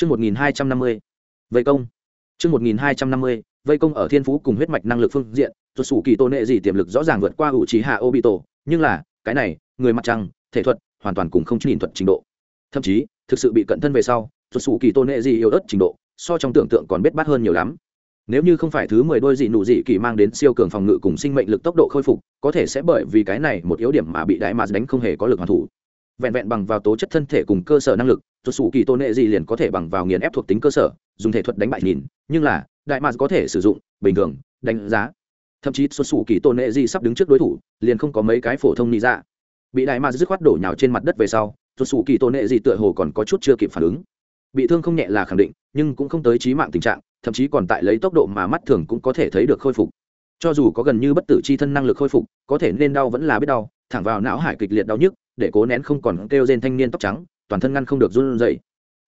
Chương 1250. Vây công. Chương 1250. Vây công ở thiên phú cùng huyết mạch năng lực phương diện, tuột sủ kỳ tôn nệ gì tiềm lực rõ ràng vượt qua hữu trí hạ obito, nhưng là, cái này, người mặt trăng, thể thuật, hoàn toàn cùng không nhìn thuật trình độ. Thậm chí, thực sự bị cận thân về sau, tuột sủ kỳ tôn nệ gì yếu ớt trình độ, so trong tưởng tượng còn biết bát hơn nhiều lắm. Nếu như không phải thứ mười đôi dị nụ dị kỳ mang đến siêu cường phòng ngự cùng sinh mệnh lực tốc độ khôi phục, có thể sẽ bởi vì cái này một yếu điểm mà bị đại mà đánh không hề có lực hoàn thủ vẹn vẹn bằng vào tố chất thân thể cùng cơ sở năng lực tuột sủ kỳ tôn nệ gì liền có thể bằng vào nghiền ép thuộc tính cơ sở, dùng thể thuật đánh bại nhìn, nhưng là, đại mạc có thể sử dụng, bình thường, đánh giá. Thậm chí xuất sủ kỳ tôn nệ gì sắp đứng trước đối thủ, liền không có mấy cái phổ thông nghĩ ra dạ. bị đại mạc dứt khoát đổ nhào trên mặt đất về sau xuất sủ kỳ tôn nệ gì tựa hồ còn có chút chưa kịp phản ứng. Bị thương không nhẹ là khẳng định, nhưng cũng không tới trí mạng tình trạng, thậm chí còn tại lấy tốc độ mà mắt thường cũng có thể thấy được khôi phục. Cho dù có gần như bất tử chi thân năng lực khôi phục, có thể nên đau vẫn là biết đau, thẳng vào não hải kịch liệt đau nhức để cố nén không còn kêu rên thanh niên tóc trắng, toàn thân ngăn không được run rẩy.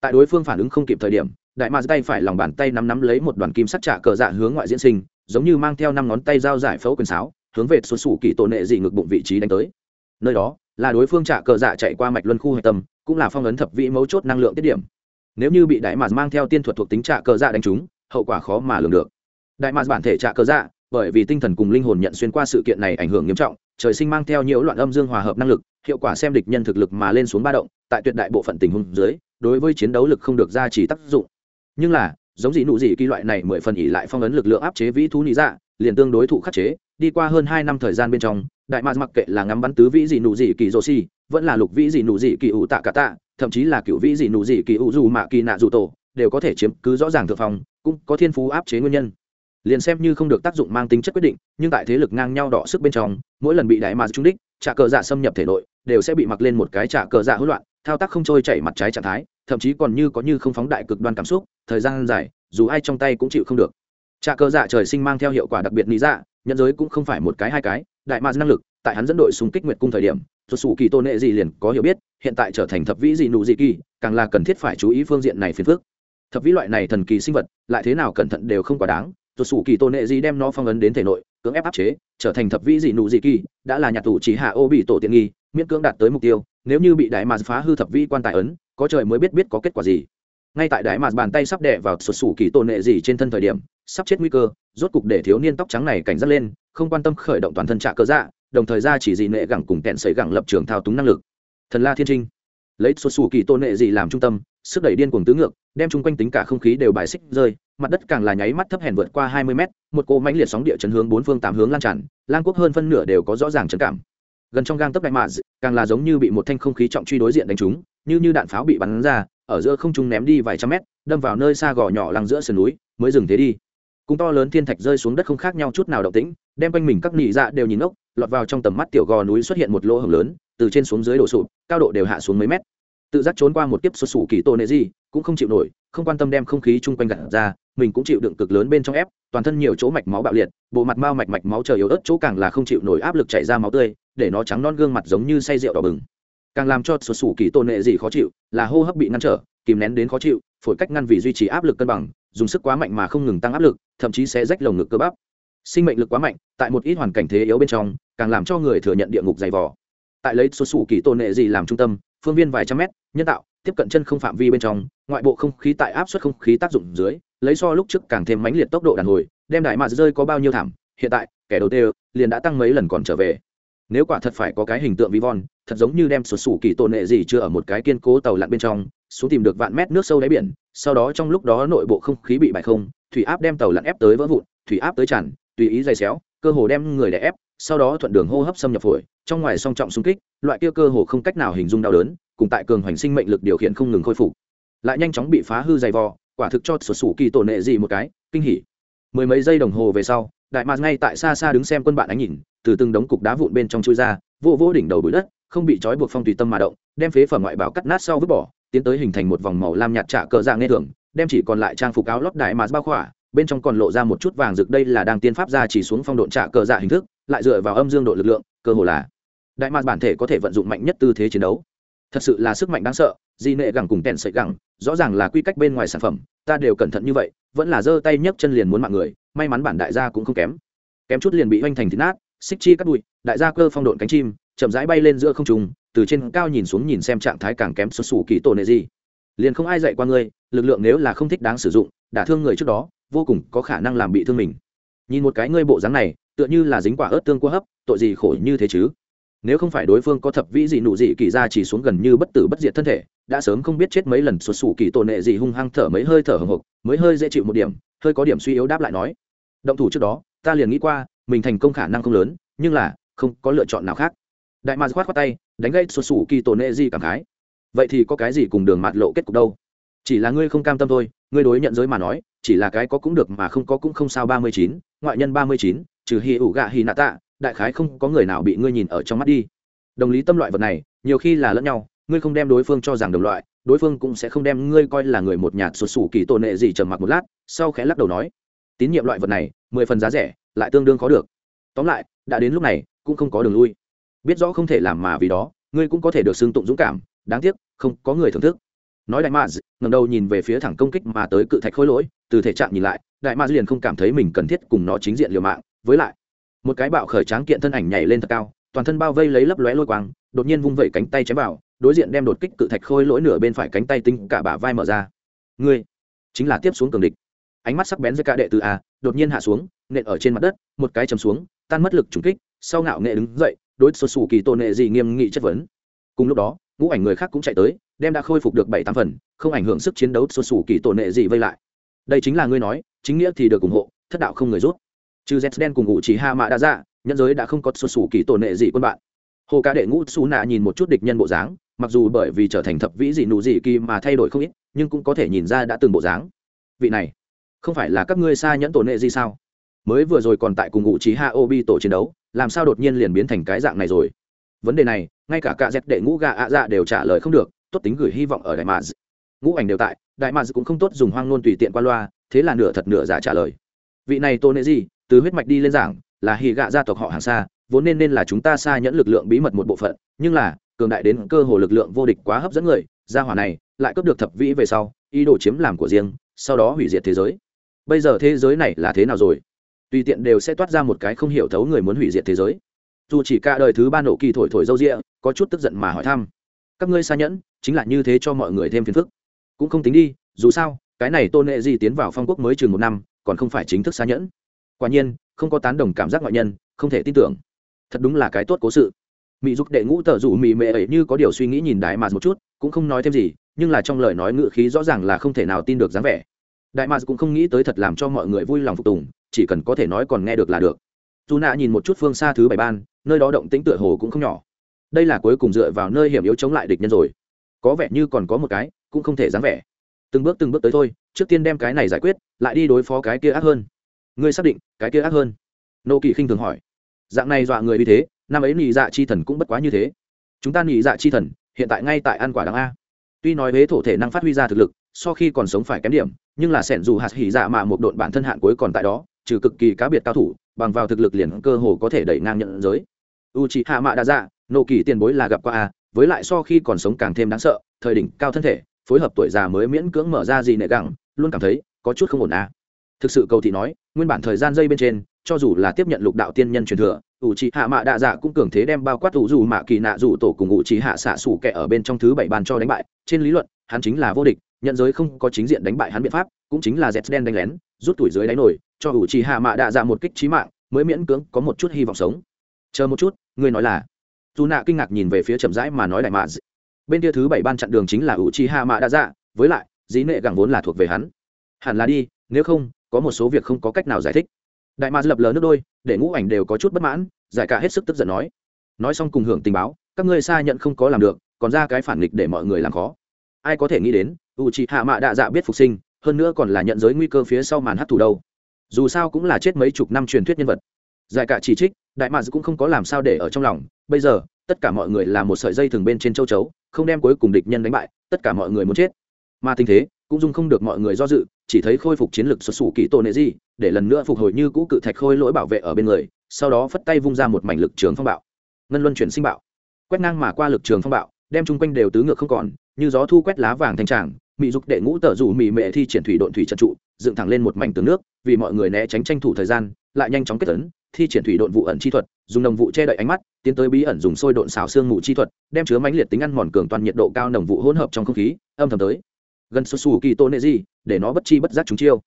Tại đối phương phản ứng không kịp thời điểm, đại mạc tay phải lòng bàn tay nắm nắm lấy một đoàn kim sắt trả cờ dạ hướng ngoại diễn sinh, giống như mang theo năm ngón tay dao giải phẫu quyền sáo, hướng về xuất xù kỳ tổ nệ dị ngực bụng vị trí đánh tới. Nơi đó, là đối phương trả cờ dạ chạy qua mạch luân khu hệ tâm, cũng là phong ấn thập vị mấu chốt năng lượng tiết điểm. Nếu như bị đại mạc mang theo tiên thuật thuộc tính trả cờ dạ đánh trúng, hậu quả khó mà lường được. Đại mạc bản thể trả cờ dạ bởi vì tinh thần cùng linh hồn nhận xuyên qua sự kiện này ảnh hưởng nghiêm trọng, trời sinh mang theo nhiều loạn âm dương hòa hợp năng lực hiệu quả xem địch nhân thực lực mà lên xuống ba động, tại tuyệt đại bộ phận tình huống dưới, đối với chiến đấu lực không được ra chỉ tác dụng. Nhưng là, giống gì nụ gì kỳ loại này mười phần ỉ lại phong ấn lực lượng áp chế vĩ thú lý dạ liền tương đối thủ khắc chế, đi qua hơn hai năm thời gian bên trong, đại mạc mặc kệ là ngắm bắn tứ vĩ gì nụ gì kỳ rô si vẫn là lục vĩ gì nụ gì kỳ ủ tạ cả tạ thậm chí là cựu vĩ gì nụ gì kỳ ủ dù mạ kỳ nạ dù tổ đều có thể chiếm cứ rõ ràng thượng phong, cũng có thiên phú áp chế nguyên nhân. Liền xem như không được tác dụng mang tính chất quyết định, nhưng tại thế lực ngang nhau đỏ sức bên trong, mỗi lần bị đại mạc trung đích trả cờ dạ xâm nhập thể nội, đều sẽ bị mặc lên một cái trả cờ dạ hỗn loạn, thao tác không trôi chảy mặt trái trạng thái, thậm chí còn như có như không phóng đại cực đoan cảm xúc, thời gian dài, dù ai trong tay cũng chịu không được. Trả cờ dạ trời sinh mang theo hiệu quả đặc biệt lý dạ nhận giới cũng không phải một cái hai cái, đại ma năng lực, tại hắn dẫn đội xung kích nguyệt cung thời điểm xuất xù kỳ tôn nệ gì liền có hiểu biết, hiện tại trở thành thập vĩ gì nụ gì kỳ, càng là cần thiết phải chú ý phương diện này phiền phức. Thập vĩ loại này thần kỳ sinh vật, lại thế nào cẩn thận đều không quá đáng tuột sủ kỳ tôn nệ gì đem nó phong ấn đến thể nội, cưỡng ép áp chế, trở thành thập vĩ dị nụ dị kỳ, đã là nhạc tù chỉ hạ ô bị tổ tiện nghi, miễn cưỡng đạt tới mục tiêu, nếu như bị đại mạc phá hư thập vĩ quan tài ấn, có trời mới biết biết có kết quả gì. Ngay tại đại mạc bàn tay sắp đè vào sụt sủ kỳ tôn nệ gì trên thân thời điểm, sắp chết nguy cơ, rốt cục để thiếu niên tóc trắng này cảnh giác lên, không quan tâm khởi động toàn thân trạ cơ dạ đồng thời ra chỉ dị nệ gẳng cùng kẹn sấy gẳng lập trường thao túng năng lực. Thần la thiên trinh. Lấy sụt sủ kỳ tôn nệ gì làm trung tâm sức đẩy điên cuồng tứ ngược, đem chung quanh tính cả không khí đều bài xích rơi, mặt đất càng là nháy mắt thấp hèn vượt qua hai mươi mét, một cỗ mãnh liệt sóng địa chấn hướng bốn phương tám hướng lan tràn, lang quốc hơn phân nửa đều có rõ ràng trấn cảm. Gần trong gang tấp đại mạ, càng là giống như bị một thanh không khí trọng truy đối diện đánh trúng, như như đạn pháo bị bắn ra, ở giữa không trung ném đi vài trăm mét, đâm vào nơi xa gò nhỏ lăng giữa sườn núi, mới dừng thế đi. Cùng to lớn thiên thạch rơi xuống đất không khác nhau chút nào động tĩnh, đem quanh mình các nị dạ đều nhìn ốc lọt vào trong tầm mắt tiểu gò núi xuất hiện một lỗ hổng lớn, từ trên xuống dưới đổ sụp, cao độ đều hạ xuống mấy mét tự giác trốn qua một kiếp xuất xù kỳ tô nệ gì cũng không chịu nổi, không quan tâm đem không khí chung quanh gặt ra, mình cũng chịu đựng cực lớn bên trong ép, toàn thân nhiều chỗ mạch máu bạo liệt, bộ mặt mao mạch mạch máu chờ yếu ớt chỗ càng là không chịu nổi áp lực chảy ra máu tươi, để nó trắng non gương mặt giống như say rượu đỏ bừng. Càng làm cho xuất xù kỳ tôn nệ gì khó chịu, là hô hấp bị ngăn trở, kìm nén đến khó chịu, phổi cách ngăn vì duy trì áp lực cân bằng, dùng sức quá mạnh mà không ngừng tăng áp lực, thậm chí sẽ rách lồng ngực cơ bắp. Sinh mệnh lực quá mạnh, tại một ít hoàn cảnh thế yếu bên trong, càng làm cho người thừa nhận địa ngục dày vò. Tại lấy số sụ kỳ tôn nệ gì làm trung tâm phương viên vài trăm mét, nhân tạo, tiếp cận chân không phạm vi bên trong, ngoại bộ không khí tại áp suất không khí tác dụng dưới, lấy so lúc trước càng thêm mãnh liệt tốc độ đàn hồi, đem đại mạt rơi có bao nhiêu thảm, hiện tại, kẻ đầu tiên liền đã tăng mấy lần còn trở về. Nếu quả thật phải có cái hình tượng vi von thật giống như đem sụt sủ kỳ tôn hệ gì chưa ở một cái kiên cố tàu lặn bên trong, xuống tìm được vạn mét nước sâu đáy biển, sau đó trong lúc đó nội bộ không khí bị bại không, thủy áp đem tàu lặn ép tới vỡ vụn, thủy áp tới tràn, tùy ý dày xéo, cơ hồ đem người đè ép sau đó thuận đường hô hấp xâm nhập phổi, trong ngoài song trọng xung kích, loại kia cơ hồ không cách nào hình dung đau đớn, cùng tại cường hoành sinh mệnh lực điều khiển không ngừng khôi phục. Lại nhanh chóng bị phá hư dày vò, quả thực cho sụt sủ kỳ tổ nệ gì một cái, kinh hỉ. Mười mấy giây đồng hồ về sau, đại mạc ngay tại xa xa đứng xem quân bạn ánh nhìn, từ từng đống cục đá vụn bên trong chui ra, vô vô đỉnh đầu bụi đất, không bị trói buộc phong tùy tâm mà động, đem phế phẩm ngoại bảo cắt nát sau vứt bỏ, tiến tới hình thành một vòng màu lam nhạt trả cờ dạng nghe thường, đem chỉ còn lại trang phục áo lót đại mạc bao khỏa, bên trong còn lộ ra một chút vàng rực đây là đang tiên pháp ra chỉ xuống phong độn trả cờ dạ hình thức lại dựa vào âm dương độ lực lượng, cơ hồ là đại mạc bản thể có thể vận dụng mạnh nhất tư thế chiến đấu. Thật sự là sức mạnh đáng sợ, di nệ gẳng cùng kèn sợi gẳng, rõ ràng là quy cách bên ngoài sản phẩm, ta đều cẩn thận như vậy, vẫn là giơ tay nhấc chân liền muốn mạng người, may mắn bản đại gia cũng không kém. Kém chút liền bị hoành thành thịt nát, xích chi cắt bụi, đại gia cơ phong độn cánh chim, chậm rãi bay lên giữa không trùng từ trên cao nhìn xuống nhìn xem trạng thái càng kém xuất xù kỳ tổ nệ gì. Liền không ai dạy qua ngươi, lực lượng nếu là không thích đáng sử dụng, đả thương người trước đó, vô cùng có khả năng làm bị thương mình. Nhìn một cái ngươi bộ dáng này tựa như là dính quả ớt tương cua hấp, tội gì khổ như thế chứ? Nếu không phải đối phương có thập vĩ gì nụ gì kỳ ra chỉ xuống gần như bất tử bất diệt thân thể, đã sớm không biết chết mấy lần, sụt sù kỳ tổ nệ gì hung hăng thở mấy hơi thở hồng hộc mới hơi dễ chịu một điểm, hơi có điểm suy yếu đáp lại nói, động thủ trước đó, ta liền nghĩ qua, mình thành công khả năng không lớn, nhưng là, không có lựa chọn nào khác. Đại mạc khoát khoát tay, đánh gây sụt sù kỳ tổ nệ gì cảm khái, vậy thì có cái gì cùng đường mạt lộ kết cục đâu? Chỉ là ngươi không cam tâm thôi, ngươi đối nhận giới mà nói, chỉ là cái có cũng được mà không có cũng không sao ba mươi chín, ngoại nhân ba mươi chín trừ hi ủ gạ hi nạ tạ, đại khái không có người nào bị ngươi nhìn ở trong mắt đi. Đồng lý tâm loại vật này, nhiều khi là lẫn nhau, ngươi không đem đối phương cho rằng đồng loại, đối phương cũng sẽ không đem ngươi coi là người một nhạt sụt sủ kỳ tổ nệ gì trầm mặc một lát, sau khẽ lắc đầu nói, tín nhiệm loại vật này, mười phần giá rẻ, lại tương đương khó được. Tóm lại, đã đến lúc này, cũng không có đường lui. Biết rõ không thể làm mà vì đó, ngươi cũng có thể được xưng tụng dũng cảm, đáng tiếc, không có người thưởng thức. Nói đại maz ngầm đầu nhìn về phía thẳng công kích mà tới cự thạch khối lỗi, từ thể trạng nhìn lại, đại maz liền không cảm thấy mình cần thiết cùng nó chính diện liều mạng với lại, một cái bạo khởi tráng kiện thân ảnh nhảy lên thật cao, toàn thân bao vây lấy lấp lóe lôi quang, đột nhiên vung vẩy cánh tay chém vào, đối diện đem đột kích cự thạch khôi lỗi nửa bên phải cánh tay tính cả bả vai mở ra. Ngươi, chính là tiếp xuống cường địch. Ánh mắt sắc bén với cả đệ tử a, đột nhiên hạ xuống, nện ở trên mặt đất, một cái chầm xuống, tan mất lực trùng kích, sau ngạo nghệ đứng dậy, đối xuất xù kỳ tôn nệ gì nghiêm nghị chất vấn. Cùng lúc đó, ngũ ảnh người khác cũng chạy tới, đem đã khôi phục được bảy tám phần, không ảnh hưởng sức chiến đấu xuất xù kỳ tôn nệ gì vây lại. Đây chính là ngươi nói, chính nghĩa thì được ủng hộ, thất đạo không người rút trừ z đen cùng ngụ chỉ ha mạ đã ra nhân giới đã không có xuất xù kỳ tổn hệ gì quân bạn. Hồ ca đệ ngũ xù nạ nhìn một chút địch nhân bộ dáng, mặc dù bởi vì trở thành thập vĩ dị nụ dị kỳ mà thay đổi không ít, nhưng cũng có thể nhìn ra đã từng bộ dáng. Vị này, không phải là các ngươi xa nhẫn tổn hệ gì sao? Mới vừa rồi còn tại cùng ngụ trí ha obi tổ chiến đấu, làm sao đột nhiên liền biến thành cái dạng này rồi? Vấn đề này, ngay cả cả dẹt đệ ngũ gà ạ dạ đều trả lời không được, tốt tính gửi hy vọng ở đại mạ ngũ ảnh đều tại, đại mạ cũng không tốt dùng hoang ngôn tùy tiện qua loa, thế là nửa thật nửa giả trả lời. Vị này tôn nệ gì từ huyết mạch đi lên giảng, là hy gạ gia tộc họ hàng xa, vốn nên nên là chúng ta xa nhẫn lực lượng bí mật một bộ phận, nhưng là, cường đại đến cơ hồ lực lượng vô địch quá hấp dẫn người, gia hỏa này lại cướp được thập vĩ về sau, ý đồ chiếm làm của riêng, sau đó hủy diệt thế giới. Bây giờ thế giới này là thế nào rồi? Tùy tiện đều sẽ toát ra một cái không hiểu thấu người muốn hủy diệt thế giới. Dù chỉ cả đời thứ ba nổ kỳ thổi thổi dâu rịa, có chút tức giận mà hỏi thăm. Các ngươi xa nhẫn, chính là như thế cho mọi người thêm phiền phức. Cũng không tính đi, dù sao, cái này tôn nệ gì tiến vào phong quốc mới chừng một năm, còn không phải chính thức xa nhẫn quả nhiên, không có tán đồng cảm giác ngoại nhân, không thể tin tưởng. Thật đúng là cái tốt cố sự. Mỹ giúp đệ ngũ tờ rủ mỹ mệ ấy như có điều suy nghĩ nhìn đại mạt một chút, cũng không nói thêm gì, nhưng là trong lời nói ngự khí rõ ràng là không thể nào tin được dáng vẻ. Đại mạt cũng không nghĩ tới thật làm cho mọi người vui lòng phục tùng, chỉ cần có thể nói còn nghe được là được. Dù nạ nhìn một chút phương xa thứ bảy ban, nơi đó động tĩnh tựa hồ cũng không nhỏ. Đây là cuối cùng dựa vào nơi hiểm yếu chống lại địch nhân rồi. Có vẻ như còn có một cái, cũng không thể dáng vẻ. Từng bước từng bước tới thôi, trước tiên đem cái này giải quyết, lại đi đối phó cái kia ác hơn ngươi xác định cái kia ác hơn? Nô kỳ khinh thường hỏi. Dạng này dọa người như thế, năm ấy nhị dạ chi thần cũng bất quá như thế. Chúng ta nhị dạ chi thần, hiện tại ngay tại ăn quả đắng a. Tuy nói huế thổ thể năng phát huy ra thực lực sau khi còn sống phải kém điểm, nhưng là sẻn dù hạt hỉ dạ mà một độn bản thân hạn cuối còn tại đó, trừ cực kỳ cá biệt cao thủ, bằng vào thực lực liền cơ hồ có thể đẩy ngang nhận giới. U chị hạ mạ đa dạ nộ kỳ tiền bối là gặp qua a, với lại so khi còn sống càng thêm đáng sợ, thời đỉnh cao thân thể, phối hợp tuổi già mới miễn cưỡng mở ra gì nệ gẳng, luôn cảm thấy có chút không ổn a thực sự cầu thị nói, nguyên bản thời gian dây bên trên, cho dù là tiếp nhận lục đạo tiên nhân truyền thừa, ủ trì hạ mạ đạ dạ cũng cường thế đem bao quát ủ dù mạ kỳ nạ dù tổ cùng ủ trì hạ xạ xủ kẻ ở bên trong thứ bảy bàn cho đánh bại. Trên lý luận, hắn chính là vô địch, nhận giới không có chính diện đánh bại hắn biện pháp, cũng chính là dẹt đen đánh lén, rút tuổi dưới đáy nổi, cho ủ trì hạ mạ đạ dạ một kích trí mạng, mới miễn cưỡng có một chút hy vọng sống. Chờ một chút ngươi nói là, dù nạ kinh ngạc nhìn về phía chậm rãi mà nói đại mạ bên kia thứ bảy ban chặn đường chính là ủ trì hạ mạ đạ dạ với lại, dĩ nệ gẳng vốn là thuộc về hắn. Hẳn là đi, nếu không có một số việc không có cách nào giải thích. Đại mạc lập lờ nước đôi, để ngũ ảnh đều có chút bất mãn, giải cả hết sức tức giận nói. Nói xong cùng hưởng tình báo, các ngươi xa nhận không có làm được, còn ra cái phản nghịch để mọi người làm khó. Ai có thể nghĩ đến u c hạ mạ đạ dạ biết phục sinh, hơn nữa còn là nhận giới nguy cơ phía sau màn hát thủ đâu. Dù sao cũng là chết mấy chục năm truyền thuyết nhân vật. Giải cả chỉ trích, đại mạc cũng không có làm sao để ở trong lòng. Bây giờ, tất cả mọi người là một sợi dây thường bên trên châu chấu, không đem cuối cùng địch nhân đánh bại, tất cả mọi người muốn chết. Mà tình thế, cũng dung không được mọi người do dự chỉ thấy khôi phục chiến lược xuất xù kỳ tổ nệ di, để lần nữa phục hồi như cũ cự thạch khôi lỗi bảo vệ ở bên người, sau đó phất tay vung ra một mảnh lực trường phong bạo. Ngân luân chuyển sinh bạo. Quét ngang mà qua lực trường phong bạo, đem chung quanh đều tứ ngược không còn, như gió thu quét lá vàng thành tràng mị dục đệ ngũ tờ rủ mị mệ thi triển thủy độn thủy trận trụ, dựng thẳng lên một mảnh tường nước, vì mọi người né tránh tranh thủ thời gian, lại nhanh chóng kết tấn thi triển thủy độn vụ ẩn chi thuật, dùng đồng vụ che đậy ánh mắt, tiến tới bí ẩn dùng sôi độn xào xương mù chi thuật, đem chứa mãnh liệt tính ăn mòn cường toàn nhiệt độ cao nồng vụ hỗn hợp trong không khí, âm thầm tới gần xuất xù kỳ tô nệ gì để nó bất chi bất giác chúng chiêu.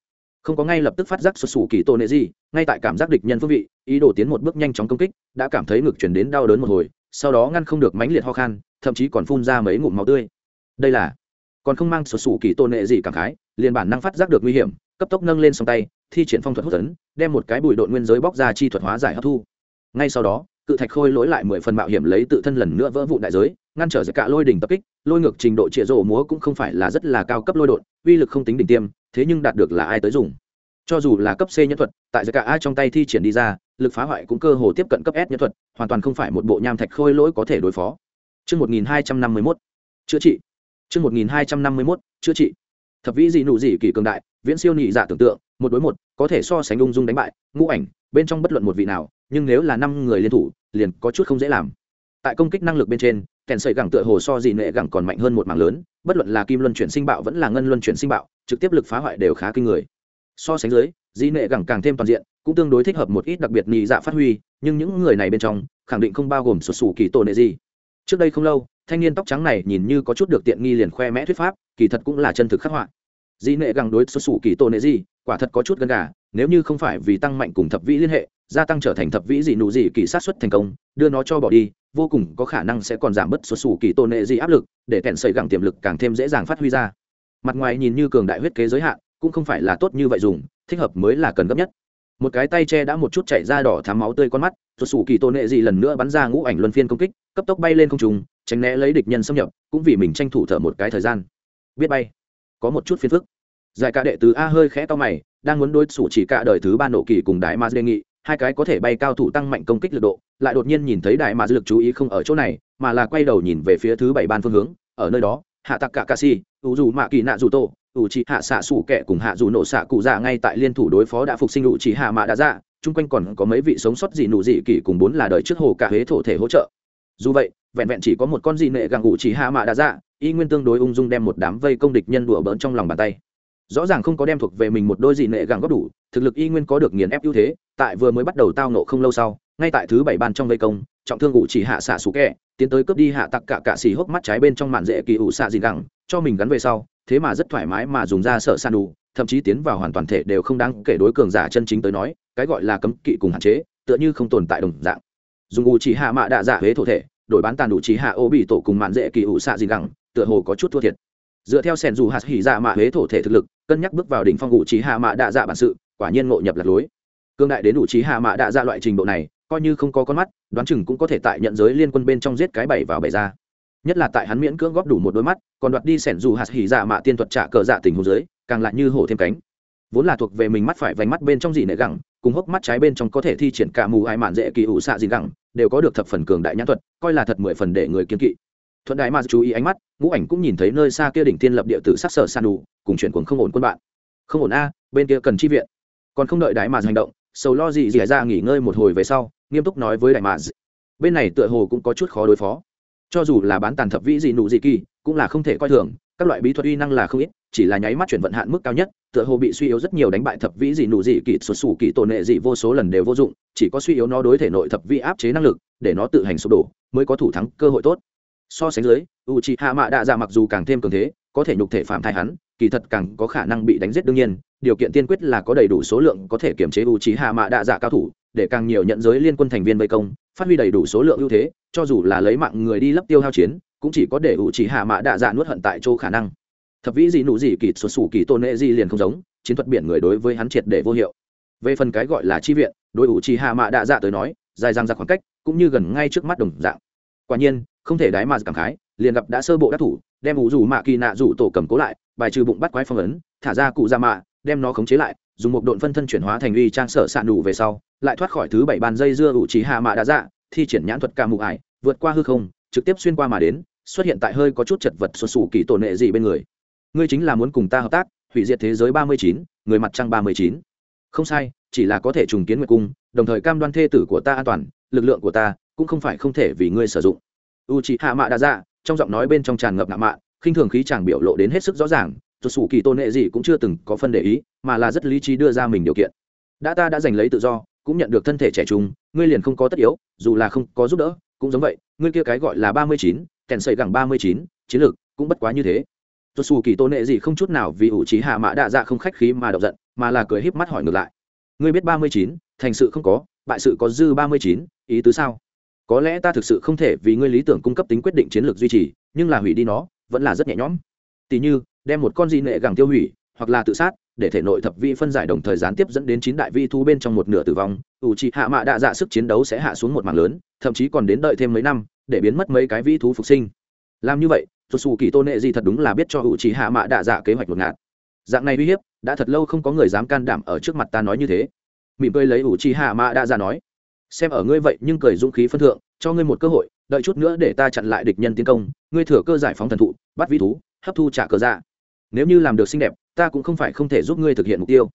Không có ngay lập tức phát giác xuất xù kỳ tô nệ gì ngay tại cảm giác địch nhân phương vị, ý đồ tiến một bước nhanh chóng công kích, đã cảm thấy ngực chuyển đến đau đớn một hồi, sau đó ngăn không được mãnh liệt ho khan, thậm chí còn phun ra mấy ngụm máu tươi. Đây là, còn không mang xuất xù kỳ tô nệ gì cảm khái, liền bản năng phát giác được nguy hiểm, cấp tốc nâng lên song tay, thi triển phong thuật hút tấn, đem một cái bụi đội nguyên giới bóc ra chi thuật hóa giải hấp thu. Ngay sau đó, cự thạch khôi lỗi lại mười phần mạo hiểm lấy tự thân lần nữa vỡ vụ đại giới ngăn trở giữa cả lôi đỉnh tập kích lôi ngược trình độ trịa rổ múa cũng không phải là rất là cao cấp lôi đột uy lực không tính đỉnh tiêm thế nhưng đạt được là ai tới dùng cho dù là cấp C nhân thuật tại giữa cả ai trong tay thi triển đi ra lực phá hoại cũng cơ hồ tiếp cận cấp S nhân thuật hoàn toàn không phải một bộ nham thạch khôi lỗi có thể đối phó Trước 1251, chữa trị. Trước 1251, chữa trị. Thập vĩ dị nụ dị kỳ cường đại, viễn siêu nhị giả tưởng tượng, một đối một, có thể so sánh ung dung đánh bại, ngũ ảnh, bên trong bất luận một vị nào, nhưng nếu là năm người liên thủ, liền có chút không dễ làm tại công kích năng lực bên trên kèn sợi gẳng tựa hồ so dị nệ gẳng còn mạnh hơn một mảng lớn, bất luận là kim luân chuyển sinh bạo vẫn là ngân luân chuyển sinh bạo, trực tiếp lực phá hoại đều khá kinh người. So sánh dưới dị nệ gẳng càng thêm toàn diện, cũng tương đối thích hợp một ít đặc biệt nhị dạ phát huy, nhưng những người này bên trong, khẳng định không bao gồm sụt sù kỳ tổ nệ gì. Trước đây không lâu, thanh niên tóc trắng này nhìn như có chút được tiện nghi liền khoe mẽ thuyết pháp, kỳ thật cũng là chân thực khắc họa. Dị nệ gẳng đối sụt sù kỳ tổ nệ gì, quả thật có chút gần gà, nếu như không phải vì tăng mạnh cùng thập vĩ liên hệ, gia tăng trở thành thập vĩ dị nụ dị kỳ sát xuất thành công, đưa nó cho bỏ đi vô cùng có khả năng sẽ còn giảm bớt số sủ kỳ tôn nệ gì áp lực để kèn sợi gẳng tiềm lực càng thêm dễ dàng phát huy ra. Mặt ngoài nhìn như cường đại huyết kế giới hạn cũng không phải là tốt như vậy dùng thích hợp mới là cần gấp nhất. Một cái tay che đã một chút chảy ra đỏ thám máu tươi con mắt số sủ kỳ tôn nệ gì lần nữa bắn ra ngũ ảnh luân phiên công kích cấp tốc bay lên không trung, tránh né lấy địch nhân xâm nhập cũng vì mình tranh thủ thở một cái thời gian. Biết bay. Có một chút phiền phức. Giải cả đệ tứ a hơi khẽ to mày đang muốn đối xử chỉ cả đời thứ ba nổ kỳ cùng đại ma đề nghị hai cái có thể bay cao thủ tăng mạnh công kích lực độ, lại đột nhiên nhìn thấy đại ma lực chú ý không ở chỗ này, mà là quay đầu nhìn về phía thứ bảy ban phương hướng, ở nơi đó, hạ tặc cả ca si, ủ dù mạ kỳ nạ dù tô ủ chỉ hạ xạ sủ kẻ cùng hạ dù nổ xạ cụ dạ ngay tại liên thủ đối phó đã phục sinh ủ chỉ hạ mạ đã dạ chung quanh còn có mấy vị sống sót dị nụ dị kỳ cùng bốn là đời trước hồ cả huế thổ thể hỗ trợ. Dù vậy, vẹn vẹn chỉ có một con dị nệ gàng ủ chỉ hạ mạ đã dạ y nguyên tương đối ung dung đem một đám vây công địch nhân đùa bỡn trong lòng bàn tay rõ ràng không có đem thuộc về mình một đôi dị nệ gàng góp đủ, thực lực y nguyên có được nghiền ép ưu thế, tại vừa mới bắt đầu tao nộ không lâu sau, ngay tại thứ bảy ban trong vây công, trọng thương ủ chỉ hạ xạ sủ kẹ, tiến tới cướp đi hạ tặc cả cạ xì hốc mắt trái bên trong mạn dễ kỳ ủ xạ dị gẳng, cho mình gắn về sau, thế mà rất thoải mái mà dùng ra sợ san đủ, thậm chí tiến vào hoàn toàn thể đều không đáng kể đối cường giả chân chính tới nói, cái gọi là cấm kỵ cùng hạn chế, tựa như không tồn tại đồng dạng. Dùng ủ chỉ hạ mạ đạ dạ huế thổ thể, đổi bán tàn đủ chỉ hạ ô bị tổ cùng mạn dễ kỳ ủ xạ dị gẳng, tựa hồ có chút thua thiệt dựa theo sẻn dù hạt hỉ dạ mạ huế thổ thể thực lực, cân nhắc bước vào đỉnh phong ngụ trí hạ mạ đạ dạ bản sự, quả nhiên ngộ nhập lạc lối. Cương đại đến đủ trí hạ mạ đạ dạ loại trình độ này, coi như không có con mắt, đoán chừng cũng có thể tại nhận giới liên quân bên trong giết cái bảy vào bảy ra. Nhất là tại hắn miễn cưỡng góp đủ một đôi mắt, còn đoạt đi sẻn dù hạt hỉ dạ mạ tiên thuật trả cờ dạ tình hồ giới càng lại như hổ thêm cánh. Vốn là thuộc về mình mắt phải vành mắt bên trong gì nệ gẳng, cùng hốc mắt trái bên trong có thể thi triển cả mù ai mạn dễ kỳ ủ xạ gì gẳng, đều có được thập phần cường đại nhãn thuật, coi là thật mười phần để người kiên kỵ thuận đại mà chú ý ánh mắt, ngũ ảnh cũng nhìn thấy nơi xa kia đỉnh thiên lập địa tử sắc sở san đủ, cùng chuyển cuồng không ổn quân bạn. Không ổn a, bên kia cần chi viện. Còn không đợi đại mà hành động, sầu lo gì dì ra nghỉ ngơi một hồi về sau, nghiêm túc nói với đại mà. Bên này tựa hồ cũng có chút khó đối phó. Cho dù là bán tàn thập vĩ gì nụ gì kỳ, cũng là không thể coi thường, các loại bí thuật uy năng là không ít, chỉ là nháy mắt chuyển vận hạn mức cao nhất, tựa hồ bị suy yếu rất nhiều đánh bại thập vĩ gì nụ gì kỳ, sụt sủ kỳ tổ nệ dị vô số lần đều vô dụng, chỉ có suy yếu nó đối thể nội thập vĩ áp chế năng lực, để nó tự hành sụp đổ, mới có thủ thắng cơ hội tốt so sánh dưới u c hạ mạ đạ dạ mặc dù càng thêm cường thế, có thể nhục thể phạm thai hắn, kỳ thật càng có khả năng bị đánh giết đương nhiên, điều kiện tiên quyết là có đầy đủ số lượng có thể kiểm chế u c hạ mạ đạ dạ cao thủ, để càng nhiều nhận giới liên quân thành viên vây công, phát huy đầy đủ số lượng ưu thế, cho dù là lấy mạng người đi lấp tiêu hao chiến, cũng chỉ có để u c hạ mạ đạ dạ nuốt hận tại chỗ khả năng. Thập vĩ gì nụ gì kỳ xuất xù kỳ tôn nệ di liền không giống, chiến thuật biển người đối với hắn triệt để vô hiệu. Về phần cái gọi là chi viện, đối u c hạ mạ đạ dạ tới nói, dài răng ra khoảng cách, cũng như gần ngay trước mắt đồng dạng quả nhiên, không thể đái mà cảm khái, liền gặp đã sơ bộ đắc thủ, đem ủ rủ mạ kỳ nạ rủ tổ cầm cố lại, bài trừ bụng bắt quái phong ấn, thả ra cụ ra mạ, đem nó khống chế lại, dùng một độn phân thân chuyển hóa thành uy trang sở sạn đủ về sau, lại thoát khỏi thứ bảy bàn dây dưa ủ trí hạ mạ đã dạ thi triển nhãn thuật ca mụ ải, vượt qua hư không, trực tiếp xuyên qua mà đến, xuất hiện tại hơi có chút chật vật xuân xù kỳ tổ nệ gì bên người. Ngươi chính là muốn cùng ta hợp tác, hủy diệt thế giới ba mươi chín, người mặt trăng ba mươi chín. Không sai, chỉ là có thể trùng kiến nguyệt cung, đồng thời cam đoan thê tử của ta an toàn, lực lượng của ta cũng không phải không thể vì ngươi sử dụng. U chị hạ mạ đã ra trong giọng nói bên trong tràn ngập ngạo mạn, khinh thường khí chàng biểu lộ đến hết sức rõ ràng tuột sủ kỳ tôn nệ gì cũng chưa từng có phân để ý, mà là rất lý trí đưa ra mình điều kiện. Đã ta đã giành lấy tự do, cũng nhận được thân thể trẻ trung, ngươi liền không có tất yếu, dù là không có giúp đỡ, cũng giống vậy, ngươi kia cái gọi là ba mươi chín, kèn sợi gẳng ba mươi chín, chiến lược cũng bất quá như thế. Tôi xù kỳ tôn nệ gì không chút nào vì ủ trí hạ mạ đạ dạ không khách khí mà động giận, mà là cười híp mắt hỏi ngược lại. Ngươi biết ba mươi chín, thành sự không có, bại sự có dư ba mươi chín, ý tứ sao? Có lẽ ta thực sự không thể vì ngươi lý tưởng cung cấp tính quyết định chiến lược duy trì, nhưng là hủy đi nó, vẫn là rất nhẹ nhõm. Tỉ như, đem một con di nệ gẳng tiêu hủy, hoặc là tự sát, để thể nội thập vi phân giải đồng thời gián tiếp dẫn đến chín đại vi thu bên trong một nửa tử vong, ủ trị hạ mạ đạ dạ sức chiến đấu sẽ hạ xuống một mảng lớn, thậm chí còn đến đợi thêm mấy năm, để biến mất mấy cái vi thú phục sinh. Làm như vậy tuột xù kỳ tôn nệ gì thật đúng là biết cho ủ trị hạ mạ đạ dạ kế hoạch ngột ngạt. Dạng này uy hiếp, đã thật lâu không có người dám can đảm ở trước mặt ta nói như thế. Mỉm cười lấy ủ trị hạ mạ đạ dạ nói xem ở ngươi vậy nhưng cười dũng khí phân thượng, cho ngươi một cơ hội, đợi chút nữa để ta chặn lại địch nhân tiến công, ngươi thừa cơ giải phóng thần thụ, bắt vĩ thú, hấp thu trả cờ ra nếu như làm được xinh đẹp, ta cũng không phải không thể giúp ngươi thực hiện mục tiêu.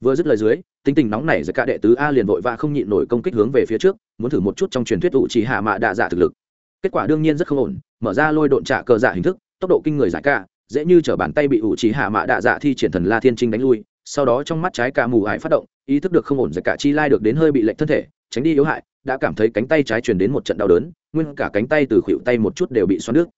Vừa dứt lời dưới, tính tình nóng này giữa cả đệ tứ a liền vội và không nhịn nổi công kích hướng về phía trước, muốn thử một chút trong truyền thuyết ủ chỉ hạ mạ đạ giả thực lực. Kết quả đương nhiên rất không ổn, mở ra lôi độn trả cờ giả hình thức, tốc độ kinh người giải ca, dễ như t bàn tay bị ủ chỉ hạ mạ đạ dạ thi triển thần la thiên trinh đánh lui, sau đó trong mắt trái cả mù ải phát động, ý thức được không ổn giải cả chi lai được đến hơi bị lệnh thân thể tránh đi yếu hại, đã cảm thấy cánh tay trái truyền đến một trận đau đớn, nguyên cả cánh tay từ khuỷu tay một chút đều bị xoắn nước.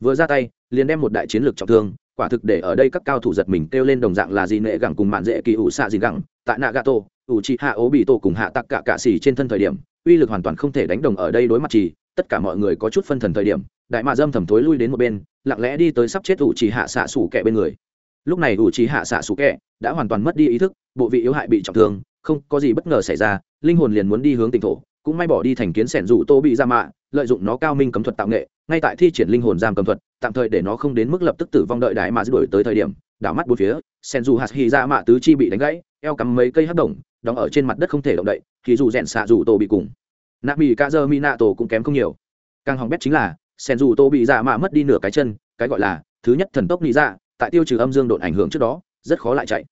Vừa ra tay, liền đem một đại chiến lược trọng thương, quả thực để ở đây các cao thủ giật mình kêu lên đồng dạng là gì nệ gẳng cùng mạn dễ kỳ ủ xạ gì gẳng, tại nagato, ủ trị hạ ố bị tổ cùng hạ tặc cả cạ xỉ trên thân thời điểm, uy lực hoàn toàn không thể đánh đồng ở đây đối mặt chỉ tất cả mọi người có chút phân thần thời điểm, đại mạ dâm thầm thối lui đến một bên, lặng lẽ đi tới sắp chết ủ trì hạ xạ sủ kẹ bên người. Lúc này ủ trì hạ xạ sủ kẹ đã hoàn toàn mất đi ý thức, bộ vị yếu hại bị trọng thương không có gì bất ngờ xảy ra linh hồn liền muốn đi hướng tỉnh thổ cũng may bỏ đi thành kiến sẻn rủ tô bị ra mạ lợi dụng nó cao minh cấm thuật tạo nghệ ngay tại thi triển linh hồn giam cầm thuật tạm thời để nó không đến mức lập tức tử vong đợi đại mạ đuổi tới thời điểm đảo mắt bốn phía sẻn rủ hạt hì ra mạ tứ chi bị đánh gãy eo cắm mấy cây hấp đồng đóng ở trên mặt đất không thể động đậy thì dù rèn xạ rủ tô bị cùng. Nạ bị ca dơ mỹ nạ tổ cũng kém không nhiều. Càng hỏng bét chính là sẻn rủ tô bị ra mạ mất đi nửa cái chân cái gọi là thứ nhất thần tốc nghĩ ra, dạ, tại tiêu trừ âm dương độn ảnh hưởng trước đó rất khó lại chạy.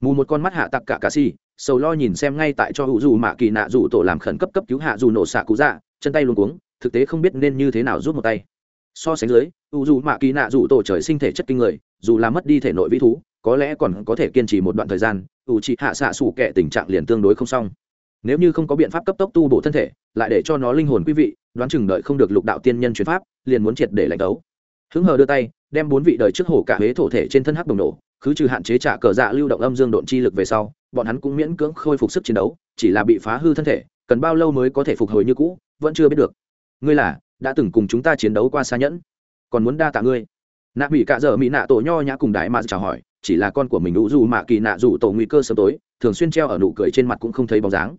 Mù một con mắt hạ tặc cả cà si sầu lo nhìn xem ngay tại cho hữu dù mạ kỳ nạ dù tổ làm khẩn cấp cấp cứu hạ dù nổ xạ cụ dạ chân tay luôn cuống, thực tế không biết nên như thế nào rút một tay. So sánh dưới hữu dù mạ kỳ nạ dù tổ trời sinh thể chất kinh người, dù là mất đi thể nội vĩ thú, có lẽ còn có thể kiên trì một đoạn thời gian u chỉ hạ xạ sủ kệ tình trạng liền tương đối không xong. Nếu như không có biện pháp cấp tốc tu bổ thân thể, lại để cho nó linh hồn quý vị, đoán chừng đợi không được lục đạo tiên nhân chuyển pháp, liền muốn triệt để lãnh đấu. Hứng hờ đưa tay, đem bốn vị đời trước hổ cả huế thổ thể trên thân hắc đồng nổ cứ trừ hạn chế trả cờ dạ lưu động âm dương độn chi lực về sau, bọn hắn cũng miễn cưỡng khôi phục sức chiến đấu, chỉ là bị phá hư thân thể, cần bao lâu mới có thể phục hồi như cũ, vẫn chưa biết được. Ngươi là, đã từng cùng chúng ta chiến đấu qua xa nhẫn, còn muốn đa tạ ngươi. Nạ bị cạ dở mỹ nạ tổ nho nhã cùng đại mà chào hỏi, chỉ là con của mình đủ dù mạ kỳ nạ dù tổ nguy cơ sớm tối, thường xuyên treo ở nụ cười trên mặt cũng không thấy bóng dáng.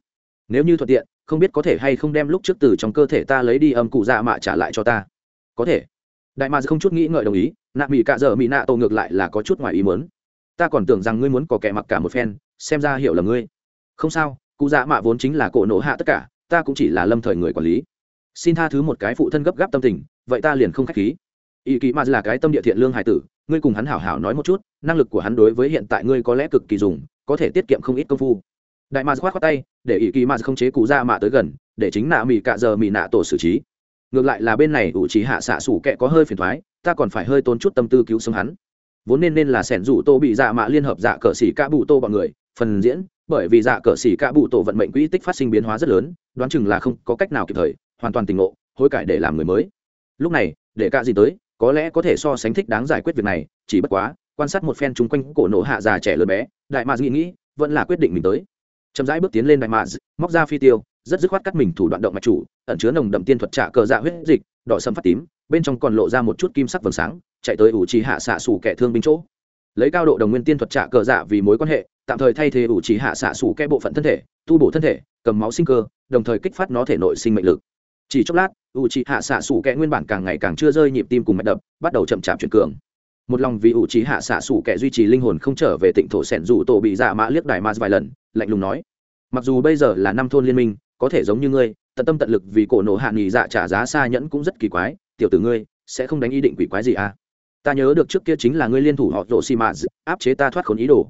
Nếu như thuận tiện, không biết có thể hay không đem lúc trước từ trong cơ thể ta lấy đi âm cụ dạ mạ trả lại cho ta. Có thể đại mà không chút nghĩ ngợi đồng ý, nạ mỹ cạ dở mỹ nạ tổ ngược lại là có chút ngoài ý muốn. Ta còn tưởng rằng ngươi muốn có kẻ mặc cả một phen, xem ra hiểu là ngươi. Không sao, cụ dạ mạ vốn chính là cổ nổ hạ tất cả, ta cũng chỉ là lâm thời người quản lý. Xin tha thứ một cái phụ thân gấp gáp tâm tình, vậy ta liền không k h á c h khí. Ý kỳ mà là cái tâm địa thiện lương hải tử, ngươi cùng hắn hảo hảo nói một chút, năng lực của hắn đối với hiện tại ngươi có lẽ cực kỳ dùng, có thể tiết kiệm không ít công phu. Đại mạc khoát khoát tay, để ý kỳ mạc không chế cụ Dạ mạ tới gần, để chính nạ mỹ cạ giờ mỹ nạ tổ xử trí ngược lại là bên này ủ trí hạ xạ sủ kệ có hơi phiền thoái, ta còn phải hơi tốn chút tâm tư cứu sống hắn. Vốn nên nên là sẻn rủ tô bị dạ mạ liên hợp dạ cờ xỉ ca bụ tô bọn người, phần diễn, bởi vì dạ cờ xỉ ca bụ tổ vận mệnh quỹ tích phát sinh biến hóa rất lớn, đoán chừng là không có cách nào kịp thời, hoàn toàn tình ngộ, hối cải để làm người mới. Lúc này, để ca gì tới, có lẽ có thể so sánh thích đáng giải quyết việc này, chỉ bất quá, quan sát một phen chung quanh cổ nổ hạ già trẻ lớn bé, đại mạc nghĩ nghĩ, vẫn là quyết định mình tới. Chậm rãi bước tiến lên đại mạc móc ra phi tiêu, rất dứt khoát cắt mình thủ đoạn động mạch chủ ẩn chứa nồng đậm tiên thuật trả cờ dạ huyết dịch, đỏ sâm phát tím, bên trong còn lộ ra một chút kim sắc vầng sáng, chạy tới ủ trì hạ xạ xù kẻ thương binh chỗ. Lấy cao độ đồng nguyên tiên thuật trả cờ dạ vì mối quan hệ, tạm thời thay thế ủ trì hạ xạ xù kẻ bộ phận thân thể, tu bổ thân thể, cầm máu sinh cơ, đồng thời kích phát nó thể nội sinh mệnh lực. Chỉ chốc lát, ủ trì hạ xạ xù kẻ nguyên bản càng ngày càng chưa rơi nhịp tim cùng mạch đập, bắt đầu chậm chạp chuyển cường. Một lòng vì ủ trì hạ xạ sủ kẻ duy trì linh hồn không trở về tịnh thổ sẻn dù tổ bị dạ mã liếc đài ma vài lần, lạnh lùng nói, mặc dù bây giờ là năm thôn liên minh, có thể giống như ngươi tận tâm tận lực vì cổ nổ hạ nghỉ dạ trả giá xa nhẫn cũng rất kỳ quái, tiểu tử ngươi, sẽ không đánh ý định quỷ quái gì à? Ta nhớ được trước kia chính là ngươi liên thủ họ rổ xi mạ áp chế ta thoát khốn ý đồ.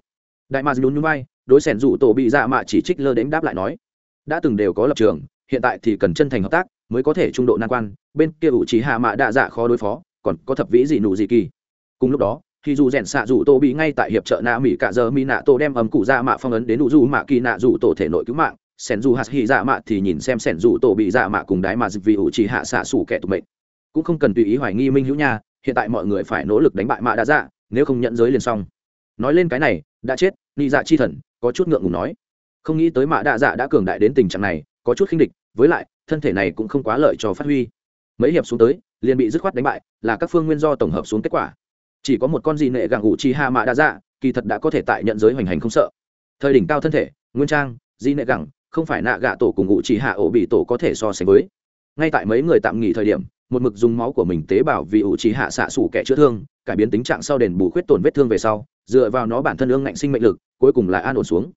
Đại ma nhún nhún bay đối sẻn rủ tổ bị dạ mạ chỉ trích lơ đến đáp lại nói, đã từng đều có lập trường, hiện tại thì cần chân thành hợp tác, mới có thể trung độ nan quan, bên kia ủ trí hạ mạ đa dạ khó đối phó, còn có thập vĩ gì nụ gì kỳ. Cùng lúc đó thì dù rèn xạ rủ tô bị ngay tại hiệp trợ nạ mỹ cả giờ mỹ nạ tô đem ấm cụ ra mạ phong ấn đến đủ dù mạ kỳ nạ rủ tổ thể nội cứu mạng sẻn dù hạt hy dạ mạ thì nhìn xem sẻn dù tổ bị dạ mạ cùng đái mà vì ủ trì hạ xạ xủ kẻ tục mệnh. Cũng không cần tùy ý hoài nghi minh hữu nha, hiện tại mọi người phải nỗ lực đánh bại mạ đã dạ nếu không nhận giới liền xong. Nói lên cái này, đã chết, nị dạ chi thần, có chút ngượng ngùng nói. Không nghĩ tới mạ đạ dạ đã cường đại đến tình trạng này, có chút khinh địch, với lại, thân thể này cũng không quá lợi cho phát huy. Mấy hiệp xuống tới, liền bị dứt khoát đánh bại, là các phương nguyên do tổng hợp xuống kết quả. Chỉ có một con gì nệ gặng ủ chi hạ mạ đa dạ kỳ thật đã có thể tại nhận giới hoành hành không sợ. Thời đỉnh cao thân thể, nguyên trang di nệ gặng không phải nạ gạ tổ cùng ngụ chỉ hạ ổ bị tổ có thể so sánh với ngay tại mấy người tạm nghỉ thời điểm, một mực dùng máu của mình tế bào vì ủ chỉ hạ xạ xủ kẻ chữa thương, cải biến tính trạng sau đền bù khuyết tổn vết thương về sau, dựa vào nó bản thân ương ngạnh sinh mệnh lực, cuối cùng lại an ổn xuống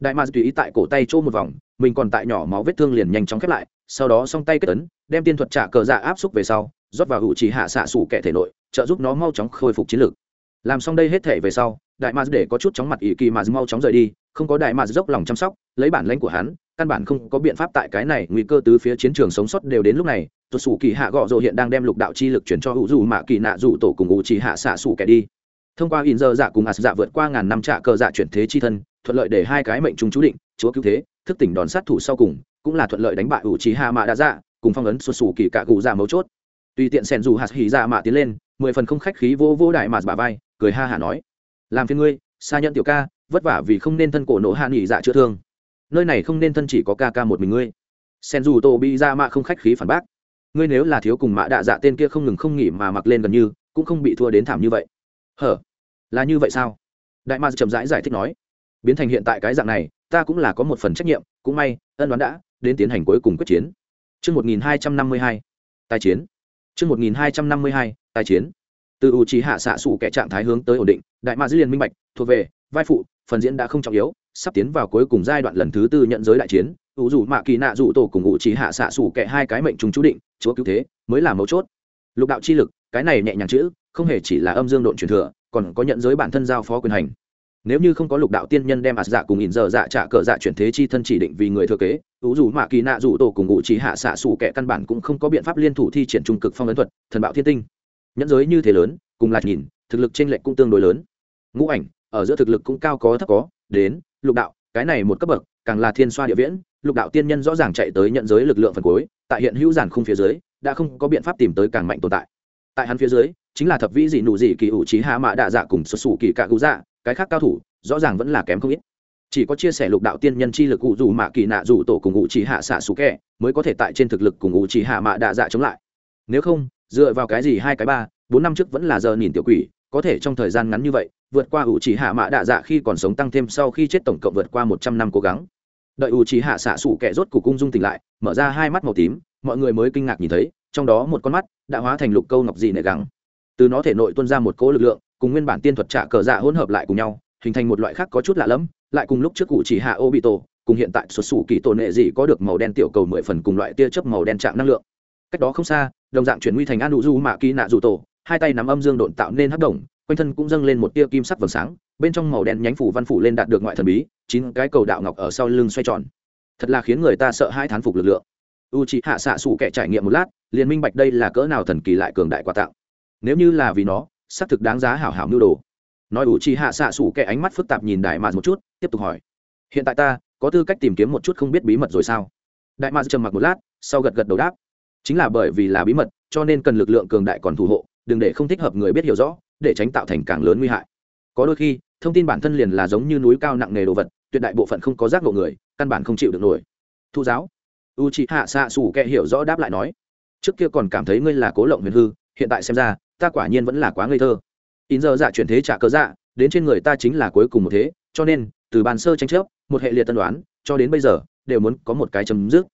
đại ma tùy ý tại cổ tay chỗ một vòng, mình còn tại nhỏ máu vết thương liền nhanh chóng khép lại, sau đó song tay kết ấn, đem tiên thuật trả cờ dạ áp xúc về sau, rót vào ủ chỉ hạ xạ xủ kẻ thể nội, trợ giúp nó mau chóng khôi phục chiến lực. làm xong đây hết thể về sau đại ma để có chút chóng mặt ý kỳ mà mau chóng rời đi, không có đại ma dốc lòng chăm sóc, lấy bản lãnh của hắn, căn bản không có biện pháp tại cái này nguy cơ từ phía chiến trường sống sót đều đến lúc này. Tuột sủ kỳ hạ gọ rồ hiện đang đem lục đạo chi lực chuyển cho hữu dù mạ kỳ nạ dù tổ cùng ủ chỉ hạ xạ sủ kẻ đi. Thông qua in giờ dạ cùng ạt dạ vượt qua ngàn năm trạ cờ dạ chuyển thế chi thân, thuận lợi để hai cái mệnh trùng chú định, chúa cứu thế, thức tỉnh đòn sát thủ sau cùng, cũng là thuận lợi đánh bại ủ chỉ hạ mạ đã dạ cùng phong ấn xuất sủ kỳ cả cụ dạ mấu chốt. Tùy tiện xèn dù hạt hỉ dạ mạ tiến lên, mười phần không khách khí vô vô đại mà bà vai, cười ha hả nói làm phiền ngươi xa nhận tiểu ca vất vả vì không nên thân cổ nổ hạ nghỉ dạ chữa thương. Nơi này không nên thân chỉ có ca ca một mình ngươi. Sen dù tô bị ra mạ không khách khí phản bác. Ngươi nếu là thiếu cùng mạ đạ dạ tên kia không ngừng không nghỉ mà mặc lên gần như cũng không bị thua đến thảm như vậy. Hở? Là như vậy sao? Đại ma chậm rãi giải, giải thích nói. Biến thành hiện tại cái dạng này ta cũng là có một phần trách nhiệm cũng may ân đoán đã đến tiến hành cuối cùng quyết chiến. Trước 1252, tài chiến. Trước 1252, tài chiến. Từ u trí hạ xạ Sủ kẻ trạng thái hướng tới ổn định, đại ma dữ liền minh bạch, thuộc về vai phụ, phần diễn đã không trọng yếu, sắp tiến vào cuối cùng giai đoạn lần thứ tư nhận giới đại chiến, u dù mạ kỳ nạ dụ tổ cùng u trí hạ xạ Sủ kẻ hai cái mệnh trùng chú định, chúa cứu thế, mới là mấu chốt. Lục đạo chi lực, cái này nhẹ nhàng chữ, không hề chỉ là âm dương độn truyền thừa, còn có nhận giới bản thân giao phó quyền hành nếu như không có lục đạo tiên nhân đem ạt dạ cùng ỉn giờ dạ trả cờ dạ chuyển thế chi thân chỉ định vì người thừa kế ủ dù mạ kỳ nạ dù tổ cùng ngụ chỉ hạ xạ xù kẻ căn bản cũng không có biện pháp liên thủ thi triển trung cực phong ấn thuật thần bạo thiên tinh nhẫn giới như thế lớn, cùng lạc nhìn, thực lực trên lệnh cũng tương đối lớn. Ngũ ảnh, ở giữa thực lực cũng cao có thấp có, đến, lục đạo, cái này một cấp bậc, càng là thiên xoa địa viễn, lục đạo tiên nhân rõ ràng chạy tới nhận giới lực lượng phần cuối, tại hiện hữu giản khung phía dưới, đã không có biện pháp tìm tới càng mạnh tồn tại. Tại hắn phía dưới, chính là thập vĩ dị nụ dị kỳ ủ trí hạ mạ đạ dạ cùng xuất xù kỳ cạ cụ dạ cái khác cao thủ, rõ ràng vẫn là kém không ít. Chỉ có chia sẻ lục đạo tiên nhân chi lực cụ dù mạ kỳ nạ dù tổ cùng ngụ chỉ hạ xạ xù kẹ, mới có thể tại trên thực lực cùng ngụ chỉ hạ mạ đạ dạ chống lại. Nếu không dựa vào cái gì hai cái ba, bốn năm trước vẫn là giờ nhìn tiểu quỷ, có thể trong thời gian ngắn như vậy, vượt qua ủ chỉ hạ mạ đạ dạ khi còn sống tăng thêm sau khi chết tổng cộng vượt qua một trăm năm cố gắng. Đợi ủ chỉ hạ xạ sủ kẻ rốt cục cung dung tỉnh lại, mở ra hai mắt màu tím, mọi người mới kinh ngạc nhìn thấy, trong đó một con mắt đã hóa thành lục câu ngọc dị nệ gắng từ nó thể nội tuôn ra một cỗ lực lượng, cùng nguyên bản tiên thuật trả cờ dạ hỗn hợp lại cùng nhau, hình thành một loại khác có chút lạ lẫm, lại cùng lúc trước cụ chỉ hạ ô bị tổ cùng hiện tại xuất xù kỳ tổ nệ dị có được màu đen tiểu cầu mười phần cùng loại tia chớp màu đen trạng năng lượng. Cách đó không xa đồng dạng chuyển nguy thành an đủ du mạ kỳ nạ dù tổ, hai tay nắm âm dương độn tạo nên hấp động quanh thân cũng dâng lên một tia kim sắc vầng sáng, bên trong màu đen nhánh phủ văn phủ lên đạt được ngoại thần bí, chín cái cầu đạo ngọc ở sau lưng xoay tròn. Thật là khiến người ta sợ hai thán phục lực lượng. U chị hạ xạ xù kẻ trải nghiệm một lát, liền minh bạch đây là cỡ nào thần kỳ lại cường đại quà tặng nếu như là vì nó, xác thực đáng giá hảo hảo mưu đồ. Nói u chị hạ xạ xù kẻ ánh mắt phức tạp nhìn đại mạc một chút, tiếp tục hỏi. Hiện tại ta có tư cách tìm kiếm một chút không biết bí mật rồi sao? Đại mạc trầm mặc một lát, sau gật gật đầu đáp chính là bởi vì là bí mật, cho nên cần lực lượng cường đại còn thủ hộ, đừng để không thích hợp người biết hiểu rõ, để tránh tạo thành càng lớn nguy hại. Có đôi khi, thông tin bản thân liền là giống như núi cao nặng nề đồ vật, tuyệt đại bộ phận không có giác ngộ người, căn bản không chịu được nổi. Thu giáo. U c h ị hạ xạ xù kệ hiểu rõ đáp lại nói, trước kia còn cảm thấy ngươi là cố lộng huyền hư, hiện tại xem ra, ta quả nhiên vẫn là quá ngây thơ. In giờ dạ chuyển thế trả cớ dạ đến trên người ta chính là cuối cùng một thế, cho nên, từ bàn sơ tranh chấp, một hệ liệt tân đoán, cho đến bây giờ, đều muốn có một cái chấm dứt.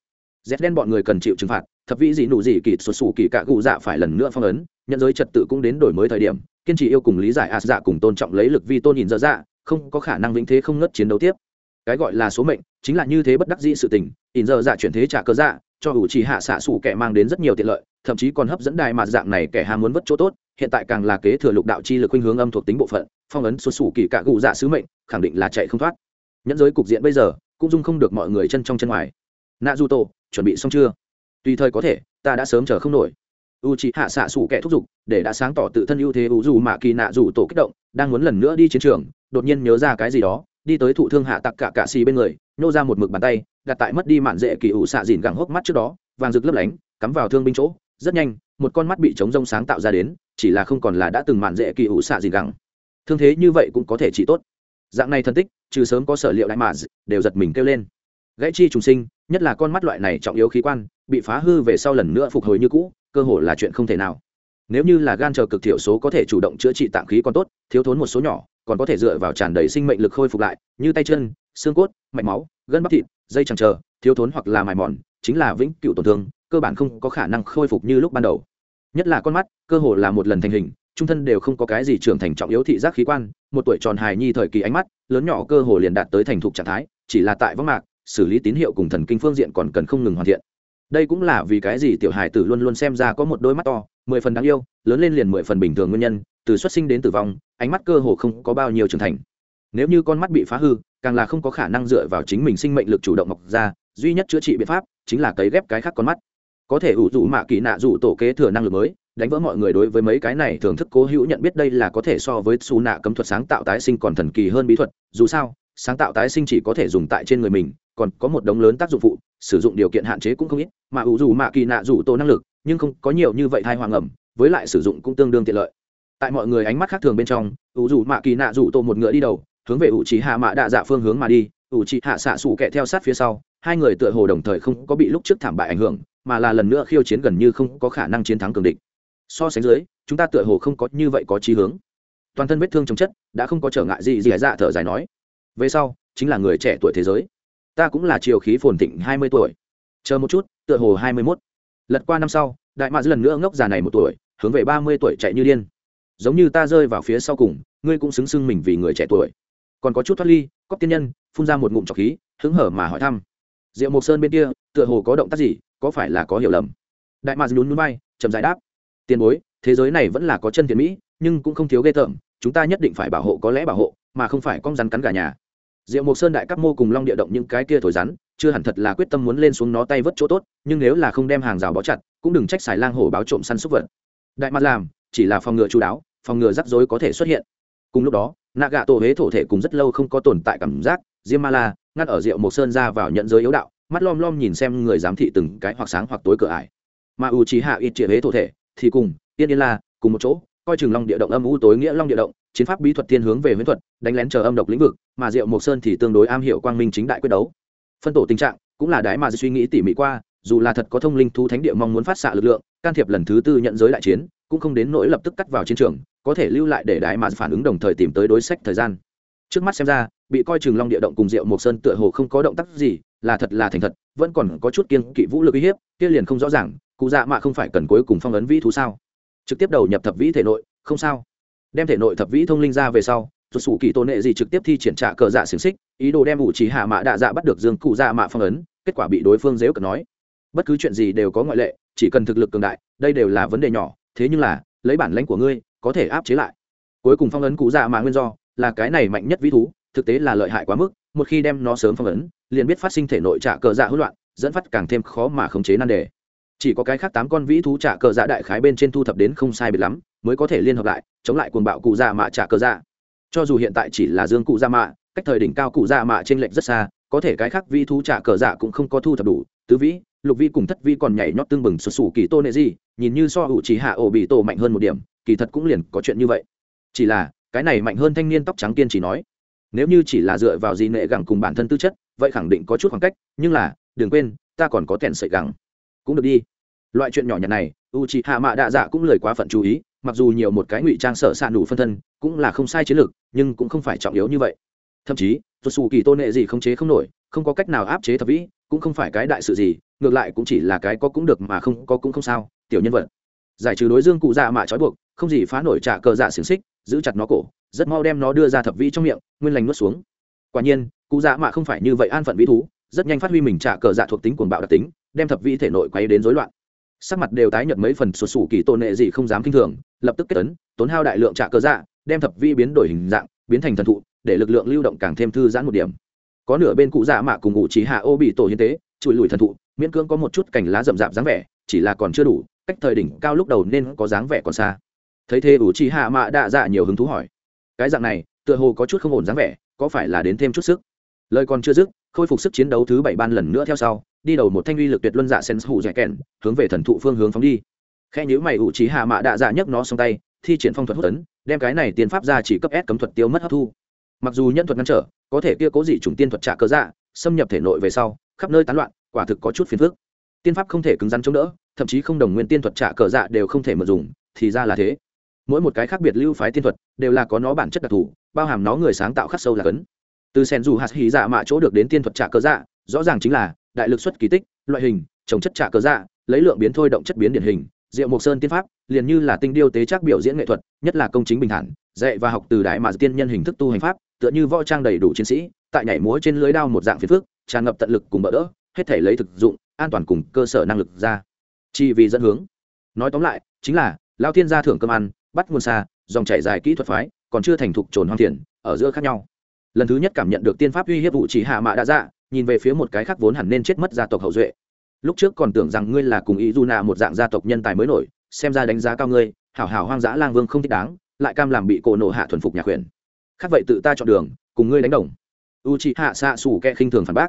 Z đen bọn người cần chịu trừng phạt thập vĩ dị nụ dị kỳ xuất xù kỳ cạ cụ dạ phải lần nữa phong ấn, nhận giới trật tự cũng đến đổi mới thời điểm, kiên trì yêu cùng lý giải ạt dạ cùng tôn trọng lấy lực vi tôn nhìn dở dạ không có khả năng vĩnh thế không ngất chiến đấu tiếp. Cái gọi là số mệnh, chính là như thế bất đắc dĩ sự tình ỉn giờ dạ chuyển thế trả cơ dạ cho ủ trì hạ xạ xù kẻ mang đến rất nhiều tiện lợi, thậm chí còn hấp dẫn đài mà dạng này kẻ ham muốn vất chỗ tốt, hiện tại càng là kế thừa lục đạo chi lực khuynh hướng âm thuộc tính bộ phận, phong ấn xuất xù kỳ cạ cụ dạ sứ mệnh, khẳng định là chạy không thoát. Nhẫn giới cục diện bây giờ, cũng dung không được mọi người chân trong chân ngoài. Nạ du tô chuẩn bị xong chưa? Tùy thời có thể, ta đã sớm chờ không nổi. U c hạ xạ xủ kẻ thúc giục, để đã sáng tỏ tự thân ưu thế u dù mạ kỳ nạ dù tổ kích động, đang muốn lần nữa đi chiến trường, đột nhiên nhớ ra cái gì đó, đi tới thụ thương hạ tặc cả cạ xì bên người, nhô ra một mực bàn tay, đặt tại mất đi mạn dễ kỳ ủ xạ dìn gẳng hốc mắt trước đó, vàng rực lấp lánh, cắm vào thương binh chỗ, rất nhanh, một con mắt bị chống rông sáng tạo ra đến, chỉ là không còn là đã từng mạn dễ kỳ ủ xạ dìn gẳng. Thương thế như vậy cũng có thể trị tốt. Dạng này thân tích, trừ sớm có sở liệu đại mà, đều giật mình kêu lên gãy chi trùng sinh, nhất là con mắt loại này trọng yếu khí quan, bị phá hư về sau lần nữa phục hồi như cũ, cơ hội là chuyện không thể nào. Nếu như là gan chờ cực thiểu số có thể chủ động chữa trị tạm khí còn tốt, thiếu thốn một số nhỏ, còn có thể dựa vào tràn đầy sinh mệnh lực khôi phục lại, như tay chân, xương cốt, mạch máu, gân bắp thịt, dây chẳng chờ, thiếu thốn hoặc là mài mòn, chính là vĩnh cựu tổn thương, cơ bản không có khả năng khôi phục như lúc ban đầu. Nhất là con mắt, cơ hồ là một lần thành hình, trung thân đều không có cái gì trưởng thành trọng yếu thị giác khí quan, một tuổi tròn hài nhi thời kỳ ánh mắt, lớn nhỏ cơ hồ liền đạt tới thành thục trạng thái, chỉ là tại võng mạc xử lý tín hiệu cùng thần kinh phương diện còn cần không ngừng hoàn thiện. Đây cũng là vì cái gì tiểu Hải tử luôn luôn xem ra có một đôi mắt to, mười phần đáng yêu, lớn lên liền mười phần bình thường nguyên nhân, từ xuất sinh đến tử vong, ánh mắt cơ hồ không có bao nhiêu trưởng thành. Nếu như con mắt bị phá hư, càng là không có khả năng dựa vào chính mình sinh mệnh lực chủ động mọc ra, duy nhất chữa trị biện pháp chính là cấy ghép cái khác con mắt. Có thể ủ dụ mạ kỳ nạ dụ tổ kế thừa năng lực mới, đánh vỡ mọi người đối với mấy cái này thưởng thức cố hữu nhận biết đây là có thể so với xù nạ cấm thuật sáng tạo tái sinh còn thần kỳ hơn bí thuật. Dù sao, sáng tạo tái sinh chỉ có thể dùng tại trên người mình còn có một đống lớn tác dụng phụ, sử dụng điều kiện hạn chế cũng không ít, mà ủ dù mạ kỳ nạ dù tổ năng lực, nhưng không có nhiều như vậy thai hoàng ẩm, với lại sử dụng cũng tương đương tiện lợi. Tại mọi người ánh mắt khác thường bên trong, ủ dù mạ kỳ nạ dù tổ một ngựa đi đầu, hướng về ủ trí hạ mạ đạ dạ phương hướng mà đi, ủ trí hạ xạ xủ kẹ theo sát phía sau, hai người tựa hồ đồng thời không có bị lúc trước thảm bại ảnh hưởng, mà là lần nữa khiêu chiến gần như không có khả năng chiến thắng cường địch. So sánh dưới, chúng ta tựa hồ không có như vậy có trí hướng. Toàn thân vết thương chống chất, đã không có trở ngại gì gì dạ thở dài nói. Về sau, chính là người trẻ tuổi thế giới ta cũng là chiều khí phồn thịnh hai mươi tuổi. Chờ một chút, tựa hồ hai mươi mốt. Lật qua năm sau, đại mạc lần nữa ngốc già này một tuổi, hướng về ba mươi tuổi chạy như điên. Giống như ta rơi vào phía sau cùng, ngươi cũng xứng xưng mình vì người trẻ tuổi. Còn có chút thoát ly, cóc tiên nhân, phun ra một ngụm trọc khí, hứng hở mà hỏi thăm. Diệu mộc sơn bên kia, tựa hồ có động tác gì, có phải là có hiểu lầm? Đại mạc nhún núi bay chậm giải đáp. Tiền bối, thế giới này vẫn là có chân thiện mỹ, nhưng cũng không thiếu ghê tởm, chúng ta nhất định phải bảo hộ có lẽ bảo hộ, mà không phải con rắn cắn gà nhà diệu mộc sơn đại cấp mô cùng long địa động những cái kia thổi rắn, chưa hẳn thật là quyết tâm muốn lên xuống nó tay vớt chỗ tốt, nhưng nếu là không đem hàng rào bó chặt, cũng đừng trách xài lang hổ báo trộm săn súc vật. Đại mặt làm, chỉ là phòng ngừa chú đáo, phòng ngừa rắc rối có thể xuất hiện. Cùng lúc đó, nạ gạ tổ huế thổ thể cùng rất lâu không có tồn tại cảm giác, diêm ma la, ngắt ở rượu mộc sơn ra vào nhận giới yếu đạo, mắt lom lom nhìn xem người giám thị từng cái hoặc sáng hoặc tối cửa ải. Mà u trí hạ ít triệt huế thổ thể, thì cùng tiên yên la, cùng một chỗ, coi chừng long địa động âm u tối nghĩa long địa động chiến pháp bí thuật thiên hướng về huyễn thuật, đánh lén chờ âm độc lĩnh vực, mà diệu mộc sơn thì tương đối am hiểu quang minh chính đại quyết đấu. Phân tổ tình trạng, cũng là đái mà suy nghĩ tỉ mỉ qua, dù là thật có thông linh thu thánh địa mong muốn phát xạ lực lượng, can thiệp lần thứ tư nhận giới đại chiến, cũng không đến nỗi lập tức cắt vào chiến trường, có thể lưu lại để đái mà phản ứng đồng thời tìm tới đối sách thời gian. Trước mắt xem ra, bị coi trường long địa động cùng diệu mộc sơn tựa hồ không có động tác gì, là thật là thành thật, vẫn còn có chút kiên kỵ vũ lực uy hiếp, kia liền không rõ ràng, cụ dạ mạ không phải cần cuối cùng phong ấn vĩ thú sao? Trực tiếp đầu nhập thập vĩ thể nội, không sao đem thể nội thập vĩ thông linh ra về sau tuột sủ kỳ tôn nệ gì trực tiếp thi triển trạ cờ dạ xiềng xích, ý đồ đem ủ trí hạ mạ đạ dạ bắt được dương cụ dạ mạ phong ấn, kết quả bị đối phương dếu cờ nói. Bất cứ chuyện gì đều có ngoại lệ, chỉ cần thực lực cường đại, đây đều là vấn đề nhỏ, thế nhưng là, lấy bản lãnh của ngươi, có thể áp chế lại. Cuối cùng phong ấn cụ dạ mạ nguyên do, là cái này mạnh nhất vĩ thú, thực tế là lợi hại quá mức, một khi đem nó sớm phong ấn, liền biết phát sinh thể nội trạ cờ dạ hỗn loạn, dẫn phát càng thêm khó mà khống chế nan đề. Chỉ có cái khác tám con vĩ thú trạ cờ dạ đại khái bên trên thu thập đến không sai biệt lắm mới có thể liên hợp lại, chống lại cuồng bạo cụ già mạ trả cờ ra cho dù hiện tại chỉ là dương cụ già mạ, cách thời đỉnh cao cụ già mạ trên lệnh rất xa, có thể cái khác vi thú trả cờ dạ cũng không có thu thập đủ. Tứ vĩ, lục vi cùng thất vi còn nhảy nhót tương bừng sụt sù kỳ tô nệ gì nhìn như so hữu chỉ hạ ổ bị tổ mạnh hơn một điểm, kỳ thật cũng liền có chuyện như vậy. Chỉ là, cái này mạnh hơn thanh niên tóc trắng kiên chỉ nói, nếu như chỉ là dựa vào gì nệ gẳng cùng bản thân tư chất, vậy khẳng định có chút khoảng cách, nhưng là, đừng quên, ta còn có kèn sợi gẳng. Cũng được đi. Loại chuyện nhỏ nhặt này u c h ị hạ mạ đạ dạ cũng lời quá phận chú ý mặc dù nhiều một cái ngụy trang sợ s ạ nủ phân thân cũng là không sai chiến lược, nhưng cũng không phải trọng yếu như vậy. Thậm chí tuột xù kỳ tôn nệ gì không chế không nổi, không có cách nào áp chế thập vĩ, cũng không phải cái đại sự gì, ngược lại cũng chỉ là cái có cũng được mà không có cũng không sao, tiểu nhân vật. Giải trừ đối dương cụ dạ mạ trói buộc, không gì phá nổi trả cờ dạ xiềng xích, giữ chặt nó cổ, rất mau đem nó đưa ra thập vĩ trong miệng, nguyên lành nuốt xuống. Quả nhiên, cụ dạ mạ không phải như vậy an phận vĩ thú, rất nhanh phát huy mình trả cờ dạ thuộc tính cuồng bạo đặc tính, đem thập vĩ thể nội quay đến rối loạn sắc mặt đều tái nhợt mấy phần sụt sủ kỳ tôn nệ gì không dám kinh thường, lập tức kết tấn tốn hao đại lượng trả cơ dạ đem thập vi biến đổi hình dạng, biến thành thần thụ, để lực lượng lưu động càng thêm thư giãn một điểm. Có nửa bên cụ dạ mạ cùng ngụ trí hạ ô bị tổ hiến tế, chùi lùi thần thụ, miễn cưỡng có một chút cành lá rậm rạp dáng vẻ, chỉ là còn chưa đủ, cách thời đỉnh cao lúc đầu nên có dáng vẻ còn xa. Thấy thế ủ trí hạ mạ đạ dạ nhiều hứng thú hỏi, cái dạng này, tựa hồ có chút không ổn dáng vẻ, có phải là đến thêm chút sức? Lời còn chưa dứt, khôi phục sức chiến đấu thứ bảy ban lần nữa theo sau đi đầu một thanh uy lực tuyệt luân dạ sen hủ dạy kèn, hướng về thần thụ phương hướng phóng đi. Khe nhữ mày ủ trí hạ mạ đạ dạ nhấc nó xong tay, thi triển phong thuật hút ấn đem cái này tiên pháp ra chỉ cấp s cấm thuật tiêu mất hấp thu. Mặc dù nhân thuật ngăn trở, có thể kia cố dị chủng tiên thuật trả cơ dạ xâm nhập thể nội về sau, khắp nơi tán loạn, quả thực có chút phiền phức. Tiên pháp không thể cứng rắn chống đỡ, thậm chí không đồng nguyên tiên thuật trả cờ dạ đều không thể mà dùng, thì ra là thế. Mỗi một cái khác biệt lưu phái tiên thuật, đều là có nó bản chất đặc thù, bao hàm nó người sáng tạo khắc sâu là cấn. Từ sen dù hạt hỉ dạ mạ chỗ được đến tiên thuật trả cờ dạ rõ ràng chính là đại lực xuất kỳ tích, loại hình, trồng chất trả cờ dạ lấy lượng biến thôi động chất biến điển hình, diệu mộc sơn tiên pháp, liền như là tinh điêu tế trác biểu diễn nghệ thuật, nhất là công chính bình thản, dạy và học từ đại mà tiên nhân hình thức tu hành pháp, tựa như võ trang đầy đủ chiến sĩ, tại nhảy múa trên lưới đao một dạng phiền phước tràn ngập tận lực cùng bỡ đỡ, hết thể lấy thực dụng, an toàn cùng cơ sở năng lực ra. Chi vì dẫn hướng. Nói tóm lại, chính là lao thiên gia thưởng cơm ăn, bắt nguồn xa, dòng chảy dài kỹ thuật phái, còn chưa thành thục trồn hoang thiền, ở giữa khác nhau. Lần thứ nhất cảm nhận được tiên pháp uy hiếp vụ chỉ hạ mạ đã dạ nhìn về phía một cái khác vốn hẳn nên chết mất gia tộc hậu duệ. Lúc trước còn tưởng rằng ngươi là cùng ý du nạ một dạng gia tộc nhân tài mới nổi, xem ra đánh giá cao ngươi, hảo hảo hoang dã lang vương không thích đáng, lại cam làm bị cổ nộ hạ thuần phục nhà quyền khác vậy tự ta chọn đường, cùng ngươi đánh đồng. U chị hạ xạ xù kẹ khinh thường phản bác.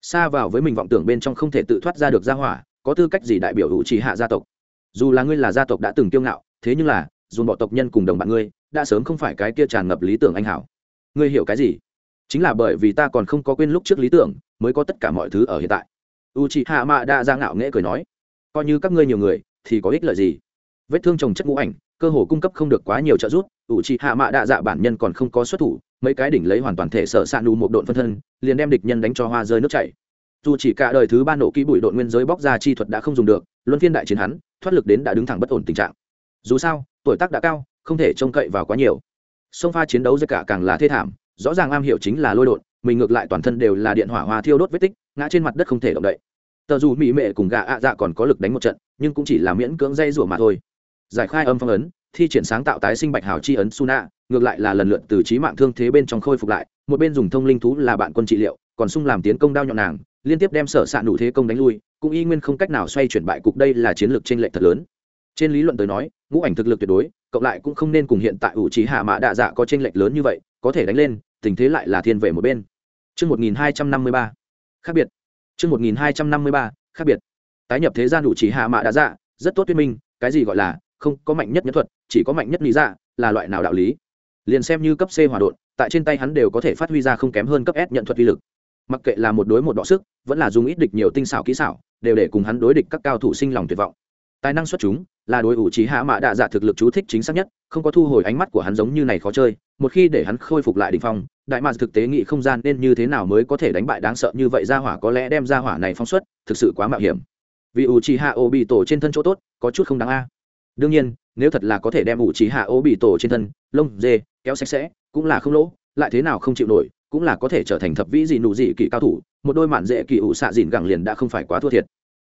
Xa vào với mình vọng tưởng bên trong không thể tự thoát ra được gia hỏa, có tư cách gì đại biểu u chị hạ gia tộc? Dù là ngươi là gia tộc đã từng kiêu ngạo, thế nhưng là, dù bọn tộc nhân cùng đồng bạn ngươi, đã sớm không phải cái kia tràn ngập lý tưởng anh hảo. Ngươi hiểu cái gì? Chính là bởi vì ta còn không có quên lúc trước lý tưởng, mới có tất cả mọi thứ ở hiện tại. U chị hạ mạ đã ra ngạo nghễ cười nói, coi như các ngươi nhiều người, thì có ích lợi gì? Vết thương trồng chất ngũ ảnh, cơ hồ cung cấp không được quá nhiều trợ giúp u chị hạ mạ đa dạ bản nhân còn không có xuất thủ, mấy cái đỉnh lấy hoàn toàn thể sở s ạ nù một độn phân thân, liền đem địch nhân đánh cho hoa rơi nước chảy. Dù chỉ cả đời thứ ba nổ kỹ bụi độn nguyên giới bóc ra chi thuật đã không dùng được, luân phiên đại chiến hắn, thoát lực đến đã đứng thẳng bất ổn tình trạng. Dù sao, tuổi tác đã cao, không thể trông cậy vào quá nhiều. Sông pha chiến đấu giữa cả càng là thê thảm rõ ràng am hiểu chính là lôi đột, mình ngược lại toàn thân đều là điện hỏa hoa thiêu đốt vết tích, ngã trên mặt đất không thể động đậy. Tờ dù mỹ mệ cùng gà ạ dạ còn có lực đánh một trận, nhưng cũng chỉ là miễn cưỡng dây rủa mà thôi. Giải khai âm phong ấn, thi triển sáng tạo tái sinh bạch hào chi ấn suna, ngược lại là lần lượt từ trí mạng thương thế bên trong khôi phục lại, một bên dùng thông linh thú là bạn quân trị liệu, còn sung làm tiến công đao nhọn nàng, liên tiếp đem sở s ạ nụ thế công đánh lui, cũng y nguyên không cách nào xoay chuyển bại cục đây là chiến lược t r ê n lệch thật lớn. Trên lý luận tới nói, ngũ ảnh thực lực tuyệt đối, cộng lại cũng không nên cùng hiện tại ủ trí hạ mã đạ dạ có t r ê n lệch lớn như vậy, có thể đánh lên tình thế lại là thiên về một bên Chương 1253, khác biệt. Chương 1253, khác biệt. Tái nhập thế gian đủ chỉ hạ mạ đã dạ, rất tốt tuyên minh, cái gì gọi là không có mạnh nhất nhân thuật, chỉ có mạnh nhất lý dạ, là loại nào đạo lý. Liền xem như cấp C hỏa độn, tại trên tay hắn đều có thể phát huy ra không kém hơn cấp S nhận thuật uy lực mặc kệ là một đối một đọ sức vẫn là dùng ít địch nhiều tinh xảo kỹ xảo đều để cùng hắn đối địch các cao thủ sinh lòng tuyệt vọng tài năng xuất chúng là đối ủ trí hạ mã đạ dạ thực lực chú thích chính xác nhất không có thu hồi ánh mắt của hắn giống như này khó chơi một khi để hắn khôi phục lại đỉnh phong đại mạc thực tế nghị không gian nên như thế nào mới có thể đánh bại đáng sợ như vậy ra hỏa có lẽ đem ra hỏa này phong xuất, thực sự quá mạo hiểm. Vì ủ trì hạ ô bị tổ trên thân chỗ tốt, có chút không đáng a. Đương nhiên, nếu thật là có thể đem ủ trì hạ ô bị tổ trên thân, lông, dê, kéo sạch sẽ, cũng là không lỗ, lại thế nào không chịu nổi, cũng là có thể trở thành thập vĩ gì nụ gì kỳ cao thủ, một đôi mạn dễ kỳ ủ xạ dìn gẳng liền đã không phải quá thua thiệt.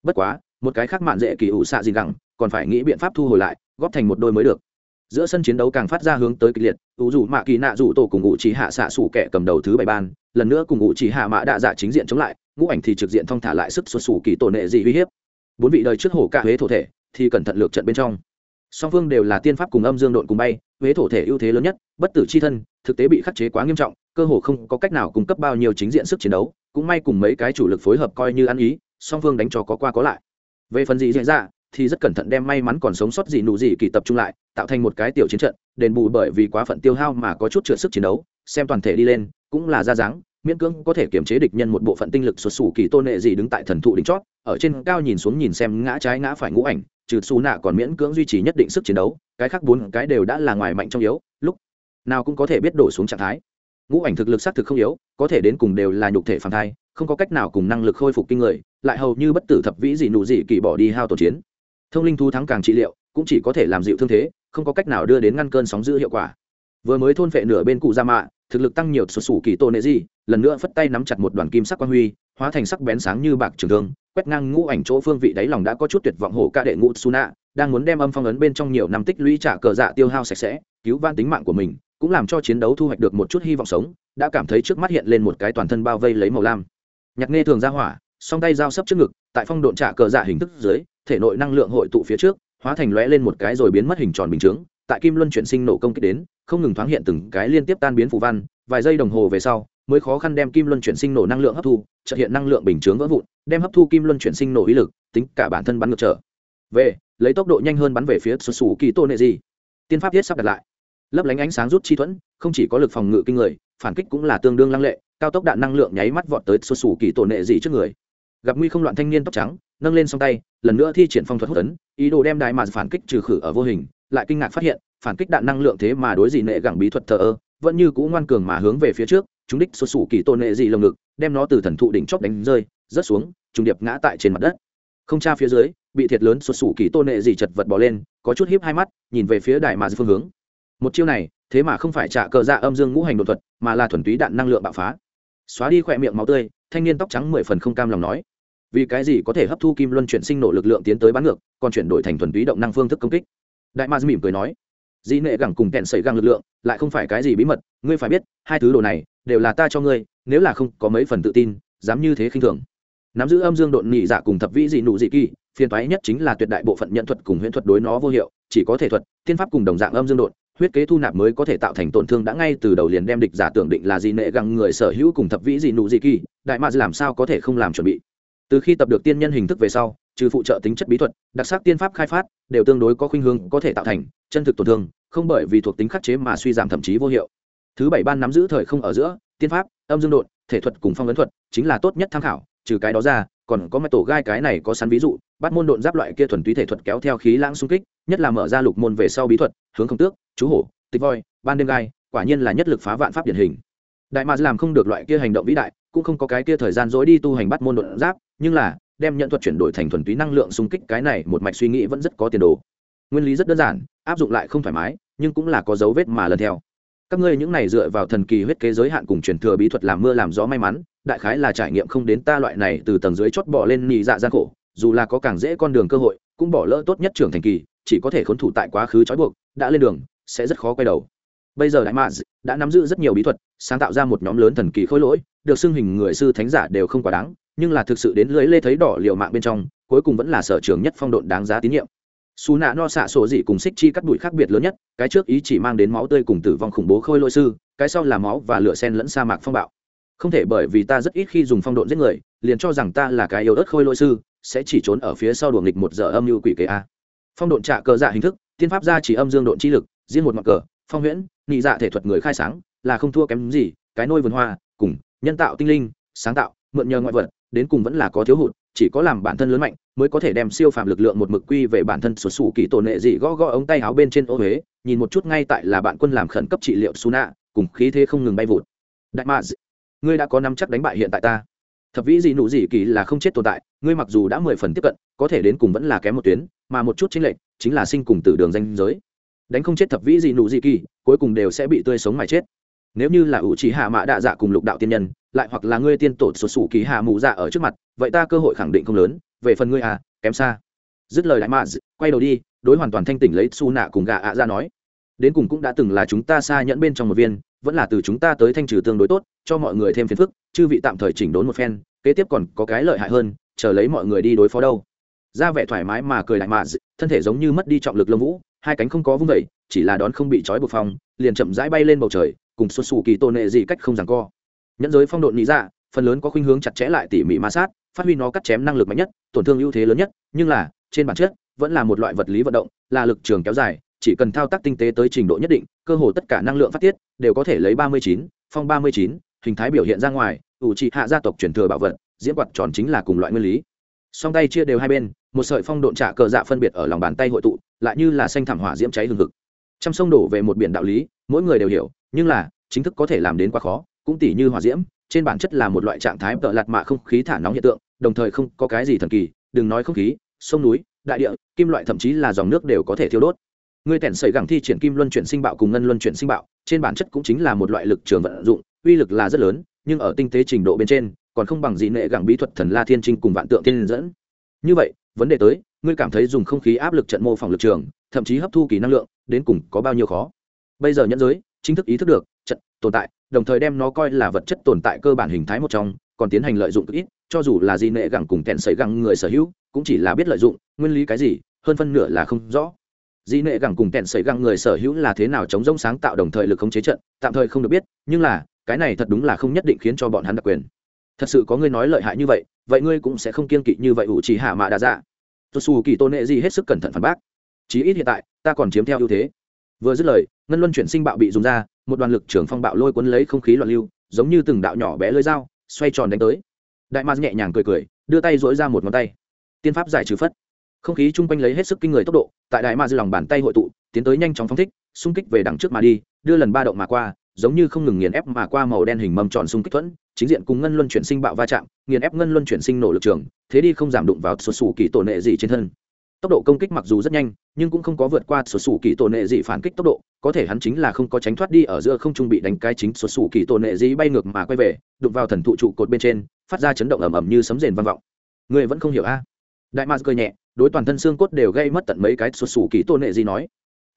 Bất quá, một cái khác mạn dễ kỳ ủ xạ dìn gẳng, còn phải nghĩ biện pháp thu hồi lại, góp thành một đôi mới được giữa sân chiến đấu càng phát ra hướng tới kịch liệt ủ dù mạ kỳ nạ dù tổ cùng ngụ chỉ hạ xạ sủ kẻ cầm đầu thứ bảy ban, lần nữa cùng ngụ chỉ hạ mạ đạ dạ chính diện chống lại, ngũ ảnh thì trực diện thong thả lại sức xuất xù kỳ tổ nệ dị uy hiếp. Bốn vị đời trước hổ cả huế thổ thể thì cẩn thận lược trận bên trong. Song phương đều là tiên pháp cùng âm dương độn cùng bay, huế thổ thể ưu thế lớn nhất, bất tử c h i thân, thực tế bị khắc chế quá nghiêm trọng, cơ hồ không có cách nào cung cấp bao nhiêu chính diện sức chiến đấu, cũng may cùng mấy cái chủ lực phối hợp coi như ăn ý, song phương đánh cho có qua có lại. Về phần gì diễn ra thì rất cẩn thận đem may mắn còn sống sót gì nụ gì kỳ tập trung lại, tạo thành một cái tiểu chiến trận, đền bù bởi vì quá phận tiêu hao mà có chút trượt sức chiến đấu, xem toàn thể đi lên, cũng là ra dáng, miễn cưỡng có thể kiềm chế địch nhân một bộ phận tinh lực xuất xù kỳ tôn nệ gì đứng tại thần thụ đỉnh chót, ở trên cao nhìn xuống nhìn xem ngã trái ngã phải ngũ ảnh, trừ xù nạ còn miễn cưỡng duy trì nhất định sức chiến đấu, cái khác bốn cái đều đã là ngoài mạnh trong yếu, lúc nào cũng có thể biết đổ xuống trạng thái. Ngũ ảnh thực lực xác thực không yếu, có thể đến cùng đều là nhục thể phản thai, không có cách nào cùng năng lực khôi phục kinh người, lại hầu như bất tử thập vĩ gì nụ gì kỳ bỏ đi hao tổ chiến thông linh thu thắng càng trị liệu cũng chỉ có thể làm dịu thương thế không có cách nào đưa đến ngăn cơn sóng giữ hiệu quả. Vừa mới thôn phệ nửa bên cụ gia mạ thực lực tăng nhiều sụt sủ kỳ tô nệ Di, lần nữa phất tay nắm chặt một đoàn kim sắc quang huy hóa thành sắc bén sáng như bạc trường thương quét ngang ngũ ảnh chỗ phương vị đáy lòng đã có chút tuyệt vọng hổ ca đệ ngũ suna đang muốn đem âm phong ấn bên trong nhiều năm tích lũy trả cờ dạ tiêu hao sạch sẽ cứu van tính mạng của mình cũng làm cho chiến đấu thu hoạch được một chút hy vọng sống đã cảm thấy trước mắt hiện lên một cái toàn thân bao vây lấy màu lam. Nhạc nghe thường ra hỏa song tay giao sấp trước ngực tại phong độn trả cờ dạ hình thức dưới thể nội năng lượng hội tụ phía trước, hóa thành lóe lên một cái rồi biến mất hình tròn bình chướng, tại kim luân chuyển sinh nổ công kích đến, không ngừng thoáng hiện từng cái liên tiếp tan biến phù văn, vài giây đồng hồ về sau, mới khó khăn đem kim luân chuyển sinh nổ năng lượng hấp thu trợ hiện năng lượng bình chướng vỡ vụn, đem hấp thu kim luân chuyển sinh nổ ý lực, tính cả bản thân bắn ngược trở. Về, lấy tốc độ nhanh hơn bắn về phía xuất xù kỳ tô nệ gì tiên pháp thiết sắp đặt lại. Lấp lánh ánh sáng rút chi thuẫn, không chỉ có lực phòng ngự kinh người, phản kích cũng là tương đương lăng lệ, cao tốc đạn năng lượng nháy mắt vọt tới xuất xù kỳ tổ nệ gì trước người. Gặp nguy không loạn thanh niên tóc trắng nâng lên song tay, lần nữa thi triển phong thuật hút tấn ý đồ đem đại mà phản kích trừ khử ở vô hình, lại kinh ngạc phát hiện, phản kích đạn năng lượng thế mà đối dị nệ gẳng bí thuật thờ ơ, vẫn như cũ ngoan cường mà hướng về phía trước, chúng đích xuất xù kỳ tôn nệ dị lồng ngực, đem nó từ thần thụ đỉnh chóp đánh rơi, rớt xuống, trùng điệp ngã tại trên mặt đất. Không tra phía dưới, bị thiệt lớn xuất xù kỳ tôn nệ dị chật vật bỏ lên, có chút hiếp hai mắt, nhìn về phía đại mà phương hướng. Một chiêu này, thế mà không phải trả cờ dạ âm dương ngũ hành đột thuật, mà là thuần túy đạn năng lượng bạo phá. Xóa đi khỏe miệng máu tươi, thanh niên tóc trắng mười phần không cam lòng nói vì cái gì có thể hấp thu kim luân chuyển sinh nổ lực lượng tiến tới bán ngược, còn chuyển đổi thành thuần túy động năng phương thức công kích? Đại ma mỉm cười nói, dĩ nệ gẳng cùng kẹn xảy găng lực lượng, lại không phải cái gì bí mật, ngươi phải biết, hai thứ đồ này đều là ta cho ngươi, nếu là không có mấy phần tự tin, dám như thế khinh thường. Nắm giữ âm dương độn nhị dạ cùng thập vĩ dị nụ dị kỳ, phiền toái nhất chính là tuyệt đại bộ phận nhận thuật cùng huyễn thuật đối nó vô hiệu, chỉ có thể thuật thiên pháp cùng đồng dạng âm dương độn, huyết kế thu nạp mới có thể tạo thành tổn thương đã ngay từ đầu liền đem địch giả tưởng định là dị nệ găng người sở hữu cùng thập vĩ dị nụ dị kỳ, đại ma làm sao có thể không làm chuẩn bị? Từ khi tập được tiên nhân hình thức về sau, trừ phụ trợ tính chất bí thuật, đặc sắc tiên pháp khai phát, đều tương đối có khuynh hướng, có thể tạo thành chân thực tổn thương, không bởi vì thuộc tính khắc chế mà suy giảm thậm chí vô hiệu. Thứ bảy ban nắm giữ thời không ở giữa, tiên pháp, âm dương đột thể thuật cùng phong ấn thuật chính là tốt nhất tham khảo, trừ cái đó ra, còn có mấy tổ gai cái này có sẵn ví dụ, bắt môn độn giáp loại kia thuần túy thể thuật kéo theo khí lãng xung kích, nhất là mở ra lục môn về sau bí thuật, hướng không tước, chú hổ, tịch voi, ban đêm gai, quả nhiên là nhất lực phá vạn pháp điển hình. Đại mà làm không được loại kia hành động vĩ đại cũng không có cái kia thời gian dối đi tu hành bắt môn đột giáp, nhưng là, đem nhận thuật chuyển đổi thành thuần túy năng lượng xung kích cái này một mạch suy nghĩ vẫn rất có tiền đồ. Nguyên lý rất đơn giản, áp dụng lại không thoải mái, nhưng cũng là có dấu vết mà lần theo. Các ngươi những này dựa vào thần kỳ huyết kế giới hạn cùng truyền thừa bí thuật làm mưa làm gió may mắn, đại khái là trải nghiệm không đến ta loại này từ tầng dưới chót bỏ lên nhị dạ gian khổ, dù là có càng dễ con đường cơ hội, cũng bỏ lỡ tốt nhất trưởng thành kỳ, chỉ có thể khốn thủ tại quá khứ trói buộc, đã lên đường, sẽ rất khó quay đầu bây giờ đại mads đã nắm giữ rất nhiều bí thuật, sáng tạo ra một nhóm lớn thần kỳ khối lỗi, được xưng hình người sư thánh giả đều không quá đáng, nhưng là thực sự đến lưới lê thấy đỏ liều mạng bên trong, cuối cùng vẫn là sở trường nhất phong độn đáng giá tín nhiệm. Xù nạ no xạ sổ dị cùng xích chi cắt đùi khác biệt lớn nhất, cái trước ý chỉ mang đến máu tươi cùng tử vong khủng bố khôi lỗi sư, cái sau là máu và lửa sen lẫn sa mạc phong bạo. Không thể bởi vì ta rất ít khi dùng phong độn giết người, liền cho rằng ta là cái yếu ớt khôi lỗi sư, sẽ chỉ trốn ở phía sau đùa nghịch một giờ âm như quỷ kế a. Phong độn trạ cờ dạ hình thức, tiên pháp gia chỉ âm dương độn chi lực, riêng một mặt cờ phong huyễn, nhị dạ thể thuật người khai sáng, là không thua kém gì, cái nôi vườn hoa, cùng nhân tạo tinh linh, sáng tạo, mượn nhờ ngoại vật, đến cùng vẫn là có thiếu hụt, chỉ có làm bản thân lớn mạnh, mới có thể đem siêu phàm lực lượng một mực quy về bản thân sụt sủ kỳ tổ nệ dị gõ gõ ống tay áo bên trên ô huế, nhìn một chút ngay tại là bạn quân làm khẩn cấp trị liệu su nạ cùng khí thế không ngừng bay vụt. Đại ma ngươi đã có năm chắc đánh bại hiện tại ta. Thập vĩ dị nụ dị kỳ là không chết tồn tại, ngươi mặc dù đã mười phần tiếp cận, có thể đến cùng vẫn là kém một tuyến, mà một chút chính lệnh chính là sinh cùng từ đường danh giới đánh không chết thập vĩ gì nụ gì kỳ, cuối cùng đều sẽ bị tươi sống mà chết. Nếu như là ủ trì hạ mã đạ dạ cùng lục đạo tiên nhân, lại hoặc là ngươi tiên tổ sụt sủ kỳ hạ mù dạ ở trước mặt, vậy ta cơ hội khẳng định không lớn, về phần ngươi à kém xa. Dứt lời đại mạ quay đầu đi, đối hoàn toàn thanh tỉnh lấy su nạ cùng gà ạ dạ ra nói. Đến cùng cũng đã từng là chúng ta xa nhẫn bên trong một viên, vẫn là từ chúng ta tới thanh trừ tương đối tốt, cho mọi người thêm phiền phức, chư vị tạm thời chỉnh đốn một phen, kế tiếp còn có cái lợi hại hơn, chờ lấy mọi người đi đối phó đâu. Ra vẻ thoải mái mà cười đại mạ thân thể giống như mất đi trọng lực lông vũ hai cánh không có vung vẩy, chỉ là đón không bị trói buộc phòng, liền chậm rãi bay lên bầu trời, cùng xuất xù kỳ tôn nệ gì cách không ràng co. Nhẫn giới phong độn lý dạ phần lớn có khuynh hướng chặt chẽ lại tỉ mỉ ma sát, phát huy nó cắt chém năng lực mạnh nhất, tổn thương ưu thế lớn nhất, nhưng là, trên bản chất, vẫn là một loại vật lý vận động, là lực trường kéo dài, chỉ cần thao tác tinh tế tới trình độ nhất định, cơ hồ tất cả năng lượng phát tiết, đều có thể lấy ba mươi chín, phong ba mươi chín, hình thái biểu hiện ra ngoài, ủ trị hạ gia tộc truyền thừa bảo vật, diễn quạt tròn chính là cùng loại nguyên lý. Song tay chia đều hai bên một sợi phong độn trả cờ dạ phân biệt ở lòng bàn tay hội tụ, lại như là xanh thảm hỏa diễm cháy hừng hực. Trăm sông đổ về một biển đạo lý, mỗi người đều hiểu, nhưng là, chính thức có thể làm đến quá khó, cũng tỉ như hỏa diễm, trên bản chất là một loại trạng thái tợ lạt mạ không khí thả nóng hiện tượng, đồng thời không có cái gì thần kỳ, đừng nói không khí, sông núi, đại địa, kim loại thậm chí là dòng nước đều có thể thiêu đốt. Người tẻn sẩy gẳng thi triển kim luân chuyển sinh bạo cùng ngân luân chuyển sinh bạo, trên bản chất cũng chính là một loại lực trường vận dụng, uy lực là rất lớn, nhưng ở tinh tế trình độ bên trên, còn không bằng gì nệ gẳng bí thuật thần la thiên trinh cùng vạn tượng thiên dẫn. Như vậy vấn đề tới, ngươi cảm thấy dùng không khí áp lực trận mô phỏng lực trường, thậm chí hấp thu kỳ năng lượng, đến cùng có bao nhiêu khó? Bây giờ nhẫn giới, chính thức ý thức được, trận tồn tại, đồng thời đem nó coi là vật chất tồn tại cơ bản hình thái một trong, còn tiến hành lợi dụng cực ít, cho dù là gì nệ gẳng cùng kẹn sấy gẳng người sở hữu, cũng chỉ là biết lợi dụng, nguyên lý cái gì, hơn phân nửa là không rõ. Di nệ gẳng cùng kẹn sấy gẳng người sở hữu là thế nào chống rông sáng tạo đồng thời lực khống chế trận, tạm thời không được biết, nhưng là, cái này thật đúng là không nhất định khiến cho bọn hắn đặc quyền thật sự có ngươi nói lợi hại như vậy vậy ngươi cũng sẽ không kiên kỵ như vậy ủ chỉ hạ mạ đa dạ. Tôi xù kỳ tôn nệ gì hết sức cẩn thận phản bác. Chí ít hiện tại, ta còn chiếm theo ưu thế. Vừa dứt lời, ngân luân chuyển sinh bạo bị dùng ra, một đoàn lực trưởng phong bạo lôi cuốn lấy không khí loạn lưu, giống như từng đạo nhỏ bé lưỡi dao, xoay tròn đánh tới. Đại ma nhẹ nhàng cười cười, đưa tay dỗi ra một ngón tay. Tiên pháp giải trừ phất. Không khí chung quanh lấy hết sức kinh người tốc độ, tại đại ma dư lòng bàn tay hội tụ, tiến tới nhanh chóng phóng thích, xung kích về đằng trước mà đi, đưa lần ba động mà qua, giống như không ngừng nghiền ép mà qua màu đen hình mầm tròn xung kích thuẫn chính diện cùng ngân luân chuyển sinh bạo va chạm, nghiền ép ngân luân chuyển sinh nổ lực trường, thế đi không giảm đụng vào sụt sù kỳ tổ nệ gì trên thân. Tốc độ công kích mặc dù rất nhanh, nhưng cũng không có vượt qua sụt sù kỳ tổ nệ gì phản kích tốc độ, có thể hắn chính là không có tránh thoát đi ở giữa không trung bị đánh cái chính sụt sù kỳ tổ nệ gì bay ngược mà quay về, đụng vào thần thụ trụ cột bên trên, phát ra chấn động ầm ầm như sấm rền vang vọng. Người vẫn không hiểu a. Đại mars cười nhẹ, đối toàn thân xương cốt đều gây mất tận mấy cái sụt sù kỳ tổ nệ gì nói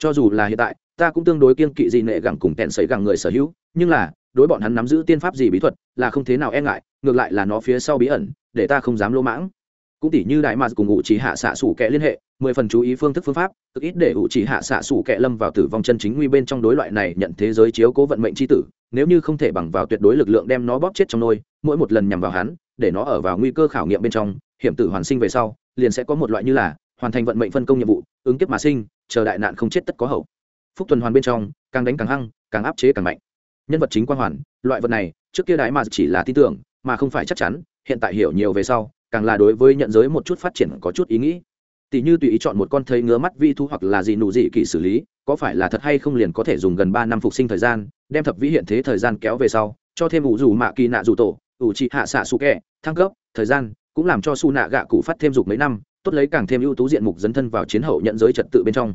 cho dù là hiện tại, ta cũng tương đối kiên kỵ gì nệ gẳng cùng tẹn sấy gẳng người sở hữu, nhưng là, đối bọn hắn nắm giữ tiên pháp gì bí thuật là không thế nào e ngại, ngược lại là nó phía sau bí ẩn, để ta không dám lỗ mãng. Cũng tỷ như đại mạc cùng ngụ chỉ hạ xạ sủ kẻ liên hệ, mười phần chú ý phương thức phương pháp, cực ít để ủ chỉ hạ xạ sủ kẻ lâm vào tử vong chân chính nguy bên trong đối loại này nhận thế giới chiếu cố vận mệnh c h i tử, nếu như không thể bằng vào tuyệt đối lực lượng đem nó bóp chết trong nôi, mỗi một lần nhằm vào hắn, để nó ở vào nguy cơ khảo nghiệm bên trong, hiểm tử hoàn sinh về sau, liền sẽ có một loại như là hoàn thành vận mệnh phân công nhiệm vụ, ứng kiếp mà sinh chờ đại nạn không chết tất có hậu. Phúc tuần hoàn bên trong, càng đánh càng hăng, càng áp chế càng mạnh. Nhân vật chính quang hoàn, loại vật này, trước kia đại mà chỉ là tin tưởng, mà không phải chắc chắn, hiện tại hiểu nhiều về sau, càng là đối với nhận giới một chút phát triển có chút ý nghĩ. Tỷ như tùy ý chọn một con thấy ngứa mắt vi thu hoặc là gì nụ gì kỳ xử lý, có phải là thật hay không liền có thể dùng gần ba năm phục sinh thời gian, đem thập vĩ hiện thế thời gian kéo về sau, cho thêm ủ dù mạ kỳ nạ dù tổ, ủ trị hạ xạ su kẹ thăng cấp, thời gian, cũng làm cho su nạ gạ cụ phát thêm dục mấy năm tốt lấy càng thêm ưu tú diện mục dấn thân vào chiến hậu nhận giới trật tự bên trong.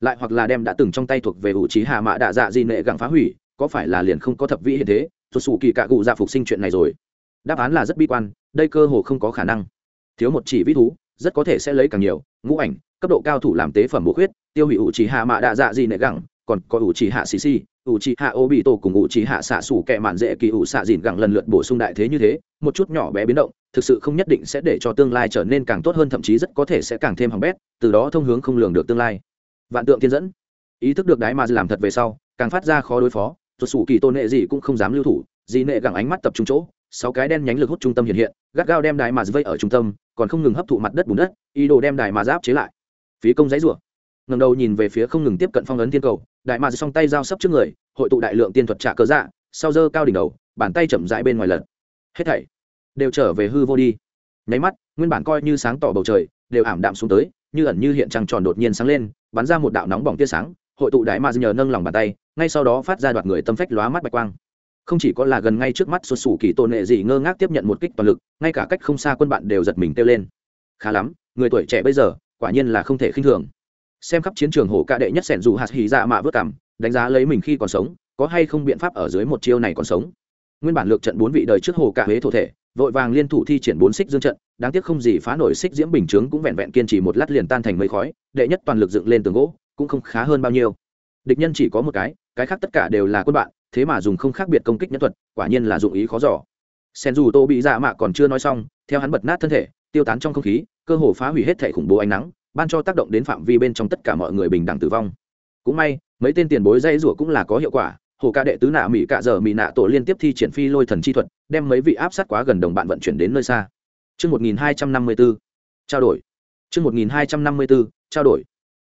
Lại hoặc là đem đã từng trong tay thuộc về hữu trí hạ mạ đạ dạ di nệ gặng phá hủy, có phải là liền không có thập vĩ hiện thế? Thuật xù kỳ cạ cụ dạ phục sinh chuyện này rồi. Đáp án là rất bi quan, đây cơ hồ không có khả năng. Thiếu một chỉ vĩ thú, rất có thể sẽ lấy càng nhiều, ngũ ảnh, cấp độ cao thủ làm tế phẩm bổ khuyết, tiêu hủy ủ chỉ hạ mạ đạ dạ gì nệ gẳng còn có ủ chỉ hạ xì xì ủ chỉ hạ ô bị tổ cùng ủ chỉ hạ xạ sủ kẹ mạn dễ kỳ ủ xạ dìn gẳng lần lượt bổ sung đại thế như thế, một chút nhỏ bé biến động, thực sự không nhất định sẽ để cho tương lai trở nên càng tốt hơn, thậm chí rất có thể sẽ càng thêm hỏng bét, từ đó thông hướng không lường được tương lai. Vạn tượng thiên dẫn. Ý thức được đái mà làm thật về sau, càng phát ra khó đối phó rồi sủ kỳ tôn nệ gì cũng không dám lưu thủ, dị nệ gẳng ánh mắt tập trung chỗ, sáu cái đen nhánh lực hút trung tâm hiện hiện, gắt gao đem đài mà vây ở trung tâm, còn không ngừng hấp thụ mặt đất bùn đất, ý đồ đem đài mà giáp chế lại. Phí công giấy rủa. Ngầm đầu nhìn về phía không ngừng tiếp cận phong ấn thiên cầu đại mạc song tay giao sấp trước người, hội tụ đại lượng tiên thuật trả cơ dạ sau dơ cao đỉnh đầu, bàn tay chậm rãi bên ngoài lật. Hết thảy đều trở về hư vô đi. Nháy mắt, nguyên bản coi như sáng tỏ bầu trời, đều ảm đạm xuống tới, như ẩn như hiện trăng tròn đột nhiên sáng lên, bắn ra một đạo nóng bỏng tia sáng, hội tụ đại ma nhờ nâng lòng bàn tay, ngay sau đó phát ra đoạt người tâm phách lóa mắt bạch quang. Không chỉ có là gần ngay trước mắt xuất xù kỳ tôn nệ gì ngơ ngác tiếp nhận một kích toàn lực, ngay cả cách không xa quân bạn đều giật mình kêu lên. Khá lắm, người tuổi trẻ bây giờ, quả nhiên là không thể khinh thường xem khắp chiến trường hổ ca đệ nhất sẻn dù hạt hì dạ mạ vớt cảm, đánh giá lấy mình khi còn sống, có hay không biện pháp ở dưới một chiêu này còn sống. Nguyên bản lược trận bốn vị đời trước hồ cả huế thổ thể, vội vàng liên thủ thi triển bốn xích dương trận, đáng tiếc không gì phá nổi xích diễm bình chướng cũng vẹn vẹn kiên trì một lát liền tan thành mây khói, đệ nhất toàn lực dựng lên tường gỗ, cũng không khá hơn bao nhiêu. Địch nhân chỉ có một cái cái khác tất cả đều là quân bạn, thế mà dùng không khác biệt công kích nhân thuật, quả nhiên là dụng ý khó giỏ sen dù tô bị dạ mạ còn chưa nói xong, theo hắn bật nát thân thể, tiêu tán trong không khí, cơ hồ phá hủy hết thể khủng bố ánh nắng ban cho tác động đến phạm vi bên trong tất cả mọi người bình đẳng tử vong cũng may mấy tên tiền bối dây rủa cũng là có hiệu quả hồ ca đệ tứ nạ mỹ cạ dở mỹ nạ tổ liên tiếp thi triển phi lôi thần chi thuật đem mấy vị áp sát quá gần đồng bạn vận chuyển đến nơi xa Trước 1254, trao đổi. Trước 1254, trao đổi.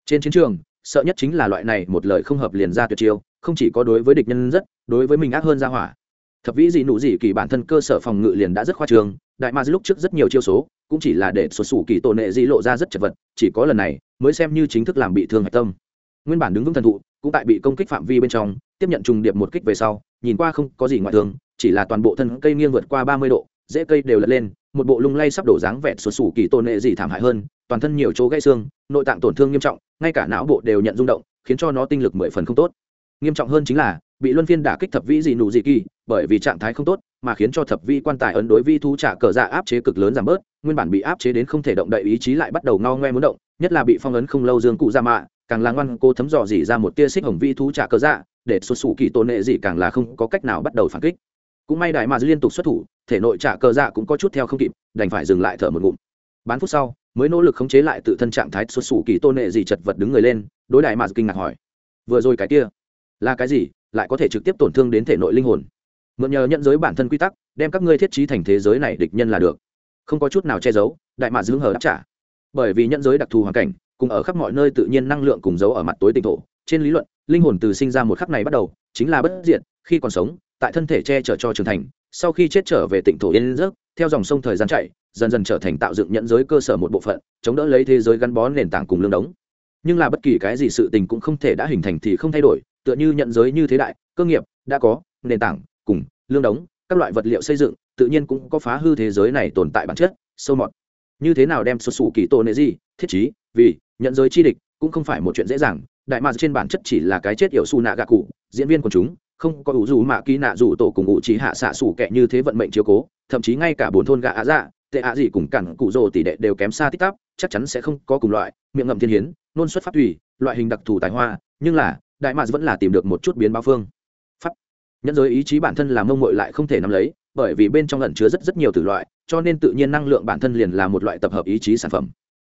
Trên chiến trường, sợ nhất chính là loại này một lời không hợp liền ra tuyệt chiêu, không chỉ có đối với địch nhân rất, đối với mình ác hơn ra hỏa. Thập vĩ dị nụ dị kỳ bản thân cơ sở phòng ngự liền đã rất khoa trương, đại ma lúc trước rất nhiều chiêu số, cũng chỉ là để số sủ kỳ tổ nệ di lộ ra rất chật vật, chỉ có lần này mới xem như chính thức làm bị thương hạch tâm. Nguyên bản đứng vững thần thụ, cũng tại bị công kích phạm vi bên trong, tiếp nhận trùng điệp một kích về sau, nhìn qua không có gì ngoại thường, chỉ là toàn bộ thân cây nghiêng vượt qua ba mươi độ, dễ cây đều lật lên, một bộ lung lay sắp đổ dáng vẻ sụt sủ kỳ tổ nệ gì thảm hại hơn, toàn thân nhiều chỗ gãy xương, nội tạng tổn thương nghiêm trọng, ngay cả não bộ đều nhận rung động, khiến cho nó tinh lực mười phần không tốt. Nghiêm trọng hơn chính là bị luân phiên đả kích thập vĩ dị nụ dị kỳ, bởi vì trạng thái không tốt, mà khiến cho thập vĩ quan tài ấn đối vi thú trả cờ dạ áp chế cực lớn giảm bớt, nguyên bản bị áp chế đến không thể động đậy ý chí lại bắt đầu ngao ngoe muốn động, nhất là bị phong ấn không lâu dương cụ ra mạ, càng là ngoan cô thấm dò dỉ ra một tia xích hồng vi thú trả cờ dạ, để xuất xù kỳ tôn nệ gì càng là không có cách nào bắt đầu phản kích. Cũng may đại mà liên tục xuất thủ thể nội trả cờ dạ cũng có chút theo không kịp đành phải dừng lại thở một ngụm. Bán phút sau mới nỗ lực khống chế lại tự thân trạng thái xuất xù kỳ tôn nệ gì chật vật đứng người lên đối đại mà kinh ngạc hỏi vừa rồi cái kia là cái gì? Lại có thể trực tiếp tổn thương đến thể nội linh hồn. Mượn nhờ nhận giới bản thân quy tắc, đem các ngươi thiết trí thành thế giới này địch nhân là được. Không có chút nào che giấu, đại mạ dưỡng hờ đáp trả. Bởi vì nhận giới đặc thù hoàn cảnh, cùng ở khắp mọi nơi tự nhiên năng lượng cùng giấu ở mặt tối tinh thổ, trên lý luận, linh hồn từ sinh ra một khắc này bắt đầu, chính là bất diệt, khi còn sống, tại thân thể che chở cho trưởng thành, sau khi chết trở về tỉnh thổ yên giấc, theo dòng sông thời gian chạy, dần dần trở thành tạo dựng nhận giới cơ sở một bộ phận, chống đỡ lấy thế giới gắn bó nền tảng cùng lương đống. Nhưng là bất kỳ cái gì sự tình cũng không thể đã hình thành thì không thay đổi tựa như nhận giới như thế đại, cơ nghiệp, đã có, nền tảng, cùng, lương đống, các loại vật liệu xây dựng, tự nhiên cũng có phá hư thế giới này tồn tại bản chất, sâu mọt. Như thế nào đem xuất xù kỳ tổ nệ gì, thiết chí vì, nhận giới chi địch, cũng không phải một chuyện dễ dàng, đại mạc trên bản chất chỉ là cái chết yểu su nạ gạ cụ, diễn viên của chúng, không có ủ dù mạ ký nạ dù tổ cùng ngụ trí hạ xạ sủ kệ như thế vận mệnh chiếu cố, thậm chí ngay cả bốn thôn gạ á dạ tệ ạ gì cùng cản cụ rồ tỷ đệ đều kém xa tích tắp, chắc chắn sẽ không có cùng loại, miệng ngậm thiên hiến, nôn xuất pháp tùy, loại hình đặc thù tài hoa, nhưng là đại mạc vẫn là tìm được một chút biến báo phương. Pháp. Nhẫn giới ý chí bản thân là mông mội lại không thể nắm lấy, bởi vì bên trong ẩn chứa rất rất nhiều tử loại, cho nên tự nhiên năng lượng bản thân liền là một loại tập hợp ý chí sản phẩm.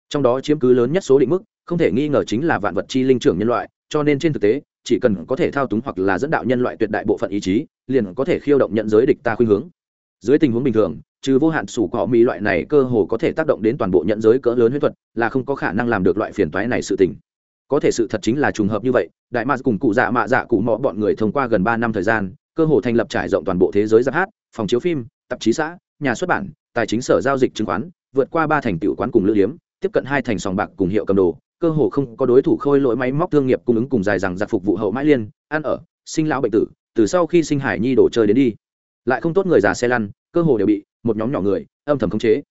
Trong đó chiếm cứ lớn nhất số định mức, không thể nghi ngờ chính là vạn vật chi linh trưởng nhân loại, cho nên trên thực tế, chỉ cần có thể thao túng hoặc là dẫn đạo nhân loại tuyệt đại bộ phận ý chí, liền có thể khiêu động nhận giới địch ta khuynh hướng. Dưới tình huống bình thường, trừ vô hạn sủ cỏ mỹ loại này cơ hồ có thể tác động đến toàn bộ nhận giới cỡ lớn huyết thuật, là không có khả năng làm được loại phiền toái này sự tình có thể sự thật chính là trùng hợp như vậy, đại mạc cùng cụ dạ mạ dạ cụ mọ bọn người thông qua gần ba năm thời gian, cơ hồ thành lập trải rộng toàn bộ thế giới giáp hát, phòng chiếu phim, tạp chí xã, nhà xuất bản, tài chính sở giao dịch chứng khoán, vượt qua ba thành tiểu quán cùng lữ điếm, tiếp cận hai thành sòng bạc cùng hiệu cầm đồ, cơ hồ không có đối thủ khôi lỗi máy móc thương nghiệp cung ứng cùng dài rằng giặc phục vụ hậu mãi liên, ăn ở, sinh lão bệnh tử, từ sau khi sinh hải nhi đổ chơi đến đi. Lại không tốt người già xe lăn, cơ hồ đều bị một nhóm nhỏ người âm thầm khống chế.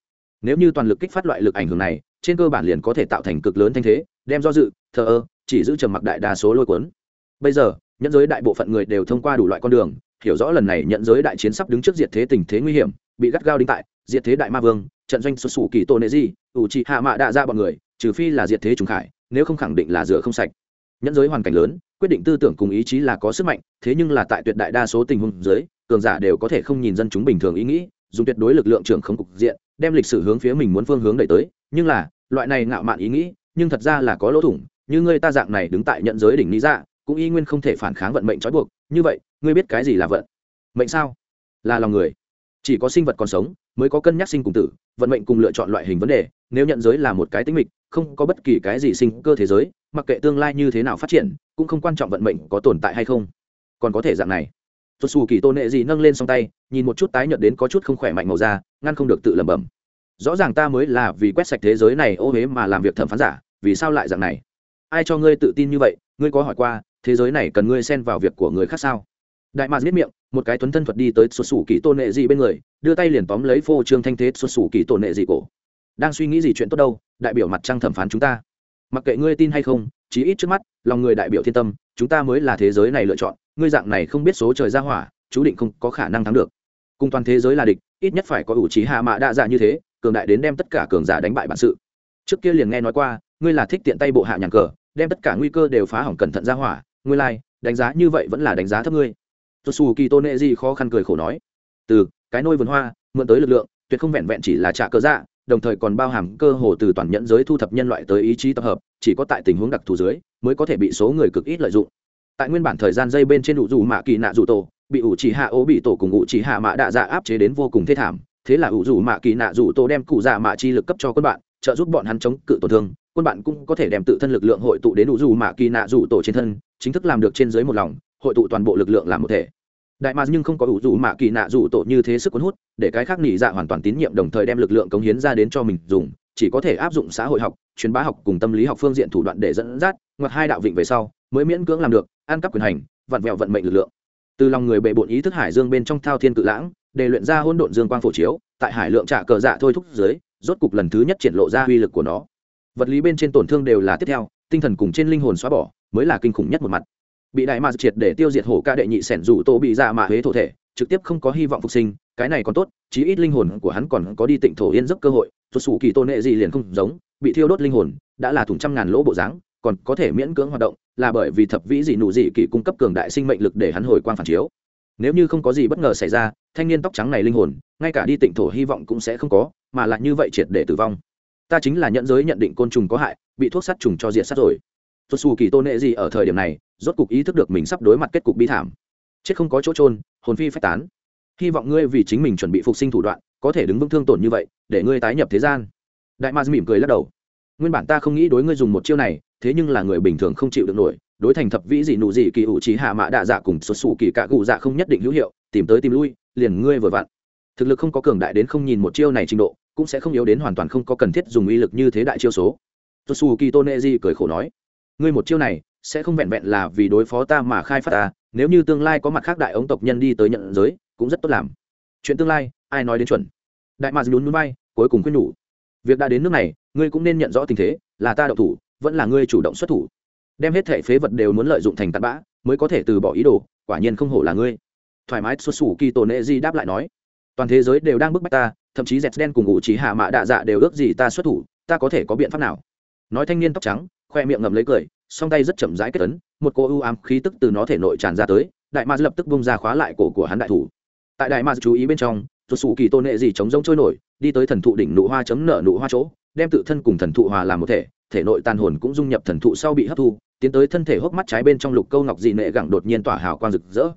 Nếu như toàn lực kích phát loại lực ảnh hưởng này, trên cơ bản liền có thể tạo thành cực lớn thanh thế đem do dự, thờ ơ, chỉ giữ trầm mặc đại đa số lôi cuốn. Bây giờ, nhẫn giới đại bộ phận người đều thông qua đủ loại con đường, hiểu rõ lần này nhận giới đại chiến sắp đứng trước diệt thế tình thế nguy hiểm, bị gắt gao đính tại, diệt thế đại ma vương, trận doanh xuất xù kỳ tổ nệ di, ủ trị hạ mạ đạ ra bọn người, trừ phi là diệt thế trùng khải, nếu không khẳng định là rửa không sạch. Nhẫn giới hoàn cảnh lớn, quyết định tư tưởng cùng ý chí là có sức mạnh, thế nhưng là tại tuyệt đại đa số tình huống dưới, cường giả đều có thể không nhìn dân chúng bình thường ý nghĩ, dùng tuyệt đối lực lượng trưởng không cục diện, đem lịch sử hướng phía mình muốn phương hướng đẩy tới, nhưng là, loại này ngạo mạn ý nghĩ nhưng thật ra là có lỗ thủng, như ngươi ta dạng này đứng tại nhận giới đỉnh lý dạ cũng y nguyên không thể phản kháng vận mệnh trói buộc, như vậy, ngươi biết cái gì là vận? Mệnh sao? Là lòng người. Chỉ có sinh vật còn sống, mới có cân nhắc sinh cùng tử, vận mệnh cùng lựa chọn loại hình vấn đề, nếu nhận giới là một cái tính mịch, không có bất kỳ cái gì sinh cơ thế giới, mặc kệ tương lai như thế nào phát triển, cũng không quan trọng vận mệnh có tồn tại hay không. Còn có thể dạng này. Tuột xù kỳ tôn nệ gì nâng lên song tay, nhìn một chút tái nhợt đến có chút không khỏe mạnh màu da, ngăn không được tự lẩm bẩm. Rõ ràng ta mới là vì quét sạch thế giới này, ô huế mà làm việc thẩm phán giả vì sao lại dạng này? Ai cho ngươi tự tin như vậy? Ngươi có hỏi qua, thế giới này cần ngươi xen vào việc của người khác sao? Đại mạc giết miệng, một cái tuấn thân thuật đi tới xuất xù kỳ tôn nệ gì bên người, đưa tay liền tóm lấy phô trương thanh thế xuất xù kỳ tôn nệ gì cổ. Đang suy nghĩ gì chuyện tốt đâu, đại biểu mặt trăng thẩm phán chúng ta. Mặc kệ ngươi tin hay không, chí ít trước mắt, lòng người đại biểu thiên tâm, chúng ta mới là thế giới này lựa chọn. Ngươi dạng này không biết số trời ra hỏa, chú định không có khả năng thắng được. Cùng toàn thế giới là địch, ít nhất phải có ủ trí hạ mạ đa dạ như thế, cường đại đến đem tất cả cường giả đánh bại bản sự. Trước kia liền nghe nói qua ngươi là thích tiện tay bộ hạ nhàn cờ đem tất cả nguy cơ đều phá hỏng cẩn thận ra hỏa ngươi lai、like, đánh giá như vậy vẫn là đánh giá thấp ngươi. Tuột xù kỳ tôn nệ di khó khăn cười khổ nói từ cái nôi vườn hoa mượn tới lực lượng tuyệt không vẹn vẹn chỉ là trả cơ dạ đồng thời còn bao hàm cơ hồ từ toàn nhẫn giới thu thập nhân loại tới ý chí tập hợp chỉ có tại tình huống đặc thù dưới mới có thể bị số người cực ít lợi dụng. Tại nguyên bản thời gian dây bên trên đủ dù mạ kỳ nạ dù tổ bị ủ chỉ hạ ố bị tổ cùng ủ chỉ hạ mạ đạ dạ áp chế đến vô cùng thê thảm thế là ủ dù mạ kỳ nạ dù tổ đem cụ dạ mạ chi lực cấp cho quân bạn trợ giúp bọn hắn chống cự tổn thương, quân bạn cũng có thể đem tự thân lực lượng hội tụ đến đủ dù mạ kỳ nạ dù tổ trên thân, chính thức làm được trên dưới một lòng, hội tụ toàn bộ lực lượng làm một thể. Đại mà nhưng không có ủ dù mạ kỳ nạ dù tổ như thế sức cuốn hút, để cái khác nỉ dạ hoàn toàn tín nhiệm đồng thời đem lực lượng cống hiến ra đến cho mình dùng, chỉ có thể áp dụng xã hội học, truyền bá học cùng tâm lý học phương diện thủ đoạn để dẫn dắt, ngoặt hai đạo vịnh về sau, mới miễn cưỡng làm được, ăn cắp quyền hành, vặn vẹo vận mệnh lực lượng. Từ lòng người bệ bộn ý thức hải dương bên trong thao thiên cự lãng, để luyện ra hôn độn dương quang phổ chiếu, tại hải lượng trả cờ dạ thôi thúc dưới rốt cục lần thứ nhất triển lộ ra uy lực của nó. Vật lý bên trên tổn thương đều là tiếp theo, tinh thần cùng trên linh hồn xóa bỏ, mới là kinh khủng nhất một mặt. Bị đại ma triệt để tiêu diệt hổ ca đệ nhị sẻn rủ tổ bị ra mà huế thổ thể, trực tiếp không có hy vọng phục sinh, cái này còn tốt, chí ít linh hồn của hắn còn có đi tịnh thổ yên giấc cơ hội tuột sủ kỳ tôn nệ gì liền không giống, bị thiêu đốt linh hồn, đã là thủng trăm ngàn lỗ bộ dáng, còn có thể miễn cưỡng hoạt động, là bởi vì thập vĩ dị nụ dị kỳ cung cấp cường đại sinh mệnh lực để hắn hồi quang phản chiếu. Nếu như không có gì bất ngờ xảy ra, thanh niên tóc trắng này linh hồn, ngay cả đi tịnh thổ hy vọng cũng sẽ không có mà lại như vậy triệt để tử vong. Ta chính là nhận giới nhận định côn trùng có hại, bị thuốc sát trùng cho diệt sát rồi. Tuột xù kỳ tôn nệ gì ở thời điểm này, rốt cục ý thức được mình sắp đối mặt kết cục bi thảm. Chết không có chỗ trôn hồn phi phách tán. Hy vọng ngươi vì chính mình chuẩn bị phục sinh thủ đoạn, có thể đứng vững thương tổn như vậy, để ngươi tái nhập thế gian. Đại ma mỉm cười lắc đầu. Nguyên bản ta không nghĩ đối ngươi dùng một chiêu này, thế nhưng là người bình thường không chịu được nổi, đối thành thập vĩ dị nụ dị kỳ ủ trí hạ mạ đạ dạ cùng xuất xù kỳ cạ cụ dạ không nhất định hữu hiệu, tìm tới tìm lui, liền ngươi vừa vặn. Thực lực không có cường đại đến không nhìn một chiêu này trình độ cũng sẽ không yếu đến hoàn toàn không có cần thiết dùng uy lực như thế đại chiêu số. Tosu xù cười khổ nói, ngươi một chiêu này sẽ không vẹn vẹn là vì đối phó ta mà khai phát ta, nếu như tương lai có mặt khác đại ống tộc nhân đi tới nhận giới, cũng rất tốt làm. Chuyện tương lai, ai nói đến chuẩn? Đại mạc nhún núi bay cuối cùng khuyên nhủ, việc đã đến nước này, ngươi cũng nên nhận rõ tình thế, là ta đậu thủ, vẫn là ngươi chủ động xuất thủ. Đem hết thể phế vật đều muốn lợi dụng thành tạt bã, mới có thể từ bỏ ý đồ, quả nhiên không hổ là ngươi. Thoải mái xuất xù kỳ tổ nệ di đáp lại nói, toàn thế giới đều đang bức bách ta thậm chí dẹt đen cùng ngụ trí hạ mạ đạ dạ đều ước gì ta xuất thủ, ta có thể có biện pháp nào? Nói thanh niên tóc trắng, khoe miệng ngầm lấy cười, song tay rất chậm rãi kết tấn một cô ưu ám khí tức từ nó thể nội tràn ra tới, đại ma lập tức bung ra khóa lại cổ của hắn đại thủ. Tại đại ma chú ý bên trong rồi xù kỳ tôn nệ gì chống rông trôi nổi, đi tới thần thụ đỉnh nụ hoa chấm nở nụ hoa chỗ, đem tự thân cùng thần thụ hòa làm một thể thể nội tàn hồn cũng dung nhập thần thụ sau bị hấp thu, tiến tới thân thể hốc mắt trái bên trong lục câu ngọc dị nệ gẳng đột nhiên tỏa hào quang rực rỡ.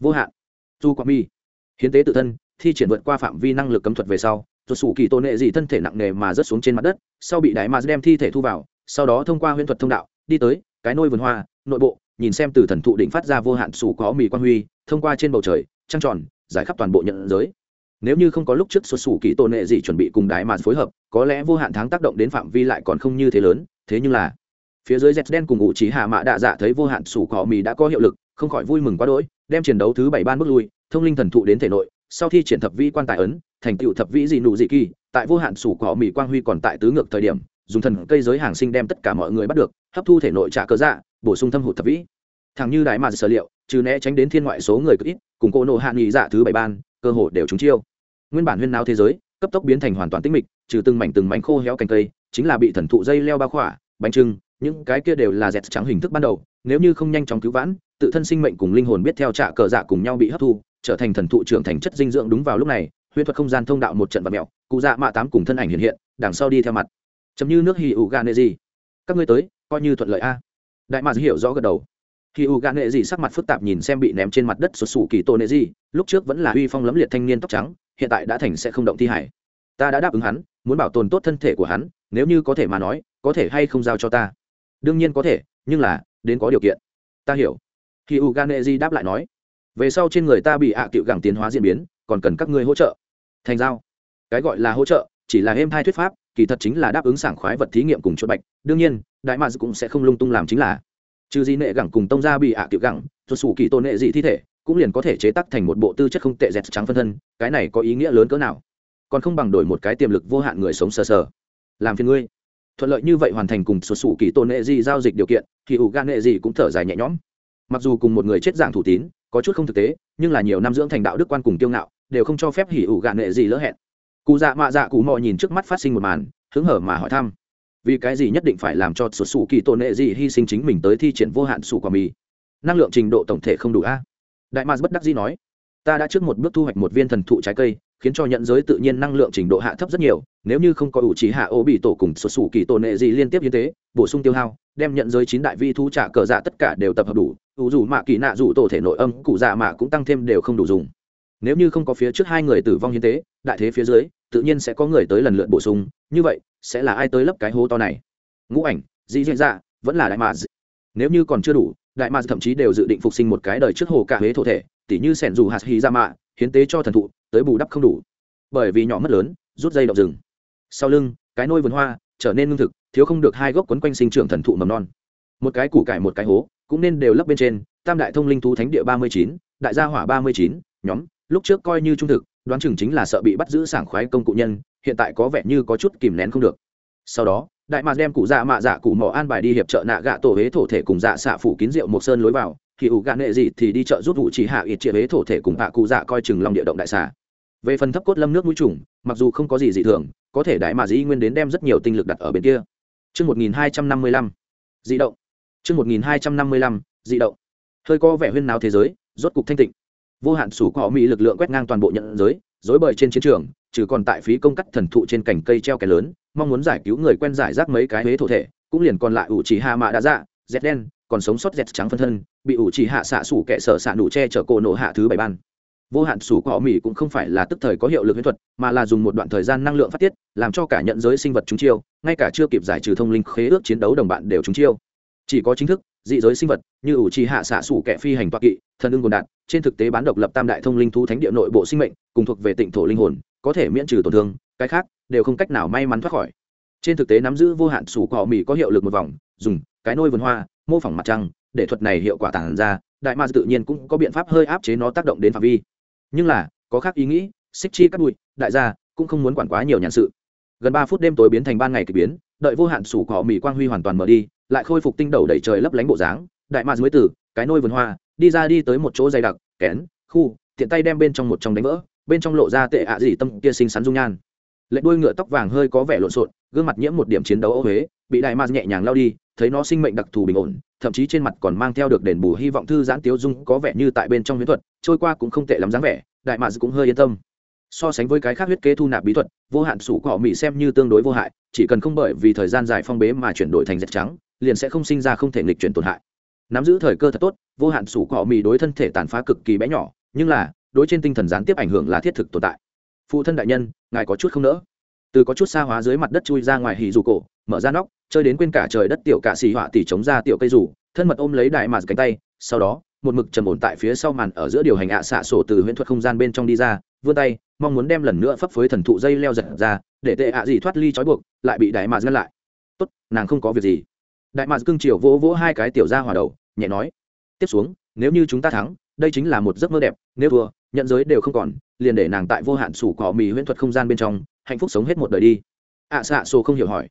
Vô hạn. Du quang mi. Hiến tế tự thân thi triển vượt qua phạm vi năng lực cấm thuật về sau rồi sủ kỳ tôn nệ dị thân thể nặng nề mà rớt xuống trên mặt đất, sau bị đại ma đem thi thể thu vào, sau đó thông qua huyễn thuật thông đạo, đi tới cái nôi vườn hoa, nội bộ, nhìn xem từ thần thụ đỉnh phát ra vô hạn sủ có mì quan huy, thông qua trên bầu trời, trăng tròn, giải khắp toàn bộ nhận giới. Nếu như không có lúc trước xuất xù kỹ tôn nệ gì chuẩn bị cùng đại mạn phối hợp, có lẽ vô hạn tháng tác động đến phạm vi lại còn không như thế lớn, thế nhưng là, phía dưới z đen cùng ngụ trí hạ mạ đạ dạ thấy vô hạn sủ cỏ mì đã có hiệu lực, không khỏi vui mừng quá đỗi, đem chiến đấu thứ bảy ban bước lui, thông linh thần thụ đến thể nội sau khi triển thập vĩ quan tài ấn, thành tựu thập vĩ dị nụ dị kỳ, tại vô hạn sủ cỏ mỹ quang huy còn tại tứ ngược thời điểm, dùng thần cây giới hàng sinh đem tất cả mọi người bắt được, hấp thu thể nội trả cơ dạ bổ sung thâm hụt thập vĩ. Thằng như đại mà sở liệu, trừ né tránh đến thiên ngoại số người cực ít, cùng cô nộ hạ nghị dạ thứ bảy ban, cơ hội đều trúng chiêu. Nguyên bản huyên náo thế giới, cấp tốc biến thành hoàn toàn tĩnh mịch, trừ từng mảnh từng mảnh khô héo cành cây, chính là bị thần thụ dây leo bao khỏa, bánh trưng, những cái kia đều là dẹt trắng hình thức ban đầu, nếu như không nhanh chóng cứu vãn, tự thân sinh mệnh cùng linh hồn biết theo trạ cờ dạ cùng nhau bị hấp thu trở thành thần thụ trưởng thành chất dinh dưỡng đúng vào lúc này huyễn thuật không gian thông đạo một trận vật mẹo cụ dạ mạ tám cùng thân ảnh hiện hiện, đằng sau đi theo mặt. Chấm như nước hì ủ gà nệ gì các ngươi tới, coi như thuận lợi a. Đại mạc hiểu rõ gật đầu. Hì ủ gà nệ gì sắc mặt phức tạp nhìn xem bị ném trên mặt đất sụt sù kỳ tô nệ gì lúc trước vẫn là uy phong lấm liệt thanh niên tóc trắng, hiện tại đã thành sẽ không động thi hải. Ta đã đáp ứng hắn, muốn bảo tồn tốt thân thể của hắn, nếu như có thể mà nói, có thể hay không giao cho ta? Đương nhiên có thể, nhưng là, đến có điều kiện. Ta hiểu. Khi u ganezi đáp lại nói về sau trên người ta bị ạ à cựu gẳng tiến hóa diễn biến, còn cần các ngươi hỗ trợ. Thành giao. Cái gọi là hỗ trợ, chỉ là êm hai thuyết pháp, kỳ thật chính là đáp ứng sảng khoái vật thí nghiệm cùng chuột bạch. Đương nhiên, đại mads cũng sẽ không lung tung làm chính là. Trừ gì nệ gẳng cùng tông ra bị ạ à tiểu gẳng thuật sủ kỳ tôn nệ dị thi thể, cũng liền có thể chế tác thành một bộ tư chất không tệ dẹt trắng phân thân, cái này có ý nghĩa lớn cỡ nào? Còn không bằng đổi một cái tiềm lực vô hạn người sống sờ sờ. Làm phiền ngươi. Thuận lợi như vậy hoàn thành cùng xuất xù kỳ tôn nệ dị giao dịch điều kiện, thì ủ gan nệ dị cũng thở dài nhẹ nhõm mặc dù cùng một người chết dạng thủ tín, có chút không thực tế, nhưng là nhiều năm dưỡng thành đạo đức quan cùng kiêu ngạo, đều không cho phép hỉ ủ gạn nệ gì lỡ hẹn. Cụ dạ mạ dạ cụ mò nhìn trước mắt phát sinh một màn, hứng hở mà hỏi thăm. Vì cái gì nhất định phải làm cho sụt sù kỳ tôn nệ gì hy sinh chính mình tới thi triển vô hạn sủ quả mì? Năng lượng trình độ tổng thể không đủ a. Đại mars bất đắc dĩ nói, ta đã trước một bước thu hoạch một viên thần thụ trái cây, khiến cho nhận giới tự nhiên năng lượng trình độ hạ thấp rất nhiều, nếu như không có ủ trí hạ ô bị tổ cùng sụt sủ kỳ tôn nệ gì liên tiếp như thế bổ sung tiêu hao, đem nhận giới chín đại vi thu trả cờ dạ tất cả đều tập hợp đủ, ủ dù mạ kỳ nạ dù tổ thể nội âm, cụ dạ mạ cũng tăng thêm đều không đủ dùng. Nếu như không có phía trước hai người tử vong hiến tế, đại thế phía dưới, tự nhiên sẽ có người tới lần lượt bổ sung, như vậy, sẽ là ai tới lấp cái hố to này? Ngũ ảnh, dĩ diễn dạ vẫn là đại mạ. nếu như còn chưa đủ, đại mạ thậm chí đều dự định phục sinh một cái đời trước hồ cả huế thổ thể, tỉ như sẻn dù hạt hy ra dạ mạ, hiến tế cho thần thụ, tới bù đắp không đủ. Bởi vì nhỏ mất lớn, rút dây động rừng. Sau lưng, cái nôi vườn hoa, trở nên lương thực thiếu không được hai gốc quấn quanh sinh trưởng thần thụ mầm non. Một cái củ cải một cái hố, cũng nên đều lấp bên trên, tam đại thông linh thú thánh địa ba mươi chín, đại gia hỏa ba mươi chín, nhóm, lúc trước coi như trung thực, đoán chừng chính là sợ bị bắt giữ sảng khoái công cụ nhân, hiện tại có vẻ như có chút kìm nén không được. Sau đó, đại mạc đem cụ dạ mạ dạ cụ mỏ an bài đi hiệp trợ nạ gạ tổ huế thổ thể cùng dạ xạ phủ kín rượu một sơn lối vào, thì ủ gạ nệ gì thì đi chợ rút vụ chỉ hạ ít triệt huế thổ thể cùng hạ cụ dạ coi chừng lòng địa động đại xà. Về phần thấp cốt lâm nước mũi trùng, mặc dù không có gì dị thường, có thể đại mà dĩ nguyên đến đem rất nhiều tinh lực đặt ở bên kia. Chương 1255. Dị động. Chương 1255. Dị động. Hơi có vẻ huyên náo thế giới, rốt cục thanh tịnh. Vô hạn sủ họ mỹ lực lượng quét ngang toàn bộ nhận giới, rối bời trên chiến trường, trừ còn tại phí công cắt thần thụ trên cành cây treo cái lớn, mong muốn giải cứu người quen giải rác mấy cái hế thổ thể, cũng liền còn lại ủ chỉ hạ mạ đã dạ, dẹt đen, còn sống sót dẹt trắng phân thân, bị ủ chỉ hạ xạ sủ kẻ sở xạ nụ che chở cổ nổ hạ thứ bảy ban vô hạn sủ cọ mỹ cũng không phải là tức thời có hiệu lực huyễn thuật, mà là dùng một đoạn thời gian năng lượng phát tiết, làm cho cả nhận giới sinh vật chúng chiêu, ngay cả chưa kịp giải trừ thông linh khế ước chiến đấu đồng bạn đều chúng chiêu. Chỉ có chính thức, dị giới sinh vật, như ủ trì hạ xạ sủ kẻ phi hành toạc kỵ, thần ưng quần đạt trên thực tế bán độc lập tam đại thông linh thú thánh địa nội bộ sinh mệnh, cùng thuộc về tịnh thổ linh hồn, có thể miễn trừ tổn thương, cái khác đều không cách nào may mắn thoát khỏi. Trên thực tế nắm giữ vô hạn sủ của họ mỹ có hiệu lực một vòng, dùng cái nôi vườn hoa, mô phỏng mặt trăng, để thuật này hiệu quả tản ra, đại ma tự nhiên cũng có biện pháp hơi áp chế nó tác động đến phạm vi nhưng là, có khác ý nghĩ xích chi cắt bụi, đại gia cũng không muốn quản quá nhiều nhàn sự. Gần ba phút đêm tối biến thành ban ngày k ỳ biến, đợi vô hạn sủ cỏ mỹ quang huy hoàn toàn mở đi, lại khôi phục tinh đầu đẩy trời lấp lánh bộ dáng, đại ma mới từ cái nôi vườn hoa, đi ra đi tới một chỗ dày đặc, kén, khu, tiện tay đem bên trong một trong đánh vỡ, bên trong lộ ra tệ ạ gì tâm kia xinh xắn dung nhan. Lệ đuôi ngựa tóc vàng hơi có vẻ lộn xộn, gương mặt nhiễm một điểm chiến đấu ô huế bị đại ma nhẹ nhàng lao đi, thấy nó sinh mệnh đặc thù bình ổn thậm chí trên mặt còn mang theo được đền bù hy vọng thư giãn tiếu dung có vẻ như tại bên trong huyễn thuật, trôi qua cũng không tệ lắm dáng vẻ, đại ma cũng hơi yên tâm. So sánh với cái khác huyết kế thu nạp bí thuật, vô hạn sủ của họ mỹ xem như tương đối vô hại, chỉ cần không bởi vì thời gian dài phong bế mà chuyển đổi thành dẹp trắng, liền sẽ không sinh ra không thể nghịch chuyển tổn hại. Nắm giữ thời cơ thật tốt, vô hạn sủ của họ mỹ đối thân thể tàn phá cực kỳ bé nhỏ, nhưng là, đối trên tinh thần gián tiếp ảnh hưởng là thiết thực tồn tại. Phụ thân đại nhân, ngài có chút không nỡ. Từ có chút xa hóa dưới mặt đất chui ra ngoài hì dù cổ, mở ra nóc chơi đến quên cả trời đất tiểu cạ xì họa tỉ chống ra tiểu cây rủ, thân mật ôm lấy đại mạt cánh tay, sau đó, một mực trầm ổn tại phía sau màn ở giữa điều hành ạ xạ sổ từ huyễn thuật không gian bên trong đi ra, vươn tay, mong muốn đem lần nữa phấp phới thần thụ dây leo giật ra, để tệ ạ gì thoát ly trói buộc, lại bị đại mạt ngăn lại. Tốt, nàng không có việc gì. Đại mạt cưng chiều vỗ vỗ hai cái tiểu ra hòa đầu, nhẹ nói, tiếp xuống, nếu như chúng ta thắng, đây chính là một giấc mơ đẹp, nếu thua, nhận giới đều không còn, liền để nàng tại vô hạn sủ cỏ mì huyễn thuật không gian bên trong, hạnh phúc sống hết một đời đi. ạ xạ sổ không hiểu hỏi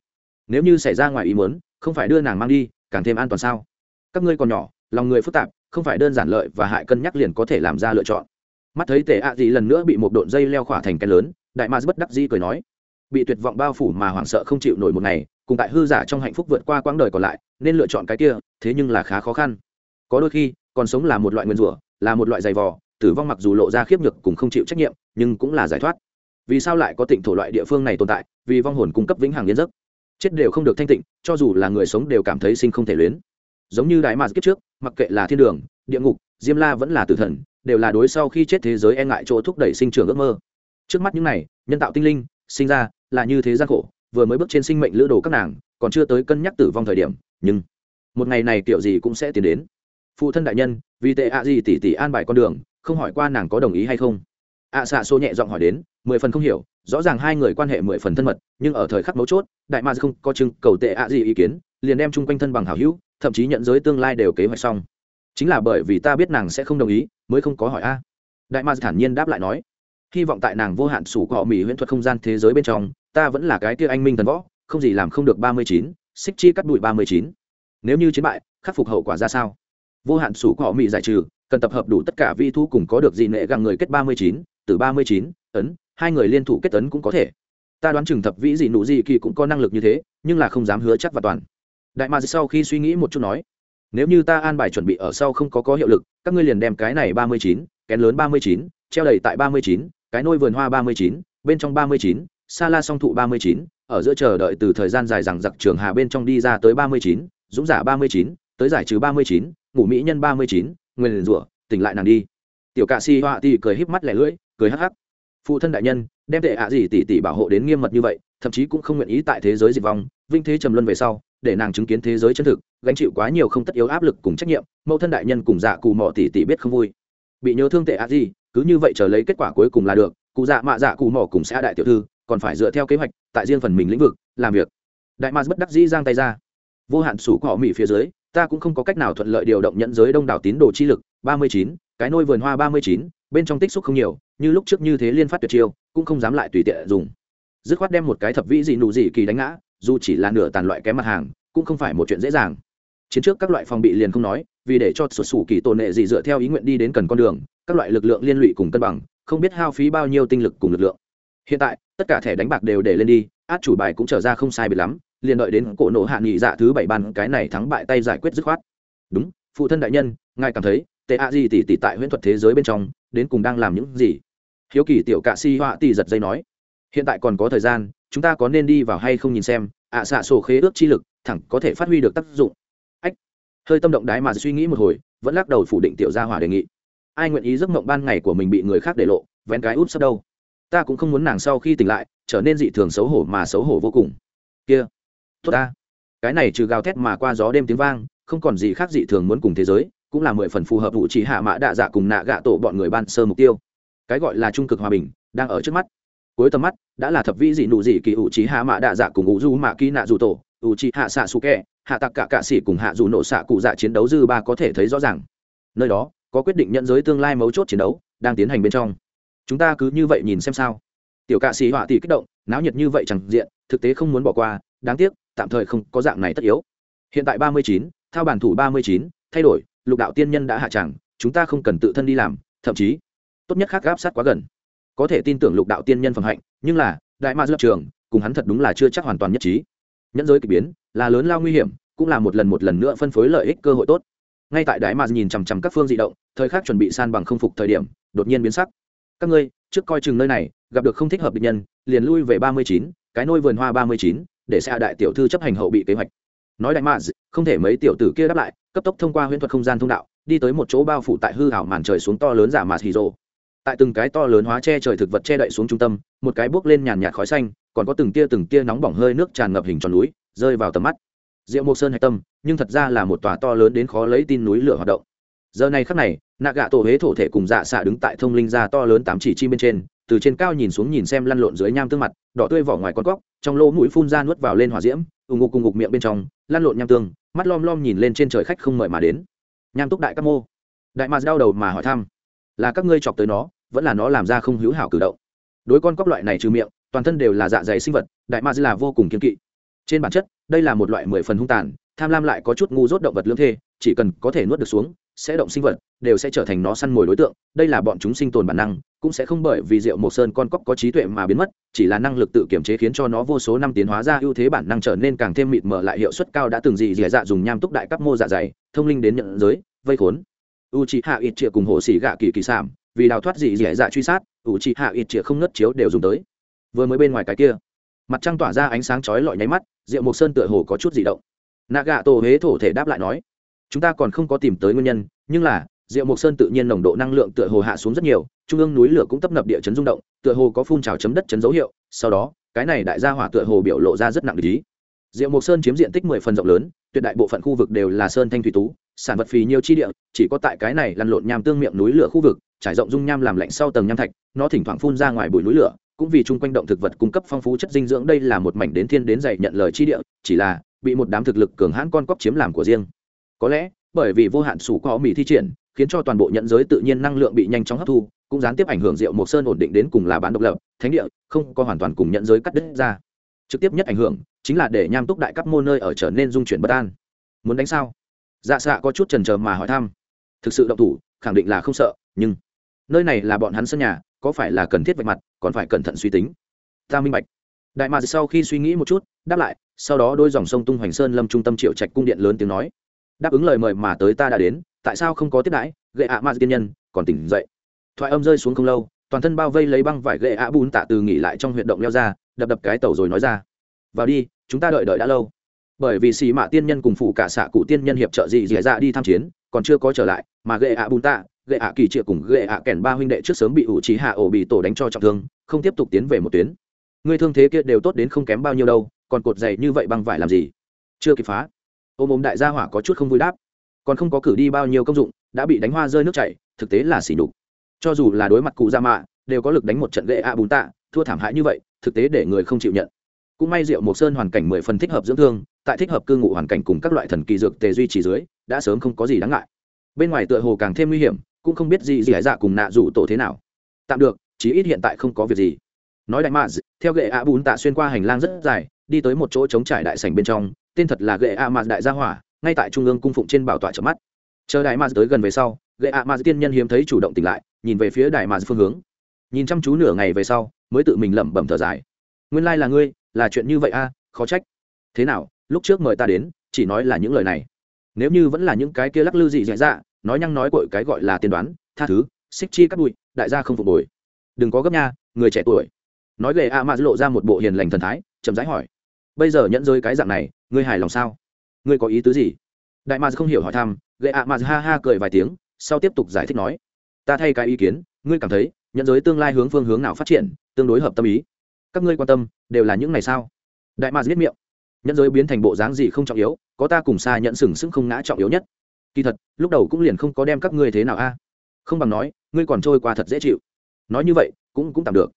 nếu như xảy ra ngoài ý muốn, không phải đưa nàng mang đi, càng thêm an toàn sao? Các ngươi còn nhỏ, lòng người phức tạp, không phải đơn giản lợi và hại cân nhắc liền có thể làm ra lựa chọn. Mắt thấy tệ ạ gì lần nữa bị một độn dây leo khỏa thành cái lớn, đại ma bất đắc di cười nói. Bị tuyệt vọng bao phủ mà hoảng sợ không chịu nổi một ngày, cùng tại hư giả trong hạnh phúc vượt qua quãng đời còn lại, nên lựa chọn cái kia, thế nhưng là khá khó khăn. Có đôi khi, còn sống là một loại nguyên rủa, là một loại giày vò, tử vong mặc dù lộ ra khiếp nhược cùng không chịu trách nhiệm, nhưng cũng là giải thoát. Vì sao lại có tịnh thổ loại địa phương này tồn tại? Vì vong hồn cung cấp vĩnh hằng liên giấc chết đều không được thanh tịnh, cho dù là người sống đều cảm thấy sinh không thể luyến. Giống như đại mạc kiếp trước, mặc kệ là thiên đường, địa ngục, diêm la vẫn là tử thần, đều là đối sau khi chết thế giới e ngại chỗ thúc đẩy sinh trưởng ước mơ. Trước mắt những này, nhân tạo tinh linh, sinh ra, là như thế gian khổ, vừa mới bước trên sinh mệnh lữ đồ các nàng, còn chưa tới cân nhắc tử vong thời điểm, nhưng một ngày này kiểu gì cũng sẽ tiến đến. Phụ thân đại nhân, vì tệ ạ gì tỉ tỉ an bài con đường, không hỏi qua nàng có đồng ý hay không ạ xạ xô nhẹ giọng hỏi đến, mười phần không hiểu, rõ ràng hai người quan hệ mười phần thân mật, nhưng ở thời khắc mấu chốt, đại ma không có chừng cầu tệ ạ gì ý kiến, liền đem chung quanh thân bằng hảo hữu, thậm chí nhận giới tương lai đều kế hoạch xong. Chính là bởi vì ta biết nàng sẽ không đồng ý, mới không có hỏi a. Đại ma thản nhiên đáp lại nói, hy vọng tại nàng vô hạn sủ cọ mỹ huyễn thuật không gian thế giới bên trong, ta vẫn là cái kia anh minh thần võ, không gì làm không được ba mươi chín, xích chi cắt bụi ba mươi chín. Nếu như chiến bại, khắc phục hậu quả ra sao? Vô hạn sủ cọ mỹ giải trừ cần tập hợp đủ tất cả vi thu cùng có được gì nệ gặng người kết ba mươi chín từ ba mươi chín ấn hai người liên thủ kết ấn cũng có thể ta đoán chừng thập vĩ gì nụ gì kỳ cũng có năng lực như thế nhưng là không dám hứa chắc và toàn đại ma sau khi suy nghĩ một chút nói nếu như ta an bài chuẩn bị ở sau không có có hiệu lực các ngươi liền đem cái này ba mươi chín kén lớn ba mươi chín treo đầy tại ba mươi chín cái nôi vườn hoa ba mươi chín bên trong ba mươi chín sa la song thụ ba mươi chín ở giữa chờ đợi từ thời gian dài rằng giặc trường hà bên trong đi ra tới ba mươi chín dũng giả ba mươi chín tới giải trừ ba mươi chín ngủ mỹ nhân ba mươi chín nguyên rủa, tỉnh lại nàng đi. Tiểu cạ si họa tỷ cười híp mắt lẻ lưỡi, cười hắc hắc. Phụ thân đại nhân, đem tệ ạ gì tỷ tỷ bảo hộ đến nghiêm mật như vậy, thậm chí cũng không nguyện ý tại thế giới diệt vong, vinh thế trầm luân về sau, để nàng chứng kiến thế giới chân thực, gánh chịu quá nhiều không tất yếu áp lực cùng trách nhiệm, mẫu thân đại nhân cùng dạ cù mỏ tỷ tỷ biết không vui. Bị nhớ thương tệ ạ gì, cứ như vậy chờ lấy kết quả cuối cùng là được, cụ dạ mạ dạ cù mỏ cùng sẽ đại tiểu thư, còn phải dựa theo kế hoạch, tại riêng phần mình lĩnh vực, làm việc. Đại ma bất đắc dĩ giang tay ra. Vô hạn sủ họ mỹ phía dưới ta cũng không có cách nào thuận lợi điều động nhận giới đông đảo tín đồ chi lực, ba mươi chín, cái nôi vườn hoa ba mươi chín, bên trong tích xúc không nhiều, như lúc trước như thế liên phát tuyệt chiêu, cũng không dám lại tùy tiện dùng. Dứt khoát đem một cái thập vĩ dị nụ dị kỳ đánh ngã, dù chỉ là nửa tàn loại kém mặt hàng, cũng không phải một chuyện dễ dàng. Chiến trước các loại phòng bị liền không nói, vì để cho sụt sủ kỳ tổ nệ gì dựa theo ý nguyện đi đến cần con đường, các loại lực lượng liên lụy cùng cân bằng, không biết hao phí bao nhiêu tinh lực cùng lực lượng. Hiện tại, tất cả thẻ đánh bạc đều để lên đi, át chủ bài cũng trở ra không sai biệt lắm liền đợi đến cổ nộ hạ nghị dạ thứ bảy ban cái này thắng bại tay giải quyết dứt khoát. Đúng, phụ thân đại nhân, ngài cảm thấy, tệ ạ gì tỷ tỷ tại huyễn thuật thế giới bên trong, đến cùng đang làm những gì? Hiếu kỳ tiểu cạ si họa tỷ giật dây nói, hiện tại còn có thời gian, chúng ta có nên đi vào hay không nhìn xem, ạ xạ sổ khế ước chi lực, thẳng có thể phát huy được tác dụng. Ách, hơi tâm động đái mà suy nghĩ một hồi, vẫn lắc đầu phủ định tiểu gia hỏa đề nghị. Ai nguyện ý giấc mộng ban ngày của mình bị người khác để lộ, vén cái út sắp đâu? Ta cũng không muốn nàng sau khi tỉnh lại, trở nên dị thường xấu hổ mà xấu hổ vô cùng. Kia tốt ta. Cái này trừ gào thét mà qua gió đêm tiếng vang, không còn gì khác dị thường muốn cùng thế giới, cũng là mười phần phù hợp vụ chỉ hạ mã đạ dạ cùng nạ gạ tổ bọn người ban sơ mục tiêu. Cái gọi là trung cực hòa bình, đang ở trước mắt. Cuối tầm mắt, đã là thập vĩ dị nụ dị kỳ ủ trí hạ mã đạ dạ cùng ngũ du mạ kỳ nạ dù tổ, ủ trí hạ xạ su kẹ, hạ tặc cả cạ sĩ cùng hạ dù nổ xạ cụ dạ chiến đấu dư ba có thể thấy rõ ràng. Nơi đó, có quyết định nhận giới tương lai mấu chốt chiến đấu, đang tiến hành bên trong. Chúng ta cứ như vậy nhìn xem sao. Tiểu cạ sĩ họa tỷ kích động, náo nhiệt như vậy chẳng diện, thực tế không muốn bỏ qua, đáng tiếc tạm thời không có dạng này tất yếu. Hiện tại ba mươi chín, thao bản thủ ba mươi chín, thay đổi, lục đạo tiên nhân đã hạ tràng chúng ta không cần tự thân đi làm, thậm chí, tốt nhất khác gáp sát quá gần. Có thể tin tưởng lục đạo tiên nhân phẩm hạnh, nhưng là, đại ma dược trường, cùng hắn thật đúng là chưa chắc hoàn toàn nhất trí. Nhẫn giới k ỳ biến, là lớn lao nguy hiểm, cũng là một lần một lần nữa phân phối lợi ích cơ hội tốt. Ngay tại đại ma nhìn chằm chằm các phương dị động, thời khắc chuẩn bị san bằng không phục thời điểm, đột nhiên biến sắc. Các ngươi, trước coi chừng nơi này, gặp được không thích hợp địch nhân, liền lui về ba mươi chín, cái nôi vườn hoa ba mươi chín để xe đại tiểu thư chấp hành hậu bị kế hoạch. Nói đại mads không thể mấy tiểu tử kia đáp lại, cấp tốc thông qua huyễn thuật không gian thông đạo, đi tới một chỗ bao phủ tại hư hảo màn trời xuống to lớn giả mà hì rồ. Tại từng cái to lớn hóa che trời thực vật che đậy xuống trung tâm, một cái bước lên nhàn nhạt khói xanh, còn có từng tia từng tia nóng bỏng hơi nước tràn ngập hình tròn núi, rơi vào tầm mắt. Diệu mộc sơn hạch tâm, nhưng thật ra là một tòa to lớn đến khó lấy tin núi lửa hoạt động. Giờ này khắc này, nạ gạ tổ huế thổ thể cùng dạ xạ đứng tại thông linh ra to lớn tám chỉ chi bên trên từ trên cao nhìn xuống nhìn xem lăn lộn dưới nham tương mặt, đỏ tươi vỏ ngoài con cóc, trong lỗ mũi phun ra nuốt vào lên hỏa diễm ùng ngục cùng ngục miệng bên trong, lăn lộn nham tương, mắt lom lom nhìn lên trên trời khách không mời mà đến. Nham túc đại các mô. Đại mạc đau đầu mà hỏi thăm, là các ngươi chọc tới nó, vẫn là nó làm ra không hữu hảo cử động? Đối con cóc loại này trừ miệng, toàn thân đều là dạ dày sinh vật, đại mạc là vô cùng kiên kỵ. Trên bản chất, đây là một loại mười phần hung tàn, tham lam lại có chút ngu dốt động vật lương thê, chỉ cần có thể nuốt được xuống sẽ động sinh vật, đều sẽ trở thành nó săn mồi đối tượng. Đây là bọn chúng sinh tồn bản năng, cũng sẽ không bởi vì rượu mộc sơn con cóc có trí tuệ mà biến mất, chỉ là năng lực tự kiểm chế khiến cho nó vô số năm tiến hóa ra ưu thế bản năng trở nên càng thêm mịt mờ lại hiệu suất cao đã từng gì dì dạ dùng nham túc đại cấp mô dạ dày, thông linh đến nhận giới, vây khốn. U chị hạ ít triệu cùng hộ xỉ gạ kỳ kỳ sảm vì đào thoát dị dì dạ truy sát u chị hạ ít triệu không nớt chiếu đều dùng tới. Vừa mới bên ngoài cái kia, mặt trăng tỏa ra ánh sáng chói lọi nháy mắt, rượu mộc sơn tựa hồ có chút dị động. Nạ gạ tổ huế thổ thể đáp lại nói chúng ta còn không có tìm tới nguyên nhân, nhưng là rượu mộc sơn tự nhiên nồng độ năng lượng tựa hồ hạ xuống rất nhiều, trung ương núi lửa cũng tấp nập địa chấn rung động, tựa hồ có phun trào chấm đất chấn dấu hiệu, sau đó, cái này đại gia hỏa tựa hồ biểu lộ ra rất nặng lý rượu mộc sơn chiếm diện tích mười phần rộng lớn, tuyệt đại bộ phận khu vực đều là sơn thanh thủy tú, sản vật phì nhiều chi địa, chỉ có tại cái này lăn lộn nham tương miệng núi lửa khu vực, trải rộng dung nham làm lạnh sau tầng nham thạch, nó thỉnh thoảng phun ra ngoài bụi núi lửa, cũng vì chung quanh động thực vật cung cấp phong phú chất dinh dưỡng, đây là một mảnh đến thiên đến dày nhận lời chi địa, chỉ là, bị một đám thực lực cường hãn con cóc chiếm làm của riêng có lẽ, bởi vì vô hạn sủ có mỹ thi triển, khiến cho toàn bộ nhận giới tự nhiên năng lượng bị nhanh chóng hấp thu, cũng gián tiếp ảnh hưởng rượu mộc sơn ổn định đến cùng là bán độc lập, thánh địa, không có hoàn toàn cùng nhận giới cắt đứt ra. Trực tiếp nhất ảnh hưởng, chính là để nham túc đại cấp môn nơi ở trở nên dung chuyển bất an. Muốn đánh sao? Dạ xạ có chút trần trờ mà hỏi thăm. Thực sự động thủ, khẳng định là không sợ, nhưng nơi này là bọn hắn sân nhà, có phải là cần thiết vạch mặt, còn phải cẩn thận suy tính. Ta minh bạch. Đại mạc sau khi suy nghĩ một chút, đáp lại, sau đó đôi dòng sông tung hoành sơn lâm trung tâm triệu trạch cung điện lớn tiếng nói đáp ứng lời mời mà tới ta đã đến, tại sao không có tiếp đãi? Gậy ạ ma tiên nhân, còn tỉnh dậy. Thoại âm rơi xuống không lâu, toàn thân bao vây lấy băng vải gậy ạ bùn tạ từ nghỉ lại trong huyện động leo ra, đập đập cái tàu rồi nói ra. Vào đi, chúng ta đợi đợi đã lâu. Bởi vì xì mạ tiên nhân cùng phụ cả xạ cụ tiên nhân hiệp trợ dị dì dạ đi tham chiến, còn chưa có trở lại, mà gậy ạ bùn tạ gậy ạ kỳ triệu cùng gậy ạ kèn ba huynh đệ trước sớm bị ủ trí hạ ổ bị tổ đánh cho trọng thương, không tiếp tục tiến về một tuyến. Người thương thế kia đều tốt đến không kém bao nhiêu đâu, còn cột dày như vậy băng vải làm gì? Chưa kịp phá ôm ôm đại gia hỏa có chút không vui đáp. Còn không có cử đi bao nhiêu công dụng, đã bị đánh hoa rơi nước chảy, thực tế là xỉ nhục. Cho dù là đối mặt cụ gia mạ, đều có lực đánh một trận gệ a bùn tạ, thua thảm hại như vậy, thực tế để người không chịu nhận. Cũng may rượu mộc sơn hoàn cảnh mười phần thích hợp dưỡng thương, tại thích hợp cư ngụ hoàn cảnh cùng các loại thần kỳ dược tề duy trì dưới, đã sớm không có gì đáng ngại. Bên ngoài tựa hồ càng thêm nguy hiểm, cũng không biết gì gì hải dạ cùng nạ rủ tổ thế nào. Tạm được, chí ít hiện tại không có việc gì. Nói đại mạ theo gệ a bùn tạ xuyên qua hành lang rất dài, đi tới một chỗ trống trải đại sảnh bên trong tên thật là gệ a mạt đại gia hỏa, ngay tại trung ương cung phụng trên bảo tọa chợp mắt. Chờ đại mạt tới gần về sau, gệ a mạt tiên nhân hiếm thấy chủ động tỉnh lại, nhìn về phía đại mạt phương hướng. Nhìn chăm chú nửa ngày về sau, mới tự mình lẩm bẩm thở dài. Nguyên lai là ngươi, là chuyện như vậy a, khó trách. Thế nào, lúc trước mời ta đến, chỉ nói là những lời này. Nếu như vẫn là những cái kia lắc lư gì dạy dạ nói nhăng nói cội cái gọi là tiên đoán, tha thứ, xích chi cắt bụi, đại gia không phục hồi. Đừng có gấp nha, người trẻ tuổi. Nói gầy a ma lộ ra một bộ hiền lành thần thái, chậm rãi hỏi bây giờ nhẫn rơi cái dạng này, ngươi hài lòng sao? Ngươi có ý tứ gì? Đại ma không hiểu hỏi thăm gầy ạ, ma ha ha cười vài tiếng, sau tiếp tục giải thích nói, ta thay cái ý kiến, ngươi cảm thấy nhẫn giới tương lai hướng phương hướng nào phát triển, tương đối hợp tâm ý. Các ngươi quan tâm đều là những ngày sao? Đại ma biết miệng, nhẫn giới biến thành bộ dáng gì không trọng yếu, có ta cùng xa nhẫn sừng sững không ngã trọng yếu nhất. Kỳ thật, lúc đầu cũng liền không có đem các ngươi thế nào a. Không bằng nói, ngươi còn trôi qua thật dễ chịu. Nói như vậy, cũng cũng tạm được,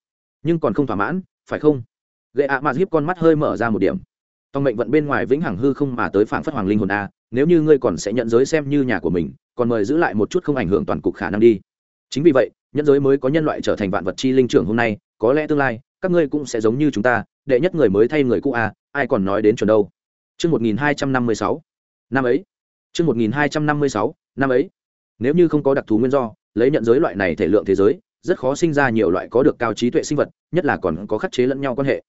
nhưng còn không thỏa mãn, phải không? Gậy ạ mà hiếp con mắt hơi mở ra một điểm tòng mệnh vận bên ngoài vĩnh hằng hư không mà tới phản phất hoàng linh hồn a nếu như ngươi còn sẽ nhận giới xem như nhà của mình còn mời giữ lại một chút không ảnh hưởng toàn cục khả năng đi chính vì vậy nhân giới mới có nhân loại trở thành vạn vật chi linh trưởng hôm nay có lẽ tương lai các ngươi cũng sẽ giống như chúng ta đệ nhất người mới thay người cũ a ai còn nói đến chuẩn đâu Chương 1256. Năm ấy. Chương 1256. Năm ấy. Nếu như không có đặc thù nguyên do, lấy nhận giới loại này thể lượng thế giới, rất khó sinh ra nhiều loại có được cao trí tuệ sinh vật, nhất là còn có khắc chế lẫn nhau quan hệ.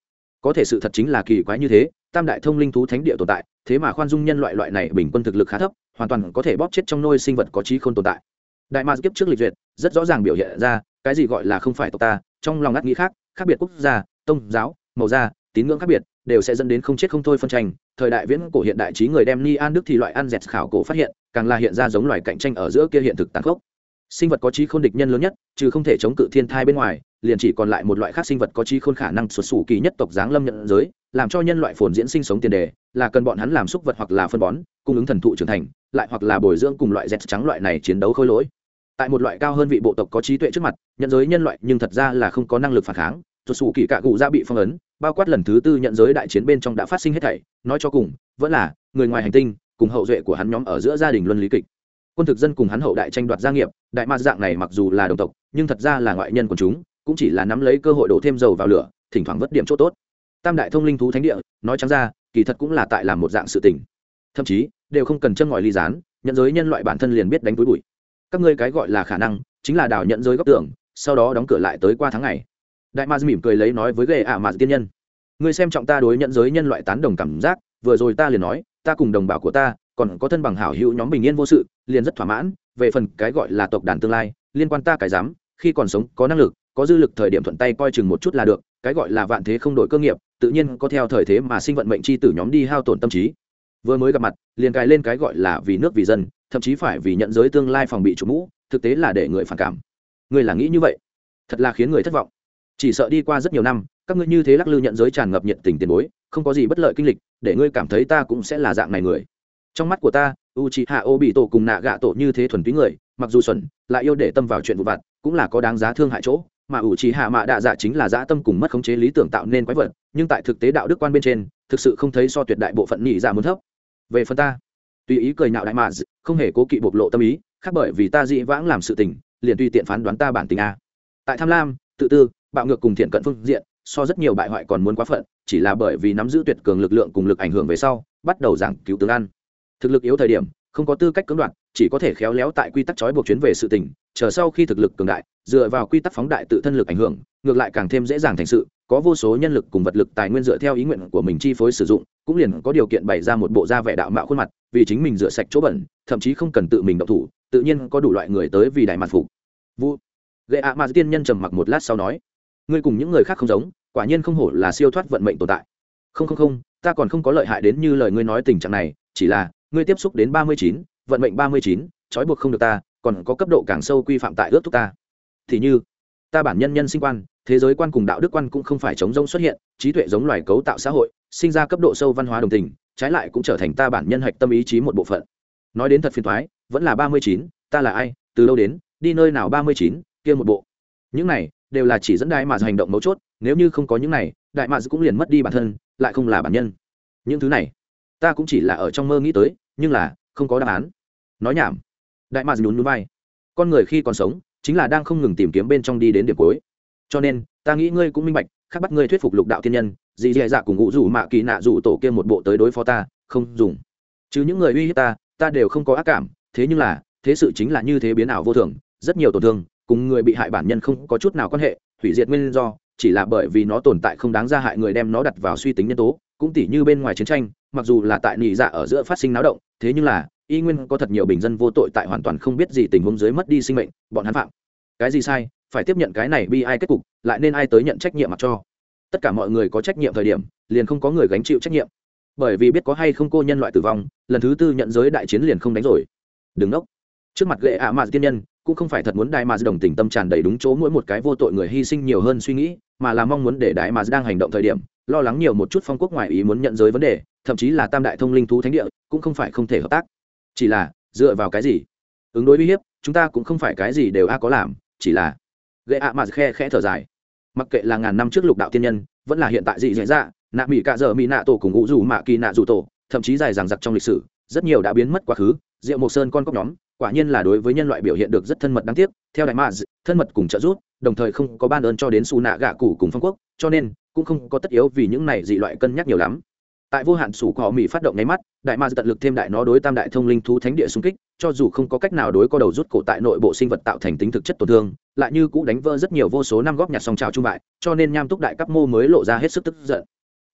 Có thể sự thật chính là kỳ quái như thế, tam đại thông linh thú thánh địa tồn tại, thế mà khoan dung nhân loại loại này bình quân thực lực khá thấp, hoàn toàn có thể bóp chết trong nôi sinh vật có trí không tồn tại. Đại Ma kiếp trước lịch duyệt, rất rõ ràng biểu hiện ra, cái gì gọi là không phải tộc ta, trong lòng ngắt nghĩ khác, khác biệt quốc gia, tôn giáo, màu da, tín ngưỡng khác biệt, đều sẽ dẫn đến không chết không thôi phân tranh thời đại viễn cổ hiện đại trí người đem ni an đức thì loại ăn dẹt khảo cổ phát hiện càng là hiện ra giống loài cạnh tranh ở giữa kia hiện thực tàn khốc sinh vật có trí không địch nhân lớn nhất chứ không thể chống cự thiên thai bên ngoài liền chỉ còn lại một loại khác sinh vật có trí khôn khả năng xuất xù kỳ nhất tộc giáng lâm nhận giới, làm cho nhân loại phồn diễn sinh sống tiền đề, là cần bọn hắn làm xúc vật hoặc là phân bón, cung ứng thần thụ trưởng thành, lại hoặc là bồi dưỡng cùng loại dẹt trắng loại này chiến đấu khôi lỗi. Tại một loại cao hơn vị bộ tộc có trí tuệ trước mặt, nhận giới nhân loại nhưng thật ra là không có năng lực phản kháng. Xuất xù kỳ cạ cụ ra bị phong ấn, bao quát lần thứ tư nhận giới đại chiến bên trong đã phát sinh hết thảy, nói cho cùng, vẫn là, người ngoài hành tinh, cùng hậu duệ của hắn nhóm ở giữa gia đình luân lý kịch. Quân thực dân cùng hắn hậu đại tranh đoạt gia nghiệp, đại ma dạng này mặc dù là đồng tộc, nhưng thật ra là ngoại nhân của chúng cũng chỉ là nắm lấy cơ hội đổ thêm dầu vào lửa, thỉnh thoảng vất điểm chỗ tốt. Tam đại thông linh thú thánh địa, nói trắng ra, kỳ thật cũng là tại làm một dạng sự tình. Thậm chí, đều không cần chân ngòi ly gián, nhận giới nhân loại bản thân liền biết đánh túi bụi. Các ngươi cái gọi là khả năng, chính là đào nhận giới góc tưởng sau đó đóng cửa lại tới qua tháng ngày. Đại ma mỉm cười lấy nói với ghệ ả à mà tiên nhân. Ngươi xem trọng ta đối nhận giới nhân loại tán đồng cảm giác, vừa rồi ta liền nói, ta cùng đồng bào của ta, còn có thân bằng hảo hữu nhóm bình yên vô sự, liền rất thỏa mãn, về phần cái gọi là tộc đàn tương lai, liên quan ta cái dám, khi còn sống có năng lực có dư lực thời điểm thuận tay coi chừng một chút là được, cái gọi là vạn thế không đổi cơ nghiệp, tự nhiên có theo thời thế mà sinh vận mệnh chi tử nhóm đi hao tổn tâm trí. Vừa mới gặp mặt, liền cài lên cái gọi là vì nước vì dân, thậm chí phải vì nhận giới tương lai phòng bị chủ mũ, thực tế là để người phản cảm. Người là nghĩ như vậy. Thật là khiến người thất vọng. Chỉ sợ đi qua rất nhiều năm, các ngươi như thế lắc lư nhận giới tràn ngập nhiệt tình tiền bối, không có gì bất lợi kinh lịch, để ngươi cảm thấy ta cũng sẽ là dạng này người. Trong mắt của ta u c h i hạ ô bị tổ cùng nạ gạ tổ như thế thuần túy người, mặc dù xuẩn, lại yêu để tâm vào chuyện vụ vặt, cũng là có đáng giá thương hại chỗ mà ủ trì hạ mạ đạ dạ chính là dã tâm cùng mất khống chế lý tưởng tạo nên quái vật, nhưng tại thực tế đạo đức quan bên trên, thực sự không thấy so tuyệt đại bộ phận nhị dạ muốn thấp. Về phần ta, tùy ý cười nhạo đại mạ không hề cố kỵ bộc lộ tâm ý, khác bởi vì ta dị vãng làm sự tình, liền tùy tiện phán đoán ta bản tình a. Tại tham lam, tự tư, bạo ngược cùng thiện cận phương diện, so rất nhiều bại hoại còn muốn quá phận, chỉ là bởi vì nắm giữ tuyệt cường lực lượng cùng lực ảnh hưởng về sau, bắt đầu giảng cứu tướng ăn. Thực lực yếu thời điểm, không có tư cách cưỡng đoạt, chỉ có thể khéo léo tại quy tắc trói buộc chuyến về sự tình, chờ sau khi thực lực cường đại dựa vào quy tắc phóng đại tự thân lực ảnh hưởng, ngược lại càng thêm dễ dàng thành sự, có vô số nhân lực cùng vật lực tài nguyên dựa theo ý nguyện của mình chi phối sử dụng, cũng liền có điều kiện bày ra một bộ da vẻ đạo mạo khuôn mặt, vì chính mình rửa sạch chỗ bẩn, thậm chí không cần tự mình động thủ, tự nhiên có đủ loại người tới vì đại mặt phục. Vụ gệ ạ mà tiên nhân trầm mặc một lát sau nói, ngươi cùng những người khác không giống, quả nhiên không hổ là siêu thoát vận mệnh tồn tại. Không không không, ta còn không có lợi hại đến như lời ngươi nói tình trạng này, chỉ là, ngươi tiếp xúc đến ba mươi chín, vận mệnh ba mươi chín, trói buộc không được ta, còn có cấp độ càng sâu quy phạm tại ước thúc ta thì như, ta bản nhân nhân sinh quan, thế giới quan cùng đạo đức quan cũng không phải chống rông xuất hiện, trí tuệ giống loài cấu tạo xã hội, sinh ra cấp độ sâu văn hóa đồng tình, trái lại cũng trở thành ta bản nhân hạch tâm ý chí một bộ phận. Nói đến thật phiền thoái vẫn là ba mươi chín, ta là ai, từ đâu đến, đi nơi nào ba mươi chín, kia một bộ. Những này đều là chỉ dẫn đại mà hành động mấu chốt, nếu như không có những này, đại mà cũng liền mất đi bản thân, lại không là bản nhân. Những thứ này, ta cũng chỉ là ở trong mơ nghĩ tới, nhưng là không có đáp án. Nói nhảm. Đại mà nhún nhún vai. Con người khi còn sống chính là đang không ngừng tìm kiếm bên trong đi đến điểm cuối. Cho nên, ta nghĩ ngươi cũng minh bạch, khác bắt ngươi thuyết phục lục đạo thiên nhân, dì dì dạ cùng ngụ rủ mạ kỳ nạ rủ tổ kia một bộ tới đối phó ta, không dùng. Chứ những người uy hiếp ta ta đều không có ác cảm, thế nhưng là, thế sự chính là như thế biến ảo vô thường, rất nhiều tổn thương, cùng người bị hại bản nhân không có chút nào quan hệ, hủy diệt nguyên do, chỉ là bởi vì nó tồn tại không đáng ra hại người đem nó đặt vào suy tính nhân tố, cũng tỉ như bên ngoài chiến tranh, mặc dù là tại nỉ dạ ở giữa phát sinh náo động, thế nhưng là y nguyên có thật nhiều bình dân vô tội tại hoàn toàn không biết gì tình huống dưới mất đi sinh mệnh, bọn hắn phạm. Cái gì sai, phải tiếp nhận cái này bi ai kết cục, lại nên ai tới nhận trách nhiệm mặc cho. Tất cả mọi người có trách nhiệm thời điểm, liền không có người gánh chịu trách nhiệm. Bởi vì biết có hay không cô nhân loại tử vong, lần thứ tư nhận giới đại chiến liền không đánh rồi. Đừng nốc. Trước mặt gệ ạ à mạt tiên nhân, cũng không phải thật muốn đại mà đồng tình tâm tràn đầy đúng chỗ mỗi một cái vô tội người hy sinh nhiều hơn suy nghĩ, mà là mong muốn để đại mà đang hành động thời điểm, lo lắng nhiều một chút phong quốc ngoài ý muốn nhận giới vấn đề, thậm chí là tam đại thông linh thú thánh địa, cũng không phải không thể hợp tác chỉ là, dựa vào cái gì? Ứng đối uy hiếp, chúng ta cũng không phải cái gì đều a có làm, chỉ là gậy ạ mà khe khẽ thở dài. Mặc kệ là ngàn năm trước lục đạo tiên nhân, vẫn là hiện tại gì diễn ra nạ mỹ cạ giờ mỹ nạ tổ cùng ngũ dù mạ kỳ nạ dù tổ, thậm chí dài dằng dặc trong lịch sử, rất nhiều đã biến mất quá khứ, diệu mộc sơn con cóc nhóm, quả nhiên là đối với nhân loại biểu hiện được rất thân mật đáng tiếc, theo đại maz thân mật cùng trợ giúp, đồng thời không có ban ơn cho đến su nạ gạ cụ cùng phong quốc, cho nên, cũng không có tất yếu vì những này dị loại cân nhắc nhiều lắm tại vô hạn sủ cỏ mỹ phát động nháy mắt, đại ma tận lực thêm đại nó đối tam đại thông linh thú thánh địa xung kích, cho dù không có cách nào đối co đầu rút cổ tại nội bộ sinh vật tạo thành tính thực chất tổn thương, lại như cũ đánh vỡ rất nhiều vô số năm góp nhặt song trào trung bại, cho nên nham túc đại cấp mô mới lộ ra hết sức tức giận.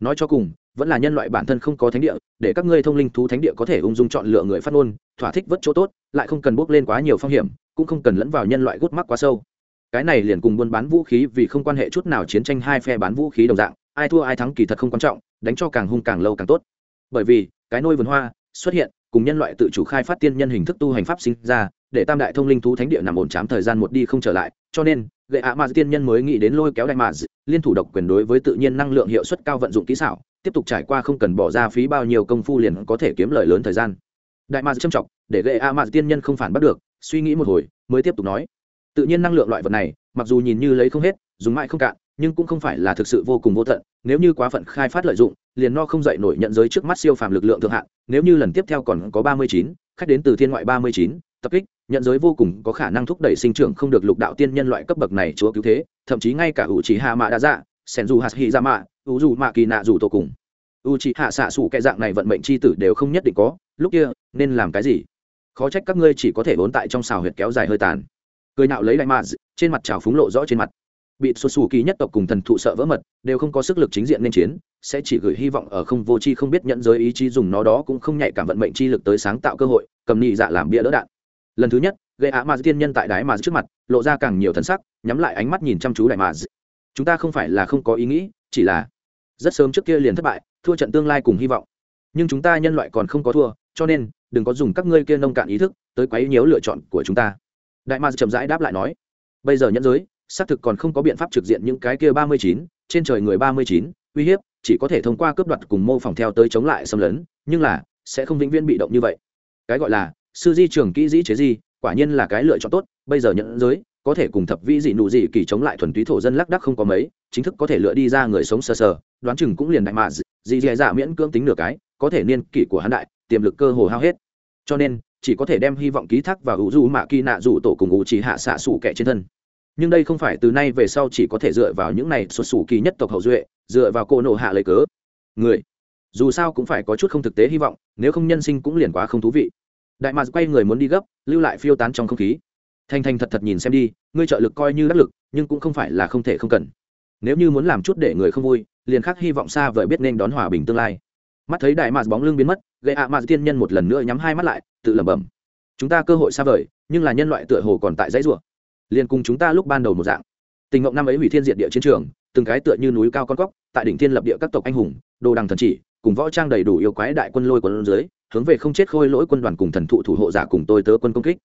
Nói cho cùng, vẫn là nhân loại bản thân không có thánh địa, để các ngươi thông linh thú thánh địa có thể ung dung chọn lựa người phát ngôn, thỏa thích vớt chỗ tốt, lại không cần bước lên quá nhiều phong hiểm, cũng không cần lẫn vào nhân loại gút mắc quá sâu. Cái này liền cùng buôn bán vũ khí vì không quan hệ chút nào chiến tranh hai phe bán vũ khí đồng dạng, ai thua ai thắng kỳ thật không quan trọng đánh cho càng hung càng lâu càng tốt. Bởi vì, cái nôi vườn hoa xuất hiện cùng nhân loại tự chủ khai phát tiên nhân hình thức tu hành pháp sinh ra, để tam đại thông linh thú thánh địa nằm ổn chám thời gian một đi không trở lại, cho nên gậy ạ mà tiên nhân mới nghĩ đến lôi kéo đại mà liên thủ độc quyền đối với tự nhiên năng lượng hiệu suất cao vận dụng kỹ xảo, tiếp tục trải qua không cần bỏ ra phí bao nhiêu công phu liền có thể kiếm lời lớn thời gian. Đại mà châm trọng để gậy ạ mà tiên nhân không phản bắt được, suy nghĩ một hồi, mới tiếp tục nói. Tự nhiên năng lượng loại vật này, mặc dù nhìn như lấy không hết, dùng mãi không cạn nhưng cũng không phải là thực sự vô cùng vô tận, nếu như quá phận khai phát lợi dụng, liền no không dậy nổi nhận giới trước mắt siêu phàm lực lượng thượng hạn, nếu như lần tiếp theo còn có ba mươi chín, khách đến từ thiên ngoại ba mươi chín, tập kích, nhận giới vô cùng có khả năng thúc đẩy sinh trưởng không được lục đạo tiên nhân loại cấp bậc này chúa cứu thế, thậm chí ngay cả ủ trí hạ mạ đã dạ sen dù hạt hy ra mạ ủ dù mạ kỳ nạ dù tổ cùng u chỉ hạ xạ sủ cái dạng này vận mệnh c h i tử đều không nhất định có, lúc kia, nên làm cái gì? Khó trách các ngươi chỉ có thể vốn tại trong xào huyệt kéo dài hơi tàn. Cười nạo lấy lại mạ trên mặt trào phúng lộ rõ trên mặt bị xuất xù kỳ nhất tộc cùng thần thụ sợ vỡ mật, đều không có sức lực chính diện nên chiến, sẽ chỉ gửi hy vọng ở không vô chi không biết nhận giới ý chí dùng nó đó cũng không nhạy cảm vận mệnh chi lực tới sáng tạo cơ hội, cầm nhị dạ làm bia đỡ đạn. Lần thứ nhất, gây ạ mà tiên nhân tại đái mà trước mặt, lộ ra càng nhiều thần sắc, nhắm lại ánh mắt nhìn chăm chú đại mà chúng ta không phải là không có ý nghĩ, chỉ là rất sớm trước kia liền thất bại, thua trận tương lai cùng hy vọng. Nhưng chúng ta nhân loại còn không có thua, cho nên, đừng có dùng các ngươi kia nông cạn ý thức tới quấy nhiễu lựa chọn của chúng ta. Đại ma chậm rãi đáp lại nói, bây giờ nhẫn giới xác thực còn không có biện pháp trực diện những cái kia ba mươi chín, trên trời người ba mươi chín, uy hiếp, chỉ có thể thông qua cướp đoạt cùng mô phỏng theo tới chống lại xâm lấn, nhưng là, sẽ không vĩnh viễn bị động như vậy. Cái gọi là, sư di trường kỹ dĩ chế di, quả nhiên là cái lựa chọn tốt, bây giờ nhận giới, có thể cùng thập vĩ dị nụ dị kỳ chống lại thuần túy thổ dân lác đắc không có mấy, chính thức có thể lựa đi ra người sống sờ sờ, đoán chừng cũng liền đại mạ dị dị dạ miễn cưỡng tính nửa cái, có thể niên kỷ của hắn đại, tiềm lực cơ hồ hao hết. Cho nên, chỉ có thể đem hy vọng ký thác vào ủ du mạ kỳ nạ dù tổ cùng ủ chỉ hạ xạ sủ kẻ trên thân nhưng đây không phải từ nay về sau chỉ có thể dựa vào những này xuất xù kỳ nhất tộc hậu duệ, dựa vào cô nộ hạ lấy cớ. Người, dù sao cũng phải có chút không thực tế hy vọng, nếu không nhân sinh cũng liền quá không thú vị. Đại mạc quay người muốn đi gấp, lưu lại phiêu tán trong không khí. Thanh thanh thật thật nhìn xem đi, ngươi trợ lực coi như đắc lực, nhưng cũng không phải là không thể không cần. Nếu như muốn làm chút để người không vui, liền khắc hy vọng xa vời biết nên đón hòa bình tương lai. Mắt thấy đại mạc bóng lưng biến mất gây ạ mạc tiên nhân một lần nữa nhắm hai mắt lại, tự lẩm bẩm. Chúng ta cơ hội xa vời, nhưng là nhân loại tựa hồ còn tại dãy rùa liền cùng chúng ta lúc ban đầu một dạng. Tình ngộng năm ấy hủy thiên diện địa chiến trường, từng cái tựa như núi cao con cóc, tại đỉnh thiên lập địa các tộc anh hùng, đồ đằng thần chỉ, cùng võ trang đầy đủ yêu quái đại quân lôi quân dưới, hướng về không chết khôi lỗi quân đoàn cùng thần thụ thủ hộ giả cùng tôi tớ quân công kích.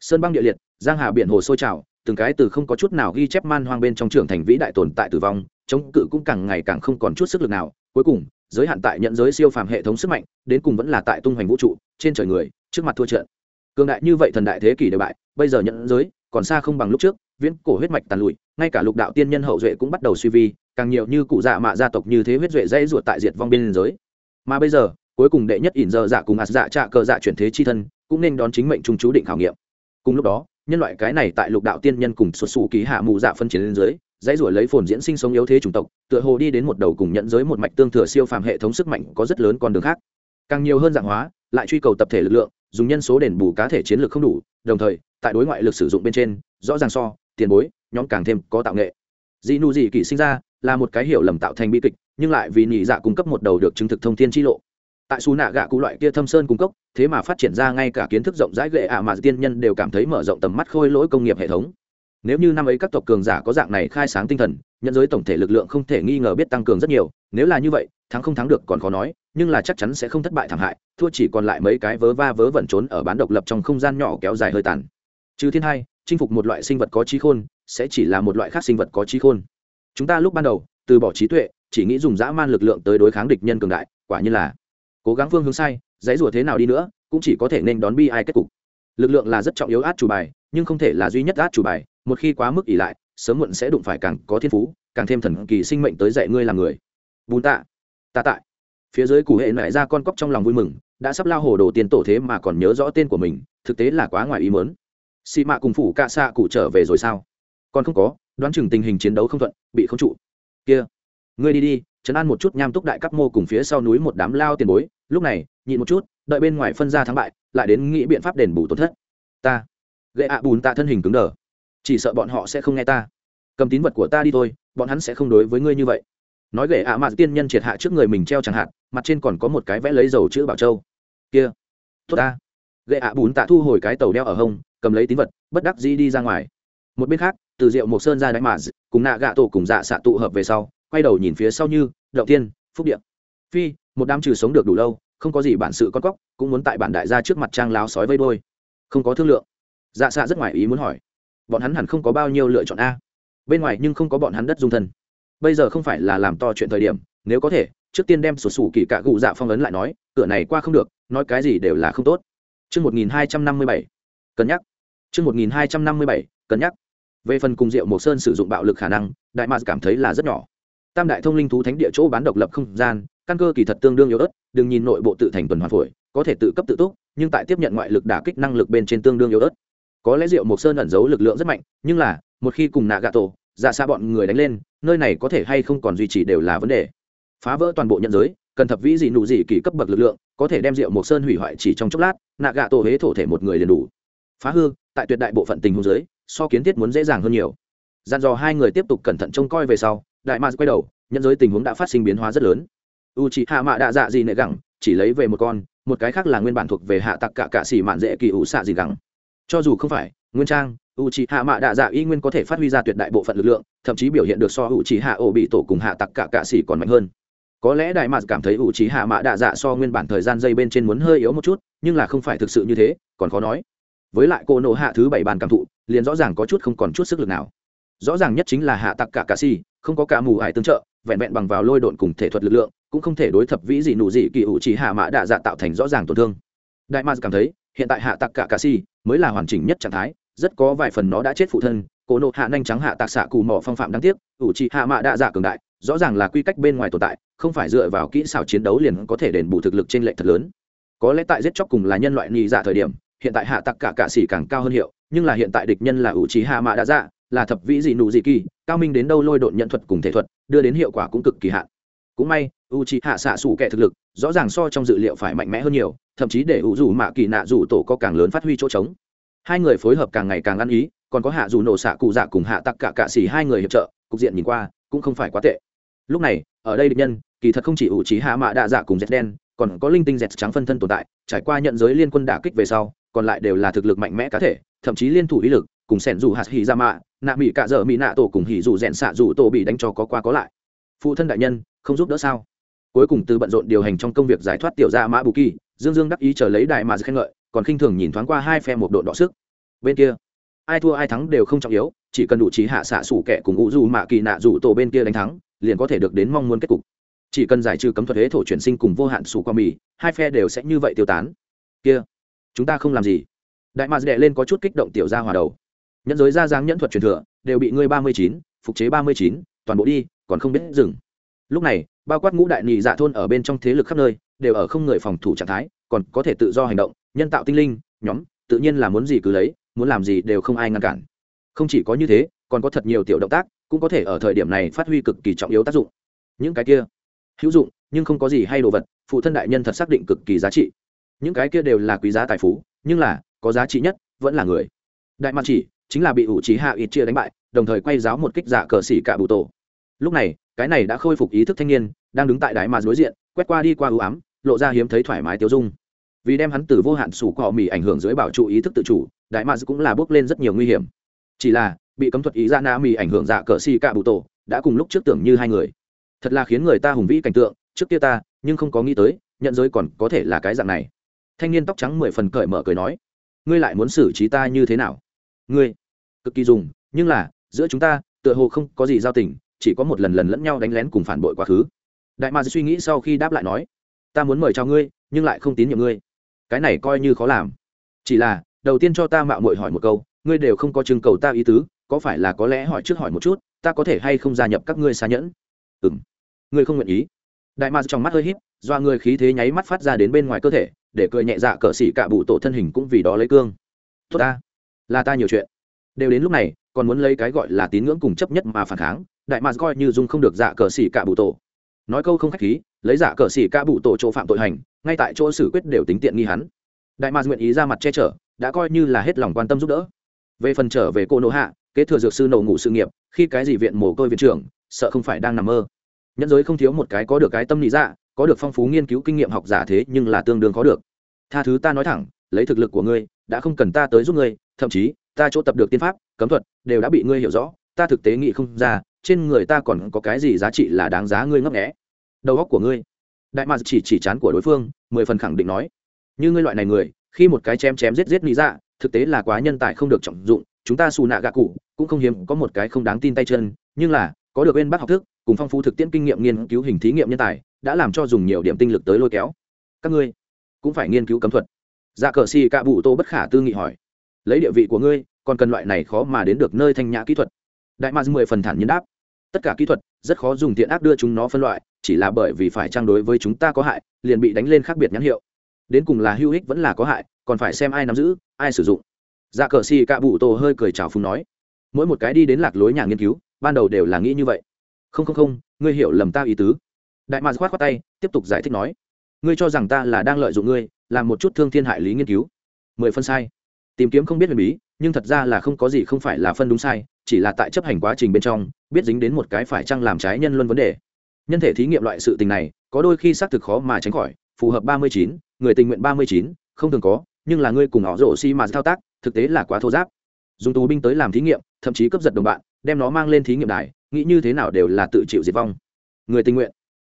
Sơn băng địa liệt, giang hà biển hồ sôi trào, từng cái từ không có chút nào ghi chép man hoang bên trong trường thành vĩ đại tồn tại tử vong, chống cự cũng càng ngày càng không còn chút sức lực nào. Cuối cùng, giới hạn tại nhận giới siêu phàm hệ thống sức mạnh, đến cùng vẫn là tại tung hoành vũ trụ, trên trời người, trước mặt thua trận. Cường đại như vậy thần đại thế kỷ đều bại, bây giờ nhận giới còn xa không bằng lúc trước, viễn cổ huyết mạch tàn lụi, ngay cả lục đạo tiên nhân hậu duệ cũng bắt đầu suy vi, càng nhiều như cụ dạ mạ gia tộc như thế huyết duệ dãy ruột tại diệt vong biên giới. Mà bây giờ, cuối cùng đệ nhất ỉn giờ dạ cùng ạt dạ trạ cờ dạ chuyển thế chi thân, cũng nên đón chính mệnh trung chú định khảo nghiệm. Cùng lúc đó, nhân loại cái này tại lục đạo tiên nhân cùng xuất xù ký hạ mù dạ phân chiến lên dưới, dãy ruổi lấy phồn diễn sinh sống yếu thế chủng tộc, tựa hồ đi đến một đầu cùng nhận giới một mạch tương thừa siêu phàm hệ thống sức mạnh có rất lớn con đường khác. Càng nhiều hơn dạng hóa, lại truy cầu tập thể lực lượng, dùng nhân số đền bù cá thể chiến lược không đủ, đồng thời tại đối ngoại lực sử dụng bên trên, rõ ràng so, tiền bối, nhóm càng thêm có tạo nghệ. Dị nụ dị kỷ sinh ra là một cái hiểu lầm tạo thành bi kịch, nhưng lại vì nhị dạ cung cấp một đầu được chứng thực thông thiên chi lộ. Tại xù nạ gạ cụ loại kia thâm sơn cung cấp thế mà phát triển ra ngay cả kiến thức rộng rãi gệ ạ mà tiên nhân đều cảm thấy mở rộng tầm mắt khôi lỗi công nghiệp hệ thống. Nếu như năm ấy các tộc cường giả có dạng này khai sáng tinh thần nhân giới tổng thể lực lượng không thể nghi ngờ biết tăng cường rất nhiều, nếu là như vậy, thắng không thắng được còn khó nói, nhưng là chắc chắn sẽ không thất bại thảm hại, thua chỉ còn lại mấy cái vớ va vớ vẩn trốn ở bán độc lập trong không gian nhỏ kéo dài hơi tàn trừ thiên hai, chinh phục một loại sinh vật có trí khôn, sẽ chỉ là một loại khác sinh vật có trí khôn. Chúng ta lúc ban đầu, từ bỏ trí tuệ, chỉ nghĩ dùng dã man lực lượng tới đối kháng địch nhân cường đại, quả như là cố gắng phương hướng sai, dãy rủa thế nào đi nữa, cũng chỉ có thể nên đón bi ai kết cục. Lực lượng là rất trọng yếu át chủ bài, nhưng không thể là duy nhất át chủ bài, một khi quá mức ỉ lại, sớm muộn sẽ đụng phải càng có thiên phú, càng thêm thần kỳ sinh mệnh tới dạy ngươi làm người. Bùn tạ tạ tại phía dưới cụ hệ nảy ra con cóc trong lòng vui mừng, đã sắp lao hồ đồ tiền tổ thế mà còn nhớ rõ tên của mình, thực tế là quá ngoài ý mớn xị mạ cùng phủ cạ xạ cụ trở về rồi sao? Còn không có, đoán chừng tình hình chiến đấu không thuận, bị không trụ. Kia, ngươi đi đi, chấn an một chút nham túc đại cấp mô cùng phía sau núi một đám lao tiền bối. Lúc này, nhịn một chút, đợi bên ngoài phân ra thắng bại, lại đến nghĩ biện pháp đền bù tổn thất. Ta gậy ạ bùn ta thân hình cứng đờ. Chỉ sợ bọn họ sẽ không nghe ta. Cầm tín vật của ta đi thôi, bọn hắn sẽ không đối với ngươi như vậy. Nói gậy ạ mạt tiên nhân triệt hạ trước người mình treo chẳng hạn, mặt trên còn có một cái vẽ lấy dầu chữ bảo châu. Kia, tốt ta. Gậy ạ bùn tạ thu hồi cái tàu đeo ở hông cầm lấy tín vật bất đắc dĩ đi ra ngoài. Một bên khác từ rượu mộc sơn ra đánh mà cùng nạ gạ tổ cùng dạ xạ tụ hợp về sau quay đầu nhìn phía sau như đậu tiên phúc điện phi một đám trừ sống được đủ lâu không có gì bản sự con cóc cũng muốn tại bản đại gia trước mặt trang láo sói vây đôi không có thương lượng. Dạ xạ rất ngoài ý muốn hỏi. Bọn hắn hẳn không có bao nhiêu lựa chọn a. Bên ngoài nhưng không có bọn hắn đất dung thân. Bây giờ không phải là làm to chuyện thời điểm nếu có thể trước tiên đem sổ sủ kỳ cạ gụ dạ phong ấn lại nói cửa này qua không được nói cái gì đều là không tốt. Trước 1257, cân nhắc. Trước 1257, cân nhắc. Về phần cùng Diệu Mộc Sơn sử dụng bạo lực khả năng, Đại Ma cảm thấy là rất nhỏ. Tam đại thông linh thú thánh địa chỗ bán độc lập không gian, căn cơ kỳ thật tương đương yếu ớt, đừng nhìn nội bộ tự thành tuần hoàn phổi, có thể tự cấp tự túc, nhưng tại tiếp nhận ngoại lực đả kích năng lực bên trên tương đương yếu ớt. Có lẽ Diệu Mộc Sơn ẩn giấu lực lượng rất mạnh, nhưng là, một khi cùng nạ gạ tổ, ra xa bọn người đánh lên, nơi này có thể hay không còn duy trì đều là vấn đề. Phá vỡ toàn bộ nhận giới, cần thập vĩ dị nụ dị kỳ cấp bậc lực lượng, có thể đem Diệu Mộc Sơn hủy hoại chỉ trong chốc lát, nạ gạ tổ hế thổ thể một người liền đủ. Phá hư, tại tuyệt đại bộ phận tình huống giới, so kiến thiết muốn dễ dàng hơn nhiều. Gian dò hai người tiếp tục cẩn thận trông coi về sau đại mạc quay đầu nhận giới tình huống đã phát sinh biến hóa rất lớn. U c hạ mạ đạ dạ gì nệ gẳng chỉ lấy về một con một cái khác là nguyên bản thuộc về hạ tặc cả cạ xỉ mạn dễ kỳ ủ xạ gì gẳng. Cho dù không phải nguyên trang u c hạ mạ đạ dạ y nguyên có thể phát huy ra tuyệt đại bộ phận lực lượng thậm chí biểu hiện được so u c hạ ổ bị tổ cùng hạ tặc cả cạ xỉ còn mạnh hơn. Có lẽ đại mạc cảm thấy u c hạ mạ đạ dạ so nguyên bản thời gian dây bên trên muốn hơi yếu một chút nhưng là không phải thực sự như thế còn khó nói với lại cô nộ hạ thứ bảy bàn cảm thụ, liền rõ ràng có chút không còn chút sức lực nào. Rõ ràng nhất chính là hạ tặc cả cà si, không có cả mù ải tương trợ, vẹn vẹn bằng vào lôi độn cùng thể thuật lực lượng, cũng không thể đối thập vĩ gì nụ gì kỳ ủ chỉ hạ mã đạ dạ tạo thành rõ ràng tổn thương. Đại mars cảm thấy, hiện tại hạ tặc cả cà si mới là hoàn chỉnh nhất trạng thái, rất có vài phần nó đã chết phụ thân cổ nộ hạ nhanh trắng hạ tạc xạ cù mỏ phong phạm đáng tiếc, ủ chỉ hạ mã đạ dạ cường đại, rõ ràng là quy cách bên ngoài tồn tại, không phải dựa vào kỹ xảo chiến đấu liền có thể đền bù thực lực trên lệ thật lớn. Có lẽ tại giết chóc cùng là nhân loại nhị dạ thời điểm hiện tại hạ tặc cả cạ xỉ càng cao hơn hiệu, nhưng là hiện tại địch nhân là ủ trí hạ mạ đã dạ là thập vĩ dị nụ dị kỳ, cao minh đến đâu lôi độn nhận thuật cùng thể thuật, đưa đến hiệu quả cũng cực kỳ hạn. Cũng may u trí hạ xạ xủ kẻ thực lực, rõ ràng so trong dự liệu phải mạnh mẽ hơn nhiều, thậm chí để ủ rủ mạ kỳ nạ rủ tổ có càng lớn phát huy chỗ trống. Hai người phối hợp càng ngày càng ăn ý, còn có hạ dù nổ xạ cụ dạ cùng hạ tặc cả cạ xỉ hai người hiệp trợ, cục diện nhìn qua, cũng không phải quá tệ. Lúc này, ở đây địch nhân, kỳ thật không chỉ ủ trí hạ mạ đạ dạ cùng dẹt đen, còn có linh tinh dẹt trắng phân thân tồn tại, trải qua nhận giới liên quân đả kích về sau còn lại đều là thực lực mạnh mẽ cá thể, thậm chí liên thủ ý lực, cùng sẻn dù hạt hỉ ra mạ, nạ mỹ cạ dở mỹ nạ tổ cùng hỉ dù rẽn xạ dù tổ bị đánh cho có qua có lại. Phụ thân đại nhân, không giúp đỡ sao? Cuối cùng từ bận rộn điều hành trong công việc giải thoát tiểu gia mã bù kỳ, dương dương đắc ý chờ lấy đại mà khen ngợi, còn khinh thường nhìn thoáng qua hai phe một độ đọ sức. Bên kia, ai thua ai thắng đều không trọng yếu, chỉ cần đủ trí hạ xạ sủ kẻ cùng ngũ dù mạ kỳ nạ dù tổ bên kia đánh thắng, liền có thể được đến mong muốn kết cục. Chỉ cần giải trừ cấm thuật huế thổ chuyển sinh cùng vô hạn sủ qua mì, hai phe đều sẽ như vậy tiêu tán. Kia chúng ta không làm gì. Đại mạc đệ lên có chút kích động tiểu ra hòa đầu. Nhẫn giới ra dáng nhẫn thuật truyền thừa, đều bị ngươi ba mươi chín, phục chế ba mươi chín, toàn bộ đi, còn không biết dừng. Lúc này, bao quát ngũ đại nhị dạ thôn ở bên trong thế lực khắp nơi, đều ở không người phòng thủ trạng thái, còn có thể tự do hành động, nhân tạo tinh linh, nhóm, tự nhiên là muốn gì cứ lấy, muốn làm gì đều không ai ngăn cản. Không chỉ có như thế, còn có thật nhiều tiểu động tác, cũng có thể ở thời điểm này phát huy cực kỳ trọng yếu tác dụng. Những cái kia, hữu dụng, nhưng không có gì hay đồ vật, phụ thân đại nhân thật xác định cực kỳ giá trị những cái kia đều là quý giá tài phú, nhưng là, có giá trị nhất, vẫn là người. Đại mặt chỉ, chính là bị ủ trí hạ ít chia đánh bại, đồng thời quay giáo một kích giả cờ xỉ cả bụ tổ. Lúc này, cái này đã khôi phục ý thức thanh niên, đang đứng tại đáy mà đối diện, quét qua đi qua ưu ám, lộ ra hiếm thấy thoải mái tiêu dung. Vì đem hắn từ vô hạn sủ cọ mỉ ảnh hưởng dưới bảo trụ ý thức tự chủ, đại mads cũng là bước lên rất nhiều nguy hiểm. Chỉ là, bị cấm thuật ý ra na mỉ ảnh hưởng dạ cờ xì cạ bụ tổ, đã cùng lúc trước tưởng như hai người. Thật là khiến người ta hùng vĩ cảnh tượng, trước kia ta, nhưng không có nghĩ tới, nhận giới còn có thể là cái dạng này thanh niên tóc trắng mười phần cởi mở cười nói, ngươi lại muốn xử trí ta như thế nào? Ngươi? Cực kỳ dùng, nhưng là, giữa chúng ta, tựa hồ không có gì giao tình, chỉ có một lần lần lẫn nhau đánh lén cùng phản bội quá khứ. Đại ma suy nghĩ sau khi đáp lại nói, ta muốn mời chào ngươi, nhưng lại không tín nhiệm ngươi. Cái này coi như khó làm. Chỉ là, đầu tiên cho ta mạo muội hỏi một câu, ngươi đều không có trưng cầu ta ý tứ, có phải là có lẽ hỏi trước hỏi một chút, ta có thể hay không gia nhập các ngươi xa nhẫn? Ừ m ngươi không nguyện ý. Đại ma trong mắt hơi h í p do người khí thế nháy mắt phát ra đến bên ngoài cơ thể để cười nhẹ dạ cờ xỉ cả bụ tổ thân hình cũng vì đó lấy cương. Tốt ta, là ta nhiều chuyện. Đều đến lúc này, còn muốn lấy cái gọi là tín ngưỡng cùng chấp nhất mà phản kháng, đại mà coi như dung không được dạ cờ xỉ cả bụ tổ. Nói câu không khách khí, lấy dạ cờ xỉ cả bụ tổ chỗ phạm tội hành, ngay tại chỗ xử quyết đều tính tiện nghi hắn. Đại mà nguyện ý ra mặt che chở, đã coi như là hết lòng quan tâm giúp đỡ. Về phần trở về cô nô hạ, kế thừa dược sư nổ ngủ sự nghiệp, khi cái gì viện mồ côi viện trưởng, sợ không phải đang nằm mơ. Nhân giới không thiếu một cái có được cái tâm lý dạ có được phong phú nghiên cứu kinh nghiệm học giả thế nhưng là tương đương khó được. Tha thứ ta nói thẳng, lấy thực lực của ngươi, đã không cần ta tới giúp ngươi, thậm chí, ta chỗ tập được tiên pháp, cấm thuật, đều đã bị ngươi hiểu rõ, ta thực tế nghĩ không ra, trên người ta còn có cái gì giá trị là đáng giá ngươi ngấp nghẽ đầu óc của ngươi. Đại mạc chỉ chỉ chán của đối phương, mười phần khẳng định nói. Như ngươi loại này người, khi một cái chém chém giết giết lý dạ thực tế là quá nhân tài không được trọng dụng, chúng ta xù nạ gạ cụ, cũng không hiếm có một cái không đáng tin tay chân, nhưng là, có được bên bác học thức cùng phong phú thực tiễn kinh nghiệm nghiên cứu hình thí nghiệm nhân tài, đã làm cho dùng nhiều điểm tinh lực tới lôi kéo. Các ngươi cũng phải nghiên cứu cấm thuật. Dạ cờ xì cạ bụ tô bất khả tư nghị hỏi. Lấy địa vị của ngươi, còn cần loại này khó mà đến được nơi thanh nhã kỹ thuật. Đại ma mười phần thản nhiên đáp. Tất cả kỹ thuật rất khó dùng tiện ác đưa chúng nó phân loại, chỉ là bởi vì phải trang đối với chúng ta có hại, liền bị đánh lên khác biệt nhãn hiệu. Đến cùng là hữu ích vẫn là có hại, còn phải xem ai nắm giữ, ai sử dụng. Dạ cờ xì cạ bụ tô hơi cười chào phúng nói. Mỗi một cái đi đến lạc lối nhà nghiên cứu, ban đầu đều là nghĩ như vậy không không không, ngươi hiểu lầm ta ý tứ. Đại mạc khoát khoát tay, tiếp tục giải thích nói, ngươi cho rằng ta là đang lợi dụng ngươi, làm một chút thương thiên hại lý nghiên cứu. Mười phân sai. Tìm kiếm không biết huyền bí, nhưng thật ra là không có gì không phải là phân đúng sai, chỉ là tại chấp hành quá trình bên trong, biết dính đến một cái phải chăng làm trái nhân luân vấn đề. Nhân thể thí nghiệm loại sự tình này, có đôi khi xác thực khó mà tránh khỏi, phù hợp ba mươi chín, người tình nguyện ba mươi chín, không thường có, nhưng là ngươi cùng họ rổ xi mà thao tác, thực tế là quá thô giáp. Dùng tù binh tới làm thí nghiệm, thậm chí cấp giật đồng bạn, đem nó mang lên thí nghiệm đài nghĩ như thế nào đều là tự chịu diệt vong. Người tình nguyện.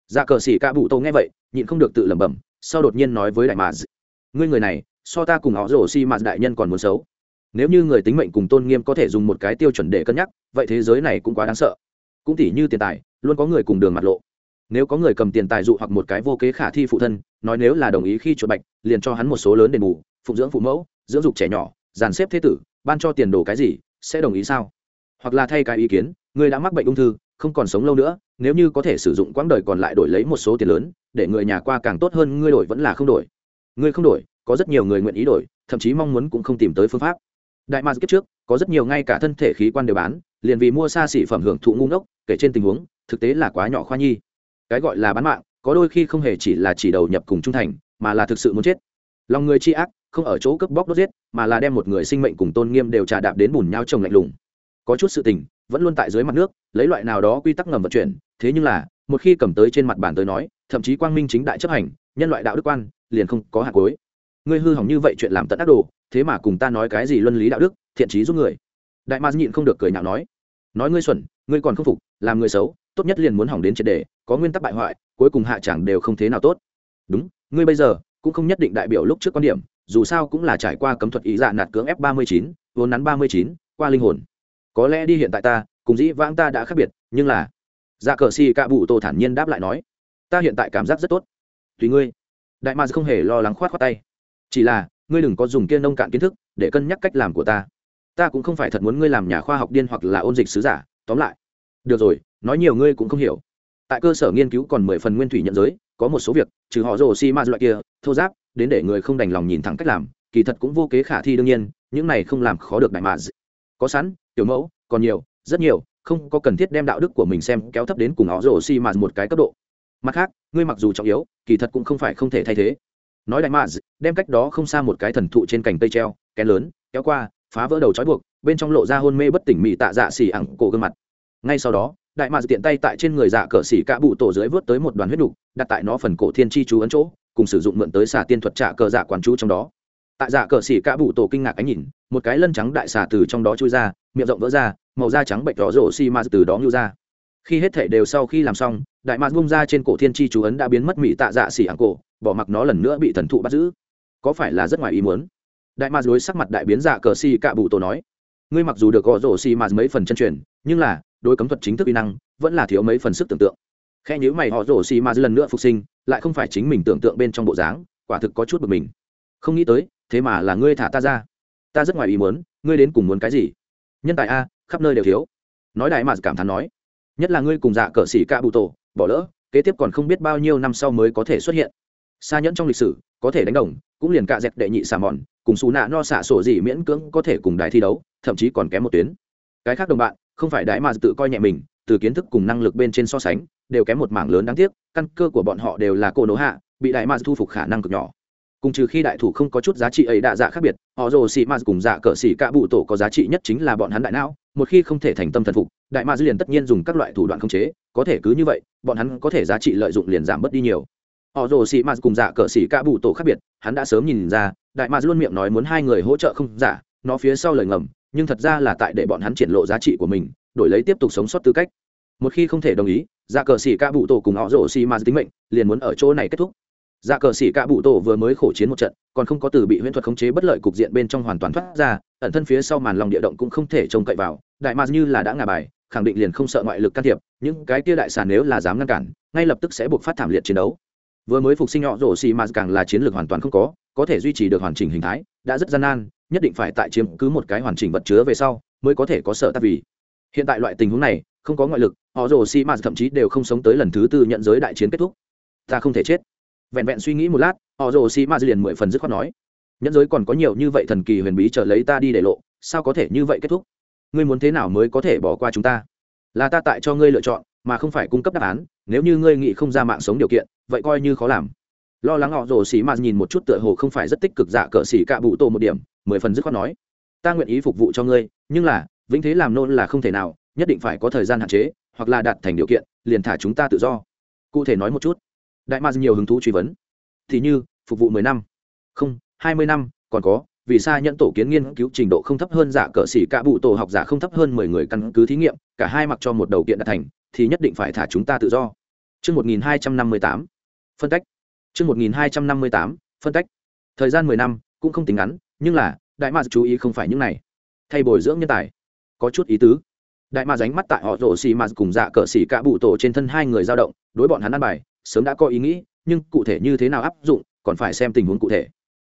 Dạ cờ xỉ ca bụ tô nghe vậy, nhịn không được tự lẩm bẩm, sau đột nhiên nói với đại mà ngươi người này, so ta cùng họ rổ xi mạt đại nhân còn muốn xấu. Nếu như người tính mệnh cùng tôn nghiêm có thể dùng một cái tiêu chuẩn để cân nhắc, vậy thế giới này cũng quá đáng sợ. Cũng tỉ như tiền tài, luôn có người cùng đường mặt lộ. Nếu có người cầm tiền tài dụ hoặc một cái vô kế khả thi phụ thân, nói nếu là đồng ý khi chuột bạch, liền cho hắn một số lớn đền bù phụng dưỡng phụ mẫu, dưỡng dục trẻ nhỏ, dàn xếp thế tử, ban cho tiền đồ cái gì, sẽ đồng ý sao? Hoặc là thay cái ý kiến người đã mắc bệnh ung thư, không còn sống lâu nữa, nếu như có thể sử dụng quãng đời còn lại đổi lấy một số tiền lớn, để người nhà qua càng tốt hơn, ngươi đổi vẫn là không đổi. Ngươi không đổi, có rất nhiều người nguyện ý đổi, thậm chí mong muốn cũng không tìm tới phương pháp. Đại ma kiếp trước, có rất nhiều ngay cả thân thể khí quan đều bán, liền vì mua xa xỉ phẩm hưởng thụ ngu ngốc, kể trên tình huống, thực tế là quá nhỏ khoa nhi. Cái gọi là bán mạng, có đôi khi không hề chỉ là chỉ đầu nhập cùng trung thành, mà là thực sự muốn chết. Lòng người chi ác, không ở chỗ cướp bóc đốt giết, mà là đem một người sinh mệnh cùng tôn nghiêm đều trà đạp đến bùn nhau trồng lạnh lùng. Có chút sự tình vẫn luôn tại dưới mặt nước, lấy loại nào đó quy tắc ngầm vận chuyển, thế nhưng là, một khi cầm tới trên mặt bàn tới nói, thậm chí quang minh chính đại chấp hành, nhân loại đạo đức quan, liền không có hạt cối ngươi hư hỏng như vậy chuyện làm tận ác đồ, thế mà cùng ta nói cái gì luân lý đạo đức, thiện trí giúp người. Đại ma nhịn không được cười nhạo nói nói ngươi xuẩn, ngươi còn không phục, làm người xấu, tốt nhất liền muốn hỏng đến triệt đề có nguyên tắc bại hoại, cuối cùng hạ chẳng đều không thế nào tốt. Đúng, ngươi bây giờ cũng không nhất định đại biểu lúc trước quan điểm, dù sao cũng là trải qua cấm thuật ý dạ nạt cưỡng f ba mươi chín vốn nắn ba mươi chín, qua linh hồn có lẽ đi hiện tại ta, cùng dĩ vãng ta đã khác biệt, nhưng là dạ cờ xì cạ bụ tô thản nhiên đáp lại nói, ta hiện tại cảm giác rất tốt. Tùy ngươi. Đại ma không hề lo lắng khoát khoát tay. Chỉ là, ngươi đừng có dùng kia nông cạn kiến thức để cân nhắc cách làm của ta. Ta cũng không phải thật muốn ngươi làm nhà khoa học điên hoặc là ôn dịch sứ giả, tóm lại. Được rồi, nói nhiều ngươi cũng không hiểu. Tại cơ sở nghiên cứu còn mười phần nguyên thủy nhận giới, có một số việc, trừ họ rồ xi ma loại kia, thô giáp, đến để người không đành lòng nhìn thẳng cách làm, kỳ thật cũng vô kế khả thi đương nhiên, những này không làm khó được đại mà có sẵn tiểu mẫu, còn nhiều, rất nhiều, không có cần thiết đem đạo đức của mình xem kéo thấp đến cùng họ rồ xi mà một cái cấp độ. Mặt khác, ngươi mặc dù trọng yếu, kỳ thật cũng không phải không thể thay thế. Nói đại mà, đem cách đó không xa một cái thần thụ trên cành cây treo, kén lớn, kéo qua, phá vỡ đầu trói buộc, bên trong lộ ra hôn mê bất tỉnh mị tạ dạ xỉ ẳng cổ gương mặt. Ngay sau đó, đại mạc tiện tay tại trên người dạ cờ xỉ cạ bụ tổ dưới vớt tới một đoàn huyết đục, đặt tại nó phần cổ thiên chi chú ấn chỗ, cùng sử dụng mượn tới xà tiên thuật trả cờ dạ quản chú trong đó tại dạ cờ xỉ Cả bụ tổ kinh ngạc ánh nhìn, một cái lân trắng đại xà từ trong đó chui ra, miệng rộng vỡ ra, màu da trắng bệnh rõ rổ xi ma từ đó ngưu ra. Khi hết thể đều sau khi làm xong, đại mạc bung ra trên cổ thiên chi chú ấn đã biến mất mỹ tạ dạ xỉ ảng cổ, bỏ mặc nó lần nữa bị thần thụ bắt giữ. Có phải là rất ngoài ý muốn? Đại mạc đối sắc mặt đại biến dạ cờ xỉ Cả bụ tổ nói. Ngươi mặc dù được gõ rổ xi ma mấy phần chân truyền, nhưng là, đối cấm thuật chính thức uy năng, vẫn là thiếu mấy phần sức tưởng tượng. Khe nhữ mày họ rổ xi ma lần nữa phục sinh, lại không phải chính mình tưởng tượng bên trong bộ dáng, quả thực có chút bực mình. Không nghĩ tới thế mà là ngươi thả ta ra. Ta rất ngoài ý muốn, ngươi đến cùng muốn cái gì? Nhân tài a, khắp nơi đều thiếu. Nói đại mà cảm thán nói, nhất là ngươi cùng dạ cờ xỉ ca bụ tổ, bỏ lỡ, kế tiếp còn không biết bao nhiêu năm sau mới có thể xuất hiện. Xa nhẫn trong lịch sử, có thể đánh đồng, cũng liền cạ dẹt đệ nhị xà mòn, cùng xù nạ no xạ sổ gì miễn cưỡng có thể cùng đài thi đấu, thậm chí còn kém một tuyến. Cái khác đồng bạn, không phải đại mà tự coi nhẹ mình, từ kiến thức cùng năng lực bên trên so sánh, đều kém một mảng lớn đáng tiếc, căn cơ của bọn họ đều là cô nỗ hạ, bị đại mà thu phục khả năng cực nhỏ cùng trừ khi đại thủ không có chút giá trị ấy đa dạ khác biệt, họ rồ xì ma cùng dạ cờ xì cả bụ tổ có giá trị nhất chính là bọn hắn đại não, một khi không thể thành tâm thần phục, đại ma liền tất nhiên dùng các loại thủ đoạn khống chế, có thể cứ như vậy, bọn hắn có thể giá trị lợi dụng liền giảm bớt đi nhiều. Họ rồ xì ma cùng dạ cờ xì cả bụ tổ khác biệt, hắn đã sớm nhìn ra, đại ma luôn miệng nói muốn hai người hỗ trợ không giả, nó phía sau lời ngầm, nhưng thật ra là tại để bọn hắn triển lộ giá trị của mình, đổi lấy tiếp tục sống sót tư cách. Một khi không thể đồng ý dạ cờ xì cả bụ tổ cùng họ rồ xì ma tính mệnh, liền muốn ở chỗ này kết thúc dạ cờ sĩ cả bụ tổ vừa mới khổ chiến một trận, còn không có từ bị huyễn thuật khống chế bất lợi cục diện bên trong hoàn toàn thoát ra, ẩn thân phía sau màn lòng địa động cũng không thể trông cậy vào. Đại mạc như là đã ngà bài, khẳng định liền không sợ ngoại lực can thiệp, những cái kia đại sản nếu là dám ngăn cản, ngay lập tức sẽ buộc phát thảm liệt chiến đấu. Vừa mới phục sinh nhỏ rổ xì mà càng là chiến lược hoàn toàn không có có thể duy trì được hoàn chỉnh hình thái, đã rất gian nan, nhất định phải tại chiếm cứ một cái hoàn chỉnh vật chứa về sau, mới có thể có sợ tác vì. Hiện tại loại tình huống này, không có ngoại lực, họ rổ xì mà thậm chí đều không sống tới lần thứ tư nhận giới đại chiến kết thúc. Ta không thể chết vẹn vẹn suy nghĩ một lát họ rồ xì ma liền mười phần dứt khoát nói, nhẫn giới còn có nhiều như vậy thần kỳ huyền bí chờ lấy ta đi để lộ, sao có thể như vậy kết thúc? Ngươi muốn thế nào mới có thể bỏ qua chúng ta? Là ta tại cho ngươi lựa chọn, mà không phải cung cấp đáp án, nếu như ngươi nghĩ không ra mạng sống điều kiện, vậy coi như khó làm. Lo lắng họ rồ xì ma nhìn một chút tựa hồ không phải rất tích cực dạ cỡ xì cạ bụ tổ một điểm, mười phần dứt khoát nói, ta nguyện ý phục vụ cho ngươi, nhưng là, vĩnh thế làm nôn là không thể nào, nhất định phải có thời gian hạn chế, hoặc là đạt thành điều kiện, liền thả chúng ta tự do. Cụ thể nói một chút đại ma nhiều hứng thú truy vấn thì như phục vụ mười năm không hai mươi năm còn có vì sao nhận tổ kiến nghiên cứu trình độ không thấp hơn giả cờ xỉ cả bụ tổ học giả không thấp hơn mười người căn cứ thí nghiệm cả hai mặc cho một đầu kiện đạt thành thì nhất định phải thả chúng ta tự do Chương 1258. Phân tách. Chương 1258. Phân tách. Thời gian mười năm cũng không tính ngắn, nhưng là, đại ma chú ý không phải những này. Thay bồi dưỡng nhân tài, có chút ý tứ. Đại ma ránh mắt tại họ rổ xì mà cùng dạ cờ xỉ cả bụ tổ trên thân hai người dao động, đối bọn hắn ăn bài, sớm đã có ý nghĩ, nhưng cụ thể như thế nào áp dụng, còn phải xem tình huống cụ thể.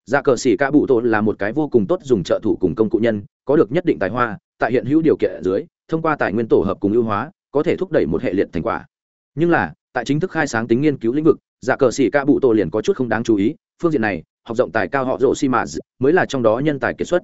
Dạ cờ xỉ ca bụ tổ là một cái vô cùng tốt dùng trợ thủ cùng công cụ nhân, có được nhất định tài hoa, tại hiện hữu điều kiện ở dưới, thông qua tài nguyên tổ hợp cùng ưu hóa, có thể thúc đẩy một hệ liệt thành quả. Nhưng là, tại chính thức khai sáng tính nghiên cứu lĩnh vực dạ cờ xỉ ca bụ tổ liền có chút không đáng chú ý, phương diện này, học rộng tài cao họ rộ xi mã mới là trong đó nhân tài kiệt xuất.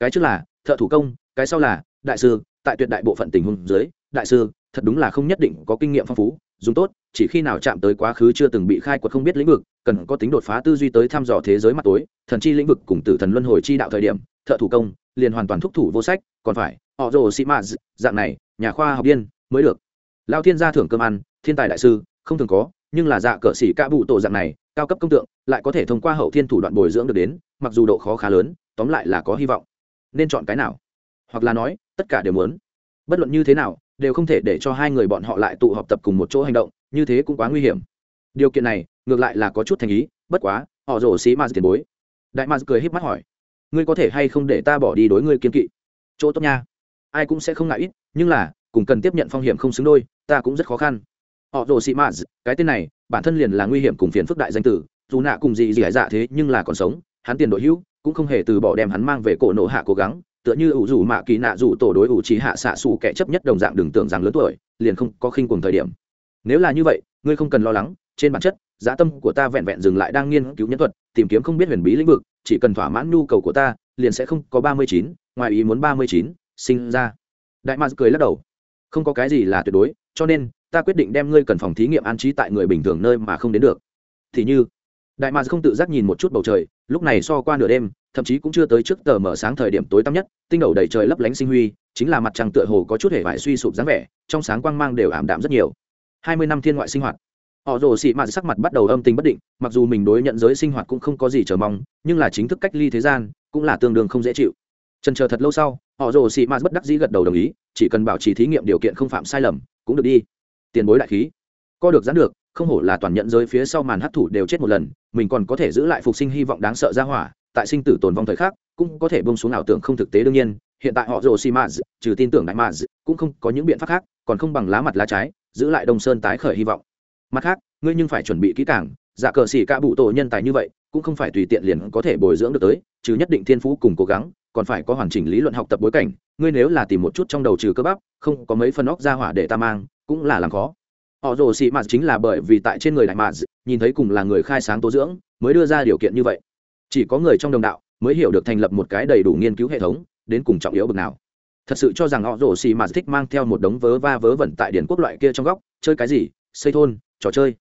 Cái trước là, thợ thủ công, cái sau là, đại sư, tại tuyệt đại bộ phận tình huống dưới, đại sư, thật đúng là không nhất định có kinh nghiệm phong phú dùng tốt, chỉ khi nào chạm tới quá khứ chưa từng bị khai quật không biết lĩnh vực, cần có tính đột phá tư duy tới thăm dò thế giới mặt tối, thần chi lĩnh vực cùng tử thần luân hồi chi đạo thời điểm, thợ thủ công, liền hoàn toàn thúc thủ vô sách, còn phải, họ rồ sĩ mã dạng này, nhà khoa học điên, mới được. Lao thiên gia thưởng cơm ăn, thiên tài đại sư, không thường có, nhưng là dạ cờ sĩ ca bụ tổ dạng này, cao cấp công tượng, lại có thể thông qua hậu thiên thủ đoạn bồi dưỡng được đến, mặc dù độ khó khá lớn, tóm lại là có hy vọng. Nên chọn cái nào? Hoặc là nói, tất cả đều muốn. Bất luận như thế nào đều không thể để cho hai người bọn họ lại tụ họp tập cùng một chỗ hành động, như thế cũng quá nguy hiểm. Điều kiện này, ngược lại là có chút thành ý, bất quá, họ rổ xí ma tiền bối. Đại ma cười híp mắt hỏi, ngươi có thể hay không để ta bỏ đi đối ngươi kiên kỵ? Chỗ tốt nha. Ai cũng sẽ không ngại ít, nhưng là, cùng cần tiếp nhận phong hiểm không xứng đôi, ta cũng rất khó khăn. Họ rồ sĩ mã cái tên này, bản thân liền là nguy hiểm cùng phiền phức đại danh tử, dù nạ cùng gì gì hải dạ thế nhưng là còn sống, hắn tiền đội hữu, cũng không hề từ bỏ đem hắn mang về cổ nộ hạ cố gắng tựa như ủ rủ mạ kỳ nạ rủ tổ đối ủ trí hạ xạ xù kẻ chấp nhất đồng dạng đừng tưởng rằng lớn tuổi, liền không có khinh cùng thời điểm. Nếu là như vậy, ngươi không cần lo lắng, trên bản chất, giá tâm của ta vẹn vẹn dừng lại đang nghiên cứu nhân thuật, tìm kiếm không biết huyền bí lĩnh vực, chỉ cần thỏa mãn nhu cầu của ta, liền sẽ không có ba mươi chín, ngoài ý muốn ba mươi chín sinh ra. Đại mạc cười lắc đầu. Không có cái gì là tuyệt đối, cho nên, ta quyết định đem ngươi cần phòng thí nghiệm an trí tại người bình thường nơi mà không đến được. Thì như, đại mạc không tự giác nhìn một chút bầu trời, lúc này so qua nửa đêm thậm chí cũng chưa tới trước tờ mở sáng thời điểm tối tăm nhất, tinh đầu đầy trời lấp lánh sinh huy, chính là mặt trăng tựa hồ có chút hề vải suy sụp dáng vẻ, trong sáng quang mang đều ảm đạm rất nhiều. Hai mươi năm thiên ngoại sinh hoạt. Họ rồ xị mạt sắc mặt bắt đầu âm tình bất định, mặc dù mình đối nhận giới sinh hoạt cũng không có gì chờ mong, nhưng là chính thức cách ly thế gian, cũng là tương đương không dễ chịu. Trần chờ thật lâu sau, họ rồ xị mạt bất đắc dĩ gật đầu đồng ý, chỉ cần bảo trì thí nghiệm điều kiện không phạm sai lầm, cũng được đi. Tiền bối đại khí. Co được gián được, không hổ là toàn nhận giới phía sau màn hấp thụ đều chết một lần, mình còn có thể giữ lại phục sinh hy vọng đáng sợ ra hỏa tại sinh tử tồn vong thời khắc, cũng có thể bông xuống ảo tưởng không thực tế đương nhiên, hiện tại họ rồ xi maz trừ tin tưởng đại maz cũng không có những biện pháp khác, còn không bằng lá mặt lá trái, giữ lại đông sơn tái khởi hy vọng. Mặt khác, ngươi nhưng phải chuẩn bị kỹ càng, giả cờ xỉ cả bụ tổ nhân tài như vậy, cũng không phải tùy tiện liền có thể bồi dưỡng được tới, trừ nhất định thiên phú cùng cố gắng, còn phải có hoàn chỉnh lý luận học tập bối cảnh, ngươi nếu là tìm một chút trong đầu trừ cơ bắp, không có mấy phần óc ra hỏa để ta mang, cũng là làm khó. Họ rồ xị mạt chính là bởi vì tại trên người đại mạt nhìn thấy cùng là người khai sáng tố dưỡng, mới đưa ra điều kiện như vậy chỉ có người trong đồng đạo mới hiểu được thành lập một cái đầy đủ nghiên cứu hệ thống, đến cùng trọng yếu bực nào. Thật sự cho rằng họ rổ xì mà thích mang theo một đống vớ va vớ vẩn tại điển quốc loại kia trong góc, chơi cái gì, xây thôn, trò chơi.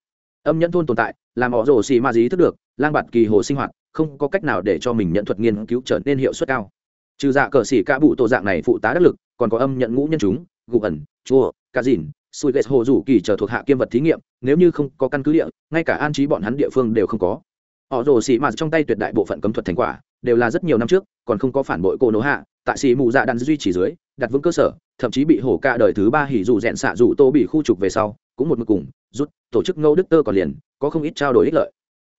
Âm nhẫn thôn tồn tại, làm họ rổ xì ma dí thức được, lang bạt kỳ hồ sinh hoạt không có cách nào để cho mình nhận thuật nghiên cứu trở nên hiệu suất cao. Trừ dạ cờ xỉ cả bụ tổ dạng này phụ tá đắc lực, còn có âm nhận ngũ nhân chúng gục ẩn chua cá dìn sùi ghét hồ rủ kỳ chờ thuộc hạ kiêm vật thí nghiệm, nếu như không có căn cứ địa, ngay cả an trí bọn hắn địa phương đều không có họ rồ xì mà trong tay tuyệt đại bộ phận cấm thuật thành quả đều là rất nhiều năm trước, còn không có phản bội cô nỗ hạ. Tại xì mù dạ đan duy trì dưới, đặt vững cơ sở, thậm chí bị hổ ca đời thứ ba hỉ dù rẽn xạ dù tô bị khu trục về sau, cũng một mực cùng, rút, tổ chức ngô đức tơ còn liền, có không ít trao đổi ích lợi.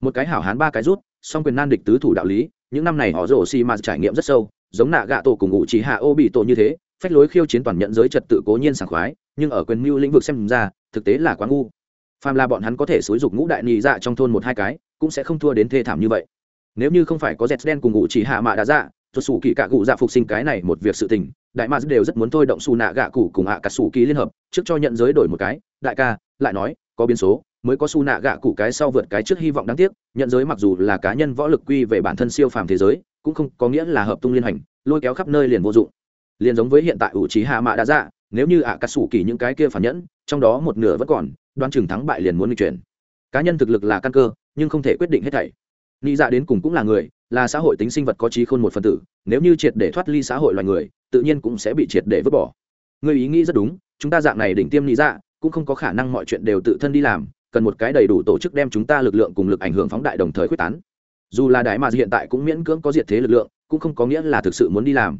Một cái hảo hán ba cái rút, song quyền nan địch tứ thủ đạo lý, những năm này họ rồ xì mà trải nghiệm rất sâu, giống nạ gạ tổ cùng ngụ chỉ hạ ô bị tổ như thế, phách lối khiêu chiến toàn nhận giới trật tự cố nhiên sảng khoái, nhưng ở quyền mưu lĩnh vực xem ra, thực tế là quá ngu. Phàm là bọn hắn có thể xúi dục ngũ đại nhị dạ trong thôn một hai cái cũng sẽ không thua đến thê thảm như vậy. Nếu như không phải có dẹt đen cùng ngụ chỉ hạ mạ đã dạ tuột sủ kỳ cạ cụ dạ phục sinh cái này một việc sự tình, đại mạc đều rất muốn thôi động xù nạ gạ cụ cùng hạ cả sủ ký liên hợp, trước cho nhận giới đổi một cái. Đại ca, lại nói, có biến số, mới có xù nạ gạ cụ cái sau vượt cái trước hy vọng đáng tiếc, nhận giới mặc dù là cá nhân võ lực quy về bản thân siêu phàm thế giới, cũng không có nghĩa là hợp tung liên hành lôi kéo khắp nơi liền vô dụng. Liền giống với hiện tại ủ trí hạ mạ đã dạ nếu như ạ cà sủ kỳ những cái kia phản nhẫn, trong đó một nửa vẫn còn, đoan chừng thắng bại liền muốn đi chuyển. Cá nhân thực lực là căn cơ nhưng không thể quyết định hết thảy. Nghĩ dạ đến cùng cũng là người, là xã hội tính sinh vật có trí khôn một phần tử, nếu như triệt để thoát ly xã hội loài người, tự nhiên cũng sẽ bị triệt để vứt bỏ. Người ý nghĩ rất đúng, chúng ta dạng này đỉnh tiêm nghĩ dạ cũng không có khả năng mọi chuyện đều tự thân đi làm, cần một cái đầy đủ tổ chức đem chúng ta lực lượng cùng lực ảnh hưởng phóng đại đồng thời quyết tán. Dù là đại mà hiện tại cũng miễn cưỡng có diệt thế lực lượng, cũng không có nghĩa là thực sự muốn đi làm.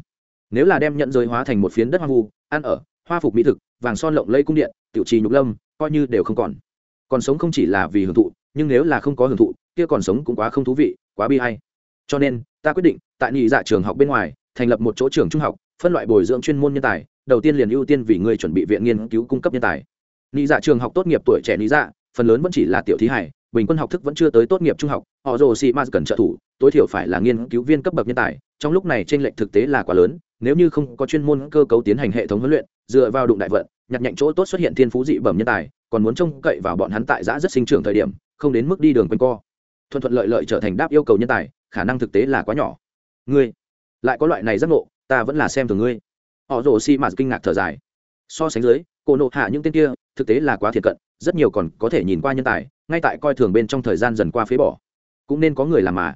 Nếu là đem nhận giới hóa thành một phiến đất hoang vu, ăn ở, hoa phục mỹ thực, vàng son lộng lây cung điện, tiểu trì nhục lâm, coi như đều không còn. Còn sống không chỉ là vì hưởng thụ nhưng nếu là không có hưởng thụ, kia còn sống cũng quá không thú vị, quá bi hay cho nên, ta quyết định, tại nhị dạ trường học bên ngoài, thành lập một chỗ trường trung học, phân loại bồi dưỡng chuyên môn nhân tài, đầu tiên liền ưu tiên vì người chuẩn bị viện nghiên cứu cung cấp nhân tài. Nhị dạ trường học tốt nghiệp tuổi trẻ nhị dạ phần lớn vẫn chỉ là tiểu thí hải bình quân học thức vẫn chưa tới tốt nghiệp trung học, họ rồ sĩ ma cần trợ thủ, tối thiểu phải là nghiên cứu viên cấp bậc nhân tài, trong lúc này t r ê n lệch thực tế là quá lớn, nếu như không có chuyên môn cơ cấu tiến hành hệ thống huấn luyện, dựa vào đụng đại vận, nhặt nhạnh chỗ tốt xuất hiện thiên phú dị bẩm nhân tài còn muốn trông cậy vào bọn hắn tại giã rất sinh trưởng thời điểm, không đến mức đi đường quanh co. Thuận thuận lợi lợi trở thành đáp yêu cầu nhân tài, khả năng thực tế là quá nhỏ. Ngươi, lại có loại này giác ngộ, ta vẫn là xem thường ngươi. Họ rồ xi mạt kinh ngạc thở dài. So sánh dưới, cô nộ hạ những tên kia, thực tế là quá thiệt cận, rất nhiều còn có thể nhìn qua nhân tài, ngay tại coi thường bên trong thời gian dần qua phế bỏ. Cũng nên có người làm mà.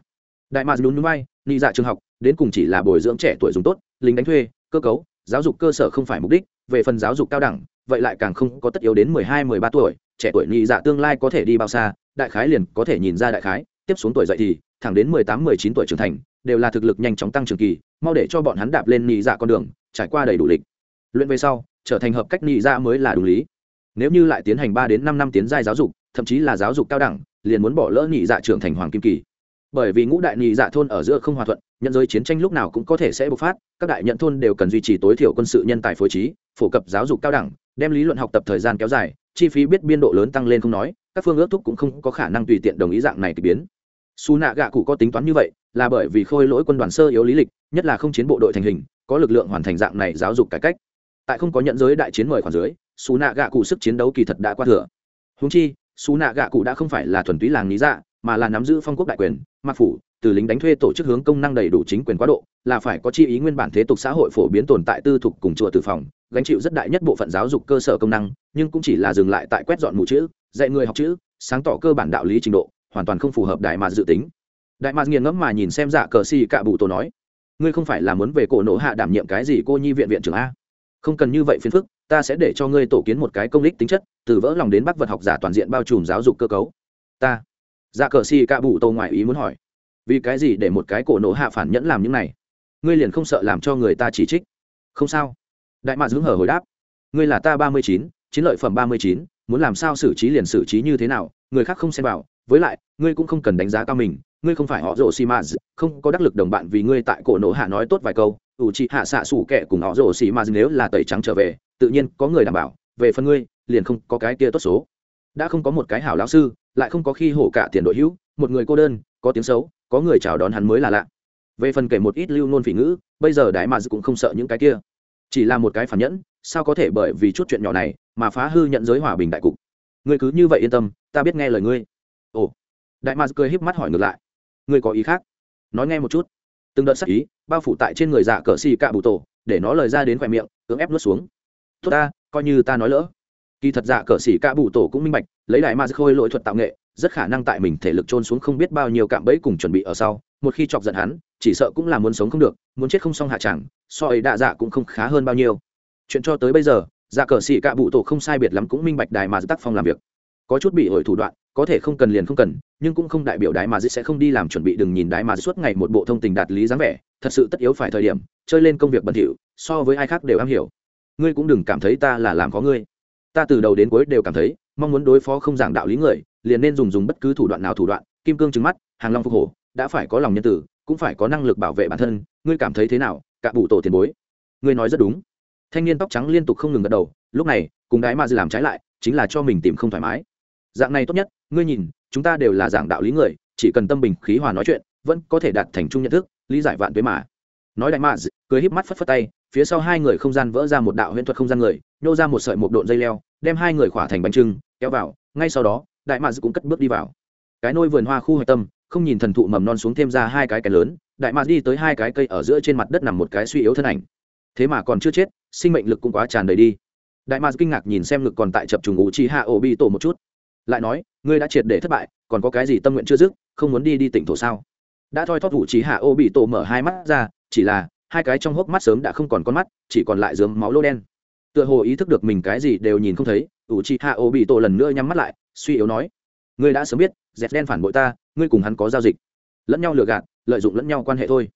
Đại mạc lún núi bay đi dạ trường học, đến cùng chỉ là bồi dưỡng trẻ tuổi dùng tốt, lính đánh thuê, cơ cấu, giáo dục cơ sở không phải mục đích, về phần giáo dục cao đẳng vậy lại càng không có tất yếu đến mười hai, mười ba tuổi, trẻ tuổi nhị dạ tương lai có thể đi bao xa, đại khái liền có thể nhìn ra đại khái, tiếp xuống tuổi dậy thì, thẳng đến mười tám, mười chín tuổi trưởng thành, đều là thực lực nhanh chóng tăng trưởng kỳ, mau để cho bọn hắn đạp lên nhị dạ con đường, trải qua đầy đủ lịch. Luyện về sau, trở thành hợp cách nhị dạ mới là đúng lý. Nếu như lại tiến hành ba đến năm năm tiến giai giáo dục, thậm chí là giáo dục cao đẳng, liền muốn bỏ lỡ nhị dạ trưởng thành hoàng kim kỳ bởi vì ngũ đại nhị dạ thôn ở giữa không hòa thuận nhận giới chiến tranh lúc nào cũng có thể sẽ bộc phát, các đại nhận thôn đều cần duy trì tối thiểu quân sự nhân tài phối trí, phổ cập giáo dục cao đẳng, đem lý luận học tập thời gian kéo dài, chi phí biết biên độ lớn tăng lên không nói, các phương ước thúc cũng không có khả năng tùy tiện đồng ý dạng này k ỳ biến. Su nạ gạ cụ có tính toán như vậy, là bởi vì khôi lỗi quân đoàn sơ yếu lý lịch, nhất là không chiến bộ đội thành hình, có lực lượng hoàn thành dạng này giáo dục cải cách. Tại không có nhận giới đại chiến mời khoản dưới, su nạ gạ cụ sức chiến đấu kỳ thật đã qua thừa. Húng chi, su nạ gạ cụ đã không phải là thuần túy làng lý dạ mà là nắm giữ phong quốc đại quyền mặc phủ, từ lính đánh thuê tổ chức hướng công năng đầy đủ chính quyền quá độ, là phải có chi ý nguyên bản thế tục xã hội phổ biến tồn tại tư thục cùng chùa tử phòng, gánh chịu rất đại nhất bộ phận giáo dục cơ sở công năng, nhưng cũng chỉ là dừng lại tại quét dọn mù chữ, dạy người học chữ, sáng tỏ cơ bản đạo lý trình độ, hoàn toàn không phù hợp đại mà dự tính. Đại mà nghiền ngẫm mà nhìn xem dạ cờ xì cạ bụ tổ nói, ngươi không phải là muốn về cổ nổ hạ đảm nhiệm cái gì cô nhi viện viện trưởng a? Không cần như vậy phiền phức, ta sẽ để cho ngươi tổ kiến một cái công lích tính chất, từ vỡ lòng đến bắc vật học giả toàn diện bao trùm giáo dục cơ cấu. Ta dạ cờ xì cạ bụ tô ngoại ý muốn hỏi. Vì cái gì để một cái cổ nổ hạ phản nhẫn làm những này? Ngươi liền không sợ làm cho người ta chỉ trích? Không sao. Đại mạ dưỡng hở hồi đáp. Ngươi là ta ba mươi chín, chiến lợi phẩm ba mươi chín, muốn làm sao xử trí liền xử trí như thế nào, người khác không xem vào. Với lại, ngươi cũng không cần đánh giá cao mình, ngươi không phải họ rồ xì maz, không có đắc lực đồng bạn vì ngươi tại cổ nổ hạ nói tốt vài câu. Ủ chị hạ xạ xủ kẻ cùng họ rồ xì maz nếu là tẩy trắng trở về, tự nhiên có người đảm bảo. Về phần ngươi, liền không có cái kia tốt số. Đã không có một cái hảo lão sư lại không có khi hổ cả tiền đội hữu, một người cô đơn, có tiếng xấu, có người chào đón hắn mới là lạ. Về phần kể một ít lưu nôn phỉ ngữ, bây giờ đại mà cũng không sợ những cái kia. Chỉ là một cái phản nhẫn, sao có thể bởi vì chút chuyện nhỏ này mà phá hư nhận giới hòa bình đại cục? Ngươi cứ như vậy yên tâm, ta biết nghe lời ngươi. Ồ. Đại mà cười híp mắt hỏi ngược lại. Ngươi có ý khác? Nói nghe một chút. Từng đợt sắc ý, bao phủ tại trên người giả cờ xì cạ bụ tổ, để nó lời ra đến khoe miệng, cưỡng ép nuốt xuống. Tốt ta, coi như ta nói lỡ kỳ thật dạ cờ xỉ cạ bụ tổ cũng minh bạch, lấy đại ma khôi lỗi thuật tạo nghệ, rất khả năng tại mình thể lực trôn xuống không biết bao nhiêu cạm bẫy cùng chuẩn bị ở sau, một khi chọc giận hắn, chỉ sợ cũng là muốn sống không được, muốn chết không xong hạ chẳng, so ấy đạ dạ cũng không khá hơn bao nhiêu. Chuyện cho tới bây giờ dạ cờ xỉ cạ bụ tổ không sai biệt lắm cũng minh bạch đài mà tác phong làm việc. Có chút bị ổi thủ đoạn, có thể không cần liền không cần, nhưng cũng không đại biểu đái mà dĩ sẽ không đi làm chuẩn bị đừng nhìn đái mà suốt ngày một bộ thông tình đạt lý dáng vẻ, thật sự tất yếu phải thời điểm, chơi lên công việc bẩn thỉu, so với ai khác đều am hiểu. Ngươi cũng đừng cảm thấy ta là làm có ngươi ta từ đầu đến cuối đều cảm thấy, mong muốn đối phó không giảng đạo lý người, liền nên dùng dùng bất cứ thủ đoạn nào thủ đoạn, kim cương trứng mắt, hàng long phục hổ, đã phải có lòng nhân tử, cũng phải có năng lực bảo vệ bản thân, ngươi cảm thấy thế nào, cả bụ tổ tiền bối? Ngươi nói rất đúng. Thanh niên tóc trắng liên tục không ngừng gật đầu, lúc này, cùng đái mà dư làm trái lại, chính là cho mình tìm không thoải mái. Dạng này tốt nhất, ngươi nhìn, chúng ta đều là giảng đạo lý người, chỉ cần tâm bình khí hòa nói chuyện, vẫn có thể đạt thành chung nhận thức, lý giải vạn tuế mà. Nói đại mạ cười híp mắt phất phất tay, phía sau hai người không gian vỡ ra một đạo huyễn thuật không gian người, nhô ra một sợi một độn dây leo, đem hai người khỏa thành bánh trưng, kéo vào, ngay sau đó, đại mạ cũng cất bước đi vào. Cái nôi vườn hoa khu hạch tâm, không nhìn thần thụ mầm non xuống thêm ra hai cái cái lớn, đại mạ đi tới hai cái cây ở giữa trên mặt đất nằm một cái suy yếu thân ảnh. Thế mà còn chưa chết, sinh mệnh lực cũng quá tràn đầy đi. Đại mạ kinh ngạc nhìn xem lực còn tại chập trùng ngũ chi hạ ổ bi tổ một chút. Lại nói, ngươi đã triệt để thất bại, còn có cái gì tâm nguyện chưa dứt, không muốn đi đi tỉnh thổ sao? Đã thoi thóp vụ trí hạ ô bị tổ mở hai mắt ra, chỉ là hai cái trong hốc mắt sớm đã không còn con mắt, chỉ còn lại dướng máu lô đen. Tựa hồ ý thức được mình cái gì đều nhìn không thấy ủ chi hạ ô bị tổ lần nữa nhắm mắt lại, suy yếu nói, ngươi đã sớm biết dẹp đen phản bội ta, ngươi cùng hắn có giao dịch. Lẫn nhau lừa gạt, lợi dụng lẫn nhau quan hệ thôi.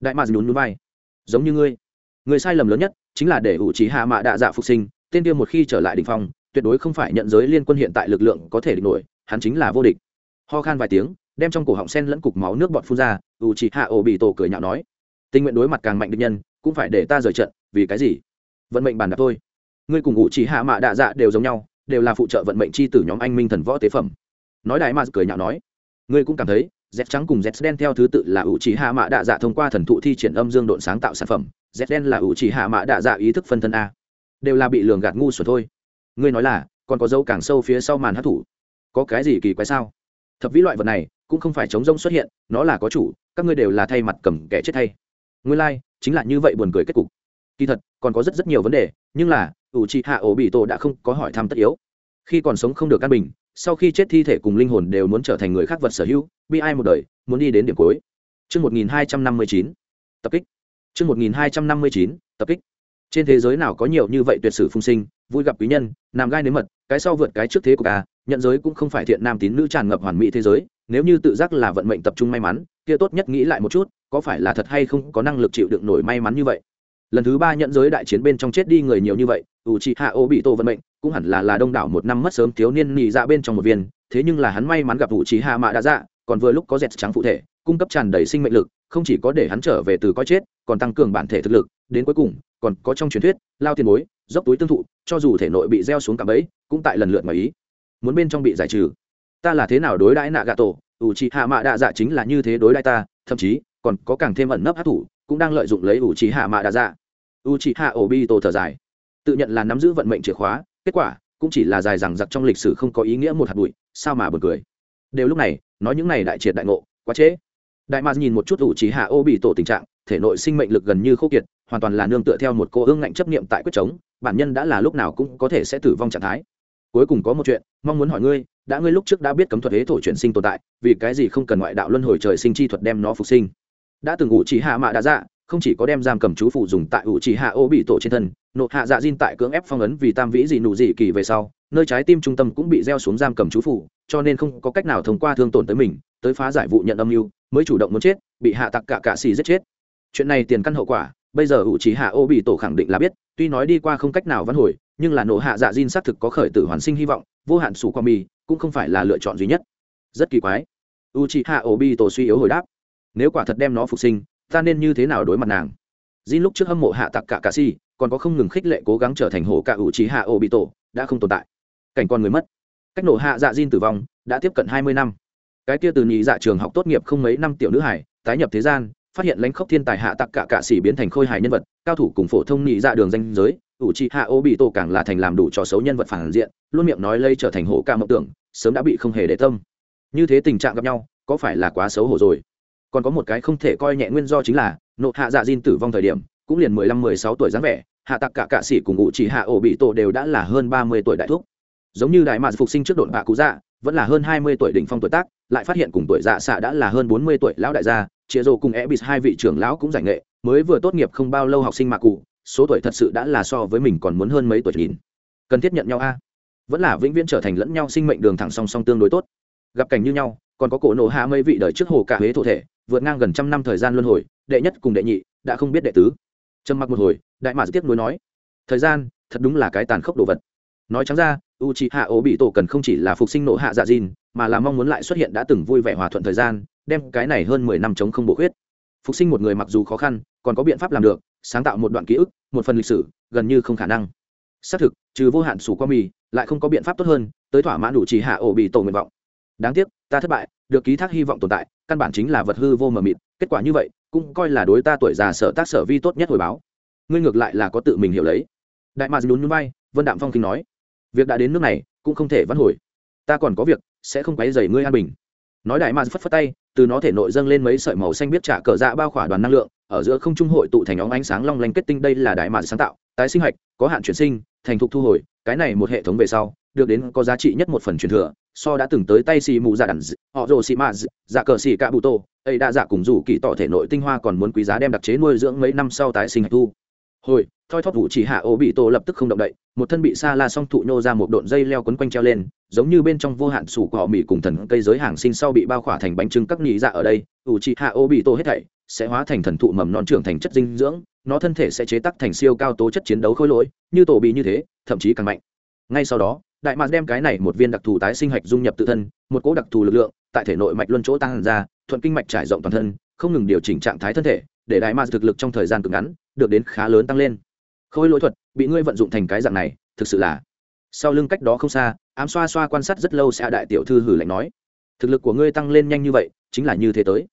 Đại mạc nhún núi vai, giống như ngươi. Người sai lầm lớn nhất chính là để ủ trí hạ mạ đạ dạ phục sinh, tên kia một khi trở lại đ ỉ n h phong, tuyệt đối không phải nhận giới liên quân hiện tại lực lượng có thể địch nổi, hắn chính là vô địch. Ho khan vài tiếng, đem trong cổ họng sen lẫn cục máu nước bọt phun ra u chị hạ ổ bị tổ cười nhạo nói tình nguyện đối mặt càng mạnh địch nhân, cũng phải để ta rời trận, vì cái gì? Vận mệnh bàn đạp thôi. Ngươi cùng ngụ chỉ hạ mạ đạ dạ đều giống nhau, đều là phụ trợ vận mệnh chi tử nhóm anh minh thần võ tế phẩm. Nói đại mà cười nhạo nói, ngươi cũng cảm thấy, z trắng cùng z đen theo thứ tự là ủ chỉ hạ mạ đạ dạ thông qua thần thụ thi triển âm dương độn sáng tạo sản phẩm. Z đen là ủ chỉ hạ mạ đạ dạ ý thức phân thân a. Đều là bị lường gạt ngu xuẩn thôi. Ngươi nói là, còn có dấu càng sâu phía sau màn hát thủ có cái gì kỳ quái sao? Thập vĩ loại vật này, cũng không phải chống rông xuất hiện, nó là có chủ, các ngươi đều là thay mặt cầm kẻ chết thay nguyên lai like, chính là như vậy buồn cười kết cục kỳ thật còn có rất rất nhiều vấn đề nhưng là ủ trị hạ ổ bị tổ đã không có hỏi thăm tất yếu khi còn sống không được căn bình sau khi chết thi thể cùng linh hồn đều muốn trở thành người khác vật sở hữu bi ai một đời muốn đi đến điểm cuối Trận một nghìn hai trăm năm mươi chín tập kích. Trận một nghìn hai trăm năm mươi chín tập kích. Trên thế giới nào có nhiều như vậy tuyệt sử phung sinh, vui gặp quý nhân nằm gai nếm mật cái sau vượt cái trước thế của ta à, nhận giới cũng không phải thiện nam tín nữ tràn ngập hoàn mỹ thế giới, nếu như tự giác là vận mệnh tập trung may mắn, kia tốt nhất nghĩ lại một chút, có phải là thật hay không có năng lực chịu đựng nổi may mắn như vậy? Lần thứ ba nhận giới đại chiến bên trong chết đi người nhiều như vậy, ủ trị hạ ô bị tổ vận mệnh, cũng hẳn là là đông đảo một năm mất sớm thiếu niên nị dạ bên trong một viên, thế nhưng là hắn may mắn gặp ủ trị hạ mạ đã dạ còn vừa lúc có dẹt trắng phụ thể, cung cấp tràn đầy sinh mệnh lực, không chỉ có để hắn trở về từ coi chết, còn tăng cường bản thể thực lực đến cuối cùng, còn có trong truyền thuyết, lao tiền bối, dốc túi tương thụ, cho dù thể nội bị gieo xuống cả bẫy, cũng tại lần lượt mà ý. Muốn bên trong bị giải trừ. Ta là thế nào đối đãi nạ gạ tổ ủ trì hạ mạ đạ dạ chính là như thế đối đãi ta, thậm chí, còn có càng thêm ẩn nấp hát thủ, cũng đang lợi dụng lấy ủ trì hạ mạ đạ dạ ủ trì hạ ổ bi tổ thở dài. Tự nhận là nắm giữ vận mệnh chìa khóa, kết quả, cũng chỉ là dài rằng giặc trong lịch sử không có ý nghĩa một hạt bụi, sao mà buồn cười. Đều lúc này, nói những này đại triệt đại ngộ, quá trễ. Đại mạc nhìn một chút ủ trì hạ ô bị tổ tình trạng, thể nội sinh mệnh lực gần như khô kiệt hoàn toàn là nương tựa theo một cô ương ngạnh chấp niệm tại quyết chống bản nhân đã là lúc nào cũng có thể sẽ tử vong trạng thái. Cuối cùng có một chuyện, mong muốn hỏi ngươi, đã ngươi lúc trước đã biết cấm thuật hế thổ chuyển sinh tồn tại, vì cái gì không cần ngoại đạo luân hồi trời sinh chi thuật đem nó phục sinh? Đã từng ủ chỉ hạ mạ đã dạ không chỉ có đem giam cầm chú phụ dùng tại ủ chỉ hạ ô bị tổ trên thân nộ hạ dạ diên tại cưỡng ép phong ấn vì tam vĩ gì nụ gì kỳ về sau, nơi trái tim trung tâm cũng bị gieo xuống giam cầm chú phụ, cho nên không có cách nào thông qua thương tổn tới mình, tới phá giải vụ nhận âm mưu, mới chủ động muốn chết, bị hạ tặc cả cạ xì giết chết. Chuyện này tiền căn hậu quả bây giờ ủ trí hạ ô bị tổ khẳng định là biết, tuy nói đi qua không cách nào văn hồi, nhưng là nổ hạ dạ diên xác thực có khởi tử hoàn sinh hy vọng, vô hạn sủ qua mì, cũng không phải là lựa chọn duy nhất. Rất kỳ quái. U trí hạ ô bị tổ suy yếu hồi đáp. Nếu quả thật đem nó phục sinh, ta nên như thế nào đối mặt nàng? Jin lúc trước hâm mộ hạ tặc cả cà si, còn có không ngừng khích lệ cố gắng trở thành hổ cả ủ trí hạ ô bị tổ, đã không tồn tại. Cảnh con người mất. Cách nổ hạ dạ diên tử vong đã tiếp cận hai mươi năm. Cái kia từ nhị dạ trường học tốt nghiệp không mấy năm tiểu nữ hải, tái nhập thế gian phát hiện lãnh khốc thiên tài hạ tặc cả cạ sĩ biến thành khôi hài nhân vật, cao thủ cùng phổ thông nhị ra đường danh giới, ủ trị hạ ô bị tổ càng là thành làm đủ trò xấu nhân vật phản diện, luôn miệng nói lây trở thành hổ ca mộng tưởng, sớm đã bị không hề để tâm. Như thế tình trạng gặp nhau, có phải là quá xấu hổ rồi? Còn có một cái không thể coi nhẹ nguyên do chính là, nộ hạ dạ diên tử vong thời điểm, cũng liền mười lăm, mười sáu tuổi dáng vẻ, hạ tặc cả cạ sĩ cùng ủ trị hạ ô bị tổ đều đã là hơn ba mươi tuổi đại thúc. Giống như đại mạn phục sinh trước đột bạ cú dạ vẫn là hơn hai mươi tuổi đỉnh phong tuổi tác lại phát hiện cùng tuổi dạ xạ đã là hơn bốn mươi tuổi lão đại gia chia rô cùng e hai vị trưởng lão cũng giải nghệ, mới vừa tốt nghiệp không bao lâu học sinh mà cụ, số tuổi thật sự đã là so với mình còn muốn hơn mấy tuổi nhìn. Cần thiết nhận nhau a. Vẫn là vĩnh viễn trở thành lẫn nhau sinh mệnh đường thẳng song song tương đối tốt. Gặp cảnh như nhau, còn có cổ nổ hạ mấy vị đời trước hồ cả huế thổ thể, vượt ngang gần trăm năm thời gian luân hồi, đệ nhất cùng đệ nhị, đã không biết đệ tứ. Trầm mặc một hồi, đại mạc tiếp nối nói, thời gian, thật đúng là cái tàn khốc đồ vật. Nói trắng ra u c h i hạ ố bị tổ cần không chỉ là phục sinh nộ hạ dạ dìn, mà là mong muốn lại xuất hiện đã từng vui vẻ hòa thuận thời gian, đem cái này hơn mười năm chống không bổ khuyết. Phục sinh một người mặc dù khó khăn, còn có biện pháp làm được, sáng tạo một đoạn ký ức, một phần lịch sử, gần như không khả năng. Xác thực, trừ vô hạn sủ qua mì, lại không có biện pháp tốt hơn, tới thỏa mãn đủ chỉ hạ ổ bị tổ nguyện vọng. Đáng tiếc, ta thất bại, được ký thác hy vọng tồn tại, căn bản chính là vật hư vô mờ mịt, kết quả như vậy, cũng coi là đối ta tuổi già sở tác sở vi tốt nhất hồi báo. Ngươi ngược lại là có tự mình hiểu lấy. Đại mạc lún núi bay, vân đạm phong kinh nói việc đã đến nước này cũng không thể vãn hồi. Ta còn có việc, sẽ không quấy dày ngươi an bình. Nói đại mạc phất phất tay, từ nó thể nội dâng lên mấy sợi màu xanh biết trả cờ dạ bao khỏa đoàn năng lượng, ở giữa không trung hội tụ thành óng ánh sáng long lanh kết tinh đây là đại mạc sáng tạo, tái sinh hạch, có hạn chuyển sinh, thành thục thu hồi, cái này một hệ thống về sau, được đến có giá trị nhất một phần truyền thừa, so đã từng tới tay xì mù dạ đàn họ rồ xì mã dạ cờ xì cạ bụ tô, ấy đã dạ cùng rủ kỳ tỏ thể nội tinh hoa còn muốn quý giá đem đặc chế nuôi dưỡng mấy năm sau tái sinh hạch thu hồi, thoi thóp vụ chỉ hạ ô bị tổ lập tức không động đậy, một thân bị xa la song thụ nhô ra một độn dây leo quấn quanh treo lên, giống như bên trong vô hạn sủ cỏ mì cùng thần cây giới hàng sinh sau bị bao khỏa thành bánh trưng các nhị dạ ở đây, ủ chỉ hạ ô bị tổ hết thảy sẽ hóa thành thần thụ mầm non trưởng thành chất dinh dưỡng, nó thân thể sẽ chế tác thành siêu cao tố chất chiến đấu khối lỗi, như tổ bị như thế, thậm chí càng mạnh. Ngay sau đó, đại mạc đem cái này một viên đặc thù tái sinh hạch dung nhập tự thân, một cỗ đặc thù lực lượng tại thể nội mạch luân chỗ tăng ra, thuận kinh mạch trải rộng toàn thân, không ngừng điều chỉnh trạng thái thân thể, để đại mạc thực lực trong thời gian cực ngắn được đến khá lớn tăng lên. Khôi lỗi thuật, bị ngươi vận dụng thành cái dạng này, thực sự là. Sau lưng cách đó không xa, ám xoa xoa quan sát rất lâu sẽ đại tiểu thư hử lạnh nói. Thực lực của ngươi tăng lên nhanh như vậy, chính là như thế tới.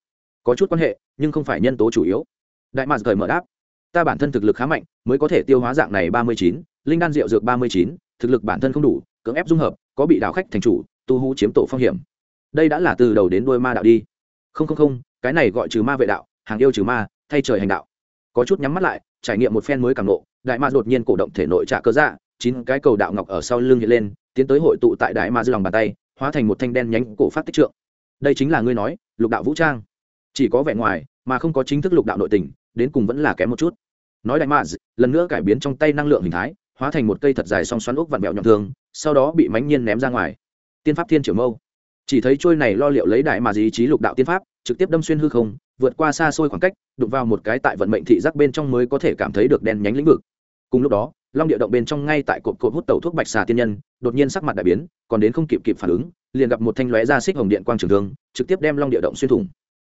Có chút quan hệ, nhưng không phải nhân tố chủ yếu. Đại mạc cởi mở đáp. Ta bản thân thực lực khá mạnh, mới có thể tiêu hóa dạng này ba mươi chín, linh đan rượu dược ba mươi chín, thực lực bản thân không đủ, cưỡng ép dung hợp, có bị đạo khách thành chủ, tu hú chiếm tổ phong hiểm. Đây đã là từ đầu đến đôi ma đạo đi. Không không không, cái này gọi trừ ma vệ đạo, hàng yêu trừ ma, thay trời hành đạo có chút nhắm mắt lại, trải nghiệm một phen mới càng nộ đại ma đột nhiên cổ động thể nội trả cơ dạ chín cái cầu đạo ngọc ở sau lưng hiện lên, tiến tới hội tụ tại đại ma dư lòng bàn tay, hóa thành một thanh đen nhánh cổ phát tích trượng. Đây chính là ngươi nói, lục đạo vũ trang. Chỉ có vẻ ngoài, mà không có chính thức lục đạo nội tình, đến cùng vẫn là kém một chút. Nói đại ma lần nữa cải biến trong tay năng lượng hình thái, hóa thành một cây thật dài song xoắn ốc vặn vẹo nhọn thường, sau đó bị mãnh nhiên ném ra ngoài. Tiên pháp thiên triệu mâu. Chỉ thấy trôi này lo liệu lấy đại mà gì chí lục đạo tiên pháp, trực tiếp đâm xuyên hư không vượt qua xa xôi khoảng cách, đụng vào một cái tại vận mệnh thị giác bên trong mới có thể cảm thấy được đen nhánh lĩnh vực. Cùng lúc đó, long địa động bên trong ngay tại cột cột hút tàu thuốc bạch xà tiên nhân, đột nhiên sắc mặt đại biến, còn đến không kịp kịp phản ứng, liền gặp một thanh lóe ra xích hồng điện quang trường thương, trực tiếp đem long địa động xuyên thủng.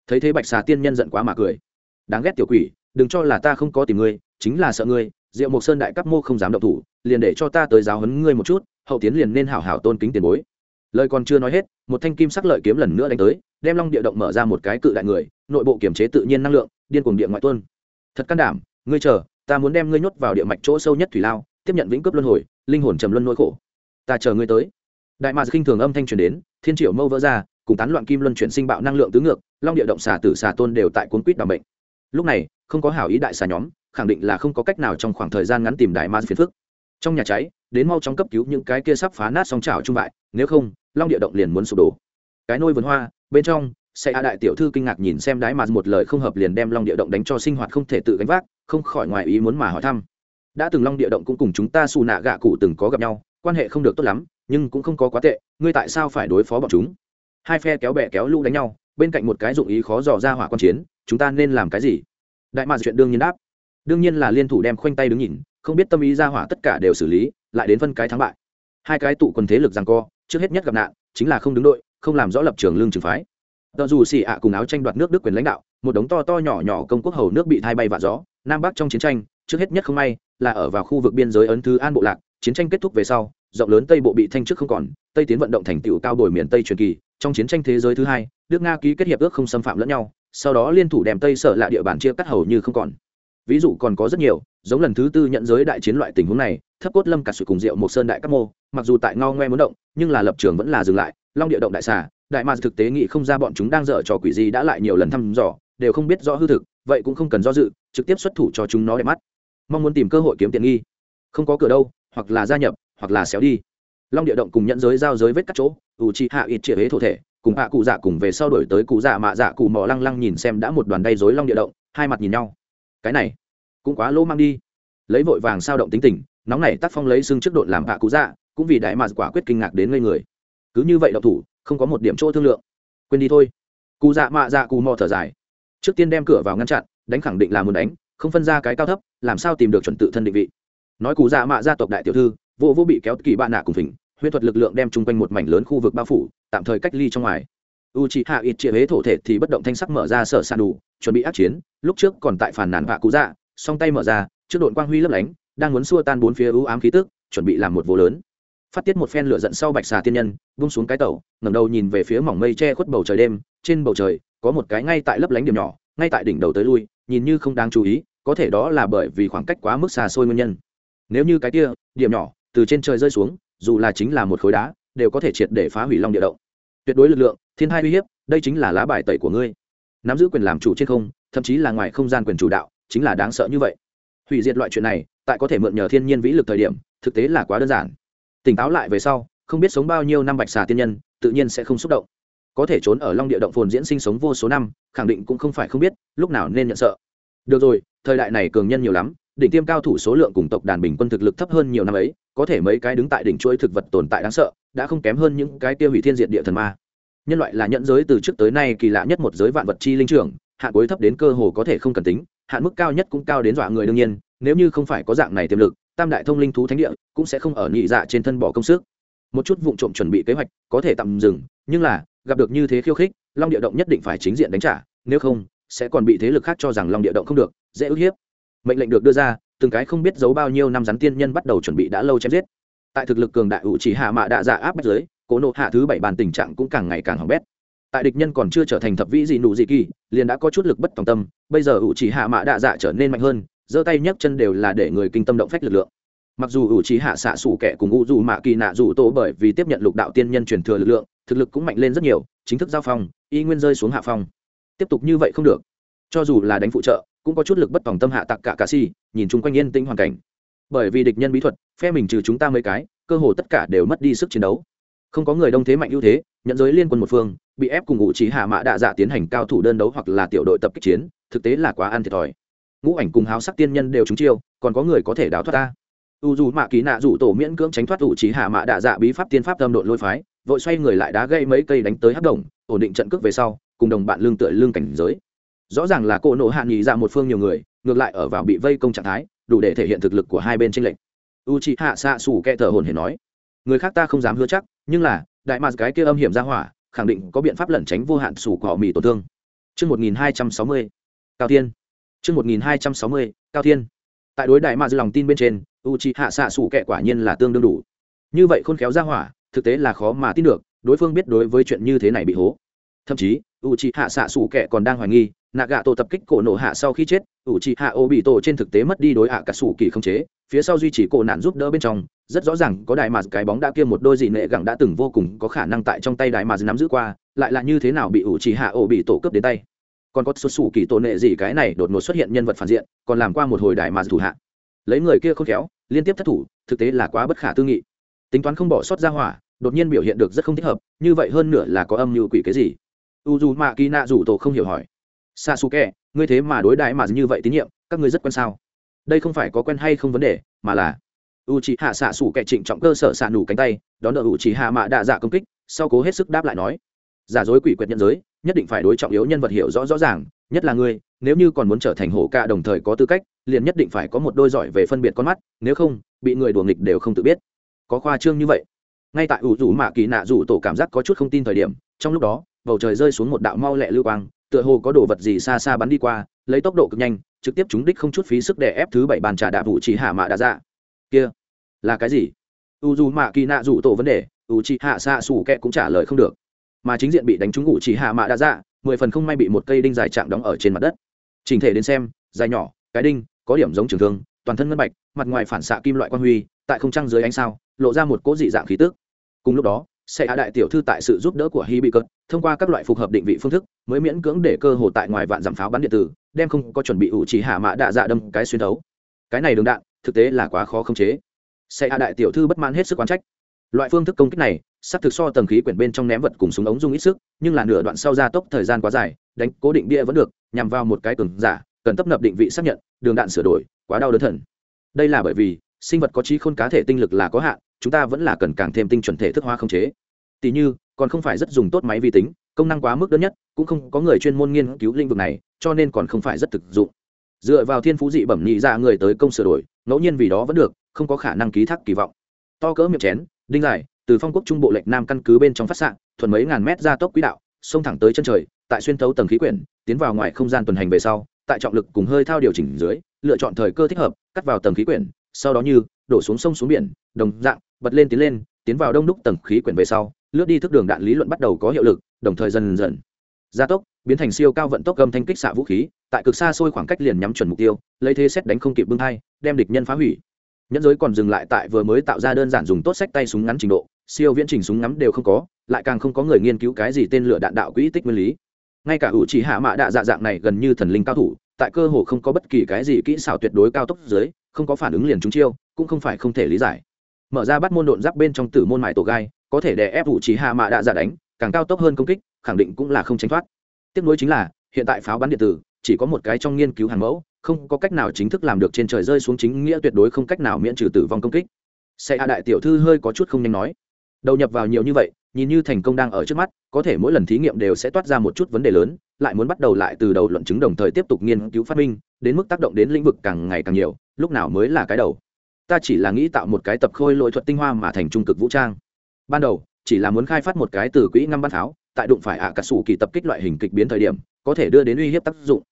Thấy thế bạch xà tiên nhân giận quá mà cười. Đáng ghét tiểu quỷ, đừng cho là ta không có tìm ngươi, chính là sợ ngươi, diệu mộc sơn đại cấp mô không dám động thủ, liền để cho ta tới giáo huấn ngươi một chút, hậu tiến liền nên hảo hảo tôn kính tiền bối lời còn chưa nói hết, một thanh kim sắc lợi kiếm lần nữa đánh tới, đem long địa động mở ra một cái cự đại người, nội bộ kiểm chế tự nhiên năng lượng, điên cuồng địa ngoại tuân thật can đảm, ngươi chờ, ta muốn đem ngươi nhốt vào địa mạch chỗ sâu nhất thủy lao, tiếp nhận vĩnh cướp luân hồi, linh hồn trầm luân nỗi khổ. Ta chờ ngươi tới. Đại mạc khinh thường âm thanh truyền đến, thiên triệu mâu vỡ ra, cùng tán loạn kim luân chuyển sinh bạo năng lượng tứ ngược, long địa động xà tử xà tôn đều tại cuốn quýt đảm bệnh lúc này, không có hảo ý đại xà nhóm, khẳng định là không có cách nào trong khoảng thời gian ngắn tìm đại ma phiền phức. Trong nhà cháy, đến mau chóng cấp cứu những cái kia sắp phá nát song trào trung bại, nếu không long địa động liền muốn sụp đổ. Cái nôi vườn hoa, bên trong sẽ a đại tiểu thư kinh ngạc nhìn xem đái mà một lời không hợp liền đem long địa động đánh cho sinh hoạt không thể tự gánh vác, không khỏi ngoài ý muốn mà hỏi thăm. Đã từng long địa động cũng cùng chúng ta xù nạ gạ cụ từng có gặp nhau, quan hệ không được tốt lắm, nhưng cũng không có quá tệ, ngươi tại sao phải đối phó bọn chúng? Hai phe kéo bè kéo lũ đánh nhau, bên cạnh một cái dụng ý khó dò ra hỏa quan chiến, chúng ta nên làm cái gì? Đại mạc chuyện đương nhiên đáp. Đương nhiên là liên thủ đem khoanh tay đứng nhìn, không biết tâm ý ra hỏa tất cả đều xử lý, lại đến phân cái thắng bại. Hai cái tụ quần thế lực rằng co trước hết nhất gặp nạn chính là không đứng đội, không làm rõ lập trường lương trường phái. Tờ dù xì ạ cùng áo tranh đoạt nước đức quyền lãnh đạo, một đống to to nhỏ nhỏ công quốc hầu nước bị thay bay vạ gió, nam bắc trong chiến tranh, trước hết nhất không may là ở vào khu vực biên giới ấn thứ an bộ lạc, chiến tranh kết thúc về sau, rộng lớn tây bộ bị thanh trước không còn, tây tiến vận động thành tựu cao đổi miền tây truyền kỳ, trong chiến tranh thế giới thứ hai nước nga ký kết hiệp ước không xâm phạm lẫn nhau, sau đó liên thủ đem tây sở lạ địa bàn chia cắt hầu như không còn. Ví dụ còn có rất nhiều giống lần thứ tư nhận giới đại chiến loại tình huống này, thấp cốt lâm cả sự cùng rượu một sơn đại các mô, mặc dù tại ngao ngoe muốn động, nhưng là lập trường vẫn là dừng lại. Long địa động đại xà, đại mà thực tế nghĩ không ra bọn chúng đang dở trò quỷ gì đã lại nhiều lần thăm dò, đều không biết rõ hư thực, vậy cũng không cần do dự, trực tiếp xuất thủ cho chúng nó đẹp mắt. Mong muốn tìm cơ hội kiếm tiền nghi. Không có cửa đâu, hoặc là gia nhập, hoặc là xéo đi. Long địa động cùng nhận giới giao giới vết cắt chỗ, ủ trị hạ ít chĩa hế thổ thể, cùng hạ cụ dạ cùng về sau đổi tới cụ dạ mạ dạ cụ mò lăng lăng nhìn xem đã một đoàn đầy dối long địa động, hai mặt nhìn nhau. Cái này cũng quá lỗ mang đi. Lấy vội vàng sao động tính tình, nóng này tác phong lấy xương trước độn làm hạ cụ dạ cũng vì đại mạt quả quyết kinh ngạc đến ngây người. Cứ như vậy động thủ, không có một điểm chỗ thương lượng. Quên đi thôi. Cụ dạ mạ dạ cù mò thở dài. Trước tiên đem cửa vào ngăn chặn, đánh khẳng định là muốn đánh, không phân ra cái cao thấp, làm sao tìm được chuẩn tự thân định vị. Nói cụ dạ mạ gia tộc đại tiểu thư, vô vô bị kéo kỳ bạn nạ cùng phình huyết thuật lực lượng đem chung quanh một mảnh lớn khu vực bao phủ, tạm thời cách ly trong ngoài. U c hạ ít chia huế thổ thể thì bất động thanh sắc mở ra sở sàn đủ, chuẩn bị ác chiến, lúc trước còn tại phản nàn vạ cụ dạ song tay mở ra, trước đội quang huy lấp lánh, đang muốn xua tan bốn phía ưu ám khí tức, chuẩn bị làm một vô lớn. Phát tiết một phen lửa giận sau bạch xà tiên nhân, vung xuống cái tàu, ngẩng đầu nhìn về phía mỏng mây che khuất bầu trời đêm, trên bầu trời, có một cái ngay tại lấp lánh điểm nhỏ, ngay tại đỉnh đầu tới lui, nhìn như không đáng chú ý, có thể đó là bởi vì khoảng cách quá mức xa xôi nguyên nhân. Nếu như cái kia, điểm nhỏ, từ trên trời rơi xuống, dù là chính là một khối đá, đều có thể triệt để phá hủy long địa động. Tuyệt đối lực lượng, thiên hai uy hiếp, đây chính là lá bài tẩy của ngươi. Nắm giữ quyền làm chủ trên không, thậm chí là ngoài không gian quyền chủ đạo chính là đáng sợ như vậy. Hủy diệt loại chuyện này, tại có thể mượn nhờ thiên nhiên vĩ lực thời điểm, thực tế là quá đơn giản. Tỉnh táo lại về sau, không biết sống bao nhiêu năm bạch xà tiên nhân, tự nhiên sẽ không xúc động. Có thể trốn ở long địa động phồn diễn sinh sống vô số năm, khẳng định cũng không phải không biết, lúc nào nên nhận sợ. Được rồi, thời đại này cường nhân nhiều lắm, đỉnh tiêm cao thủ số lượng cùng tộc đàn bình quân thực lực thấp hơn nhiều năm ấy, có thể mấy cái đứng tại đỉnh chuỗi thực vật tồn tại đáng sợ, đã không kém hơn những cái tiêu hủy thiên diệt địa thần ma. Nhân loại là nhận giới từ trước tới nay kỳ lạ nhất một giới vạn vật chi linh trưởng hạn cuối thấp đến cơ hồ có thể không cần tính hạn mức cao nhất cũng cao đến dọa người đương nhiên, nếu như không phải có dạng này tiềm lực, tam đại thông linh thú thánh địa cũng sẽ không ở nhị dạ trên thân bỏ công sức. Một chút vụ trộm chuẩn bị kế hoạch có thể tạm dừng, nhưng là, gặp được như thế khiêu khích, long địa động nhất định phải chính diện đánh trả, nếu không, sẽ còn bị thế lực khác cho rằng long địa động không được, dễ ức hiếp. Mệnh lệnh được đưa ra, từng cái không biết giấu bao nhiêu năm rắn tiên nhân bắt đầu chuẩn bị đã lâu chém giết. Tại thực lực cường đại ủ chỉ hạ mạ đạ dạ áp bách giới, cố nộ hạ thứ bảy bàn tình trạng cũng càng ngày càng hỏng bét tại địch nhân còn chưa trở thành thập vĩ gì nụ gì kỳ, liền đã có chút lực bất tòng tâm, bây giờ ủ chỉ hạ mạ đạ dạ trở nên mạnh hơn, giơ tay nhấc chân đều là để người kinh tâm động phách lực lượng. Mặc dù ủ chỉ hạ xạ sủ kẻ cùng u dù mạ kỳ nạ dù tổ bởi vì tiếp nhận lục đạo tiên nhân truyền thừa lực lượng, thực lực cũng mạnh lên rất nhiều, chính thức giao phong, y nguyên rơi xuống hạ phong. Tiếp tục như vậy không được. Cho dù là đánh phụ trợ, cũng có chút lực bất tòng tâm hạ tặc cả cà si, nhìn chung quanh yên tĩnh hoàn cảnh. Bởi vì địch nhân bí thuật, phe mình trừ chúng ta mấy cái, cơ hồ tất cả đều mất đi sức chiến đấu. Không có người đông thế mạnh ưu thế, nhận giới liên quân một phương bị ép cùng ngụ trí hạ mã đạ dạ tiến hành cao thủ đơn đấu hoặc là tiểu đội tập kích chiến, thực tế là quá ăn thiệt thòi. Ngũ ảnh cùng háo sắc tiên nhân đều trúng chiêu, còn có người có thể đào thoát ta. U dù mạ ký nạ rủ tổ miễn cưỡng tránh thoát ủ trí hạ mã đạ dạ bí pháp tiên pháp tâm đội lôi phái, vội xoay người lại đá gây mấy cây đánh tới hấp đồng, ổn định trận cước về sau, cùng đồng bạn lương tựa lương cảnh giới. Rõ ràng là cô nộ hạ nghỉ ra dạ một phương nhiều người, ngược lại ở vào bị vây công trạng thái, đủ để thể hiện thực lực của hai bên tranh lệch. U chị hạ xạ xù kẹ thở hồn hề nói, người khác ta không dám hứa chắc, nhưng là, đại mạt cái kia âm hiểm ra hỏa khẳng định có biện pháp lẩn tránh vô hạn sủ cỏ mì tổn thương Trước 1260, Cao Thiên. Trước 1260, Cao Thiên. Tại đối đại mạc lòng tin bên trên, u chị hạ xạ sủ kệ quả nhiên là tương đương đủ. Như vậy khôn khéo ra hỏa, thực tế là khó mà tin được, đối phương biết đối với chuyện như thế này bị hố. Thậm chí, u chị hạ xạ sủ kệ còn đang hoài nghi, nạ gạ tổ tập kích cổ nổ hạ sau khi chết u trị hạ ô bị tổ trên thực tế mất đi đối hạ cả sủ kỳ không chế phía sau duy trì cổ nạn giúp đỡ bên trong, rất rõ ràng có đại mà cái bóng đã kia một đôi dị nệ gẳng đã từng vô cùng có khả năng tại trong tay đại mà nắm giữ qua, lại là như thế nào bị ủ trì hạ ổ bị tổ cướp đến tay. Còn có xuất xù kỳ tổ nệ gì cái này đột ngột xuất hiện nhân vật phản diện, còn làm qua một hồi đại mà thủ hạ. Lấy người kia không khéo, liên tiếp thất thủ, thực tế là quá bất khả tư nghị. Tính toán không bỏ sót ra hỏa, đột nhiên biểu hiện được rất không thích hợp, như vậy hơn nữa là có âm mưu quỷ cái gì? U dù mạ kỳ nạ rủ tổ không hiểu hỏi. Sa su kẹ ngươi thế mà đối đại mà như vậy tín nhiệm, các ngươi rất quan sao? Đây không phải có quen hay không vấn đề, mà là u c h ị hạ xạ xù kẻ trịnh trọng cơ sở xạ nủ cánh tay, đón đỡ u c h ị hạ mạ đạ dạ công kích, sau cố hết sức đáp lại nói, giả dối quỷ quyệt nhân giới, nhất định phải đối trọng yếu nhân vật hiểu rõ rõ ràng, nhất là ngươi, nếu như còn muốn trở thành hổ ca đồng thời có tư cách, liền nhất định phải có một đôi giỏi về phân biệt con mắt, nếu không, bị người đùa nghịch đều không tự biết. Có khoa trương như vậy. Ngay tại ủ rủ mạ kỳ nạ rủ tổ cảm giác có chút không tin thời điểm, trong lúc đó, bầu trời rơi xuống một đạo mau lẹ lưu quang, tựa hồ có đồ vật gì xa xa bắn đi qua, lấy tốc độ cực nhanh trực tiếp chúng đích không chút phí sức để ép thứ bảy bàn trà đạ vụ chỉ hạ mạ đã ra dạ. kia, là cái gì? U dù mạ kỳ nạ dù tổ vấn đề, u chị hạ xạ xù kẹ cũng trả lời không được. Mà chính diện bị đánh trúng ngụ chỉ hạ mạ đã ra dạ, mười phần không may bị một cây đinh dài chạm đóng ở trên mặt đất. Trình thể đến xem, dài nhỏ, cái đinh, có điểm giống trường thương, toàn thân ngân bạch, mặt ngoài phản xạ kim loại quan huy, tại không trăng dưới ánh sao, lộ ra một cỗ dị dạng khí tức. Cùng lúc đó sẽ hạ đại tiểu thư tại sự giúp đỡ của hi bị cất thông qua các loại phục hợp định vị phương thức, mới miễn cưỡng để cơ hồ tại ngoài vạn giảm pháo bắn điện tử, đem không có chuẩn bị ủ chỉ hạ mã đạ dạ đâm cái xuyên thấu. Cái này đường đạn, thực tế là quá khó khống chế. Sẽ hạ đại tiểu thư bất mãn hết sức quan trách. Loại phương thức công kích này, sắp thực so tầng khí quyển bên trong ném vật cùng súng ống dung ít sức, nhưng là nửa đoạn sau gia tốc thời gian quá dài, đánh cố định bia vẫn được, nhằm vào một cái cường giả, cần tấp nập định vị xác nhận, đường đạn sửa đổi, quá đau đớn thần. Đây là bởi vì, sinh vật có trí khôn cá thể tinh lực là có hạn chúng ta vẫn là cần càng thêm tinh chuẩn thể thức hóa không chế. Tỷ như, còn không phải rất dùng tốt máy vi tính, công năng quá mức đơn nhất, cũng không có người chuyên môn nghiên cứu lĩnh vực này, cho nên còn không phải rất thực dụng. Dựa vào thiên phú dị bẩm nhị ra người tới công sửa đổi, ngẫu nhiên vì đó vẫn được, không có khả năng ký thác kỳ vọng. To cỡ miệng chén, đinh dài, từ phong quốc trung bộ lệch nam căn cứ bên trong phát xạ thuần mấy ngàn mét ra tốc quỹ đạo, xông thẳng tới chân trời, tại xuyên thấu tầng khí quyển, tiến vào ngoài không gian tuần hành về sau, tại trọng lực cùng hơi thao điều chỉnh dưới, lựa chọn thời cơ thích hợp, cắt vào tầng khí quyển, sau đó như đổ xuống sông xuống biển, đồng dạng bật lên tiến lên tiến vào đông đúc tầng khí quyển về sau lướt đi thức đường đạn lý luận bắt đầu có hiệu lực đồng thời dần dần. Gia tốc biến thành siêu cao vận tốc gầm thanh kích xạ vũ khí tại cực xa xôi khoảng cách liền nhắm chuẩn mục tiêu lấy thế xét đánh không kịp bưng thai, đem địch nhân phá hủy. Nhẫn giới còn dừng lại tại vừa mới tạo ra đơn giản dùng tốt sách tay súng ngắn trình độ siêu viễn trình súng ngắm đều không có lại càng không có người nghiên cứu cái gì tên lửa đạn đạo quỹ tích nguyên lý. Ngay cả ủ chỉ hạ mạ đạ dạ dạng này gần như thần linh cao thủ tại cơ hồ không có bất kỳ cái gì kỹ xảo tuyệt đối cao tốc dưới không có phản ứng liền trúng chiêu cũng không phải không thể lý giải mở ra bắt môn độn giáp bên trong tử môn mại tổ gai, có thể đè ép vụ chỉ hạ mạ đạ giả đánh, càng cao tốc hơn công kích, khẳng định cũng là không tránh thoát. Tiếp nối chính là, hiện tại pháo bắn điện tử, chỉ có một cái trong nghiên cứu hàng mẫu, không có cách nào chính thức làm được trên trời rơi xuống chính nghĩa tuyệt đối không cách nào miễn trừ tử vong công kích. Xe hạ đại tiểu thư hơi có chút không nhanh nói. Đầu nhập vào nhiều như vậy, nhìn như thành công đang ở trước mắt, có thể mỗi lần thí nghiệm đều sẽ toát ra một chút vấn đề lớn, lại muốn bắt đầu lại từ đầu luận chứng đồng thời tiếp tục nghiên cứu phát minh, đến mức tác động đến lĩnh vực càng ngày càng nhiều, lúc nào mới là cái đầu? Ta chỉ là nghĩ tạo một cái tập khôi lỗi thuật tinh hoa mà thành trung cực vũ trang. Ban đầu, chỉ là muốn khai phát một cái từ quỹ ngăm bắn pháo, tại đụng phải ạ à cà sủ kỳ tập kích loại hình kịch biến thời điểm, có thể đưa đến uy hiếp tác dụng.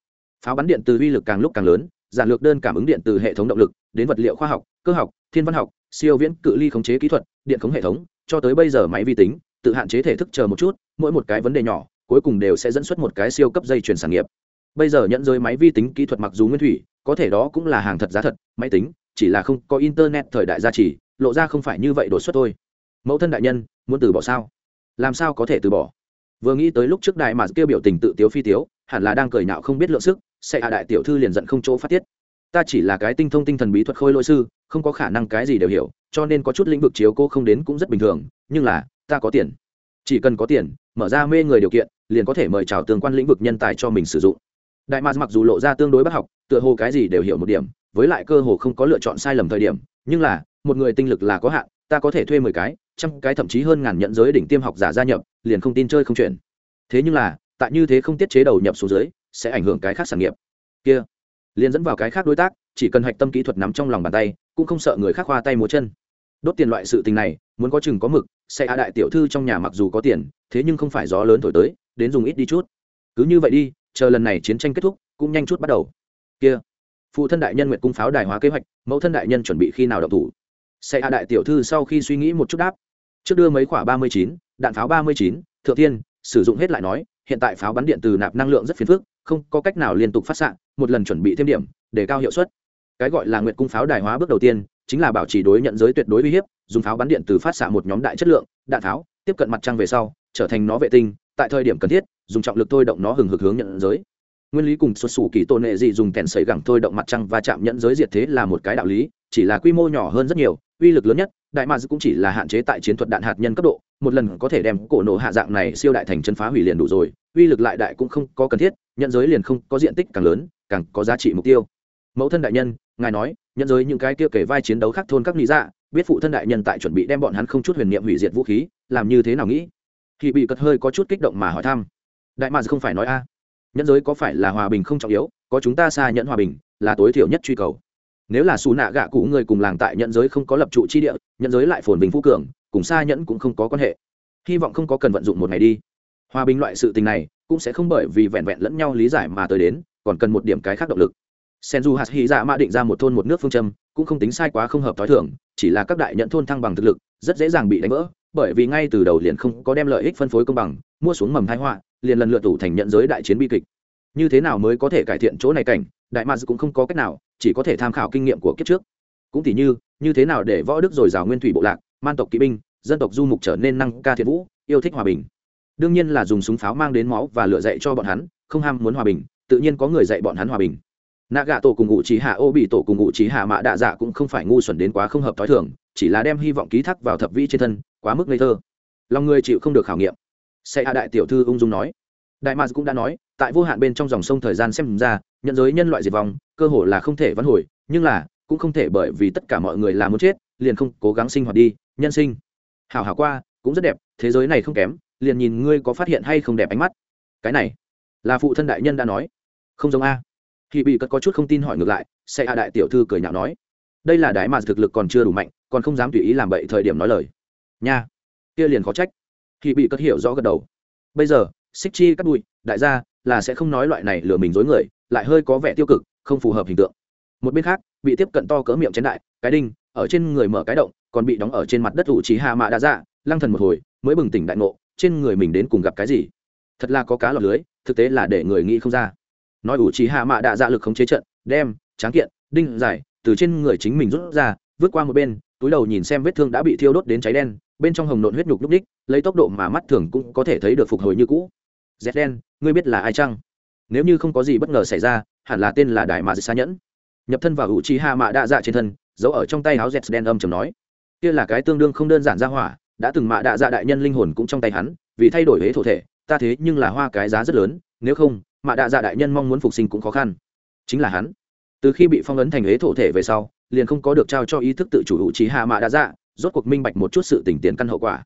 Pháo bắn điện từ uy lực càng lúc càng lớn, giản lược đơn cảm ứng điện từ hệ thống động lực, đến vật liệu khoa học, cơ học, thiên văn học, siêu viễn, cự ly khống chế kỹ thuật, điện khống hệ thống, cho tới bây giờ máy vi tính, tự hạn chế thể thức chờ một chút, mỗi một cái vấn đề nhỏ, cuối cùng đều sẽ dẫn xuất một cái siêu cấp dây chuyển sản nghiệp. Bây giờ nhận giới máy vi tính kỹ thuật mặc dù nguyên thủy, có thể đó cũng là hàng thật giá thật, máy tính chỉ là không có internet thời đại gia trì, lộ ra không phải như vậy đột xuất thôi. Mẫu thân đại nhân, muốn từ bỏ sao? Làm sao có thể từ bỏ? Vừa nghĩ tới lúc trước đại mà kêu biểu tình tự tiếu phi tiếu, hẳn là đang cười nhạo không biết lượng sức, sẽ hạ đại tiểu thư liền giận không chỗ phát tiết. Ta chỉ là cái tinh thông tinh thần bí thuật khôi lỗi sư, không có khả năng cái gì đều hiểu, cho nên có chút lĩnh vực chiếu cô không đến cũng rất bình thường, nhưng là, ta có tiền. Chỉ cần có tiền, mở ra mê người điều kiện, liền có thể mời chào tương quan lĩnh vực nhân tài cho mình sử dụng. Đại mạc mặc dù lộ ra tương đối bất học, tựa hồ cái gì đều hiểu một điểm với lại cơ hồ không có lựa chọn sai lầm thời điểm, nhưng là, một người tinh lực là có hạn, ta có thể thuê mười cái, trăm cái thậm chí hơn ngàn nhận giới đỉnh tiêm học giả gia nhập, liền không tin chơi không chuyển. Thế nhưng là, tại như thế không tiết chế đầu nhập xuống dưới, sẽ ảnh hưởng cái khác sản nghiệp. Kia, liền dẫn vào cái khác đối tác, chỉ cần hạch tâm kỹ thuật nắm trong lòng bàn tay, cũng không sợ người khác khoa tay múa chân. Đốt tiền loại sự tình này, muốn có chừng có mực, sẽ hạ đại tiểu thư trong nhà mặc dù có tiền, thế nhưng không phải gió lớn thổi tới, đến dùng ít đi chút. Cứ như vậy đi, chờ lần này chiến tranh kết thúc, cũng nhanh chút bắt đầu. Kia phụ thân đại nhân nguyện cung pháo đài hóa kế hoạch, mẫu thân đại nhân chuẩn bị khi nào đọc thủ? Xe a đại tiểu thư sau khi suy nghĩ một chút đáp. Trước đưa mấy quả ba mươi chín, đạn pháo ba mươi chín, thượng tiên sử dụng hết lại nói, hiện tại pháo bắn điện từ nạp năng lượng rất phiền phức, không có cách nào liên tục phát xạ, một lần chuẩn bị thêm điểm, để cao hiệu suất. Cái gọi là nguyệt cung pháo đài hóa bước đầu tiên, chính là bảo trì đối nhận giới tuyệt đối uy hiếp, dùng pháo bắn điện từ phát xạ một nhóm đại chất lượng, đạn pháo, tiếp cận mặt trăng về sau, trở thành nó vệ tinh, tại thời điểm cần thiết, dùng trọng lực thôi động nó hừng hực hướng nhận giới nguyên lý cùng xuất xù kỳ tôn nệ dị dùng kèn sấy gẳng thôi động mặt trăng và chạm nhận giới diệt thế là một cái đạo lý, chỉ là quy mô nhỏ hơn rất nhiều, uy lực lớn nhất, đại mads cũng chỉ là hạn chế tại chiến thuật đạn hạt nhân cấp độ, một lần có thể đem cổ nổ hạ dạng này siêu đại thành chân phá hủy liền đủ rồi, uy lực lại đại cũng không có cần thiết nhận giới liền không có diện tích càng lớn, càng có giá trị mục tiêu. Mẫu thân đại nhân, ngài nói nhận giới những cái kia kể vai chiến đấu khác thôn các lý dạ biết phụ thân đại nhân tại chuẩn bị đem bọn hắn không chút huyền niệm hủy diệt vũ khí, làm như thế nào nghĩ? Thì bị cật hơi có chút kích động mà hỏi thăm. Đại mads không phải nói a nhẫn giới có phải là hòa bình không trọng yếu, có chúng ta xa nhận hòa bình, là tối thiểu nhất truy cầu. Nếu là xù nạ gạ cụ người cùng làng tại nhẫn giới không có lập trụ chi địa, nhẫn giới lại phồn bình phú cường, cùng xa nhẫn cũng không có quan hệ. Hy vọng không có cần vận dụng một ngày đi. Hòa bình loại sự tình này, cũng sẽ không bởi vì vẹn vẹn lẫn nhau lý giải mà tới đến, còn cần một điểm cái khác động lực. Sen du hạt hy dạ mã định ra một thôn một nước phương châm, cũng không tính sai quá không hợp t h o i thưởng chỉ là các đại nhận thôn thăng bằng thực lực, rất dễ dàng bị đánh vỡ, bởi vì ngay từ đầu liền không có đem lợi ích phân phối công bằng, mua xuống mầm thái họa liền lần lượt tủ thành nhận giới đại chiến bi kịch. Như thế nào mới có thể cải thiện chỗ này cảnh, đại mads cũng không có cách nào, chỉ có thể tham khảo kinh nghiệm của kiếp trước. Cũng tỉ như như thế nào để võ đức dồi dào nguyên thủy bộ lạc, man tộc kỵ binh, dân tộc du mục trở nên năng ca thiện vũ, yêu thích hòa bình. Đương nhiên là dùng súng pháo mang đến máu và lựa dạy cho bọn hắn, không ham muốn hòa bình, tự nhiên có người dạy bọn hắn hòa bình. Nạ gạ tổ cùng ngụ trí hạ ô bị tổ cùng ngụ trí hạ mạ đạ dạ cũng không phải ngu xuẩn đến quá không hợp t h o i thường, chỉ là đem hy vọng ký thác vào thập vi trên thân, quá mức ngây thơ. Lòng người chịu không được khảo nghiệm. Sệ hạ đại tiểu thư ung dung nói. Đại mạc cũng đã nói, tại vô hạn bên trong dòng sông thời gian xem ra, nhận giới nhân loại diệt vong, cơ hồ là không thể vãn hồi, nhưng là, cũng không thể bởi vì tất cả mọi người là muốn chết, liền không cố gắng sinh hoạt đi, nhân sinh. Hảo hảo qua, cũng rất đẹp, thế giới này không kém, liền nhìn ngươi có phát hiện hay không đẹp ánh mắt. Cái này, là phụ thân đại nhân đã nói. Không giống a. Khi bị cất có chút không tin hỏi ngược lại, sẽ a đại tiểu thư cười nhạo nói. Đây là đại mà thực lực còn chưa đủ mạnh, còn không dám tùy ý làm bậy thời điểm nói lời. Nha, kia liền khó trách thì bị cất hiểu rõ gật đầu. Bây giờ, xích chi cắt bụi, đại gia, là sẽ không nói loại này lừa mình dối người, lại hơi có vẻ tiêu cực, không phù hợp hình tượng. Một bên khác, bị tiếp cận to cỡ miệng chén đại, cái đinh, ở trên người mở cái động, còn bị đóng ở trên mặt đất ủ trí hạ mạ đã dạ lăng thần một hồi, mới bừng tỉnh đại ngộ, trên người mình đến cùng gặp cái gì? Thật là có cá lọt lưới, thực tế là để người nghĩ không ra. Nói ủ trí hạ mạ đã dạ lực khống chế trận, đem, tráng kiện, đinh dài, từ trên người chính mình rút ra vượt qua một bên túi đầu nhìn xem vết thương đã bị thiêu đốt đến cháy đen, bên trong hồng nộn huyết nhục lúc đích, lấy tốc độ mà mắt thường cũng có thể thấy được phục hồi như cũ. Z đen, ngươi biết là ai chăng? Nếu như không có gì bất ngờ xảy ra, hẳn là tên là đại mà xa nhẫn. Nhập thân vào hữu trí hạ mạ đa dạ trên thân, giấu ở trong tay áo z đen âm chầm nói. Kia là cái tương đương không đơn giản ra hỏa, đã từng mạ đa dạ đại nhân linh hồn cũng trong tay hắn, vì thay đổi huế thổ thể, ta thế nhưng là hoa cái giá rất lớn, nếu không mạ đa dạ đại nhân mong muốn phục sinh cũng khó khăn. Chính là hắn. Từ khi bị phong ấn thành huế thổ thể về sau liền không có được trao cho ý thức tự chủ hữu trí hạ mạ Đa dạ rốt cuộc minh bạch một chút sự tình tiến căn hậu quả.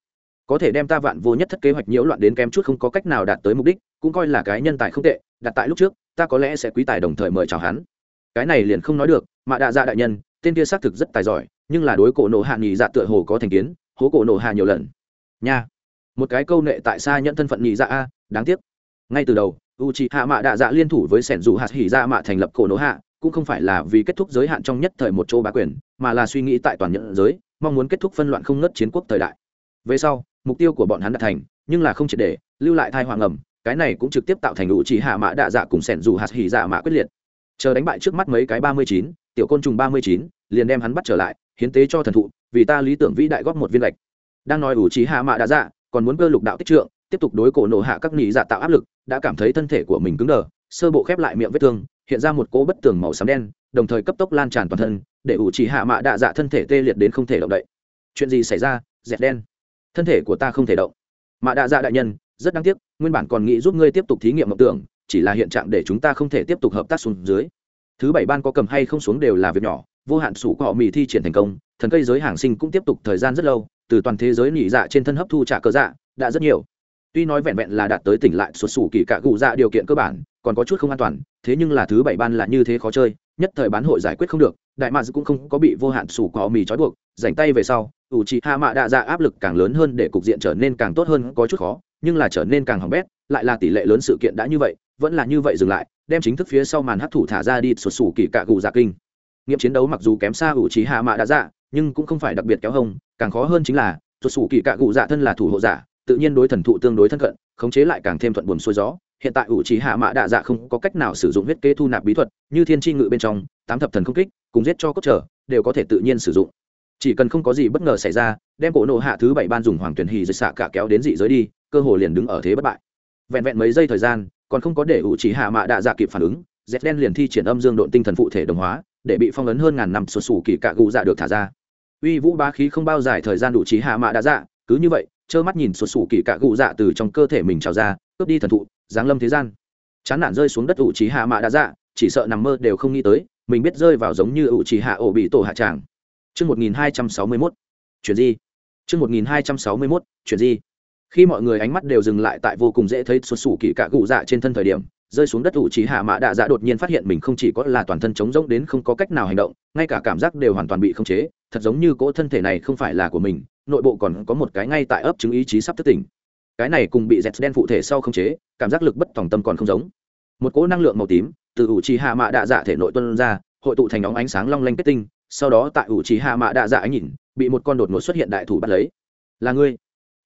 Có thể đem ta vạn vô nhất thất kế hoạch nhiễu loạn đến kém chút không có cách nào đạt tới mục đích, cũng coi là cái nhân tài không tệ, đặt tại lúc trước, ta có lẽ sẽ quý tài đồng thời mời chào hắn. Cái này liền không nói được, mạ đạ dạ đại nhân, tên kia xác thực rất tài giỏi, nhưng là đối cổ nộ hạ nghỉ dạ tựa hồ có thành kiến, hố cổ nổ hạ nhiều lần. Nha. Một cái câu nệ tại xa nhận thân phận nhị dạ a, đáng tiếc. Ngay từ đầu u c h hạ mạ đạ dạ liên thủ với sẻn dù hạt hỉ dạ mạ thành lập cổ nổ hạ cũng không phải là vì kết thúc giới hạn trong nhất thời một chỗ bá quyền, mà là suy nghĩ tại toàn nhận giới, mong muốn kết thúc phân loạn không ngớt chiến quốc thời đại. Về sau, mục tiêu của bọn hắn đã thành, nhưng là không triệt để, lưu lại thai hoàng ẩm, cái này cũng trực tiếp tạo thành ủ chỉ hạ mã đạ dạ cùng sẻn dù hạt hỉ dạ mã quyết liệt. Chờ đánh bại trước mắt mấy cái ba mươi chín, tiểu côn trùng ba mươi chín, liền đem hắn bắt trở lại, hiến tế cho thần thụ, vì ta lý tưởng vĩ đại góp một viên lệch đang nói ủ trí hạ mạ đã dạ còn muốn cơ lục đạo tích trượng, tiếp tục đối cổ nổ hạ các nghị dạ tạo áp lực, đã cảm thấy thân thể của mình cứng đờ, sơ bộ khép lại miệng vết thương hiện ra một cỗ bất tường màu xám đen, đồng thời cấp tốc lan tràn toàn thân, để ủ trì hạ mạ đạ dạ thân thể tê liệt đến không thể động đậy. Chuyện gì xảy ra? Dẹt đen. Thân thể của ta không thể động. Mạ đạ dạ đại nhân, rất đáng tiếc, nguyên bản còn nghĩ giúp ngươi tiếp tục thí nghiệm mộng tưởng, chỉ là hiện trạng để chúng ta không thể tiếp tục hợp tác xuống dưới. Thứ bảy ban có cầm hay không xuống đều là việc nhỏ, vô hạn sủ cọ mì thi triển thành công, thần cây giới hàng sinh cũng tiếp tục thời gian rất lâu, từ toàn thế giới nỉ dạ trên thân hấp thu trả cơ dạ đã rất nhiều tuy nói vẹn vẹn là đạt tới tỉnh lại xuất xù kỳ cả cụ dạ điều kiện cơ bản, còn có chút không an toàn, thế nhưng là thứ bảy ban là như thế khó chơi, nhất thời bán hội giải quyết không được, đại mads cũng không có bị vô hạn sủ cỏ mì trói buộc dành tay về sau, ủ trị hạ mạ đạ dạ áp lực càng lớn hơn để cục diện trở nên càng tốt hơn có chút khó, nhưng là trở nên càng hỏng bét, lại là tỷ lệ lớn sự kiện đã như vậy, vẫn là như vậy dừng lại, đem chính thức phía sau màn hấp thủ thả ra đi sụt xù kỳ cả cụ dạ kinh. Nghiệm chiến đấu mặc dù kém xa ủ trí hạ mạ đạ dạ nhưng cũng không phải đặc biệt kéo hông, càng khó hơn chính là sụt xù kỳ cạ cụ dạ thân là thủ hộ giả tự nhiên đối thần thụ tương đối thân cận, khống chế lại càng thêm thuận buồm xuôi gió. Hiện tại ủ trí hạ mạ đạ dạ không có cách nào sử dụng huyết kế thu nạp bí thuật, như thiên tri ngự bên trong, tám thập thần không kích, cùng giết cho cốt trở, đều có thể tự nhiên sử dụng. Chỉ cần không có gì bất ngờ xảy ra, đem cổ nộ hạ thứ bảy ban dùng hoàng tuyển hì dưới xạ cả kéo đến dị giới đi, cơ hồ liền đứng ở thế bất bại. Vẹn vẹn mấy giây thời gian, còn không có để ủ trí hạ mạ đạ dạ kịp phản ứng dép đen liền thi triển âm dương độn tinh thần phụ thể đồng hóa, để bị phong ấn hơn ngàn năm sụt sủ kỳ cạ gù dạ được thả ra. Uy vũ bá khí không bao dài thời gian đủ trí hạ mạ đạ dạ cứ như vậy trơ mắt nhìn sụt sủ kỳ cạ gụ dạ từ trong cơ thể mình trào ra, cướp đi thần thụ, giáng lâm thế gian. Chán nản rơi xuống đất ủ trí hạ mạ đã dạ chỉ sợ nằm mơ đều không nghĩ tới, mình biết rơi vào giống như ủ trí hạ ổ bị tổ hạ tràng. Chương một nghìn hai trăm sáu mươi mốt. Chuyện gì? Chương một nghìn hai trăm sáu mươi mốt, chuyện gì? Khi mọi người ánh mắt đều dừng lại tại vô cùng dễ thấy sụt sủ kỳ cạ gụ dạ trên thân thời điểm, rơi xuống đất ủ trí hạ mã đạ dạ đột nhiên phát hiện mình không chỉ có là toàn thân trống rỗng đến không có cách nào hành động, ngay cả cảm giác đều hoàn toàn bị khống chế, thật giống như cỗ thân thể này không phải là của mình nội bộ còn có một cái ngay tại ấp chứng ý chí sắp thức tỉnh cái này cùng bị dẹt đen phụ thể sau không chế, cảm giác lực bất tòng tâm còn không giống. Một cỗ năng lượng màu tím từ ủ trì hạ mạ đạ dạ thể nội tuân ra, hội tụ thành óng ánh sáng long lanh kết tinh, sau đó tại ủ trì hạ mạ đạ dạ ánh nhìn, bị một con đột ngột xuất hiện đại thủ bắt lấy. Là ngươi.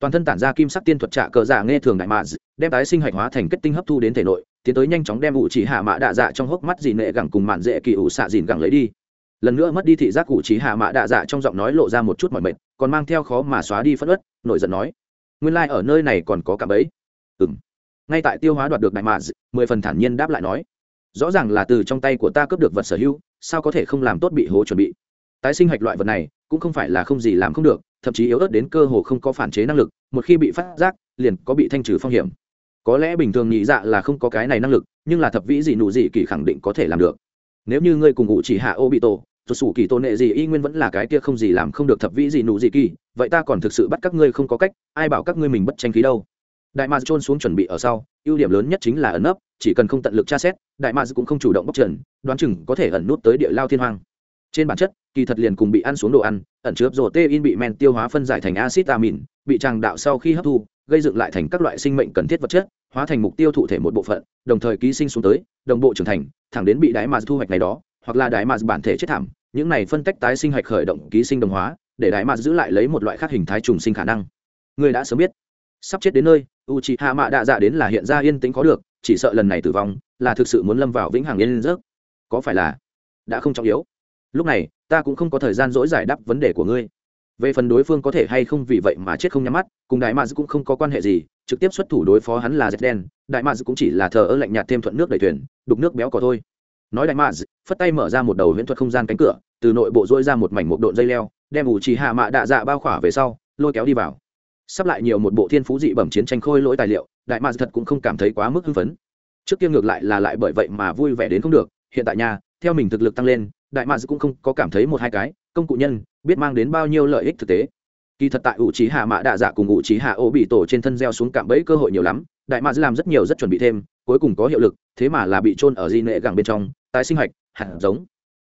Toàn thân tản ra kim sắc tiên thuật trạ cờ giả nghe thường đại mạ đem tái sinh hạch hóa thành kết tinh hấp thu đến thể nội, tiến tới nhanh chóng đem ủ trì hạ mạ đạ dạ trong hốc mắt dì nệ gẳng cùng mạn dễ kỳ ủ xạ dìn gẳng lấy đi lần nữa mất đi thị giác cụ trí hạ mạ đạ dạ trong giọng nói lộ ra một chút mọi mệt, còn mang theo khó mà xóa đi phất ớt nổi giận nói, nguyên lai、like、ở nơi này còn có cả bấy. Ừ m ngay tại tiêu hóa đoạt được đại mạ mười phần thản nhiên đáp lại nói, rõ ràng là từ trong tay của ta cướp được vật sở hữu, sao có thể không làm tốt bị hố chuẩn bị? Tái sinh hạch loại vật này, cũng không phải là không gì làm không được, thậm chí yếu ớt đến cơ hồ không có phản chế năng lực, một khi bị phát giác, liền có bị thanh trừ phong hiểm. Có lẽ bình thường nhị dạ là không có cái này năng lực, nhưng là thập vĩ gì nụ gì kỳ khẳng định có thể làm được. Nếu như ngươi cùng ngụ chỉ hạ ô bị tổ rồi sủ kỳ tôn nệ gì, y nguyên vẫn là cái kia không gì làm không được thập vĩ gì, nụ gì kỳ. Vậy ta còn thực sự bắt các ngươi không có cách, ai bảo các ngươi mình bất tranh khí đâu? Đại mads trôn xuống chuẩn bị ở sau, ưu điểm lớn nhất chính là ẩn nấp, chỉ cần không tận lực tra xét, đại mads cũng không chủ động bóc trần, đoán chừng có thể ẩn nút tới địa lao thiên hoang. Trên bản chất, kỳ thật liền cùng bị ăn xuống đồ ăn, ẩn chứa rổ tê in bị men tiêu hóa phân giải thành acid amin, bị tràng đạo sau khi hấp thu, gây dựng lại thành các loại sinh mệnh cần thiết vật chất, hóa thành mục tiêu thụ thể một bộ phận, đồng thời ký sinh xuống tới, đồng bộ trưởng thành, thẳng đến bị đại mads thu hoạch này đó hoặc là đại mạc bản thể chết thảm, những này phân tách tái sinh hạch khởi động ký sinh đồng hóa, để đại mạc giữ lại lấy một loại khác hình thái trùng sinh khả năng. Người đã sớm biết. Sắp chết đến nơi u c h i hạ mạ đạ dạ đến là hiện ra yên tĩnh có được, chỉ sợ lần này tử vong là thực sự muốn lâm vào vĩnh hằng yên giấc. Có phải là đã không trọng yếu? Lúc này, ta cũng không có thời gian dỗi giải đáp vấn đề của ngươi. Về phần đối phương có thể hay không vì vậy mà chết không nhắm mắt, cùng đại mads cũng không có quan hệ gì, trực tiếp xuất thủ đối phó hắn là dệt đen đại mads cũng chỉ là thờ ơ lạnh nhạt thêm thuận nước đầy thuyền, đục nước béo cỏ thôi nói đại mads phất tay mở ra một đầu huyễn thuật không gian cánh cửa, từ nội bộ dỗi ra một mảnh một độn dây leo, đem ủ trì hạ mạ đạ dạ bao khỏa về sau, lôi kéo đi vào. Sắp lại nhiều một bộ thiên phú dị bẩm chiến tranh khôi lỗi tài liệu, đại mads thật cũng không cảm thấy quá mức hưng phấn. Trước kia ngược lại là lại bởi vậy mà vui vẻ đến không được, hiện tại nhà theo mình thực lực tăng lên, đại mads cũng không có cảm thấy một hai cái, công cụ nhân, biết mang đến bao nhiêu lợi ích thực tế. Kỳ thật tại ủ trí hạ mạ đạ dạ cùng ủ trí hạ ô bị tổ trên thân gieo xuống cạm bẫy cơ hội nhiều lắm đại mads làm rất nhiều rất chuẩn bị thêm, cuối cùng có hiệu lực, thế mà là bị trôn ở di nệ gẳng bên trong, tái sinh hạch hạt giống.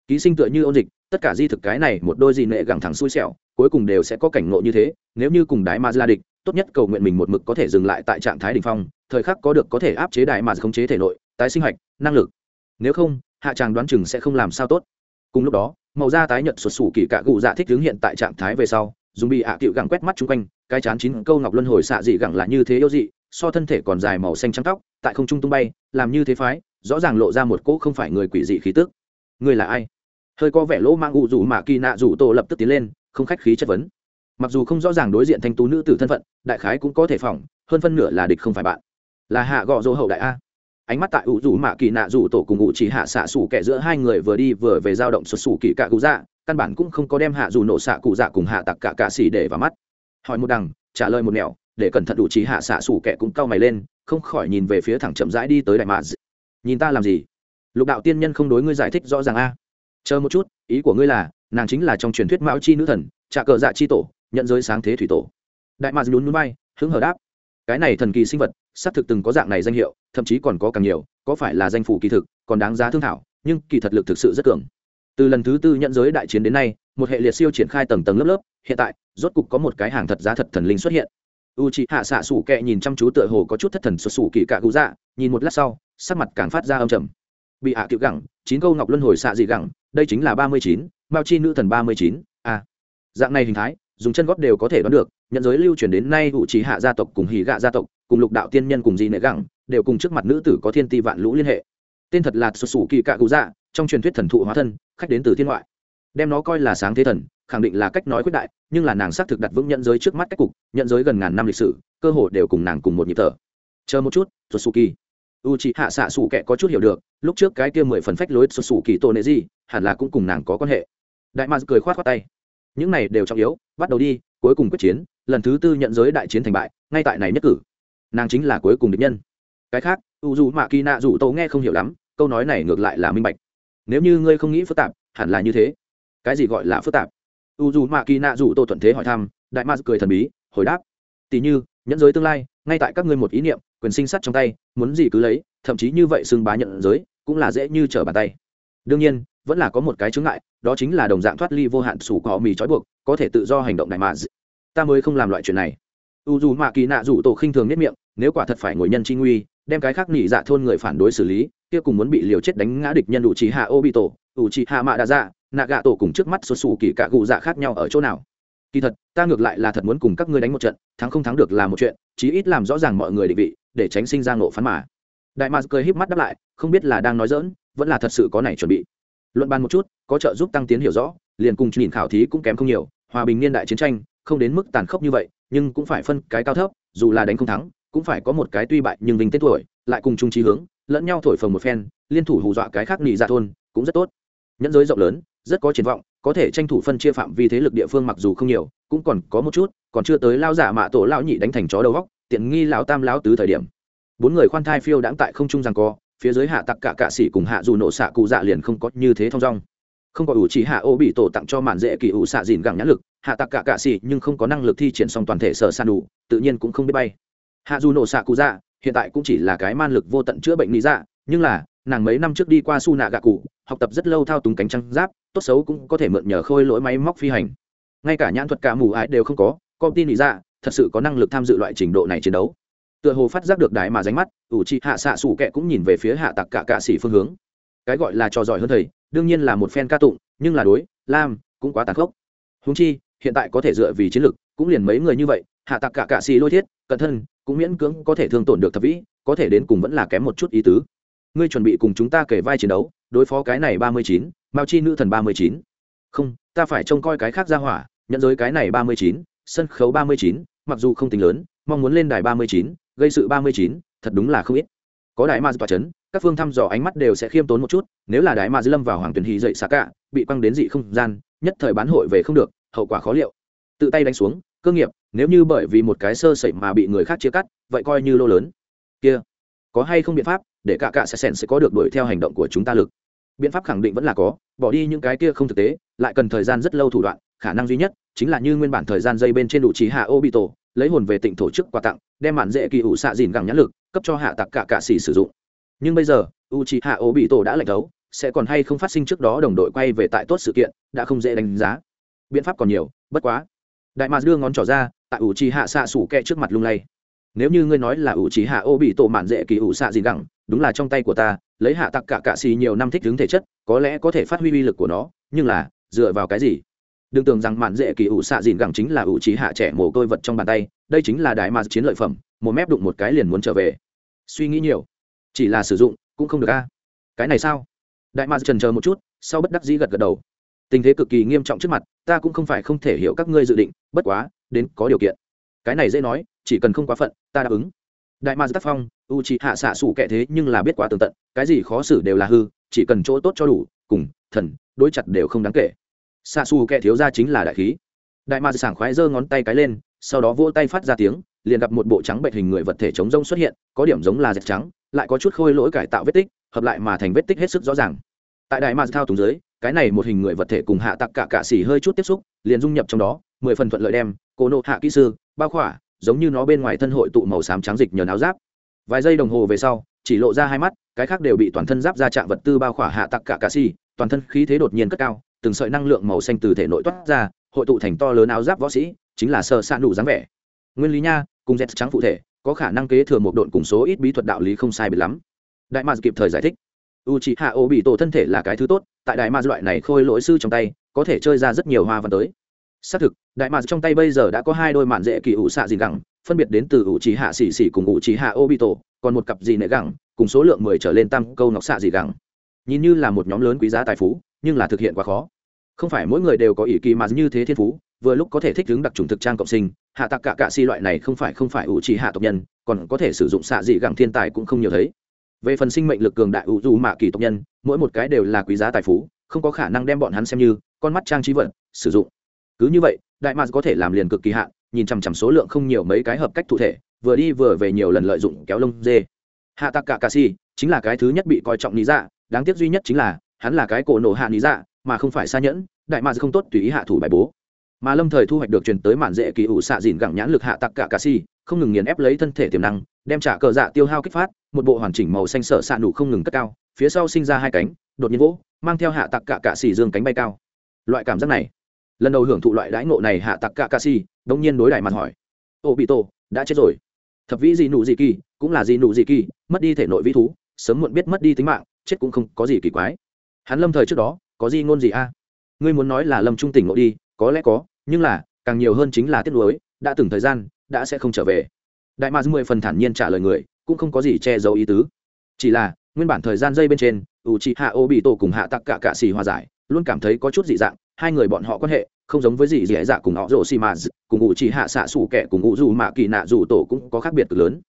Ký sinh tựa như ôn dịch, tất cả di thực cái này một đôi di nệ gẳng thẳng xui xẻo, cuối cùng đều sẽ có cảnh ngộ như thế, nếu như cùng đại mads la địch, tốt nhất cầu nguyện mình một mực có thể dừng lại tại trạng thái đ ỉ n h phong, thời khắc có được có thể áp chế đại mads khống chế thể nội, tái sinh hạch năng lực. Nếu không, hạ tràng đoán chừng sẽ không làm sao tốt. Cùng lúc đó, màu da tái nhợt sụt sủ kỳ cạ gù dạ thích hướng hiện tại trạng thái về sau, dùng bị hạ à cựu gẳng quét mắt chung quanh, cái chán chín câu ngọc luân hồi xạ dị gẳng là như thế yêu dị so thân thể còn dài màu xanh trắng tóc, tại không trung tung bay, làm như thế phái, rõ ràng lộ ra một cỗ không phải người quỷ dị khí tức. Người là ai? Hơi có vẻ lỗ mang ụ rủ mà kỳ nạ rủ tổ lập tức tiến lên, không khách khí chất vấn. Mặc dù không rõ ràng đối diện thanh tú nữ tử thân phận, đại khái cũng có thể phỏng, hơn phân nửa là địch không phải bạn. Là hạ gọ dỗ hậu đại a. Ánh mắt tại ủ rủ mạ kỳ nạ rủ tổ cùng ủ chỉ hạ xạ xủ kẻ giữa hai người vừa đi vừa về giao động xuất xù kỳ cạ cụ dạ căn bản cũng không có đem hạ dù nổ xạ cụ dạ cùng hạ tặc cả cạ xỉ để vào mắt. Hỏi một đằng, trả lời một nẻo để cẩn thận đủ trí hạ xạ xủ kẻ cũng cau mày lên, không khỏi nhìn về phía thẳng chậm rãi đi tới đại mạc nhìn ta làm gì? Lục đạo tiên nhân không đối ngươi giải thích rõ ràng a. Chờ một chút, ý của ngươi là, nàng chính là trong truyền thuyết mão chi nữ thần trà cờ dạ chi tổ, nhận giới sáng thế thủy tổ. Đại mạc lún núi bay hứng hở đáp. Cái này thần kỳ sinh vật, xác thực từng có dạng này danh hiệu, thậm chí còn có càng nhiều, có phải là danh phủ kỳ thực, còn đáng giá thương thảo, nhưng kỳ thật lực thực sự rất cường. Từ lần thứ tư nhận giới đại chiến đến nay, một hệ liệt siêu triển khai tầng tầng lớp lớp, hiện tại, rốt cục có một cái hàng thật giá thật thần linh xuất hiện u c hạ xạ sủ kẹ nhìn chăm chú tựa hồ có chút thất thần xuất sủ kỳ cạ cụ dạ nhìn một lát sau, sắc mặt càng phát ra âm trầm. Bị hạ cựu gẳng, chín câu ngọc luân hồi xạ dị gẳng, đây chính là ba mươi chín, mao chi nữ thần ba mươi chín, a. Dạng này hình thái, dùng chân góp đều có thể đoán được, nhận giới lưu truyền đến nay vụ trí hạ gia tộc cùng hỉ gạ gia tộc, cùng lục đạo tiên nhân cùng dị nệ gẳng, đều cùng trước mặt nữ tử có thiên ti vạn lũ liên hệ. Tên thật là xuất xù kỳ cạ cụ dạ trong truyền thuyết thần thụ hóa thân, khách đến từ thiên ngoại đem nó coi là sáng thế thần, khẳng định là cách nói quyết đại, nhưng là nàng xác thực đặt vững nhận giới trước mắt cách cục nhận giới gần ngàn năm lịch sử, cơ hội đều cùng nàng cùng một nhịp thở. Chờ một chút xuất xù kỳ u c hạ xạ xù kệ có chút hiểu được, lúc trước cái kia mười phần phách lối xuất xù kỳ tôn nệ gì hẳn là cũng cùng nàng có quan hệ. Đại mạc cười khoát khoát tay. Những này đều trọng yếu, bắt đầu đi, cuối cùng quyết chiến, lần thứ tư nhận giới đại chiến thành bại, ngay tại này nhất cử. Nàng chính là cuối cùng địch nhân. Cái khác u dù mạ kỳ nạ dù tâu nghe không hiểu lắm, câu nói này ngược lại là minh bạch. Nếu như ngươi không nghĩ phức tạp, hẳn là như thế cái gì gọi là phức tạp? U dù mạ kỳ nạ dù tô thuận thế hỏi thăm đại mạc cười thần bí hồi đáp tỉ như nhẫn giới tương lai ngay tại các ngươi một ý niệm quyền sinh sắt trong tay muốn gì cứ lấy thậm chí như vậy xưng bá nhận giới cũng là dễ như trở bàn tay. Đương nhiên vẫn là có một cái chướng ngại đó chính là đồng dạng thoát ly vô hạn sủ cỏ mì trói buộc có thể tự do hành động đại mà. ta mới không làm loại chuyện này. U dù mạ kỳ nạ dù tổ khinh thường nhất miệng nếu quả thật phải ngồi nhân chi nguy đem cái khác nỉ dạ thôn người phản đối xử lý kia cùng muốn bị liều chết đánh ngã địch nhân ủ trì hạ ô bị tổ, ủ trì hạ mạ đa dạ nạ gạ tổ cùng trước mắt xuất xù kỳ cả cụ dạ khác nhau ở chỗ nào? Kỳ thật, ta ngược lại là thật muốn cùng các ngươi đánh một trận, thắng không thắng được là một chuyện, chí ít làm rõ ràng mọi người định vị, để tránh sinh ra ngộ phán mà. Đại mạc cười híp mắt đáp lại, không biết là đang nói dỡn vẫn là thật sự có này chuẩn bị. Luận bàn một chút, có trợ giúp tăng tiến hiểu rõ, liền cùng nhìn khảo thí cũng kém không nhiều, hòa bình niên đại chiến tranh, không đến mức tàn khốc như vậy, nhưng cũng phải phân cái cao thấp, dù là đánh không thắng, cũng phải có một cái tuy bại nhưng vinh tên tuổi, lại cùng chung trí hướng, lẫn nhau thổi phồng một phen, liên thủ hù dọa cái khác nghỉ ra dạ thôn, cũng rất tốt nhẫn giới rộng lớn, rất có triển vọng, có thể tranh thủ phân chia phạm vi thế lực địa phương mặc dù không nhiều, cũng còn có một chút, còn chưa tới lao giả mạ tổ lao nhị đánh thành chó đầu góc, tiện nghi lão tam lão tứ thời điểm. Bốn người khoan thai phiêu đãng tại không trung rằng co, phía dưới hạ tặc cả cạ sĩ cùng hạ dù nổ xạ cụ dạ liền không có như thế thong dong. Không có ủ chỉ hạ ô bị tổ tặng cho mạn dễ kỳ ủ xạ dìn gẳng nhãn lực, hạ tặc cả cạ sĩ nhưng không có năng lực thi triển xong toàn thể sở san đủ, tự nhiên cũng không biết bay. Hạ dù nổ xạ cụ dạ hiện tại cũng chỉ là cái man lực vô tận chữa bệnh lý dạ nhưng là nàng mấy năm trước đi qua su nạ gạ cụ, học tập rất lâu thao túng cánh trăng giáp, tốt xấu cũng có thể mượn nhờ khôi lỗi máy móc phi hành. Ngay cả nhãn thuật cả mù ái đều không có công ty nghĩ ra thật sự có năng lực tham dự loại trình độ này chiến đấu. Tựa hồ phát giác được đại mà ránh mắt, ủ trị hạ xạ xủ kẹ cũng nhìn về phía hạ tặc cả cạ xỉ phương hướng. Cái gọi là trò giỏi hơn thầy, đương nhiên là một phen ca tụng, nhưng là đối, lam, cũng quá tàn khốc. Húng chi, hiện tại có thể dựa vì chiến lược cũng liền mấy người như vậy, hạ tặc cả cạ xỉ lôi thiết, cẩn thân, cũng miễn cưỡng có thể thương tổn được thập vĩ, có thể đến cùng vẫn là kém một chút ý tứ ngươi chuẩn bị cùng chúng ta kể vai chiến đấu, đối phó cái này ba mươi chín, mao chi nữ thần ba mươi chín. Không, ta phải trông coi cái khác ra hỏa, nhận giới cái này ba mươi chín, sân khấu ba mươi chín, mặc dù không tính lớn, mong muốn lên đài ba mươi chín, gây sự ba mươi chín, thật đúng là không ít. Có đại ma tòa chấn, các phương thăm dò ánh mắt đều sẽ khiêm tốn một chút, nếu là đại ma dư lâm vào hoàng tuyển hy dậy xả cả, bị quăng đến dị không gian, nhất thời bán hội về không được, hậu quả khó liệu. Tự tay đánh xuống, cơ nghiệp, nếu như bởi vì một cái sơ sẩy mà bị người khác chia cắt, vậy coi như lô lớn. Kia, có hay không biện pháp? Để cả cả sẽ sèn sẽ có được đuổi theo hành động của chúng ta lực. Biện pháp khẳng định vẫn là có, bỏ đi những cái kia không thực tế, lại cần thời gian rất lâu thủ đoạn, khả năng duy nhất chính là như nguyên bản thời gian dây bên trên đủ trí hạ ô bị tổ lấy hồn về tỉnh tổ chức quà tặng, đem mạn dễ kỳ ủ xạ dìn gẳng nhãn lực, cấp cho hạ tặc cả cạ xỉ sử dụng. Nhưng bây giờ u trí hạ ô bị tổ đã lệnh thấu, sẽ còn hay không phát sinh trước đó đồng đội quay về tại tốt sự kiện, đã không dễ đánh giá. Biện pháp còn nhiều, bất quá. Đại ma đưa ngón trỏ ra, tại ủ trí hạ xạ sủ kẹ trước mặt lung lay nếu như ngươi nói là ủ trí hạ ô bị tổ mạn dễ kỳ ủ xạ gì gẳng, đúng là trong tay của ta, lấy hạ tặc cả cạ xì nhiều năm thích đứng thể chất, có lẽ có thể phát huy uy lực của nó, nhưng là, dựa vào cái gì? Đừng tưởng rằng mạn dễ kỳ ủ xạ dìn gẳng chính là ủ trí hạ trẻ mồ côi vật trong bàn tay, đây chính là đại mà chiến lợi phẩm, một mép đụng một cái liền muốn trở về. Suy nghĩ nhiều. Chỉ là sử dụng, cũng không được a. Cái này sao? Đại mà trần chờ một chút, sau bất đắc dĩ gật gật đầu. Tình thế cực kỳ nghiêm trọng trước mặt, ta cũng không phải không thể hiểu các ngươi dự định, bất quá, đến có điều kiện. Cái này dễ nói chỉ cần không quá phận, ta đáp ứng. Đại ma tác phong, u c hạ xạ xủ kệ thế nhưng là biết quá tường tận, cái gì khó xử đều là hư, chỉ cần chỗ tốt cho đủ, cùng, thần, đối chặt đều không đáng kể. Xạ xù kệ thiếu ra chính là đại khí. Đại ma sảng khoái giơ ngón tay cái lên, sau đó vỗ tay phát ra tiếng, liền gặp một bộ trắng bệnh hình người vật thể chống rông xuất hiện, có điểm giống là dẹp trắng, lại có chút khôi lỗi cải tạo vết tích, hợp lại mà thành vết tích hết sức rõ ràng. Tại đại ma thao túng dưới, cái này một hình người vật thể cùng hạ tặc cả cạ xỉ hơi chút tiếp xúc, liền dung nhập trong đó, mười phần thuận lợi đem, cô nộ hạ kỹ sư, bao khỏa giống như nó bên ngoài thân hội tụ màu xám trắng dịch nhờ áo giáp. Vài giây đồng hồ về sau, chỉ lộ ra hai mắt, cái khác đều bị toàn thân giáp ra chạm vật tư bao khỏa hạ tặc cả cà si toàn thân khí thế đột nhiên cất cao, từng sợi năng lượng màu xanh từ thể nội toát ra, hội tụ thành to lớn áo giáp võ sĩ, chính là sơ sạn đủ dáng vẻ. Nguyên lý nha, cùng z trắng phụ thể, có khả năng kế thừa một độn cùng số ít bí thuật đạo lý không sai biệt lắm. Đại mạc kịp thời giải thích. U c h i hạ ô bị tổ thân thể là cái thứ tốt, tại đại mạc loại này khôi lỗi sư trong tay, có thể chơi ra rất nhiều hoa văn tới xác thực, đại mạc trong tay bây giờ đã có hai đôi mạn dễ kỳ ủ xạ gì gẳng, phân biệt đến từ ủ trí hạ xỉ xỉ cùng ủ trí hạ ô bị tổ còn một cặp gì nệ gẳng, cùng số lượng mười trở lên tăng câu nọc xạ gì gẳng. Nhìn như là một nhóm lớn quý giá tài phú, nhưng là thực hiện quá khó. Không phải mỗi người đều có ý kỳ mà như thế thiên phú, vừa lúc có thể thích ứng đặc trùng thực trang cộng sinh, hạ tặc cả cạ si loại này không phải không phải ủ trì hạ tộc nhân, còn có thể sử dụng xạ dị gẳng thiên tài cũng không nhiều thấy. Về phần sinh mệnh lực cường đại ủ dù mạ kỳ tộc nhân, mỗi một cái đều là quý giá tài phú, không có khả năng đem bọn hắn xem như con mắt trang trí vật, sử dụng cứ như vậy, đại mạc có thể làm liền cực kỳ hạn, nhìn chằm chằm số lượng không nhiều mấy cái hợp cách cụ thể, vừa đi vừa về nhiều lần lợi dụng kéo lông dê. Hạ tạc cả cà si chính là cái thứ nhất bị coi trọng lý dạ đáng tiếc duy nhất chính là, hắn là cái cổ nổ hạ lý dạ mà không phải xa nhẫn, đại mạc không tốt tùy ý hạ thủ bài bố. Mà lâm thời thu hoạch được truyền tới mạn dễ kỳ ủ xạ dìn gẳng nhãn lực hạ tặc cả cà si không ngừng nghiền ép lấy thân thể tiềm năng, đem trả cờ dạ tiêu hao kích phát, một bộ hoàn chỉnh màu xanh sở xạ nụ không ngừng cất cao, phía sau sinh ra hai cánh, đột nhiên vỗ, mang theo hạ tặc cả cà xì dương cánh bay cao. Loại cảm giác này lần đầu hưởng thụ loại đãi ngộ này hạ tặc cả ca si đông nhiên đối đại mặt hỏi. Ô, bị tổ, đã chết rồi. Thập vĩ gì nụ gì kỳ, cũng là gì nụ gì kỳ, mất đi thể nội vĩ thú, sớm muộn biết mất đi tính mạng, chết cũng không có gì kỳ quái. Hắn lâm thời trước đó, có gì ngôn gì a? Ngươi muốn nói là lâm trung tỉnh ngộ đi, có lẽ có, nhưng là, càng nhiều hơn chính là tiếc nuối, đã từng thời gian, đã sẽ không trở về. Đại mạc mười phần thản nhiên trả lời người, cũng không có gì che giấu ý tứ. Chỉ là, nguyên bản thời gian dây bên trên u c hạ ô bị tổ cùng hạ tặc cả cạ xì hòa giải, luôn cảm thấy có chút dị dạng, hai người bọn họ quan hệ không giống với gì dễ dạ cùng họ rồ xì mà cùng ngụ chỉ hạ xạ sủ kẻ cùng ngụ dù mạ kỳ nạ dù tổ cũng có khác biệt cực lớn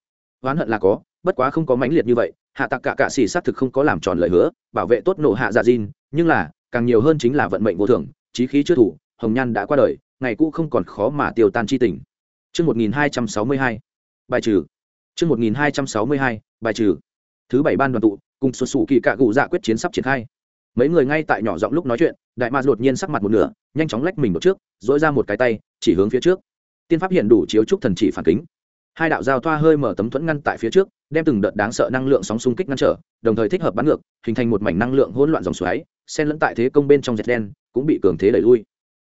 oán hận là có bất quá không có mãnh liệt như vậy hạ tặc cả cạ xì xác thực không có làm tròn lời hứa bảo vệ tốt nổ hạ dạ diên nhưng là càng nhiều hơn chính là vận mệnh vô thường trí khí chưa thủ hồng nhan đã qua đời ngày cũ không còn khó mà tiêu tan chi tình mươi 1262, bài trừ. Trước 1262, bài trừ. Thứ bảy ban đoàn tụ, cùng xuất sủ kỳ cạ cụ dạ quyết chiến sắp triển khai. Mấy người ngay tại nhỏ giọng lúc nói chuyện, đại ma đột nhiên sắc mặt một nửa, nhanh chóng lách mình một trước, dỗi ra một cái tay, chỉ hướng phía trước. Tiên pháp hiện đủ chiếu trúc thần chỉ phản kính. Hai đạo giao thoa hơi mở tấm thuẫn ngăn tại phía trước, đem từng đợt đáng sợ năng lượng sóng xung kích ngăn trở, đồng thời thích hợp bắn ngược, hình thành một mảnh năng lượng hỗn loạn dòng xoáy, xen lẫn tại thế công bên trong dệt đen, cũng bị cường thế đẩy lui.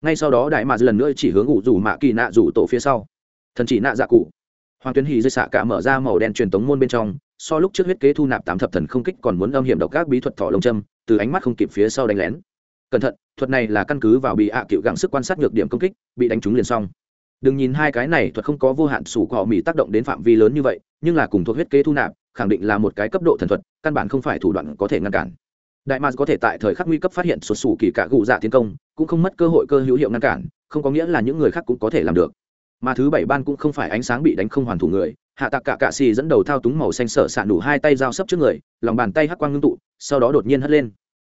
Ngay sau đó đại ma lần nữa chỉ hướng ủ rủ mạ kỳ nạ rủ tổ phía sau. Thần chỉ nạ dạ cụ hoàng tuyến hì dây xạ cả mở ra màu đen truyền tống môn bên trong, so lúc trước huyết kế thu nạp tám thập thần không kích còn muốn âm hiểm độc các bí thuật thỏ lông châm, từ ánh mắt không kịp phía sau đánh lén. Cẩn thận, thuật này là căn cứ vào bị ạ cựu gặng sức quan sát nhược điểm công kích, bị đánh trúng liền xong. Đừng nhìn hai cái này thuật không có vô hạn sủ họ mỹ tác động đến phạm vi lớn như vậy, nhưng là cùng thuộc huyết kế thu nạp, khẳng định là một cái cấp độ thần thuật, căn bản không phải thủ đoạn có thể ngăn cản. Đại mars có thể tại thời khắc nguy cấp phát hiện sụt sủ kỳ cả gụ dạ tiến công, cũng không mất cơ hội cơ hữu hiệu ngăn cản, không có nghĩa là những người khác cũng có thể làm được mà thứ bảy ban cũng không phải ánh sáng bị đánh không hoàn thủ người. Hạ tạc cả cạ xì dẫn đầu thao túng màu xanh sợ sạn đủ hai tay dao sấp trước người, lòng bàn tay hắc quang ngưng tụ, sau đó đột nhiên hất lên.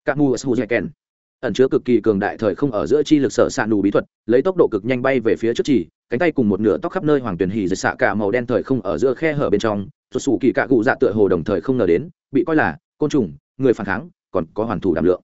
Cạ mù sù dạy kèn. Ẩn chứa cực kỳ cường đại thời không ở giữa chi lực sợ sạn đủ bí thuật, lấy tốc độ cực nhanh bay về phía trước chỉ, cánh tay cùng một nửa tóc khắp nơi hoàng tuyển hì dịch xạ cả màu đen thời không ở giữa khe hở bên trong xuất xù kỳ cạ cụ dạ tựa hồ đồng thời không ngờ đến, bị coi là côn trùng, người phản kháng, còn có hoàn thủ đảm lượng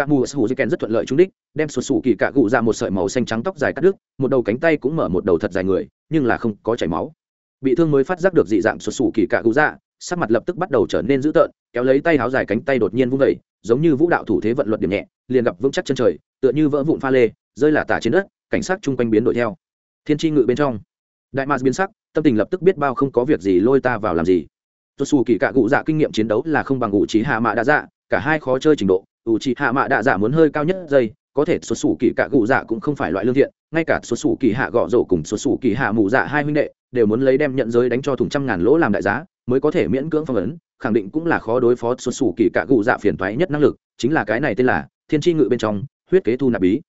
cả mù sù dây kèn rất thuận lợi trúng đích, đem sụt sù kỳ cạ cụ ra một sợi màu xanh trắng tóc dài cắt đứt, một đầu cánh tay cũng mở một đầu thật dài người, nhưng là không có chảy máu. Bị thương mới phát giác được dị dạng sụt sù kỳ cạ cụ ra, sắc mặt lập tức bắt đầu trở nên dữ tợn, kéo lấy tay háo dài cánh tay đột nhiên vung vẩy giống như vũ đạo thủ thế vận luật điểm nhẹ, liền gặp vững chắc chân trời, tựa như vỡ vụn pha lê, rơi là tả trên đất, cảnh sát chung quanh biến đổi theo. Thiên tri ngự bên trong. Đại mạc biến sắc, tâm tình lập tức biết bao không có việc gì lôi ta vào làm gì. Tuột xù kỳ cạ cụ dạ kinh nghiệm chiến đấu là không bằng ngụ trí hạ mạ đã dạ cả hai khó chơi trình độ ủ trì hạ mạ đạ dạ muốn hơi cao nhất giây, có thể xuất xù kỳ cạ cụ dạ cũng không phải loại lương thiện, ngay cả xuất xù kỳ hạ gọ rổ cùng xuất xù kỳ hạ mù dạ hai huynh đệ đều muốn lấy đem nhận giới đánh cho thùng trăm ngàn lỗ làm đại giá, mới có thể miễn cưỡng phong ấn, khẳng định cũng là khó đối phó xuất xù kỳ cạ cụ dạ phiền toái nhất năng lực, chính là cái này tên là thiên tri ngự bên trong, huyết kế thu nạp bí.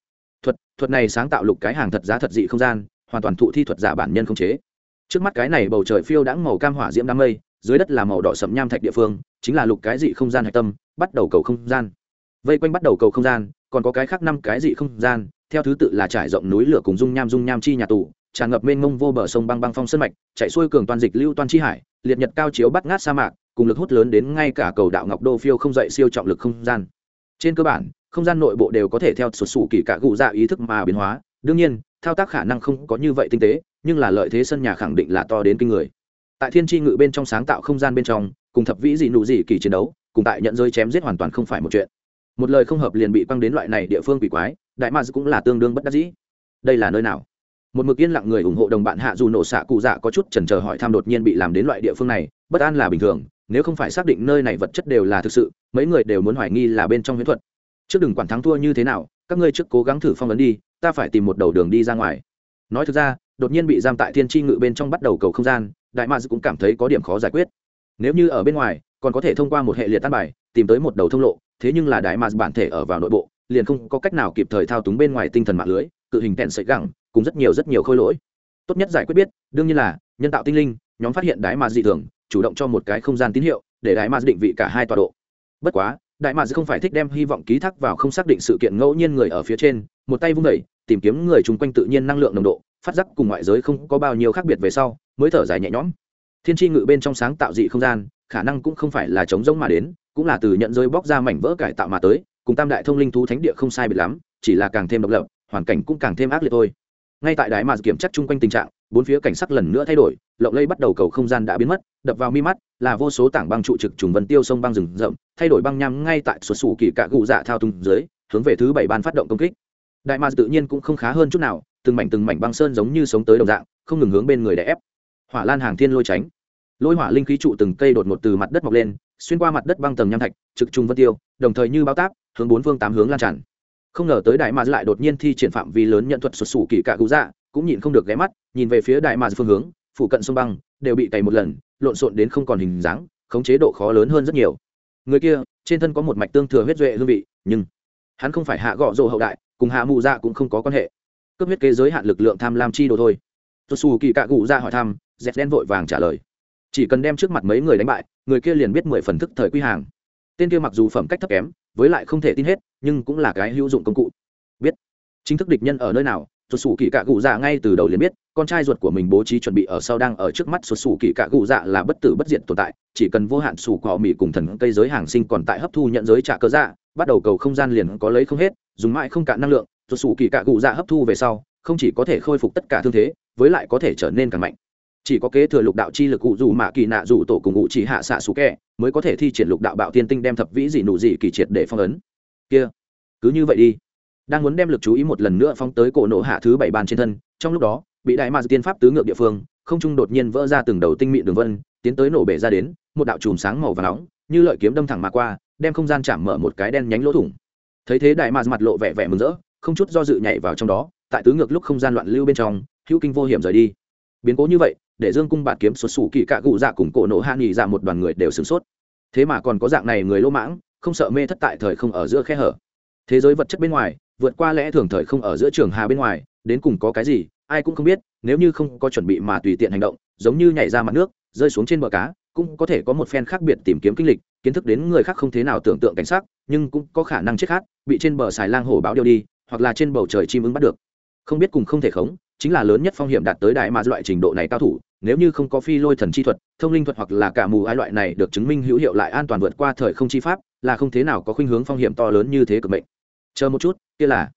Thuật thuật này sáng tạo lục cái hàng thật giá thật dị không gian, hoàn toàn thụ thi thuật giả bản nhân không chế. Trước mắt cái này bầu trời phiêu đãng màu cam hỏa diễm đám mây, dưới đất là màu đỏ sậm nham thạch địa phương, chính là lục cái dị không gian hạch tâm, bắt đầu cầu không gian vây quanh bắt đầu cầu không gian, còn có cái khác năm cái dị không gian, theo thứ tự là trải rộng núi lửa cùng dung nham dung nham chi nhà tù, tràn ngập mênh mông vô bờ sông băng băng phong sân mạch, chạy xuôi cường toàn dịch lưu toàn chi hải, liệt nhật cao chiếu bắt ngát sa mạc, cùng lực hút lớn đến ngay cả cầu đạo ngọc đô phiêu không dậy siêu trọng lực không gian. Trên cơ bản, không gian nội bộ đều có thể theo sụt sủ kỳ cả gụ dạ ý thức mà biến hóa, đương nhiên, thao tác khả năng không có như vậy tinh tế, nhưng là lợi thế sân nhà khẳng định là to đến kinh người. Tại thiên tri ngự bên trong sáng tạo không gian bên trong, cùng thập vĩ dị nụ dị kỳ chiến đấu, cùng tại nhận rơi chém giết hoàn toàn không phải một chuyện một lời không hợp liền bị quăng đến loại này địa phương quỷ quái, đại mads cũng là tương đương bất đắc dĩ. Đây là nơi nào? Một mực yên lặng người ủng hộ đồng bạn hạ dù nổ xạ cụ dạ có chút chần chờ hỏi thăm đột nhiên bị làm đến loại địa phương này, bất an là bình thường, nếu không phải xác định nơi này vật chất đều là thực sự, mấy người đều muốn hoài nghi là bên trong huyễn thuật. Trước đừng quản thắng thua như thế nào, các ngươi trước cố gắng thử phong vấn đi, ta phải tìm một đầu đường đi ra ngoài. Nói thực ra, đột nhiên bị giam tại thiên tri ngự bên trong bắt đầu cầu không gian, đại mads cũng cảm thấy có điểm khó giải quyết. Nếu như ở bên ngoài, còn có thể thông qua một hệ liệt tan bài tìm tới một đầu thông lộ, thế nhưng là đại mạc bản thể ở vào nội bộ, liền không có cách nào kịp thời thao túng bên ngoài tinh thần mạng lưới, cự hình tẹn sợi gẳng, cùng rất nhiều rất nhiều khôi lỗi. Tốt nhất giải quyết biết, đương nhiên là, nhân tạo tinh linh, nhóm phát hiện đại mạc dị thường, chủ động cho một cái không gian tín hiệu, để đại mạc định vị cả hai tọa độ. Bất quá đại mạc không phải thích đem hy vọng ký thác vào không xác định sự kiện ngẫu nhiên người ở phía trên, một tay vung đẩy, tìm kiếm người chung quanh tự nhiên năng lượng nồng độ, phát giác cùng ngoại giới không có bao nhiêu khác biệt về sau, mới thở dài nhẹ nhõm. Thiên tri ngự bên trong sáng tạo dị không gian, khả năng cũng không phải là chống giống mà đến cũng là từ nhận rơi bóc ra mảnh vỡ cải tạo mà tới, cùng tam đại thông linh thú thánh địa không sai biệt lắm, chỉ là càng thêm độc lập, hoàn cảnh cũng càng thêm ác liệt thôi. Ngay tại đại mà kiểm tra chung quanh tình trạng, bốn phía cảnh sắc lần nữa thay đổi, lộng lây bắt đầu cầu không gian đã biến mất, đập vào mi mắt, là vô số tảng băng trụ trực trùng vân tiêu sông băng rừng rậm, thay đổi băng nham ngay tại xuất xù kỳ cạ gụ dạ thao tung dưới, hướng về thứ bảy ban phát động công kích. Đại mà tự nhiên cũng không khá hơn chút nào, từng mảnh từng mảnh băng sơn giống như sống tới đồng dạng, không ngừng hướng bên người đè ép. Hỏa lan hàng thiên lôi tránh lôi hỏa linh khí trụ từng cây đột ngột từ mặt đất mọc lên, xuyên qua mặt đất băng tầng nham thạch, trực trung vân tiêu, đồng thời như bao táp, hướng bốn phương tám hướng lan tràn. Không ngờ tới đại mà lại đột nhiên thi triển phạm vi lớn nhận thuật sụt sủ kỳ cạ cụ dạ cũng nhịn không được ghé mắt, nhìn về phía đại mà phương hướng phụ cận sông băng, đều bị cày một lần, lộn xộn đến không còn hình dáng, khống chế độ khó lớn hơn rất nhiều. Người kia, trên thân có một mạch tương thừa huyết duệ hương vị, nhưng hắn không phải hạ gọ rồ hậu đại, cùng hạ mù dạ cũng không có quan hệ. Cấp huyết kế giới hạn lực lượng tham lam chi đồ thôi. Sụt sủ kỳ cạ cụ dạ hỏi thăm dẹp đen vội vàng trả lời chỉ cần đem trước mặt mấy người đánh bại, người kia liền biết mười phần thức thời quy hàng. Tên kia mặc dù phẩm cách thấp kém, với lại không thể tin hết, nhưng cũng là cái hữu dụng công cụ. Biết chính thức địch nhân ở nơi nào xuất xù kỳ cạ cụ dạ ngay từ đầu liền biết, con trai ruột của mình bố trí chuẩn bị ở sau đang ở trước mắt xuất xù kỳ cạ cụ dạ là bất tử bất diệt tồn tại, chỉ cần vô hạn xù cỏ mỹ cùng thần cây giới hàng sinh còn tại hấp thu nhận giới trả cơ dạ bắt đầu cầu không gian liền có lấy không hết, dùng mãi không cạn năng lượng xuất xù kỳ cạ cụ dạ hấp thu về sau, không chỉ có thể khôi phục tất cả thương thế, với lại có thể trở nên càng mạnh chỉ có kế thừa lục đạo chi lực cụ dù mạ kỳ nạ dù tổ cùng ngụ chỉ hạ xạ xú kẹ mới có thể thi triển lục đạo bạo tiên tinh đem thập vĩ dị nụ dị kỳ triệt để phong ấn. Kia, cứ như vậy đi. Đang muốn đem lực chú ý một lần nữa phóng tới cổ nổ hạ thứ bảy bàn trên thân, trong lúc đó, bị đại ma tiên pháp tứ ngược địa phương, không trung đột nhiên vỡ ra từng đầu tinh mịn đường vân, tiến tới nổ bể ra đến, một đạo chùm sáng màu và nóng, như lợi kiếm đâm thẳng mà qua, đem không gian chạm mở một cái đen nhánh lỗ thủng. Thấy thế đại ma mặt lộ vẻ vẻ mừng rỡ, không chút do dự nhảy vào trong đó, tại tứ ngược lúc không gian loạn lưu bên trong, hữu kinh vô hiểm rời đi biến cố như vậy, để dương cung bạt kiếm xuất xù kỳ cạ cụ dạ cùng cổ nổ hạ nghỉ ra một đoàn người đều sửng sốt. Thế mà còn có dạng này người lỗ mãng, không sợ mê thất tại thời không ở giữa khe hở. Thế giới vật chất bên ngoài, vượt qua lẽ thường thời không ở giữa trường hà bên ngoài, đến cùng có cái gì, ai cũng không biết, nếu như không có chuẩn bị mà tùy tiện hành động, giống như nhảy ra mặt nước, rơi xuống trên bờ cá, cũng có thể có một phen khác biệt tìm kiếm kinh lịch, kiến thức đến người khác không thế nào tưởng tượng cảnh sát nhưng cũng có khả năng chết khát, bị trên bờ xài lang hổ báo điêu đi, hoặc là trên bầu trời chim ứng bắt được. Không biết cùng không thể khống chính là lớn nhất phong hiểm đạt tới đại mà loại trình độ này cao thủ, nếu như không có phi lôi thần chi thuật, thông linh thuật hoặc là cả mù ai loại này được chứng minh hữu hiệu lại an toàn vượt qua thời không chi pháp, là không thế nào có khuynh hướng phong hiểm to lớn như thế cực mệnh. Chờ một chút, kia là.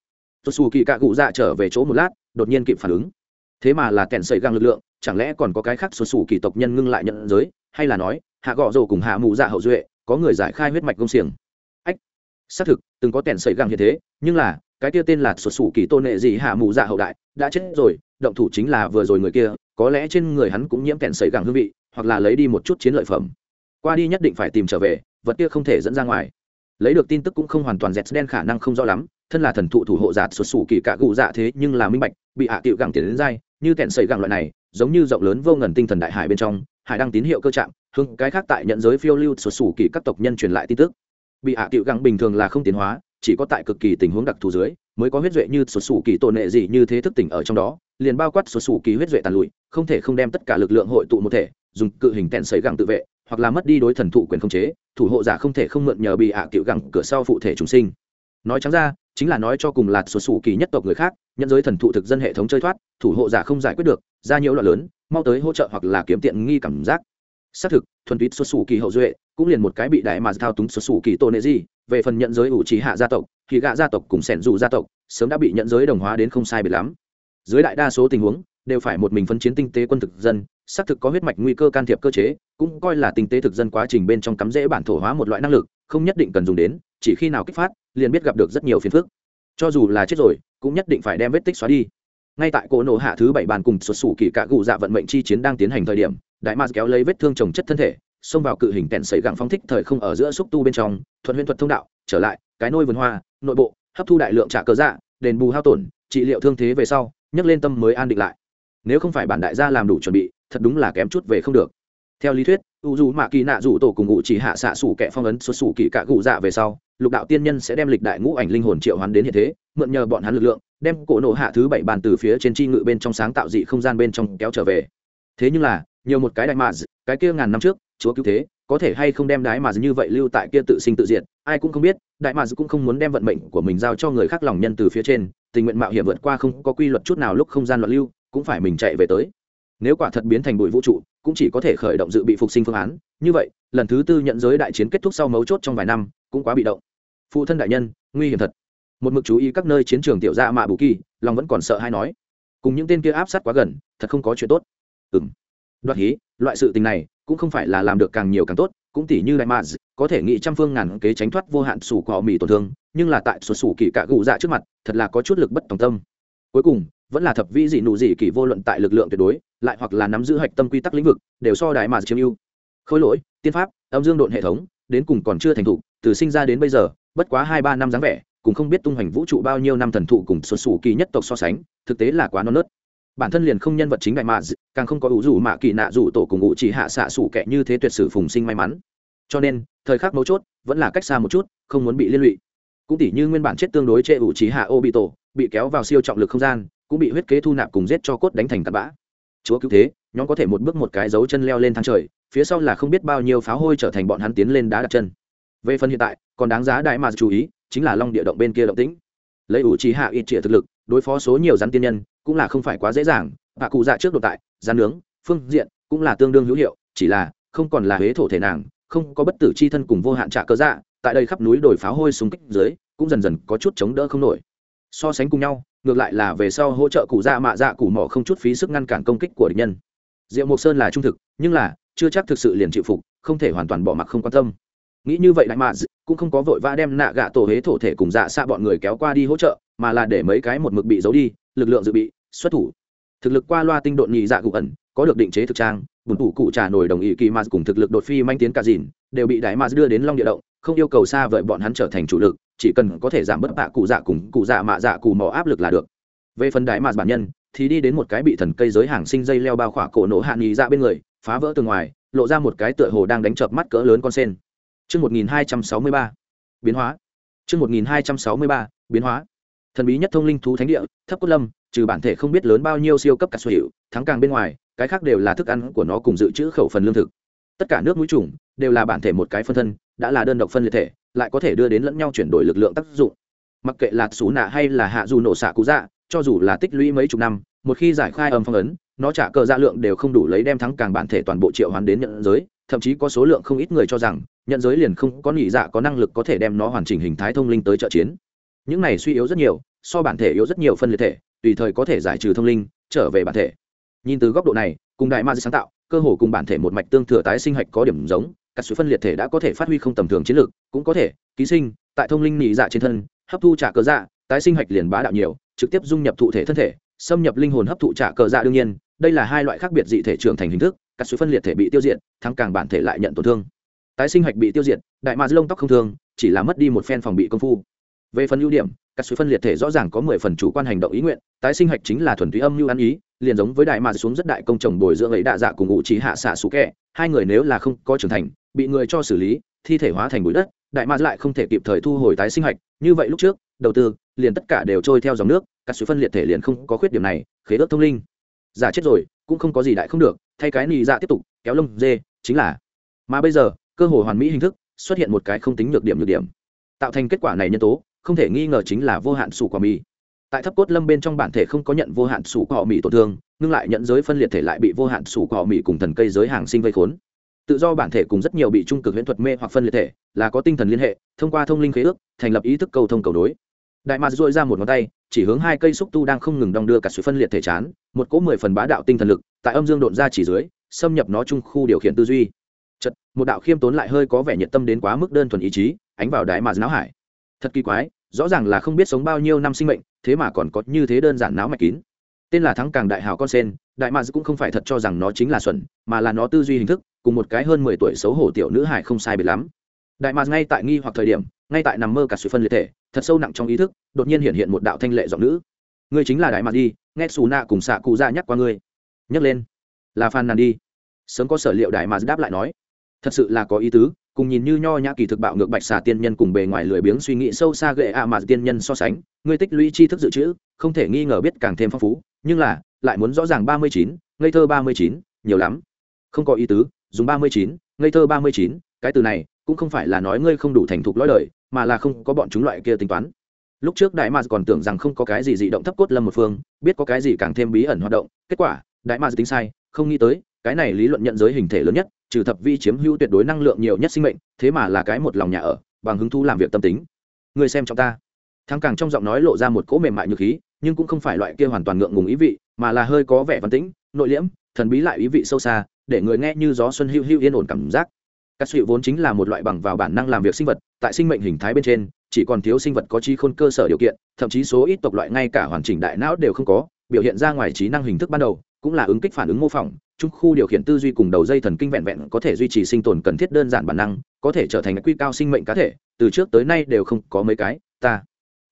Tuột xù kỳ cạ cụ dạ trở về chỗ một lát, đột nhiên kịp phản ứng. Thế mà là kẹn sợi găng lực lượng, chẳng lẽ còn có cái khác xuất xù kỳ tộc nhân ngưng lại nhận giới, hay là nói, hạ gọ rồ cùng hạ mù dạ hậu duệ, có người giải khai huyết mạch công xiềng. Ách, xác thực, từng có kẹn sợi găng như thế, nhưng là cái kia tên là xuất xù kỳ tôn nệ gì hạ mù dạ hậu đại, đã chết rồi, động thủ chính là vừa rồi người kia, có lẽ trên người hắn cũng nhiễm kẹn sấy gẳng hương vị, hoặc là lấy đi một chút chiến lợi phẩm. Qua đi nhất định phải tìm trở về, vật kia không thể dẫn ra ngoài. Lấy được tin tức cũng không hoàn toàn dẹt đen khả năng không rõ lắm, thân là thần thụ thủ hộ giạt xuất xù kỳ cạ cụ dạ thế nhưng là minh bạch, bị hạ à tiệu gẳng tiền đến dai, như kẹn sấy gẳng loại này, giống như rộng lớn vô ngần tinh thần đại hải bên trong, hải đăng tín hiệu cơ trạng, hướng cái khác tại nhận giới phiêu lưu xuất xù kỳ các tộc nhân truyền lại tin tức. Bị hạ à tiệu gẳng bình thường là không tiến hóa chỉ có tại cực kỳ tình huống đặc thù dưới, mới có huyết duệ như sụt xù kỳ tổn nệ gì như thế thức tỉnh ở trong đó, liền bao quát sụt xù kỳ huyết duệ tàn lụi, không thể không đem tất cả lực lượng hội tụ một thể, dùng cự hình tẹn sấy gẳng tự vệ, hoặc là mất đi đối thần thụ quyền không chế, thủ hộ giả không thể không mượn nhờ bị hạ à cựu gẳng cửa sau phụ thể chúng sinh. Nói trắng ra, chính là nói cho cùng là sụt xù kỳ nhất tộc người khác, nhân giới thần thụ thực dân hệ thống chơi thoát, thủ hộ giả không giải quyết được, ra nhiễu loạn lớn, mau tới hỗ trợ hoặc là kiếm tiện nghi cảm giác xác thực, thuần túy xuất xù kỳ hậu duệ cũng liền một cái bị đại mà thao túng xuất xù kỳ tôn nệ gì về phần nhận giới ủ trí hạ gia tộc, thì gạ gia tộc cùng sẻn dù gia tộc sớm đã bị nhận giới đồng hóa đến không sai biệt lắm. Dưới đại đa số tình huống, đều phải một mình phân chiến tinh tế quân thực dân, xác thực có huyết mạch nguy cơ can thiệp cơ chế, cũng coi là tinh tế thực dân quá trình bên trong cắm rễ bản thổ hóa một loại năng lực, không nhất định cần dùng đến, chỉ khi nào kích phát, liền biết gặp được rất nhiều phiền phức. Cho dù là chết rồi, cũng nhất định phải đem vết tích xóa đi. Ngay tại cỗ nổ hạ thứ bảy bàn cùng xuất xù kỳ cạ cụ dạ vận mệnh chi chiến đang tiến hành thời điểm đại mars kéo lấy vết thương trồng chất thân thể, xông vào cự hình tèn sấy gặng phóng thích thời không ở giữa xúc tu bên trong, thuận huyễn thuật thông đạo, trở lại, cái nôi vườn hoa, nội bộ, hấp thu đại lượng trả cơ dạ đền bù hao tổn, trị liệu thương thế về sau, nhấc lên tâm mới an định lại. Nếu không phải bản đại gia làm đủ chuẩn bị, thật đúng là kém chút về không được. Theo lý thuyết, u dù mạ kỳ nạ rủ tổ cùng ngụ chỉ hạ xạ sủ kẻ phong ấn xuất sủ kỳ cả cụ dạ về sau, lục đạo tiên nhân sẽ đem lịch đại ngũ ảnh linh hồn triệu hoán đến hiện thế, mượn nhờ bọn hắn lực lượng, đem cổ nộ hạ thứ bảy bàn từ phía trên chi ngự bên trong sáng tạo dị không gian bên trong kéo trở về. Thế nhưng là nhiều một cái đại mạ cái kia ngàn năm trước, chúa cứu thế, có thể hay không đem đái mà như vậy lưu tại kia tự sinh tự diệt, ai cũng không biết, đại mà cũng không muốn đem vận mệnh của mình giao cho người khác lòng nhân từ phía trên, tình nguyện mạo hiểm vượt qua không có quy luật chút nào lúc không gian loạn lưu, cũng phải mình chạy về tới. Nếu quả thật biến thành bụi vũ trụ, cũng chỉ có thể khởi động dự bị phục sinh phương án, như vậy, lần thứ tư nhận giới đại chiến kết thúc sau mấu chốt trong vài năm, cũng quá bị động. Phụ thân đại nhân, nguy hiểm thật. Một mực chú ý các nơi chiến trường tiểu gia mạ bù kỳ, lòng vẫn còn sợ hay nói, cùng những tên kia áp sát quá gần, thật không có chuyện tốt. Ừng đoạt hí, loại sự tình này cũng không phải là làm được càng nhiều càng tốt, cũng tỉ như đại maz có thể nghĩ trăm phương ngàn kế tránh thoát vô hạn sủ cỏ mì tổn thương, nhưng là tại sụt sủ kỳ cạ gù dạ trước mặt, thật là có chút lực bất tòng tâm. Cuối cùng, vẫn là thập vĩ dị nụ dị kỳ vô luận tại lực lượng tuyệt đối, lại hoặc là nắm giữ hạch tâm quy tắc lĩnh vực, đều so đại mà chiếm ưu. Khôi lỗi, tiên pháp, âm dương độn hệ thống, đến cùng còn chưa thành thục, từ sinh ra đến bây giờ, bất quá hai ba năm dáng vẻ, cũng không biết tung hoành vũ trụ bao nhiêu năm thần thụ cùng sụt sủ kỳ nhất tộc so sánh, thực tế là quá non nớt bản thân liền không nhân vật chính đại mà, càng không có ủ rủ mạ kỳ nạ rủ tổ cùng ngụ chỉ hạ xạ sủ kệ như thế tuyệt sử phùng sinh may mắn. Cho nên, thời khắc mấu chốt vẫn là cách xa một chút, không muốn bị liên lụy. Cũng tỉ như nguyên bản chết tương đối chê ủ trí hạ ô bị tổ bị kéo vào siêu trọng lực không gian, cũng bị huyết kế thu nạp cùng giết cho cốt đánh thành tạt bã. Chúa cứu thế, nhóm có thể một bước một cái dấu chân leo lên thang trời, phía sau là không biết bao nhiêu pháo hôi trở thành bọn hắn tiến lên đá đặt chân. Về phần hiện tại, còn đáng giá đại mà chú ý, chính là long địa động bên kia động tĩnh. Lấy ủ trí hạ ít trịa thực lực, đối phó số nhiều rắn tiên nhân cũng là không phải quá dễ dàng, bà cụ dạ trước đột tại gian nướng, phương diện cũng là tương đương hữu hiệu, chỉ là không còn là huế thổ thể nàng, không có bất tử c h i thân cùng vô hạn trả cơ dạ tại đây khắp núi đồi pháo hôi súng kích dưới, cũng dần dần có chút chống đỡ không nổi. So sánh cùng nhau, ngược lại là về sau hỗ trợ cụ dạ mạ dạ cụ mỏ không chút phí sức ngăn cản công kích của địch nhân. Diệu mộc sơn là trung thực, nhưng là chưa chắc thực sự liền chịu phục, không thể hoàn toàn bỏ mặc không quan tâm. Nghĩ như vậy đại mạ cũng không có vội vã đem nạ gạ tổ hế thổ thể cùng dạ xa bọn người kéo qua đi hỗ trợ, mà là để mấy cái một mực bị giấu đi lực lượng dự bị xuất thủ. Thực lực qua loa tinh độn nhị dạ cụ ẩn có được định chế thực trang bùn tủ cụ trả nổi đồng ý kỳ mà cùng thực lực đột phi manh tiến cả dìn đều bị đại mà đưa đến long địa động không yêu cầu xa vời bọn hắn trở thành chủ lực chỉ cần có thể giảm bớt bạ cụ dạ cùng cụ dạ mạ dạ cù mò áp lực là được. Về phần đại mà bản nhân thì đi đến một cái bị thần cây giới hàng sinh dây leo bao khỏa cổ nổ hạ nhị dạ bên người phá vỡ từ ngoài lộ ra một cái tựa hồ đang đánh chợp mắt cỡ lớn con sen. Trước 1263, biến hóa. Trước 1263, biến hóa. Thần bí nhất thông linh thú thánh địa, thấp cốt lâm, trừ bản thể không biết lớn bao nhiêu siêu cấp cả hiệu, thắng càng bên ngoài, cái khác đều là thức ăn của nó cùng dự trữ khẩu phần lương thực. Tất cả nước mũi trùng đều là bản thể một cái phân thân, đã là đơn độc phân liệt thể, lại có thể đưa đến lẫn nhau chuyển đổi lực lượng tác dụng. Mặc kệ là xú nạ hay là hạ dù nổ xạ cú dạ, cho dù là tích lũy mấy chục năm, một khi giải khai âm phong ấn, nó trả cờ dạ lượng đều không đủ lấy đem thắng càng bản thể toàn bộ triệu hoán đến nhận giới, thậm chí có số lượng không ít người cho rằng nhận giới liền không có nhị dạ có năng lực có thể đem nó hoàn chỉnh hình thái thông linh tới trợ chiến những này suy yếu rất nhiều, so bản thể yếu rất nhiều phân liệt thể, tùy thời có thể giải trừ thông linh, trở về bản thể. Nhìn từ góc độ này, cùng đại ma sáng tạo, cơ hồ cùng bản thể một mạch tương thừa tái sinh hạch có điểm giống các sự phân liệt thể đã có thể phát huy không tầm thường chiến lược, cũng có thể, ký sinh, tại thông linh nhị dạ trên thân, hấp thu trả cờ dạ tái sinh hạch liền bá đạo nhiều, trực tiếp dung nhập thụ thể thân thể, xâm nhập linh hồn hấp thụ trả cờ dạ đương nhiên, đây là hai loại khác biệt dị thể trưởng thành hình thức các sự phân liệt thể bị tiêu diệt, thắng càng bản thể lại nhận tổn thương. Tái sinh hạch bị tiêu diệt, đại ma lông tóc không thương, chỉ là mất đi một phen phòng bị công phu về phần ưu điểm, các suy phân liệt thể rõ ràng có mười phần chủ quan hành động ý nguyện, tái sinh hạch chính là thuần túy âm mưu ăn ý, liền giống với đại ma xuống rất đại công chồng bồi dưỡng ấy đạ dạ cùng ngụ trí hạ xạ xú kẹ. Hai người nếu là không có trưởng thành, bị người cho xử lý, thi thể hóa thành bụi đất, đại ma lại không thể kịp thời thu hồi tái sinh hạch. Như vậy lúc trước, đầu tư, liền tất cả đều trôi theo dòng nước, các suy phân liệt thể liền không có khuyết điểm này, khế ước thông linh. Giả chết rồi, cũng không có gì đại không được, thay cái nì dạ tiếp tục, kéo lông dê, chính là. Mà bây giờ, cơ hội hoàn mỹ hình thức, xuất hiện một cái không tính nhược điểm nhược điểm. Tạo thành kết quả này nhân tố không thể nghi ngờ chính là vô hạn sủ quả mì. Tại thấp cốt lâm bên trong bản thể không có nhận vô hạn sủ quả mì tổn thương, ngưng lại nhận giới phân liệt thể lại bị vô hạn sủ quả mì cùng thần cây giới hàng sinh vây khốn. Tự do bản thể cùng rất nhiều bị trung cực huyễn thuật mê hoặc phân liệt thể, là có tinh thần liên hệ, thông qua thông linh khế ước, thành lập ý thức cầu thông cầu đối. Đại mạc dội ra một ngón tay, chỉ hướng hai cây xúc tu đang không ngừng đong đưa cả sự phân liệt thể chán, một cỗ mười phần bá đạo tinh thần lực, tại âm dương độn ra chỉ dưới, xâm nhập nó trung khu điều khiển tư duy. Chật một đạo khiêm tốn lại hơi có vẻ nhiệt tâm đến quá mức đơn thuần ý chí, ánh vào đại mạc não hải thật kỳ quái, rõ ràng là không biết sống bao nhiêu năm sinh mệnh, thế mà còn có như thế đơn giản não mạch kín. Tên là thắng càng đại hào con sen, đại mads cũng không phải thật cho rằng nó chính là xuẩn, mà là nó tư duy hình thức, cùng một cái hơn mười tuổi xấu hổ tiểu nữ hải không sai biệt lắm. Đại mads ngay tại nghi hoặc thời điểm, ngay tại nằm mơ cả sự phân liệt thể, thật sâu nặng trong ý thức, đột nhiên hiện hiện một đạo thanh lệ giọng nữ. Ngươi chính là đại mads đi nghe xù nạ cùng xạ cụ ra nhắc qua ngươi. Nhắc lên. Là phan nàn đi. Sớm có sở liệu đại mads đáp lại nói. Thật sự là có ý tứ cùng nhìn như nho nhã kỳ thực bạo ngược bạch xà tiên nhân cùng bề ngoài lười biếng suy nghĩ sâu xa gệ ạ mà tiên nhân so sánh, ngươi tích lũy tri thức dự trữ, không thể nghi ngờ biết càng thêm phong phú, nhưng là, lại muốn rõ ràng ba mươi chín, ngây thơ ba mươi chín, nhiều lắm. Không có ý tứ, dùng ba mươi chín, ngây thơ ba mươi chín, cái từ này cũng không phải là nói ngươi không đủ thành thục lõi đời, mà là không có bọn chúng loại kia tính toán. Lúc trước đại mars còn tưởng rằng không có cái gì dị động thấp cốt lâm một phương, biết có cái gì càng thêm bí ẩn hoạt động, kết quả, đại mars tính sai, không nghĩ tới, cái này lý luận nhận giới hình thể lớn nhất trừ thập vi chiếm hữu tuyệt đối năng lượng nhiều nhất sinh mệnh, thế mà là cái một lòng nhà ở, bằng hứng thú làm việc tâm tính. Người xem trong ta. Thắng càng trong giọng nói lộ ra một cỗ mềm mại nhược khí, nhưng cũng không phải loại kia hoàn toàn ngượng ngùng ý vị, mà là hơi có vẻ văn tĩnh, nội liễm, thần bí lại ý vị sâu xa, để người nghe như gió xuân hữu hữu yên ổn cảm giác. Các sự vốn chính là một loại bằng vào bản năng làm việc sinh vật, tại sinh mệnh hình thái bên trên, chỉ còn thiếu sinh vật có trí khôn cơ sở điều kiện, thậm chí số ít tộc loại ngay cả hoàn chỉnh đại não đều không có, biểu hiện ra ngoài trí năng hình thức ban đầu cũng là ứng kích phản ứng mô phỏng, trung khu điều khiển tư duy cùng đầu dây thần kinh vẹn vẹn có thể duy trì sinh tồn cần thiết đơn giản bản năng, có thể trở thành quy cao sinh mệnh cá thể, từ trước tới nay đều không có mấy cái, ta.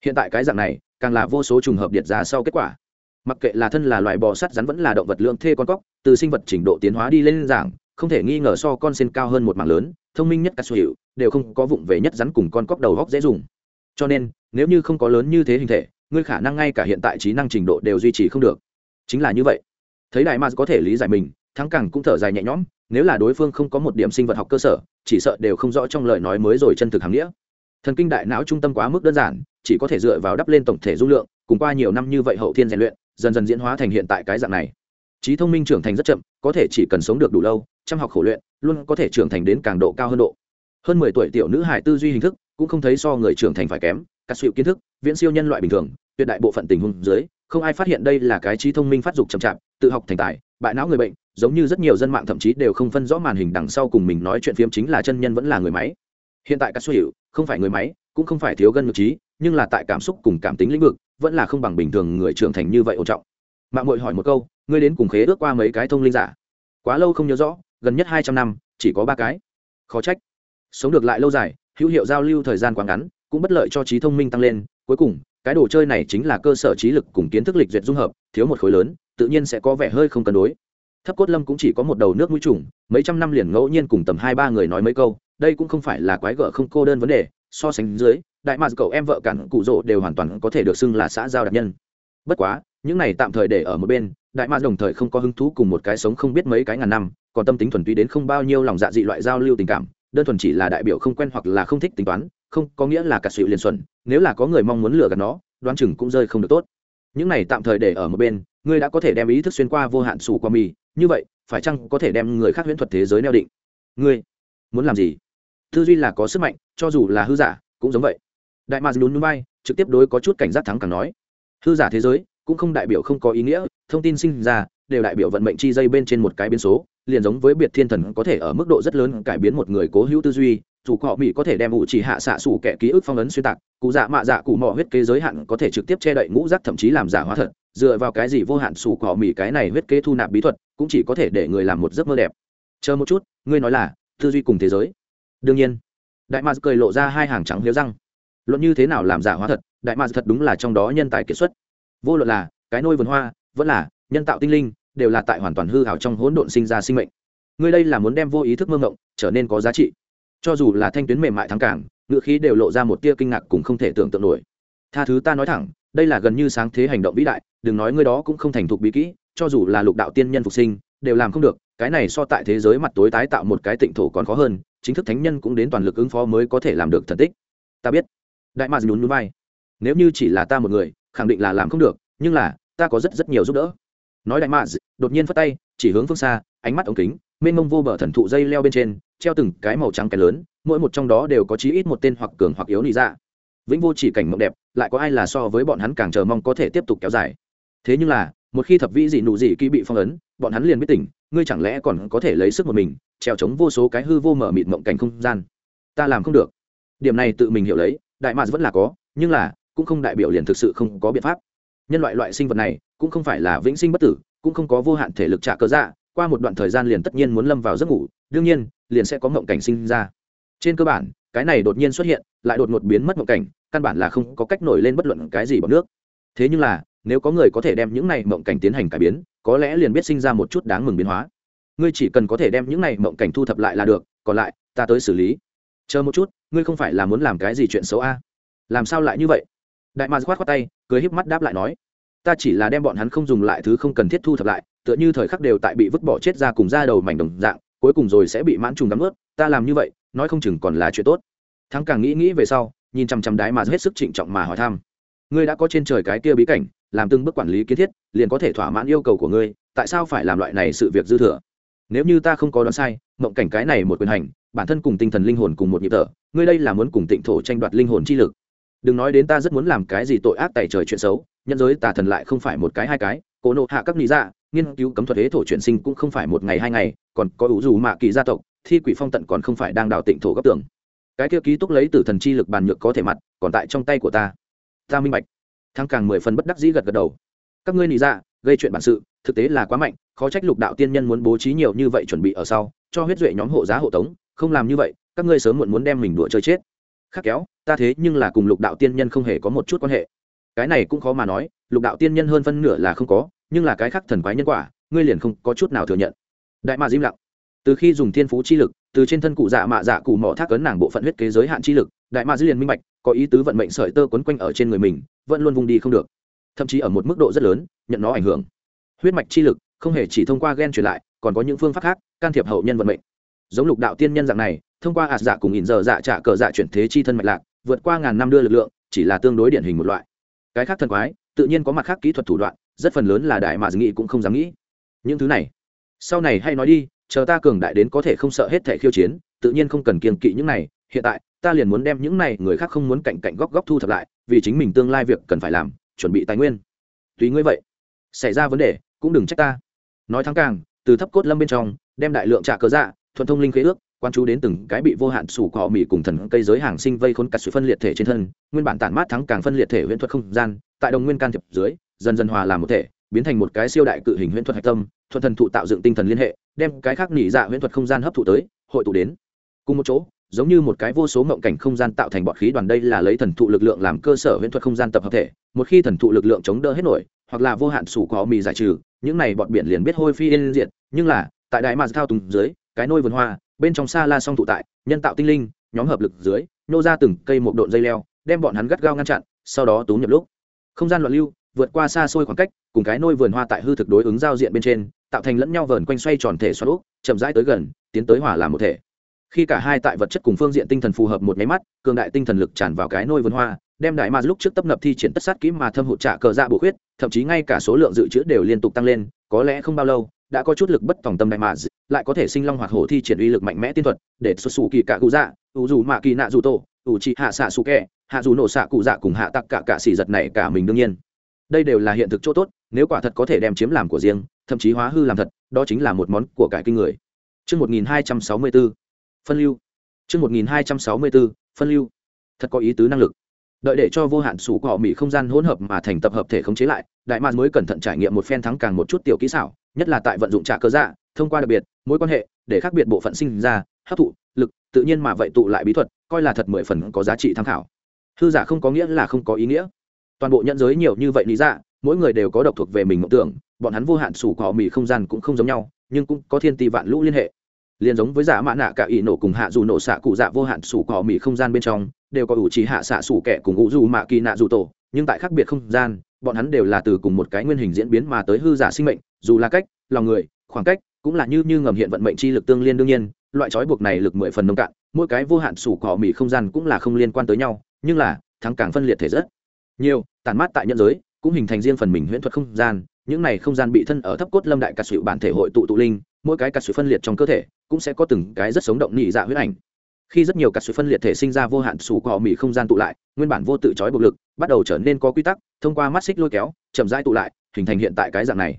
Hiện tại cái dạng này, càng là vô số trùng hợp điệt ra sau kết quả. Mặc kệ là thân là loài bò sắt rắn vẫn là động vật lượng thê con cóc, từ sinh vật trình độ tiến hóa đi lên giảng không thể nghi ngờ so con sen cao hơn một mảng lớn, thông minh nhất cả sở hiệu, đều không có vụng về nhất rắn cùng con cóc đầu góc dễ dùng. Cho nên, nếu như không có lớn như thế hình thể, ngươi khả năng ngay cả hiện tại trí năng trình độ đều duy trì không được. Chính là như vậy thấy đại mars có thể lý giải mình, thắng càng cũng thở dài nhẹ nhõm, nếu là đối phương không có một điểm sinh vật học cơ sở, chỉ sợ đều không rõ trong lời nói mới rồi chân thực hàm nghĩa. Thần kinh đại não trung tâm quá mức đơn giản, chỉ có thể dựa vào đắp lên tổng thể dung lượng, cùng qua nhiều năm như vậy hậu thiên rèn luyện, dần dần diễn hóa thành hiện tại cái dạng này. Trí thông minh trưởng thành rất chậm, có thể chỉ cần sống được đủ lâu, chăm học khổ luyện, luôn có thể trưởng thành đến càng độ cao hơn độ. Hơn mười tuổi tiểu nữ hải tư duy hình thức, cũng không thấy so người trưởng thành phải kém các sự kiến thức, viễn siêu nhân loại bình thường, tuyệt đại bộ phận tình huống dưới không ai phát hiện đây là cái trí thông minh phát dục chậm chạp, tự học thành tài, bại não người bệnh, giống như rất nhiều dân mạng thậm chí đều không phân rõ màn hình đằng sau cùng mình nói chuyện phiếm chính là chân nhân vẫn là người máy. Hiện tại các xuất hiệu, không phải người máy, cũng không phải thiếu gân ngược trí, nhưng là tại cảm xúc cùng cảm tính lĩnh vực, vẫn là không bằng bình thường người trưởng thành như vậy ổn trọng. Mạng mội hỏi một câu, ngươi đến cùng khế ước qua mấy cái thông linh giả? Quá lâu không nhớ rõ, gần nhất hai trăm năm, chỉ có ba cái. Khó trách. Sống được lại lâu dài, hữu hiệu giao lưu thời gian quá ngắn, cũng bất lợi cho trí thông minh tăng lên, cuối cùng cái đồ chơi này chính là cơ sở trí lực cùng kiến thức lịch duyệt dung hợp, thiếu một khối lớn, tự nhiên sẽ có vẻ hơi không cân đối. Thấp cốt lâm cũng chỉ có một đầu nước mũi trùng, mấy trăm năm liền ngẫu nhiên cùng tầm hai ba người nói mấy câu, đây cũng không phải là quái gở không cô đơn vấn đề, so sánh dưới, đại mạc cậu em vợ cản cụ rỗ đều hoàn toàn có thể được xưng là xã giao đặc nhân. Bất quá, những này tạm thời để ở một bên, đại mạc đồng thời không có hứng thú cùng một cái sống không biết mấy cái ngàn năm, còn tâm tính thuần túy đến không bao nhiêu lòng dạ dị loại giao lưu tình cảm, đơn thuần chỉ là đại biểu không quen hoặc là không thích tính toán, không có nghĩa là cả sự liền xuẩn nếu là có người mong muốn lừa gạt nó, đoán chừng cũng rơi không được tốt. Những này tạm thời để ở một bên, ngươi đã có thể đem ý thức xuyên qua vô hạn sủ qua mì, như vậy, phải chăng có thể đem người khác huyễn thuật thế giới neo định? Ngươi, muốn làm gì? Tư duy là có sức mạnh, cho dù là hư giả, cũng giống vậy. Đại mạc lún núi bay trực tiếp đối có chút cảnh giác thắng càng nói. Hư giả thế giới, cũng không đại biểu không có ý nghĩa, thông tin sinh ra, đều đại biểu vận mệnh chi dây bên trên một cái biến số, liền giống với biệt thiên thần có thể ở mức độ rất lớn cải biến một người cố hữu tư duy dù họ mỹ có thể đem ủ chỉ hạ xạ sủ kẻ ký ức phong ấn xuyên tạc, cụ dạ mạ dạ cụ mò huyết kế giới hạn có thể trực tiếp che đậy ngũ rác thậm chí làm giả hóa thật. Dựa vào cái gì vô hạn sủ họ mỹ cái này huyết kế thu nạp bí thuật cũng chỉ có thể để người làm một giấc mơ đẹp. Chờ một chút, ngươi nói là tư duy cùng thế giới. Đương nhiên, đại mạc cười lộ ra hai hàng trắng liếu răng. Luận như thế nào làm giả hóa thật, đại mạc thật đúng là trong đó nhân tài kiệt xuất. Vô luận là cái nôi vườn hoa, vẫn là nhân tạo tinh linh, đều là tại hoàn toàn hư hảo trong hỗn độn sinh ra sinh mệnh. Ngươi đây là muốn đem vô ý thức mơ ngộng trở nên có giá trị cho dù là thanh tuyến mềm mại thắng cảng ngựa khí đều lộ ra một tia kinh ngạc cùng không thể tưởng tượng nổi. Tha thứ ta nói thẳng, đây là gần như sáng thế hành động vĩ đại, đừng nói ngươi đó cũng không thành thục bí kỹ, cho dù là lục đạo tiên nhân phục sinh, đều làm không được, cái này so tại thế giới mặt tối tái tạo một cái tịnh thổ còn khó hơn, chính thức thánh nhân cũng đến toàn lực ứng phó mới có thể làm được thần tích. Ta biết. Đại mạc nhún núi vai. Nếu như chỉ là ta một người, khẳng định là làm không được, nhưng là, ta có rất rất nhiều giúp đỡ. Nói đại mạc đột nhiên phất tay, chỉ hướng phương xa, ánh mắt ống kính mênh mông vô bờ thần thụ dây leo bên trên, treo từng cái màu trắng cái lớn, mỗi một trong đó đều có chí ít một tên hoặc cường hoặc yếu nị dạ. vĩnh vô chỉ cảnh mộng đẹp, lại có ai là so với bọn hắn càng chờ mong có thể tiếp tục kéo dài? Thế nhưng là, một khi thập vĩ dị nụ dị kỹ bị phong ấn, bọn hắn liền biết tỉnh, ngươi chẳng lẽ còn có thể lấy sức một mình, treo chống vô số cái hư vô mở mịt mộng cảnh không gian? Ta làm không được. Điểm này tự mình hiểu lấy, đại mạc vẫn là có, nhưng là, cũng không đại biểu liền thực sự không có biện pháp. Nhân loại loại sinh vật này, cũng không phải là vĩnh sinh bất tử, cũng không có vô hạn thể lực trả cơ dạ qua một đoạn thời gian liền tất nhiên muốn lâm vào giấc ngủ, đương nhiên, liền sẽ có mộng cảnh sinh ra. Trên cơ bản, cái này đột nhiên xuất hiện, lại đột ngột biến mất mộng cảnh, căn bản là không có cách nổi lên bất luận cái gì bằng nước. Thế nhưng là, nếu có người có thể đem những này mộng cảnh tiến hành cải biến, có lẽ liền biết sinh ra một chút đáng mừng biến hóa. Ngươi chỉ cần có thể đem những này mộng cảnh thu thập lại là được, còn lại, ta tới xử lý. Chờ một chút, ngươi không phải là muốn làm cái gì chuyện xấu a? Làm sao lại như vậy? Đại ma khoát khoát tay, cười híp mắt đáp lại nói ta chỉ là đem bọn hắn không dùng lại thứ không cần thiết thu thập lại, tựa như thời khắc đều tại bị vứt bỏ chết ra cùng ra đầu mảnh đồng dạng, cuối cùng rồi sẽ bị mãn trùng đắm ướt ta làm như vậy, nói không chừng còn là chuyện tốt. Thắng càng nghĩ nghĩ về sau, nhìn chằm chằm đái mà hết sức trịnh trọng mà hỏi thăm. Ngươi đã có trên trời cái kia bí cảnh, làm từng bước quản lý kiến thiết, liền có thể thỏa mãn yêu cầu của ngươi, tại sao phải làm loại này sự việc dư thừa? Nếu như ta không có đoán sai, mộng cảnh cái này một quyền hành, bản thân cùng tinh thần linh hồn cùng một nhịp thở, ngươi đây là muốn cùng tịnh thổ tranh đoạt linh hồn chi lực. Đừng nói đến ta rất muốn làm cái gì tội ác tại trời chuyện xấu nhân giới tà thần lại không phải một cái hai cái, cố nộ hạ các lý dạ nghiên cứu cấm thuật thế thổ chuyển sinh cũng không phải một ngày hai ngày, còn có ủ dù mạ kỳ gia tộc, thi quỷ phong tận còn không phải đang đào tịnh thổ gấp tường. Cái kia ký túc lấy từ thần chi lực bàn nhược có thể mặt, còn tại trong tay của ta. Ta minh bạch. Thăng càng mười phần bất đắc dĩ gật gật đầu. Các ngươi nị dạ gây chuyện bản sự, thực tế là quá mạnh, khó trách lục đạo tiên nhân muốn bố trí nhiều như vậy chuẩn bị ở sau, cho huyết duệ nhóm hộ giá hộ tống, không làm như vậy, các ngươi sớm muộn muốn đem mình đùa chơi chết. Khắc kéo, ta thế nhưng là cùng lục đạo tiên nhân không hề có một chút quan hệ cái này cũng khó mà nói, lục đạo tiên nhân hơn phân nửa là không có, nhưng là cái khác thần quái nhân quả, ngươi liền không có chút nào thừa nhận. Đại mạ im lặng. Từ khi dùng thiên phú chi lực, từ trên thân cụ dạ mạ dạ cụ mỏ thác cấn nàng bộ phận huyết kế giới hạn chi lực, đại mạ dư liền minh bạch, có ý tứ vận mệnh sợi tơ quấn quanh ở trên người mình, vẫn luôn vùng đi không được. Thậm chí ở một mức độ rất lớn, nhận nó ảnh hưởng. Huyết mạch chi lực không hề chỉ thông qua gen truyền lại, còn có những phương pháp khác, can thiệp hậu nhân vận mệnh. Giống lục đạo tiên nhân dạng này, thông qua ạt dạ cùng ỉn giờ dạ trả cờ dạ chuyển thế chi thân mạch lạc, vượt qua ngàn năm đưa lực lượng, chỉ là tương đối điển hình một loại cái khác thần quái, tự nhiên có mặt khác kỹ thuật thủ đoạn, rất phần lớn là đại mà nghĩ cũng không dám nghĩ. Những thứ này, sau này hay nói đi, chờ ta cường đại đến có thể không sợ hết thể khiêu chiến, tự nhiên không cần kiềng kỵ những này, hiện tại, ta liền muốn đem những này người khác không muốn cạnh cạnh góc góc thu thập lại, vì chính mình tương lai việc cần phải làm, chuẩn bị tài nguyên. Tùy ngươi vậy. Xảy ra vấn đề, cũng đừng trách ta. Nói thắng càng, từ thấp cốt lâm bên trong, đem đại lượng trả cớ dạ thuận thông linh khế ước quan chú đến từng cái bị vô hạn sủ cỏ mì cùng thần cây giới hàng sinh vây khốn cắt sự phân liệt thể trên thân, nguyên bản tản mát thắng càng phân liệt thể huyễn thuật không gian, tại đồng nguyên can thiệp dưới, dần dần hòa làm một thể, biến thành một cái siêu đại cự hình huyễn thuật hạch tâm thuận thần thụ tạo dựng tinh thần liên hệ, đem cái khác nỉ dạ huyễn thuật không gian hấp thụ tới, hội tụ đến. Cùng một chỗ, giống như một cái vô số mộng cảnh không gian tạo thành bọt khí đoàn đây là lấy thần thụ lực lượng làm cơ sở huyễn thuật không gian tập hợp thể, một khi thần thụ lực lượng chống đỡ hết nổi, hoặc là vô hạn sủ có mì giải trừ, những này bọt biển liền biết hôi phi yên diệt, nhưng là, tại đại mà thao tùng dưới, cái nôi vườn hoa bên trong xa la song thụ tại, nhân tạo tinh linh, nhóm hợp lực dưới nhô ra từng cây một độn dây leo, đem bọn hắn gắt gao ngăn chặn, sau đó tú nhập lúc. Không gian loạn lưu, vượt qua xa xôi khoảng cách, cùng cái nôi vườn hoa tại hư thực đối ứng giao diện bên trên, tạo thành lẫn nhau vờn quanh xoay tròn thể xoắn úp, chậm rãi tới gần, tiến tới hỏa làm một thể. Khi cả hai tại vật chất cùng phương diện tinh thần phù hợp một nháy mắt, cường đại tinh thần lực tràn vào cái nôi vườn hoa, đem đại ma lúc trước tấp nập thi triển tất sát kỹ mà thâm hụt trả cờ dạ bổ khuyết, thậm chí ngay cả số lượng dự trữ đều liên tục tăng lên, có lẽ không bao lâu, đã có chút lực bất phòng tâm đại ma lại có thể sinh long hoạt hổ thi triển uy lực mạnh mẽ tiên thuật để xuất xù kỳ cả cụ dạ ủ dù mạ kỳ nạ dù tổ ủ trị hạ xạ xù kẹ hạ dù nổ xạ cụ dạ cùng hạ tặc cả cả xỉ giật này cả mình đương nhiên đây đều là hiện thực chỗ tốt nếu quả thật có thể đem chiếm làm của riêng thậm chí hóa hư làm thật đó chính là một món của cải kinh người Trước 1264, phân lưu. Trước 1264, phân lưu. Thật có ý tứ năng lực. Đợi để cho vô hạn sủ cọ mỹ không gian hỗn hợp mà thành tập hợp thể khống chế lại, đại mạn mới cẩn thận trải nghiệm một phen thắng càng một chút tiểu kỹ xảo, nhất là tại vận dụng trả cơ dạ, thông qua đặc biệt, mối quan hệ, để khác biệt bộ phận sinh ra, hấp thụ, lực, tự nhiên mà vậy tụ lại bí thuật, coi là thật mười phần có giá trị tham khảo. Hư giả không có nghĩa là không có ý nghĩa toàn bộ nhận giới nhiều như vậy lý dạ mỗi người đều có độc thuộc về mình mộng tưởng bọn hắn vô hạn sủ cỏ mì không gian cũng không giống nhau nhưng cũng có thiên tỷ vạn lũ liên hệ liền giống với giả mã nạ cả ỷ nổ cùng hạ dù nổ xạ cụ dạ vô hạn sủ cỏ mì không gian bên trong đều có ủ trí hạ xạ sủ kẻ cùng ngũ dù mạ kỳ nạ dù tổ nhưng tại khác biệt không gian bọn hắn đều là từ cùng một cái nguyên hình diễn biến mà tới hư giả sinh mệnh dù là cách lòng người khoảng cách cũng là như như ngầm hiện vận mệnh chi lực tương liên đương nhiên, loại trói buộc này lực mười phần nông cạn, mỗi cái vô hạn sủ cỏ mỹ không gian cũng là không liên quan tới nhau, nhưng là, thắng càng phân liệt thể rất nhiều, tản mát tại nhân giới, cũng hình thành riêng phần mình huyễn thuật không gian, những này không gian bị thân ở thấp cốt lâm đại cà sụy bản thể hội tụ tụ linh, mỗi cái cà sụy phân liệt trong cơ thể, cũng sẽ có từng cái rất sống động nhị dạ huyết ảnh. Khi rất nhiều cà sụy phân liệt thể sinh ra vô hạn sủ cỏ mỹ không gian tụ lại, nguyên bản vô tự trói buộc lực, bắt đầu trở nên có quy tắc, thông qua mắt xích lôi kéo, chậm rãi tụ lại, hình thành hiện tại cái dạng này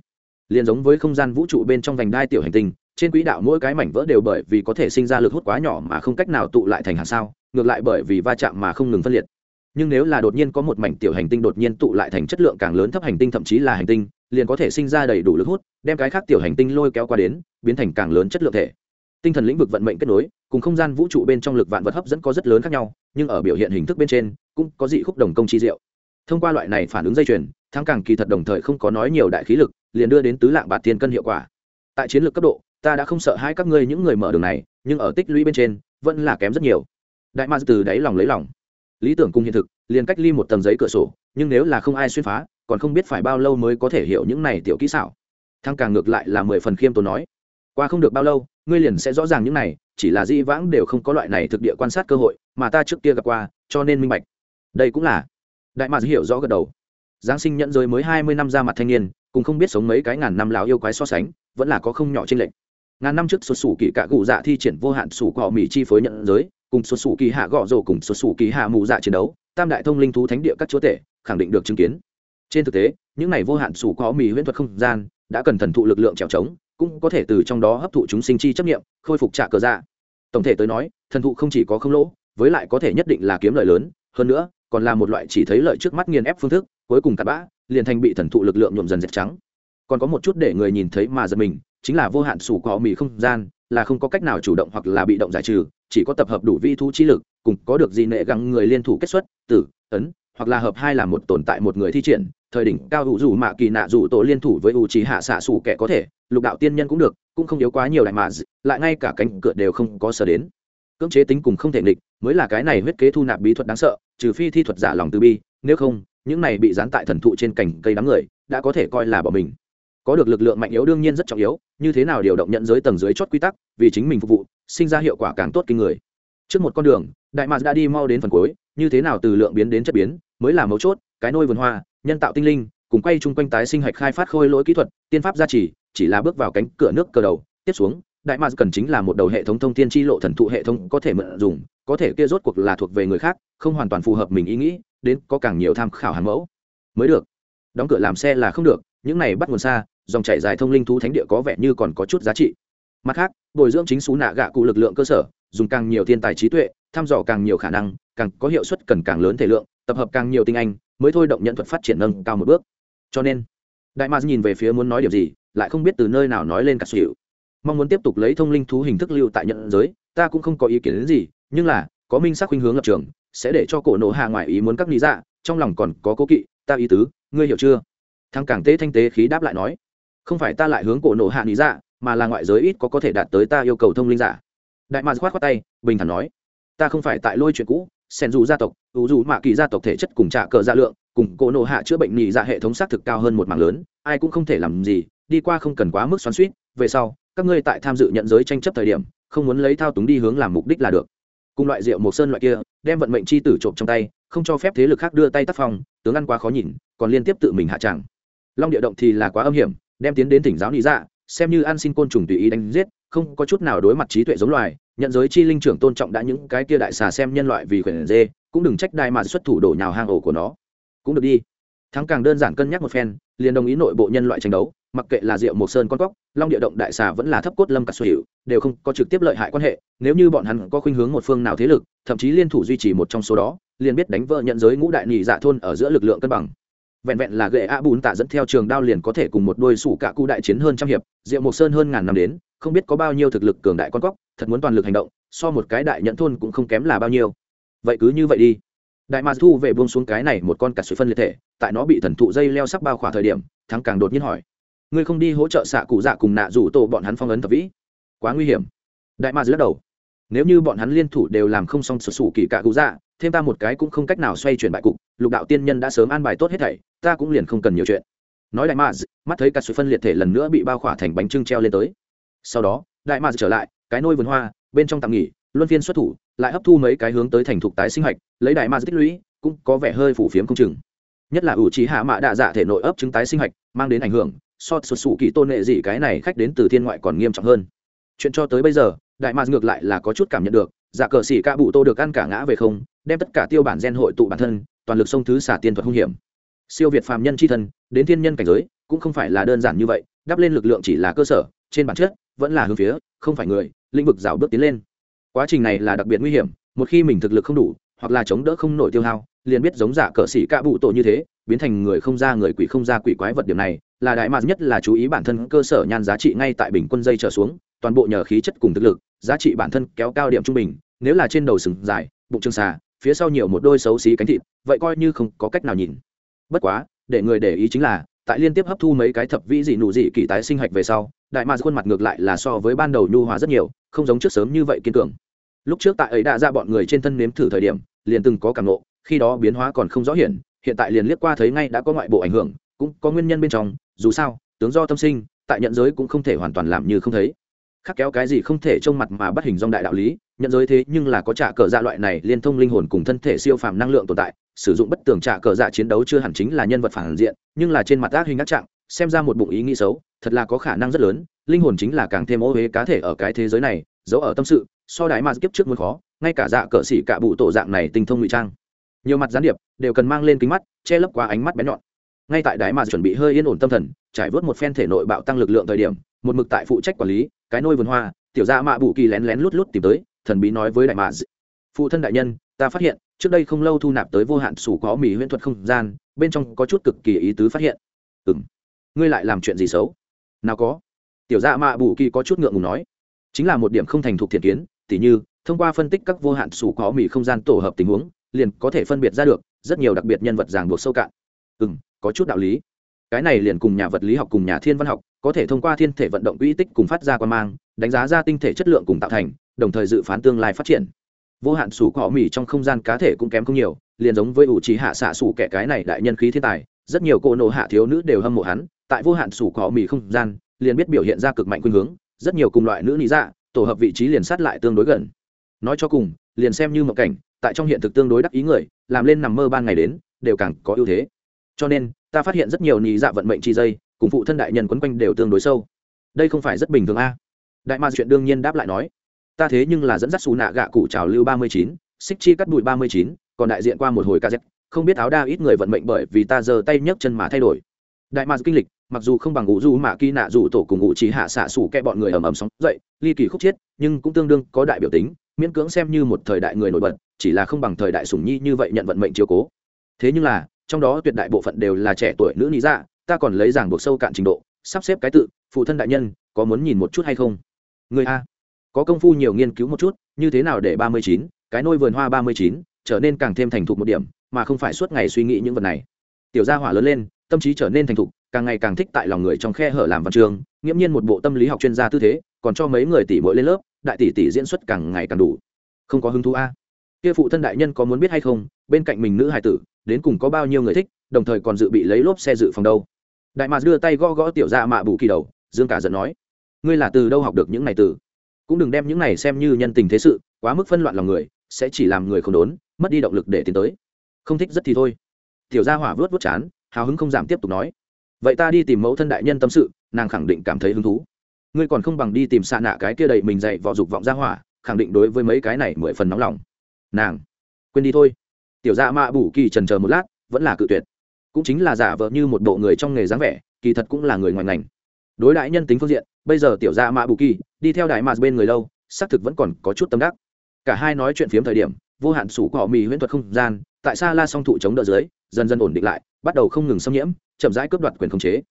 liền giống với không gian vũ trụ bên trong vành đai tiểu hành tinh, trên quỹ đạo mỗi cái mảnh vỡ đều bởi vì có thể sinh ra lực hút quá nhỏ mà không cách nào tụ lại thành hạt sao, ngược lại bởi vì va chạm mà không ngừng phân liệt. Nhưng nếu là đột nhiên có một mảnh tiểu hành tinh đột nhiên tụ lại thành chất lượng càng lớn thấp hành tinh thậm chí là hành tinh, liền có thể sinh ra đầy đủ lực hút, đem cái khác tiểu hành tinh lôi kéo qua đến, biến thành càng lớn chất lượng thể. Tinh thần lĩnh vực vận mệnh kết nối, cùng không gian vũ trụ bên trong lực vạn vật hấp dẫn có rất lớn khác nhau, nhưng ở biểu hiện hình thức bên trên, cũng có dị khúc đồng công chi diệu. Thông qua loại này phản ứng dây chuyền, thắng càng kỳ thật đồng thời không có nói nhiều đại khí lực liền đưa đến tứ lạng bạt tiền cân hiệu quả. Tại chiến lược cấp độ, ta đã không sợ hai các ngươi những người mở đường này, nhưng ở tích lũy bên trên, vẫn là kém rất nhiều. Đại ma từ đáy lòng lấy lòng. Lý tưởng cùng hiện thực, liền cách ly một tầng giấy cửa sổ, nhưng nếu là không ai xuyên phá, còn không biết phải bao lâu mới có thể hiểu những này tiểu kỹ xảo. Thăng càng ngược lại là mười phần khiêm tốn nói. Qua không được bao lâu, ngươi liền sẽ rõ ràng những này, chỉ là di vãng đều không có loại này thực địa quan sát cơ hội mà ta trước kia gặp qua, cho nên minh bạch. Đây cũng là. Đại mạc hiểu rõ gật đầu. Giáng sinh nhận giới mới hai mươi năm ra mặt thanh niên cùng không biết sống mấy cái ngàn năm lão yêu quái so sánh, vẫn là có không nhỏ trên lệnh ngàn năm trước xuất xù kỳ cả cụ dạ thi triển vô hạn sủ cọ mỹ chi phối nhận giới, cùng xuất xù kỳ hạ gõ rồ cùng xuất xù kỳ hạ mù dạ chiến đấu, tam đại thông linh thú thánh địa các chúa tể, khẳng định được chứng kiến. Trên thực tế, những này vô hạn sủ cọ mỹ huyễn thuật không gian, đã cần thần thụ lực lượng trèo trống, cũng có thể từ trong đó hấp thụ chúng sinh chi chấp nghiệm khôi phục trả cờ dạ. Tổng thể tới nói, thần thụ không chỉ có không lỗ, với lại có thể nhất định là kiếm lợi lớn, hơn nữa, còn là một loại chỉ thấy lợi trước mắt nghiền ép phương thức, cuối cùng cặn bã liền thành bị thần thụ lực lượng nhuộm dần dệt trắng. Còn có một chút để người nhìn thấy mà giật mình, chính là vô hạn sủ có mì không gian, là không có cách nào chủ động hoặc là bị động giải trừ, chỉ có tập hợp đủ vi thú trí lực, cùng có được gì nệ găng người liên thủ kết xuất, tử, ấn, hoặc là hợp hai là một tồn tại một người thi triển, thời đỉnh cao hữu dù mạ kỳ nạ dù tổ liên thủ với ủ trí hạ xạ sủ kẻ có thể, lục đạo tiên nhân cũng được, cũng không yếu quá nhiều đại mà lại ngay cả cánh cửa đều không có sở đến. Cưỡng chế tính cùng không thể nghịch, mới là cái này huyết kế thu nạp bí thuật đáng sợ, trừ phi thi thuật giả lòng từ bi, nếu không những này bị dán tại thần thụ trên cành cây đám người, đã có thể coi là bỏ mình. Có được lực lượng mạnh yếu đương nhiên rất trọng yếu, như thế nào điều động nhận giới tầng dưới chót quy tắc, vì chính mình phục vụ, sinh ra hiệu quả càng tốt kinh người. Trước một con đường, đại mạc đã đi mau đến phần cuối, như thế nào từ lượng biến đến chất biến, mới là mấu chốt, cái nôi vườn hoa, nhân tạo tinh linh, cùng quay chung quanh tái sinh hạch khai phát khôi lỗi kỹ thuật, tiên pháp gia trì, chỉ là bước vào cánh cửa nước cờ đầu, tiếp xuống, đại mạc cần chính là một đầu hệ thống thông tin chi lộ thần thụ hệ thống có thể mượn dùng, có thể kia rốt cuộc là thuộc về người khác, không hoàn toàn phù hợp mình ý nghĩ đến có càng nhiều tham khảo hàn mẫu. Mới được. Đóng cửa làm xe là không được, những này bắt nguồn xa, dòng chảy dài thông linh thú thánh địa có vẻ như còn có chút giá trị. Mặt khác, bồi dưỡng chính xú nạ gạ cụ lực lượng cơ sở, dùng càng nhiều thiên tài trí tuệ, thăm dò càng nhiều khả năng, càng có hiệu suất cần càng lớn thể lượng, tập hợp càng nhiều tinh anh, mới thôi động nhận thuật phát triển nâng cao một bước. Cho nên, đại mạc nhìn về phía muốn nói điều gì, lại không biết từ nơi nào nói lên cả sự mong muốn tiếp tục lấy thông linh thú hình thức lưu tại nhận giới, ta cũng không có ý kiến đến gì, nhưng là, có minh xác khuynh hướng lập trường sẽ để cho cổ nộ hạ ngoại ý muốn các lý dạ trong lòng còn có cố kỵ, ta ý tứ, ngươi hiểu chưa? Thằng càng tế thanh tế khí đáp lại nói, không phải ta lại hướng cổ nộ hạ lý dạ mà là ngoại giới ít có có thể đạt tới ta yêu cầu thông linh giả đại mạc khoát khoát tay, bình thản nói, ta không phải tại lôi chuyện cũ, sen dù gia tộc ủ dù mạ kỳ gia tộc thể chất cùng trả cờ gia lượng, cùng cổ nộ hạ chữa bệnh nhị dạ hệ thống xác thực cao hơn một mảng lớn, ai cũng không thể làm gì, đi qua không cần quá mức xoắn suýt về sau, các ngươi tại tham dự nhận giới tranh chấp thời điểm, không muốn lấy thao túng đi hướng làm mục đích là được. Cùng loại rượu mộc sơn loại kia đem vận mệnh chi tử trộm trong tay, không cho phép thế lực khác đưa tay tác phong, tướng ăn quá khó nhìn, còn liên tiếp tự mình hạ tràng long địa động thì là quá âm hiểm, đem tiến đến thỉnh giáo lý dạ xem như ăn xin côn trùng tùy ý đánh giết, không có chút nào đối mặt trí tuệ giống loài, nhận giới chi linh trưởng tôn trọng đã những cái kia đại xà xem nhân loại vì khuyển dê, cũng đừng trách đai mà xuất thủ đổ nhào hang ổ của nó. Cũng được đi. Thắng càng đơn giản cân nhắc một phen, liền đồng ý nội bộ nhân loại tranh đấu mặc kệ là rượu mộc sơn con cóc, long địa động đại xà vẫn là thấp cốt lâm cả sở hữu, đều không có trực tiếp lợi hại quan hệ, nếu như bọn hắn có khuynh hướng một phương nào thế lực, thậm chí liên thủ duy trì một trong số đó, liền biết đánh vỡ nhận giới ngũ đại nhị dạ thôn ở giữa lực lượng cân bằng. Vẹn vẹn là gậy a bùn tạ dẫn theo trường đao liền có thể cùng một đôi sủ cả cụ đại chiến hơn trăm hiệp diệu mộc sơn hơn ngàn năm đến, không biết có bao nhiêu thực lực cường đại con cóc, thật muốn toàn lực hành động, so một cái đại nhận thôn cũng không kém là bao nhiêu. Vậy cứ như vậy đi. Đại ma thu về buông xuống cái này một con cả suy phân liệt thể, tại nó bị thần thụ dây leo sắc bao khỏa thời điểm, thắng càng đột nhiên hỏi ngươi không đi hỗ trợ xạ cụ dạ cùng nạ rủ tổ bọn hắn phong ấn thập vĩ. Quá nguy hiểm. Đại ma lắc đầu. Nếu như bọn hắn liên thủ đều làm không xong sụt sủ kỳ cả cụ dạ thêm ta một cái cũng không cách nào xoay chuyển bại cục lục đạo tiên nhân đã sớm an bài tốt hết thảy ta cũng liền không cần nhiều chuyện. Nói đại ma mắt thấy cả suy phân liệt thể lần nữa bị bao khỏa thành bánh trưng treo lên tới. Sau đó đại ma trở lại cái nôi vườn hoa bên trong tạm nghỉ luân phiên xuất thủ lại hấp thu mấy cái hướng tới thành thục tái sinh hoạch, lấy đại ma tích lũy cũng có vẻ hơi phủ phiếm công chừng. Nhất là ủ trí hạ mạ đạ dạ thể nội ấp chứng tái sinh hoạch mang đến ảnh hưởng so sụt sụ kỳ tôn nệ gì cái này khách đến từ thiên ngoại còn nghiêm trọng hơn. Chuyện cho tới bây giờ, đại mạc ngược lại là có chút cảm nhận được, giả cờ xỉ ca bụ tô được ăn cả ngã về không, đem tất cả tiêu bản gen hội tụ bản thân, toàn lực sông thứ xả tiên thuật hung hiểm. Siêu việt phàm nhân c h i thân, đến thiên nhân cảnh giới, cũng không phải là đơn giản như vậy, đắp lên lực lượng chỉ là cơ sở, trên bản chất, vẫn là hướng phía, không phải người, lĩnh vực rào bước tiến lên. Quá trình này là đặc biệt nguy hiểm, một khi mình thực lực không đủ, hoặc là chống đỡ không nổi tiêu hao liền biết giống giả cờ sĩ cạ bụ tổ như thế, biến thành người không ra người quỷ không ra quỷ quái vật điểm này, là đại mạc nhất là chú ý bản thân cơ sở nhan giá trị ngay tại bình quân dây trở xuống, toàn bộ nhờ khí chất cùng thực lực, giá trị bản thân kéo cao điểm trung bình, nếu là trên đầu sừng dài, bụng trương xà, phía sau nhiều một đôi xấu xí cánh thịt, vậy coi như không có cách nào nhìn. Bất quá, để người để ý chính là, tại liên tiếp hấp thu mấy cái thập vĩ dị nụ dị kỳ tái sinh hạch về sau, đại mạc khuôn mặt ngược lại là so với ban đầu nhu hòa rất nhiều, không giống trước sớm như vậy kiên cường. Lúc trước tại ấy đã ra bọn người trên thân nếm thử thời điểm, liền từng có cảm nộ khi đó biến hóa còn không rõ hiển, hiện tại liền liếc qua thấy ngay đã có ngoại bộ ảnh hưởng, cũng có nguyên nhân bên trong, dù sao, tướng do tâm sinh, tại nhận giới cũng không thể hoàn toàn làm như không thấy. Khắc kéo cái gì không thể trông mặt mà bắt hình dong đại đạo lý, nhận giới thế nhưng là có trả cờ dạ loại này liên thông linh hồn cùng thân thể siêu phàm năng lượng tồn tại, sử dụng bất tường trả cờ dạ chiến đấu chưa hẳn chính là nhân vật phản diện, nhưng là trên mặt ác hình ác trạng, xem ra một bụng ý nghĩ xấu, thật là có khả năng rất lớn, linh hồn chính là càng thêm ô huế cá thể ở cái thế giới này, giấu ở tâm sự, so đại mà kiếp trước muốn khó, ngay cả dạ cờ xỉ cả bụ tổ dạng này tinh thông ngụy trang nhiều mặt gián điệp đều cần mang lên kính mắt, che lấp qua ánh mắt bén nhọn. Ngay tại đại mà chuẩn bị hơi yên ổn tâm thần, trải vớt một phen thể nội bạo tăng lực lượng thời điểm, một mực tại phụ trách quản lý, cái nôi vườn hoa, tiểu gia mạ bù kỳ lén lén lút lút tìm tới, thần bí nói với đại mà phụ thân đại nhân, ta phát hiện, trước đây không lâu thu nạp tới vô hạn sủ có mỹ huyễn thuật không gian, bên trong có chút cực kỳ ý tứ phát hiện. Ừng ngươi lại làm chuyện gì xấu? Nào có. Tiểu dạ mạ bù kỳ có chút ngượng ngùng nói, chính là một điểm không thành thục thiện kiến, tỉ như, thông qua phân tích các vô hạn sủ có mỹ không gian tổ hợp tình huống liền có thể phân biệt ra được, rất nhiều đặc biệt nhân vật ràng buộc sâu cạn. Ừ n có chút đạo lý. Cái này liền cùng nhà vật lý học cùng nhà thiên văn học, có thể thông qua thiên thể vận động quỹ tích cùng phát ra quan mang, đánh giá ra tinh thể chất lượng cùng tạo thành, đồng thời dự phán tương lai phát triển. Vô hạn sủ cỏ mì trong không gian cá thể cũng kém không nhiều, liền giống với ủ trí hạ xạ sủ kẻ cái này đại nhân khí thiên tài, rất nhiều cô nộ hạ thiếu nữ đều hâm mộ hắn, tại vô hạn sủ cỏ mì không gian, liền biết biểu hiện ra cực mạnh khuynh hướng, rất nhiều cùng loại nữ lý dạ tổ hợp vị trí liền sát lại tương đối gần. Nói cho cùng, liền xem như một cảnh tại trong hiện thực tương đối đắc ý người, làm lên nằm mơ ban ngày đến, đều càng có ưu thế. Cho nên, ta phát hiện rất nhiều nhị dạ vận mệnh chi dây, cùng phụ thân đại nhân quấn quanh đều tương đối sâu. Đây không phải rất bình thường a? Đại ma chuyện đương nhiên đáp lại nói. Ta thế nhưng là dẫn dắt xù nạ gạ cụ trào lưu ba mươi chín, xích chi cắt bụi ba mươi chín, còn đại diện qua một hồi kz không biết áo đa ít người vận mệnh bởi vì ta giơ tay nhấc chân mà thay đổi. Đại ma kinh lịch, mặc dù không bằng ngụ du mạ kỳ nạ dù tổ cùng ngụ chỉ hạ xạ sủ kẹ bọn người ầm ầm sóng dậy, ly kỳ khúc chiết, nhưng cũng tương đương có đại biểu tính miễn cưỡng xem như một thời đại người nổi bật, chỉ là không bằng thời đại sủng nhi như vậy nhận vận mệnh chiếu cố. Thế nhưng là, trong đó tuyệt đại bộ phận đều là trẻ tuổi nữ lý dạ ta còn lấy giảng buộc sâu cạn trình độ, sắp xếp cái tự, phụ thân đại nhân, có muốn nhìn một chút hay không? Người a, có công phu nhiều nghiên cứu một chút, như thế nào để ba mươi chín, cái nôi vườn hoa ba mươi chín, trở nên càng thêm thành thục một điểm, mà không phải suốt ngày suy nghĩ những vật này. Tiểu gia hỏa lớn lên, tâm trí trở nên thành thục, càng ngày càng thích tại lòng người trong khe hở làm văn trường nghiễm nhiên một bộ tâm lý học chuyên gia tư thế, còn cho mấy người tỷ mỗi lên lớp đại tỷ tỷ diễn xuất càng ngày càng đủ. Không có hứng thú a. Kia phụ thân đại nhân có muốn biết hay không, bên cạnh mình nữ hài tử, đến cùng có bao nhiêu người thích, đồng thời còn dự bị lấy lốp xe dự phòng đâu. Đại mạc đưa tay gõ gõ tiểu ra mạ bù kỳ đầu, dương cả giận nói, ngươi là từ đâu học được những này từ? Cũng đừng đem những này xem như nhân tình thế sự, quá mức phân loạn lòng người, sẽ chỉ làm người không đốn, mất đi động lực để tiến tới. Không thích rất thì thôi. Tiểu gia hỏa vớt vớt chán, hào hứng không giảm tiếp tục nói, vậy ta đi tìm mẫu thân đại nhân tâm sự, nàng khẳng định cảm thấy hứng thú ngươi còn không bằng đi tìm xạ nạ cái kia đầy mình dậy vò dục vọng ra hỏa, khẳng định đối với mấy cái này mười phần nóng lòng. Nàng, quên đi thôi. Tiểu dạ mạ bù kỳ trần chờ một lát, vẫn là cự tuyệt. Cũng chính là giả vờ như một bộ người trong nghề dáng vẻ, kỳ thật cũng là người ngoài ngành. Đối đãi nhân tính phương diện, bây giờ tiểu dạ mạ bù kỳ, đi theo đại mạ bên người lâu, xác thực vẫn còn có chút tâm đắc. Cả hai nói chuyện phiếm thời điểm, vô hạn sủ cỏ mì huyễn thuật không gian, tại sao la song thụ chống đỡ dưới, dần dần ổn định lại, bắt đầu không ngừng xâm nhiễm, chậm rãi cướp đoạt quyền khống chế.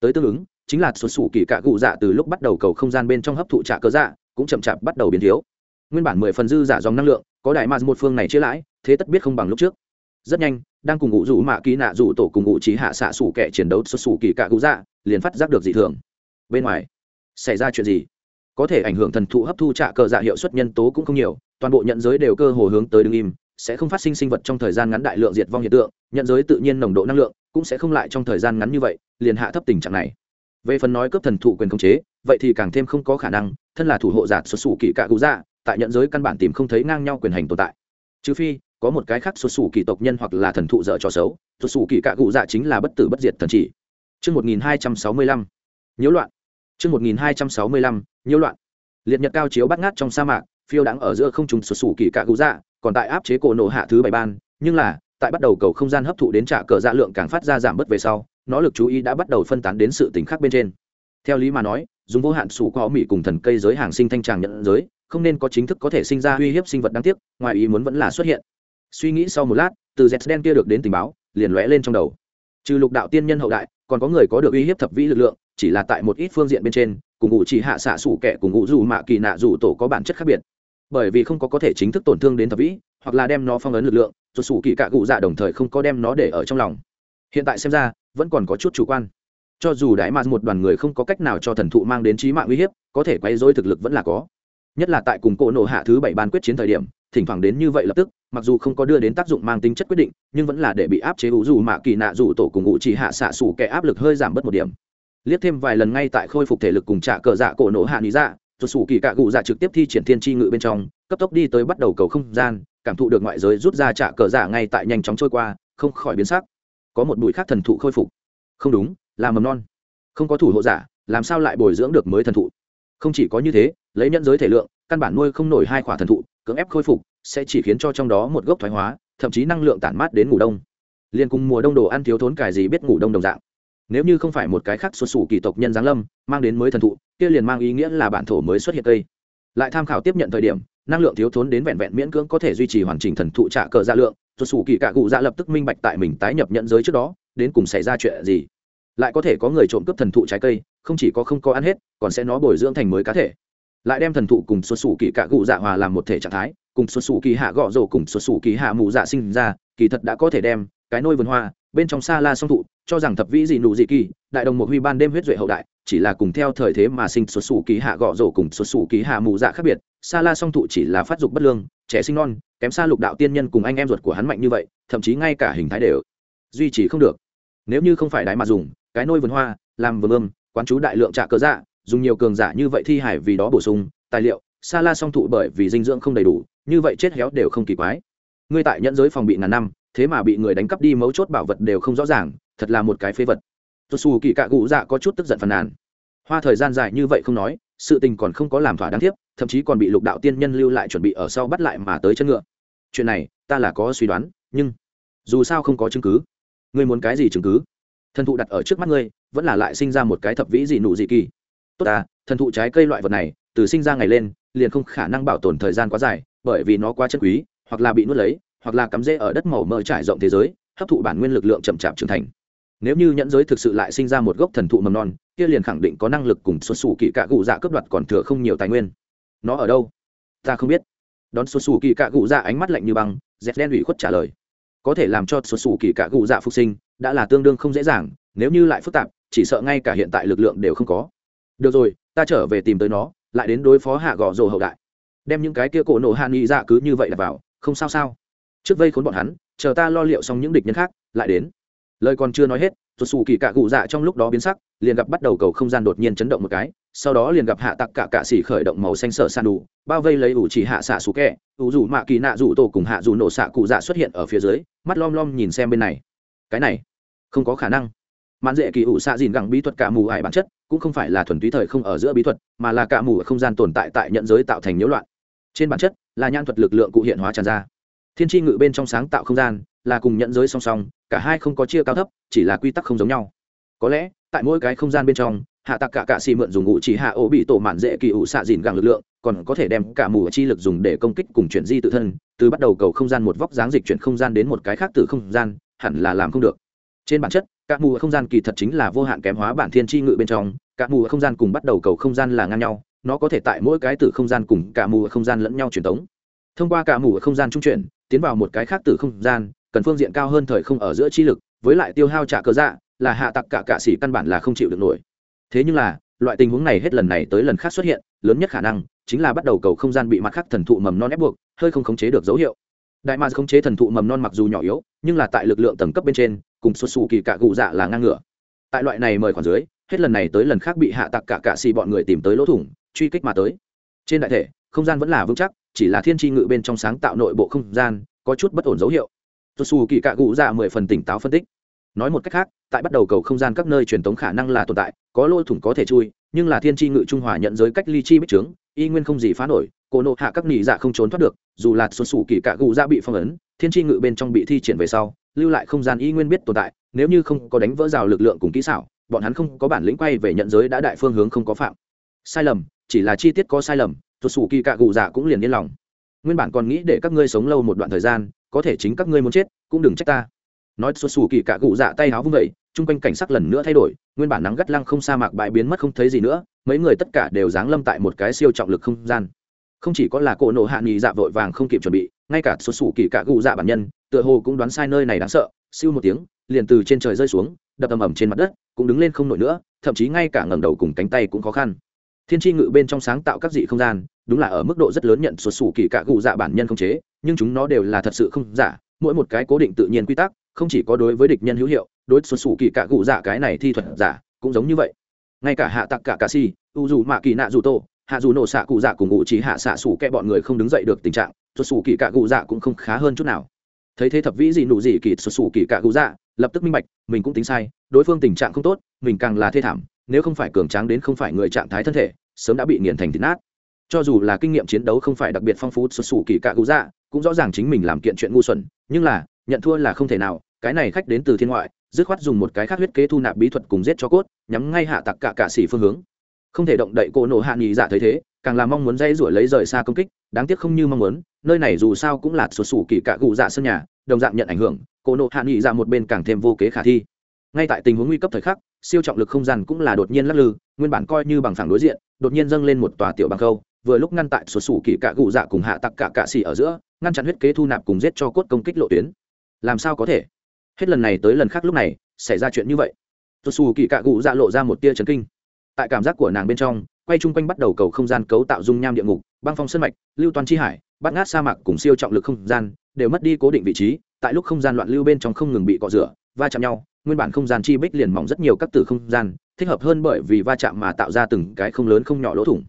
Tới tương ứng chính là sụt sủ kỳ cạ cụ dạ từ lúc bắt đầu cầu không gian bên trong hấp thụ trả cơ dạ cũng chậm chạp bắt đầu biến thiếu. Nguyên bản mười phần dư giả dòng năng lượng, có đại ma một phương này chia lãi, thế tất biết không bằng lúc trước. Rất nhanh, đang cùng ngụ rủ mạ ký nạ rủ tổ cùng ngụ trí hạ xạ sủ kẻ chiến đấu xuất xù kỳ cạ cụ dạ liền phát giác được dị thường. Bên ngoài, xảy ra chuyện gì? Có thể ảnh hưởng thần thụ hấp thu trả cờ dạ hiệu suất nhân tố cũng không nhiều, toàn bộ nhận giới đều cơ hồ hướng tới đứng im, sẽ không phát sinh sinh vật trong thời gian ngắn đại lượng diệt vong hiện tượng, nhận giới tự nhiên nồng độ năng lượng cũng sẽ không lại trong thời gian ngắn như vậy, liền hạ thấp tình trạng này về phần nói cướp thần thụ quyền khống chế vậy thì càng thêm không có khả năng thân là thủ hộ giả xuất xù kỳ cạ cụ dạ tại nhận giới căn bản tìm không thấy ngang nhau quyền hành tồn tại trừ phi có một cái khác xuất xù kỳ tộc nhân hoặc là thần thụ dở cho xấu xuất xù kỳ cạ cụ dạ chính là bất tử bất diệt thần chỉ Trước 1265, nhiễu loạn. Trước 1265, nhiễu loạn. Liệt nhật cao chiếu bắt ngát trong sa mạc, phiêu đáng ở giữa không trùng xuất xù kỳ cạ cụ dạ, còn tại áp chế cổ nổ hạ thứ bảy ban, nhưng là, tại bắt đầu cầu không gian hấp thụ đến trả cờ dạ lượng càng phát ra giảm bớt về sau, nó lực chú ý đã bắt đầu phân tán đến sự tình khác bên trên. Theo lý mà nói, dùng vô hạn sủ có mỹ cùng thần cây giới hàng sinh thanh tràng nhận giới, không nên có chính thức có thể sinh ra uy hiếp sinh vật đáng tiếc, ngoài ý muốn vẫn là xuất hiện. Suy nghĩ sau một lát, từ Z đen kia được đến tình báo, liền lóe lên trong đầu. Trừ lục đạo tiên nhân hậu đại, còn có người có được uy hiếp thập vĩ lực lượng, chỉ là tại một ít phương diện bên trên, cùng ngụ chỉ hạ xạ sủ kẻ cùng ngụ dù mạ kỳ nạ dù tổ có bản chất khác biệt. Bởi vì không có có thể chính thức tổn thương đến thập vĩ, hoặc là đem nó phong ấn lực lượng, rồi sủ kỳ cả cụ dạ đồng thời không có đem nó để ở trong lòng. Hiện tại xem ra, vẫn còn có chút chủ quan. Cho dù đại mạc một đoàn người không có cách nào cho thần thụ mang đến trí mạng uy hiếp có thể quay dối thực lực vẫn là có. Nhất là tại cùng cỗ nổ hạ thứ bảy ban quyết chiến thời điểm thỉnh thoảng đến như vậy lập tức mặc dù không có đưa đến tác dụng mang tính chất quyết định nhưng vẫn là để bị áp chế hữu dù mạ kỳ nạ dù tổ cùng ngụ chỉ hạ xạ xủ kẻ áp lực hơi giảm bớt một điểm. Liếc thêm vài lần ngay tại khôi phục thể lực cùng trả cờ dạ cổ nổ hạ lý dạ rồi sủ kỳ cạ cụ dạ trực tiếp thi triển thiên tri ngự bên trong cấp tốc đi tới bắt đầu cầu không gian cảm thụ được ngoại giới rút ra trả cờ dạ ngay tại nhanh chóng trôi qua không khỏi biến sắc có một bụi khác thần thụ khôi phục. Không đúng, là mầm non. Không có thủ hộ giả, làm sao lại bồi dưỡng được mới thần thụ? Không chỉ có như thế, lấy nhân giới thể lượng, căn bản nuôi không nổi hai khỏa thần thụ, cưỡng ép khôi phục, sẽ chỉ khiến cho trong đó một gốc thoái hóa, thậm chí năng lượng tản mát đến ngủ đông. Liền cùng mùa đông đồ ăn thiếu thốn cài gì biết ngủ đông đồng dạng. Nếu như không phải một cái khác xuất xù kỳ tộc nhân giáng lâm, mang đến mới thần thụ, kia liền mang ý nghĩa là bản thổ mới xuất hiện cây. Lại tham khảo tiếp nhận thời điểm năng lượng thiếu thốn đến vẹn vẹn miễn cưỡng có thể duy trì hoàn chỉnh thần thụ trả cờ dạ lượng. Rồi xù kỳ cạ cụ dạ lập tức minh bạch tại mình tái nhập nhận giới trước đó, đến cùng xảy ra chuyện gì. Lại có thể có người trộm cướp thần thụ trái cây, không chỉ có không có ăn hết, còn sẽ nó bồi dưỡng thành mới cá thể. Lại đem thần thụ cùng xuất xù kỳ cạ cụ dạ hòa làm một thể trạng thái, cùng xuất xù kỳ hạ gọ rổ cùng xuất xù kỳ hạ mù dạ sinh ra, kỳ thật đã có thể đem cái nôi vườn hoa bên trong xa la song thụ, cho rằng thập vĩ dị nụ dị kỳ, đại đồng một huy ban đêm huyết duệ hậu đại, chỉ là cùng theo thời thế mà sinh xuất xù kỳ hạ gọ rổ cùng xuất xù kỳ hạ mù dạ khác biệt. Sa la song thụ chỉ là phát dục bất lương, trẻ sinh non, kém xa lục đạo tiên nhân cùng anh em ruột của hắn mạnh như vậy, thậm chí ngay cả hình thái đều duy trì không được. Nếu như không phải đái mà dùng, cái nôi vườn hoa, làm vườn ươm, quán chú đại lượng trả cớ dạ dùng nhiều cường giả như vậy thi hải vì đó bổ sung, tài liệu, Sa la song thụ bởi vì dinh dưỡng không đầy đủ, như vậy chết héo đều không kỳ quái. Ngươi tại nhẫn giới phòng bị ngàn năm, thế mà bị người đánh cắp đi mấu chốt bảo vật đều không rõ ràng, thật là một cái phế vật. Tôi xù kỳ cạ cụ dạ có chút tức giận phàn nàn. Hoa thời gian dài như vậy không nói sự tình còn không có làm thỏa đáng tiếp thậm chí còn bị lục đạo tiên nhân lưu lại chuẩn bị ở sau bắt lại mà tới chân ngựa. Chuyện này, ta là có suy đoán, nhưng dù sao không có chứng cứ. Ngươi muốn cái gì chứng cứ? Thần thụ đặt ở trước mắt ngươi, vẫn là lại sinh ra một cái thập vĩ gì nụ gì kỳ. Tốt à thần thụ trái cây loại vật này, từ sinh ra ngày lên, liền không khả năng bảo tồn thời gian quá dài, bởi vì nó quá chân quý, hoặc là bị nuốt lấy, hoặc là cắm rễ ở đất màu mỡ trải rộng thế giới, hấp thụ bản nguyên lực lượng chậm chạp trưởng thành. Nếu như nhẫn giới thực sự lại sinh ra một gốc thần thụ mầm non kia liền khẳng định có năng lực cùng xuất xù kỳ cạ cụ dạ cướp đoạt còn thừa không nhiều tài nguyên. Nó ở đâu? Ta không biết. Đón xuất xù kỳ cạ cụ dạ ánh mắt lạnh như băng dẹp đen ủy khuất trả lời. Có thể làm cho xuất xù kỳ cạ cụ dạ phục sinh, đã là tương đương không dễ dàng, nếu như lại phức tạp, chỉ sợ ngay cả hiện tại lực lượng đều không có. Được rồi, ta trở về tìm tới nó, lại đến đối phó hạ gò rồ hậu đại. Đem những cái kia cổ nổ hạ nghị dạ cứ như vậy đặt vào, không sao sao. Trước vây khốn bọn hắn, chờ ta lo liệu xong những địch nhân khác, lại đến lời còn chưa nói hết tuột xù kỳ cạ cụ dạ trong lúc đó biến sắc, liền gặp bắt đầu cầu không gian đột nhiên chấn động một cái, sau đó liền gặp hạ tặc cả cạ xỉ khởi động màu xanh sở san đủ, bao vây lấy ủ chỉ hạ xạ xù kẹ, ủ rủ mạ kỳ nạ rủ tổ cùng hạ rủ nổ xạ cụ dạ xuất hiện ở phía dưới, mắt lom lom nhìn xem bên này. Cái này, không có khả năng. Mãn dễ kỳ ủ xạ dìn gẳng bí thuật cả mù ải bản chất, cũng không phải là thuần túy thời không ở giữa bí thuật, mà là cả mù ở không gian tồn tại tại nhận giới tạo thành nhiễu loạn. Trên bản chất, là nhan thuật lực lượng cụ hiện hóa tràn ra. Thiên tri ngự bên trong sáng tạo không gian là cùng nhận giới song song, cả hai không có chia cao thấp, chỉ là quy tắc không giống nhau. Có lẽ, tại mỗi cái không gian bên trong, hạ tặc cả cạ xì mượn dùng ngụ chỉ hạ ổ bị tổ mạn dễ kỳ ủ xạ dìn gàng lực lượng, còn có thể đem cả mù chi lực dùng để công kích cùng chuyển di tự thân, từ bắt đầu cầu không gian một vóc dáng dịch chuyển không gian đến một cái khác từ không gian, hẳn là làm không được. Trên bản chất các mù không gian kỳ thật chính là vô hạn kém hóa bản thiên tri ngự bên trong các mù không gian cùng bắt đầu cầu không gian là ngang nhau, nó có thể tại mỗi cái từ không gian cùng cả mù không gian lẫn nhau truyền tống. Thông qua cả mù không gian trung chuyển, tiến vào một cái khác từ không gian cần phương diện cao hơn thời không ở giữa chi lực, với lại tiêu hao trả cơ dạ là hạ tặc cả cạ sĩ căn bản là không chịu được nổi. Thế nhưng là, loại tình huống này hết lần này tới lần khác xuất hiện, lớn nhất khả năng chính là bắt đầu cầu không gian bị mặt khác thần thụ mầm non ép buộc, hơi không khống chế được dấu hiệu. Đại ma khống chế thần thụ mầm non mặc dù nhỏ yếu, nhưng là tại lực lượng tầng cấp bên trên, cùng xuất xù kỳ cạ gụ dạ là ngang ngửa. Tại loại này mời khoản dưới, hết lần này tới lần khác bị hạ tặc cả cạ xì bọn người tìm tới lỗ thủng, truy kích mà tới. Trên đại thể, không gian vẫn là vững chắc, chỉ là thiên tri ngự bên trong sáng tạo nội bộ không gian có chút bất ổn dấu hiệu tôi xù kỳ cạ cụ dạ mười phần tỉnh táo phân tích. Nói một cách khác, tại bắt đầu cầu không gian các nơi truyền tống khả năng là tồn tại, có lỗ thủng có thể chui, nhưng là thiên tri ngự trung hòa nhận giới cách ly chi bích trướng, y nguyên không gì phá nổi cổ nộ hạ các nỉ dạ không trốn thoát được, dù là xuất sủ kỳ cạ cụ dạ bị phong ấn, thiên tri ngự bên trong bị thi triển về sau, lưu lại không gian y nguyên biết tồn tại, nếu như không có đánh vỡ rào lực lượng cùng kỹ xảo, bọn hắn không có bản lĩnh quay về nhận giới đã đại phương hướng không có phạm. Sai lầm, chỉ là chi tiết có sai lầm tuột sủ kỳ cạ cụ dạ cũng liền yên lòng. Nguyên bản còn nghĩ để các ngươi sống lâu một đoạn thời gian có thể chính các ngươi muốn chết, cũng đừng trách ta. Nói xuất xù kỳ cạ cụ dạ tay áo vung vẩy chung quanh cảnh sắc lần nữa thay đổi, nguyên bản nắng gắt lăng không sa mạc bãi biến mất không thấy gì nữa, mấy người tất cả đều giáng lâm tại một cái siêu trọng lực không gian. Không chỉ có là cỗ nổ hạ nghỉ dạ vội vàng không kịp chuẩn bị, ngay cả xuất xù kỳ cạ cụ dạ bản nhân, tựa hồ cũng đoán sai nơi này đáng sợ, siêu một tiếng, liền từ trên trời rơi xuống, đập ầm ầm trên mặt đất, cũng đứng lên không nổi nữa, thậm chí ngay cả ngẩng đầu cùng cánh tay cũng khó khăn. Thiên tri ngự bên trong sáng tạo các dị không gian đúng là ở mức độ rất lớn nhận xuất xù kỳ cạ cụ dạ bản nhân không chế, nhưng chúng nó đều là thật sự không giả, mỗi một cái cố định tự nhiên quy tắc, không chỉ có đối với địch nhân hữu hiệu, đối xuất xù kỳ cạ cụ dạ cái này thi thuật giả, cũng giống như vậy. Ngay cả hạ tặc cả cà si, u dù mạ kỳ nạ dù tô, hạ dù nổ xạ cụ dạ cùng ngụ trí hạ xạ xù kẹ bọn người không đứng dậy được tình trạng, xuất xù kỳ cạ cụ dạ cũng không khá hơn chút nào. Thấy thế thập vĩ gì nụ gì kỳ xuất xù kỳ cạ cụ dạ lập tức minh bạch, mình cũng tính sai, đối phương tình trạng không tốt, mình càng là thê thảm, nếu không phải cường tráng đến không phải người trạng thái thân thể, sớm đã bị nghiền thành thịt nát cho dù là kinh nghiệm chiến đấu không phải đặc biệt phong phú xuất xù kỳ cạ cụ dạ cũng rõ ràng chính mình làm kiện chuyện ngu xuẩn, nhưng là, nhận thua là không thể nào, cái này khách đến từ thiên ngoại, dứt khoát dùng một cái khác huyết kế thu nạp bí thuật cùng giết cho cốt, nhắm ngay hạ tặc cả cả xỉ phương hướng. Không thể động đậy cô nổ hạ nghỉ dạ thấy thế, càng là mong muốn dây rủi lấy rời xa công kích, đáng tiếc không như mong muốn, nơi này dù sao cũng là sụt sủ kỳ cạ cụ dạ sân nhà, đồng dạng nhận ảnh hưởng, cô nộ hạ nghị ra dạ một bên càng thêm vô kế khả thi. Ngay tại tình huống nguy cấp thời khắc, siêu trọng lực không gian cũng là đột nhiên lắc lư, nguyên bản coi như bằng phẳng đối diện, đột nhiên dâng lên một tòa tiểu bằng khâu vừa lúc ngăn tại xuất sủ kỳ cạ cụ dạ cùng hạ tặc cả cạ xỉ ở giữa, ngăn chặn huyết kế thu nạp cùng giết cho cốt công kích lộ tuyến. Làm sao có thể? Hết lần này tới lần khác lúc này, xảy ra chuyện như vậy. Xuất sủ kỳ cạ cụ dạ lộ ra một tia chấn kinh. Tại cảm giác của nàng bên trong, quay chung quanh bắt đầu cầu không gian cấu tạo dung nham địa ngục, băng phong sân mạch, lưu toàn chi hải bắt ngát sa mạc cùng siêu trọng lực không gian đều mất đi cố định vị trí, tại lúc không gian loạn lưu bên trong không ngừng bị cọ rửa, va chạm nhau, nguyên bản không gian chi bích liền mỏng rất nhiều các tử không gian, thích hợp hơn bởi vì va chạm mà tạo ra từng cái không lớn không nhỏ lỗ thủng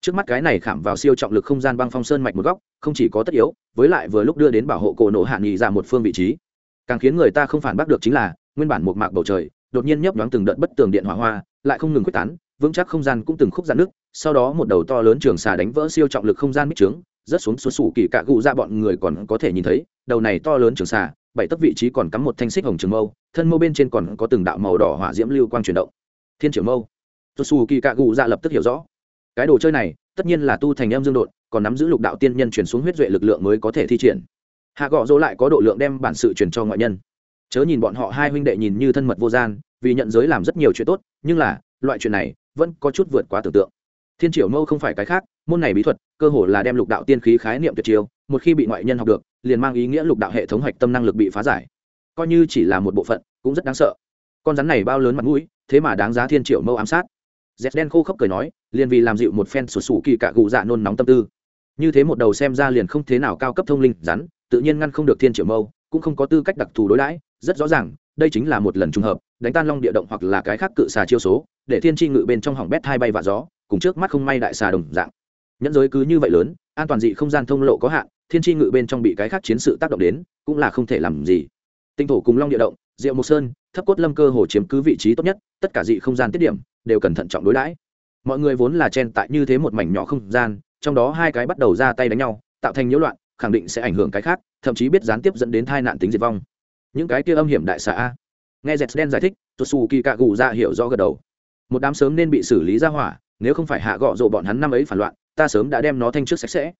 trước mắt cái này khảm vào siêu trọng lực không gian băng phong sơn mạch một góc, không chỉ có tất yếu, với lại vừa lúc đưa đến bảo hộ cổ nổ hạ nghị ra một phương vị trí. Càng khiến người ta không phản bác được chính là, nguyên bản một mạc bầu trời, đột nhiên nhấp nhoáng từng đợt bất tường điện hỏa hoa, lại không ngừng quyết tán, vững chắc không gian cũng từng khúc giãn nước, sau đó một đầu to lớn trường xà đánh vỡ siêu trọng lực không gian mít trướng, rớt xuống xuống sủ kỳ cạ gụ ra bọn người còn có thể nhìn thấy, đầu này to lớn trường xà, bảy tấc vị trí còn cắm một thanh xích hồng trường mâu, thân mâu bên trên còn có từng đạo màu đỏ hỏa diễm lưu quang chuyển động. Thiên triều mâu. Xuất xù kỳ cạ gụ ra lập tức hiểu rõ cái đồ chơi này, tất nhiên là tu thành em dương đột còn nắm giữ lục đạo tiên nhân chuyển xuống huyết duệ lực lượng mới có thể thi triển. Hạ gọ dỗ lại có độ lượng đem bản sự truyền cho ngoại nhân. Chớ nhìn bọn họ hai huynh đệ nhìn như thân mật vô gian, vì nhận giới làm rất nhiều chuyện tốt, nhưng là, loại chuyện này vẫn có chút vượt quá tưởng tượng. Thiên triều mâu không phải cái khác, môn này bí thuật, cơ hồ là đem lục đạo tiên khí khái niệm tuyệt chiêu, một khi bị ngoại nhân học được, liền mang ý nghĩa lục đạo hệ thống hạch tâm năng lực bị phá giải. Coi như chỉ là một bộ phận, cũng rất đáng sợ. Con rắn này bao lớn mặt mũi, thế mà đáng giá thiên triệu mâu ám sát dẹt đen khô khốc cười nói liền vì làm dịu một phen sụt sủ kỳ cạ gù dạ nôn nóng tâm tư. Như thế một đầu xem ra liền không thế nào cao cấp thông linh rắn, tự nhiên ngăn không được thiên triệu mâu, cũng không có tư cách đặc thù đối đãi, rất rõ ràng, đây chính là một lần trùng hợp, đánh tan long địa động hoặc là cái khác cự xà chiêu số, để thiên tri ngự bên trong hỏng bét hai bay và gió, cùng trước mắt không may đại xà đồng dạng. Nhẫn giới cứ như vậy lớn, an toàn dị không gian thông lộ có hạn, thiên tri ngự bên trong bị cái khác chiến sự tác động đến, cũng là không thể làm gì. Tinh thổ cùng long địa động diệu mộc sơn, thấp cốt lâm cơ hồ chiếm cứ vị trí tốt nhất, tất cả dị không gian tiết điểm đều cần thận trọng đối đãi. Mọi người vốn là chen tại như thế một mảnh nhỏ không gian, trong đó hai cái bắt đầu ra tay đánh nhau, tạo thành nhiễu loạn, khẳng định sẽ ảnh hưởng cái khác, thậm chí biết gián tiếp dẫn đến tai nạn tính diệt vong. Những cái kia âm hiểm đại xạ nghe dẹt đen giải thích tosu kỳ cạ gù ra hiểu rõ gật đầu. Một đám sớm nên bị xử lý ra hỏa, nếu không phải hạ gọ rộ bọn hắn năm ấy phản loạn, ta sớm đã đem nó thanh trước sạch sẽ.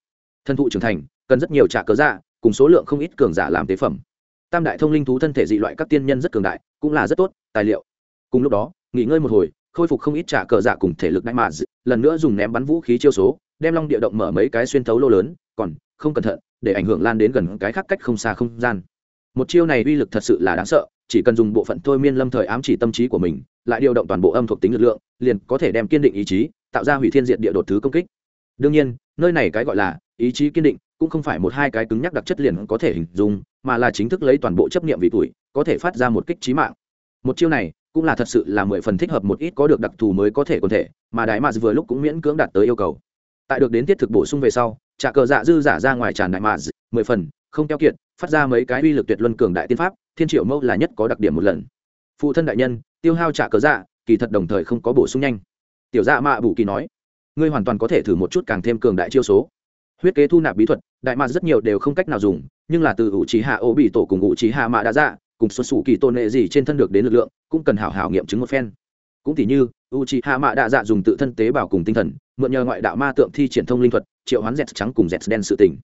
Thân thụ trưởng thành, cần rất nhiều trả cớ dạ cùng số lượng không ít cường giả làm tế phẩm tam đại thông linh thú thân thể dị loại các tiên nhân rất cường đại, cũng là rất tốt, tài liệu. Cùng lúc đó, nghỉ ngơi một hồi, khôi phục không ít trả cờ dạ cùng thể lực đại mà lần nữa dùng ném bắn vũ khí chiêu số, đem long địa động mở mấy cái xuyên thấu lô lớn, còn không cẩn thận, để ảnh hưởng lan đến gần cái khác cách không xa không gian. Một chiêu này uy lực thật sự là đáng sợ, chỉ cần dùng bộ phận thôi miên lâm thời ám chỉ tâm trí của mình, lại điều động toàn bộ âm thuộc tính lực lượng, liền có thể đem kiên định ý chí, tạo ra hủy thiên diện địa đột thứ công kích. Đương nhiên, nơi này cái gọi là ý chí kiên định cũng không phải một hai cái cứng nhắc đặc chất liền có thể hình dung, mà là chính thức lấy toàn bộ chấp niệm vị tuổi, có thể phát ra một kích trí mạng. Một chiêu này cũng là thật sự là mười phần thích hợp một ít có được đặc thù mới có thể quân thể, mà đại mạc vừa lúc cũng miễn cưỡng đạt tới yêu cầu. Tại được đến thiết thực bổ sung về sau trả cờ dạ dư giả ra ngoài tràn đại mạc mười phần, không keo kiệt, phát ra mấy cái uy lực tuyệt luân cường đại tiên pháp, thiên triệu mâu là nhất có đặc điểm một lần. Phụ thân đại nhân, tiêu hao trả cờ dạ kỳ thật đồng thời không có bổ sung nhanh. Tiểu dạ mạ bù kỳ nói, ngươi hoàn toàn có thể thử một chút càng thêm cường đại chiêu số. Huyết kế thu nạp bí thuật đại mạc rất nhiều đều không cách nào dùng, nhưng là từ ủ trí hạ ô bị tổ cùng ủ trí hạ mạ đã ra, cùng xuất xù kỳ tôn nệ gì trên thân được đến lực lượng, cũng cần hảo hảo nghiệm chứng một phen. Cũng tỉ như u trí hạ mạ đa dạ dùng tự thân tế bào cùng tinh thần, mượn nhờ ngoại đạo ma tượng thi triển thông linh thuật, triệu hoán dẹt trắng cùng dẹt đen sự tình.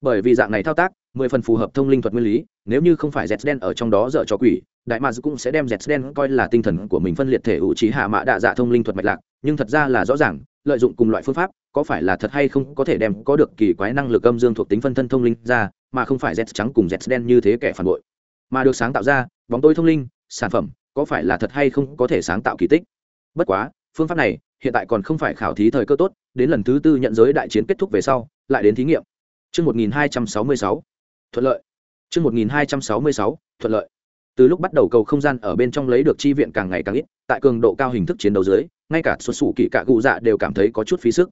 Bởi vì dạng này thao tác, mười phần phù hợp thông linh thuật nguyên lý, nếu như không phải dẹt đen ở trong đó dở cho quỷ, đại ma cũng sẽ đem dẹt đen coi là tinh thần của mình phân liệt thể ủ trí hạ mạ đa dạ thông linh thuật mạch lạc, nhưng thật ra là rõ ràng, lợi dụng cùng loại phương pháp có phải là thật hay không có thể đem có được kỳ quái năng lực âm dương thuộc tính phân thân thông linh ra mà không phải z trắng cùng z đen như thế kẻ phản bội mà được sáng tạo ra bóng tối thông linh sản phẩm có phải là thật hay không có thể sáng tạo kỳ tích bất quá phương pháp này hiện tại còn không phải khảo thí thời cơ tốt đến lần thứ tư nhận giới đại chiến kết thúc về sau lại đến thí nghiệm Trước 1266, thuận lợi. Trước 1266, thuận lợi. Từ lúc bắt đầu cầu không gian ở bên trong lấy được chi viện càng ngày càng ít, tại cường độ cao hình thức chiến đấu dưới, ngay cả xuất sủ kỳ cả cụ dạ đều cảm thấy có chút phí sức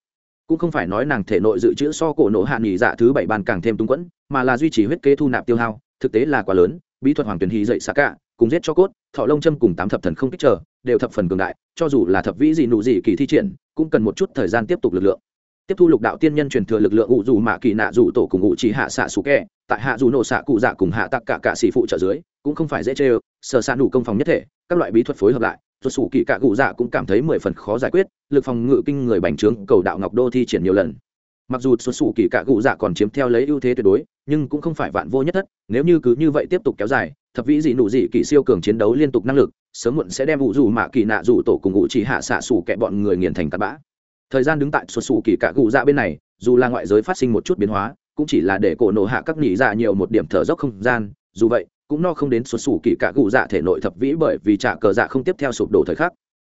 cũng không phải nói nàng thể nội dự trữ so cổ nổ hạ nghỉ dạ thứ bảy bàn càng thêm túng quẫn, mà là duy trì huyết kế thu nạp tiêu hao, thực tế là quá lớn, bí thuật hoàng tuyển hì dậy xạ cả, cùng giết cho cốt, thọ lông châm cùng tám thập thần không kích trở, đều thập phần cường đại, cho dù là thập vĩ gì nụ gì kỳ thi triển, cũng cần một chút thời gian tiếp tục lực lượng. Tiếp thu lục đạo tiên nhân truyền thừa lực lượng ủ dù mạ kỳ nạ dù tổ cùng ngụ chỉ hạ xạ xú kẹ, tại hạ dù nổ xạ cụ dạ cùng hạ tặc cả cả xỉ phụ trợ dưới, cũng không phải dễ chê sờ xạ đủ công phòng nhất thể, các loại bí thuật phối hợp lại tuột sủ kỳ cạ cụ dạ cũng cảm thấy mười phần khó giải quyết, lực phòng ngự kinh người bành trướng, cầu đạo ngọc đô thi triển nhiều lần. Mặc dù xuất xù kỳ cạ cụ dạ còn chiếm theo lấy ưu thế tuyệt đối, nhưng cũng không phải vạn vô nhất thất, nếu như cứ như vậy tiếp tục kéo dài, thập vĩ dị nụ dị kỳ siêu cường chiến đấu liên tục năng lực, sớm muộn sẽ đem vụ dù mạ kỳ nạ dù tổ cùng ngụ chỉ hạ xạ xù kẹ bọn người nghiền thành tạt bã. Thời gian đứng tại xuất xù kỳ cạ cụ dạ bên này, dù là ngoại giới phát sinh một chút biến hóa, cũng chỉ là để cổ nổ hạ các nghỉ dạ nhiều một điểm thở dốc không gian, dù vậy cũng no không đến xuất xù kỳ cả gù dạ thể nội thập vĩ bởi vì trả cờ dạ không tiếp theo sụp đổ thời khắc.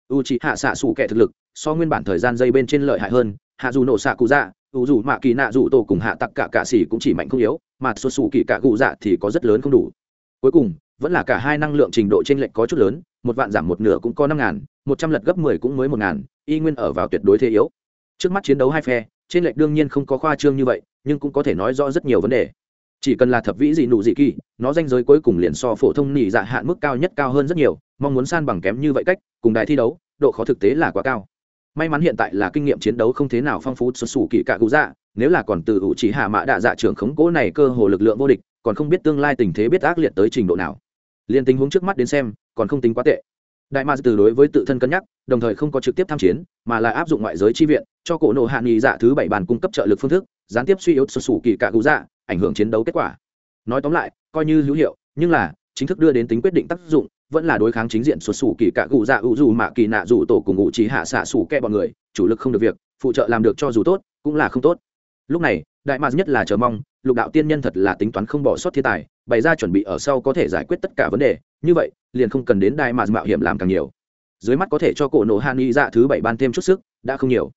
U chỉ hạ xạ xù kẻ thực lực, so nguyên bản thời gian dây bên trên lợi hại hơn, hạ dù nổ xạ cụ dạ u dù mạ kỳ nạ dù tổ cùng hạ tặc cả cạ xỉ cũng chỉ mạnh không yếu, mà xuất xù kỳ cả gù dạ thì có rất lớn không đủ. Cuối cùng, vẫn là cả hai năng lượng trình độ t r ê n lệch có chút lớn, một vạn giảm một nửa cũng có năm ngàn, một trăm lật gấp mười cũng mới một ngàn, y nguyên ở vào tuyệt đối thế yếu. Trước mắt chiến đấu hai phe trên lệch đương nhiên không có khoa trương như vậy, nhưng cũng có thể nói rõ rất nhiều vấn đề chỉ cần là thập vĩ dị nụ dị kỳ, nó danh giới cuối cùng liền so phổ thông nỉ dạ hạn mức cao nhất cao hơn rất nhiều, mong muốn san bằng kém như vậy cách, cùng đài thi đấu, độ khó thực tế là quá cao. May mắn hiện tại là kinh nghiệm chiến đấu không thế nào phong phú xuất xù kỳ cạ cụ dạ nếu là còn từ ủ chỉ hạ mã đạ dạ trưởng khống cố này cơ hồ lực lượng vô địch, còn không biết tương lai tình thế biết ác liệt tới trình độ nào. Liên tình huống trước mắt đến xem, còn không tính quá tệ. Đại ma từ đối với tự thân cân nhắc, đồng thời không có trực tiếp tham chiến, mà là áp dụng ngoại giới chi viện, cho cổ nộ hạ nghị dạ thứ bảy bàn cung cấp trợ lực phương thức, gián tiếp suy yếu xuất xù kỳ cạ cụ dạ ảnh hưởng chiến đấu kết quả. Nói tóm lại, coi như hữu hiệu, nhưng là, chính thức đưa đến tính quyết định tác dụng, vẫn là đối kháng chính diện xuất xù kỳ cạ cụ dạ ủ dù mạ kỳ nạ dù tổ cùng ngụ trí hạ xạ xù kẹ bọn người, chủ lực không được việc, phụ trợ làm được cho dù tốt, cũng là không tốt. Lúc này, đại mạc nhất là chờ mong, lục đạo tiên nhân thật là tính toán không bỏ sót thiên tài, bày ra chuẩn bị ở sau có thể giải quyết tất cả vấn đề, như vậy, liền không cần đến đại mạc mạo hiểm làm càng nhiều. Dưới mắt có thể cho cổ nổ hàn y dạ thứ bảy ban thêm chút sức, đã không nhiều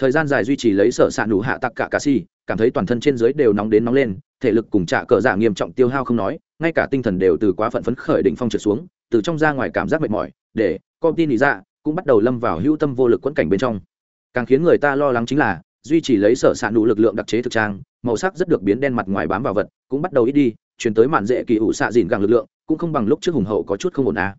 thời gian dài duy trì lấy sở s ạ nụ hạ tặc cả cà si, cảm thấy toàn thân trên dưới đều nóng đến nóng lên, thể lực cùng trả cờ giả nghiêm trọng tiêu hao không nói, ngay cả tinh thần đều từ quá phận phấn khởi đỉnh phong trượt xuống, từ trong ra ngoài cảm giác mệt mỏi, để công tin ý ra cũng bắt đầu lâm vào hữu tâm vô lực quẫn cảnh bên trong. Càng khiến người ta lo lắng chính là, duy trì lấy sở s ạ nụ lực lượng đặc chế thực trang, màu sắc rất được biến đen mặt ngoài bám vào vật, cũng bắt đầu ít đi, chuyển tới mạn dễ kỳ ủ xạ dìn gàng lực lượng, cũng không bằng lúc trước hùng hậu có chút không ổn á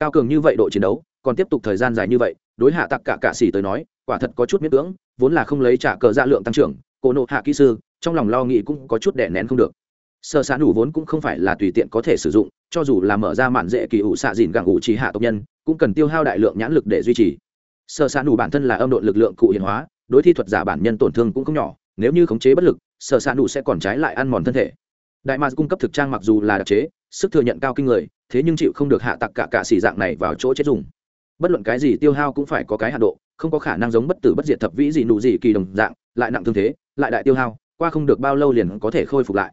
cao cường như vậy độ chiến đấu còn tiếp tục thời gian dài như vậy, đối hạ tặc cả cạ xỉ tới nói, quả thật có chút miễn cưỡng, vốn là không lấy trả cờ dạ lượng tăng trưởng, cổ nộ hạ kỹ sư, trong lòng lo nghĩ cũng có chút đẻ nén không được. Sơ xã đủ vốn cũng không phải là tùy tiện có thể sử dụng, cho dù là mở ra mạn dễ kỳ ủ xạ dìn gặng ủ trì hạ tộc nhân, cũng cần tiêu hao đại lượng nhãn lực để duy trì. Sơ xã đủ bản thân là âm độ lực lượng cụ hiện hóa, đối thi thuật giả bản nhân tổn thương cũng không nhỏ, nếu như khống chế bất lực, sơ xã đủ sẽ còn trái lại ăn mòn thân thể. Đại mạc cung cấp thực trang mặc dù là đặc chế, sức thừa nhận cao kinh người, thế nhưng chịu không được hạ tặc cả cả xỉ dạng này vào chỗ chết dùng bất luận cái gì tiêu hao cũng phải có cái hạ độ, không có khả năng giống bất tử bất diệt thập vĩ gì nụ gì kỳ đồng dạng, lại nặng thương thế, lại đại tiêu hao, qua không được bao lâu liền có thể khôi phục lại.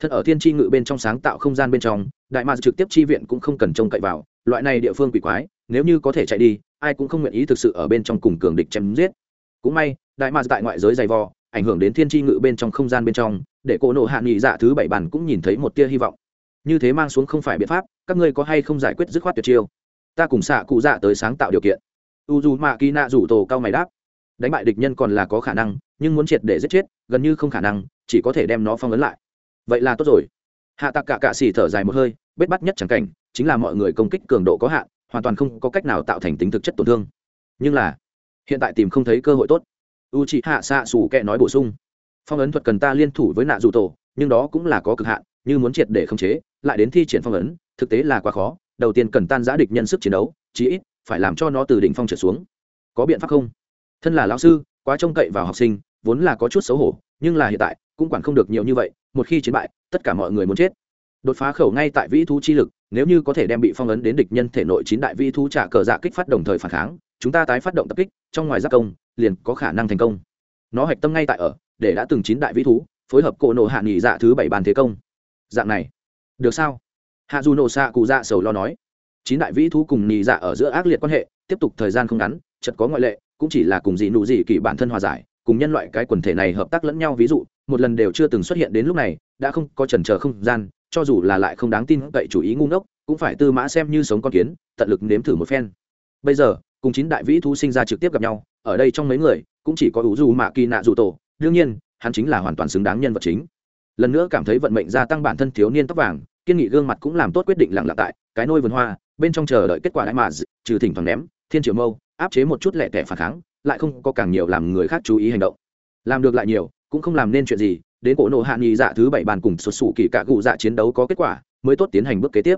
Thật ở thiên tri ngự bên trong sáng tạo không gian bên trong, đại mạc trực tiếp chi viện cũng không cần trông cậy vào, loại này địa phương quỷ quái, nếu như có thể chạy đi, ai cũng không nguyện ý thực sự ở bên trong cùng cường địch chém giết. Cũng may, đại mạc tại ngoại giới dày vò, ảnh hưởng đến thiên tri ngự bên trong không gian bên trong, để cổ nộ hạ nghị dạ thứ bảy bản cũng nhìn thấy một tia hy vọng. Như thế mang xuống không phải biện pháp, các ngươi có hay không giải quyết dứt khoát tuyệt chiêu? Ta cùng xạ cụ dạ tới sáng tạo điều kiện. U dù mạ kỳ nạ rủ tổ cao mày đáp. Đánh bại địch nhân còn là có khả năng, nhưng muốn triệt để giết chết, gần như không khả năng, chỉ có thể đem nó phong ấn lại. Vậy là tốt rồi. Hạ tạc cả cạ xì thở dài một hơi, bết bắt nhất chẳng cảnh, chính là mọi người công kích cường độ có hạn, hoàn toàn không có cách nào tạo thành tính thực chất tổn thương. Nhưng là, hiện tại tìm không thấy cơ hội tốt. U chị hạ xạ xù kệ nói bổ sung. Phong ấn thuật cần ta liên thủ với nạ dù tổ, nhưng đó cũng là có cực hạn, như muốn triệt để khống chế, lại đến thi triển phong ấn, thực tế là quá khó đầu tiên cần tan giã địch nhân sức chiến đấu, chí ít phải làm cho nó từ đỉnh phong trở xuống. Có biện pháp không? Thân là lão sư, quá trông cậy vào học sinh, vốn là có chút xấu hổ, nhưng là hiện tại cũng quản không được nhiều như vậy, một khi chiến bại, tất cả mọi người muốn chết. Đột phá khẩu ngay tại vĩ thú chi lực, nếu như có thể đem bị phong ấn đến địch nhân thể nội chín đại vĩ thú trả cờ dạ kích phát đồng thời phản kháng, chúng ta tái phát động tập kích, trong ngoài giác công, liền có khả năng thành công. Nó hạch tâm ngay tại ở, để đã từng chín đại vĩ thú, phối hợp cổ nộ hạ nghỉ dạ thứ bảy bàn thế công. Dạng này. Được sao? Hạ dù nổ xạ cụ dạ sầu lo nói, chín đại vĩ thú cùng nhì dạ ở giữa ác liệt quan hệ, tiếp tục thời gian không ngắn chật có ngoại lệ, cũng chỉ là cùng dị nụ dị kỳ bản thân hòa giải, cùng nhân loại cái quần thể này hợp tác lẫn nhau. Ví dụ, một lần đều chưa từng xuất hiện đến lúc này, đã không có trần chờ không gian, cho dù là lại không đáng tin cậy chủ ý ngu ngốc, cũng phải tư mã xem như sống con kiến, tận lực nếm thử một phen. Bây giờ, cùng chín đại vĩ thú sinh ra trực tiếp gặp nhau, ở đây trong mấy người, cũng chỉ có ủ dù mạ kỳ nạ dù tổ, đương nhiên, hắn chính là hoàn toàn xứng đáng nhân vật chính. Lần nữa cảm thấy vận mệnh gia tăng bản thân thiếu niên tóc vàng kiên nghị gương mặt cũng làm tốt quyết định lặng lặng tại cái nôi vườn hoa, bên trong chờ đợi kết quả đại mà trừ thỉnh thoảng ném, thiên triều mâu, áp chế một chút lẻ tẻ phản kháng, lại không có càng nhiều làm người khác chú ý hành động. Làm được lại nhiều, cũng không làm nên chuyện gì, đến cổ nộ hạ nghị dạ thứ bảy bàn cùng sụt sủ kỳ cạ cụ dạ chiến đấu có kết quả, mới tốt tiến hành bước kế tiếp.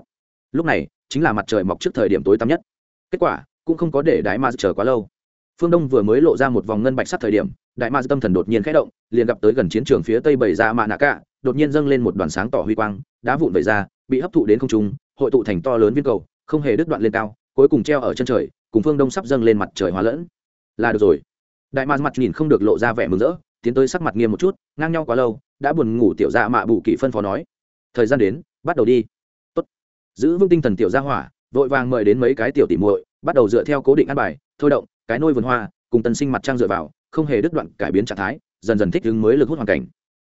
Lúc này, chính là mặt trời mọc trước thời điểm tối tăm nhất. Kết quả, cũng không có để đái ma chờ quá lâu phương đông vừa mới lộ ra một vòng ngân bạch sắc thời điểm, đại ma tâm thần đột nhiên khẽ động, liền gặp tới gần chiến trường phía tây bảy ra mạ nạ cả đột nhiên dâng lên một đoàn sáng tỏ huy quang, đá vụn vẩy ra, bị hấp thụ đến không trung, hội tụ thành to lớn viên cầu, không hề đứt đoạn lên cao, cuối cùng treo ở chân trời, cùng phương đông sắp dâng lên mặt trời hóa lẫn. Là được rồi. Đại ma mặt nhìn không được lộ ra vẻ mừng rỡ, tiến tới sắc mặt nghiêm một chút, ngang nhau quá lâu, đã buồn ngủ tiểu dạ mạ bù kỵ phân phó nói. Thời gian đến, bắt đầu đi. Tốt. giữ vững tinh thần tiểu gia hỏa, vội vàng mời đến mấy cái tiểu tỉ muội, bắt đầu dựa theo cố định ăn bài, thôi động cái nôi vườn hoa, cùng tân sinh mặt trăng dựa vào, không hề đứt đoạn cải biến trạng thái, dần dần thích ứng mới lực hút hoàn cảnh.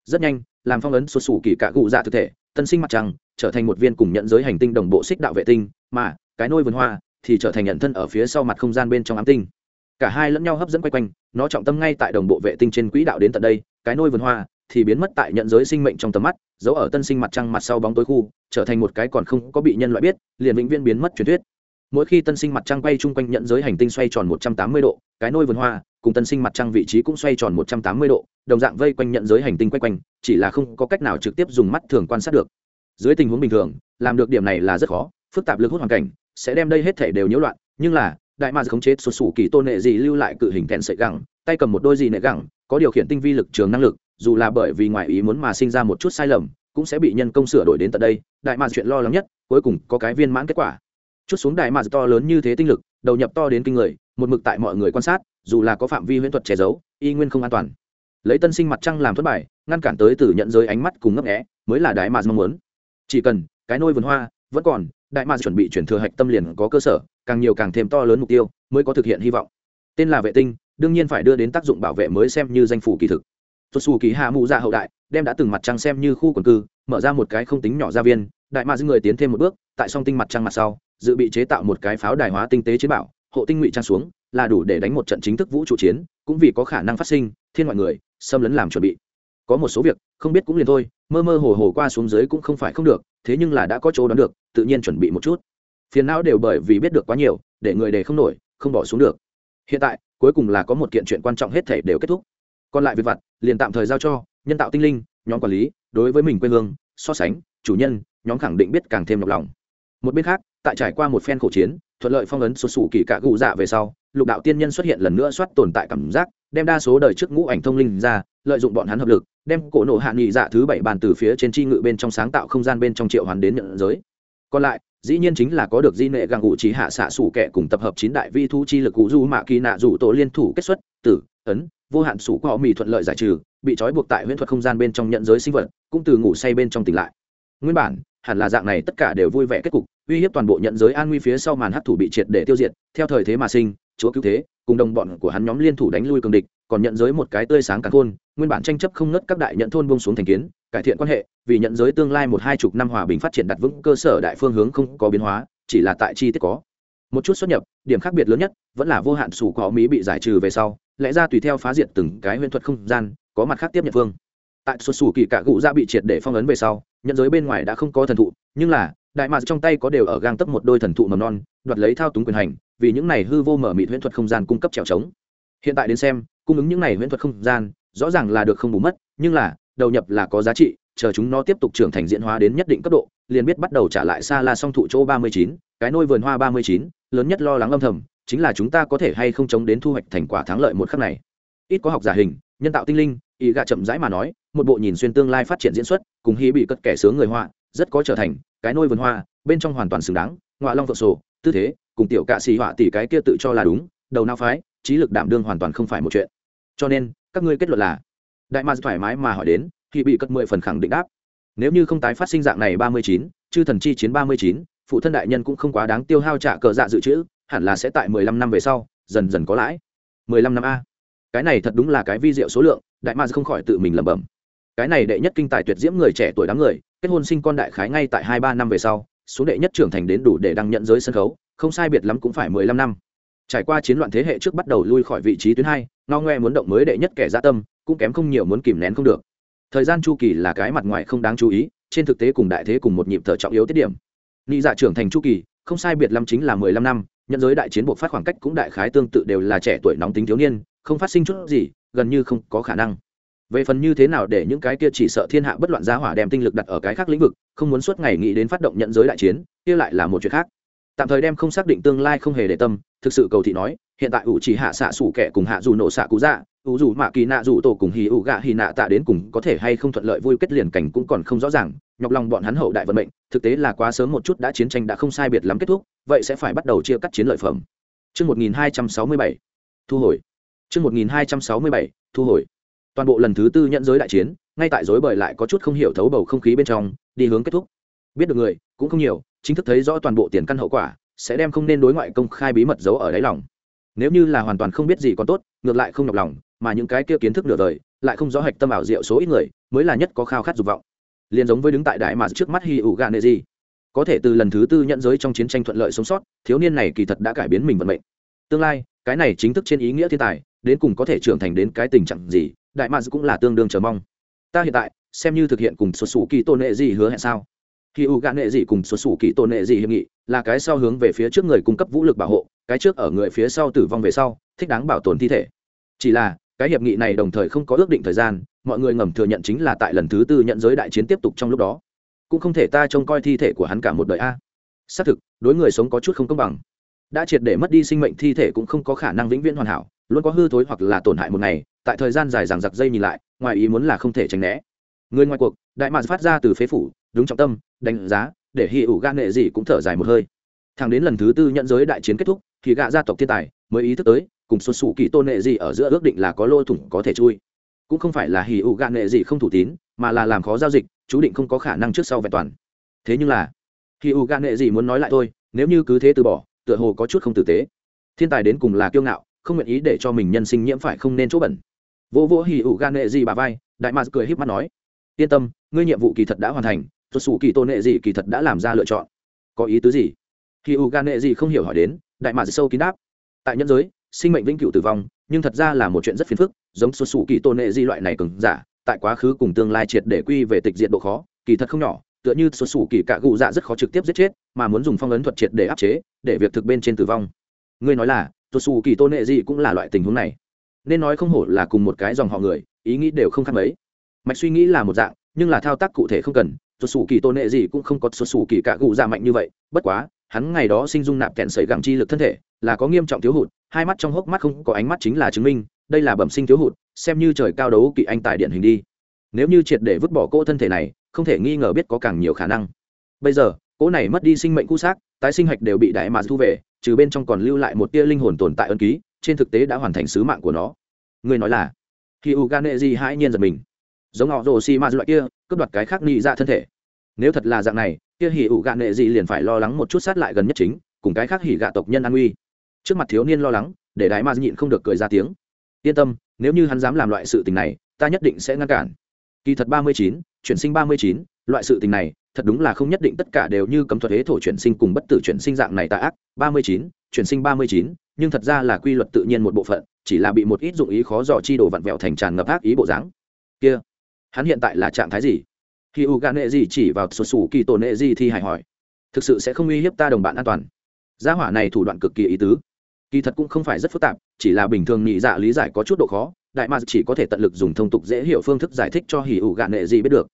Rất nhanh, làm phong ấn sụt sủ kỳ cạ cụ dạ thực thể, tân sinh mặt trăng trở thành một viên cùng nhận giới hành tinh đồng bộ xích đạo vệ tinh, mà cái nôi vườn hoa thì trở thành nhận thân ở phía sau mặt không gian bên trong ám tinh. Cả hai lẫn nhau hấp dẫn quay quanh, nó trọng tâm ngay tại đồng bộ vệ tinh trên quỹ đạo đến tận đây, cái nôi vườn hoa thì biến mất tại nhận giới sinh mệnh trong tầm mắt, giấu ở tân sinh mặt trăng mặt sau bóng tối khu, trở thành một cái còn không có bị nhân loại biết, liền vĩnh viễn biến mất truyền thuyết mỗi khi tân sinh mặt trăng quay chung quanh nhận giới hành tinh xoay tròn một trăm tám mươi độ, cái nôi vườn hoa cùng tân sinh mặt trăng vị trí cũng xoay tròn một trăm tám mươi độ, đồng dạng vây quanh nhận giới hành tinh quay quanh, chỉ là không có cách nào trực tiếp dùng mắt thường quan sát được. Dưới tình huống bình thường, làm được điểm này là rất khó, phức tạp lực hút hoàn cảnh sẽ đem đây hết thể đều nhiễu loạn, nhưng là, đại ma khống chế xuất sủ kỳ tôn nệ gì lưu lại cự hình thẹn sợi gẳng, tay cầm một đôi gì nệ gẳng, có điều khiển tinh vi lực trường năng lực, dù là bởi vì ngoại ý muốn mà sinh ra một chút sai lầm, cũng sẽ bị nhân công sửa đổi đến tận đây. Đại ma chuyện lo lắng nhất, cuối cùng có cái viên mãn kết quả chút xuống đại ma to lớn như thế tinh lực đầu nhập to đến kinh người một mực tại mọi người quan sát dù là có phạm vi huyễn thuật che giấu y nguyên không an toàn. Lấy tân sinh mặt trăng làm thất bại, ngăn cản tới từ nhận giới ánh mắt cùng ngấp nghẽ mới là đại ma mong muốn. Chỉ cần cái nôi vườn hoa vẫn còn đại ma chuẩn bị chuyển thừa hạch tâm liền có cơ sở càng nhiều càng thêm to lớn mục tiêu mới có thực hiện hy vọng. Tên là vệ tinh đương nhiên phải đưa đến tác dụng bảo vệ mới xem như danh phủ kỳ thực. Xuất xù kỳ hạ mụ dạ hậu đại đem đã từng mặt trăng xem như khu quần cư mở ra một cái không tính nhỏ gia viên đại ma giữ người tiến thêm một bước tại song tinh mặt trăng mặt sau dự bị chế tạo một cái pháo đài hóa tinh tế chế bảo, hộ tinh ngụy trang xuống, là đủ để đánh một trận chính thức vũ trụ chiến, cũng vì có khả năng phát sinh, thiên ngoại người, xâm lấn làm chuẩn bị. Có một số việc, không biết cũng liền thôi, mơ mơ hồ hồ qua xuống dưới cũng không phải không được, thế nhưng là đã có chỗ đoán được, tự nhiên chuẩn bị một chút. Phiền não đều bởi vì biết được quá nhiều, để người đề không nổi, không bỏ xuống được. Hiện tại, cuối cùng là có một kiện chuyện quan trọng hết thể đều kết thúc. Còn lại việc vặt, liền tạm thời giao cho nhân tạo tinh linh, nhóm quản lý, đối với mình quê hương, so sánh, chủ nhân, nhóm khẳng định biết càng thêm nhọc lòng. Một bên khác tại trải qua một phen khổ chiến, thuận lợi phong ấn sụt sù kỳ cả gù dạ về sau, lục đạo tiên nhân xuất hiện lần nữa soát tồn tại cảm giác, đem đa số đời trước ngũ ảnh thông linh ra, lợi dụng bọn hắn hợp lực, đem cổ nộ hạ nghị dạ thứ bảy bàn từ phía trên chi ngự bên trong sáng tạo không gian bên trong triệu hoàn đến nhận giới. Còn lại, dĩ nhiên chính là có được di nệ gàng ngụ trí hạ xạ sủ kẻ cùng tập hợp chín đại vi thu chi lực cụ du mạ kỳ nạ rủ tổ liên thủ kết xuất, tử, ấn, vô hạn sủ của họ mì thuận lợi giải trừ, bị trói buộc tại huyễn thuật không gian bên trong nhận giới sinh vật, cũng từ ngủ say bên trong tỉnh lại. Nguyên bản hẳn là dạng này tất cả đều vui vẻ kết cục, uy hiếp toàn bộ nhận giới an nguy phía sau màn hấp thủ bị triệt để tiêu diệt, theo thời thế mà sinh, chúa cứu thế, cùng đồng bọn của hắn nhóm liên thủ đánh lui cường địch, còn nhận giới một cái tươi sáng càng khôn, nguyên bản tranh chấp không ngớt các đại nhận thôn buông xuống thành kiến, cải thiện quan hệ, vì nhận giới tương lai một hai chục năm hòa bình phát triển đặt vững cơ sở đại phương hướng không có biến hóa, chỉ là tại chi tiết có. Một chút xuất nhập, điểm khác biệt lớn nhất, vẫn là vô hạn sủ có mỹ bị giải trừ về sau, lẽ ra tùy theo phá diệt từng cái huyễn thuật không gian, có mặt khác tiếp nhận phương. Tại xuất xù kỳ cả cụ ra bị triệt để phong ấn về sau nhận giới bên ngoài đã không có thần thụ, nhưng là, đại mạc trong tay có đều ở gang tấp một đôi thần thụ mầm non, đoạt lấy thao túng quyền hành, vì những này hư vô mở mị huyễn thuật không gian cung cấp trèo trống. Hiện tại đến xem, cung ứng những này huyễn thuật không gian, rõ ràng là được không bù mất, nhưng là, đầu nhập là có giá trị, chờ chúng nó tiếp tục trưởng thành diễn hóa đến nhất định cấp độ, liền biết bắt đầu trả lại xa la song thụ chỗ ba mươi chín, cái nôi vườn hoa ba mươi chín, lớn nhất lo lắng âm thầm, chính là chúng ta có thể hay không chống đến thu hoạch thành quả thắng lợi một khắc này. Ít có học giả hình nhân tạo tinh linh, ý gạ chậm rãi mà nói, một bộ nhìn xuyên tương lai phát triển diễn xuất, cùng hí bị cất kẻ sướng người họa, rất có trở thành, cái nôi vườn hoa, bên trong hoàn toàn xứng đáng ngoại long vợ sổ, tư thế, cùng tiểu cạ xì họa tỷ cái kia tự cho là đúng, đầu não phái, trí lực đảm đương hoàn toàn không phải một chuyện. Cho nên, các ngươi kết luận là, đại ma thoải mái mà hỏi đến thì bị cất mười phần khẳng định đáp. Nếu như không tái phát sinh dạng này ba mươi chín, chư thần chi chiến ba mươi chín, phụ thân đại nhân cũng không quá đáng tiêu hao trả cờ dạ dự trữ, hẳn là sẽ tại mười lăm năm về sau, dần dần có lãi. mười lăm năm a cái này thật đúng là cái vi diệu số lượng, đại ma không khỏi tự mình lẩm bẩm. Cái này đệ nhất kinh tài tuyệt diễm người trẻ tuổi đám người, kết hôn sinh con đại khái ngay tại hai ba năm về sau số đệ nhất trưởng thành đến đủ để đăng nhận giới sân khấu, không sai biệt lắm cũng phải mười lăm năm. Trải qua chiến loạn thế hệ trước bắt đầu lui khỏi vị trí tuyến hai, ngao ngoe muốn động mới đệ nhất kẻ gia tâm, cũng kém không nhiều muốn kìm nén không được. Thời gian chu kỳ là cái mặt ngoài không đáng chú ý, trên thực tế cùng đại thế cùng một nhịp thở trọng yếu tiết điểm. Nghĩ dạ trưởng thành chu kỳ, không sai biệt lắm chính là mười lăm năm, nhận giới đại chiến buộc phát khoảng cách cũng đại khái tương tự đều là trẻ tuổi nóng tính thiếu niên không phát sinh chút gì gần như không có khả năng. Về phần như thế nào để những cái kia chỉ sợ thiên hạ bất loạn giá hỏa đem tinh lực đặt ở cái khác lĩnh vực không muốn suốt ngày nghĩ đến phát động nhận giới đại chiến kia lại là một chuyện khác. Tạm thời đem không xác định tương lai không hề để tâm thực sự cầu thị nói hiện tại ủ chỉ hạ xạ sủ kẻ cùng hạ dù nổ xạ cú dạ ủ dù mạ kỳ nạ dù tổ cùng hì ủ gạ hì nạ tạ đến cùng có thể hay không thuận lợi vui kết liền cảnh cũng còn không rõ ràng nhọc lòng bọn hắn hậu đại vận mệnh thực tế là quá sớm một chút đã chiến tranh đã không sai biệt lắm kết thúc vậy sẽ phải bắt đầu chia cắt chiến lợi phẩm. Trước 1267, thu hồi. Trước 1267, thu hồi. Toàn bộ lần thứ tư nhận giới đại chiến, ngay tại rối bời lại có chút không hiểu thấu bầu không khí bên trong, đi hướng kết thúc. Biết được người, cũng không nhiều, chính thức thấy rõ toàn bộ tiền căn hậu quả, sẽ đem không nên đối ngoại công khai bí mật giấu ở đáy lòng nếu như là hoàn toàn không biết gì còn tốt ngược lại không nhọc lòng mà những cái kia kiến thức nửa đời lại không rõ hạch tâm ảo diệu số ít người mới là nhất có khao khát dục vọng Liên giống với đứng tại đại mà trước mắt hi hữu gà nệ gì có thể từ lần thứ tư nhận giới trong chiến tranh thuận lợi sống sót thiếu niên này kỳ thật đã cải biến mình vận mệnh tương lai cái này chính thức trên ý nghĩa thiên tài đến cùng có thể trưởng thành đến cái tình trạng gì, đại mads cũng là tương đương chờ mong. Ta hiện tại, xem như thực hiện cùng xuất xù kỳ tôn nệ gì hứa hẹn sao? Khi u gạn nệ gì cùng xuất xù kỳ tôn nệ gì hiệp nghị, là cái sau hướng về phía trước người cung cấp vũ lực bảo hộ, cái trước ở người phía sau tử vong về sau, thích đáng bảo tồn thi thể. Chỉ là, cái hiệp nghị này đồng thời không có ước định thời gian, mọi người ngầm thừa nhận chính là tại lần thứ tư nhận giới đại chiến tiếp tục trong lúc đó. Cũng không thể ta trông coi thi thể của hắn cả một đời a. Xác thực, đối người sống có chút không công bằng đã triệt để mất đi sinh mệnh thi thể cũng không có khả năng vĩnh viễn hoàn hảo, luôn có hư thối hoặc là tổn hại một ngày, tại thời gian dài dằng dặc dây nhìn lại, ngoài ý muốn là không thể tránh né. Người ngoài cuộc, đại mạc phát ra từ phế phủ, đúng trọng tâm, đánh giá, để hy ủ gan nghệ gì cũng thở dài một hơi. Thẳng đến lần thứ tư nhận giới đại chiến kết thúc, thì gạ gia tộc thiên tài mới ý thức tới, cùng xuất xù kỳ tôn nệ gì ở giữa ước định là có lô thủng có thể chui. Cũng không phải là hì ụ gạ nệ gì không thủ tín, mà là làm khó giao dịch, chú định không có khả năng trước sau vẹn toàn. Thế nhưng là hì ụ gạ nệ gì muốn nói lại thôi, nếu như cứ thế từ bỏ tựa hồ có chút không tử tế. Thiên tài đến cùng là kiêu ngạo, không nguyện ý để cho mình nhân sinh nhiễm phải không nên chỗ bẩn. Vô vô hì ủ gan nệ gì bà vai, đại mạc cười híp mắt nói, yên tâm, ngươi nhiệm vụ kỳ thật đã hoàn thành xuất xù kỳ tôn nệ gì kỳ thật đã làm ra lựa chọn. Có ý tứ gì? Hì ủ gan nệ gì không hiểu hỏi đến, đại mạc sâu kín đáp, tại nhân giới, sinh mệnh vĩnh cửu tử vong, nhưng thật ra là một chuyện rất phiền phức, giống xuất xù kỳ tôn nệ di loại này cứng giả, tại quá khứ cùng tương lai triệt để quy về tịch diện độ khó, kỳ thật không nhỏ tựa như số sủ kỳ cạ gụ dạ rất khó trực tiếp giết chết, mà muốn dùng phong ấn thuật triệt để áp chế, để việc thực bên trên tử vong. Ngươi nói là, số sủ kỳ tôn nệ gì cũng là loại tình huống này. Nên nói không hổ là cùng một cái dòng họ người, ý nghĩ đều không khác mấy. Mạch suy nghĩ là một dạng, nhưng là thao tác cụ thể không cần, số sủ kỳ tôn nệ gì cũng không có số sủ kỳ cạ gụ dạ mạnh như vậy, bất quá, hắn ngày đó sinh dung nạp kẹn sẩy gẳng chi lực thân thể, là có nghiêm trọng thiếu hụt, hai mắt trong hốc mắt không có ánh mắt chính là chứng minh, đây là bẩm sinh thiếu hụt, xem như trời cao đấu kỵ anh tài điện hình đi. Nếu như triệt để vứt bỏ cỗ thân thể này không thể nghi ngờ biết có càng nhiều khả năng. Bây giờ, cỗ này mất đi sinh mệnh cũ xác, tái sinh hạch đều bị đại mà thu về, trừ bên trong còn lưu lại một tia linh hồn tồn tại ân ký, trên thực tế đã hoàn thành sứ mạng của nó. Người nói là khi u gan di hãi nhiên giật mình. Giống họ rồ xi ma loại kia, cướp đoạt cái khác nghĩ ra dạ thân thể. Nếu thật là dạng này, kia hỉ ủ gạ nệ gì liền phải lo lắng một chút sát lại gần nhất chính, cùng cái khác hỉ gạ tộc nhân an nguy. trước mặt thiếu niên lo lắng, để đại ma nhịn không được cười ra tiếng. Yên tâm, nếu như hắn dám làm loại sự tình này, ta nhất định sẽ ngăn cản. Kỳ thật ba mươi chín chuyển sinh ba mươi chín, loại sự tình này, thật đúng là không nhất định tất cả đều như cấm thuật hế thổ chuyển sinh cùng bất tử chuyển sinh dạng này tà ác. Ba mươi chín, chuyển sinh ba mươi chín, nhưng thật ra là quy luật tự nhiên một bộ phận, chỉ là bị một ít dụng ý khó dò chi đồ vặn vẹo thành tràn ngập ác ý bộ dáng. Kia, hắn hiện tại là trạng thái gì? Khi u gan nệ gì chỉ vào số sủ kỳ tổ nệ gì thì hài hỏi, thực sự sẽ không uy hiếp ta đồng bạn an toàn? Gia hỏa này thủ đoạn cực kỳ ý tứ. Kỳ thật cũng không phải rất phức tạp, chỉ là bình thường nhị dạ lý giải có chút độ khó đại ma chỉ có thể tận lực dùng thông tục dễ hiểu phương thức giải thích cho hỉ ủ gạ nệ gì biết được.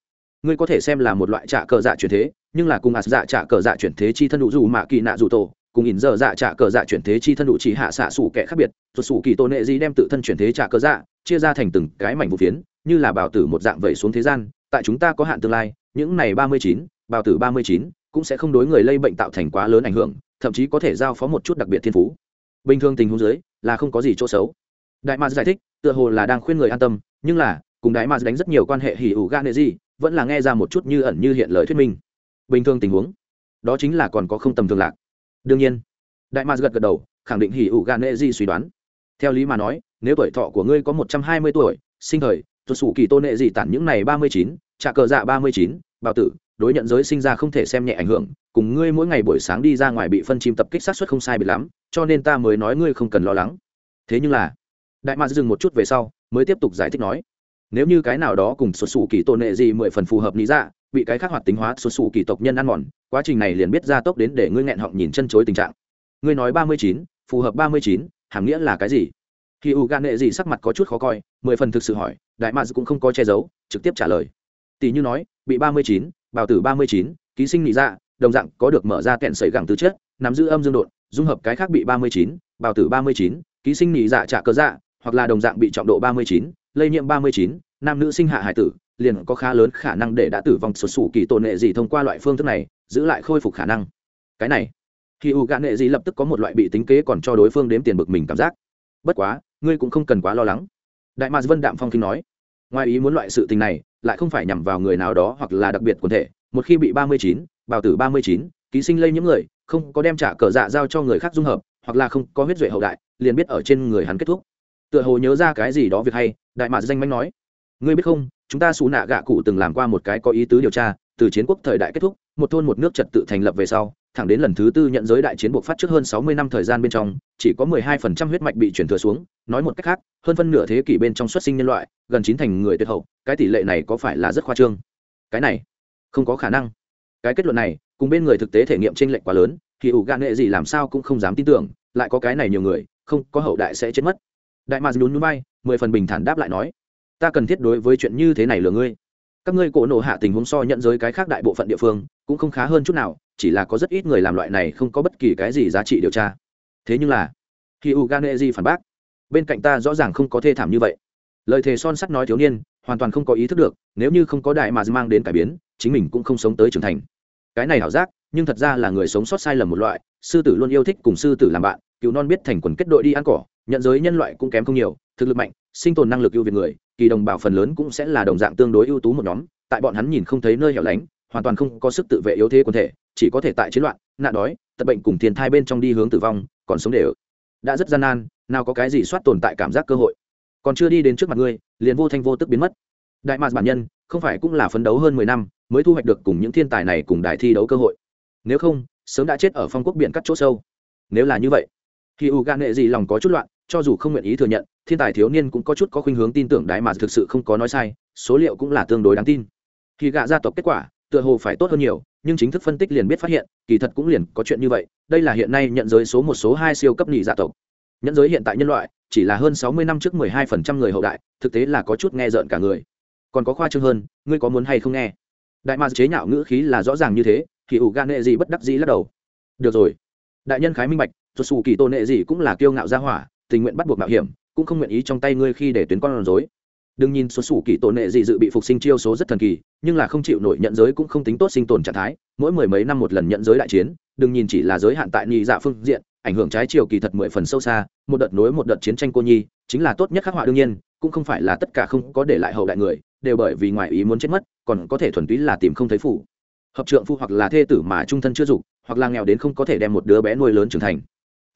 Ngươi có thể xem là một loại trả cờ dạ chuyển thế, nhưng là cùng ạt dạ trả cờ dạ chuyển thế chi thân đủ dù mạ kỳ nạ dù tổ, cùng ỉn giờ dạ trả cờ dạ chuyển thế chi thân đủ chỉ hạ xạ sủ kẻ khác biệt rồi sủ kỳ tổ nệ gì đem tự thân chuyển thế trả cờ dạ chia ra thành từng cái mảnh vụ phiến, như là bảo tử một dạng vẩy xuống thế gian, tại chúng ta có hạn tương lai, những này ba mươi chín bảo tử ba mươi chín cũng sẽ không đối người lây bệnh tạo thành quá lớn ảnh hưởng, thậm chí có thể giao phó một chút đặc biệt thiên phú. Bình thường tình huống dưới, là không có gì chỗ xấu đại mạc giải thích, tựa hồ là đang khuyên người an tâm, nhưng là, cùng đại mạc đánh rất nhiều quan hệ hỉ ủ gan nệ gì, vẫn là nghe ra một chút như ẩn như hiện lời thuyết minh. Bình thường tình huống, đó chính là còn có không tầm thường lạc. Đương nhiên, đại mạc gật gật đầu, khẳng định hỉ ủ gan nệ gì suy đoán. Theo lý mà nói, nếu tuổi thọ của ngươi có một trăm hai mươi tuổi, sinh thời tuột sủ kỳ tôn nệ gì tản những này ba mươi chín trả cờ dạ ba mươi chín, bào tử, đối nhận giới sinh ra không thể xem nhẹ ảnh hưởng, cùng ngươi mỗi ngày buổi sáng đi ra ngoài bị phân chim tập kích sát xuất không sai bị lắm, cho nên ta mới nói ngươi không cần lo lắng. Thế nhưng là đại mạc dừng một chút về sau, mới tiếp tục giải thích nói, nếu như cái nào đó cùng xuất xù kỳ tôn nệ gì mười phần phù hợp lý ra bị cái khác hoạt tính hóa xuất xù kỳ tộc nhân ăn mòn, quá trình này liền biết ra tốc đến để ngươi nghẹn họng nhìn chân chối tình trạng. Ngươi nói ba mươi chín, phù hợp ba mươi chín, hàm nghĩa là cái gì? Khi u gan nệ gì sắc mặt có chút khó coi, mười phần thực sự hỏi, đại mạc cũng không có che giấu, trực tiếp trả lời. Tỷ như nói, bị ba mươi chín, bào tử ba mươi chín, ký sinh nị dạ đồng dạng có được mở ra kẹn sấy gẳng từ chất, nắm giữ âm dương đột dung hợp cái khác bị ba mươi chín, bào tử ba mươi chín, ký sinh nỉ dạ trả cơ dạ hoặc là đồng dạng bị trọng độ ba mươi chín, lây nhiễm ba mươi chín, nam nữ sinh hạ hải tử, liền có khá lớn khả năng để đã tử vong sụt sủ kỳ tổn nệ gì thông qua loại phương thức này, giữ lại khôi phục khả năng. Cái này khi u gạn nệ gì lập tức có một loại bị tính kế còn cho đối phương đếm tiền bực mình cảm giác. Bất quá, ngươi cũng không cần quá lo lắng. Đại mạc vân đạm phong kinh nói, ngoài ý muốn loại sự tình này, lại không phải nhằm vào người nào đó hoặc là đặc biệt quần thể. Một khi bị ba mươi chín, bào tử ba mươi chín, ký sinh lây nhiễm người, không có đem trả cờ dạ giao cho người khác dung hợp, hoặc là không có huyết duệ hậu đại, liền biết ở trên người hắn kết thúc tựa hồ nhớ ra cái gì đó việc hay, đại mạc danh manh nói. Ngươi biết không, chúng ta xù nạ gạ cụ từng làm qua một cái có ý tứ điều tra, từ chiến quốc thời đại kết thúc, một thôn một nước trật tự thành lập về sau, thẳng đến lần thứ tư nhận giới đại chiến buộc phát trước hơn sáu mươi năm thời gian bên trong, chỉ có mười hai phần trăm huyết mạch bị chuyển thừa xuống, nói một cách khác, hơn phân nửa thế kỷ bên trong xuất sinh nhân loại, gần chín thành người tuyệt hậu, cái tỷ lệ này có phải là rất khoa trương? Cái này, không có khả năng. Cái kết luận này, cùng bên người thực tế thể nghiệm t r ê n lệch quá lớn, thì ủ gạn nghệ gì làm sao cũng không dám tin tưởng, lại có cái này nhiều người, không, có hậu đại sẽ chết mất đại mạc nhún núi bay mười phần bình thản đáp lại nói, ta cần thiết đối với chuyện như thế này lừa ngươi. Các ngươi cổ nổ hạ tình huống so nhận giới cái khác đại bộ phận địa phương, cũng không khá hơn chút nào, chỉ là có rất ít người làm loại này không có bất kỳ cái gì giá trị điều tra. Thế nhưng là khi u gan phản bác, bên cạnh ta rõ ràng không có thê thảm như vậy. Lời thề son sắt nói thiếu niên, hoàn toàn không có ý thức được, nếu như không có đại mà mang đến cải biến, chính mình cũng không sống tới trưởng thành. Cái này ảo giác, nhưng thật ra là người sống sót sai lầm một loại, sư tử luôn yêu thích cùng sư tử làm bạn cựu non biết thành quần kết đội đi ăn cỏ, nhận giới nhân loại cũng kém không nhiều, thực lực mạnh, sinh tồn năng lực ưu việt người, kỳ đồng bào phần lớn cũng sẽ là đồng dạng tương đối ưu tú một nhóm, tại bọn hắn nhìn không thấy nơi hẻo lánh, hoàn toàn không có sức tự vệ yếu thế quân thể, chỉ có thể tại chiến loạn, nạn đói tật bệnh cùng thiên thai bên trong đi hướng tử vong, còn sống để ở. Đã rất gian nan, nào có cái gì soát tồn tại cảm giác cơ hội. Còn chưa đi đến trước mặt ngươi, liền vô thanh vô tức biến mất. Đại mạc bản nhân, không phải cũng là phấn đấu hơn mười năm, mới thu hoạch được cùng những thiên tài này cùng đài thi đấu cơ hội. Nếu không, sớm đã chết ở phong quốc biển cắt chỗ sâu. Nếu là như vậy khi u gan nghệ gì lòng có chút loạn, cho dù không nguyện ý thừa nhận, thiên tài thiếu niên cũng có chút có khuynh hướng tin tưởng đại mà thực sự không có nói sai, số liệu cũng là tương đối đáng tin. Khi gạ gia tộc kết quả, tựa hồ phải tốt hơn nhiều, nhưng chính thức phân tích liền biết phát hiện, kỳ thật cũng liền có chuyện như vậy, đây là hiện nay nhận giới số một số hai siêu cấp nhị gia tộc. Nhận giới hiện tại nhân loại, chỉ là hơn sáu mươi năm trước mười hai phần trăm người hậu đại, thực tế là có chút nghe rợn cả người. Còn có khoa trương hơn, ngươi có muốn hay không nghe? Đại mạc chế nhạo ngữ khí là rõ ràng như thế thì ủ gan nệ gì bất đắc dĩ lắc đầu. Được rồi. Đại nhân khái minh bạch tuột xù kỳ tôn nệ gì cũng là kiêu ngạo gia hỏa, tình nguyện bắt buộc mạo hiểm, cũng không nguyện ý trong tay ngươi khi để tuyến con rối đừng nhìn số sủ kỳ tôn nệ gì dự bị phục sinh chiêu số rất thần kỳ, nhưng là không chịu nổi nhận giới cũng không tính tốt sinh tồn trạng thái, mỗi mười mấy năm một lần nhận giới đại chiến, đừng nhìn chỉ là giới hạn tại nhị dạ phương diện, ảnh hưởng trái chiều kỳ thật mười phần sâu xa, một đợt nối một đợt chiến tranh cô nhi, chính là tốt nhất khắc họa đương nhiên, cũng không phải là tất cả không có để lại hậu đại người, đều bởi vì ngoại ý muốn chết mất, còn có thể thuần túy là tìm không thấy phụ. hợp trượng phu hoặc là thê tử mà trung thân chưa dục, hoặc là nghèo đến không có thể đem một đứa bé nuôi lớn trưởng thành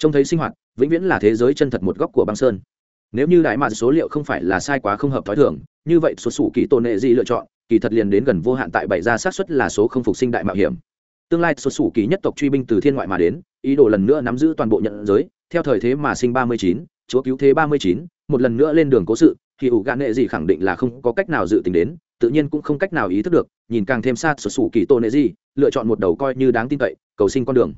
trông thấy sinh hoạt, vĩnh viễn là thế giới chân thật một góc của băng sơn. Nếu như đại mạn số liệu không phải là sai quá không hợp thói thường, như vậy số sủ kỳ tôn nệ gì lựa chọn, kỳ thật liền đến gần vô hạn tại bảy ra xác suất là số không phục sinh đại mạo hiểm. Tương lai số sủ kỳ nhất tộc truy binh từ thiên ngoại mà đến, ý đồ lần nữa nắm giữ toàn bộ nhận giới, theo thời thế mà sinh ba mươi chín, chúa cứu thế ba mươi chín, một lần nữa lên đường cố sự, thì ủ gạn nệ gì khẳng định là không có cách nào dự tính đến, tự nhiên cũng không cách nào ý thức được, nhìn càng thêm xa sụt sủ kỳ tôn nệ gì, lựa chọn một đầu coi như đáng tin cậy, cầu sinh con đường.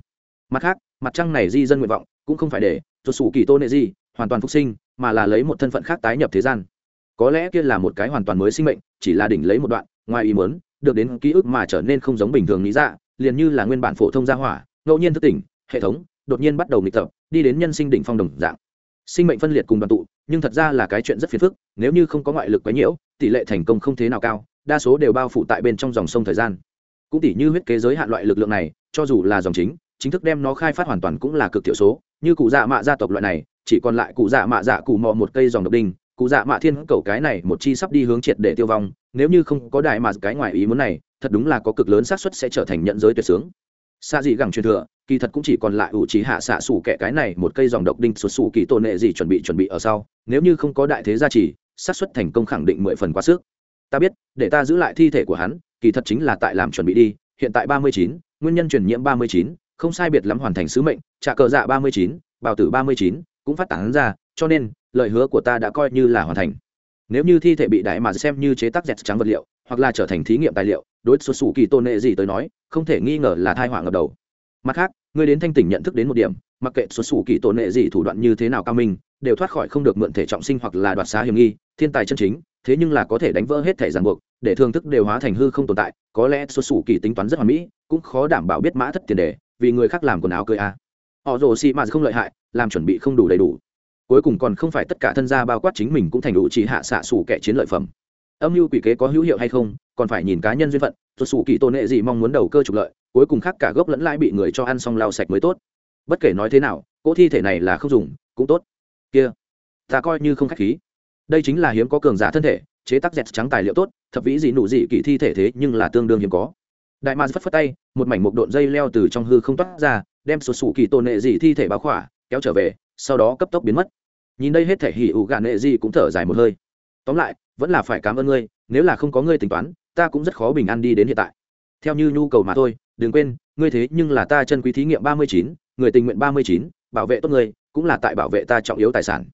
Mặt khác, mặt trăng này di dân nguyện vọng cũng không phải để cho sủ kỳ tô nệ gì hoàn toàn phục sinh, mà là lấy một thân phận khác tái nhập thế gian. Có lẽ kia là một cái hoàn toàn mới sinh mệnh, chỉ là đỉnh lấy một đoạn, ngoài ý muốn, được đến ký ức mà trở nên không giống bình thường lý dạ liền như là nguyên bản phổ thông gia hỏa, ngẫu nhiên thức tỉnh, hệ thống đột nhiên bắt đầu nghịch tập, đi đến nhân sinh đỉnh phong đồng dạng. Sinh mệnh phân liệt cùng đoàn tụ, nhưng thật ra là cái chuyện rất phiền phức, nếu như không có ngoại lực quấy nhiễu, tỷ lệ thành công không thế nào cao, đa số đều bao phủ tại bên trong dòng sông thời gian. Cũng tỷ như huyết kế giới hạn loại lực lượng này, cho dù là dòng chính chính thức đem nó khai phát hoàn toàn cũng là cực thiểu số như cụ dạ mạ gia tộc loại này, chỉ còn lại cụ dạ mạ dạ cụ mò một cây dòng độc đinh, cụ dạ mạ thiên cầu cái này một chi sắp đi hướng triệt để tiêu vong, nếu như không có đại mà cái ngoài ý muốn này, thật đúng là có cực lớn xác suất sẽ trở thành nhận giới tuyệt sướng. Xa gì gẳng truyền thừa, kỳ thật cũng chỉ còn lại ủ trí hạ xạ xủ kẻ cái này một cây dòng độc đinh xuất xù kỳ tôn nệ gì chuẩn bị chuẩn bị ở sau, nếu như không có đại thế gia trì, xác suất thành công khẳng định mười phần quá sức. Ta biết, để ta giữ lại thi thể của hắn, kỳ thật chính là tại làm chuẩn bị đi, hiện tại ba mươi chín, nguyên nhân truyền nhiễm ba mươi chín không sai biệt lắm hoàn thành sứ mệnh, trả cờ dạ ba mươi chín bào tử ba mươi chín, cũng phát tán ra, cho nên, lời hứa của ta đã coi như là hoàn thành. Nếu như thi thể bị đại mà xem như chế tác dẹt trắng vật liệu, hoặc là trở thành thí nghiệm tài liệu, đối xuất xù kỳ tôn nệ gì tới nói, không thể nghi ngờ là thai họa ngập đầu. Mặt khác người đến thanh tỉnh nhận thức đến một điểm, mặc kệ xuất xù kỳ tôn nệ gì thủ đoạn như thế nào cao minh, đều thoát khỏi không được mượn thể trọng sinh hoặc là đoạt xá hiểm nghi, thiên tài chân chính, thế nhưng là có thể đánh vỡ hết thể ràng buộc, để thương thức đều hóa thành hư không tồn tại, có lẽ xuất xù kỳ tính toán rất hoàn mỹ, cũng khó đảm bảo biết mã thất tiền đề vì người khác làm quần áo cười à. họ rồ xì mà không lợi hại, làm chuẩn bị không đủ đầy đủ. Cuối cùng còn không phải tất cả thân gia bao quát chính mình cũng thành đủ chỉ hạ xạ xủ kẻ chiến lợi phẩm. Âm mưu quỷ kế có hữu hiệu hay không, còn phải nhìn cá nhân duyên phận rồi xù kỳ tôn nệ gì mong muốn đầu cơ trục lợi, cuối cùng khác cả gốc lẫn lãi bị người cho ăn xong lau sạch mới tốt. Bất kể nói thế nào, cỗ thi thể này là không dùng, cũng tốt. Kia, ta coi như không khách khí. Đây chính là hiếm có cường giả thân thể, chế tác dẹt trắng tài liệu tốt, thập vĩ gì nụ dị kỳ thi thể thế nhưng là tương đương hiếm có đại ma phất phất tay, một mảnh một độn dây leo từ trong hư không toát ra, đem sụt sụ kỳ tôn nệ dị thi thể báo khỏa, kéo trở về, sau đó cấp tốc biến mất. Nhìn đây hết thể hỉ ủ gà nệ dị cũng thở dài một hơi. Tóm lại, vẫn là phải cảm ơn ngươi, nếu là không có ngươi tính toán, ta cũng rất khó bình an đi đến hiện tại. Theo như nhu cầu mà thôi, đừng quên, ngươi thế nhưng là ta chân quý thí nghiệm ba mươi chín, người tình nguyện ba mươi chín, bảo vệ tốt ngươi, cũng là tại bảo vệ ta trọng yếu tài sản.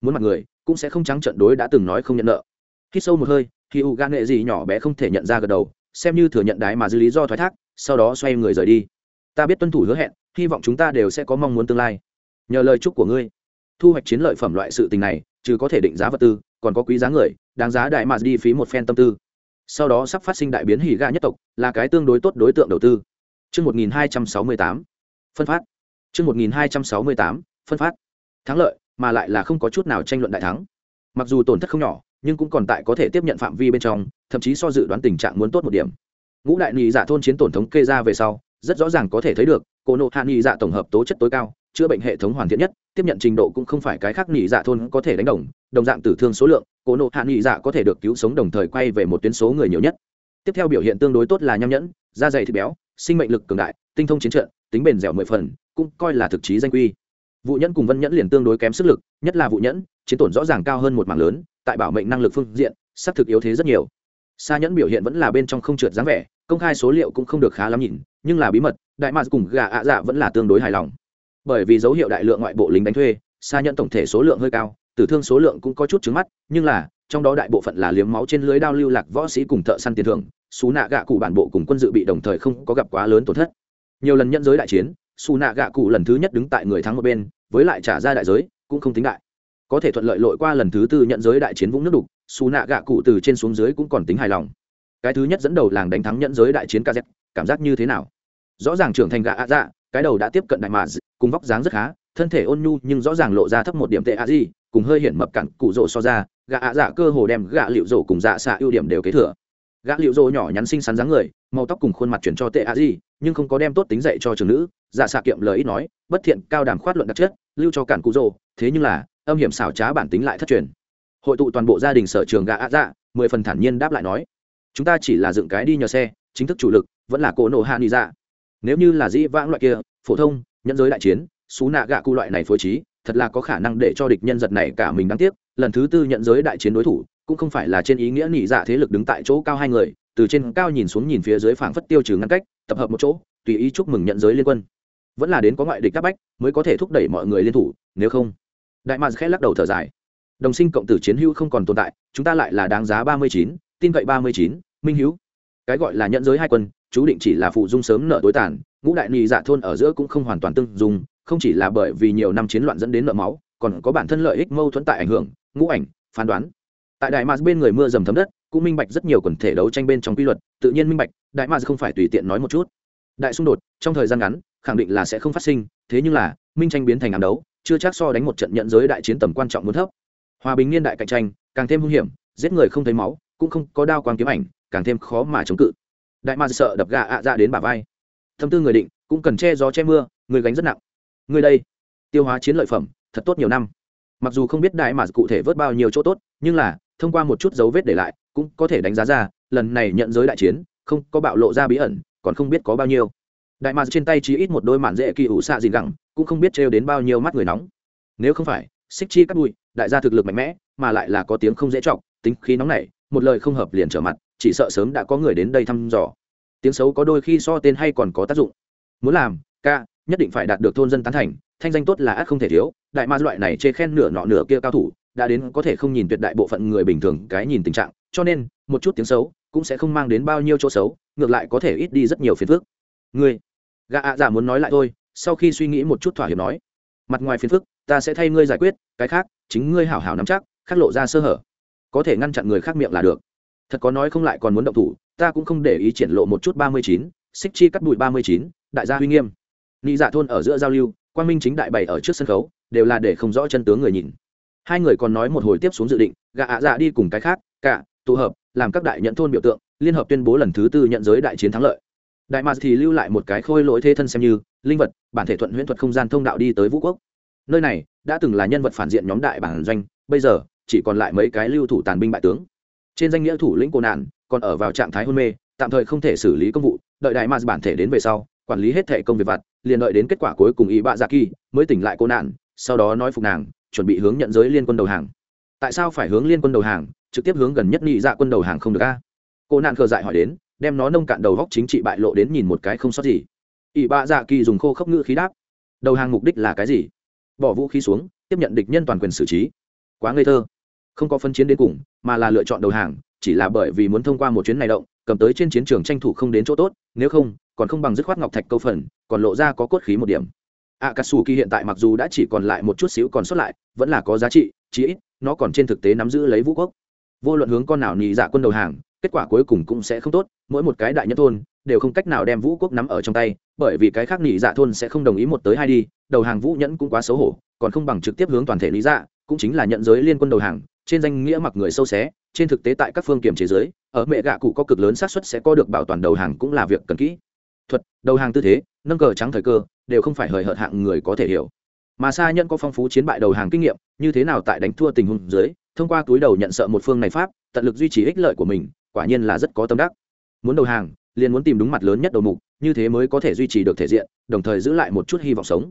Muốn mặt người, cũng sẽ không trắng trận đối đã từng nói không nhận nợ. Khi sâu một hơi khi u gan nghệ gì nhỏ bé không thể nhận ra gật đầu xem như thừa nhận đái mà dư lý do thoái thác sau đó xoay người rời đi ta biết tuân thủ hứa hẹn hy vọng chúng ta đều sẽ có mong muốn tương lai nhờ lời chúc của ngươi thu hoạch chiến lợi phẩm loại sự tình này chứ có thể định giá vật tư còn có quý giá người đáng giá đại mà đi phí một phen tâm tư sau đó sắp phát sinh đại biến hỉ ga nhất tộc là cái tương đối tốt đối tượng đầu tư Chương 1268. Phân phát. Chương 1268. Phân phát. Thắng lợi, mà lại là không có chút nào tranh luận đại thắng. Mặc dù tổn thất không nhỏ, nhưng cũng còn tại có thể tiếp nhận phạm vi bên trong, thậm chí so dự đoán tình trạng muốn tốt một điểm. Ngũ đại nhị dạ thôn chiến tổn thống kê ra về sau, rất rõ ràng có thể thấy được, cô nộ hạ nhị dạ tổng hợp tố chất tối cao, chữa bệnh hệ thống hoàn thiện nhất, tiếp nhận trình độ cũng không phải cái khác nhị dạ thôn có thể đánh đồng, đồng dạng tử thương số lượng, cô nộ hạ nhị dạ có thể được cứu sống đồng thời quay về một tuyến số người nhiều nhất. Tiếp theo biểu hiện tương đối tốt là nham nhẫn, da dày thịt béo, sinh mệnh lực cường đại tinh thông chiến trận tính bền dẻo mười phần cũng coi là thực chí danh quy vụ nhẫn cùng vân nhẫn liền tương đối kém sức lực, nhất là vụ nhẫn, chiến tổn rõ ràng cao hơn một mảng lớn, tại bảo mệnh năng lực phương diện, xác thực yếu thế rất nhiều. Xa nhẫn biểu hiện vẫn là bên trong không trượt dáng vẻ, công khai số liệu cũng không được khá lắm nhìn, nhưng là bí mật, đại mạc cùng gà ạ dạ vẫn là tương đối hài lòng. Bởi vì dấu hiệu đại lượng ngoại bộ lính đánh thuê xa nhẫn tổng thể số lượng hơi cao, tử thương số lượng cũng có chút trứng mắt, nhưng là, trong đó đại bộ phận là liếm máu trên lưới đao lưu lạc võ sĩ cùng thợ săn tiền thưởng, xú nạ gạ cụ bản bộ cùng quân dự bị đồng thời không có gặp quá lớn tổn thất. Nhiều lần nhận giới đại chiến xù nạ gạ cụ lần thứ nhất đứng tại người thắng một bên, với lại trả ra đại giới, cũng không tính đại. Có thể thuận lợi lội qua lần thứ tư nhận giới đại chiến vũng nước đục, xù nạ gạ cụ từ trên xuống dưới cũng còn tính hài lòng. Cái thứ nhất dẫn đầu làng đánh thắng nhận giới đại chiến kz cảm giác như thế nào? Rõ ràng trưởng thành gạ ạ dạ cái đầu đã tiếp cận đại mà cùng vóc dáng rất khá, thân thể ôn nhu nhưng rõ ràng lộ ra thấp một điểm tệ a di cùng hơi hiển mập cặn cụ rỗ so ra, gạ ạ dạ cơ hồ đem gạ liệu rổ cùng dạ xạ ưu điểm đều kế thừa gã liệu rô nhỏ nhắn xinh xắn dáng người, màu tóc cùng khuôn mặt chuyển cho tệ a di, nhưng không có đem tốt tính dạy cho trường nữ. Dạ Giả xạ kiệm lời ít nói, bất thiện, cao đàm khoát luận đặc chất, lưu cho cản cụ rô thế nhưng là, âm hiểm xảo trá bản tính lại thất truyền. Hội tụ toàn bộ gia đình sở trường gã ạ dạ mười phần thản nhiên đáp lại nói, chúng ta chỉ là dựng cái đi nhờ xe, chính thức chủ lực, vẫn là cỗ nổ hạ đi dạ. Nếu như là dĩ vãng loại kia, phổ thông nhân giới đại chiến, xú nạ gạ cụ loại này phối trí, thật là có khả năng để cho địch nhân giật này cả mình đáng tiếc. Lần thứ tư nhận giới đại chiến đối thủ cũng không phải là trên ý nghĩa nhị dạ thế lực đứng tại chỗ cao hai người, từ trên cao nhìn xuống nhìn phía dưới phảng phất tiêu trừ ngăn cách, tập hợp một chỗ, tùy ý chúc mừng nhận giới liên quân. Vẫn là đến có ngoại địch các bách, mới có thể thúc đẩy mọi người liên thủ, nếu không. Đại mạc khẽ lắc đầu thở dài. Đồng sinh cộng tử chiến hữu không còn tồn tại, chúng ta lại là đáng giá ba mươi chín, tin cậy ba mươi chín, minh hữu cái gọi là nhận giới hai quân, chú định chỉ là phụ dung sớm nợ tối tàn, ngũ đại nhị dạ thôn ở giữa cũng không hoàn toàn tương dùng không chỉ là bởi vì nhiều năm chiến loạn dẫn đến nợ máu, còn có bản thân lợi ích mâu thuẫn tại ảnh hưởng, ngũ ảnh, phán đoán tại đại mars bên người mưa dầm thấm đất, cũng minh bạch rất nhiều quần thể đấu tranh bên trong quy luật, tự nhiên minh bạch, đại mars không phải tùy tiện nói một chút. Đại xung đột, trong thời gian ngắn, khẳng định là sẽ không phát sinh, thế nhưng là, minh tranh biến thành ám đấu, chưa chắc so đánh một trận nhận giới đại chiến tầm quan trọng muốn thấp. Hòa bình niên đại cạnh tranh, càng thêm hung hiểm, giết người không thấy máu, cũng không có đao quang kiếm ảnh, càng thêm khó mà chống cự. Đại mars sợ đập gà ạ ra đến bả vai. Thâm tư người định, cũng cần che gió che mưa, người gánh rất nặng. Người đây, tiêu hóa chiến lợi phẩm, thật tốt nhiều năm. Mặc dù không biết đại mars cụ thể vớt bao nhiêu chỗ tốt, nhưng là thông qua một chút dấu vết để lại, cũng có thể đánh giá ra, lần này nhận giới đại chiến, không có bạo lộ ra bí ẩn, còn không biết có bao nhiêu. Đại mạc trên tay chỉ ít một đôi mạn dễ kỳ ủ xạ gì gẳng, cũng không biết trêu đến bao nhiêu mắt người nóng. Nếu không phải, xích chi cắt bụi, đại gia thực lực mạnh mẽ, mà lại là có tiếng không dễ trọng tính khí nóng này một lời không hợp liền trở mặt, chỉ sợ sớm đã có người đến đây thăm dò. Tiếng xấu có đôi khi so tên hay còn có tác dụng. Muốn làm, ca, nhất định phải đạt được thôn dân tán thành, thanh danh tốt là ác không thể thiếu, đại ma loại này chê khen nửa nọ nửa kia cao thủ đã đến có thể không nhìn tuyệt đại bộ phận người bình thường cái nhìn tình trạng, cho nên, một chút tiếng xấu cũng sẽ không mang đến bao nhiêu chỗ xấu, ngược lại có thể ít đi rất nhiều phiền phức. Ngươi, gã ạ giả muốn nói lại thôi, sau khi suy nghĩ một chút thỏa hiệp nói, mặt ngoài phiền phức, ta sẽ thay ngươi giải quyết, cái khác, chính ngươi hảo hảo nắm chắc khắc lộ ra sơ hở. Có thể ngăn chặn người khác miệng là được. Thật có nói không lại còn muốn động thủ, ta cũng không để ý triển lộ một chút ba mươi chín, xích chi cắt bụi ba mươi chín, đại gia huy nghiêm. Nghĩ dạ thôn ở giữa giao lưu quan minh chính đại bày ở trước sân khấu, đều là để không rõ chân tướng người nhìn hai người còn nói một hồi tiếp xuống dự định gạ ạ dạ đi cùng cái khác, cả, tụ hợp, làm các đại nhận thôn biểu tượng, liên hợp tuyên bố lần thứ tư nhận giới đại chiến thắng lợi. Đại mạc thì lưu lại một cái khôi lỗi thế thân xem như, linh vật, bản thể thuận huyễn thuật không gian thông đạo đi tới vũ quốc. Nơi này, đã từng là nhân vật phản diện nhóm đại bản doanh, bây giờ, chỉ còn lại mấy cái lưu thủ tàn binh bại tướng. Trên danh nghĩa thủ lĩnh cô nạn, còn ở vào trạng thái hôn mê, tạm thời không thể xử lý công vụ, đợi đại mạc bản thể đến về sau, quản lý hết thể công việc vặt, liền đợi đến kết quả cuối cùng ý bạ dạ kỳ mới tỉnh lại cô nạn, sau đó nói phục nàng chuẩn bị hướng nhận giới liên quân đầu hàng. Tại sao phải hướng liên quân đầu hàng, trực tiếp hướng gần nhất nhị dạ quân đầu hàng không được a? Cô nạn khờ dại hỏi đến, đem nó nông cạn đầu góc chính trị bại lộ đến nhìn một cái không sót gì. Ỷ bạ dạ kỳ dùng khô khốc ngữ khí đáp. Đầu hàng mục đích là cái gì? Bỏ vũ khí xuống, tiếp nhận địch nhân toàn quyền xử trí. Quá ngây thơ. Không có phân chiến đến cùng, mà là lựa chọn đầu hàng, chỉ là bởi vì muốn thông qua một chuyến này động, cầm tới trên chiến trường tranh thủ không đến chỗ tốt, nếu không, còn không bằng dứt khoát ngọc thạch câu phần, còn lộ ra có cốt khí một điểm a cà sù kỳ hiện tại mặc dù đã chỉ còn lại một chút xíu còn sót lại, vẫn là có giá trị, chí ít, nó còn trên thực tế nắm giữ lấy vũ quốc. Vô luận hướng con nào nhì dạ quân đầu hàng, kết quả cuối cùng cũng sẽ không tốt, mỗi một cái đại nhất thôn đều không cách nào đem vũ quốc nắm ở trong tay, bởi vì cái khác nhì dạ thôn sẽ không đồng ý một tới hai đi, đầu hàng vũ nhẫn cũng quá xấu hổ, còn không bằng trực tiếp hướng toàn thể lý dạ cũng chính là nhận giới liên quân đầu hàng, trên danh nghĩa mặc người sâu xé, trên thực tế tại các phương kiểm chế giới, ở mẹ gạ cụ có cực lớn xác suất sẽ có được bảo toàn đầu hàng cũng là việc cần kỹ. Thuật, đầu hàng tư thế, nâng cờ trắng thời cơ đều không phải hời hợt hạng người có thể hiểu. Mà xa nhân có phong phú chiến bại đầu hàng kinh nghiệm, như thế nào tại đánh thua tình huống dưới, thông qua túi đầu nhận sợ một phương này pháp, tận lực duy trì ích lợi của mình, quả nhiên là rất có tâm đắc. Muốn đầu hàng, liền muốn tìm đúng mặt lớn nhất đầu mục, như thế mới có thể duy trì được thể diện, đồng thời giữ lại một chút hy vọng sống.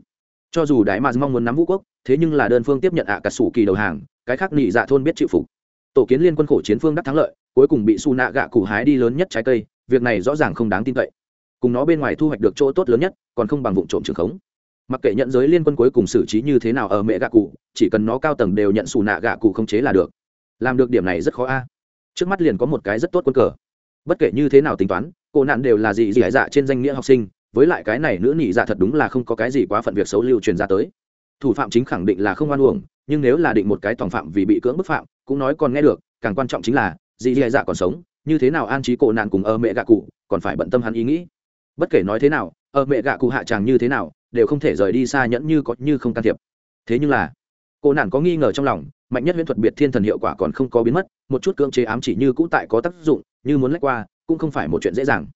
Cho dù Đại mà mong muốn nắm vũ quốc, thế nhưng là đơn phương tiếp nhận ạ cả sủ kỳ đầu hàng, cái khác nị dạ thôn biết chịu phục. Tổ kiến liên quân khổ chiến phương đắc thắng lợi, cuối cùng bị su nạ gạ cụ hái đi lớn nhất trái cây, việc này rõ ràng không đáng tin cậy cùng nó bên ngoài thu hoạch được chỗ tốt lớn nhất, còn không bằng vụ trộm trường khống. Mặc kệ nhận giới liên quân cuối cùng xử trí như thế nào ở mẹ gạ cụ, chỉ cần nó cao tầng đều nhận xù nạ gạ cụ không chế là được. Làm được điểm này rất khó a. Trước mắt liền có một cái rất tốt quân cờ. Bất kể như thế nào tính toán, cô nạn đều là gì gì hải dạ trên danh nghĩa học sinh, với lại cái này nữ nị dạ thật đúng là không có cái gì quá phận việc xấu lưu truyền ra tới. Thủ phạm chính khẳng định là không oan uổng, nhưng nếu là định một cái tòng phạm vì bị cưỡng bức phạm, cũng nói còn nghe được, càng quan trọng chính là, gì gì dạ còn sống, như thế nào an trí cổ nạn cùng ở mẹ gạ cụ, còn phải bận tâm hắn ý nghĩ bất kể nói thế nào, ở mẹ gạ cụ hạ chàng như thế nào, đều không thể rời đi xa nhẫn như có như không can thiệp. Thế nhưng là, cô nàng có nghi ngờ trong lòng, mạnh nhất huyễn thuật biệt thiên thần hiệu quả còn không có biến mất, một chút cưỡng chế ám chỉ như cũ tại có tác dụng, như muốn lách qua, cũng không phải một chuyện dễ dàng.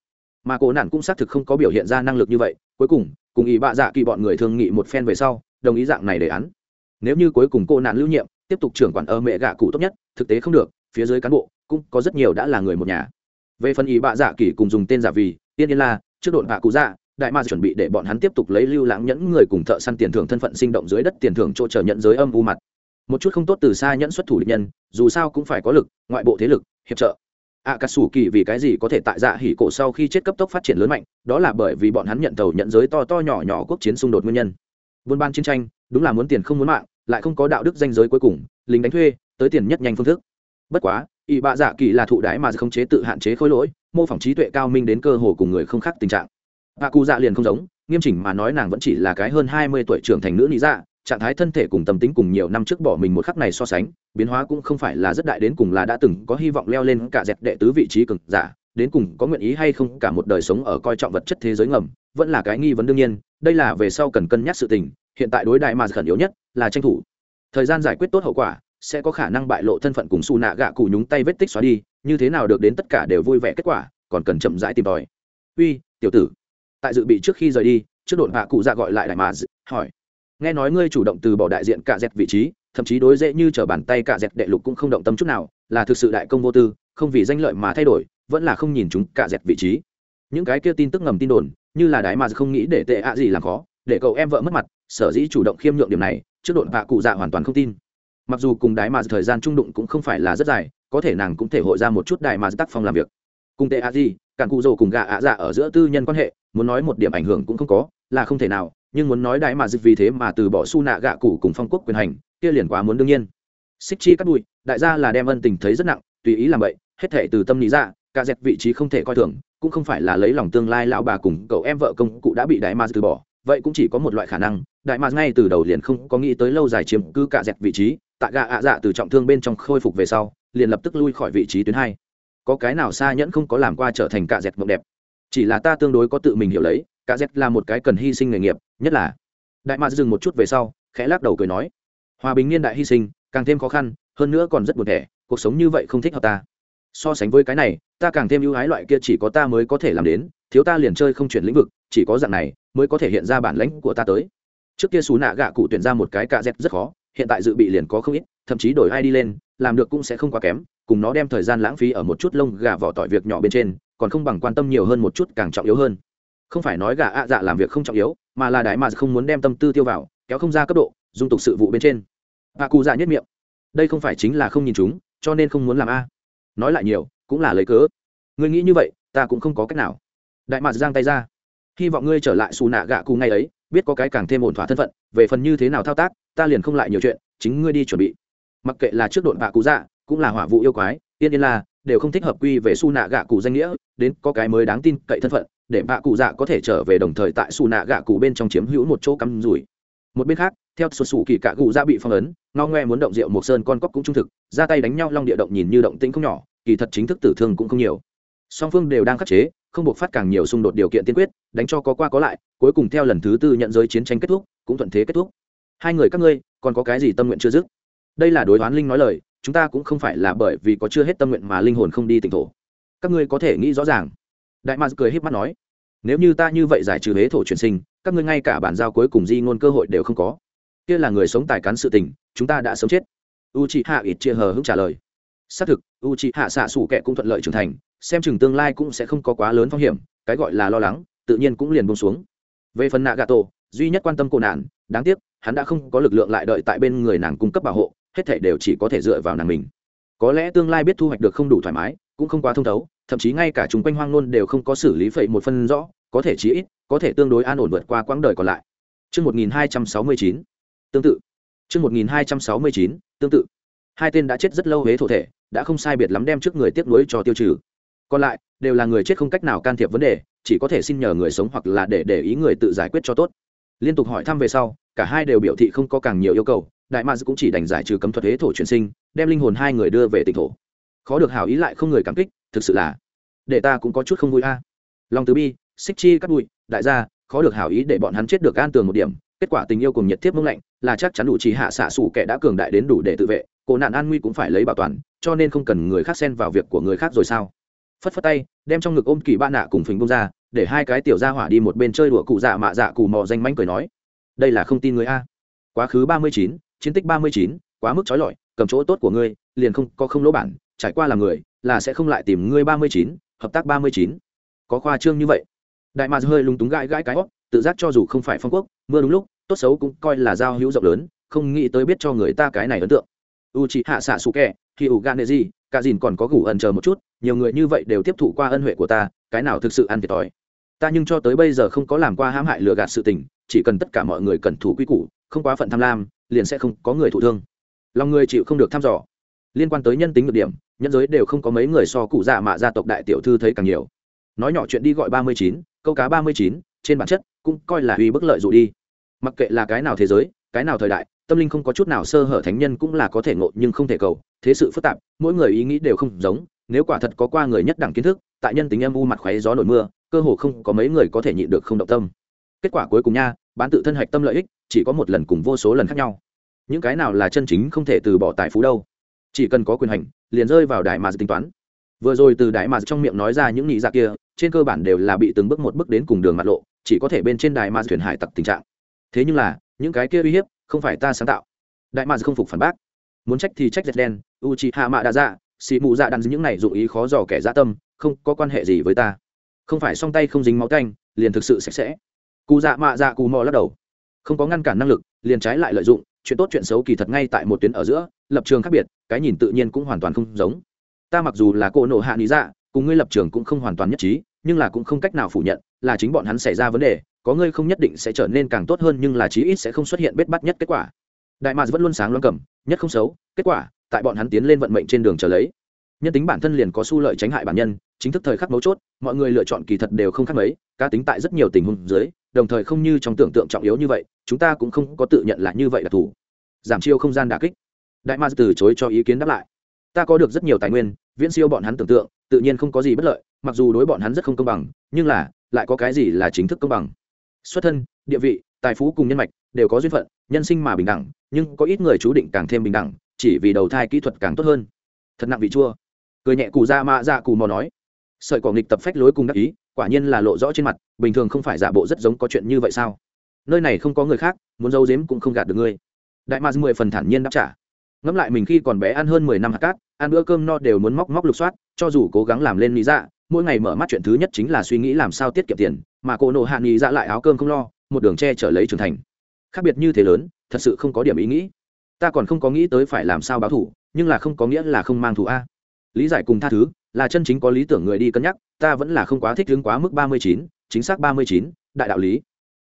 Mà cô nàng cũng xác thực không có biểu hiện ra năng lực như vậy, cuối cùng cùng ý bạ dạ kỳ bọn người thương nghị một phen về sau, đồng ý dạng này đề án. Nếu như cuối cùng cô nạn lưu nhiệm, tiếp tục trưởng quản ở mẹ gạ cụ tốt nhất, thực tế không được, phía dưới cán bộ, cũng có rất nhiều đã là người một nhà. Về phần ý bạ dạ kỳ cùng dùng tên giả vì tiên yên la trước độn hạ cụ dạ đại ma chuẩn bị để bọn hắn tiếp tục lấy lưu lãng nhẫn người cùng thợ săn tiền thưởng thân phận sinh động dưới đất tiền thưởng chỗ chờ nhận giới âm u mặt. Một chút không tốt từ xa nhẫn xuất thủ địch nhân, dù sao cũng phải có lực, ngoại bộ thế lực, hiệp trợ. À cà sủ kỳ vì cái gì có thể tại dạ hỉ cổ sau khi chết cấp tốc phát triển lớn mạnh, đó là bởi vì bọn hắn nhận tàu nhận giới to to nhỏ nhỏ quốc chiến xung đột nguyên nhân. Buôn ban chiến tranh, đúng là muốn tiền không muốn mạng, lại không có đạo đức danh giới cuối cùng, lính đánh thuê, tới tiền nhất nhanh phương thức. Bất quá ỵ bạ dạ kỳ là thụ đái mà không chế tự hạn chế khối lỗi mô phỏng trí tuệ cao minh đến cơ hồ cùng người không khác tình trạng. Bà cụ dạ liền không giống, nghiêm chỉnh mà nói nàng vẫn chỉ là cái hơn hai mươi tuổi trưởng thành nữ lý dạ trạng thái thân thể cùng tâm tính cùng nhiều năm trước bỏ mình một khắc này so sánh, biến hóa cũng không phải là rất đại đến cùng là đã từng có hy vọng leo lên cả dẹp đệ tứ vị trí cực giả, đến cùng có nguyện ý hay không cả một đời sống ở coi trọng vật chất thế giới ngầm, vẫn là cái nghi vấn đương nhiên, đây là về sau cần cân nhắc sự tình, hiện tại đối đại mà khẩn yếu nhất là tranh thủ thời gian giải quyết tốt hậu quả sẽ có khả năng bại lộ thân phận cùng xù nạ gạ cụ nhúng tay vết tích xóa đi, như thế nào được đến tất cả đều vui vẻ kết quả, còn cần chậm rãi tìm tòi. Uy, tiểu tử. Tại dự bị trước khi rời đi, trước đột hạ cụ dạ gọi lại đại mà hỏi. Nghe nói ngươi chủ động từ bỏ đại diện cả dẹp vị trí, thậm chí đối dễ như t r ở bàn tay cả dẹp đệ lục cũng không động tâm chút nào, là thực sự đại công vô tư, không vì danh lợi mà thay đổi, vẫn là không nhìn chúng cả dẹp vị trí. Những cái kia tin tức ngầm tin đồn, như là đại mà không nghĩ để tệ ạ gì làm khó, để cậu em vợ mất mặt, sở dĩ chủ động khiêm nhượng điểm này, trước đột hạ cụ dạ hoàn toàn không tin mặc dù cùng đái mà thời gian trung đụng cũng không phải là rất dài có thể nàng cũng thể hội ra một chút đại mà tác phong làm việc. Cùng tệ a di, cản cụ rồ cùng gà ạ dạ ở giữa tư nhân quan hệ muốn nói một điểm ảnh hưởng cũng không có là không thể nào nhưng muốn nói đại mà vì thế mà từ bỏ su nạ gạ cụ cùng phong quốc quyền hành kia liền quá muốn đương nhiên. Xích chi cắt bụi đại gia là đem ân tình thấy rất nặng tùy ý làm vậy hết thể từ tâm lý ra cả dẹp vị trí không thể coi thường cũng không phải là lấy lòng tương lai lão bà cùng cậu em vợ công cụ đã bị đại ma từ bỏ vậy cũng chỉ có một loại khả năng đại ma ngay từ đầu liền không có nghĩ tới lâu dài chiếm cứ cả dẹp vị trí tại gạ ạ dạ từ trọng thương bên trong khôi phục về sau, liền lập tức lui khỏi vị trí tuyến hai. Có cái nào xa nhẫn không có làm qua trở thành cạ dẹt mộng đẹp? Chỉ là ta tương đối có tự mình hiểu lấy, cạ dẹt là một cái cần hy sinh nghề nghiệp, nhất là. Đại mạc dừng một chút về sau, khẽ lắc đầu cười nói, hòa bình niên đại hy sinh, càng thêm khó khăn, hơn nữa còn rất buồn thẻ, cuộc sống như vậy không thích hợp ta. So sánh với cái này, ta càng thêm ưu ái loại kia chỉ có ta mới có thể làm đến, thiếu ta liền chơi không chuyển lĩnh vực, chỉ có dạng này, mới có thể hiện ra bản lãnh của ta tới. Trước kia xú nạ gạ cụ tuyển ra một cái cạ dẹt rất khó hiện tại dự bị liền có không ít, thậm chí đổi ai đi lên, làm được cũng sẽ không quá kém, cùng nó đem thời gian lãng phí ở một chút lông gà vỏ tỏi việc nhỏ bên trên, còn không bằng quan tâm nhiều hơn một chút càng trọng yếu hơn. Không phải nói gà ạ dạ làm việc không trọng yếu, mà là đại mà không muốn đem tâm tư tiêu vào, kéo không ra cấp độ, dung tục sự vụ bên trên. Bà cụ dạ nhất miệng. Đây không phải chính là không nhìn chúng, cho nên không muốn làm a. Nói lại nhiều, cũng là lấy cớ. Ngươi nghĩ như vậy, ta cũng không có cách nào. Đại mạc giang tay ra. Hy vọng ngươi trở lại xù nạ gạ cù ngay ấy biết có cái càng thêm ổn thỏa thân phận, về phần như thế nào thao tác, ta liền không lại nhiều chuyện, chính ngươi đi chuẩn bị. Mặc kệ là trước đội bạ cụ dạ cũng là hỏa vụ yêu quái, yên yên là, đều không thích hợp quy về su nạ gạ cụ danh nghĩa, đến có cái mới đáng tin cậy thân phận, để bạ cụ dạ có thể trở về đồng thời tại su nạ gạ cụ bên trong chiếm hữu một chỗ cắm rủi. Một bên khác, theo sụt sủ kỳ cạ cụ dạ bị phong ấn, ngao ngoe muốn động rượu một sơn con cóc cũng trung thực, ra tay đánh nhau long địa động nhìn như động tĩnh không nhỏ, kỳ thật chính thức tử thương cũng không nhiều. Song phương đều đang khắc chế không buộc phát càng nhiều xung đột điều kiện tiên quyết, đánh cho có qua có lại, cuối cùng theo lần thứ tư nhận giới chiến tranh kết thúc, cũng thuận thế kết thúc. Hai người các ngươi, còn có cái gì tâm nguyện chưa dứt? Đây là đối oán linh nói lời, chúng ta cũng không phải là bởi vì có chưa hết tâm nguyện mà linh hồn không đi tỉnh thổ. Các ngươi có thể nghĩ rõ ràng. Đại mạc cười híp mắt nói, nếu như ta như vậy giải trừ huế thổ truyền sinh, các ngươi ngay cả bản giao cuối cùng di ngôn cơ hội đều không có. Kia là người sống tài cán sự tình, chúng ta đã sống chết. U chị hạ ít chia hờ hững trả lời. Xác thực u chị hạ xạ xủ kệ cũng thuận lợi trưởng thành xem chừng tương lai cũng sẽ không có quá lớn phong hiểm cái gọi là lo lắng tự nhiên cũng liền bông xuống về phần nạ gà tổ duy nhất quan tâm cô nạn đáng tiếc hắn đã không có lực lượng lại đợi tại bên người nàng cung cấp bảo hộ hết thể đều chỉ có thể dựa vào nàng mình có lẽ tương lai biết thu hoạch được không đủ thoải mái cũng không quá thông thấu thậm chí ngay cả chúng quanh hoang nôn đều không có xử lý phẩy một phân rõ có thể chí ít có thể tương đối an ổn vượt qua quãng đời còn lại Trước 1269, tương tự. Trước 1269, tương tự. Hai tên đã chết rất lâu hế thổ thể, đã không sai biệt lắm đem trước người tiếp nối cho tiêu trừ. Còn lại, đều là người chết không cách nào can thiệp vấn đề, chỉ có thể xin nhờ người sống hoặc là để để ý người tự giải quyết cho tốt. Liên tục hỏi thăm về sau, cả hai đều biểu thị không có càng nhiều yêu cầu, đại ma cũng chỉ đành giải trừ cấm thuật hế thổ chuyển sinh, đem linh hồn hai người đưa về tỉnh thổ. Khó được hảo ý lại không người cảm kích, thực sự là để ta cũng có chút không vui a. Long Tứ Bi, Xích Chi cắt bụi, đại gia, khó được hảo ý để bọn hắn chết được an tường một điểm, kết quả tình yêu cùng nhiệt tiếp mông lạnh là chắc chắn đủ chỉ hạ xạ sủ kẻ đã cường đại đến đủ để tự vệ cổ nạn an nguy cũng phải lấy bảo toàn cho nên không cần người khác xen vào việc của người khác rồi sao phất phất tay, đem trong ngực ôm kỳ ba nạ cùng phình bông ra, để hai cái tiểu ra hỏa đi một bên chơi đùa cụ dạ mạ dạ cù mò danh mánh cười nói, đây là không tin người a. Quá khứ ba mươi chín, chiến tích ba mươi chín, quá mức trói lọi, cầm chỗ tốt của ngươi, liền không, có không lỗ bản, trải qua là người, là sẽ không lại tìm ngươi ba mươi chín, hợp tác ba mươi chín. Có khoa trương như vậy. Đại mạc hơi lúng túng gãi gãi cái hót, tự giác cho dù không phải phong quốc, mưa đúng lúc, tốt xấu cũng coi là giao hữu rộng lớn, không nghĩ tới biết cho người ta cái này ấn tượng. U chị hạ xạ xù kẹ khi ủ gan gì cả dìn còn có gủ ẩn chờ một chút, nhiều người như vậy đều tiếp thụ qua ân huệ của ta, cái nào thực sự ăn thiệt thòi. Ta nhưng cho tới bây giờ không có làm qua hãm hại lừa gạt sự tình, chỉ cần tất cả mọi người cần thủ quy củ, không quá phận tham lam, liền sẽ không có người thụ thương. Lòng người chịu không được thăm dò. Liên quan tới nhân tính được điểm, nhân giới đều không có mấy người so cụ dạ mạ gia tộc đại tiểu thư thấy càng nhiều. Nói nhỏ chuyện đi gọi ba mươi chín, câu cá ba mươi chín, trên bản chất cũng coi là uy bức lợi dụ đi. Mặc kệ là cái nào thế giới, cái nào thời đại tâm linh không có chút nào sơ hở thánh nhân cũng là có thể ngộ nhưng không thể cầu, thế sự phức tạp, mỗi người ý nghĩ đều không giống, nếu quả thật có qua người nhất đẳng kiến thức, tại nhân tính âm u mặt khoáy gió nổi mưa, cơ hồ không có mấy người có thể nhịn được không động tâm. Kết quả cuối cùng nha, bán tự thân hạch tâm lợi ích, chỉ có một lần cùng vô số lần khác nhau. Những cái nào là chân chính không thể từ bỏ tài phú đâu. Chỉ cần có quyền hành, liền rơi vào đại mà tính toán. Vừa rồi từ đại mà trong miệng nói ra những nghĩ ra kia, trên cơ bản đều là bị từng bước một bước đến cùng đường mặt lộ, chỉ có thể bên trên đài mà thuyền hải tặc tình trạng. Thế nhưng là, những cái kia uy hiếp không phải ta sáng tạo. Đại mads không phục phản bác. Muốn trách thì trách dệt đen u chi hạ mạ đã dạ xì mụ dạ đắn những này dụng ý khó dò kẻ dã tâm, không có quan hệ gì với ta. Không phải song tay không dính máu canh liền thực sự sạch sẽ. Cụ dạ mạ dạ cù mò lắc đầu. Không có ngăn cản năng lực, liền trái lại lợi dụng, chuyện tốt chuyện xấu kỳ thật ngay tại một tuyến ở giữa, lập trường khác biệt, cái nhìn tự nhiên cũng hoàn toàn không giống. Ta mặc dù là cô nộ hạ lý dạ cùng ngươi lập trường cũng không hoàn toàn nhất trí, nhưng là cũng không cách nào phủ nhận là chính bọn hắn xảy ra vấn đề có ngươi không nhất định sẽ trở nên càng tốt hơn nhưng là chí ít sẽ không xuất hiện bết bắt nhất kết quả. Đại mạc vẫn luôn sáng loáng cầm, nhất không xấu, kết quả, tại bọn hắn tiến lên vận mệnh trên đường trở lấy. Nhân tính bản thân liền có xu lợi tránh hại bản nhân, chính thức thời khắc mấu chốt, mọi người lựa chọn kỳ thật đều không khác mấy, cá tính tại rất nhiều tình huống dưới, đồng thời không như trong tưởng tượng trọng yếu như vậy, chúng ta cũng không có tự nhận là như vậy là thủ. Giảm chiêu không gian đà kích. Đại ma từ chối cho ý kiến đáp lại. Ta có được rất nhiều tài nguyên, viễn siêu bọn hắn tưởng tượng, tự nhiên không có gì bất lợi, mặc dù đối bọn hắn rất không công bằng, nhưng là, lại có cái gì là chính thức công bằng? Xuất thân, địa vị, tài phú cùng nhân mạch đều có duyên phận, nhân sinh mà bình đẳng, nhưng có ít người chú định càng thêm bình đẳng, chỉ vì đầu thai kỹ thuật càng tốt hơn. Thật nặng vị chua. Cười nhẹ cù ra mạ ra cù mò nói. Sợi cỏ nghịch tập phách lối cùng đắc ý, quả nhiên là lộ rõ trên mặt, bình thường không phải giả bộ rất giống có chuyện như vậy sao? Nơi này không có người khác, muốn giấu giếm cũng không gạt được ngươi. Đại mạc mười phần thản nhiên đáp trả. Ngẫm lại mình khi còn bé ăn hơn mười năm hạt cát, ăn bữa cơm no đều muốn móc móc lục soát, cho dù cố gắng làm lên lý dạ mỗi ngày mở mắt chuyện thứ nhất chính là suy nghĩ làm sao tiết kiệm tiền, mà cô nộ hạ nghĩ dạ lại áo cơm không lo, một đường che trở lấy trưởng thành. Khác biệt như thế lớn, thật sự không có điểm ý nghĩ. Ta còn không có nghĩ tới phải làm sao báo thủ nhưng là không có nghĩa là không mang thù a. Lý giải cùng tha thứ, là chân chính có lý tưởng người đi cân nhắc, ta vẫn là không quá thích hướng quá mức ba mươi chín, chính xác ba mươi chín, đại đạo lý.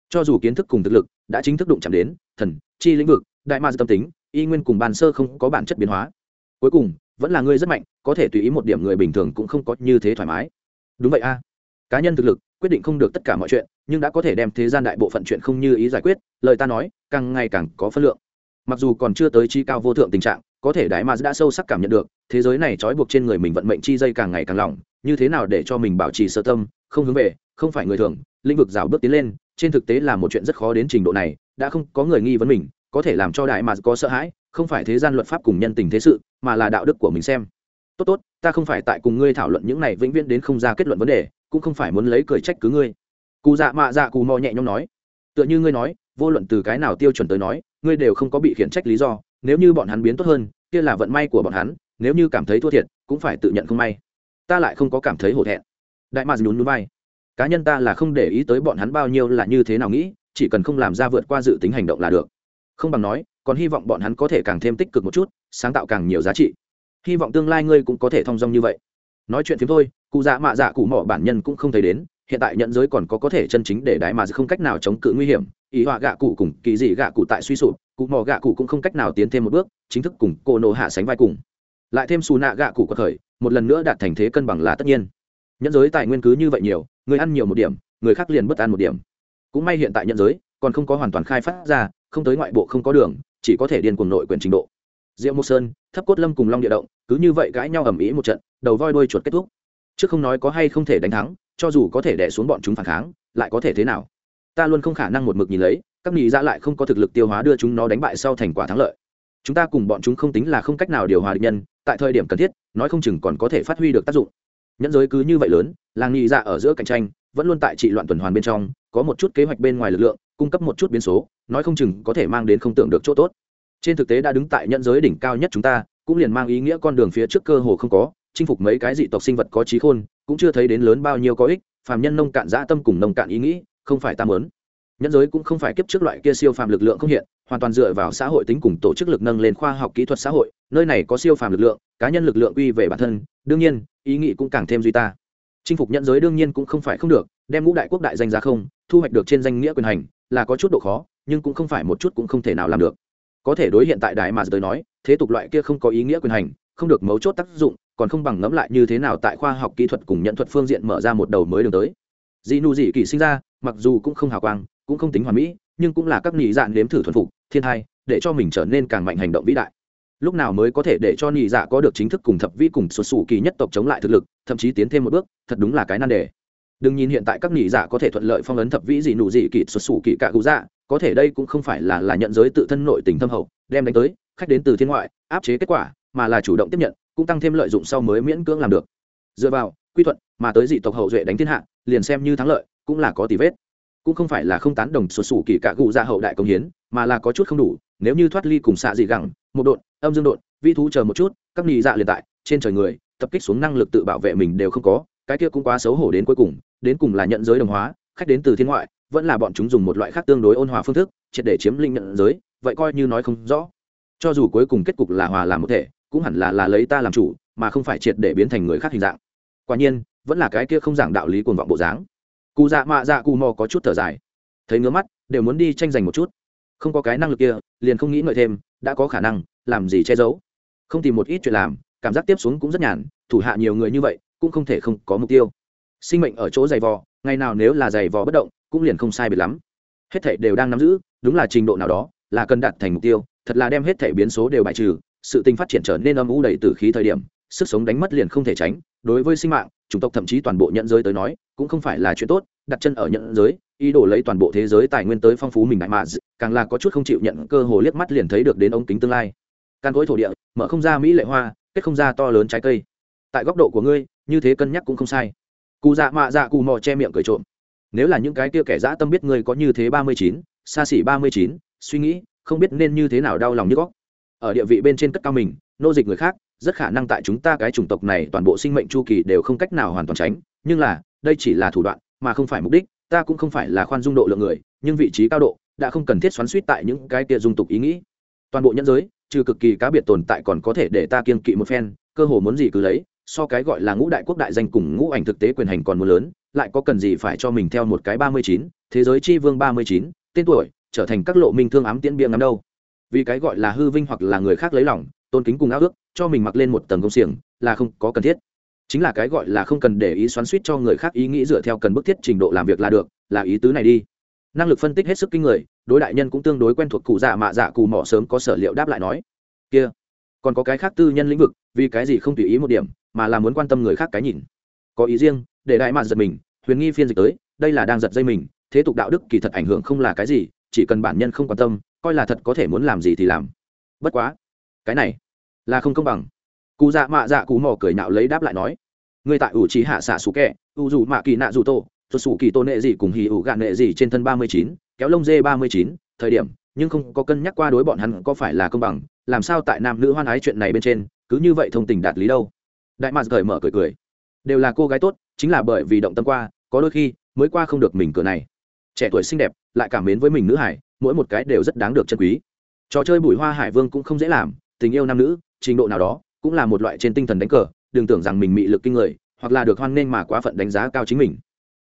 Cho dù kiến thức cùng thực lực đã chính thức đụng chạm đến, thần, chi lĩnh vực, đại ma tâm tính, y nguyên cùng bàn sơ không có bản chất biến hóa. Cuối cùng, vẫn là ngươi rất mạnh, có thể tùy ý một điểm người bình thường cũng không có như thế thoải mái đúng vậy a. Cá nhân thực lực, quyết định không được tất cả mọi chuyện, nhưng đã có thể đem thế gian đại bộ phận chuyện không như ý giải quyết, lời ta nói, càng ngày càng có phân lượng. Mặc dù còn chưa tới chi cao vô thượng tình trạng, có thể đại ma đã sâu sắc cảm nhận được, thế giới này trói buộc trên người mình vận mệnh chi dây càng ngày càng lỏng, như thế nào để cho mình bảo trì sơ tâm, không hướng về, không phải người thường, lĩnh vực rào bước tiến lên, trên thực tế là một chuyện rất khó đến trình độ này, đã không có người nghi vấn mình, có thể làm cho đại mà có sợ hãi, không phải thế gian luật pháp cùng nhân tình thế sự, mà là đạo đức của mình xem tốt tốt, ta không phải tại cùng ngươi thảo luận những này vĩnh viễn đến không ra kết luận vấn đề, cũng không phải muốn lấy cười trách cứ ngươi. Cụ dạ mạ dạ cù mò nhẹ nhõm nói. Tựa như ngươi nói, vô luận từ cái nào tiêu chuẩn tới nói, ngươi đều không có bị khiển trách lý do, nếu như bọn hắn biến tốt hơn, kia là vận may của bọn hắn, nếu như cảm thấy thua thiệt, cũng phải tự nhận không may. Ta lại không có cảm thấy hổ thẹn. Đại mạc nhún núi bay cá nhân ta là không để ý tới bọn hắn bao nhiêu là như thế nào nghĩ, chỉ cần không làm ra vượt qua dự tính hành động là được. Không bằng nói, còn hy vọng bọn hắn có thể càng thêm tích cực một chút, sáng tạo càng nhiều giá trị hy vọng tương lai ngươi cũng có thể thong dong như vậy. Nói chuyện phiếm thôi, cụ dạ mạ dạ cụ mỏ bản nhân cũng không thấy đến, hiện tại nhận giới còn có có thể chân chính để đại mà không cách nào chống cự nguy hiểm. Ý họa gạ cụ cùng kỳ dị gạ cụ tại suy sụp, cụ mỏ gạ cụ cũng không cách nào tiến thêm một bước, chính thức cùng cô nộ hạ sánh vai cùng. Lại thêm xù nạ gạ cụ có khởi, một lần nữa đạt thành thế cân bằng là tất nhiên. Nhẫn giới tài nguyên cứ như vậy nhiều, người ăn nhiều một điểm, người khác liền bất ăn một điểm. Cũng may hiện tại nhẫn giới còn không có hoàn toàn khai phát ra, không tới ngoại bộ không có đường, chỉ có thể điên cuồng nội quyền trình độ diệu mộc sơn, thấp cốt lâm cùng long địa động, cứ như vậy cãi nhau ầm ĩ một trận, đầu voi đuôi chuột kết thúc. Trước không nói có hay không thể đánh thắng, cho dù có thể đè xuống bọn chúng phản kháng, lại có thể thế nào? Ta luôn không khả năng một mực nhìn lấy, các nghị ra dạ lại không có thực lực tiêu hóa đưa chúng nó đánh bại sau thành quả thắng lợi. Chúng ta cùng bọn chúng không tính là không cách nào điều hòa địch nhân, tại thời điểm cần thiết, nói không chừng còn có thể phát huy được tác dụng. Nhẫn giới cứ như vậy lớn, làng nghị Dã dạ ở giữa cạnh tranh, vẫn luôn tại trị loạn tuần hoàn bên trong, có một chút kế hoạch bên ngoài lực lượng, cung cấp một chút biến số, nói không chừng có thể mang đến không tưởng được chỗ tốt trên thực tế đã đứng tại nhẫn giới đỉnh cao nhất chúng ta, cũng liền mang ý nghĩa con đường phía trước cơ hồ không có, chinh phục mấy cái dị tộc sinh vật có trí khôn, cũng chưa thấy đến lớn bao nhiêu có ích, phàm nhân nông cạn dã tâm cùng nông cạn ý nghĩ, không phải ta mớn nhẫn giới cũng không phải kiếp trước loại kia siêu phàm lực lượng không hiện, hoàn toàn dựa vào xã hội tính cùng tổ chức lực nâng lên khoa học kỹ thuật xã hội, nơi này có siêu phàm lực lượng, cá nhân lực lượng quy về bản thân, đương nhiên, ý nghĩ cũng càng thêm duy ta. Chinh phục nhẫn giới đương nhiên cũng không phải không được, đem ngũ đại quốc đại danh ra không, thu hoạch được trên danh nghĩa quyền hành, là có chút độ khó, nhưng cũng không phải một chút cũng không thể nào làm được có thể đối hiện tại đại mà tới nói, thế tục loại kia không có ý nghĩa quyền hành, không được mấu chốt tác dụng, còn không bằng ngẫm lại như thế nào tại khoa học kỹ thuật cùng nhận thuật phương diện mở ra một đầu mới đường tới. Dị nụ dị kỳ sinh ra, mặc dù cũng không hào quang, cũng không tính hoàn mỹ, nhưng cũng là các nhị dạn nếm thử thuần phục, thiên thai, để cho mình trở nên càng mạnh hành động vĩ đại. Lúc nào mới có thể để cho nhị dạ có được chính thức cùng thập vi cùng xuất sù kỳ nhất tộc chống lại thực lực, thậm chí tiến thêm một bước, thật đúng là cái nan đề đừng nhìn hiện tại các nghỉ dạ có thể thuận lợi phong ấn thập vĩ gì nụ dị kỳ xuất xù kỳ cả cụ dạ có thể đây cũng không phải là là nhận giới tự thân nội tình thâm hậu, đem đánh tới, khách đến từ thiên ngoại, áp chế kết quả, mà là chủ động tiếp nhận, cũng tăng thêm lợi dụng sau mới miễn cưỡng làm được. Dựa vào, quy thuận, mà tới dị tộc hậu duệ đánh thiên hạ, liền xem như thắng lợi, cũng là có tỷ vết. Cũng không phải là không tán đồng xuất xù kỳ cả cụ dạ hậu đại công hiến, mà là có chút không đủ, nếu như thoát ly cùng xạ dị gẳng, một độn, âm dương độn, vi thú chờ một chút, các nghỉ dạ liền tại, trên trời người, tập kích xuống năng lực tự bảo vệ mình đều không có, cái kia cũng quá xấu hổ đến cuối cùng đến cùng là nhận giới đồng hóa, khách đến từ thiên ngoại, vẫn là bọn chúng dùng một loại khác tương đối ôn hòa phương thức, triệt để chiếm linh nhận giới, vậy coi như nói không rõ. Cho dù cuối cùng kết cục là hòa làm một thể, cũng hẳn là là lấy ta làm chủ, mà không phải triệt để biến thành người khác hình dạng. Quả nhiên, vẫn là cái kia không giảng đạo lý cuồng vọng bộ dáng. Cụ dạ mạ dạ cù mò có chút thở dài. Thấy ngứa mắt, đều muốn đi tranh giành một chút. Không có cái năng lực kia, liền không nghĩ ngợi thêm, đã có khả năng, làm gì che giấu. Không tìm một ít chuyện làm, cảm giác tiếp xuống cũng rất nhàn, thủ hạ nhiều người như vậy, cũng không thể không có mục tiêu sinh mệnh ở chỗ dày vò, ngày nào nếu là dày vò bất động, cũng liền không sai biệt lắm. Hết thảy đều đang nắm giữ, đúng là trình độ nào đó, là cần đạt thành mục tiêu, thật là đem hết thảy biến số đều bài trừ, sự tình phát triển trở nên âm u đầy tử khí thời điểm, sức sống đánh mất liền không thể tránh. Đối với sinh mạng, chủng tộc thậm chí toàn bộ nhận giới tới nói, cũng không phải là chuyện tốt, đặt chân ở nhận giới, ý đồ lấy toàn bộ thế giới tài nguyên tới phong phú mình đại mà càng là có chút không chịu nhận cơ hồ liếc mắt liền thấy được đến ống kính tương lai. Căn cối thổ địa, mở không ra mỹ lệ hoa, kết không ra to lớn trái cây. Tại góc độ của ngươi, như thế cân nhắc cũng không sai cụ dạ mạ dạ cù mò che miệng cười trộm. Nếu là những cái kia kẻ dã tâm biết ngươi có như thế ba mươi chín, xa xỉ ba mươi chín, suy nghĩ, không biết nên như thế nào đau lòng như góc. Ở địa vị bên trên cất cao mình, nô dịch người khác, rất khả năng tại chúng ta cái chủng tộc này toàn bộ sinh mệnh chu kỳ đều không cách nào hoàn toàn tránh. Nhưng là, đây chỉ là thủ đoạn, mà không phải mục đích, ta cũng không phải là khoan dung độ lượng người, nhưng vị trí cao độ đã không cần thiết xoắn suýt tại những cái kia dung tục ý nghĩ. Toàn bộ nhân giới, trừ cực kỳ cá biệt tồn tại còn có thể để ta kiên kỵ một phen, cơ hồ muốn gì cứ lấy so cái gọi là ngũ đại quốc đại danh cùng ngũ ảnh thực tế quyền hành còn muốn lớn, lại có cần gì phải cho mình theo một cái ba mươi chín, thế giới chi vương ba mươi chín, tên tuổi, trở thành các lộ minh thương ám tiễn bia ngắm đâu. Vì cái gọi là hư vinh hoặc là người khác lấy lòng, tôn kính cùng ao ước, cho mình mặc lên một tầng công xiềng, là không có cần thiết. Chính là cái gọi là không cần để ý xoắn suýt cho người khác ý nghĩ dựa theo cần bức thiết trình độ làm việc là được, là ý tứ này đi. Năng lực phân tích hết sức kinh người, đối đại nhân cũng tương đối quen thuộc cụ dạ mạ dạ cù mỏ sớm có sở liệu đáp lại nói. Kia, còn có cái khác tư nhân lĩnh vực, vì cái gì không tùy ý một điểm mà là muốn quan tâm người khác cái nhìn. Có ý riêng, để đại mạn giật mình, huyền nghi phiên dịch tới, đây là đang giật dây mình, thế tục đạo đức kỳ thật ảnh hưởng không là cái gì, chỉ cần bản nhân không quan tâm, coi là thật có thể muốn làm gì thì làm. Bất quá, cái này là không công bằng. Cụ dạ mạ dạ cụ mò cười nạo lấy đáp lại nói người tại ủ trí hạ xạ xú kẹ u dù mạ kỳ nạ dù tô thuật sủ kỳ tô nệ gì cùng hì ủ gạn nệ gì trên thân ba mươi chín, kéo lông dê ba mươi chín, thời điểm, nhưng không có cân nhắc qua đối bọn hắn có phải là công bằng, làm sao tại nam nữ hoan ái chuyện này bên trên, cứ như vậy thông tình đạt lý đâu đại mạc cởi mở cười cười. Đều là cô gái tốt, chính là bởi vì động tâm qua, có đôi khi mới qua không được mình cửa này. Trẻ tuổi xinh đẹp, lại cảm mến với mình nữ hải, mỗi một cái đều rất đáng được chân quý. Trò chơi bùi hoa hải vương cũng không dễ làm, tình yêu nam nữ, trình độ nào đó, cũng là một loại trên tinh thần đánh cờ, đừng tưởng rằng mình mị lực kinh người, hoặc là được hoan nghênh mà quá phận đánh giá cao chính mình.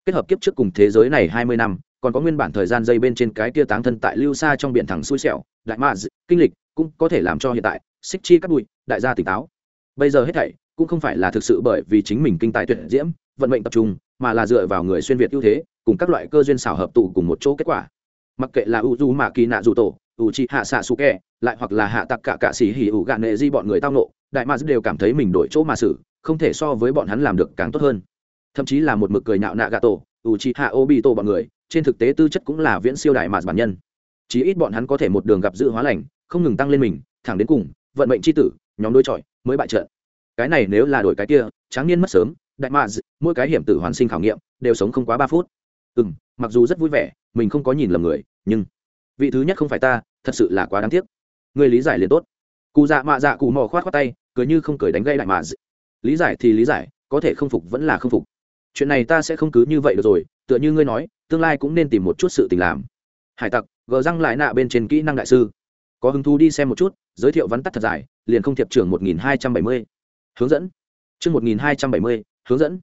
Kết hợp kiếp trước cùng thế giới này hai mươi năm, còn có nguyên bản thời gian dây bên trên cái kia táng thân tại lưu xa trong biển thẳng xui xẻo, đại ma kinh lịch, cũng có thể làm cho hiện tại, xích chi cắt bụi, đại gia tỉnh táo. Bây giờ hết thảy cũng không phải là thực sự bởi vì chính mình kinh tài tuyệt diễm, vận mệnh tập trung, mà là dựa vào người xuyên việt ưu thế, cùng các loại cơ duyên xảo hợp tụ cùng một chỗ kết quả. Mặc kệ là u du mạ kỳ nạ dù tổ u chi hạ xạ su kẹ lại hoặc là hạ tặc cả cạ xỉ hỉ ủ gạn nệ di bọn người tao nộ đại ma đều cảm thấy mình đổi chỗ mà xử, không thể so với bọn hắn làm được càng tốt hơn. Thậm chí là một mực cười nhạo nạ gà tổ u chi hạ ô bi tổ bọn người, trên thực tế tư chất cũng là viễn siêu đại mà bản nhân. Chí ít bọn hắn có thể một đường gặp dự hóa lành, không ngừng tăng lên mình, thẳng đến cùng, vận mệnh c h i tử, nhóm đối chọi, mới bại trận cái này nếu là đổi cái kia, tráng niên mất sớm, đại mạ mỗi cái hiểm tử hoàn sinh khảo nghiệm, đều sống không quá ba phút. Ừ m mặc dù rất vui vẻ, mình không có nhìn lầm người, nhưng vị thứ nhất không phải ta, thật sự là quá đáng tiếc. Người lý giải liền tốt. Cụ dạ mạ dạ cụ mò khoát khoát tay, cười như không cười đánh gây đại mạ lý giải thì lý giải, có thể không phục vẫn là không phục. Chuyện này ta sẽ không cứ như vậy được rồi, tựa như ngươi nói, tương lai cũng nên tìm một chút sự tình làm. Hải tặc, gờ răng lại nạ bên trên kỹ năng đại sư. Có hứng thú đi xem một chút, giới thiệu vắn tắt thật dài, liền không thiệp trưởng một nghìn hai trăm bảy mươi hướng dẫn. Chương một nghìn hai trăm bảy mươi, hướng dẫn.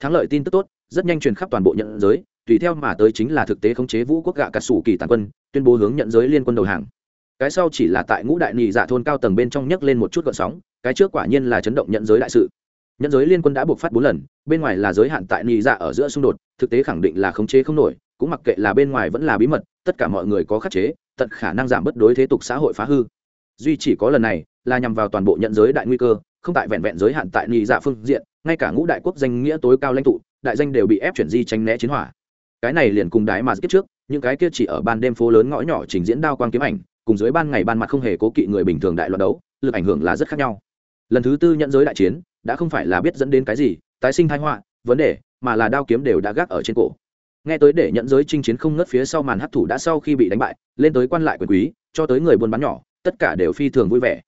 Thắng lợi tin tức tốt, rất nhanh truyền khắp toàn bộ nhận giới, tùy theo mà tới chính là thực tế khống chế vũ quốc gạ cà sủ kỳ tàn quân, tuyên bố hướng nhận giới liên quân đầu hàng. Cái sau chỉ là tại ngũ đại nhị dạ thôn cao tầng bên trong nhấc lên một chút gợn sóng, cái trước quả nhiên là chấn động nhận giới đại sự. Nhận giới liên quân đã buộc phát bốn lần, bên ngoài là giới hạn tại nhị dạ ở giữa xung đột, thực tế khẳng định là khống chế không nổi, cũng mặc kệ là bên ngoài vẫn là bí mật, tất cả mọi người có khắc chế, tận khả năng giảm bất đối thế tục xã hội phá hư. Duy chỉ có lần này là nhằm vào toàn bộ nhận giới đại nguy cơ không tại vẹn vẹn giới hạn tại nhị dạ phương diện, ngay cả ngũ đại quốc danh nghĩa tối cao lãnh tụ, đại danh đều bị ép chuyển di tranh né chiến hỏa. Cái này liền cùng đái mà kiếp trước, những cái kia chỉ ở ban đêm phố lớn ngõ nhỏ trình diễn đao quang kiếm ảnh, cùng dưới ban ngày ban mặt không hề cố kỵ người bình thường đại loạt đấu, lực ảnh hưởng là rất khác nhau. Lần thứ tư nhận giới đại chiến, đã không phải là biết dẫn đến cái gì, tái sinh thái họa, vấn đề, mà là đao kiếm đều đã gác ở trên cổ. Nghe tới để nhận giới chinh chiến không ngất phía sau màn hấp thủ đã sau khi bị đánh bại, lên tới quan lại quyền quý, cho tới người buôn bán nhỏ, tất cả đều phi thường vui vẻ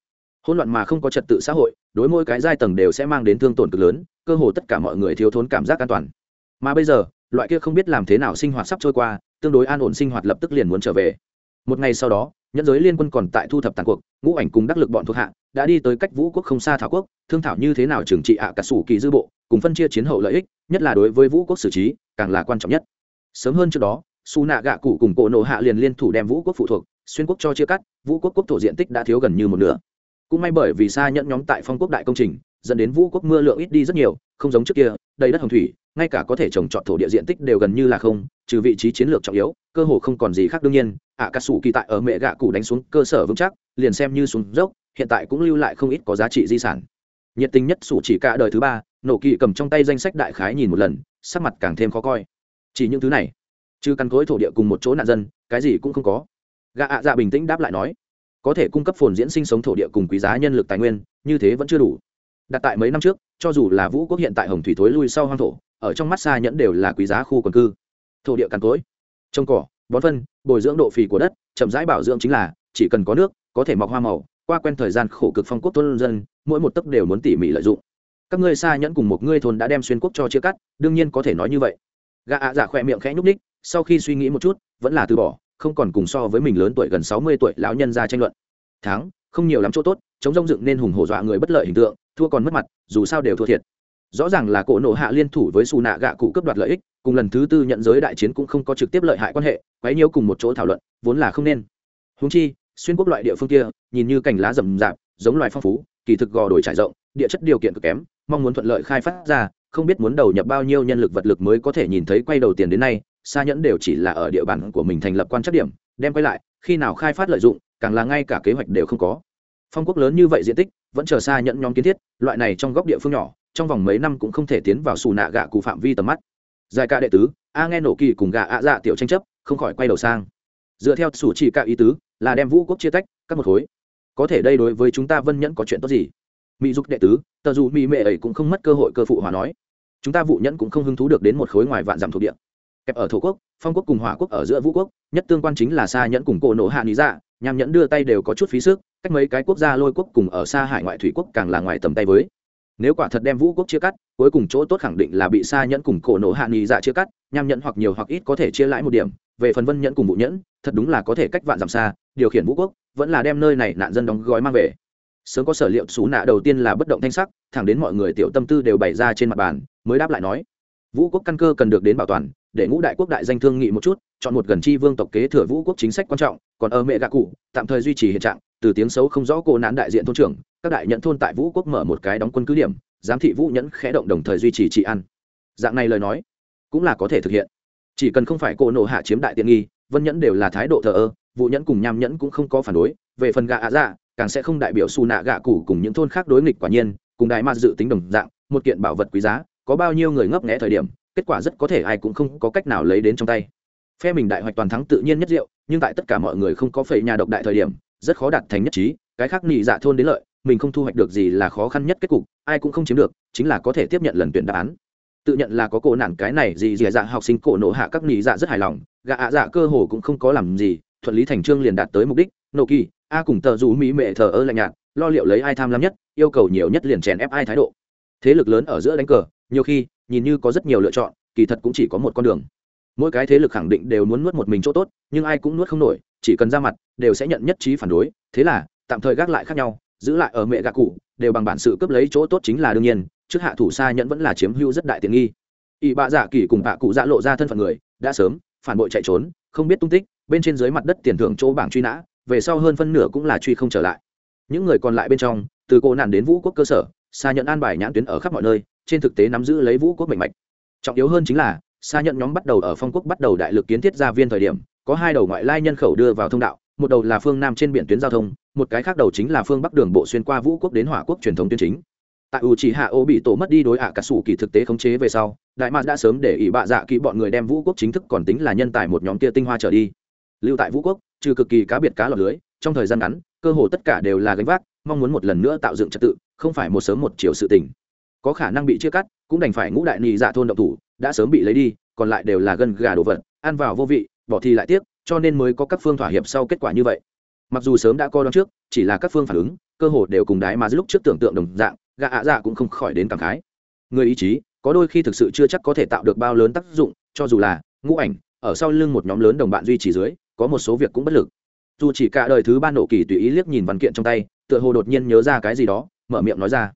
hỗn loạn mà không có trật tự xã hội, đối mỗi cái giai tầng đều sẽ mang đến thương tổn cực lớn, cơ hồ tất cả mọi người thiếu thốn cảm giác an toàn. Mà bây giờ, loại kia không biết làm thế nào sinh hoạt sắp trôi qua, tương đối an ổn sinh hoạt lập tức liền muốn trở về. Một ngày sau đó, nhân giới liên quân còn tại thu thập tàn cuộc, ngũ ảnh cùng đắc lực bọn thuộc hạ đã đi tới cách vũ quốc không xa thảo quốc, thương thảo như thế nào trừng trị ạ cả sủ kỳ dư bộ, cùng phân chia chiến hậu lợi ích, nhất là đối với vũ quốc xử trí, càng là quan trọng nhất. Sớm hơn trước đó, su nạ gạ cụ cùng cổ nộ hạ liền liên thủ đem vũ quốc phụ thuộc, xuyên quốc cho chia cắt, vũ quốc quốc thổ diện tích đã thiếu gần như một nửa cũng may bởi vì xa nhẫn nhóm tại phong quốc đại công trình, dẫn đến vũ quốc mưa lượng ít đi rất nhiều, không giống trước kia, đầy đất hồng thủy, ngay cả có thể trồng trọt thổ địa diện tích đều gần như là không, trừ vị trí chiến lược trọng yếu, cơ hồ không còn gì khác đương nhiên. Ạ cà sủ kỳ tại ở mẹ gạ cụ đánh xuống cơ sở vững chắc, liền xem như xuống dốc, hiện tại cũng lưu lại không ít có giá trị di sản. Nhiệt tình nhất sủ chỉ cả đời thứ ba, nổ kỳ cầm trong tay danh sách đại khái nhìn một lần, sắc mặt càng thêm khó coi. Chỉ những thứ này chứ căn cối thổ địa cùng một chỗ nạn dân, cái gì cũng không có. Gạ ạ dạ bình tĩnh đáp lại nói có thể cung cấp phồn diễn sinh sống thổ địa cùng quý giá nhân lực tài nguyên, như thế vẫn chưa đủ. Đặt tại mấy năm trước, cho dù là vũ quốc hiện tại hồng thủy thối lui sau hoang thổ, ở trong mắt xa nhẫn đều là quý giá khu quần cư. Thổ địa cằn cối trồng cỏ, bón phân, bồi dưỡng độ phì của đất, chậm rãi bảo dưỡng chính là, chỉ cần có nước, có thể mọc hoa màu, qua quen thời gian khổ cực phong quốc tuân dân, mỗi một tấc đều muốn tỉ mỉ lợi dụng. Các ngươi xa nhẫn cùng một ngươi thôn đã đem xuyên quốc cho chia cắt, đương nhiên có thể nói như vậy. Gã ạ dạ khỏe miệng khẽ nhúc ních sau khi suy nghĩ một chút, vẫn là từ bỏ không còn cùng so với mình lớn tuổi gần sáu mươi tuổi lão nhân ra tranh luận. Tháng không nhiều lắm chỗ tốt, chống rông dựng nên hùng hổ dọa người bất lợi hình tượng, thua còn mất mặt, dù sao đều thua thiệt. Rõ ràng là cổ nộ hạ liên thủ với xù nạ gạ cụ cướp đoạt lợi ích, cùng lần thứ tư nhận giới đại chiến cũng không có trực tiếp lợi hại quan hệ, quấy nhiễu cùng một chỗ thảo luận, vốn là không nên. Húng chi, xuyên quốc loại địa phương kia, nhìn như cành lá rậm rạp, giống loài phong phú, kỳ thực gò đổi trải rộng, địa chất điều kiện cực kém, mong muốn thuận lợi khai phát ra, không biết muốn đầu nhập bao nhiêu nhân lực vật lực mới có thể nhìn thấy quay đầu tiền đến nay xa nhẫn đều chỉ là ở địa bàn của mình thành lập quan trắc điểm, đem quay lại, khi nào khai phát lợi dụng, càng là ngay cả kế hoạch đều không có. Phong quốc lớn như vậy diện tích, vẫn chờ xa nhẫn nhóm kiến thiết, loại này trong góc địa phương nhỏ, trong vòng mấy năm cũng không thể tiến vào xù nạ gạ cụ phạm vi tầm mắt. Giải ca đệ tứ, a nghe nổ kỳ cùng gạ ạ dạ tiểu tranh chấp, không khỏi quay đầu sang. Dựa theo sủ chỉ cả ý tứ, là đem vũ quốc chia tách các một khối. Có thể đây đối với chúng ta vân nhẫn có chuyện tốt gì? Mỹ dục đệ tứ, tờ dù mỹ mệ ấy cũng không mất cơ hội cơ phụ hòa nói. Chúng ta vụ nhẫn cũng không hứng thú được đến một khối ngoài vạn dặm thuộc địa kẹp ở thổ quốc, phong quốc cùng hỏa quốc ở giữa vũ quốc, nhất tương quan chính là xa nhẫn cùng cổ nổ hạ lý dạ nhằm nhẫn đưa tay đều có chút phí sức, cách mấy cái quốc gia lôi quốc cùng ở xa hải ngoại thủy quốc càng là ngoài tầm tay với. Nếu quả thật đem vũ quốc chia cắt, cuối cùng chỗ tốt khẳng định là bị xa nhẫn cùng cổ nổ hạ nghỉ dạ chia cắt nham nhẫn hoặc nhiều hoặc ít có thể chia lãi một điểm, về phần vân nhẫn cùng vũ nhẫn, thật đúng là có thể cách vạn dặm xa, điều khiển vũ quốc, vẫn là đem nơi này nạn dân đóng gói mang về. Sớm có sở liệu xú nạ đầu tiên là bất động thanh sắc, thẳng đến mọi người tiểu tâm tư đều bày ra trên mặt bàn, mới đáp lại nói vũ quốc căn cơ cần được đến bảo toàn, để ngũ đại quốc đại danh thương nghị một chút, chọn một gần chi vương tộc kế thừa vũ quốc chính sách quan trọng, còn ở mẹ gạ cụ, tạm thời duy trì hiện trạng, từ tiếng xấu không rõ cô nán đại diện thôn trưởng, các đại nhận thôn tại vũ quốc mở một cái đóng quân cứ điểm, giám thị vũ nhẫn khẽ động đồng thời duy trì trị ăn dạng này lời nói, cũng là có thể thực hiện. Chỉ cần không phải cô nộ hạ chiếm đại tiện nghi, vân nhẫn đều là thái độ thờ ơ, vũ nhẫn cùng nham nhẫn cũng không có phản đối, về phần gạ ạ dạ càng sẽ không đại biểu xù nạ gạ cụ cùng những thôn khác đối nghịch quả nhiên, cùng đại ma dự tính đồng dạng, một kiện bảo vật quý giá có bao nhiêu người ngấp nghẽ thời điểm, kết quả rất có thể ai cũng không có cách nào lấy đến trong tay. Phe mình đại hoạch toàn thắng tự nhiên nhất diệu, nhưng tại tất cả mọi người không có phẩy nhà độc đại thời điểm, rất khó đạt thành nhất trí, cái khác nị dạ thôn đến lợi, mình không thu hoạch được gì là khó khăn nhất kết cục, ai cũng không chiếm được, chính là có thể tiếp nhận lần tuyển đáp án. Tự nhận là có cổ nản cái này gì dì dạ học sinh cổ nộ hạ các nị dạ rất hài lòng gạ ạ dạ cơ hồ cũng không có làm gì, thuận lý thành trương liền đạt tới mục đích nộ kỳ, a cùng tờ rủ mỹ mệ thờ ơ lạnh nhạt, lo liệu lấy ai tham lam nhất, yêu cầu nhiều nhất liền chèn ép ai thái độ. Thế lực lớn ở giữa đánh cờ nhiều khi, nhìn như có rất nhiều lựa chọn, kỳ thật cũng chỉ có một con đường. Mỗi cái thế lực khẳng định đều muốn nuốt một mình chỗ tốt, nhưng ai cũng nuốt không nổi, chỉ cần ra mặt, đều sẽ nhận nhất trí phản đối. Thế là, tạm thời gác lại khác nhau, giữ lại ở mẹ gạ cụ, đều bằng bản sự cướp lấy chỗ tốt chính là đương nhiên, trước hạ thủ xa nhẫn vẫn là chiếm hữu rất đại tiện nghi. Ỵ bạ giả kỳ cùng bạ cụ dạ lộ ra thân phận người, đã sớm, phản bội chạy trốn, không biết tung tích, bên trên dưới mặt đất tiền thưởng chỗ bảng truy nã, về sau hơn phân nửa cũng là truy không trở lại. Những người còn lại bên trong, từ cô nạn đến vũ quốc cơ sở xa nhận an bài nhãn tuyến ở khắp mọi nơi, trên thực tế nắm giữ lấy vũ quốc mạnh mạch. Trọng yếu hơn chính là xa nhận nhóm bắt đầu ở phong quốc bắt đầu đại lực kiến thiết gia viên thời điểm, có hai đầu ngoại lai nhân khẩu đưa vào thông đạo, một đầu là phương nam trên biển tuyến giao thông, một cái khác đầu chính là phương bắc đường bộ xuyên qua vũ quốc đến hỏa quốc truyền thống tuyến chính. Tại u chỉ hạ ô bị tổ mất đi đối ạ cả sủ kỳ thực tế khống chế về sau, đại mạc đã sớm để ỷ bạ dạ kỹ bọn người đem vũ quốc chính thức còn tính là nhân tài một nhóm kia tinh hoa trở đi. Lưu tại vũ quốc, trừ cực kỳ cá biệt cá lọc lưới, trong thời gian ngắn, cơ hồ tất cả đều là gánh vác, mong muốn một lần nữa tạo dựng trật tự không phải một sớm một chiều sự tình. Có khả năng bị chia cắt, cũng đành phải ngũ đại nị dạ thôn động thủ, đã sớm bị lấy đi, còn lại đều là gân gà đồ vật, ăn vào vô vị, bỏ thì lại tiếc, cho nên mới có các phương thỏa hiệp sau kết quả như vậy. Mặc dù sớm đã coi đón trước, chỉ là các phương phản ứng, cơ hồ đều cùng đái mà lúc trước tưởng tượng đồng dạng gạ ạ dạ cũng không khỏi đến cảm khái. Người ý chí, có đôi khi thực sự chưa chắc có thể tạo được bao lớn tác dụng, cho dù là ngũ ảnh, ở sau lưng một nhóm lớn đồng bạn duy trì dưới, có một số việc cũng bất lực. Dù chỉ cả đời thứ ba nổ kỳ tùy ý liếc nhìn văn kiện trong tay, tựa hồ đột nhiên nhớ ra cái gì đó mở miệng nói ra.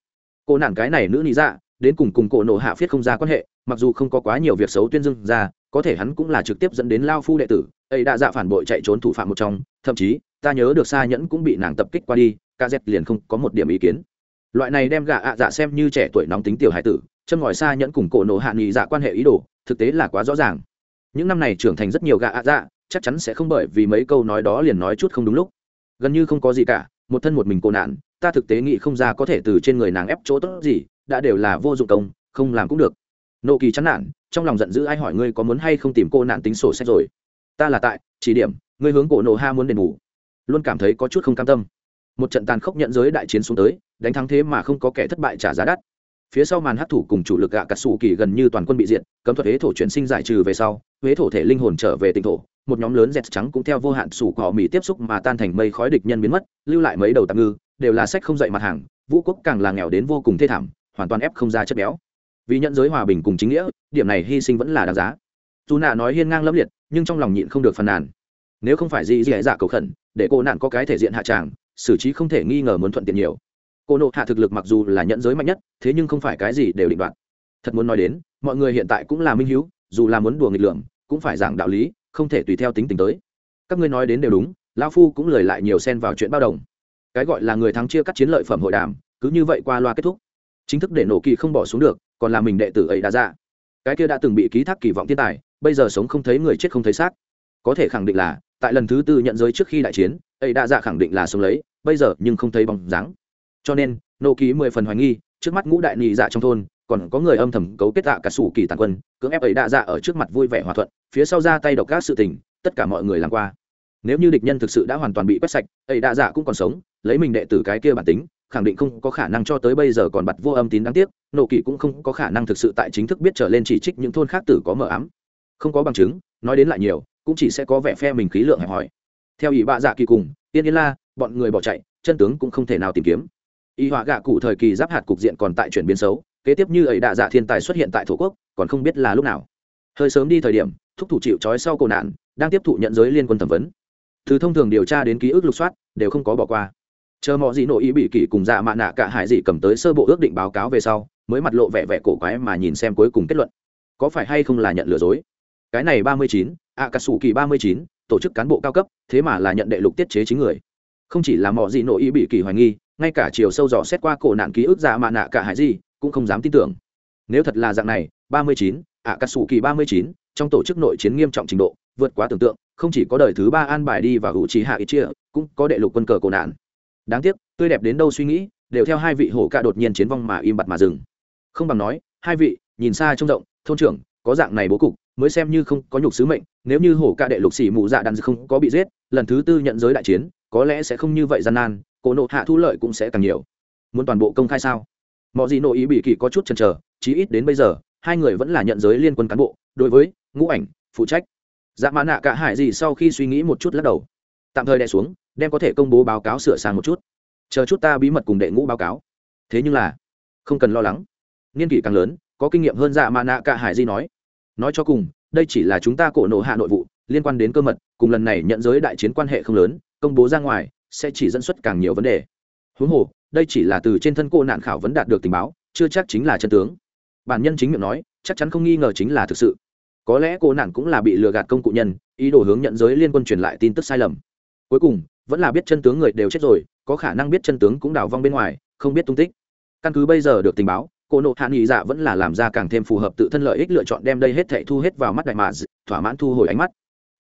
Cô nản cái này nữ lý dạ đến cùng cùng cổ nộ hạ phiết không ra quan hệ, mặc dù không có quá nhiều việc xấu tuyên dưng ra, có thể hắn cũng là trực tiếp dẫn đến lao phu đệ tử, ấy đã dạ phản bội chạy trốn thủ phạm một trong, thậm chí, ta nhớ được xa nhẫn cũng bị nàng tập kích qua đi ca dẹp liền không có một điểm ý kiến. Loại này đem gạ ạ dạ xem như trẻ tuổi nóng tính tiểu hải tử, châm ngòi xa nhẫn cùng cổ nộ hạ nghị dạ quan hệ ý đồ, thực tế là quá rõ ràng. Những năm này trưởng thành rất nhiều gạ ạ dạ chắc chắn sẽ không bởi vì mấy câu nói đó liền nói chút không đúng lúc. Gần như không có gì cả, một thân một mình cô nạn ta thực tế nghĩ không ra có thể từ trên người nàng ép chỗ tốt gì, đã đều là vô dụng công, không làm cũng được. Nộ kỳ chán nản, trong lòng giận dữ ai hỏi ngươi có muốn hay không tìm cô nạn tính sổ sách rồi? Ta là tại, chỉ điểm, ngươi hướng cổ nộ ha muốn đền bù. Luôn cảm thấy có chút không cam tâm. Một trận tàn khốc nhận giới đại chiến xuống tới, đánh thắng thế mà không có kẻ thất bại trả giá đắt. Phía sau màn hát thủ cùng chủ lực gạ cà sủ kỳ gần như toàn quân bị diệt, cấm thuật huế thổ chuyển sinh giải trừ về sau huế thổ thể linh hồn trở về tỉnh thổ, một nhóm lớn dẹt trắng cũng theo vô hạn sủ cỏ mỹ tiếp xúc mà tan thành mây khói địch nhân biến mất, lưu lại mấy đầu tạm ngư đều là sách không dạy mặt hàng, vũ quốc càng là nghèo đến vô cùng thê thảm, hoàn toàn ép không ra chất béo. Vì nhận giới hòa bình cùng chính nghĩa, điểm này hy sinh vẫn là đáng giá. Dù nạ nói hiên ngang lâm liệt, nhưng trong lòng nhịn không được phàn nàn. Nếu không phải gì gì dạ cầu khẩn, để cô nạn có cái thể diện hạ tràng, xử trí không thể nghi ngờ muốn thuận tiện nhiều. Cô nộ hạ thực lực mặc dù là nhận giới mạnh nhất, thế nhưng không phải cái gì đều định đoạt. Thật muốn nói đến, mọi người hiện tại cũng là minh hữu dù là muốn đùa nghịch lượng, cũng phải giảng đạo lý, không thể tùy theo tính tình tới. Các ngươi nói đến đều đúng, lão phu cũng lời lại nhiều xen vào chuyện bao đồng cái gọi là người thắng chia cắt chiến lợi phẩm hội đàm, cứ như vậy qua loa kết thúc. Chính thức để nổ kỳ không bỏ xuống được, còn là mình đệ tử ấy đã ra. Cái kia đã từng bị ký thác kỳ vọng thiên tài, bây giờ sống không thấy người chết không thấy xác. Có thể khẳng định là, tại lần thứ tư nhận giới trước khi đại chiến, ấy đã dạ khẳng định là sống lấy, bây giờ nhưng không thấy bóng dáng. Cho nên nô ký mười phần hoài nghi, trước mắt ngũ đại nhị dạ trong thôn, còn có người âm thầm cấu kết tạ cả sủ kỳ tàn quân, cưỡng ép ấy đã dạ ở trước mặt vui vẻ hòa thuận, phía sau ra tay độc các sự tình, tất cả mọi người làm qua. Nếu như địch nhân thực sự đã hoàn toàn bị quét sạch, ấy đã dạ cũng còn sống lấy mình đệ tử cái kia bản tính, khẳng định không có khả năng cho tới bây giờ còn bật vô âm tín đáng tiếc nộ kỵ cũng không có khả năng thực sự tại chính thức biết trở lên chỉ trích những thôn khác tử có mờ ám. Không có bằng chứng, nói đến lại nhiều, cũng chỉ sẽ có vẻ phe mình khí lượng hẹp hòi. Theo ý bạ dạ kỳ cùng tiên yên la, bọn người bỏ chạy, chân tướng cũng không thể nào tìm kiếm. Y họa gạ cụ thời kỳ giáp hạt cục diện còn tại chuyển biến xấu, kế tiếp như ấy đạ dạ thiên tài xuất hiện tại thổ quốc, còn không biết là lúc nào. Hơi sớm đi thời điểm, thúc thủ chịu trói sau cổ nạn, đang tiếp thụ nhận giới liên quân thẩm vấn. Từ thông thường điều tra đến ký ức lục soát, đều không có bỏ qua chờ mọi gì nội ý bị kỷ cùng dạ mạ nạ cả hải dị cầm tới sơ bộ ước định báo cáo về sau, mới mặt lộ vẻ vẻ cổ quái mà nhìn xem cuối cùng kết luận. Có phải hay không là nhận lừa dối? Cái này ba mươi chín ạ cà sủ kỳ ba mươi chín, tổ chức cán bộ cao cấp, thế mà là nhận đệ lục tiết chế chính người. Không chỉ là mọi gì nội ý bị kỳ hoài nghi, ngay cả chiều sâu dò xét qua cổ nạn ký ức dạ mạ nạ cả hải dị, cũng không dám tin tưởng. Nếu thật là dạng này, ba mươi chín ạ cà sủ kỳ ba mươi chín, trong tổ chức nội chiến nghiêm trọng trình độ, vượt quá tưởng tượng, không chỉ có đời thứ ba an bài đi và hữu trí hạ ít chia cũng có đệ lục quân cờ cổ nạn đáng tiếc, tươi đẹp đến đâu suy nghĩ, đều theo hai vị hổ ca đột nhiên chiến vong mà im bặt mà dừng. Không bằng nói, hai vị, nhìn xa trông rộng, thôn trưởng, có dạng này bố cục, mới xem như không có nhục sứ mệnh, nếu như hổ ca đệ lục xỉ mụ dạ đàn không có bị giết, lần thứ tư nhận giới đại chiến, có lẽ sẽ không như vậy gian nan, cổ nộ hạ thu lợi cũng sẽ càng nhiều. Muốn toàn bộ công khai sao? Mọi gì nội ý bị kỳ có chút chần chờ, chí ít đến bây giờ, hai người vẫn là nhận giới liên quân cán bộ, đối với ngũ ảnh, phụ trách. Dạ mã nạ cả hải gì sau khi suy nghĩ một chút lắc đầu. Tạm thời đè xuống đem có thể công bố báo cáo sửa sang một chút. Chờ chút ta bí mật cùng đệ ngũ báo cáo. Thế nhưng là, không cần lo lắng. Niên kỷ càng lớn, có kinh nghiệm hơn dạ mà nạ cả hải di nói. Nói cho cùng, đây chỉ là chúng ta cổ nộ hạ nội vụ, liên quan đến cơ mật, cùng lần này nhận giới đại chiến quan hệ không lớn, công bố ra ngoài, sẽ chỉ dẫn xuất càng nhiều vấn đề. Huống hồ, đây chỉ là từ trên thân cô nạn khảo vấn đạt được tình báo, chưa chắc chính là chân tướng. Bản nhân chính miệng nói, chắc chắn không nghi ngờ chính là thực sự. Có lẽ cô nạn cũng là bị lừa gạt công cụ nhân, ý đồ hướng nhận giới liên quân truyền lại tin tức sai lầm. Cuối cùng vẫn là biết chân tướng người đều chết rồi có khả năng biết chân tướng cũng đào vong bên ngoài không biết tung tích. Căn cứ bây giờ được tình báo cô nộ hạ nghị dạ vẫn là làm ra càng thêm phù hợp tự thân lợi ích lựa chọn đem đây hết thệ thu hết vào mắt đại mà thỏa mãn thu hồi ánh mắt.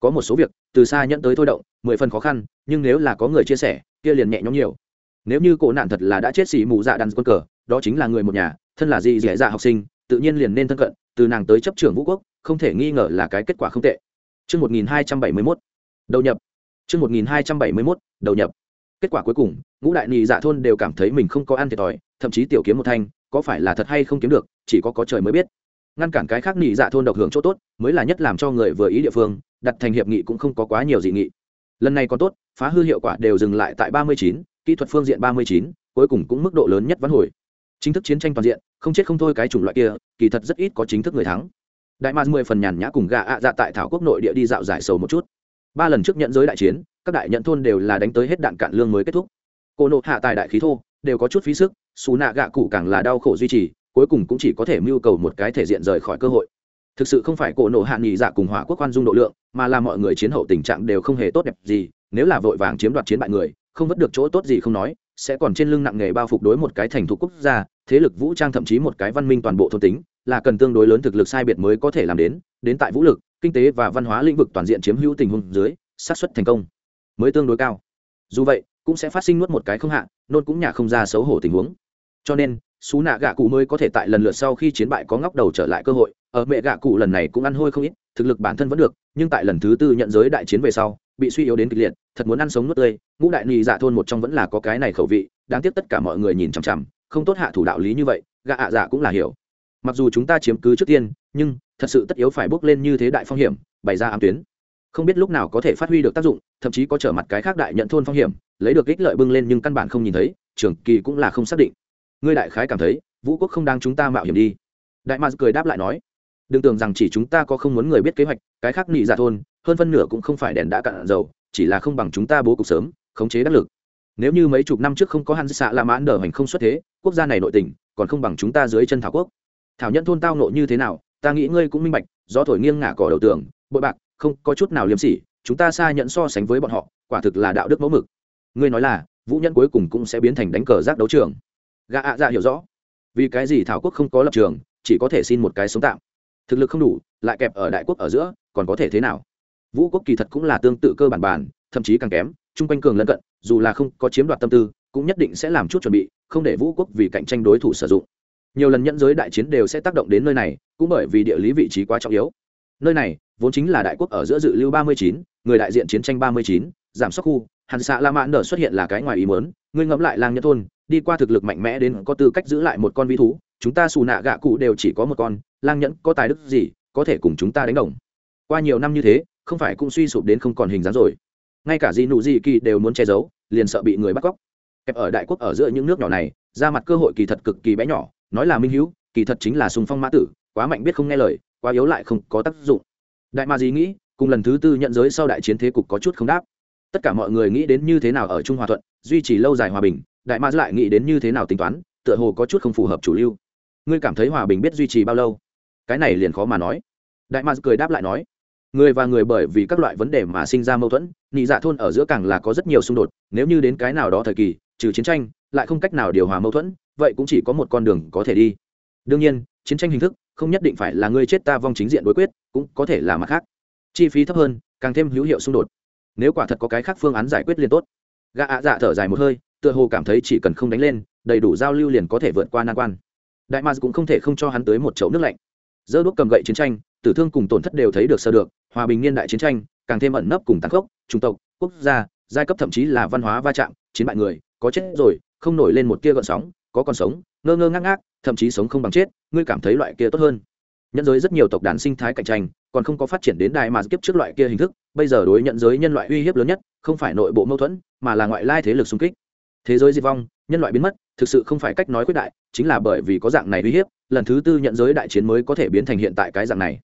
Có một số việc từ xa nhận tới thôi động mười phần khó khăn nhưng nếu là có người chia sẻ kia liền nhẹ nhõm nhiều. Nếu như cổ nạn thật là đã chết xỉ mù dạ đàn quân cờ đó chính là người một nhà thân là gì dẻ dạ học sinh tự nhiên liền nên thân cận từ nàng tới chấp trưởng vũ quốc không thể nghi ngờ là cái kết quả không tệ. Trước 1271, đầu nhập. Trước 1271, đầu nhập. Kết quả cuối cùng, ngũ đại nị dạ thôn đều cảm thấy mình không có ăn thiệt thòi, thậm chí tiểu kiếm một thanh, có phải là thật hay không kiếm được, chỉ có có trời mới biết. Ngăn cản cái khác nị dạ thôn độc hưởng chỗ tốt, mới là nhất làm cho người vừa ý địa phương, đặt thành hiệp nghị cũng không có quá nhiều dị nghị. Lần này còn tốt, phá hư hiệu quả đều dừng lại tại ba mươi chín, kỹ thuật phương diện ba mươi chín, cuối cùng cũng mức độ lớn nhất vãn hồi. Chính thức chiến tranh toàn diện, không chết không thôi cái chủng loại kia, kỳ thật rất ít có chính thức người thắng đại Ma mười phần nhàn nhã cùng gà ạ dạ tại thảo quốc nội địa đi dạo giải sầu một chút ba lần trước nhận giới đại chiến, các đại nhận thôn đều là đánh tới hết đạn cạn lương mới kết thúc. Cô nộ hạ tài đại khí thô, đều có chút phí sức, xù nạ gạ cụ càng là đau khổ duy trì, cuối cùng cũng chỉ có thể mưu cầu một cái thể diện rời khỏi cơ hội. Thực sự không phải cổ nộ hạ nghỉ dạ cùng hỏa quốc quan dung độ lượng, mà là mọi người chiến hậu tình trạng đều không hề tốt đẹp gì, nếu là vội vàng chiếm đoạt chiến bại người, không vất được chỗ tốt gì không nói, sẽ còn trên lưng nặng nghề bao phục đối một cái thành thuộc quốc gia, thế lực vũ trang thậm chí một cái văn minh toàn bộ thôn tính, là cần tương đối lớn thực lực sai biệt mới có thể làm đến đến tại vũ lực kinh tế và văn hóa lĩnh vực toàn diện chiếm hữu tình huống dưới sát xuất thành công mới tương đối cao. Dù vậy, cũng sẽ phát sinh nuốt một cái không hạ, nôn cũng nhả không ra xấu hổ tình huống. Cho nên, xú nạ gạ cụ mới có thể tại lần lượt sau khi chiến bại có ngóc đầu trở lại cơ hội, ở mẹ gạ cụ lần này cũng ăn hôi không ít, thực lực bản thân vẫn được, nhưng tại lần thứ tư nhận giới đại chiến về sau, bị suy yếu đến kịch liệt, thật muốn ăn sống nuốt tươi, ngũ đại nhị dạ thôn một trong vẫn là có cái này khẩu vị, đáng tiếc tất cả mọi người nhìn chằm chằm, không tốt hạ thủ đạo lý như vậy, gạ ạ dạ cũng là hiểu mặc dù chúng ta chiếm cứ trước tiên, nhưng thật sự tất yếu phải bước lên như thế đại phong hiểm, bày ra ám tuyến. Không biết lúc nào có thể phát huy được tác dụng, thậm chí có trở mặt cái khác đại nhận thôn phong hiểm, lấy được ích lợi bưng lên nhưng căn bản không nhìn thấy, trường kỳ cũng là không xác định. Ngươi đại khái cảm thấy, vũ quốc không đang chúng ta mạo hiểm đi. Đại mạc cười đáp lại nói, đừng tưởng rằng chỉ chúng ta có không muốn người biết kế hoạch, cái khác nị dạ thôn, hơn phân nửa cũng không phải đèn đã cạn dầu, chỉ là không bằng chúng ta bố cục sớm, khống chế đắc lực. Nếu như mấy chục năm trước không có hắn xạ la mãn đờ hành không xuất thế, quốc gia này nội tình còn không bằng chúng ta dưới chân thảo quốc thảo nhân thôn tao nộ như thế nào, ta nghĩ ngươi cũng minh bạch do thổi nghiêng ngả cỏ đầu tường, bội bạc, không, có chút nào liếm sỉ, chúng ta xa nhận so sánh với bọn họ, quả thực là đạo đức mẫu mực. Ngươi nói là, vũ nhân cuối cùng cũng sẽ biến thành đánh cờ giác đấu trường. Gã ạ dạ hiểu rõ. Vì cái gì thảo quốc không có lập trường, chỉ có thể xin một cái sống tạm. Thực lực không đủ, lại kẹp ở đại quốc ở giữa, còn có thể thế nào? Vũ quốc kỳ thật cũng là tương tự cơ bản bản, thậm chí càng kém, chung quanh cường lân cận, dù là không có chiếm đoạt tâm tư, cũng nhất định sẽ làm chút chuẩn bị, không để vũ quốc vì cạnh tranh đối thủ sử dụng nhiều lần nhẫn giới đại chiến đều sẽ tác động đến nơi này, cũng bởi vì địa lý vị trí quá trọng yếu. Nơi này, vốn chính là đại quốc ở giữa dự lưu ba mươi chín, người đại diện chiến tranh ba mươi chín, giảm sắc khu, hàn xạ la mãn nở xuất hiện là cái ngoài ý mớn ngươi ngẫm lại lang nhân thôn, đi qua thực lực mạnh mẽ đến có tư cách giữ lại một con vi thú, chúng ta xù nạ gạ cụ đều chỉ có một con, lang nhẫn có tài đức gì, có thể cùng chúng ta đánh đồng. Qua nhiều năm như thế, không phải cũng suy sụp đến không còn hình dáng rồi. Ngay cả gì nụ gì kỳ đều muốn che giấu, liền sợ bị người bắt cóc. Kẹp ở đại quốc ở giữa những nước nhỏ này, ra mặt cơ hội kỳ thật cực kỳ bé nhỏ nói là minh hữu kỳ thật chính là sùng phong mã tử, quá mạnh biết không nghe lời, quá yếu lại không có tác dụng. Đại ma dí nghĩ, cùng lần thứ tư nhận giới sau đại chiến thế cục có chút không đáp. Tất cả mọi người nghĩ đến như thế nào ở trung hòa thuận, duy trì lâu dài hòa bình, đại ma lại nghĩ đến như thế nào tính toán, tựa hồ có chút không phù hợp chủ lưu. Ngươi cảm thấy hòa bình biết duy trì bao lâu? Cái này liền khó mà nói. Đại ma cười đáp lại nói, người và người bởi vì các loại vấn đề mà sinh ra mâu thuẫn, nhị dạ thôn ở giữa càng là có rất nhiều xung đột, nếu như đến cái nào đó thời kỳ, trừ chiến tranh, lại không cách nào điều hòa mâu thuẫn vậy cũng chỉ có một con đường có thể đi. Đương nhiên, chiến tranh hình thức không nhất định phải là ngươi chết ta vong chính diện đối quyết, cũng có thể là mặt khác. Chi phí thấp hơn, càng thêm hữu hiệu xung đột. Nếu quả thật có cái khác phương án giải quyết liền tốt. Gã ạ dạ thở dài một hơi, tựa hồ cảm thấy chỉ cần không đánh lên, đầy đủ giao lưu liền có thể vượt qua nan quan. Đại ma cũng không thể không cho hắn tới một chậu nước lạnh. Dơ đuốc cầm gậy chiến tranh, tử thương cùng tổn thất đều thấy được sơ được, hòa bình niên đại chiến tranh, càng thêm ẩn nấp cùng tăng khốc, chủng tộc, quốc gia, giai cấp thậm chí là văn hóa va chạm, chiến bại người, có chết rồi, không nổi lên một tia gợn sóng có còn sống, ngơ ngơ ngác ngác, thậm chí sống không bằng chết, ngươi cảm thấy loại kia tốt hơn. Nhận giới rất nhiều tộc đàn sinh thái cạnh tranh, còn không có phát triển đến đại mà kiếp trước loại kia hình thức, bây giờ đối nhận giới nhân loại uy hiếp lớn nhất, không phải nội bộ mâu thuẫn, mà là ngoại lai thế lực xung kích. Thế giới diệt vong, nhân loại biến mất, thực sự không phải cách nói quyết đại, chính là bởi vì có dạng này uy hiếp, lần thứ tư nhận giới đại chiến mới có thể biến thành hiện tại cái dạng này.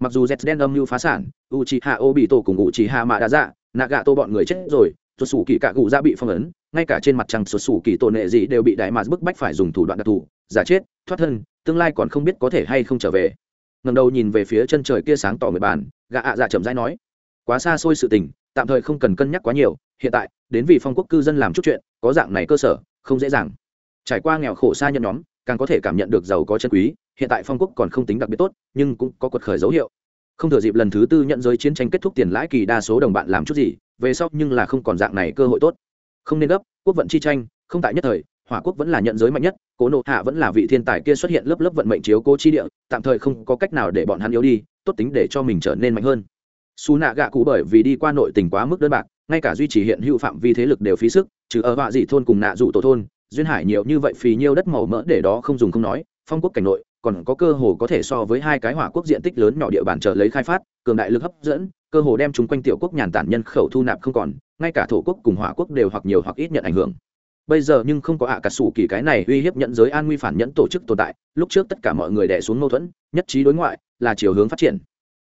Mặc dù z đen âm mưu phá sản u c h i ô bị tổ cùng u c h i h mạ đã dạ nạ gạ tô bọn người chết rồi xuất xù kỳ cạ cụ ra bị phong ấn ngay cả trên mặt trăng sụt sủ kỳ tổ nệ gì đều bị đại mạt bức bách phải dùng thủ đoạn đặc thù, giả chết, thoát thân, tương lai còn không biết có thể hay không trở về. Ngầm đầu nhìn về phía chân trời kia sáng tỏ người bàn gạ ạ dạ chậm rãi nói, quá xa xôi sự tình, tạm thời không cần cân nhắc quá nhiều, hiện tại, đến vì phong quốc cư dân làm chút chuyện, có dạng này cơ sở, không dễ dàng. Trải qua nghèo khổ xa nhận nhóm, càng có thể cảm nhận được giàu có chân quý, hiện tại phong quốc còn không tính đặc biệt tốt, nhưng cũng có quật khởi dấu hiệu. Không thừa dịp lần thứ tư nhận giới chiến tranh kết thúc tiền lãi kỳ đa số đồng bạn làm chút gì, về sau nhưng là không còn dạng này cơ hội tốt không nên gấp, quốc vận chi tranh, không tại nhất thời, hỏa quốc vẫn là nhận giới mạnh nhất, cố nộ hạ vẫn là vị thiên tài kia xuất hiện lớp lớp vận mệnh chiếu cố chi địa, tạm thời không có cách nào để bọn hắn yếu đi, tốt tính để cho mình trở nên mạnh hơn. Xù nạ gạ cụ bởi vì đi qua nội tình quá mức đơn bạc, ngay cả duy trì hiện hữu phạm vi thế lực đều phí sức, trừ ở họa dị thôn cùng nạ rủ tổ thôn, duyên hải nhiều như vậy phí nhiêu đất màu mỡ để đó không dùng không nói, phong quốc cảnh nội, còn có cơ hồ có thể so với hai cái hỏa quốc diện tích lớn nhỏ địa bàn trở lấy khai phát, cường đại lực hấp dẫn cơ hồ đem chúng quanh tiểu quốc nhàn tản nhân khẩu thu nạp không còn, ngay cả thổ quốc cùng hỏa quốc đều hoặc nhiều hoặc ít nhận ảnh hưởng. Bây giờ nhưng không có ạ à cả sủ kỳ cái này uy hiếp nhận giới an nguy phản nhẫn tổ chức tồn tại, lúc trước tất cả mọi người đẻ xuống mâu thuẫn, nhất trí đối ngoại, là chiều hướng phát triển.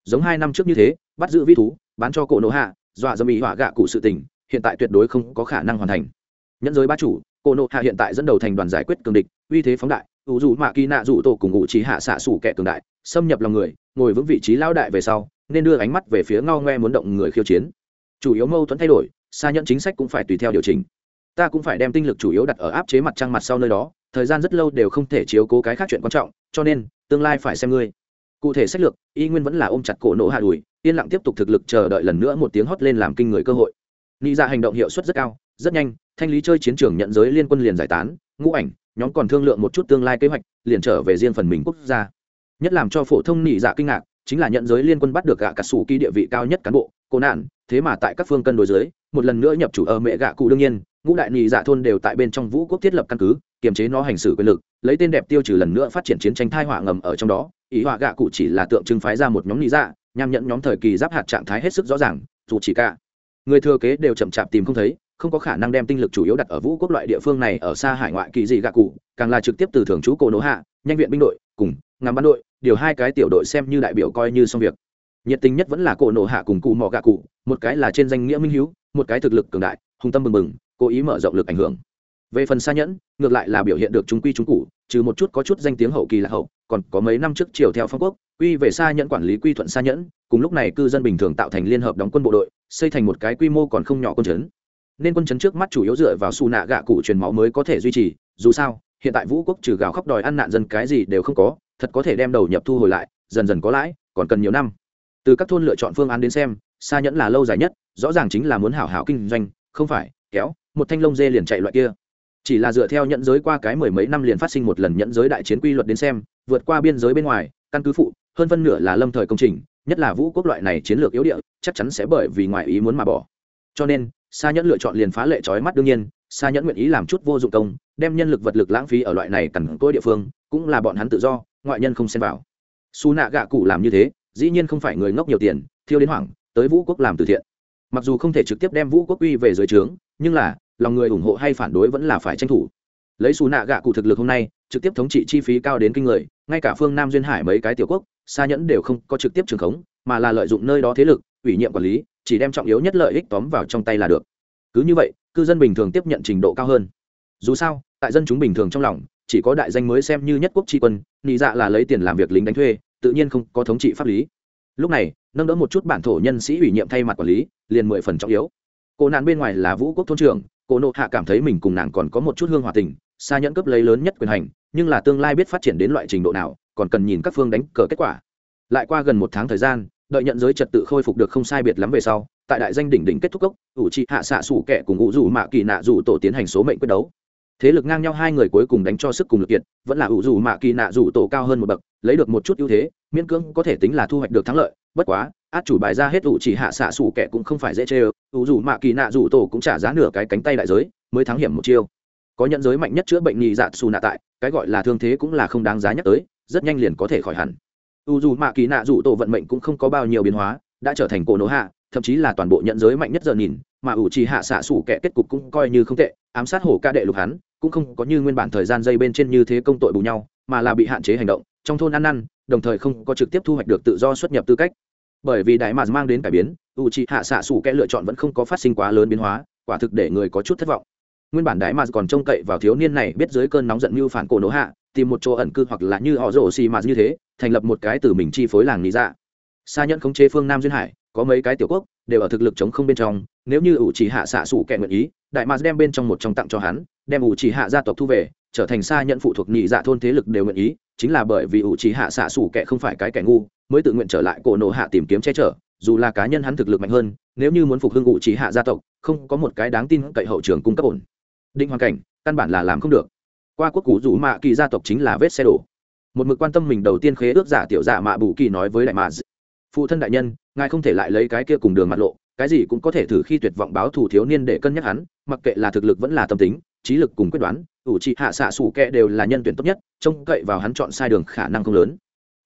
Giống hai năm trước như thế, bắt giữ vi thú, bán cho cổ nổ hạ, dọa dâm ý hỏa gạ cụ sự tình, hiện tại tuyệt đối không có khả năng hoàn thành. Nhẫn giới ba chủ cổ nộ hạ hiện tại dẫn đầu thành đoàn giải quyết cường địch, uy thế phóng đại, ủ dù mạ kỳ nạ dụ tổ cùng ngụ trí hạ xạ sủ kẻ cường đại, xâm nhập lòng người, ngồi vững vị trí lao đại về sau, nên đưa ánh mắt về phía ngao ngoe muốn động người khiêu chiến. Chủ yếu mâu thuẫn thay đổi xa nhận chính sách cũng phải tùy theo điều chỉnh. Ta cũng phải đem tinh lực chủ yếu đặt ở áp chế mặt trăng mặt sau nơi đó, thời gian rất lâu đều không thể chiếu cố cái khác chuyện quan trọng, cho nên, tương lai phải xem ngươi. Cụ thể sách lược, y nguyên vẫn là ôm chặt cổ nổ hạ đùi, yên lặng tiếp tục thực lực chờ đợi lần nữa một tiếng hót lên làm kinh người cơ hội. Nghĩ ra dạ hành động hiệu suất rất cao, rất nhanh thanh lý chơi chiến trường nhận giới liên quân liền giải tán, ngũ ảnh, nhóm còn thương lượng một chút tương lai kế hoạch, liền trở về riêng phần mình quốc gia. Nhất làm cho phổ thông nị dạ kinh ngạc, chính là nhận giới liên quân bắt được gạ cà sủ kỳ địa vị cao nhất cán bộ, cô nạn, thế mà tại các phương cân đối giới một lần nữa nhập chủ ở mẹ gạ cụ đương nhiên, ngũ đại nị dạ thôn đều tại bên trong vũ quốc thiết lập căn cứ, kiềm chế nó hành xử quyền lực, lấy tên đẹp tiêu trừ lần nữa phát triển chiến tranh thai họa ngầm ở trong đó, ý họa gạ cụ chỉ là tượng trưng phái ra một nhóm nị dạ nhằm nhận nhóm thời kỳ giáp hạt trạng thái hết sức rõ ràng, dù chỉ cả. Người thừa kế đều chậm chạp tìm không thấy không có khả năng đem tinh lực chủ yếu đặt ở vũ quốc loại địa phương này ở xa hải ngoại kỳ dị gạ cụ, càng là trực tiếp từ thường trú cổ nỗ hạ, nhanh viện binh đội, cùng ngắm bắn đội, điều hai cái tiểu đội xem như đại biểu coi như xong việc. Nhiệt tình nhất vẫn là cổ nổ hạ cùng cụ mỏ gạ cụ, một cái là trên danh nghĩa minh hữu một cái thực lực cường đại hùng tâm bừng bừng, cố ý mở rộng lực ảnh hưởng. Về phần xa nhẫn, ngược lại là biểu hiện được chúng quy chúng cụ, trừ một chút có chút danh tiếng hậu kỳ là hậu, còn có mấy năm trước chiều theo phong quốc, quy về xa nhẫn quản lý quy thuận xa nhẫn, cùng lúc này cư dân bình thường tạo thành liên hợp đóng quân bộ đội, xây thành một cái quy mô còn không nhỏ quân chấn nên quân chấn trước mắt chủ yếu dựa vào xù nạ gạ cụ truyền máu mới có thể duy trì. Dù sao, hiện tại vũ quốc trừ gào khóc đòi ăn nạn dân cái gì đều không có, thật có thể đem đầu nhập thu hồi lại, dần dần có lãi, còn cần nhiều năm. Từ các thôn lựa chọn phương án đến xem xa nhẫn là lâu dài nhất, rõ ràng chính là muốn hảo hảo kinh doanh, không phải, kéo, một thanh lông dê liền chạy loại kia. Chỉ là dựa theo nhận giới qua cái mười mấy năm liền phát sinh một lần nhận giới đại chiến quy luật đến xem, vượt qua biên giới bên ngoài, căn cứ phụ, hơn phân nửa là lâm thời công trình, nhất là vũ quốc loại này chiến lược yếu địa, chắc chắn sẽ bởi vì ngoại ý muốn mà bỏ. Cho nên xa nhẫn lựa chọn liền phá lệ trói mắt đương nhiên xa nhẫn nguyện ý làm chút vô dụng công, đem nhân lực vật lực lãng phí ở loại này cằn cỗi địa phương, cũng là bọn hắn tự do, ngoại nhân không xem vào. Su nạ gạ cụ làm như thế, dĩ nhiên không phải người ngốc nhiều tiền, thiêu đến hoảng, tới vũ quốc làm từ thiện. Mặc dù không thể trực tiếp đem vũ quốc uy về dưới trướng, nhưng là, lòng người ủng hộ hay phản đối vẫn là phải tranh thủ. Lấy xù nạ gạ cụ thực lực hôm nay, trực tiếp thống trị chi phí cao đến kinh người, ngay cả phương nam duyên hải mấy cái tiểu quốc xa nhẫn đều không có trực tiếp trường khống, mà là lợi dụng nơi đó thế lực ủy nhiệm quản lý, chỉ đem trọng yếu nhất lợi ích tóm vào trong tay là được. Cứ như vậy, cư dân bình thường tiếp nhận trình độ cao hơn. Dù sao, tại dân chúng bình thường trong lòng, chỉ có đại danh mới xem như nhất quốc tri quân, nị dạ là lấy tiền làm việc lính đánh thuê, tự nhiên không có thống trị pháp lý. Lúc này, nâng đỡ một chút bản thổ nhân sĩ ủy nhiệm thay mặt quản lý, liền mười phần trọng yếu. Cô nạn bên ngoài là vũ quốc thôn trưởng, cô nộ hạ cảm thấy mình cùng nàng còn có một chút hương hòa tình, xa nhẫn cấp lấy lớn nhất quyền hành, nhưng là tương lai biết phát triển đến loại trình độ nào, còn cần nhìn các phương đánh cờ kết quả. Lại qua gần một tháng thời gian đợi nhận giới trật tự khôi phục được không sai biệt lắm về sau, tại đại danh đỉnh đỉnh kết thúc cốc ủ trị hạ xạ sủ kẻ cùng ngụ dù mạ kỳ nạ dù tổ tiến hành số mệnh quyết đấu. Thế lực ngang nhau hai người cuối cùng đánh cho sức cùng lực kiện vẫn là ủ dù mạ kỳ nạ dù tổ cao hơn một bậc, lấy được một chút ưu thế, miễn cưỡng có thể tính là thu hoạch được thắng lợi, bất quá, át chủ bài ra hết ủ chỉ hạ xạ sủ kẻ cũng không phải dễ chê ủ dù mạ kỳ nạ dù tổ cũng trả giá nửa cái cánh tay đại giới, mới thắng hiểm một chiêu. Có nhận giới mạnh nhất chữa bệnh nhị dạ xù nạ tại, cái gọi là thương thế cũng là không đáng giá nhắc tới, rất nhanh liền có thể khỏi hẳn u dù mạ kỳ nạ dù tổ vận mệnh cũng không có bao nhiêu biến hóa, đã trở thành cổ nổ hạ, thậm chí là toàn bộ nhận giới mạnh nhất giờ nhìn, mà ủ trì hạ xạ xủ kẻ kết cục cũng coi như không tệ, ám sát hổ ca đệ lục hắn, cũng không có như nguyên bản thời gian dây bên trên như thế công tội bù nhau, mà là bị hạn chế hành động, trong thôn ăn năn, đồng thời không có trực tiếp thu hoạch được tự do xuất nhập tư cách. Bởi vì đại mà mang đến cải biến, u trì hạ xạ xủ kẽ lựa chọn vẫn không có phát sinh quá lớn biến hóa, quả thực để người có chút thất vọng. Nguyên bản đại mà còn trông cậy vào thiếu niên này biết dưới cơn nóng giận như phản cổ nổ hạ, tìm một chỗ ẩn cư hoặc là như họ rổ xì mà như thế thành lập một cái từ mình chi phối làng lý dạ. Xa nhận khống chế phương nam duyên hải, có mấy cái tiểu quốc, đều ở thực lực chống không bên trong, nếu như ủ chỉ hạ xạ sủ kẻ nguyện ý, đại mạc đem bên trong một trong tặng cho hắn, đem ủ chỉ hạ gia tộc thu về, trở thành xa nhận phụ thuộc nhị dạ thôn thế lực đều nguyện ý, chính là bởi vì ủ chỉ hạ xạ sủ kẻ không phải cái kẻ ngu, mới tự nguyện trở lại cổ nổ hạ tìm kiếm che chở, dù là cá nhân hắn thực lực mạnh hơn, nếu như muốn phục hưng ủ chỉ hạ gia tộc, không có một cái đáng tin cậy hậu trường cung cấp ổn. Định hoàn cảnh, căn bản là làm không được. Qua quốc cú rủ mạ kỳ gia tộc chính là vết xe đổ một mực quan tâm mình đầu tiên khế ước giả tiểu giả mạ bù kỳ nói với đại mạ phụ thân đại nhân, ngài không thể lại lấy cái kia cùng đường mặt lộ, cái gì cũng có thể thử khi tuyệt vọng báo thủ thiếu niên để cân nhắc hắn, mặc kệ là thực lực vẫn là tâm tính, trí lực cùng quyết đoán, ủ trị hạ xạ xù kẹ đều là nhân tuyển tốt nhất, trông cậy vào hắn chọn sai đường khả năng không lớn.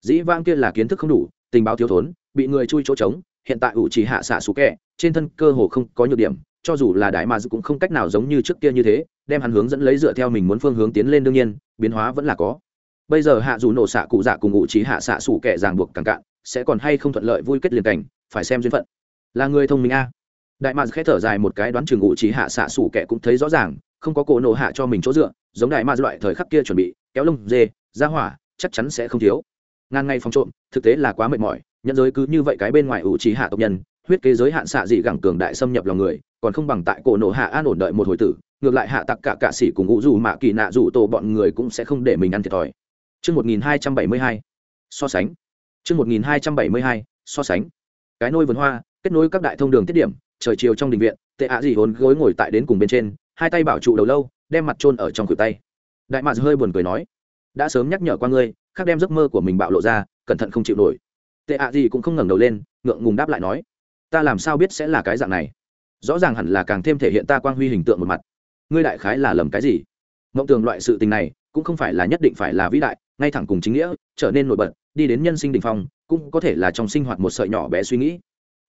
Dĩ vang kia là kiến thức không đủ, tình báo thiếu thốn, bị người chui chỗ trống, hiện tại ủ trì hạ xạ xù kẹ, trên thân cơ hồ không có nhược điểm, cho dù là đại mà cũng không cách nào giống như trước kia như thế, đem hắn hướng dẫn lấy dựa theo mình muốn phương hướng tiến lên đương nhiên, biến hóa vẫn là có bây giờ hạ dù nổ xạ cụ dạ cùng ngụ trí hạ xạ sủ kẹ ràng buộc càng cạn, sẽ còn hay không thuận lợi vui kết liền cảnh, phải xem duyên phận. Là người thông minh a. Đại mạc khẽ thở dài một cái đoán trường ngụ trí hạ xạ xủ kẻ cũng thấy rõ ràng, không có cổ nổ hạ cho mình chỗ dựa, giống đại mạc loại thời khắc kia chuẩn bị, kéo lông dê, ra hỏa, chắc chắn sẽ không thiếu. Ngàn ngày phòng trộm, thực tế là quá mệt mỏi, nhân giới cứ như vậy cái bên ngoài ủ trí hạ tộc nhân, huyết kế giới hạn xạ dị gẳng cường đại xâm nhập lòng người, còn không bằng tại cổ nổ hạ an ổn đợi một hồi tử, ngược lại hạ tặc cả cạ sĩ cùng ngũ dù mạ kỳ nạ dù tổ bọn người cũng sẽ không để mình ăn thiệt thòi chương 1272, so sánh. chương 1272, so sánh. Cái nôi vườn hoa, kết nối các đại thông đường tiết điểm, trời chiều trong đình viện, tệ ạ gì hồn gối ngồi tại đến cùng bên trên, hai tay bảo trụ đầu lâu, đem mặt chôn ở trong khuỷu tay. đại mạc hơi buồn cười nói đã sớm nhắc nhở qua ngươi khác đem giấc mơ của mình bạo lộ ra cẩn thận không chịu nổi tệ ạ gì cũng không ngẩng đầu lên ngượng ngùng đáp lại nói ta làm sao biết sẽ là cái dạng này rõ ràng hẳn là càng thêm thể hiện ta quang huy hình tượng một mặt ngươi đại khái là lầm cái gì mộng tưởng loại sự tình này cũng không phải là nhất định phải là vĩ đại, ngay thẳng cùng chính nghĩa, trở nên nổi bật, đi đến nhân sinh đình phong, cũng có thể là trong sinh hoạt một sợi nhỏ bé suy nghĩ.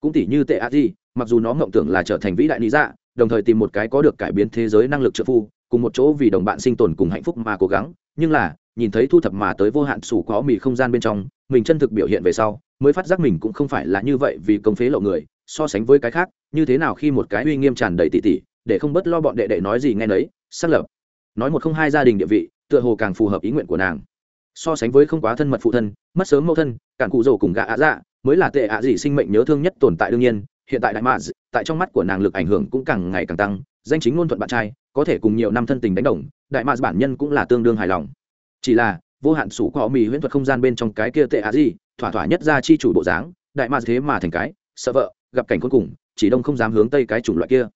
Cũng tỉ như tệ a di, mặc dù nó mộng tưởng là trở thành vĩ đại lý dạ đồng thời tìm một cái có được cải biến thế giới năng lực trợ phu, cùng một chỗ vì đồng bạn sinh tồn cùng hạnh phúc mà cố gắng, nhưng là, nhìn thấy thu thập mà tới vô hạn sủ có mì không gian bên trong, mình chân thực biểu hiện về sau, mới phát giác mình cũng không phải là như vậy vì công phế lộ người, so sánh với cái khác, như thế nào khi một cái uy nghiêm tràn đầy tỉ tỉ, để không bớt lo bọn đệ đệ nói gì nghe nấy, xác lập. Nói một không hai gia đình địa vị tựa hồ càng phù hợp ý nguyện của nàng. So sánh với không quá thân mật phụ thân, mất sớm mẫu thân, cản cụ rổ cùng gạ ạ dạ mới là tệ ạ gì sinh mệnh nhớ thương nhất tồn tại đương nhiên, hiện tại đại mạ tại trong mắt của nàng lực ảnh hưởng cũng càng ngày càng tăng, danh chính ngôn thuận bạn trai, có thể cùng nhiều năm thân tình đánh đồng, đại mạ bản nhân cũng là tương đương hài lòng. Chỉ là, vô hạn sủ có mì huyễn thuật không gian bên trong cái kia tệ ạ gì thỏa thỏa nhất ra chi chủ bộ dáng, đại mạ thế mà thành cái, sợ vợ, gặp cảnh cuối cùng, chỉ đông không dám hướng tây cái chủng loại kia.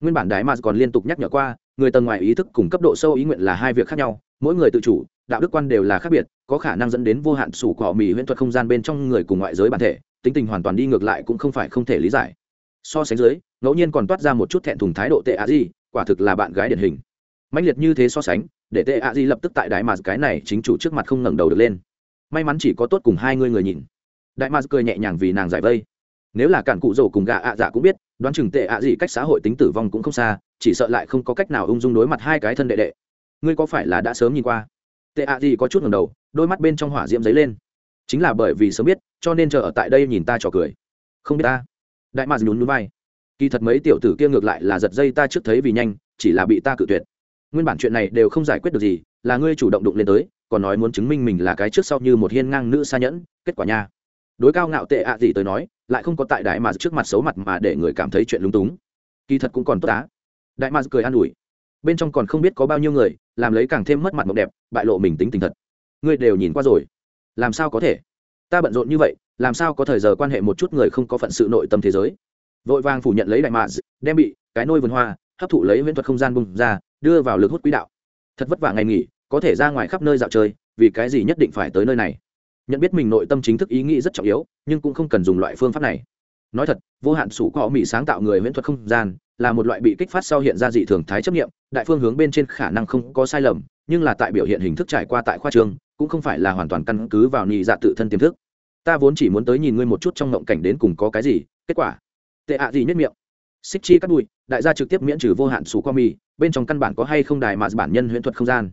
Nguyên bản đại mạ còn liên tục nhắc nhở qua, người tầng ngoài ý thức cùng cấp độ sâu ý nguyện là hai việc khác nhau mỗi người tự chủ, đạo đức quan đều là khác biệt, có khả năng dẫn đến vô hạn sủ cỏ mì huyễn thuật không gian bên trong người cùng ngoại giới bản thể, tính tình hoàn toàn đi ngược lại cũng không phải không thể lý giải. So sánh dưới, ngẫu nhiên còn toát ra một chút thẹn thùng thái độ tệ ạ gì quả thực là bạn gái điển hình. Mãnh liệt như thế so sánh, để tệ ạ gì lập tức tại đại mà cái này chính chủ trước mặt không ngẩng đầu được lên. May mắn chỉ có tốt cùng hai người người nhìn. Đại mạc cười nhẹ nhàng vì nàng giải vây. Nếu là cản cụ rổ cùng gà ạ dạ cũng biết, đoán chừng tệ ạ gì cách xã hội tính tử vong cũng không xa, chỉ sợ lại không có cách nào ung dung đối mặt hai cái thân đệ đệ ngươi có phải là đã sớm nhìn qua? Tệ ạ gì có chút ngầm đầu, đôi mắt bên trong hỏa diễm dấy lên. Chính là bởi vì sớm biết, cho nên chờ ở tại đây nhìn ta trò cười. Không biết ta. Đại mạc nhún núi vai. Kỳ thật mấy tiểu tử kia ngược lại là giật dây ta trước thấy vì nhanh, chỉ là bị ta cự tuyệt. Nguyên bản chuyện này đều không giải quyết được gì, là ngươi chủ động đụng lên tới, còn nói muốn chứng minh mình là cái trước sau như một hiên ngang nữ xa nhẫn, kết quả nha. Đối cao ngạo tệ ạ gì tới nói, lại không có tại đại mạc trước mặt xấu mặt mà để người cảm thấy chuyện lúng túng. Kỳ thật cũng còn tốt á. Đại mạc cười an ủi bên trong còn không biết có bao nhiêu người, làm lấy càng thêm mất mặt mộng đẹp, bại lộ mình tính tình thật. Ngươi đều nhìn qua rồi. Làm sao có thể? Ta bận rộn như vậy, làm sao có thời giờ quan hệ một chút người không có phận sự nội tâm thế giới? Vội vàng phủ nhận lấy đại mạ đem bị, cái nôi vườn hoa, hấp thụ lấy viễn thuật không gian bung ra, đưa vào lực hút quỹ đạo. Thật vất vả ngày nghỉ, có thể ra ngoài khắp nơi dạo chơi, vì cái gì nhất định phải tới nơi này? Nhận biết mình nội tâm chính thức ý nghĩ rất trọng yếu, nhưng cũng không cần dùng loại phương pháp này nói thật, vô hạn sủ cọ mỹ sáng tạo người viễn thuật không gian là một loại bị kích phát sau hiện ra dị thường thái chấp nghiệm đại phương hướng bên trên khả năng không có sai lầm, nhưng là tại biểu hiện hình thức trải qua tại khoa trường, cũng không phải là hoàn toàn căn cứ vào nhị dạ tự thân tiềm thức. Ta vốn chỉ muốn tới nhìn ngươi một chút trong ngộng cảnh đến cùng có cái gì, kết quả. Tệ ạ gì nhất miệng. Xích chi cắt bụi đại gia trực tiếp miễn trừ vô hạn sủ qua mì bên trong căn bản có hay không đài mà bản nhân huyễn thuật không gian.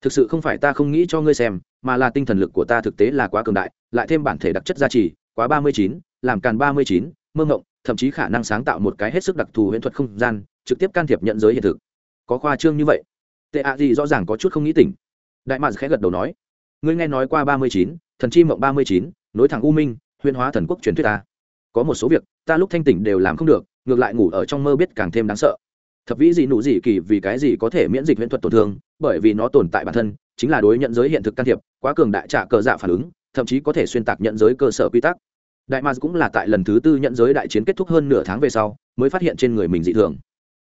Thực sự không phải ta không nghĩ cho ngươi xem, mà là tinh thần lực của ta thực tế là quá cường đại, lại thêm bản thể đặc chất gia trì, quá ba mươi chín làm càn ba mươi chín, mơ ngộng, thậm chí khả năng sáng tạo một cái hết sức đặc thù huyễn thuật không gian, trực tiếp can thiệp nhận giới hiện thực. Có khoa trương như vậy? Tệ ạ gì rõ ràng có chút không nghĩ tỉnh. Đại mạc khẽ gật đầu nói, ngươi nghe nói qua ba mươi chín, thần chi mộng ba mươi chín, nối thẳng u minh huyên hóa thần quốc truyền thuyết ta. Có một số việc, ta lúc thanh tỉnh đều làm không được, ngược lại ngủ ở trong mơ biết càng thêm đáng sợ. Thập vĩ gì nụ gì kỳ vì cái gì có thể miễn dịch huyễn thuật tổn thương, bởi vì nó tồn tại bản thân, chính là đối nhận giới hiện thực can thiệp, quá cường đại trả cờ dạ phản ứng, thậm chí có thể xuyên tạc nhận giới cơ sở quy tắc đại Ma cũng là tại lần thứ tư nhận giới đại chiến kết thúc hơn nửa tháng về sau, mới phát hiện trên người mình dị thường.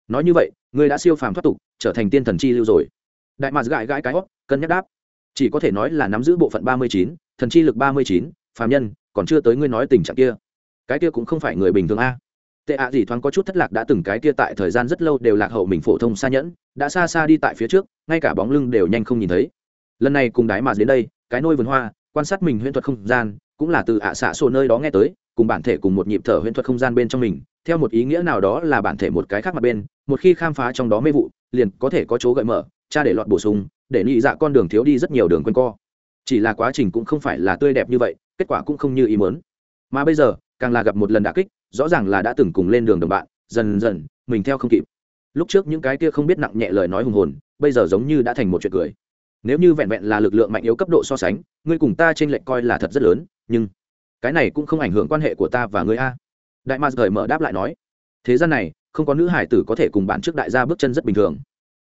Nói như vậy người đã siêu phàm thoát tục, trở thành tiên thần chi lưu rồi. Đại Ma gãi gãi cái hót cân nhắc đáp. Chỉ có thể nói là nắm giữ bộ phận ba mươi chín, thần chi lực ba mươi chín, phàm nhân, còn chưa tới ngươi nói tình trạng kia. Cái kia cũng không phải người bình thường a. Tệ ạ gì thoáng có chút thất lạc đã từng cái kia tại thời gian rất lâu đều lạc hậu mình phổ thông xa nhẫn, đã xa xa đi tại phía trước, ngay cả bóng lưng đều nhanh không nhìn thấy. Lần này cùng đái mà đến đây, cái nôi vườn hoa, quan sát mình huyễn thuật không gian cũng là từ ạ xạ sổ nơi đó nghe tới, cùng bản thể cùng một nhịp thở huyễn thuật không gian bên trong mình, theo một ý nghĩa nào đó là bản thể một cái khác mặt bên, một khi khám phá trong đó mê vụ, liền có thể có chỗ gợi mở, cha để lọt bổ sung, để nhị dạ con đường thiếu đi rất nhiều đường quanh co. Chỉ là quá trình cũng không phải là tươi đẹp như vậy, kết quả cũng không như ý muốn. Mà bây giờ, càng là gặp một lần đả kích, rõ ràng là đã từng cùng lên đường đồng bạn, dần dần, mình theo không kịp. Lúc trước những cái kia không biết nặng nhẹ lời nói hùng hồn, bây giờ giống như đã thành một chuyện cười. Nếu như vẹn vẹn là lực lượng mạnh yếu cấp độ so sánh, ngươi cùng ta trên lệch coi là thật rất lớn nhưng cái này cũng không ảnh hưởng quan hệ của ta và ngươi a. Đại ma thời mở đáp lại nói, thế gian này, không có nữ hải tử có thể cùng bạn trước đại gia bước chân rất bình thường.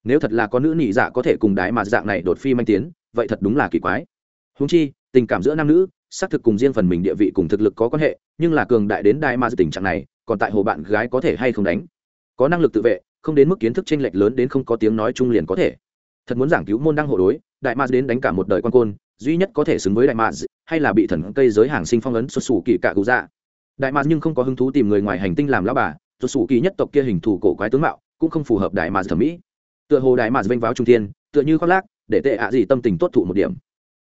Nếu thật là có nữ nị dạ có thể cùng đại mà dạng này đột phi manh tiến, vậy thật đúng là kỳ quái. Húng chi, tình cảm giữa nam nữ, xác thực cùng riêng phần mình địa vị cùng thực lực có quan hệ, nhưng là cường đại đến đại ma tình trạng này, còn tại hồ bạn gái có thể hay không đánh? Có năng lực tự vệ, không đến mức kiến thức tranh lệch lớn đến không có tiếng nói chung liền có thể. Thật muốn giảng cứu môn đăng hộ đối, đại mars đến đánh cả một đời quan côn duy nhất có thể xứng với đại mạc hay là bị thần cây giới hàng sinh phong ấn xuất xù kỳ cả cụ dạ. Đại mạc nhưng không có hứng thú tìm người ngoài hành tinh làm lão bà, xuất xù kỳ nhất tộc kia hình thù cổ quái tướng mạo cũng không phù hợp đại mạc thẩm mỹ. Tựa hồ đại mạc vênh váo trung thiên, tựa như khoác lác, để tệ ạ gì tâm tình tốt thụ một điểm.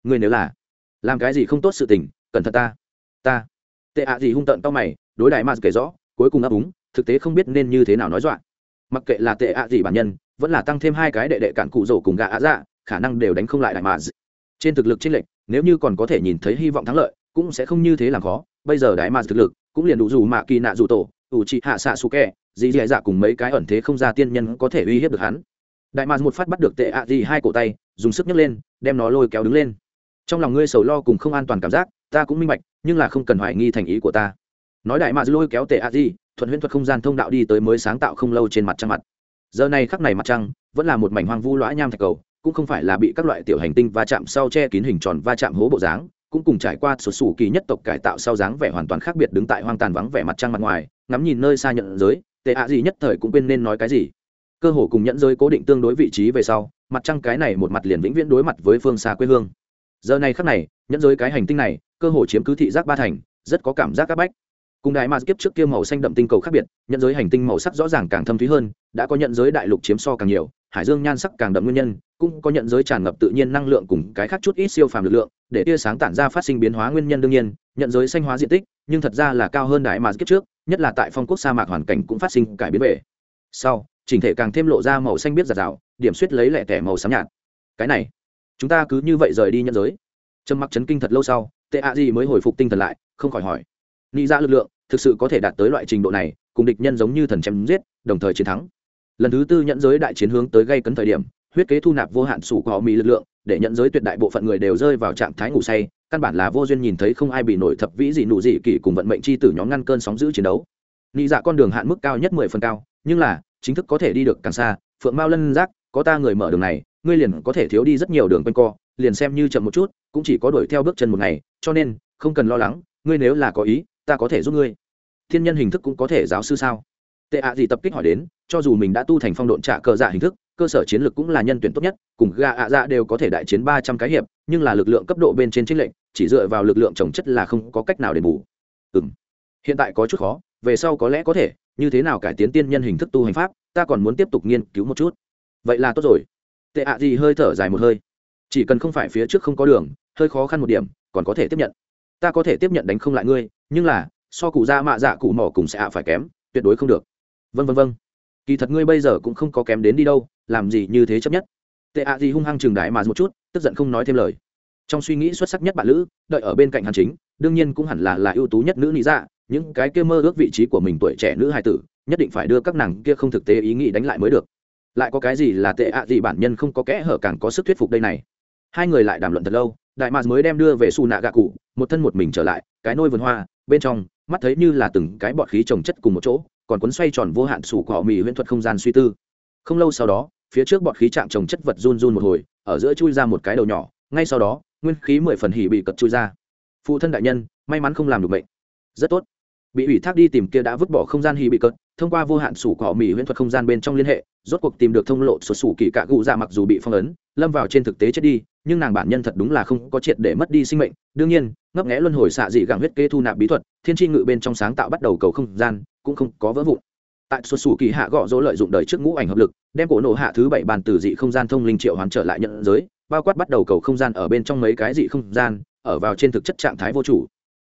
Người nếu là làm cái gì không tốt sự tình, cẩn thận ta ta. Tệ ạ gì hung tợn tao mày, đối đại mạc kể rõ, cuối cùng ấp úng, thực tế không biết nên như thế nào nói dọa. Mặc kệ là tệ ạ gì bản nhân, vẫn là tăng thêm hai cái đệ đệ cản cụ rổ cùng gà ạ dạ khả năng đều đánh không lại đại mạc trên thực lực trên lệnh nếu như còn có thể nhìn thấy hy vọng thắng lợi, cũng sẽ không như thế làm khó. Bây giờ đại mà thực lực, cũng liền đủ dù mạ kỳ nạ dù tổ, ủ trị hạ xạ su kẹ dì dì dạ cùng mấy cái ẩn thế không ra tiên nhân có thể uy hiếp được hắn. Đại mà một phát bắt được tệ ạ gì hai cổ tay, dùng sức nhấc lên, đem nó lôi kéo đứng lên. Trong lòng ngươi sầu lo cùng không an toàn cảm giác, ta cũng minh bạch, nhưng là không cần hoài nghi thành ý của ta. Nói đại mà lôi kéo tệ ạ gì, thuận huyễn thuật không gian thông đạo đi tới mới sáng tạo không lâu trên mặt trăng mặt. Giờ này khắc này mặt trăng, vẫn là một mảnh hoang vu lõa nham thạch cầu cũng không phải là bị các loại tiểu hành tinh va chạm sau che kín hình tròn va chạm hố bộ dáng, cũng cùng trải qua sụt sủ kỳ nhất tộc cải tạo sau dáng vẻ hoàn toàn khác biệt đứng tại hoang tàn vắng vẻ mặt trăng mặt ngoài, ngắm nhìn nơi xa nhận giới, tệ ạ gì nhất thời cũng quên nên nói cái gì. Cơ hồ cùng nhận giới cố định tương đối vị trí về sau, mặt trăng cái này một mặt liền vĩnh viễn đối mặt với phương xa quê hương. Giờ này khắc này, nhận giới cái hành tinh này, cơ hồ chiếm cứ thị giác ba thành, rất có cảm giác các bách. Cùng đại ma kiếp trước kia màu xanh đậm tinh cầu khác biệt, nhận giới hành tinh màu sắc rõ ràng càng thâm thúy hơn, đã có nhận giới đại lục chiếm so càng nhiều hải dương nhan sắc càng đậm nguyên nhân, cũng có nhận giới tràn ngập tự nhiên năng lượng cùng cái khác chút ít siêu phàm lực lượng, để tia sáng tản ra phát sinh biến hóa nguyên nhân đương nhiên, nhận giới xanh hóa diện tích, nhưng thật ra là cao hơn đại mà kiếp trước, nhất là tại phong quốc sa mạc hoàn cảnh cũng phát sinh cải biến về. Sau, chỉnh thể càng thêm lộ ra màu xanh biết giạt rào, điểm suýt lấy lẻ tẻ màu xám nhạt. Cái này, chúng ta cứ như vậy rời đi nhận giới. Trầm mặc chấn kinh thật lâu sau, tệ ạ gì mới hồi phục tinh thần lại, không khỏi hỏi. Nghĩ ra dạ lực lượng thực sự có thể đạt tới loại trình độ này, cùng địch nhân giống như thần chém giết, đồng thời chiến thắng lần thứ tư nhận giới đại chiến hướng tới gây cấn thời điểm, huyết kế thu nạp vô hạn sủ của họ mỹ lực lượng, để nhận giới tuyệt đại bộ phận người đều rơi vào trạng thái ngủ say, căn bản là vô duyên nhìn thấy không ai bị nổi thập vĩ gì nụ gì kỳ cùng vận mệnh chi tử nhóm ngăn cơn sóng giữ chiến đấu. Nghĩ dạ con đường hạn mức cao nhất mười phần cao, nhưng là, chính thức có thể đi được càng xa, phượng mao lân giác, có ta người mở đường này, ngươi liền có thể thiếu đi rất nhiều đường quanh co, liền xem như chậm một chút, cũng chỉ có đuổi theo bước chân một ngày, cho nên, không cần lo lắng, ngươi nếu là có ý, ta có thể giúp ngươi. Thiên nhân hình thức cũng có thể giáo sư sao? Tệ ạ gì tập kích hỏi đến, cho dù mình đã tu thành phong độn trả cờ dạ hình thức, cơ sở chiến lược cũng là nhân tuyển tốt nhất, cùng gà ạ dạ đều có thể đại chiến ba trăm cái hiệp, nhưng là lực lượng cấp độ bên trên trích lệnh chỉ dựa vào lực lượng trồng chất là không có cách nào đền bù. Ừ m hiện tại có chút khó, về sau có lẽ có thể, như thế nào cải tiến tiên nhân hình thức tu hành pháp, ta còn muốn tiếp tục nghiên cứu một chút. Vậy là tốt rồi. Tệ ạ gì hơi thở dài một hơi. Chỉ cần không phải phía trước không có đường, hơi khó khăn một điểm, còn có thể tiếp nhận. Ta có thể tiếp nhận đánh không lại ngươi, nhưng là, so cụ ra mạ dạ cụ mỏ cùng sẽ ạ phải kém, tuyệt đối không được vân vân vân kỳ thật ngươi bây giờ cũng không có kém đến đi đâu làm gì như thế chấp nhất. Tệ ạ gì hung hăng chừng đại mà một chút tức giận không nói thêm lời. Trong suy nghĩ xuất sắc nhất bạn nữ, đợi ở bên cạnh hàn chính đương nhiên cũng hẳn là là ưu tú nhất nữ lý dạ những cái kia mơ ước vị trí của mình tuổi trẻ nữ hài tử nhất định phải đưa các nàng kia không thực tế ý nghĩ đánh lại mới được. Lại có cái gì là tệ ạ gì bản nhân không có kẽ hở càng có sức thuyết phục đây này? Hai người lại đàm luận thật lâu đại mạc mới đem đưa về su nạ gạ cụ một thân một mình trở lại cái nôi vườn hoa bên trong mắt thấy như là từng cái bọt khí trồng chất cùng một chỗ còn cuốn xoay tròn vô hạn sủ cỏ mì huyễn thuật không gian suy tư. Không lâu sau đó, phía trước bọt khí chạm trồng chất vật run run một hồi, ở giữa chui ra một cái đầu nhỏ, ngay sau đó, nguyên khí mười phần hỉ bị cật chui ra. Phụ thân đại nhân, may mắn không làm được bệnh rất tốt. Bị ủy thác đi tìm kia đã vứt bỏ không gian hỉ bị cật, thông qua vô hạn sủ cỏ mì huyễn thuật không gian bên trong liên hệ, rốt cuộc tìm được thông lộ sụt sủ kỳ cạ gù ra mặc dù bị phong ấn, lâm vào trên thực tế chết đi nhưng nàng bản nhân thật đúng là không có triệt để mất đi sinh mệnh. Đương nhiên, ngấp nghẽ luân hồi xạ dị gàng huyết kế thu nạp bí thuật, thiên tri ngự bên trong sáng tạo bắt đầu cầu không gian, cũng không có vỡ vụn. Tại xuất xù kỳ hạ gõ dỗ lợi dụng đời trước ngũ ảnh hợp lực, đem cổ nổ hạ thứ bảy bàn từ dị không gian thông linh triệu hoàn trở lại nhận giới, bao quát bắt đầu cầu không gian ở bên trong mấy cái dị không gian, ở vào trên thực chất trạng thái vô chủ.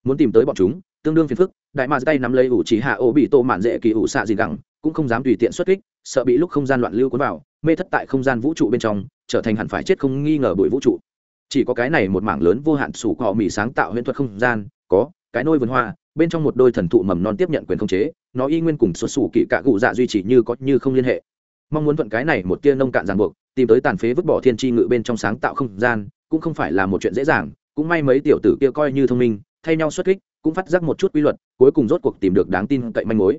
Muốn tìm tới bọn chúng, tương đương phiền phức, đại mạc tay nắm lấy ủ chỉ hạ ô bị tô mạn dễ kỳ ủ xạ dị gẳng, cũng không dám tùy tiện xuất kích, sợ bị lúc không gian loạn lưu cuốn vào mê thất tại không gian vũ trụ bên trong, trở thành hẳn phải chết không nghi ngờ bụi vũ trụ. Chỉ có cái này một mảng lớn vô hạn sủ cọ mỹ sáng tạo huyễn thuật không gian, có, cái nôi vườn hoa, bên trong một đôi thần thụ mầm non tiếp nhận quyền khống chế, nó y nguyên cùng xuất xù kỹ cạ cụ dạ duy trì như có như không liên hệ. Mong muốn thuận cái này một tia nông cạn ràng buộc, tìm tới tàn phế vứt bỏ thiên tri ngự bên trong sáng tạo không gian, cũng không phải là một chuyện dễ dàng, cũng may mấy tiểu tử kia coi như thông minh, thay nhau xuất kích, cũng phát giác một chút quy luật, cuối cùng rốt cuộc tìm được đáng tin cậy manh mối.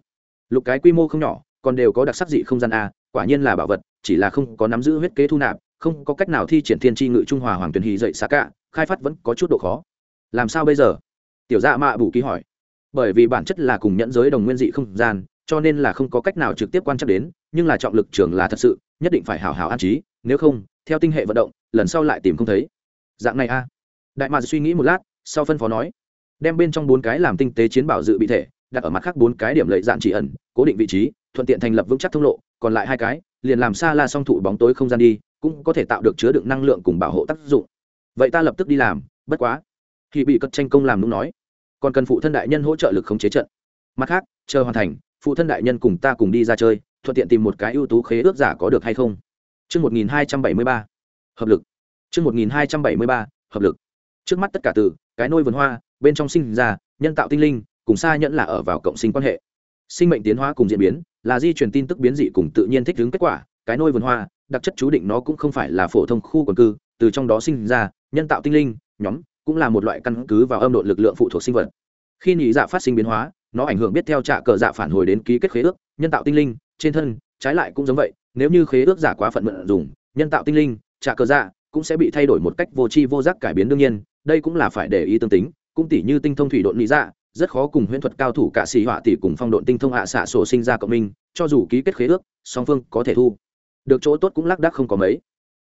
Lục cái quy mô không nhỏ, còn đều có đặc sắc dị không gian a quả nhiên là bảo vật, chỉ là không có nắm giữ huyết kế thu nạp, không có cách nào thi triển thiên tri ngự trung hòa hoàng tuyển hy dậy xa cả, khai phát vẫn có chút độ khó. Làm sao bây giờ? Tiểu dạ mạ bù ký hỏi. Bởi vì bản chất là cùng nhẫn giới đồng nguyên dị không gian, cho nên là không có cách nào trực tiếp quan chắc đến, nhưng là trọng lực trường là thật sự, nhất định phải hào hào an trí, nếu không, theo tinh hệ vận động, lần sau lại tìm không thấy. Dạng này a. Đại mạc suy nghĩ một lát, sau phân phó nói. Đem bên trong bốn cái làm tinh tế chiến bảo dự bị thể, đặt ở mặt khác bốn cái điểm lợi dạn chỉ ẩn, cố định vị trí thuận tiện thành lập vững chắc thông lộ còn lại hai cái liền làm xa la song thụ bóng tối không gian đi cũng có thể tạo được chứa đựng năng lượng cùng bảo hộ tác dụng vậy ta lập tức đi làm bất quá thì bị cất tranh công làm đúng nói còn cần phụ thân đại nhân hỗ trợ lực khống chế trận mặt khác chờ hoàn thành phụ thân đại nhân cùng ta cùng đi ra chơi thuận tiện tìm một cái ưu tú khế ước giả có được hay không Trước 1273, hợp lực. Trước 1273, hợp lực. Trước mắt tất cả từ, cái nôi vườn hoa, bên trong sinh ra, nhân tạo tinh linh, cùng xa nhẫn là ở vào cộng sinh quan hệ. Sinh mệnh tiến hóa cùng diễn biến, là di truyền tin tức biến dị cùng tự nhiên thích ứng kết quả, cái nôi vườn hoa, đặc chất chú định nó cũng không phải là phổ thông khu quần cư, từ trong đó sinh ra, nhân tạo tinh linh, nhóm, cũng là một loại căn cứ vào âm độ lực lượng phụ thuộc sinh vật. Khi nhị dạ phát sinh biến hóa, nó ảnh hưởng biết theo trạ cờ dạ phản hồi đến ký kết khế ước, nhân tạo tinh linh, trên thân, trái lại cũng giống vậy, nếu như khế ước giả quá phận mượn dùng, nhân tạo tinh linh, trạ cờ dạ cũng sẽ bị thay đổi một cách vô tri vô giác cải biến đương nhiên, đây cũng là phải để ý tương tính, cũng tỉ như tinh thông thủy độn nhị dạ, rất khó cùng huyễn thuật cao thủ cả sĩ họa tỷ cùng phong độn tinh thông hạ xạ sổ sinh ra cộng minh, cho dù ký kết khế ước, song phương có thể thu. Được chỗ tốt cũng lác đác không có mấy.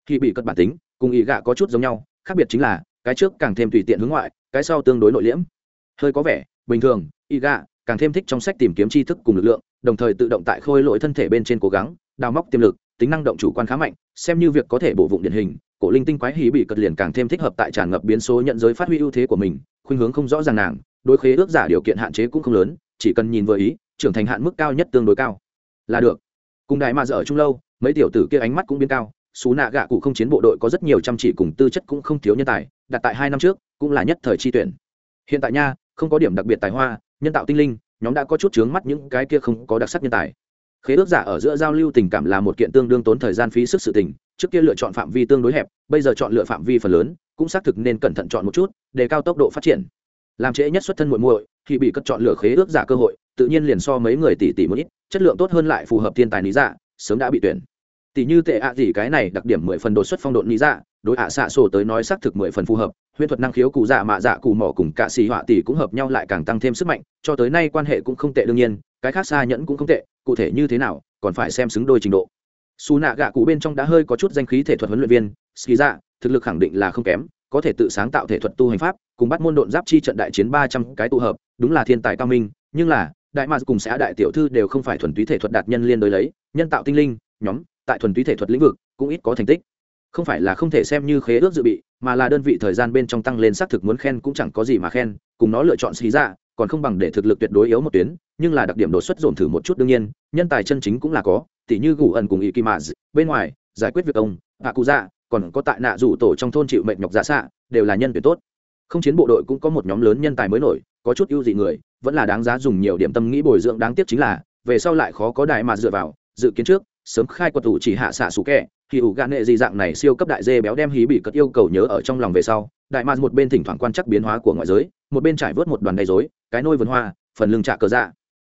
Khi bị cất bản tính cùng ý gạ có chút giống nhau khác biệt chính là cái trước càng thêm tùy tiện hướng ngoại cái sau tương đối nội liễm. Hơi có vẻ bình thường ý gạ càng thêm thích trong sách tìm kiếm tri thức cùng lực lượng đồng thời tự động tại khôi lỗi thân thể bên trên cố gắng đào móc tiềm lực tính năng động chủ quan khá mạnh xem như việc có thể bổ vụng điển hình cổ linh tinh quái hí bị cật liền càng thêm thích hợp tại tràn ngập biến số nhận giới phát huy ưu thế của mình khuynh hướng không rõ ràng nàng đối khế ước giả điều kiện hạn chế cũng không lớn, chỉ cần nhìn vừa ý, trưởng thành hạn mức cao nhất tương đối cao. Là được. Cùng đại mà dở chung lâu, mấy tiểu tử kia ánh mắt cũng biến cao, xú nạ gạ cụ không chiến bộ đội có rất nhiều chăm chỉ cùng tư chất cũng không thiếu nhân tài, đặt tại hai năm trước, cũng là nhất thời chi tuyển. Hiện tại nha, không có điểm đặc biệt tài hoa, nhân tạo tinh linh, nhóm đã có chút chướng mắt những cái kia không có đặc sắc nhân tài. Khế ước giả ở giữa giao lưu tình cảm là một kiện tương đương tốn thời gian phí sức sự tình, trước kia lựa chọn phạm vi tương đối hẹp, bây giờ chọn lựa phạm vi phần lớn, cũng xác thực nên cẩn thận chọn một chút, để cao tốc độ phát triển làm trễ nhất xuất thân muội muội, thì bị cất chọn lựa khế ước giả cơ hội, tự nhiên liền so mấy người tỷ tỷ một ít, chất lượng tốt hơn lại phù hợp thiên tài lý giả, sớm đã bị tuyển. Tỷ như tệ ạ gì cái này đặc điểm mười phần đột xuất phong độn lý dạ đối ạ xạ sổ tới nói xác thực mười phần phù hợp, huyễn thuật năng khiếu cụ dạ mạ dạ cụ mỏ cùng cả xì họa tỷ cũng hợp nhau lại càng tăng thêm sức mạnh, cho tới nay quan hệ cũng không tệ đương nhiên, cái khác xa nhẫn cũng không tệ, cụ thể như thế nào, còn phải xem xứng đôi trình độ. Xù nạ gạ cụ bên trong đã hơi có chút danh khí thể thuật huấn luyện viên ski dạ thực lực khẳng định là không kém, có thể tự sáng tạo thể thuật tu hành pháp cùng bắt môn độn giáp chi trận đại chiến ba trăm cái tụ hợp, đúng là thiên tài cao minh, nhưng là, đại mạc cùng xã đại tiểu thư đều không phải thuần túy thể thuật đạt nhân liên đối lấy, nhân tạo tinh linh, nhóm, tại thuần túy thể thuật lĩnh vực, cũng ít có thành tích. Không phải là không thể xem như khế ước dự bị, mà là đơn vị thời gian bên trong tăng lên xác thực muốn khen cũng chẳng có gì mà khen, cùng nó lựa chọn xì ra, còn không bằng để thực lực tuyệt đối yếu một tuyến, nhưng là đặc điểm đột xuất dồn thử một chút đương nhiên, nhân tài chân chính cũng là có, tỉ như gù ẩn cùng ý kỳ mà bên ngoài, giải quyết việc ông hạ cụ dạ còn có tại nạ rủ tổ trong thôn chịu mệnh nhọc dạ xạ, đều là nhân tuyệt tốt không chiến bộ đội cũng có một nhóm lớn nhân tài mới nổi, có chút ưu dị người, vẫn là đáng giá dùng nhiều điểm tâm nghĩ bồi dưỡng đáng tiếc chính là, về sau lại khó có đại mà dựa vào, dự kiến trước, sớm khai quật thủ chỉ hạ xạ sủ kẹ thì ủ gạn nệ dị dạng này siêu cấp đại dê béo đem hí bị cất yêu cầu nhớ ở trong lòng về sau, đại mạt một bên thỉnh thoảng quan chắc biến hóa của ngoại giới, một bên trải vớt một đoàn đầy dối cái nôi vườn hoa, phần lưng trả cờ dạ.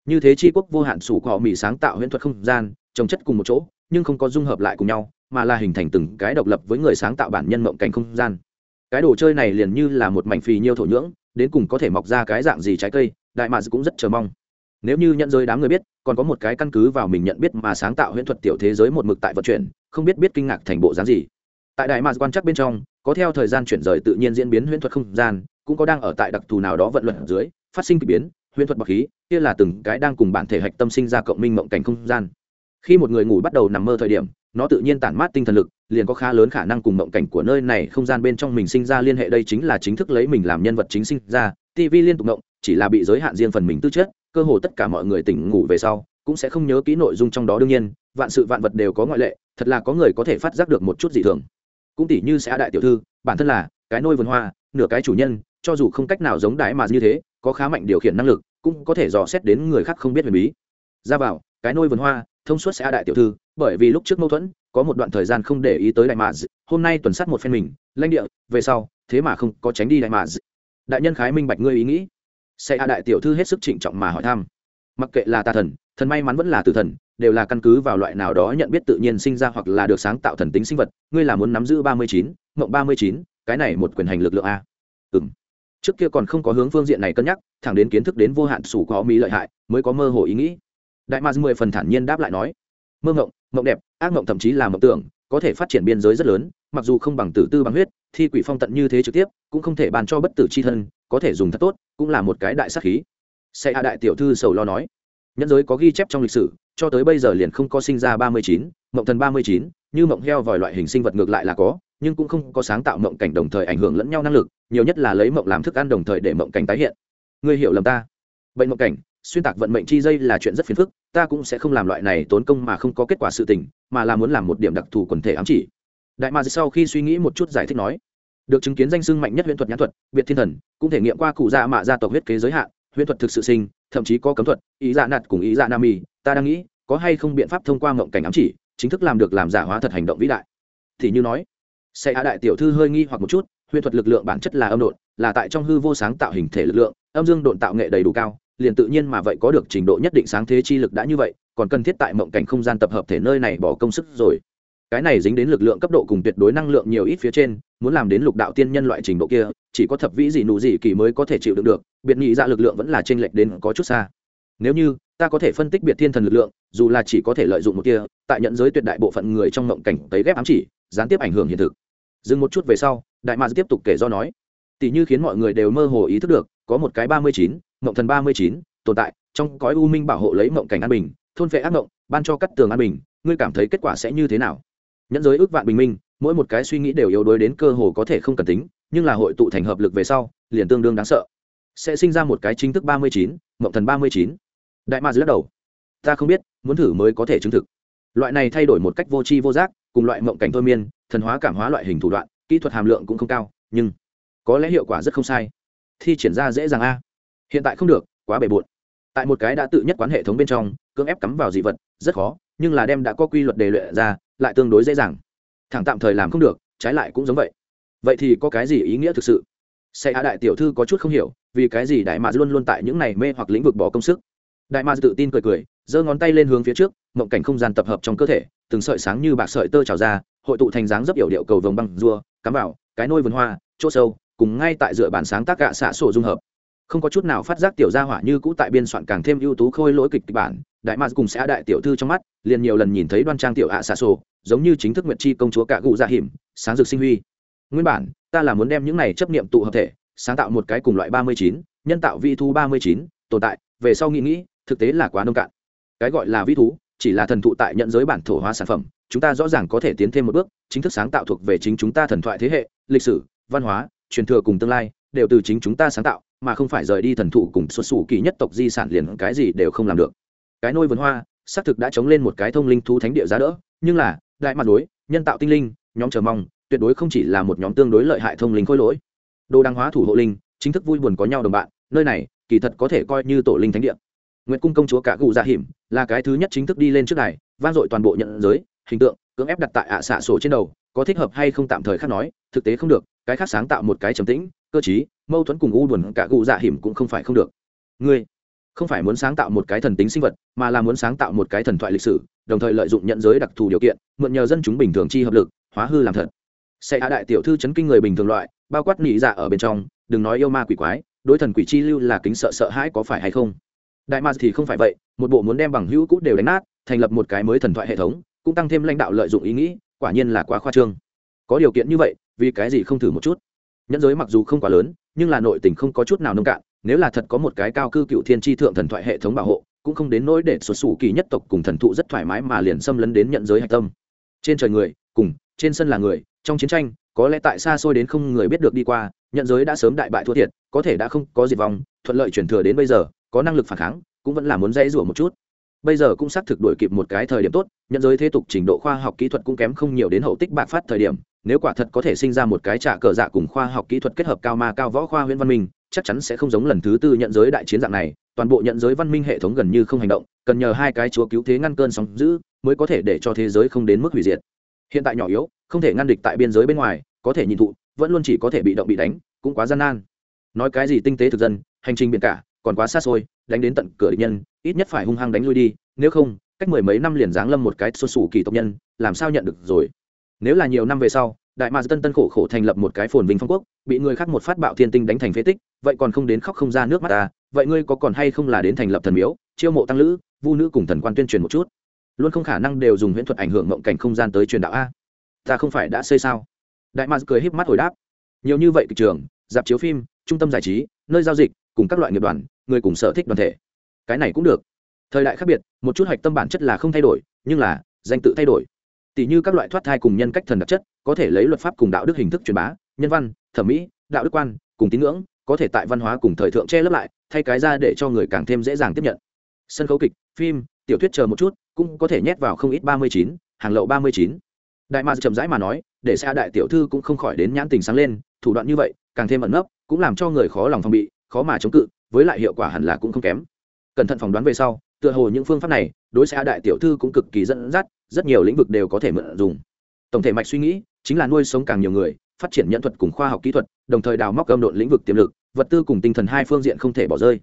Như thế chi quốc vô hạn sủ cọ mỹ sáng tạo huyễn thuật không gian, trồng chất cùng một chỗ, nhưng không có dung hợp lại cùng nhau, mà là hình thành từng cái độc lập với người sáng tạo bản nhân mộng cảnh không gian cái đồ chơi này liền như là một mảnh phì nhiêu thổ nhưỡng, đến cùng có thể mọc ra cái dạng gì trái cây, đại mạc cũng rất chờ mong. Nếu như nhận giới đám người biết, còn có một cái căn cứ vào mình nhận biết mà sáng tạo huyễn thuật tiểu thế giới một mực tại vận chuyển, không biết biết kinh ngạc thành bộ dáng gì. Tại đại mạc quan chắc bên trong, có theo thời gian chuyển rời tự nhiên diễn biến huyễn thuật không gian, cũng có đang ở tại đặc thù nào đó vận luận ở dưới, phát sinh k ỳ biến, huyễn thuật bậc khí, kia là từng cái đang cùng bản thể hạch tâm sinh ra cộng minh mộng cảnh không gian. Khi một người ngủ bắt đầu nằm mơ thời điểm nó tự nhiên tản mát tinh thần lực, liền có khá lớn khả năng cùng mộng cảnh của nơi này không gian bên trong mình sinh ra liên hệ. Đây chính là chính thức lấy mình làm nhân vật chính sinh ra. Tv liên tục mộng, chỉ là bị giới hạn riêng phần mình tư chất, cơ hồ tất cả mọi người tỉnh ngủ về sau, cũng sẽ không nhớ kỹ nội dung trong đó. Đương nhiên, vạn sự vạn vật đều có ngoại lệ, thật là có người có thể phát giác được một chút dị thường. Cũng tỷ như sẽ đại tiểu thư, bản thân là cái nôi vườn hoa, nửa cái chủ nhân, cho dù không cách nào giống đái mà như thế, có khá mạnh điều khiển năng lực, cũng có thể dò xét đến người khác không biết về bí. Ra vào, cái nôi vườn hoa thông suốt sẽ đại tiểu thư, bởi vì lúc trước mâu thuẫn, có một đoạn thời gian không để ý tới đại mà hôm nay tuần sát một phen mình, lãnh địa, về sau, thế mà không có tránh đi đại mà đại nhân khái minh bạch ngươi ý nghĩ. Sẽ đại tiểu thư hết sức trịnh trọng mà hỏi thăm. Mặc kệ là tà thần thần may mắn vẫn là tử thần, đều là căn cứ vào loại nào đó nhận biết tự nhiên sinh ra hoặc là được sáng tạo thần tính sinh vật, ngươi là muốn nắm giữ ba mươi chín, mộng ba mươi chín, cái này một quyền hành lực lượng a. Ừ m trước kia còn không có hướng phương diện này cân nhắc, thẳng đến kiến thức đến vô hạn sủ có mỹ lợi hại, mới có mơ hồ ý nghĩ đại ma mười phần thản nhiên đáp lại nói, mơ ngộng mộng đẹp, ác mộng thậm chí là mộng tưởng, có thể phát triển biên giới rất lớn, mặc dù không bằng tử tư bằng huyết, thi quỷ phong tận như thế trực tiếp, cũng không thể bàn cho bất tử c h i thân, có thể dùng thật tốt, cũng là một cái đại sắc khí. Xe a đại tiểu thư sầu lo nói, nhân giới có ghi chép trong lịch sử, cho tới bây giờ liền không có sinh ra ba mươi chín, mộng thần ba mươi chín, như mộng heo vòi loại hình sinh vật ngược lại là có, nhưng cũng không có sáng tạo mộng cảnh đồng thời ảnh hưởng lẫn nhau năng lực, nhiều nhất là lấy mộng làm thức ăn đồng thời để mộng cảnh tái hiện. Ngươi hiểu lầm ta. Bệnh mộng cảnh xuyên tạc vận mệnh chi dây là chuyện rất phiền phức, ta cũng sẽ không làm loại này tốn công mà không có kết quả sự tình, mà là muốn làm một điểm đặc thù quần thể ám chỉ. Đại ma sau khi suy nghĩ một chút giải thích nói, được chứng kiến danh sưng mạnh nhất huyễn thuật nhãn thuật, biệt thiên thần, cũng thể nghiệm qua cụ dạ mạ gia tộc huyết kế giới hạn huyễn thuật thực sự sinh, thậm chí có cấm thuật, ý dạ nạt cùng ý dạ nam mì, ta đang nghĩ, có hay không biện pháp thông qua ngộng cảnh ám chỉ, chính thức làm được làm giả hóa thật hành động vĩ đại. Thì như nói xe hạ đại tiểu thư hơi nghi hoặc một chút huyễn thuật lực lượng bản chất là âm độn, là tại trong hư vô sáng tạo hình thể lực lượng, âm dương độn tạo nghệ đầy đủ cao liền tự nhiên mà vậy có được trình độ nhất định sáng thế chi lực đã như vậy, còn cần thiết tại mộng cảnh không gian tập hợp thể nơi này bỏ công sức rồi. Cái này dính đến lực lượng cấp độ cùng tuyệt đối năng lượng nhiều ít phía trên, muốn làm đến lục đạo tiên nhân loại trình độ kia, chỉ có thập vĩ gì nụ gì kỳ mới có thể chịu đựng được, biệt nhị ra lực lượng vẫn là t r ê n lệch đến có chút xa. Nếu như, ta có thể phân tích biệt thiên thần lực lượng, dù là chỉ có thể lợi dụng một kia, tại nhận giới tuyệt đại bộ phận người trong mộng cảnh tấy ghép ám chỉ, gián tiếp ảnh hưởng hiện thực. Dừng một chút về sau, đại mạc tiếp tục kể do nói. Tỷ như khiến mọi người đều mơ hồ ý thức được, có một cái ba mươi chín mộng thần ba mươi chín, tồn tại, trong cõi u minh bảo hộ lấy mộng cảnh an bình, thôn vệ ác mộng ban cho cắt tường an bình, ngươi cảm thấy kết quả sẽ như thế nào? Nhẫn giới ước vạn bình minh, mỗi một cái suy nghĩ đều yếu đuối đến cơ hồ có thể không cần tính, nhưng là hội tụ thành hợp lực về sau, liền tương đương đáng sợ. Sẽ sinh ra một cái chính thức ba mươi chín mộng thần ba mươi chín. Đại ma lắc đầu. Ta không biết, muốn thử mới có thể chứng thực. Loại này thay đổi một cách vô tri vô giác, cùng loại mộng cảnh thôi miên, thần hóa cảm hóa loại hình thủ đoạn, kỹ thuật hàm lượng cũng không cao, nhưng có lẽ hiệu quả rất không sai. Thi triển ra dễ dàng a hiện tại không được quá bề bộn tại một cái đã tự nhất quán hệ thống bên trong cưỡng ép cắm vào dị vật rất khó nhưng là đem đã có quy luật đề luyện ra lại tương đối dễ dàng thẳng tạm thời làm không được trái lại cũng giống vậy vậy thì có cái gì ý nghĩa thực sự xe hạ đại tiểu thư có chút không hiểu vì cái gì đại mạc luôn luôn tại những này mê hoặc lĩnh vực bỏ công sức đại mạc tự tin cười cười giơ ngón tay lên hướng phía trước mộng cảnh không gian tập hợp trong cơ thể từng sợi sáng như bạc sợi tơ trào ra hội tụ thành dáng dấp yểu điệu cầu vồng băng rua cắm vào cái nôi vườn hoa chỗ sâu cùng ngay tại dựa bản sáng tác gạ xạ sổ dung hợp không có chút nào phát giác tiểu gia hỏa như cũ tại biên soạn càng thêm ưu tú khôi lỗi kịch kịch bản, đại mạc cùng sẽ đại tiểu thư trong mắt, liền nhiều lần nhìn thấy đoan trang tiểu ạ xạ sổ, giống như chính thức nguyện chi công chúa cả cụ gia hiểm sáng dược sinh huy. Nguyên bản, ta là muốn đem những này chấp niệm tụ hợp thể, sáng tạo một cái cùng loại ba mươi chín, nhân tạo vi thú ba mươi chín, tồn tại, về sau nghĩ nghĩ, thực tế là quá nông cạn. Cái gọi là vi thú, chỉ là thần thụ tại nhận giới bản thổ hóa sản phẩm, chúng ta rõ ràng có thể tiến thêm một bước, chính thức sáng tạo thuộc về chính chúng ta thần thoại thế hệ, lịch sử, văn hóa, truyền thừa cùng tương lai, đều từ chính chúng ta sáng tạo mà không phải rời đi thần thụ cùng xuất xù kỳ nhất tộc di sản liền cái gì đều không làm được. Cái nôi vườn hoa, xác thực đã chống lên một cái thông linh thú thánh địa giá đỡ, nhưng là, đại mặt đối, nhân tạo tinh linh, nhóm chờ mong, tuyệt đối không chỉ là một nhóm tương đối lợi hại thông linh khôi lỗi. Đồ đăng hóa thủ hộ linh, chính thức vui buồn có nhau đồng bạn, nơi này, kỳ thật có thể coi như tổ linh thánh địa. Nguyễn cung công chúa cả cụ gia hiểm là cái thứ nhất chính thức đi lên trước này vang dội toàn bộ nhận giới, hình tượng, cưỡng ép đặt tại ạ xạ sổ trên đầu, có thích hợp hay không tạm thời khác nói, thực tế không được, cái khác sáng tạo một cái trầm tĩnh cơ chí, mâu thuẫn cùng u buồn cả cụ dạ hiểm cũng không phải không được. Ngươi không phải muốn sáng tạo một cái thần tính sinh vật, mà là muốn sáng tạo một cái thần thoại lịch sử, đồng thời lợi dụng nhận giới đặc thù điều kiện, mượn nhờ dân chúng bình thường chi hợp lực, hóa hư làm thật. Sẽ hạ đại tiểu thư chấn kinh người bình thường loại, bao quát nỉ dạ ở bên trong, đừng nói yêu ma quỷ quái, đối thần quỷ chi lưu là kính sợ sợ hãi có phải hay không? Đại ma thì không phải vậy, một bộ muốn đem bằng hữu cũ đều đánh nát, thành lập một cái mới thần thoại hệ thống, cũng tăng thêm lãnh đạo lợi dụng ý nghĩ, quả nhiên là quá khoa trương. Có điều kiện như vậy, vì cái gì không thử một chút? Nhẫn giới mặc dù không quá lớn, nhưng là nội tình không có chút nào nông cạn, nếu là thật có một cái cao cư cựu thiên tri thượng thần thoại hệ thống bảo hộ, cũng không đến nỗi để xuất xù kỳ nhất tộc cùng thần thụ rất thoải mái mà liền xâm lấn đến nhận giới hạch tâm. Trên trời người, cùng, trên sân là người, trong chiến tranh, có lẽ tại xa xôi đến không người biết được đi qua nhận giới đã sớm đại bại thua thiệt, có thể đã không có diệt vong, thuận lợi chuyển thừa đến bây giờ, có năng lực phản kháng, cũng vẫn là muốn dãy rủa một chút. Bây giờ cũng xác thực đổi kịp một cái thời điểm tốt nhận giới thế tục trình độ khoa học kỹ thuật cũng kém không nhiều đến hậu tích bạc phát thời điểm nếu quả thật có thể sinh ra một cái trả cờ dạ cùng khoa học kỹ thuật kết hợp cao ma cao võ khoa huyện văn minh, chắc chắn sẽ không giống lần thứ tư nhận giới đại chiến dạng này, toàn bộ nhận giới văn minh hệ thống gần như không hành động, cần nhờ hai cái chúa cứu thế ngăn cơn sóng giữ mới có thể để cho thế giới không đến mức hủy diệt. Hiện tại nhỏ yếu, không thể ngăn địch tại biên giới bên ngoài, có thể nhìn thụ, vẫn luôn chỉ có thể bị động bị đánh, cũng quá gian nan. Nói cái gì tinh tế thực dân, hành trình biển cả, còn quá xa xôi, đánh đến tận cửa địch nhân, ít nhất phải hung hăng đánh lui đi, nếu không, cách mười mấy năm liền giáng lâm một cái xô sủ kỳ tộc nhân, làm sao nhận được rồi? Nếu là nhiều năm về sau, đại mạc tân tân khổ khổ thành lập một cái phồn vinh phong quốc, bị người khác một phát bạo thiên tinh đánh thành phế tích, vậy còn không đến khóc không ra nước mắt ta vậy ngươi có còn hay không là đến thành lập thần miếu, chiêu mộ tăng lữ, vu nữ cùng thần quan tuyên truyền một chút? Luôn không khả năng đều dùng huyễn thuật ảnh hưởng mộng cảnh không gian tới truyền đạo a. Ta không phải đã xây sao? Đại mạc cười híp mắt hồi đáp. Nhiều như vậy kịch trường, dạp chiếu phim, trung tâm giải trí, nơi giao dịch, cùng các loại nghiệp đoàn, người cùng sở thích đoàn thể. Cái này cũng được. Thời đại khác biệt, một chút hạch tâm bản chất là không thay đổi, nhưng là danh tự thay đổi tỷ như các loại thoát thai cùng nhân cách thần đặc chất, có thể lấy luật pháp cùng đạo đức hình thức truyền bá, nhân văn, thẩm mỹ, đạo đức quan, cùng tín ngưỡng, có thể tại văn hóa cùng thời thượng che lấp lại, thay cái ra để cho người càng thêm dễ dàng tiếp nhận. Sân khấu kịch, phim, tiểu thuyết chờ một chút, cũng có thể nhét vào không ít ba mươi chín, hàng lậu ba mươi chín. Đại mạc chậm rãi mà nói, để xa đại tiểu thư cũng không khỏi đến nhãn tình sáng lên, thủ đoạn như vậy, càng thêm ẩn nấp, cũng làm cho người khó lòng phòng bị, khó mà chống cự, với lại hiệu quả hẳn là cũng không kém. Cẩn thận phỏng đoán về sau tựa hồ những phương pháp này đối xã đại tiểu thư cũng cực kỳ dẫn dắt, rất nhiều lĩnh vực đều có thể mượn dùng. Tổng thể mạch suy nghĩ chính là nuôi sống càng nhiều người, phát triển nhận thuật cùng khoa học kỹ thuật, đồng thời đào móc âm độn lĩnh vực tiềm lực, vật tư cùng tinh thần hai phương diện không thể bỏ rơi.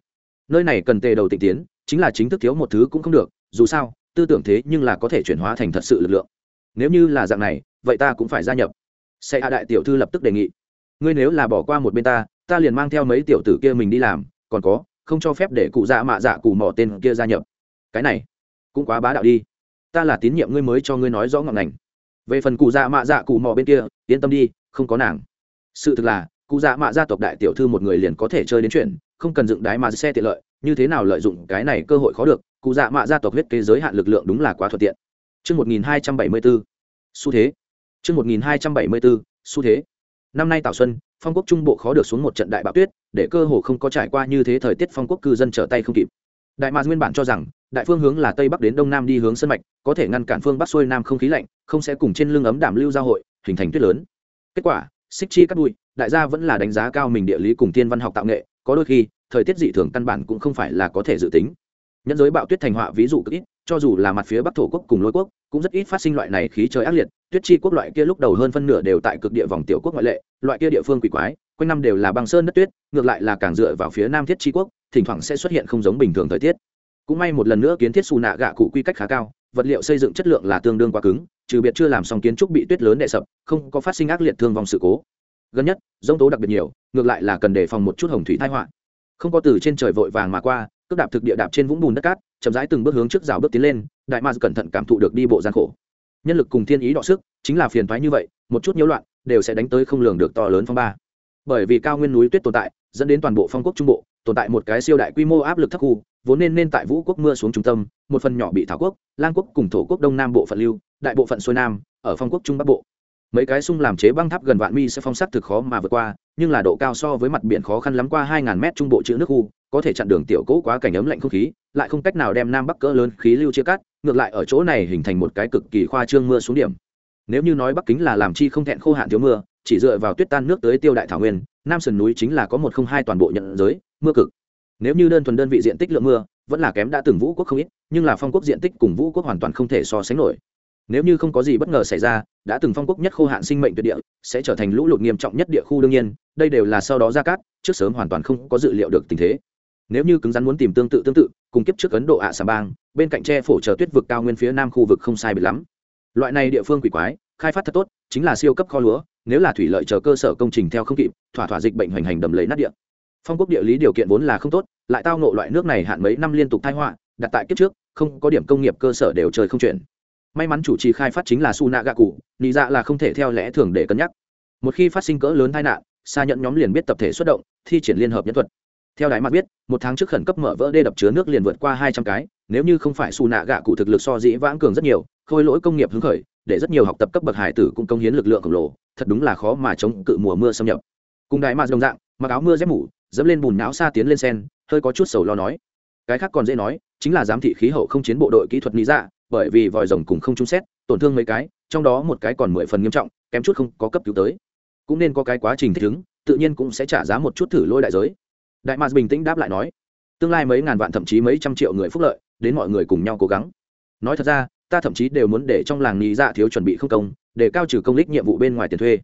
Nơi này cần tề đầu tịnh tiến, chính là chính thức thiếu một thứ cũng không được, dù sao, tư tưởng thế nhưng là có thể chuyển hóa thành thật sự lực lượng. Nếu như là dạng này, vậy ta cũng phải gia nhập. Xe a đại tiểu thư lập tức đề nghị. Ngươi nếu là bỏ qua một bên ta ta liền mang theo mấy tiểu tử kia mình đi làm, còn có không cho phép để cụ dạ mạ dạ cụ mỏ tên kia gia nhập. Cái này cũng quá bá đạo đi. Ta là tín nhiệm ngươi mới cho ngươi nói rõ ngọn ngành. Về phần cụ dạ mạ dạ cụ mỏ bên kia yên tâm đi không có nàng. Sự thực là cụ dạ mạ gia tộc đại tiểu thư một người liền có thể chơi đến chuyện không cần dựng đái mà xe tiện lợi như thế nào lợi dụng cái này cơ hội khó được cụ dạ mạ gia tộc huyết kế giới hạn lực lượng đúng là quá thuận tiện. Trước 1274, xu thế. Trước 1274, xu thế. Năm nay Tảo Xuân, phong quốc trung bộ khó được xuống một trận đại bạo tuyết, để cơ hồ không có trải qua như thế thời tiết phong quốc cư dân trở tay không kịp. Đại mạc nguyên bản cho rằng, đại phương hướng là tây bắc đến đông nam đi hướng sân mạch, có thể ngăn cản phương bắc xuôi nam không khí lạnh, không sẽ cùng trên lưng ấm đảm lưu giao hội, hình thành tuyết lớn. Kết quả xích chi cắt bụi, đại gia vẫn là đánh giá cao mình địa lý cùng thiên văn học tạo nghệ, có đôi khi, thời tiết dị thường căn bản cũng không phải là có thể dự tính. Nhân giới bạo tuyết thành họa ví dụ cực ít cho dù là mặt phía bắc thổ quốc cùng lôi quốc, cũng rất ít phát sinh loại này khí trời ác liệt. Tuyết chi quốc loại kia lúc đầu hơn phân nửa đều tại cực địa vòng tiểu quốc ngoại lệ, loại kia địa phương quỷ quái, quanh năm đều là băng sơn đất tuyết, ngược lại là càng dựa vào phía nam thiết chi quốc, thỉnh thoảng sẽ xuất hiện không giống bình thường thời tiết. Cũng may một lần nữa kiến thiết xù nạ gạ cụ quy cách khá cao, vật liệu xây dựng chất lượng là tương đương quá cứng, trừ biệt chưa làm xong kiến trúc bị tuyết lớn đè sập, không có phát sinh ác liệt thương vong sự cố. Gần nhất, dông tố đặc biệt nhiều, ngược lại là cần đề phòng một chút hồng thủy thái họa. Không có từ trên trời vội vàng mà qua, cước đạp thực địa đạp trên vũng bùn đất cát chậm rãi từng bước hướng trước rào bước tiến lên, đại ma cẩn thận cảm thụ được đi bộ gian khổ. Nhân lực cùng thiên ý đọ sức, chính là phiền thoái như vậy, một chút nhiễu loạn, đều sẽ đánh tới không lường được to lớn phong ba. Bởi vì cao nguyên núi tuyết tồn tại, dẫn đến toàn bộ phong quốc trung bộ, tồn tại một cái siêu đại quy mô áp lực thấp khu, vốn nên nên tại vũ quốc mưa xuống trung tâm, một phần nhỏ bị thảo quốc, lang quốc cùng thổ quốc đông nam bộ phận lưu, đại bộ phận xuôi nam, ở phong quốc trung bắc bộ. Mấy cái sung làm chế băng tháp gần vạn mi sẽ phong sắc thực khó mà vượt qua, nhưng là độ cao so với mặt biển khó khăn lắm qua 2.000 mét trung bộ chữ nước khu có thể chặn đường tiểu cỗ quá cảnh ấm lạnh không khí, lại không cách nào đem nam bắc cỡ lớn khí lưu chia cắt, ngược lại ở chỗ này hình thành một cái cực kỳ khoa trương mưa xuống điểm. Nếu như nói bắc kính là làm chi không thẹn khô hạn thiếu mưa, chỉ dựa vào tuyết tan nước tới tiêu đại thảo nguyên, nam sườn núi chính là có một không hai toàn bộ nhận giới, mưa cực. Nếu như đơn thuần đơn vị diện tích lượng mưa, vẫn là kém đã từng vũ quốc không ít, nhưng là phong quốc diện tích cùng vũ quốc hoàn toàn không thể so sánh nổi. Nếu như không có gì bất ngờ xảy ra, đã từng phong quốc nhất khô hạn sinh mệnh tuyệt địa, sẽ trở thành lũ lụt nghiêm trọng nhất địa khu đương nhiên, đây đều là sau đó ra cát, trước sớm hoàn toàn không có dự liệu được tình thế nếu như cứng rắn muốn tìm tương tự tương tự, cùng kiếp trước ấn độ ạ xà bang, bên cạnh tre phổ chờ tuyết vực cao nguyên phía nam khu vực không sai bị lắm. Loại này địa phương quỷ quái, khai phát thật tốt, chính là siêu cấp kho lúa, nếu là thủy lợi chờ cơ sở công trình theo không kịp, thỏa thỏa dịch bệnh hoành hành đầm lấy nát địa. Phong quốc địa lý điều kiện vốn là không tốt, lại tao nộ loại nước này hạn mấy năm liên tục thai họa, đặt tại kiếp trước, không có điểm công nghiệp cơ sở đều trời không chuyển may mắn chủ trì khai phát chính là su nạ gạ cụ nị dạ là không thể theo lẽ thường để cân nhắc. Một khi phát sinh cỡ lớn tai nạn xa nhận nhóm liền biết tập thể xuất động, thi triển liên hợp nhân thuật theo Đại mặt biết, một tháng trước khẩn cấp mở vỡ đê đập chứa nước liền vượt qua hai trăm cái, nếu như không phải xù nạ gạ cụ thực lực so dĩ vãng cường rất nhiều, khôi lỗi công nghiệp hứng khởi, để rất nhiều học tập cấp bậc hải tử cũng công hiến lực lượng khổng lồ, thật đúng là khó mà chống cự mùa mưa xâm nhập. Cùng đại mạc đồng dạng, mặc áo mưa dép mủ, dẫm lên bùn não xa tiến lên sen, hơi có chút sầu lo nói. Cái khác còn dễ nói, chính là giám thị khí hậu không chiến bộ đội kỹ thuật lý dạ bởi vì vòi rồng cùng không trung xét, tổn thương mấy cái, trong đó một cái còn mười phần nghiêm trọng, kém chút không có cấp cứu tới. Cũng nên có cái quá trình thích ứng, tự nhiên cũng sẽ trả giá một chút thử lôi đại giới đại mạc bình tĩnh đáp lại nói, tương lai mấy ngàn vạn thậm chí mấy trăm triệu người phúc lợi, đến mọi người cùng nhau cố gắng. Nói thật ra, ta thậm chí đều muốn để trong làng nhị dạ thiếu chuẩn bị không công, để cao trừ công lích nhiệm vụ bên ngoài tiền thuê.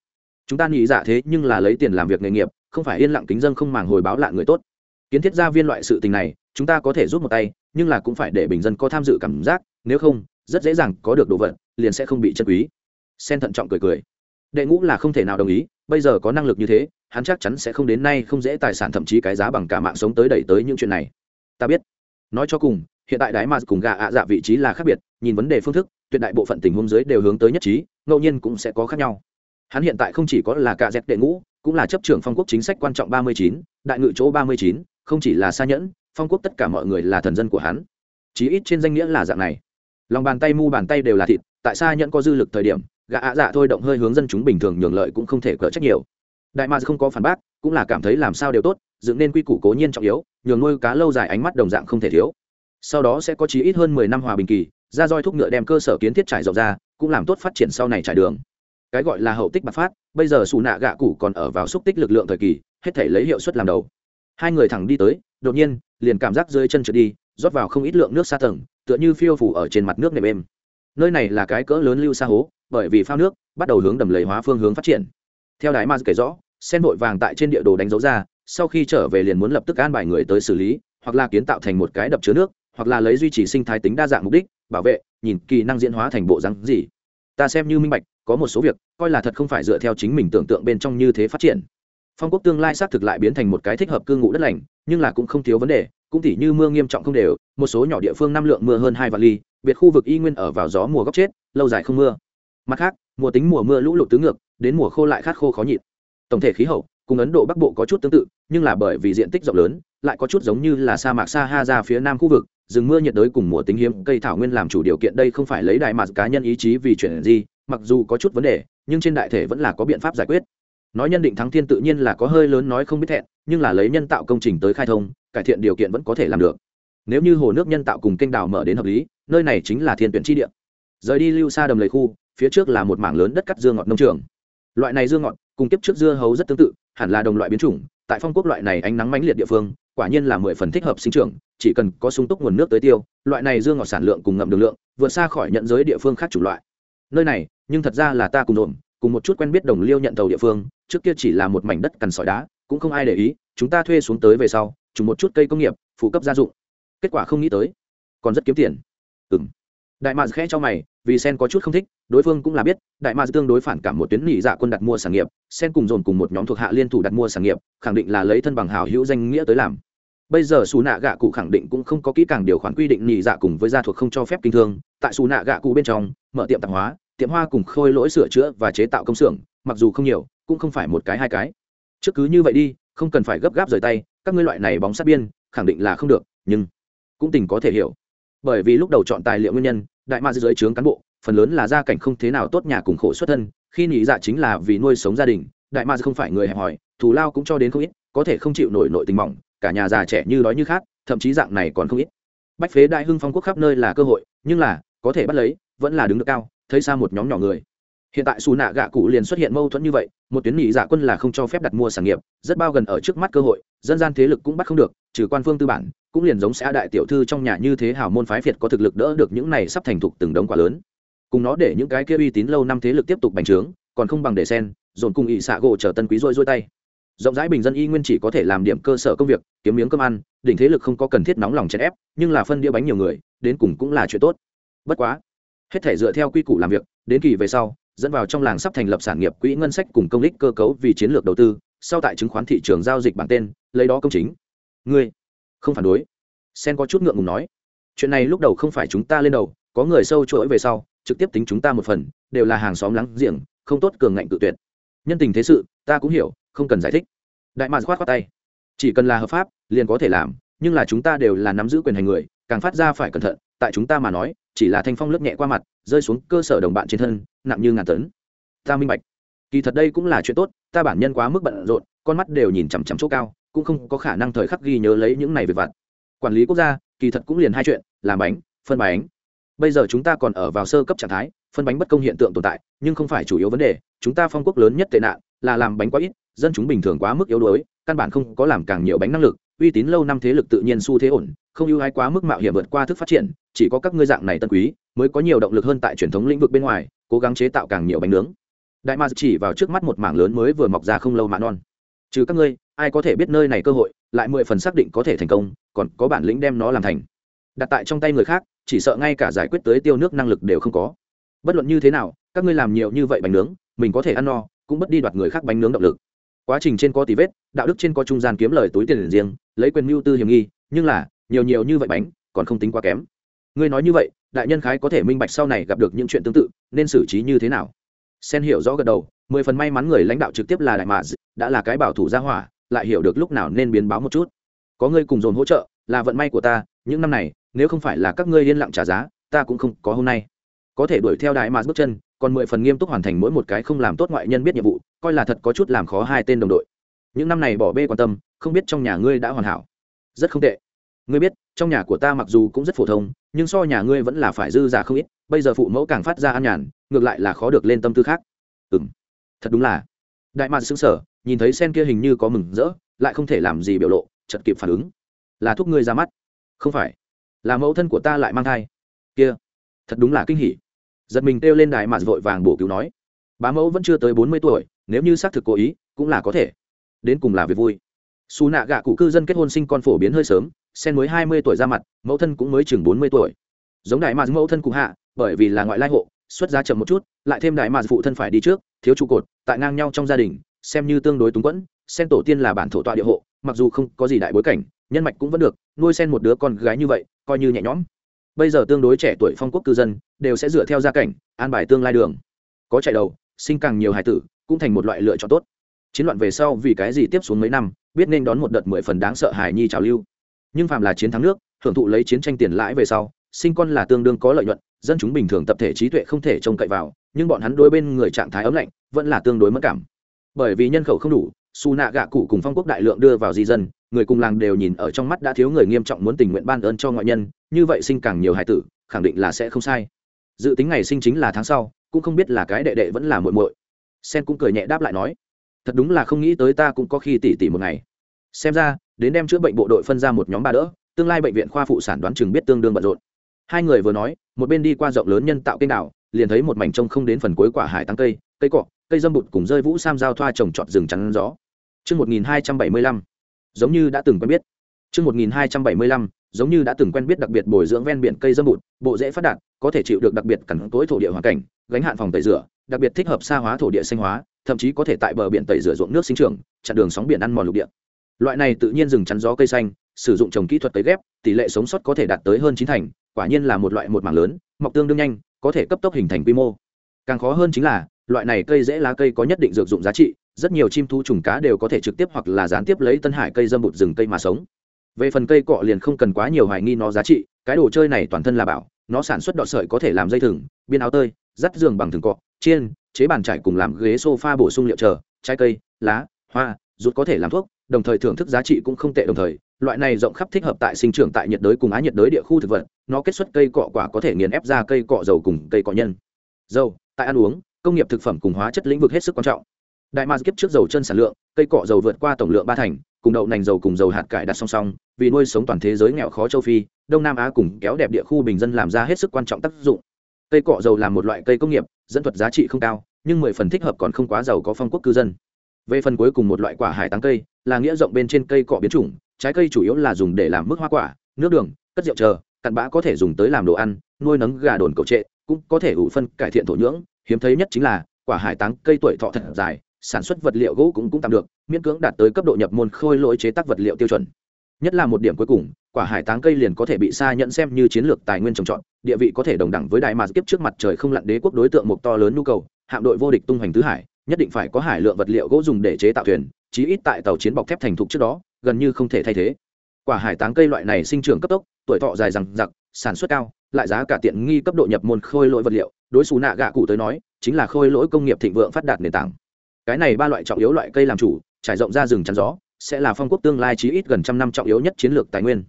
Chúng ta nhị dạ thế nhưng là lấy tiền làm việc nghề nghiệp, không phải yên lặng kính dân không màng hồi báo lại người tốt. Kiến thiết gia viên loại sự tình này, chúng ta có thể rút một tay, nhưng là cũng phải để bình dân có tham dự cảm giác, nếu không, rất dễ dàng có được đồ vật, liền sẽ không bị chân quý. Sen thận trọng cười cười. Đệ ngũ là không thể nào đồng ý, bây giờ có năng lực như thế hắn chắc chắn sẽ không đến nay không dễ tài sản thậm chí cái giá bằng cả mạng sống tới đẩy tới những chuyện này. Ta biết. Nói cho cùng, hiện tại đái mà cùng gà ạ dạ vị trí là khác biệt, nhìn vấn đề phương thức, tuyệt đại bộ phận tình huống dưới đều hướng tới nhất trí, ngẫu nhiên cũng sẽ có khác nhau. Hắn hiện tại không chỉ có là cả dẹp đệ ngũ, cũng là chấp trưởng phong quốc chính sách quan trọng ba mươi chín, đại ngự chỗ ba mươi chín, không chỉ là xa nhẫn, phong quốc tất cả mọi người là thần dân của hắn. Chí ít trên danh nghĩa là dạng này. Lòng bàn tay mu bàn tay đều là thịt, tại xa nhẫn có dư lực thời điểm gã ạ dạ thôi động hơi hướng dân chúng bình thường nhường lợi cũng không thể cỡ trách nhiều đại ma không có phản bác, cũng là cảm thấy làm sao đều tốt, dựng nên quy củ cố nhiên trọng yếu, nhường nuôi cá lâu dài ánh mắt đồng dạng không thể thiếu. Sau đó sẽ có chí ít hơn mười năm hòa bình kỳ, ra roi thúc ngựa đem cơ sở kiến thiết trải rộng ra, cũng làm tốt phát triển sau này trải đường. Cái gọi là hậu tích bạc phát, bây giờ xù nạ gạ cụ còn ở vào xúc tích lực lượng thời kỳ, hết thể lấy hiệu suất làm đầu. Hai người thẳng đi tới, đột nhiên, liền cảm giác rơi chân trượt đi, rót vào không ít lượng nước xa tầng, tựa như phiêu phủ ở trên mặt nước nệm êm. Nơi này là cái cỡ lớn lưu xa hố, bởi vì phao nước, bắt đầu hướng đầm lầy hóa phương hướng phát triển theo đài ma kể rõ, sen vội vàng tại trên địa đồ đánh dấu ra, sau khi trở về liền muốn lập tức an bài người tới xử lý, hoặc là kiến tạo thành một cái đập chứa nước, hoặc là lấy duy trì sinh thái tính đa dạng mục đích, bảo vệ, nhìn kỳ năng diễn hóa thành bộ rắn gì. Ta xem như minh bạch, có một số việc, coi là thật không phải dựa theo chính mình tưởng tượng bên trong như thế phát triển. Phong quốc tương lai xác thực lại biến thành một cái thích hợp cư ngụ đất lành, nhưng là cũng không thiếu vấn đề, cũng tỉ như mưa nghiêm trọng không đều, một số nhỏ địa phương năm lượng mưa hơn hai vạn ly, biệt khu vực y nguyên ở vào gió mùa góc chết, lâu dài không mưa. Mặt khác, mùa tính mùa mưa lũ lụt tứ ngược đến mùa khô lại khát khô khó nhịn. Tổng thể khí hậu, cùng ấn độ bắc bộ có chút tương tự, nhưng là bởi vì diện tích rộng lớn, lại có chút giống như là sa mạc sa ha ra phía nam khu vực, rừng mưa nhiệt đới cùng mùa tính hiếm, cây thảo nguyên làm chủ điều kiện đây không phải lấy đại mạc cá nhân ý chí vì chuyện gì, mặc dù có chút vấn đề, nhưng trên đại thể vẫn là có biện pháp giải quyết. Nói nhân định thắng thiên tự nhiên là có hơi lớn nói không biết thẹn, nhưng là lấy nhân tạo công trình tới khai thông, cải thiện điều kiện vẫn có thể làm được. Nếu như hồ nước nhân tạo cùng kênh đào mở đến hợp lý, nơi này chính là thiên tuyển tri địa. Rời đi lưu xa đầm lầy khu, phía trước là một mảng lớn đất cắt dương ngọt nông trường loại này dưa ngọt, cùng kiếp trước dưa hấu rất tương tự, hẳn là đồng loại biến chủng. Tại phong quốc loại này ánh nắng mãnh liệt địa phương, quả nhiên là mười phần thích hợp sinh trưởng, chỉ cần có sung túc nguồn nước tới tiêu, loại này dưa ngọt sản lượng cùng ngậm đường lượng, vượt xa khỏi nhận giới địa phương khác chủng loại. Nơi này, nhưng thật ra là ta cùng đồn, cùng một chút quen biết đồng liêu nhận tàu địa phương, trước kia chỉ là một mảnh đất cằn sỏi đá, cũng không ai để ý, chúng ta thuê xuống tới về sau, trùng một chút cây công nghiệp, phụ cấp gia dụng. Kết quả không nghĩ tới, còn rất kiếm tiền. Ừng đại mads khẽ cho mày, vì sen có chút không thích, đối phương cũng là biết, đại mads tương đối phản cảm một tuyến nghỉ dạ quân đặt mua sản nghiệp, sen cùng dồn cùng một nhóm thuộc hạ liên thủ đặt mua sản nghiệp, khẳng định là lấy thân bằng hào hữu danh nghĩa tới làm. Bây giờ xù nạ gạ cụ khẳng định cũng không có kỹ càng điều khoản quy định nghỉ dạ cùng với gia thuộc không cho phép kinh thương. Tại xù nạ gạ cụ bên trong, mở tiệm tạp hóa, tiệm hoa cùng khôi lỗi sửa chữa và chế tạo công xưởng, mặc dù không nhiều, cũng không phải một cái hai cái. Trước cứ như vậy đi, không cần phải gấp gáp rời tay, các ngươi loại này bóng sát biên, khẳng định là không được, nhưng cũng tình có thể hiểu bởi vì lúc đầu chọn tài liệu nguyên nhân, đại ma dưới trướng cán bộ, phần lớn là gia cảnh không thế nào tốt nhà cùng khổ xuất thân, khi nghỉ dạ chính là vì nuôi sống gia đình, đại ma không phải người hẹp hòi, thù lao cũng cho đến không ít, có thể không chịu nổi nội tình mỏng, cả nhà già trẻ như đói như khát, thậm chí dạng này còn không ít. Bách phế đại hưng phong quốc khắp nơi là cơ hội, nhưng là, có thể bắt lấy, vẫn là đứng được cao, thấy xa một nhóm nhỏ người. Hiện tại xù nạ gạ cụ liền xuất hiện mâu thuẫn như vậy, một tuyến nhị dạ quân là không cho phép đặt mua sản nghiệp, rất bao gần ở trước mắt cơ hội, dân gian thế lực cũng bắt không được, trừ quan phương tư bản cũng liền giống xã đại tiểu thư trong nhà như thế hào môn phái việt có thực lực đỡ được những này sắp thành thục từng đống quả lớn. Cùng nó để những cái kia uy tín lâu năm thế lực tiếp tục bành trướng, còn không bằng để sen, dồn cùng ỵ xạ gỗ chờ tân quý rôi rôi tay. Rộng rãi bình dân y nguyên chỉ có thể làm điểm cơ sở công việc, kiếm miếng cơm ăn, đỉnh thế lực không có cần thiết nóng lòng chèn ép, nhưng là phân đĩa bánh nhiều người, đến cùng cũng là chuyện tốt. Bất quá, hết thể dựa theo quy củ làm việc, đến kỳ về sau, dẫn vào trong làng sắp thành lập sản nghiệp quỹ ngân sách cùng công lích cơ cấu vì chiến lược đầu tư, sau tại chứng khoán thị trường giao dịch bản tên, lấy đó công chính. Người không phản đối. Sen có chút ngượng ngùng nói, chuyện này lúc đầu không phải chúng ta lên đầu, có người sâu chuỗi về sau, trực tiếp tính chúng ta một phần, đều là hàng xóm láng giềng, không tốt cường ngạnh tự tuyệt. Nhân tình thế sự, ta cũng hiểu, không cần giải thích. Đại mạc khoát khoát tay, chỉ cần là hợp pháp, liền có thể làm, nhưng là chúng ta đều là nắm giữ quyền hành người, càng phát ra phải cẩn thận, tại chúng ta mà nói, chỉ là thanh phong lướt nhẹ qua mặt, rơi xuống cơ sở đồng bạn trên thân, nặng như ngàn tấn. Ta minh bạch. Kỳ thật đây cũng là chuyện tốt, ta bản nhân quá mức bận rộn, con mắt đều nhìn chằm chằm chỗ cao cũng không có khả năng thời khắc ghi nhớ lấy những này về vặt. Quản lý quốc gia, kỳ thật cũng liền hai chuyện, làm bánh, phân bánh. Bây giờ chúng ta còn ở vào sơ cấp trạng thái, phân bánh bất công hiện tượng tồn tại, nhưng không phải chủ yếu vấn đề. Chúng ta phong quốc lớn nhất tệ nạn là làm bánh quá ít, dân chúng bình thường quá mức yếu đuối, căn bản không có làm càng nhiều bánh năng lực, uy tín lâu năm thế lực tự nhiên xu thế ổn, không ưu ái quá mức mạo hiểm vượt qua thức phát triển, chỉ có các ngươi dạng này tân quý mới có nhiều động lực hơn tại truyền thống lĩnh vực bên ngoài, cố gắng chế tạo càng nhiều bánh nướng. Đại ma chỉ vào trước mắt một mảng lớn mới vừa mọc ra không lâu mạ non trừ các ngươi, ai có thể biết nơi này cơ hội, lại mười phần xác định có thể thành công, còn có bản lĩnh đem nó làm thành. Đặt tại trong tay người khác, chỉ sợ ngay cả giải quyết tới tiêu nước năng lực đều không có. Bất luận như thế nào, các ngươi làm nhiều như vậy bánh nướng, mình có thể ăn no, cũng bất đi đoạt người khác bánh nướng động lực. Quá trình trên có tí vết, đạo đức trên có trung gian kiếm lời túi tiền riêng, lấy quyền mưu tư hiểm nghi, nhưng là, nhiều nhiều như vậy bánh, còn không tính quá kém. Ngươi nói như vậy, đại nhân khái có thể minh bạch sau này gặp được những chuyện tương tự, nên xử trí như thế nào? Sen hiểu rõ gật đầu, mười phần may mắn người lãnh đạo trực tiếp là đại mạc đã là cái bảo thủ gia hỏa, lại hiểu được lúc nào nên biến báo một chút. Có ngươi cùng dồn hỗ trợ, là vận may của ta, những năm này, nếu không phải là các ngươi yên lặng trả giá, ta cũng không có hôm nay. Có thể đuổi theo đại mạc bước chân, còn mười phần nghiêm túc hoàn thành mỗi một cái không làm tốt ngoại nhân biết nhiệm vụ, coi là thật có chút làm khó hai tên đồng đội. Những năm này bỏ bê quan tâm, không biết trong nhà ngươi đã hoàn hảo. Rất không tệ. Ngươi biết, trong nhà của ta mặc dù cũng rất phổ thông, nhưng so nhà ngươi vẫn là phải dư giả không ít bây giờ phụ mẫu càng phát ra an nhàn, ngược lại là khó được lên tâm tư khác. Ừ m thật đúng là. Đại mạn xứng sở nhìn thấy sen kia hình như có mừng rỡ, lại không thể làm gì biểu lộ chật kịp phản ứng. Là thúc ngươi ra mắt. Không phải. Là mẫu thân của ta lại mang thai. Kia, thật đúng là kinh hỉ. Giật mình kêu lên đại mạn vội vàng bổ cứu nói. Bá mẫu vẫn chưa tới bốn mươi tuổi, nếu như xác thực cố ý, cũng là có thể. Đến cùng là việc vui. Xù nạ gạ cụ cư dân kết hôn sinh con phổ biến hơi sớm, sen mới hai mươi tuổi ra mặt, mẫu thân cũng mới chừng bốn mươi tuổi. Giống đại mạn mẫu thân cụ hạ bởi vì là ngoại lai hộ, xuất giá chậm một chút, lại thêm đại mạn phụ thân phải đi trước, thiếu trụ cột, tại ngang nhau trong gia đình, xem như tương đối túng quẫn, sen tổ tiên là bản thổ tọa địa hộ, mặc dù không có gì đại bối cảnh, nhân mạch cũng vẫn được, nuôi sen một đứa con gái như vậy, coi như nhẹ nhõm. Bây giờ tương đối trẻ tuổi phong quốc cư dân, đều sẽ dựa theo gia cảnh, an bài tương lai đường. Có chạy đầu, sinh càng nhiều hài tử, cũng thành một loại lựa chọn tốt. Chiến loạn về sau vì cái gì tiếp xuống mấy năm, biết nên đón một đợt mười phần đáng sợ hài nhi trào lưu. Nhưng phàm là chiến thắng nước, hưởng thụ lấy chiến tranh tiền lãi về sau, sinh con là tương đương có lợi nhuận dân chúng bình thường tập thể trí tuệ không thể trông cậy vào, nhưng bọn hắn đôi bên người trạng thái ấm lạnh vẫn là tương đối mất cảm. Bởi vì nhân khẩu không đủ xù nạ gạ cụ cùng phong quốc đại lượng đưa vào di dân, người cùng làng đều nhìn ở trong mắt đã thiếu người nghiêm trọng muốn tình nguyện ban ơn cho ngoại nhân, như vậy sinh càng nhiều hài tử, khẳng định là sẽ không sai. Dự tính ngày sinh chính là tháng sau, cũng không biết là cái đệ đệ vẫn là muội muội. Sen cũng cười nhẹ đáp lại nói, thật đúng là không nghĩ tới ta cũng có khi tỉ tỉ một ngày. Xem ra, đến đem chữa bệnh bộ đội phân ra một nhóm ba đỡ, tương lai bệnh viện khoa phụ sản đoán chừng biết tương đương bận rộn hai người vừa nói một bên đi qua rộng lớn nhân tạo kênh đảo liền thấy một mảnh trông không đến phần cuối quả hải tăng cây cây cọ cây dâm bụt cùng rơi vũ sam giao thoa trồng trọt rừng chắn gió Trước 1275, giống như đã từng quen biết. Trước 1275, giống như đã từng quen biết đặc biệt bồi dưỡng ven biển cây dâm bụt, bộ dễ phát đạt, có thể chịu được đặc biệt cẩn tối thổ địa hoàn cảnh, gánh hạn phòng tẩy rửa, đặc biệt thích hợp xa hóa thổ địa sinh hóa, thậm chí có thể tại bờ biển tẩy rửa ruộng nước sinh trưởng, chặn đường sóng biển ăn mòn lục địa. Loại này tự nhiên rừng chắn gió cây xanh, sử dụng trồng kỹ thuật cấy ghép, tỷ lệ sống sót có thể đạt tới hơn chín thành, quả nhiên là một loại một mảng lớn, mọc tương đương nhanh, có thể cấp tốc hình thành quy mô. Càng khó hơn chính là, loại này cây dễ lá cây có nhất định dược dụng giá trị, rất nhiều chim thú trùng cá đều có thể trực tiếp hoặc là gián tiếp lấy tân hải cây dâm bụt rừng cây mà sống. Về phần cây cọ liền không cần quá nhiều hoài nghi nó giá trị, cái đồ chơi này toàn thân là bảo, nó sản xuất đọ sợi có thể làm dây thừng, biên áo tơi, dắt giường bằng thừng cọ, chiên, chế bàn trải cùng làm ghế sofa bổ sung liệu chờ, trái cây, lá, hoa, rút có thể làm thuốc, đồng thời thưởng thức giá trị cũng không tệ đồng thời, loại này rộng khắp thích hợp tại sinh trưởng tại nhiệt đới cùng á nhiệt đới địa khu thực vật, nó kết xuất cây cọ quả có thể nghiền ép ra cây cọ dầu cùng cây cọ nhân. Dầu, tại ăn uống, công nghiệp thực phẩm cùng hóa chất lĩnh vực hết sức quan trọng. Đại Ma kiếp trước dầu chân sản lượng, cây cọ dầu vượt qua tổng lượng ba thành, cùng đậu nành dầu cùng dầu hạt cải đặt song song, vì nuôi sống toàn thế giới nghèo khó châu Phi, Đông Nam Á cùng kéo đẹp địa khu bình dân làm ra hết sức quan trọng tác dụng. Cây cọ dầu là một loại cây công nghiệp, dẫn thuật giá trị không cao, nhưng mười phần thích hợp còn không quá giàu có phong quốc cư dân. Về phần cuối cùng một loại quả hải táng cây, là nghĩa rộng bên trên cây cọ biến chủng, trái cây chủ yếu là dùng để làm mức hoa quả, nước đường, cất rượu chờ, cặn bã có thể dùng tới làm đồ ăn, nuôi nấng gà đồn cầu trệ, cũng có thể ủ phân cải thiện thổ nhưỡng, hiếm thấy nhất chính là quả hải táng cây tuổi thọ thật dài, sản xuất vật liệu gỗ cũng cũng tạm được, miễn cưỡng đạt tới cấp độ nhập môn khôi lỗi chế tác vật liệu tiêu chuẩn. Nhất là một điểm cuối cùng, quả hải táng cây liền có thể bị xa nhận xem như chiến lược tài nguyên trồng trọt, địa vị có thể đồng đẳng với đại mà tiếp trước mặt trời không lặn đế quốc đối tượng một to lớn nhu cầu, hạm đội vô địch tung hoành tứ hải, nhất định phải có hải lượng vật liệu gỗ dùng để chế tạo thuyền, chí ít tại tàu chiến bọc thép thành thục trước đó, gần như không thể thay thế. Quả hải táng cây loại này sinh trưởng cấp tốc, tuổi thọ dài dằng dặc, sản xuất cao, lại giá cả tiện nghi cấp độ nhập môn khôi lỗi vật liệu, đối xù nạ gạ cụ tới nói, chính là khôi lỗi công nghiệp thịnh vượng phát đạt nền tảng. Cái này ba loại trọng yếu loại cây làm chủ, trải rộng ra rừng chắn gió, sẽ là phong quốc tương lai chí ít gần trăm năm trọng yếu nhất chiến lược tài nguyên.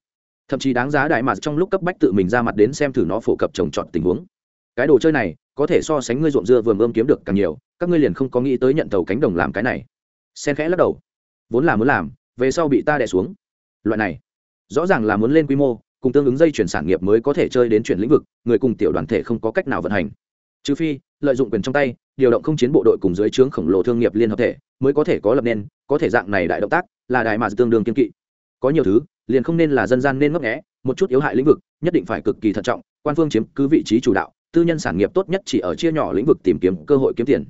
Thậm chí đáng giá đại mà trong lúc cấp bách tự mình ra mặt đến xem thử nó phổ cập trồng trọt tình huống. Cái đồ chơi này, có thể so sánh ngươi ruộng dưa vườn ươm kiếm được càng nhiều, các ngươi liền không có nghĩ tới nhận tàu cánh đồng làm cái này. Sen khẽ lắc đầu. Vốn là muốn làm, về sau bị ta đè xuống. Loại này, rõ ràng là muốn lên quy mô, cùng tương ứng dây chuyển sản nghiệp mới có thể chơi đến chuyển lĩnh vực, người cùng tiểu đoàn thể không có cách nào vận hành. Trừ phi, lợi dụng quyền trong tay, điều động không chiến bộ đội cùng dưới trướng khổng lồ thương nghiệp liên hợp thể, mới có thể có lập nên, có thể dạng này đại động tác, là đại mà tương đương kiên kỵ. Có nhiều thứ, liền không nên là dân gian nên ngấp nghé, một chút yếu hại lĩnh vực, nhất định phải cực kỳ thận trọng, quan phương chiếm cứ vị trí chủ đạo, tư nhân sản nghiệp tốt nhất chỉ ở chia nhỏ lĩnh vực tìm kiếm cơ hội kiếm tiền.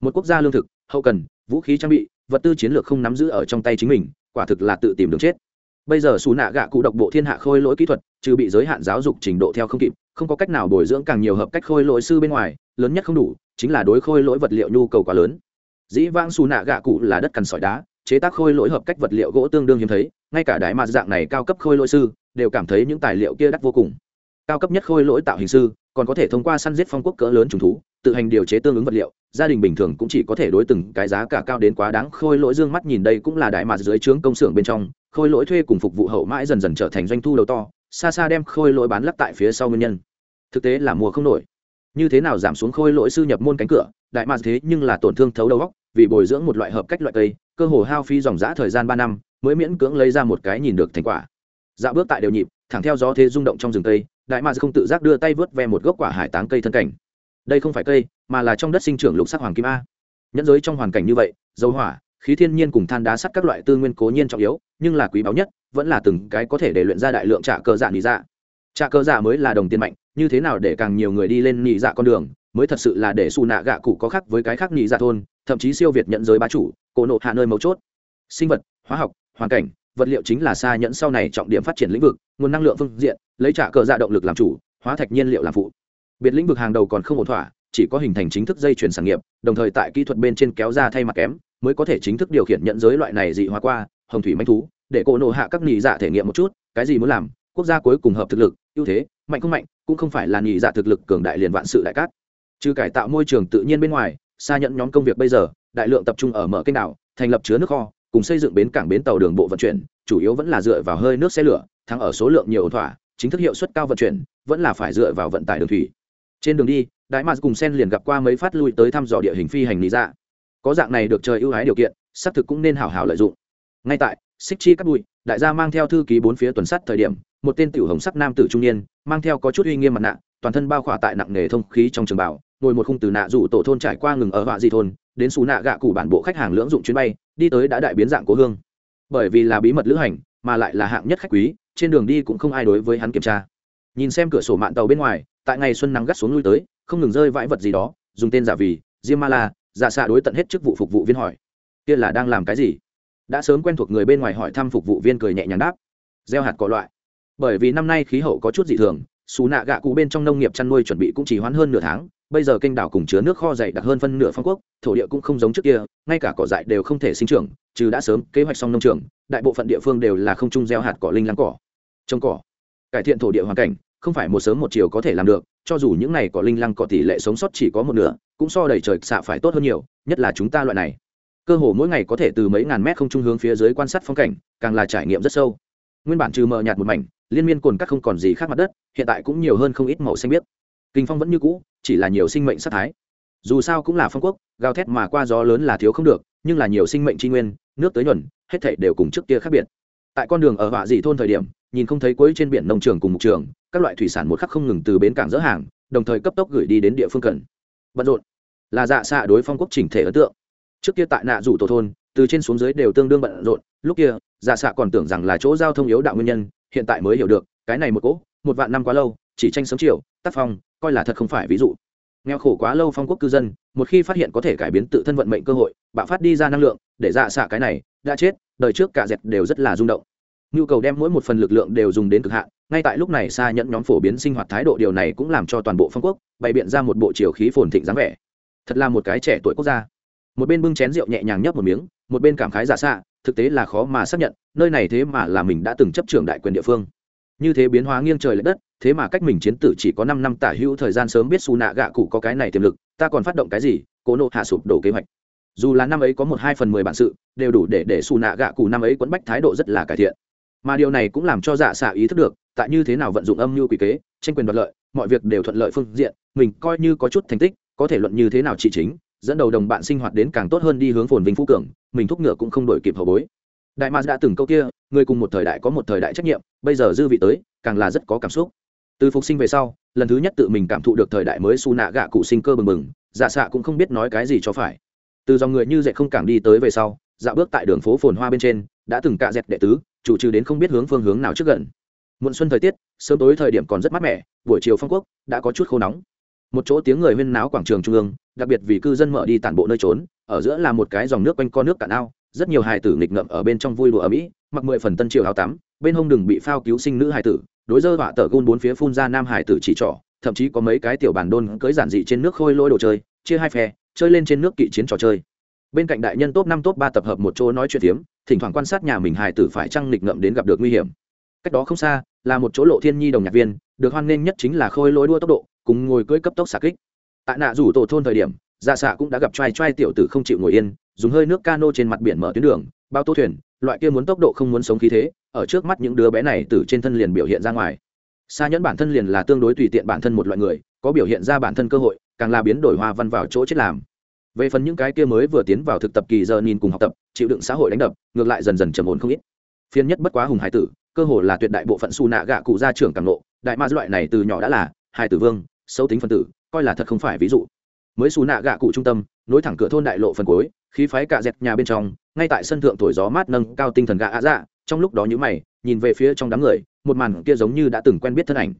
Một quốc gia lương thực, hậu cần, vũ khí trang bị, vật tư chiến lược không nắm giữ ở trong tay chính mình, quả thực là tự tìm đường chết. Bây giờ xù nạ gạ cụ độc bộ thiên hạ khôi lỗi kỹ thuật, trừ bị giới hạn giáo dục trình độ theo không kịp, không có cách nào bồi dưỡng càng nhiều hợp cách khôi lỗi sư bên ngoài, lớn nhất không đủ, chính là đối khôi lỗi vật liệu nhu cầu quá lớn. Dĩ vãng xù nạ gạ cụ là đất cằn sỏi đá, chế tác khôi lỗi hợp cách vật liệu gỗ tương đương hiếm thấy, ngay cả đại mạt dạng này cao cấp khôi lỗi sư, đều cảm thấy những tài liệu kia đắt vô cùng. Cao cấp nhất khôi lỗi tạo hình sư còn có thể thông qua săn giết phong quốc cỡ lớn trùng thú, tự hành điều chế tương ứng vật liệu, gia đình bình thường cũng chỉ có thể đối từng cái giá cả cao đến quá đáng. Khôi lỗi dương mắt nhìn đây cũng là đại mạt dưới trướng công xưởng bên trong, khôi lỗi thuê cùng phục vụ hậu mãi dần dần trở thành doanh thu đầu to, xa xa đem khôi lỗi bán lắp tại phía sau nguyên nhân. Thực tế là mua không nổi. Như thế nào giảm xuống khôi lỗi sư nhập môn cánh cửa, đại mạt thế nhưng là tổn thương thấu đầu góc vì bồi dưỡng một loại hợp cách loại cây, cơ hồ hao phí dòng giã thời gian ba năm, mới miễn cưỡng lấy ra một cái nhìn được thành quả. Dạo bước tại đều nhịp, thẳng theo gió thế rung động trong rừng cây đại mạc không tự giác đưa tay vớt ve một gốc quả hải táng cây thân cảnh. Đây không phải cây, mà là trong đất sinh trưởng lục sắc hoàng kim a. Nhẫn giới trong hoàn cảnh như vậy, dầu hỏa, khí thiên nhiên cùng than đá sắt các loại tư nguyên cố nhiên trọng yếu, nhưng là quý báu nhất, vẫn là từng cái có thể để luyện ra đại lượng trả cơ dạ nị dạ. Trả cơ dạ mới là đồng tiền mạnh, như thế nào để càng nhiều người đi lên nị dạ con đường, mới thật sự là để xù nạ gạ cụ có khác với cái khác nị dạ thôn, thậm chí siêu việt nhận giới bá chủ, cổ nộ hạ nơi mấu chốt. Sinh vật, hóa học, hoàn cảnh vật liệu chính là xa nhẫn sau này trọng điểm phát triển lĩnh vực, nguồn năng lượng phương diện, lấy trả cờ dạ động lực làm chủ, hóa thạch nhiên liệu làm phụ. Biệt lĩnh vực hàng đầu còn không ổn thỏa, chỉ có hình thành chính thức dây chuyển sản nghiệp, đồng thời tại kỹ thuật bên trên kéo ra thay mặt kém, mới có thể chính thức điều khiển nhận giới loại này dị hóa qua, hồng thủy manh thú, để cổ nộ hạ các nhị dạ thể nghiệm một chút, cái gì muốn làm, quốc gia cuối cùng hợp thực lực, ưu thế, mạnh không mạnh, cũng không phải là nhị dạ thực lực cường đại liền vạn sự đại cát. Trừ cải tạo môi trường tự nhiên bên ngoài, xa nhận nhóm công việc bây giờ, đại lượng tập trung ở mở kênh đảo, thành lập chứa nước kho cùng xây dựng bến cảng bến tàu đường bộ vận chuyển, chủ yếu vẫn là dựa vào hơi nước xe lửa, thắng ở số lượng nhiều ổn thỏa, chính thức hiệu suất cao vận chuyển, vẫn là phải dựa vào vận tải đường thủy. Trên đường đi, đại mạc cùng sen liền gặp qua mấy phát lui tới thăm dò địa hình phi hành lý dạ. Có dạng này được trời ưu ái điều kiện, xác thực cũng nên hảo hảo lợi dụng. Ngay tại xích chi cắt bụi, đại gia mang theo thư ký bốn phía tuần sắt thời điểm, một tên tiểu hồng sắc nam tử trung niên, mang theo có chút uy nghiêm mặt nạ, toàn thân bao khỏa tại nặng nghề thông khí trong trường bảo ngồi một khung từ nạ rủ tổ thôn trải qua ngừng ở họa di thôn, đến xù nạ gạ cụ bản bộ khách hàng lưỡng dụng chuyến bay đi tới đã đại biến dạng cố hương. Bởi vì là bí mật lữ hành, mà lại là hạng nhất khách quý, trên đường đi cũng không ai đối với hắn kiểm tra. Nhìn xem cửa sổ mạng tàu bên ngoài, tại ngày xuân nắng gắt xuống lui tới, không ngừng rơi vãi vật gì đó, dùng tên giả vì, diêm ma la, giả xạ đối tận hết chức vụ phục vụ viên hỏi. Kia là đang làm cái gì? Đã sớm quen thuộc người bên ngoài hỏi thăm phục vụ viên cười nhẹ nhàng đáp. Gieo hạt cỏ loại. Bởi vì năm nay khí hậu có chút dị thường, xù nạ gạ cụ bên trong nông nghiệp chăn nuôi chuẩn bị cũng chỉ hoãn hơn nửa tháng bây giờ kênh đảo cùng chứa nước kho dày đặc hơn phân nửa phong quốc, thổ địa cũng không giống trước kia, ngay cả cỏ dại đều không thể sinh trưởng, trừ đã sớm kế hoạch xong nông trường, đại bộ phận địa phương đều là không chung gieo hạt cỏ linh lăng cỏ. Trồng cỏ, cải thiện thổ địa hoàn cảnh, không phải một sớm một chiều có thể làm được, cho dù những ngày cỏ linh lăng cỏ tỷ lệ sống sót chỉ có một nửa, cũng so đầy trời xạ phải tốt hơn nhiều, nhất là chúng ta loại này. Cơ hồ mỗi ngày có thể từ mấy ngàn mét không trung hướng phía dưới quan sát phong cảnh, càng là trải nghiệm rất sâu. Nguyên bản trừ mờ nhạt một mảnh, liên miên cồn các không còn gì khác mặt đất, hiện tại cũng nhiều hơn không ít màu xanh biếc. Kinh phong vẫn như cũ chỉ là nhiều sinh mệnh sát thái. Dù sao cũng là phong quốc, gào thét mà qua gió lớn là thiếu không được, nhưng là nhiều sinh mệnh tri nguyên, nước tới nhuần, hết thảy đều cùng trước kia khác biệt. Tại con đường ở họa dị thôn thời điểm, nhìn không thấy cuối trên biển nông trường cùng mục trường, các loại thủy sản một khắc không ngừng từ bến cảng dỡ hàng, đồng thời cấp tốc gửi đi đến địa phương cần. Bận rộn. Là dạ xạ đối phong quốc chỉnh thể ấn tượng. Trước kia tại nạ rủ tổ thôn, từ trên xuống dưới đều tương đương bận rộn, lúc kia dạ xạ còn tưởng rằng là chỗ giao thông yếu đạo nguyên nhân, hiện tại mới hiểu được, cái này một cỗ, một vạn năm quá lâu chỉ tranh sớm chiều, tác phong, coi là thật không phải ví dụ. Nghèo khổ quá lâu phong quốc cư dân, một khi phát hiện có thể cải biến tự thân vận mệnh cơ hội, bạo phát đi ra năng lượng, để dạ xạ cái này, đã chết, đời trước cả dẹp đều rất là rung động. Nhu cầu đem mỗi một phần lực lượng đều dùng đến cực hạn, ngay tại lúc này xa nhẫn nhóm phổ biến sinh hoạt thái độ điều này cũng làm cho toàn bộ phong quốc bày biện ra một bộ chiều khí phồn thịnh dáng vẻ. Thật là một cái trẻ tuổi quốc gia. Một bên bưng chén rượu nhẹ nhàng nhấp một miếng, một bên cảm khái giả xạ, thực tế là khó mà xác nhận, nơi này thế mà là mình đã từng chấp trưởng đại quyền địa phương. Như thế biến hóa nghiêng trời l ệ đất thế mà cách mình chiến tử chỉ có năm năm tả hữu thời gian sớm biết xù nạ gạ cụ có cái này tiềm lực, ta còn phát động cái gì? Cố nộ hạ sụp đổ kế hoạch. Dù là năm ấy có một hai phần mười bản sự, đều đủ để để xù nạ gạ cụ năm ấy quẫn bách thái độ rất là cải thiện. Mà điều này cũng làm cho dạ xạ ý thức được, tại như thế nào vận dụng âm mưu quỷ kế, tranh quyền đoạt lợi, mọi việc đều thuận lợi phương diện, mình coi như có chút thành tích, có thể luận như thế nào trị chính, dẫn đầu đồng bạn sinh hoạt đến càng tốt hơn đi hướng phồn vinh phú cường, mình thúc ngựa cũng không đổi kịp hậu bối. Đại mars đã từng câu kia, người cùng một thời đại có một thời đại trách nhiệm, bây giờ dư vị tới, càng là rất có cảm xúc từ phục sinh về sau, lần thứ nhất tự mình cảm thụ được thời đại mới su nạ gạ cụ sinh cơ bừng bừng dạ xạ cũng không biết nói cái gì cho phải. Từ dòng người như dạy không càng đi tới về sau dạ bước tại đường phố phồn hoa bên trên, đã từng cạ dẹt đệ tứ, chủ trừ đến không biết hướng phương hướng nào trước gần. Muộn xuân thời tiết, sớm tối thời điểm còn rất mát mẻ, buổi chiều phong quốc, đã có chút khô nóng. Một chỗ tiếng người huyên náo quảng trường trung ương, đặc biệt vì cư dân mở đi tản bộ nơi trốn, ở giữa là một cái dòng nước quanh co nước cạn ao, rất nhiều hài tử nghịch ngợm ở bên trong vui đùa ở mỹ, mặc mười phần tân triều áo tắm, bên hông đừng bị phao cứu sinh nữ hài tử đối dơ họa tờ gôn bốn phía phun ra nam hải tử chỉ trỏ, thậm chí có mấy cái tiểu bản đôn cưới giản dị trên nước khôi lỗi đồ chơi, chia hai phe, chơi lên trên nước kỵ chiến trò chơi. Bên cạnh đại nhân top năm top ba tập hợp một chỗ nói chuyện tiếm thỉnh thoảng quan sát nhà mình hải tử phải trăng nghịch ngậm đến gặp được nguy hiểm. Cách đó không xa, là một chỗ lộ thiên nhi đồng nhạc viên, được hoan nghênh nhất chính là khôi lối đua tốc độ, cùng ngồi cưỡi cấp tốc xạ kích. Tại nạ rủ tổ thôn thời điểm dạ xạ cũng đã gặp trai trai tiểu tử không chịu ngồi yên dùng hơi nước cano trên mặt biển mở tuyến đường, bao tô thuyền, loại kia muốn tốc độ không muốn sống khí thế, ở trước mắt những đứa bé này từ trên thân liền biểu hiện ra ngoài. Xa nhẫn bản thân liền là tương đối tùy tiện bản thân một loại người, có biểu hiện ra bản thân cơ hội, càng là biến đổi hoa văn vào chỗ chết làm. Về phần những cái kia mới vừa tiến vào thực tập kỳ giờ nhìn cùng học tập, chịu đựng xã hội đánh đập, ngược lại dần dần trầm ổn không ít. Phiên nhất bất quá hùng hải tử, cơ hồ là tuyệt đại bộ phận su nạ gạ cụ gia trưởng càng nộ đại ma loại này từ nhỏ đã là, hải tử vương sâu tính phân tử, coi là thật không phải ví dụ. Mới su nạ gạ cụ trung tâm, nối thẳng cửa thôn đại lộ phần cuối khí phái cạ dẹt nhà bên trong, ngay tại sân thượng thổi gió mát nâng cao tinh thần gạ ạ dạ trong lúc đó nhữ mày, nhìn về phía trong đám người, một màn kia giống như đã từng quen biết thân ảnh.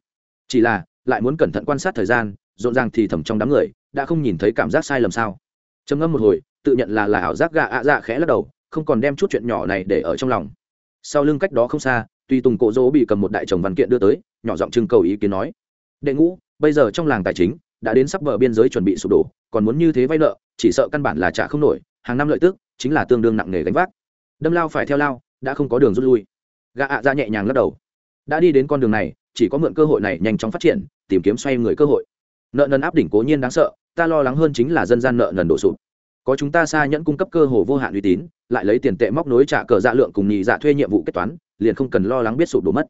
Chỉ là, lại muốn cẩn thận quan sát thời gian, rộn ràng thì thầm trong đám người, đã không nhìn thấy cảm giác sai lầm sao. Trầm ngâm một hồi, tự nhận là là ảo giác gạ ạ dạ khẽ lắc đầu, không còn đem chút chuyện nhỏ này để ở trong lòng. Sau lưng cách đó không xa tuy tùng cổ dỗ bị cầm một đại chồng văn kiện đưa tới, nhỏ giọng trưng cầu ý kiến nói. Đệ ngũ, bây giờ trong làng tài chính, đã đến sắp bờ biên giới chuẩn bị sụp đổ, còn muốn như thế vay nợ, chỉ sợ căn bản là trả không nổi hàng năm lợi tức chính là tương đương nặng nề gánh vác. Đâm lao phải theo lao, đã không có đường rút lui. Gà ạ ra nhẹ nhàng lắc đầu. Đã đi đến con đường này, chỉ có mượn cơ hội này nhanh chóng phát triển, tìm kiếm xoay người cơ hội. Nợ nần áp đỉnh cố nhiên đáng sợ, ta lo lắng hơn chính là dân gian nợ nần đổ sụp. Có chúng ta xa nhẫn cung cấp cơ hồ vô hạn uy tín, lại lấy tiền tệ móc nối trả cờ dạ lượng cùng nhị dạ thuê nhiệm vụ kết toán, liền không cần lo lắng biết sụp đổ mất.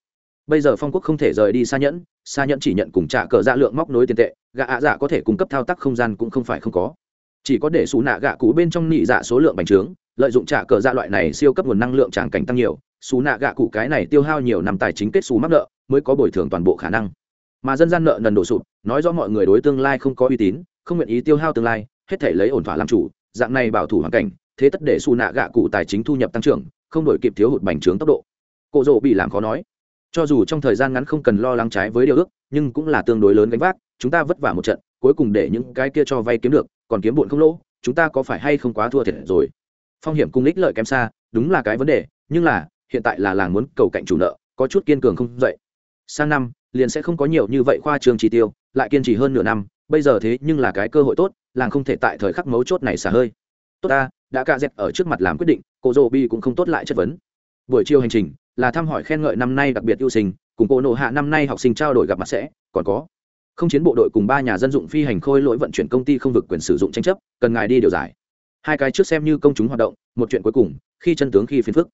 Bây giờ phong quốc không thể rời đi xa nhẫn xa nhẫn chỉ nhận cùng trả cờ dạ lượng móc nối tiền tệ gạ ạ dạ có thể cung cấp thao tác không gian cũng không phải không có chỉ có để xù nạ gạ cũ bên trong nhị dạ số lượng bành trướng, lợi dụng trả cờ dạ loại này siêu cấp nguồn năng lượng tràn cảnh tăng nhiều, xù nạ gạ cụ cái này tiêu hao nhiều năm tài chính kết xù mắc nợ, mới có bồi thường toàn bộ khả năng. Mà dân gian nợ nần đổ sụp, nói rõ mọi người đối tương lai không có uy tín, không nguyện ý tiêu hao tương lai, hết thể lấy ổn thỏa làm chủ, dạng này bảo thủ hoàn cảnh, thế tất để xù nạ gạ cụ tài chính thu nhập tăng trưởng, không đổi kịp thiếu hụt bành trướng tốc độ. Cộ rộ bị làm khó nói. Cho dù trong thời gian ngắn không cần lo lắng trái với điều ước, nhưng cũng là tương đối lớn gánh vác, chúng ta vất vả một trận, cuối cùng để những cái kia cho vay kiếm được còn kiếm bụn không lỗ, chúng ta có phải hay không quá thua thiệt rồi? Phong hiểm cung ních lợi kém xa, đúng là cái vấn đề, nhưng là, hiện tại là làng muốn cầu cạnh chủ nợ, có chút kiên cường không dậy. Sang năm, liền sẽ không có nhiều như vậy khoa trường chi tiêu, lại kiên trì hơn nửa năm, bây giờ thế nhưng là cái cơ hội tốt, làng không thể tại thời khắc mấu chốt này xả hơi. Tốt ta, đã ca dẹp ở trước mặt làm quyết định, cô dô bi cũng không tốt lại chất vấn. Buổi chiều hành trình, là thăm hỏi khen ngợi năm nay đặc biệt ưu sinh, cùng cô nộ hạ năm nay học sinh trao đổi gặp mặt sẽ, còn có không chiến bộ đội cùng ba nhà dân dụng phi hành khôi lỗi vận chuyển công ty không vực quyền sử dụng tranh chấp cần ngài đi điều giải hai cái trước xem như công chúng hoạt động một chuyện cuối cùng khi chân tướng khi phiền phức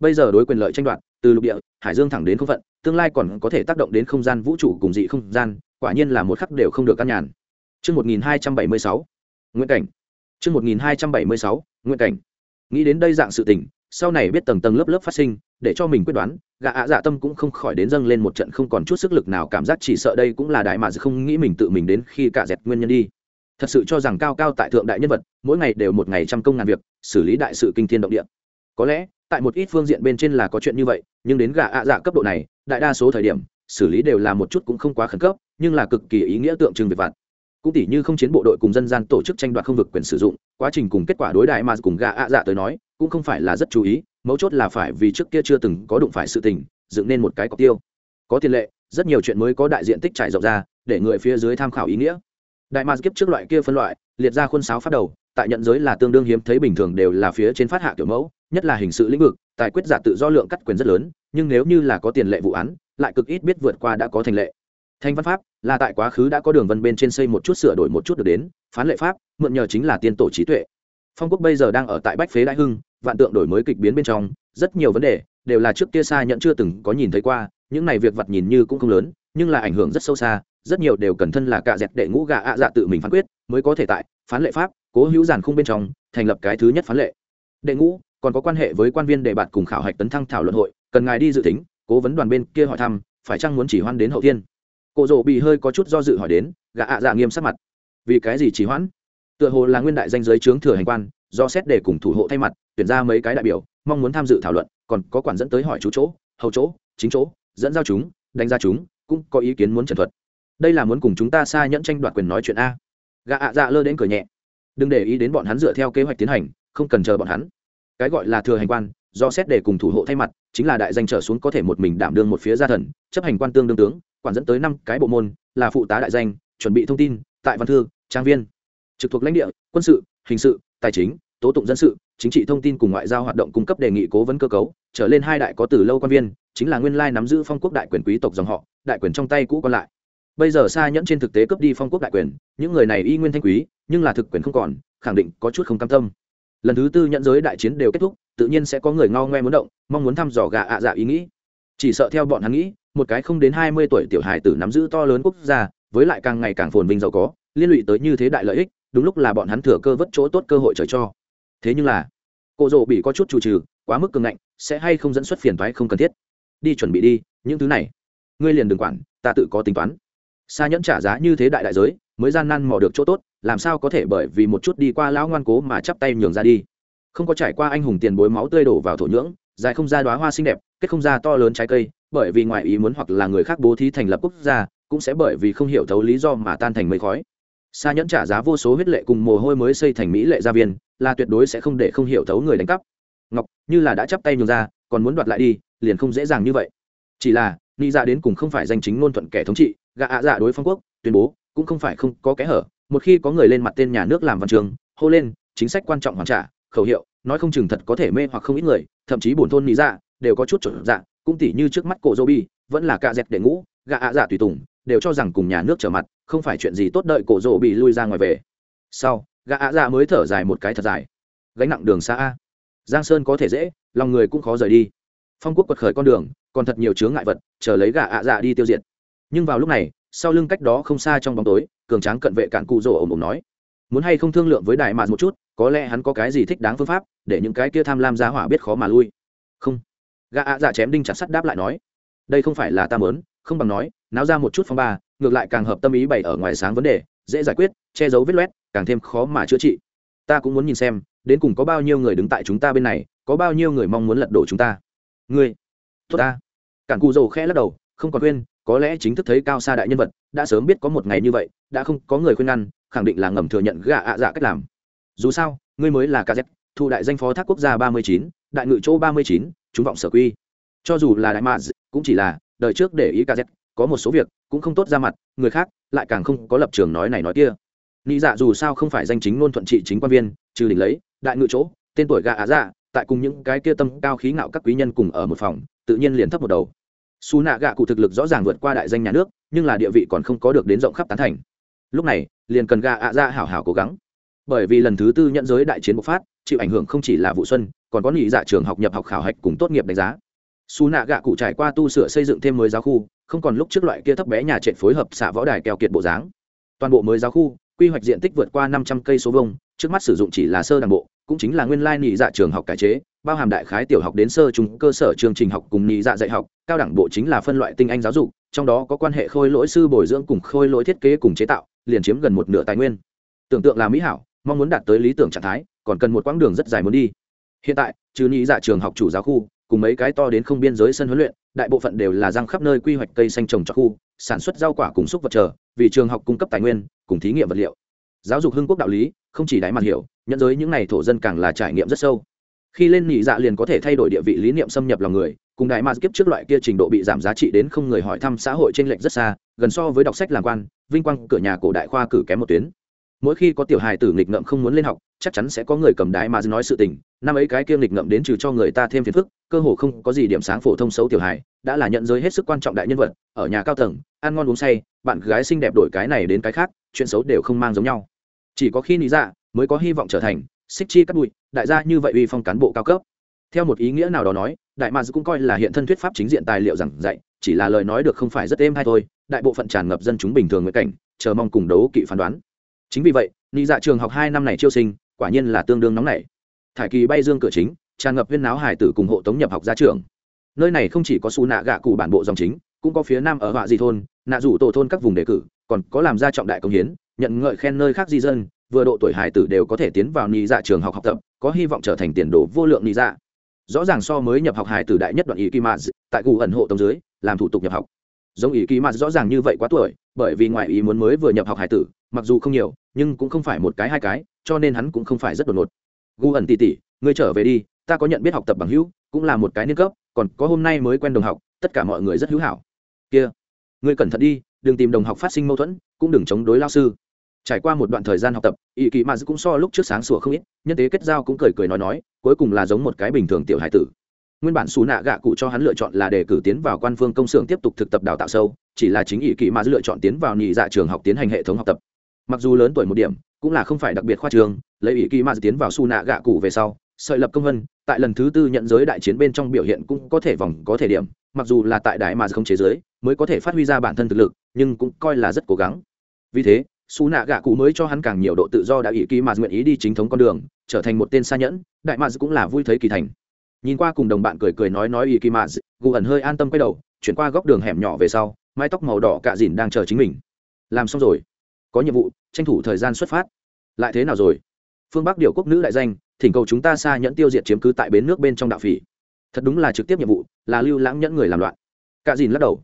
bây giờ đối quyền lợi tranh đoạt từ lục địa hải dương thẳng đến không phận tương lai còn có thể tác động đến không gian vũ trụ cùng dị không gian quả nhiên là một khắc đều không được căn nhàn Trước 1276, Nguyễn Cảnh. Trước 1276, Nguyễn Cảnh. Nghĩ đến đây dạng sự tình, sau này biết tầng tầng lớp lớp phát sinh, để cho mình quyết đoán, gã ạ dạ tâm cũng không khỏi đến dâng lên một trận không còn chút sức lực nào cảm giác chỉ sợ đây cũng là đại mà không nghĩ mình tự mình đến khi cả dẹt nguyên nhân đi. Thật sự cho rằng cao cao tại thượng đại nhân vật, mỗi ngày đều một ngày trăm công ngàn việc, xử lý đại sự kinh thiên động địa. Có lẽ, tại một ít phương diện bên trên là có chuyện như vậy, nhưng đến gã ạ dạ cấp độ này, đại đa số thời điểm, xử lý đều là một chút cũng không quá khẩn cấp, nhưng là cực kỳ ý nghĩa tượng trưng về vặt cũng tỷ như không chiến bộ đội cùng dân gian tổ chức tranh đoạt không vực quyền sử dụng quá trình cùng kết quả đối đại mà cùng gã ạ dạ tới nói cũng không phải là rất chú ý mấu chốt là phải vì trước kia chưa từng có đụng phải sự tình, dựng nên một cái cọc tiêu. Có tiền lệ, rất nhiều chuyện mới có đại diện tích trải rộng ra, để người phía dưới tham khảo ý nghĩa. Đại mars kiếp trước loại kia phân loại, liệt ra khuôn sáo phát đầu, tại nhận giới là tương đương hiếm, thấy bình thường đều là phía trên phát hạ kiểu mẫu, nhất là hình sự lĩnh vực, tài quyết giả tự do lượng cắt quyền rất lớn, nhưng nếu như là có tiền lệ vụ án, lại cực ít biết vượt qua đã có thành lệ. Thanh văn pháp, là tại quá khứ đã có đường vân bên trên xây một chút sửa đổi một chút được đến, phán lệ pháp, mượn nhờ chính là tiên tổ trí tuệ. Phong quốc bây giờ đang ở tại bách phế đại hưng vạn tượng đổi mới kịch biến bên trong, rất nhiều vấn đề đều là trước kia xa nhận chưa từng có nhìn thấy qua, những này việc vặt nhìn như cũng không lớn, nhưng là ảnh hưởng rất sâu xa, rất nhiều đều cần thân là cạ dẹt đệ ngũ gà ạ dạ tự mình phán quyết mới có thể tại phán lệ pháp, cố hữu giàn khung bên trong, thành lập cái thứ nhất phán lệ. Đệ ngũ, còn có quan hệ với quan viên đề bạt cùng khảo hạch tấn thăng thảo luận hội, cần ngài đi dự tính, cố vấn đoàn bên kia hỏi thăm, phải chăng muốn chỉ hoan đến hậu tiên cổ rộ bị hơi có chút do dự hỏi đến gã ạ dạ nghiêm sắc mặt. Vì cái gì chỉ hoãn? Tựa hồ là nguyên đại danh giới chướng thừa hành quan, do xét để cùng thủ hộ thay mặt tuyển ra mấy cái đại biểu, mong muốn tham dự thảo luận, còn có quản dẫn tới hỏi chú chỗ, hầu chỗ, chính chỗ, dẫn giao chúng, đánh ra chúng, cũng có ý kiến muốn trần thuật. Đây là muốn cùng chúng ta xa nhẫn tranh đoạt quyền nói chuyện a. Gà ạ dạ lơ đến cười nhẹ. Đừng để ý đến bọn hắn dựa theo kế hoạch tiến hành, không cần chờ bọn hắn. Cái gọi là thừa hành quan, do xét để cùng thủ hộ thay mặt, chính là đại danh trở xuống có thể một mình đảm đương một phía gia thần, chấp hành quan tương đương tướng, quản dẫn tới năm cái bộ môn, là phụ tá đại danh, chuẩn bị thông tin, tại văn thư, trang viên. Trực thuộc lãnh địa, quân sự, hình sự, tài chính, tố tụng dân sự chính trị thông tin cùng ngoại giao hoạt động cung cấp đề nghị cố vấn cơ cấu, trở lên hai đại có từ lâu quan viên, chính là nguyên lai nắm giữ phong quốc đại quyền quý tộc dòng họ, đại quyền trong tay cũ còn lại. Bây giờ xa nhẫn trên thực tế cướp đi phong quốc đại quyền, những người này y nguyên thanh quý, nhưng là thực quyền không còn, khẳng định có chút không cam tâm. Lần thứ tư nhận giới đại chiến đều kết thúc, tự nhiên sẽ có người ngao ngoe muốn động, mong muốn thăm dò gà ạ dạ ý nghĩ. Chỉ sợ theo bọn hắn nghĩ, một cái không đến hai mươi tuổi tiểu hài tử nắm giữ to lớn quốc gia, với lại càng ngày càng phồn vinh giàu có, liên lụy tới như thế đại lợi ích, đúng lúc là bọn hắn thừa cơ vất chỗ tốt cơ hội trời cho thế nhưng là, cô rộ bị có chút chủ trừ, quá mức cường ngạnh, sẽ hay không dẫn xuất phiền thoái không cần thiết. Đi chuẩn bị đi, những thứ này, ngươi liền đừng quản, ta tự có tính toán. Xa nhẫn trả giá như thế đại đại giới, mới gian nan mò được chỗ tốt, làm sao có thể bởi vì một chút đi qua lão ngoan cố mà chắp tay nhường ra đi. Không có trải qua anh hùng tiền bối máu tươi đổ vào thổ nhưỡng, dài không ra đoá hoa xinh đẹp, kết không ra to lớn trái cây, bởi vì ngoài ý muốn hoặc là người khác bố thí thành lập quốc gia, cũng sẽ bởi vì không hiểu thấu lý do mà tan thành mây khói. Xa nhẫn trả giá vô số huyết lệ cùng mồ hôi mới xây thành mỹ lệ gia viên là tuyệt đối sẽ không để không hiểu thấu người đánh cắp. Ngọc, như là đã chắp tay nhường ra, còn muốn đoạt lại đi, liền không dễ dàng như vậy. Chỉ là ni dạ đến cùng không phải danh chính ngôn thuận kẻ thống trị gạ ạ dạ đối phong quốc, tuyên bố, cũng không phải không có kẽ hở. Một khi có người lên mặt tên nhà nước làm văn trường, hô lên, chính sách quan trọng hoàn trả, khẩu hiệu, nói không chừng thật có thể mê hoặc không ít người, thậm chí bổn thôn ni dạ đều có chút chuẩn dạ cũng tỉ như trước mắt cổ dô bi vẫn là cạ dẹt để ngũ gạ ạ dạ tùy tùng, đều cho rằng cùng nhà nước trở mặt, không phải chuyện gì tốt đợi cổ dô bị lui ra ngoài về. Sau gạ ạ dạ mới thở dài một cái thật dài. Gánh nặng đường xa a. Giang sơn có thể dễ, lòng người cũng khó rời đi. Phong quốc quật khởi con đường, còn thật nhiều chướng ngại vật, chờ lấy gạ ạ dạ đi tiêu diệt. Nhưng vào lúc này, sau lưng cách đó không xa trong bóng tối, cường tráng cận vệ cạn cụ rỗ ồm ồm nói, muốn hay không thương lượng với đại mạt một chút, có lẽ hắn có cái gì thích đáng phương pháp, để những cái kia tham lam giá hỏa biết khó mà lui. Không. Gã ạ dạ chém đinh chặt sắt đáp lại nói, đây không phải là ta mớn không bằng nói, náo ra một chút phong ba, ngược lại càng hợp tâm ý bày ở ngoài sáng vấn đề, dễ giải quyết, che giấu vết loét càng thêm khó mà chữa trị. Ta cũng muốn nhìn xem, đến cùng có bao nhiêu người đứng tại chúng ta bên này, có bao nhiêu người mong muốn lật đổ chúng ta. Ngươi, tốt ta. Cản cù dầu khẽ lắc đầu, không còn khuyên có lẽ chính thức thấy cao xa đại nhân vật, đã sớm biết có một ngày như vậy, đã không có người khuyên ngăn, khẳng định là ngầm thừa nhận gạ ạ dạ cách làm. Dù sao, ngươi mới là kz thu đại danh phó thác quốc gia ba mươi chín, đại ngự chỗ ba mươi chín, chúng vọng sở quy. Cho dù là đại mạ cũng chỉ là, đời trước để ý kz có một số việc, cũng không tốt ra mặt, người khác lại càng không có lập trường nói này nói kia nghĩ dạ dù sao không phải danh chính ngôn thuận trị chính quan viên, trừ đỉnh lấy, đại ngự chỗ, tên tuổi gạ ạ dạ tại cùng những cái kia tâm cao khí ngạo các quý nhân cùng ở một phòng, tự nhiên liền thấp một đầu. Xù nạ gạ cụ thực lực rõ ràng vượt qua đại danh nhà nước, nhưng là địa vị còn không có được đến rộng khắp tán thành. Lúc này, liền cần gạ ạ dạ hảo hảo cố gắng. Bởi vì lần thứ tư nhận giới đại chiến bộc phát, chịu ảnh hưởng không chỉ là vụ xuân, còn có nghỉ dạ trường học nhập học khảo hạch cùng tốt nghiệp đánh giá. Xù nạ gạ cụ trải qua tu sửa xây dựng thêm mới giáo khu, không còn lúc trước loại kia thấp bé nhà trệ phối hợp xạ võ đài kèo kiệt bộ dáng. Toàn bộ mới giáo khu quy hoạch diện tích vượt qua năm trăm cây số vông trước mắt sử dụng chỉ là sơ đảng bộ, cũng chính là nguyên lai nghỉ dạ trường học cải chế, bao hàm đại khái tiểu học đến sơ trung cơ sở chương trình học cùng nhị dạ dạy học, cao đẳng bộ chính là phân loại tinh anh giáo dục, trong đó có quan hệ khôi lỗi sư bồi dưỡng cùng khôi lỗi thiết kế cùng chế tạo, liền chiếm gần một nửa tài nguyên. Tưởng tượng là mỹ hảo, mong muốn đạt tới lý tưởng trạng thái, còn cần một quãng đường rất dài muốn đi. Hiện tại, trừ nhị dạ trường học chủ giáo khu, cùng mấy cái to đến không biên giới sân huấn luyện, đại bộ phận đều là răng khắp nơi quy hoạch cây xanh trồng cho khu, sản xuất rau quả cùng xúc vật chờ vì trường học cung cấp tài nguyên, cùng thí nghiệm vật liệu. Giáo dục hưng quốc đạo lý, không chỉ đáy mặt hiểu, nhận giới những n à y thổ dân càng là trải nghiệm rất sâu. Khi lên nhị dạ liền có thể thay đổi địa vị lý niệm xâm nhập lòng người, cùng đại mạt kiếp trước loại kia trình độ bị giảm giá trị đến không người hỏi thăm xã hội t r ê n lệch rất xa, gần so với đọc sách làm quan, vinh quang cửa nhà cổ đại khoa cử kém một tuyến. Mỗi khi có tiểu hài tử nghịch ngợm không muốn lên học, chắc chắn sẽ có người cầm đái mà nói sự tình, năm ấy cái kia nghịch ngợm đến trừ cho người ta thêm phiền phức, cơ hồ không có gì điểm sáng phổ thông xấu tiểu hài, đã là nhận giới hết sức quan trọng đại nhân vật, ở nhà cao tầng, ăn ngon uống say bạn gái xinh đẹp đổi cái này đến cái khác, chuyện xấu đều không mang giống nhau. Chỉ có khi lý dạ mới có hy vọng trở thành xích chi cắt bụi, đại gia như vậy uy phong cán bộ cao cấp. Theo một ý nghĩa nào đó nói, đại mads cũng coi là hiện thân thuyết pháp chính diện tài liệu giảng dạy, chỉ là lời nói được không phải rất êm hay thôi, đại bộ phận tràn ngập dân chúng bình thường nguyện cảnh, chờ mong cùng đấu kỵ phán đoán. Chính vì vậy lý dạ trường học hai năm này chiêu sinh, quả nhiên là tương đương nóng nảy. Thải kỳ bay dương cửa chính, tràn ngập viên náo hải tử cùng hộ tống nhập học ra trường nơi này không chỉ có xù nạ gạ cụ bản bộ dòng chính, cũng có phía nam ở họa dị thôn nạ rủ tổ thôn các vùng đề cử, còn có làm ra trọng đại công hiến, nhận ngợi khen nơi khác di dân, vừa độ tuổi hải tử đều có thể tiến vào nhị dạ trường học học tập, có hy vọng trở thành tiền đồ vô lượng nhị dạ. Rõ ràng so mới nhập học hải tử đại nhất đoạn ý kỳ mạt, tại cụ ẩn hộ tông dưới, làm thủ tục nhập học. Giống ý kỳ mạt rõ ràng như vậy quá tuổi, bởi vì ngoại ý muốn mới vừa nhập học hải tử, mặc dù không nhiều, nhưng cũng không phải một cái hai cái, cho nên hắn cũng không phải rất đột ngột. Gu ẩn tỉ tỉ ngươi trở về đi, ta có nhận biết học tập bằng hữu, cũng là một cái niên cấp, còn có hôm nay mới quen đồng học, tất cả mọi người rất hữu hảo. Kia ngươi cẩn thận đi, đừng tìm đồng học phát sinh mâu thuẫn, cũng đừng chống đối lao sư. Trải qua một đoạn thời gian học tập ý kỳ mà cũng so lúc trước sáng sủa không ít, nhân tế kết giao cũng cười cười nói nói, cuối cùng là giống một cái bình thường tiểu hải tử. Nguyên bản xù nạ gạ cụ cho hắn lựa chọn là để cử tiến vào quan phương công xưởng tiếp tục thực tập đào tạo sâu, chỉ là chính ỷ kỵ mà lựa chọn tiến vào nhị dạ trường học tiến hành hệ thống học tập. Mặc dù lớn tuổi một điểm, cũng là không phải đặc biệt khoa trường, lấy ỷ kỵ mà tiến vào xù nạ gạ cụ về sau, sợi lập công vân, tại lần thứ tư nhận giới đại chiến bên trong biểu hiện cũng có thể vòng có thể điểm mặc dù là tại đại mà không chế giới, mới có thể phát huy ra bản thân thực lực, nhưng cũng coi là rất cố gắng. Vì thế xú nạ gạ cụ mới cho hắn càng nhiều độ tự do đã ỷ ký mà nguyện ý đi chính thống con đường, trở thành một tên xa nhẫn, đại mà cũng là vui thấy kỳ thành. Nhìn qua cùng đồng bạn cười cười nói nói ý kỳ mà, gù ẩn hơi an tâm quay đầu, chuyển qua góc đường hẻm nhỏ về sau, mái tóc màu đỏ cạ dìn đang chờ chính mình. Làm xong rồi. Có nhiệm vụ, tranh thủ thời gian xuất phát. Lại thế nào rồi? Phương bắc điều quốc nữ đại danh, thỉnh cầu chúng ta xa nhẫn tiêu diệt chiếm cứ tại bến nước bên trong đạo phỉ thật đúng là trực tiếp nhiệm vụ, là lưu lãng nhẫn người làm loạn. Cả dìn lắc đầu.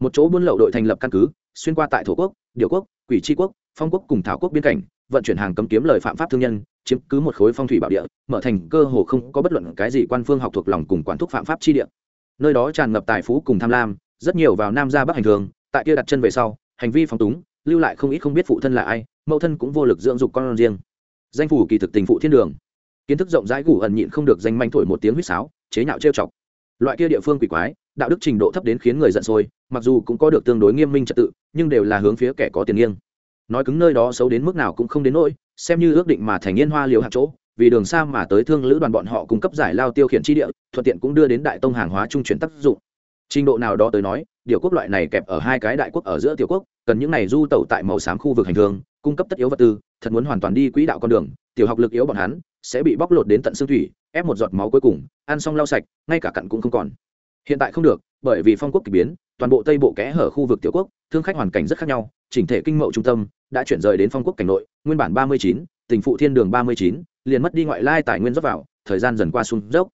Một chỗ buôn lậu đội thành lập căn cứ, xuyên qua tại thổ quốc điệu quốc, quỷ tri quốc, phong quốc cùng thảo quốc biên cảnh, vận chuyển hàng cấm kiếm lời phạm pháp thương nhân, chiếm cứ một khối phong thủy bảo địa, mở thành cơ hồ không có bất luận cái gì quan phương học thuộc lòng cùng quản thúc phạm pháp chi địa. Nơi đó tràn ngập tài phú cùng tham lam, rất nhiều vào nam ra bắc hành thường, tại kia đặt chân về sau, hành vi phóng túng, lưu lại không ít không biết phụ thân là ai, mẫu thân cũng vô lực dưỡng dục con riêng. Danh phủ kỳ thực tình phụ thiên đường. Kiến thức rộng rãi gủ ẩn nhịn không được danh manh thổi một tiếng huýt sáo chế nhạo trêu chọc. Loại kia địa phương quỷ quái, đạo đức trình độ thấp đến khiến người giận sôi, mặc dù cũng có được tương đối nghiêm minh trật tự, nhưng đều là hướng phía kẻ có tiền nghiêng. Nói cứng nơi đó xấu đến mức nào cũng không đến nỗi, xem như ước định mà thành nghiên hoa liều hạt chỗ, vì đường xa mà tới thương lữ đoàn bọn họ cung cấp giải lao tiêu khiển chi địa, thuận tiện cũng đưa đến đại tông hàng hóa trung chuyển tác dụng. Trình độ nào đó tới nói, điều quốc loại này kẹp ở hai cái đại quốc ở giữa tiểu quốc, cần những này du tẩu tại màu xám khu vực hành thương cung cấp tất yếu vật tư, thật muốn hoàn toàn đi quỹ đạo con đường, tiểu học lực yếu bọn hắn sẽ bị bóc lột đến tận xương thủy, ép một giọt máu cuối cùng, ăn xong lau sạch, ngay cả cặn cũng không còn. Hiện tại không được, bởi vì phong quốc k ỳ biến, toàn bộ tây bộ kẽ hở khu vực tiểu quốc, thương khách hoàn cảnh rất khác nhau, chỉnh thể kinh mậu trung tâm đã chuyển rời đến phong quốc cảnh nội, nguyên bản ba mươi chín tình phụ thiên đường ba mươi chín, liền mất đi ngoại lai tài nguyên dốc vào, thời gian dần qua sung dốc.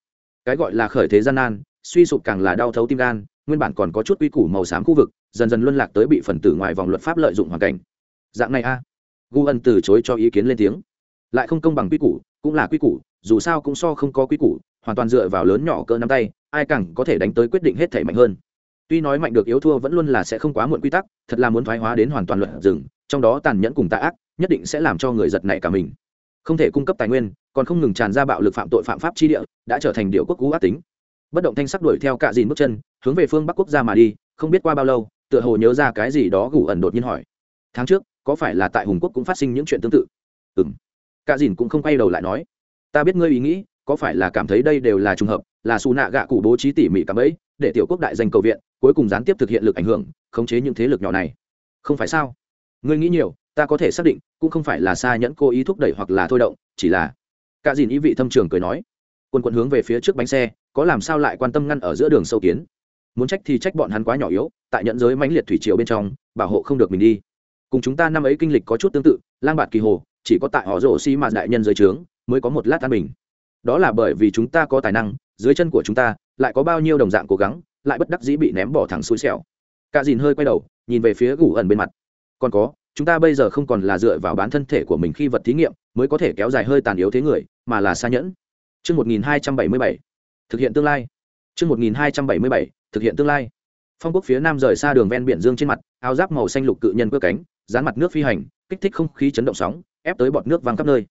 Cái gọi là khởi thế gian nan, suy sụp càng là đau thấu tim gan, nguyên bản còn có chút quy củ màu xám khu vực, dần dần luân lạc tới bị phần tử ngoài vòng luật pháp lợi dụng hoàn cảnh. Dạng này a. Gu ân từ chối cho ý kiến lên tiếng. Lại không công bằng quy củ cũng là quy củ, dù sao cũng so không có quy củ, hoàn toàn dựa vào lớn nhỏ cỡ nắm tay, ai càng có thể đánh tới quyết định hết thể mạnh hơn. Tuy nói mạnh được yếu thua vẫn luôn là sẽ không quá muộn quy tắc, thật là muốn thoái hóa đến hoàn toàn luận rừng, trong đó tàn nhẫn cùng tạ ác, nhất định sẽ làm cho người giật nảy cả mình. Không thể cung cấp tài nguyên, còn không ngừng tràn ra bạo lực phạm tội phạm pháp chi địa, đã trở thành điệu quốc cú ác tính. Bất động thanh sắc đuổi theo cạ dìn bước chân, hướng về phương bắc quốc gia mà đi, không biết qua bao lâu, tựa hồ nhớ ra cái gì đó gủ ẩn đột nhiên hỏi. Tháng trước, có phải là tại hùng quốc cũng phát sinh những chuyện tương tự? Ừ m Cả dìn cũng không quay đầu lại nói, ta biết ngươi ý nghĩ, có phải là cảm thấy đây đều là trùng hợp, là xù nạ gạ cụ bố trí tỉ mỉ cảm ấy để tiểu quốc đại danh cầu viện, cuối cùng gián tiếp thực hiện lực ảnh hưởng, khống chế những thế lực nhỏ này? Không phải sao? Ngươi nghĩ nhiều, ta có thể xác định, cũng không phải là xa nhẫn cố ý thúc đẩy hoặc là thôi động, chỉ là cả dìn ý vị thâm trường cười nói, quân quân hướng về phía trước bánh xe, có làm sao lại quan tâm ngăn ở giữa đường sâu kiến? Muốn trách thì trách bọn hắn quá nhỏ yếu, tại nhận giới mãnh liệt thủy triều bên trong, bảo hộ không được mình đi. Cùng chúng ta năm ấy kinh lịch có chút tương tự, lang bạt kỳ hồ chỉ có tại họ rổ xi mà đại nhân dưới trướng mới có một lát an bình. Đó là bởi vì chúng ta có tài năng dưới chân của chúng ta lại có bao nhiêu đồng dạng cố gắng lại bất đắc dĩ bị ném bỏ thẳng xui xẻo. Cả dìn hơi quay đầu nhìn về phía gù ẩn bên mặt. Còn có chúng ta bây giờ không còn là dựa vào bán thân thể của mình khi vật thí nghiệm mới có thể kéo dài hơi tàn yếu thế người mà là xa nhẫn. Trước 1277, thực hiện tương lai. Trước 1277, thực hiện tương lai. Phong quốc phía nam rời xa đường ven biển dương trên mặt, áo giáp màu xanh lục cự nhân cơ cánh, dán mặt nước phi hành, kích thích không khí chấn động sóng, ép tới bọt nước văng khắp nơi.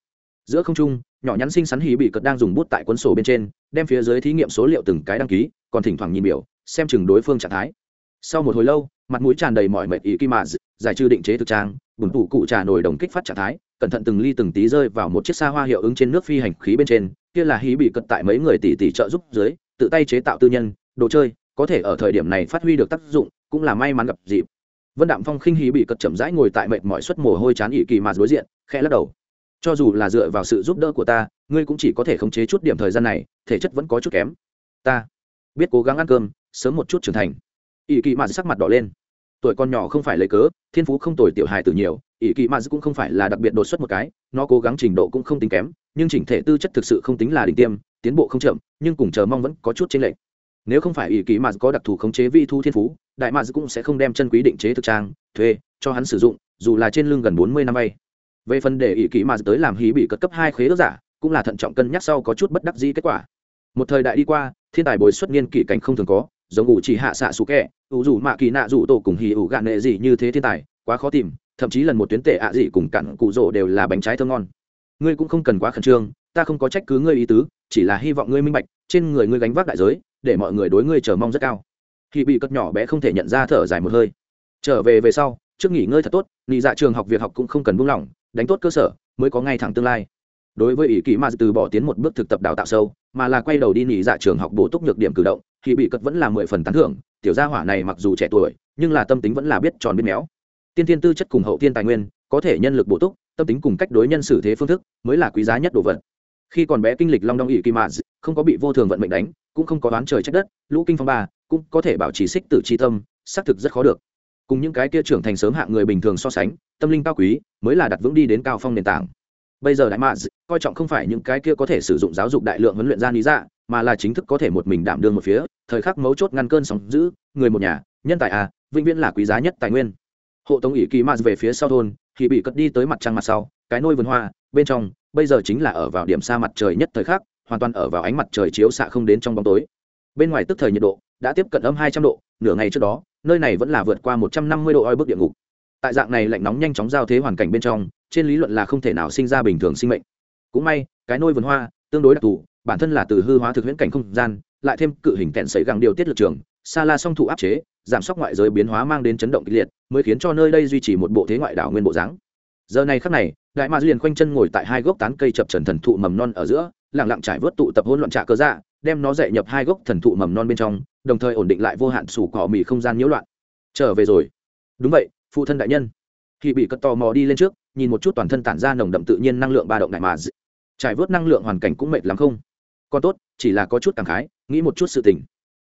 Giữa không trung, nhỏ nhắn xinh xắn hí bị cật đang dùng bút tại cuốn sổ bên trên, đem phía dưới thí nghiệm số liệu từng cái đăng ký, còn thỉnh thoảng nhìn biểu, xem chừng đối phương trạng thái. Sau một hồi lâu, mặt mũi tràn đầy mọi mệt ý kim mà giải trừ định chế thực trang bùn tủ cụ trà nổi đồng kích phát trạng thái cẩn thận từng ly từng tí rơi vào một chiếc xa hoa hiệu ứng trên nước phi hành khí bên trên kia là hí bị cật tại mấy người tỷ tỷ trợ giúp dưới tự tay chế tạo tư nhân đồ chơi có thể ở thời điểm này phát huy được tác dụng cũng là may mắn gặp dịp vân đạm phong khinh hí bị cật chậm rãi ngồi tại mệt mỏi suất mồ hôi chán ỉ kỳ mà đối diện khẽ lắc đầu. Cho dù là dựa vào sự giúp đỡ của ta, ngươi cũng chỉ có thể khống chế chút điểm thời gian này, thể chất vẫn có chút kém. Ta biết cố gắng ăn cơm, sớm một chút trưởng thành. Ỷ kỳ mạn sắc mặt đỏ lên. Tuổi con nhỏ không phải lấy cớ, thiên phú không tồi tiểu hài tử nhiều, ỷ kỳ mạn cũng không phải là đặc biệt đột xuất một cái, nó cố gắng trình độ cũng không tính kém, nhưng chỉnh thể tư chất thực sự không tính là đỉnh tiêm, tiến bộ không chậm, nhưng cùng chờ mong vẫn có chút chênh lệch. Nếu không phải ỷ kỳ mạn có đặc thù khống chế vi thu thiên phú, đại mạn cũng sẽ không đem chân quý định chế thực trang, thuê, cho hắn sử dụng, dù là trên lưng gần bốn mươi năm vay về phần để ý kỹ mà tới làm hí bị cất cấp hai khế ước giả, cũng là thận trọng cân nhắc sau có chút bất đắc dĩ kết quả. Một thời đại đi qua, thiên tài bồi xuất niên kỷ cảnh không thường có, giống ủ chỉ hạ xạ xú kẹ, ủ dù mạ kỳ nạ dù tổ cùng hì ủ gạn nệ gì như thế thiên tài, quá khó tìm, thậm chí lần một tuyến tệ ạ gì cùng cặn cụ rỗ đều là bánh trái thơm ngon. Ngươi cũng không cần quá khẩn trương, ta không có trách cứ ngươi ý tứ, chỉ là hy vọng ngươi minh bạch, trên người ngươi gánh vác đại giới, để mọi người đối ngươi chờ mong rất cao. Khi bị cất nhỏ bé không thể nhận ra thở dài một hơi. Trở về về sau, trước nghỉ ngơi thật tốt nghỉ dạ trường học việc học cũng không cần buông lỏng đánh tốt cơ sở, mới có ngay thẳng tương lai. Đối với ý kỹ mà từ bỏ tiến một bước thực tập đào tạo sâu, mà là quay đầu đi nghỉ dạ trường học bổ túc nhược điểm cử động, thì bị cất vẫn là mười phần tán thưởng. Tiểu gia hỏa này mặc dù trẻ tuổi, nhưng là tâm tính vẫn là biết tròn biết méo. Tiên tiên tư chất cùng hậu tiên tài nguyên, có thể nhân lực bổ túc, tâm tính cùng cách đối nhân xử thế phương thức, mới là quý giá nhất đồ vật. Khi còn bé kinh lịch long đong ỵ kim mạn không có bị vô thường vận mệnh đánh, cũng không có đoán trời trách đất, lũ kinh phong ba, cũng có thể bảo trì xích tử c tâm, xác thực rất khó được cùng những cái kia trưởng thành sớm hạng người bình thường so sánh, tâm linh cao quý mới là đặt vững đi đến cao phong nền tảng. Bây giờ đại mạ coi trọng không phải những cái kia có thể sử dụng giáo dục đại lượng huấn luyện gia lý dạ mà là chính thức có thể một mình đảm đương một phía, thời khắc mấu chốt ngăn cơn sóng giữ người một nhà, nhân tài à vĩnh viễn là quý giá nhất tài nguyên. Hộ tống ỷ kỳ mạ về phía sau thôn, thì bị cất đi tới mặt trăng mặt sau, cái nôi vườn hoa, bên trong, bây giờ chính là ở vào điểm xa mặt trời nhất thời khắc, hoàn toàn ở vào ánh mặt trời chiếu xạ không đến trong bóng tối. Bên ngoài tức thời nhiệt độ đã tiếp cận âm hai trăm độ, nửa ngày trước đó, nơi này vẫn là vượt qua một trăm năm mươi độ oi bức địa ngục. Tại dạng này lạnh nóng nhanh chóng giao thế hoàn cảnh bên trong, trên lý luận là không thể nào sinh ra bình thường sinh mệnh. Cũng may, cái nôi vườn hoa, tương đối đặc thù, bản thân là từ hư hóa thực huyễn cảnh không gian, lại thêm cự hình kẹn sấy găng điều tiết lực trường, xa la song thụ áp chế, giảm sốc ngoại giới biến hóa mang đến chấn động kịch liệt, mới khiến cho nơi đây duy trì một bộ thế ngoại đảo nguyên bộ dáng. Giờ này khắc này, đại ma liền quanh chân ngồi tại hai gốc tán cây chập trần thần thụ mầm non ở giữa lẳng lặng trải vớt tụ tập hỗn loạn trạ cơ dạ đem nó dạy nhập hai gốc thần thụ mầm non bên trong, đồng thời ổn định lại vô hạn sủ cỏ mì không gian nhiễu loạn. Trở về rồi. Đúng vậy, phụ thân đại nhân. Khi bị cất tò mò đi lên trước, nhìn một chút toàn thân tản ra nồng đậm tự nhiên năng lượng ba động đại mà trải vớt năng lượng hoàn cảnh cũng mệt lắm không? Còn tốt, chỉ là có chút cảm khái, nghĩ một chút sự tình.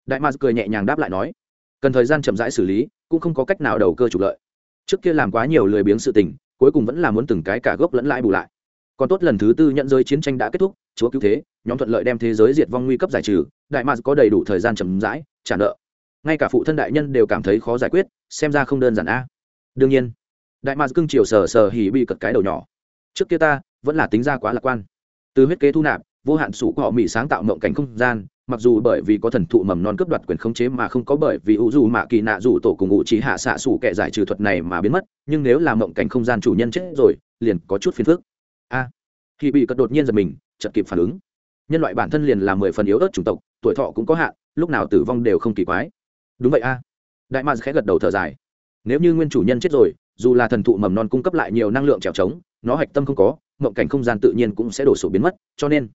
Đại mà cười nhẹ nhàng đáp lại nói, cần thời gian chậm rãi xử lý, cũng không có cách nào đầu cơ trục lợi. Trước kia làm quá nhiều lười biếng sự tình, cuối cùng vẫn là muốn từng cái cả gốc lẫn lãi bù lại. Còn tốt lần thứ tư nhận giới chiến tranh đã kết thúc chúa cứu thế nhóm thuận lợi đem thế giới diệt vong nguy cấp giải trừ đại mạc có đầy đủ thời gian chậm rãi trả nợ. Ngay cả phụ thân đại nhân đều cảm thấy khó giải quyết xem ra không đơn giản a. Đương nhiên đại mạc cưng chiều sờ sờ hỉ bị cật cái đầu nhỏ. Trước kia ta vẫn là tính ra quá lạc quan. Từ huyết kế thu nạp vô hạn sủ của họ mỹ sáng tạo mộng cảnh không gian mặc dù bởi vì có thần thụ mầm non cướp đoạt quyền khống chế mà không có bởi vì ủ dù mạ kỳ nạ dù tổ cùng ngụ chỉ hạ xạ sủ kẻ giải trừ thuật này mà biến mất nhưng nếu là mộng cảnh không gian chủ nhân chết rồi liền có chút phiền phức. A. À, khi bị cật đột nhiên giật mình chật kịp phản ứng. Nhân loại bản thân liền là mười phần yếu ớt chủng tộc, tuổi thọ cũng có hạn, lúc nào tử vong đều không kỳ quái. Đúng vậy a. Đại mạc khẽ gật đầu thở dài. Nếu như nguyên chủ nhân chết rồi, dù là thần thụ mầm non cung cấp lại nhiều năng lượng trèo trống, nó hạch tâm không có, mộng cảnh không gian tự nhiên cũng sẽ đổ sổ biến mất, cho nên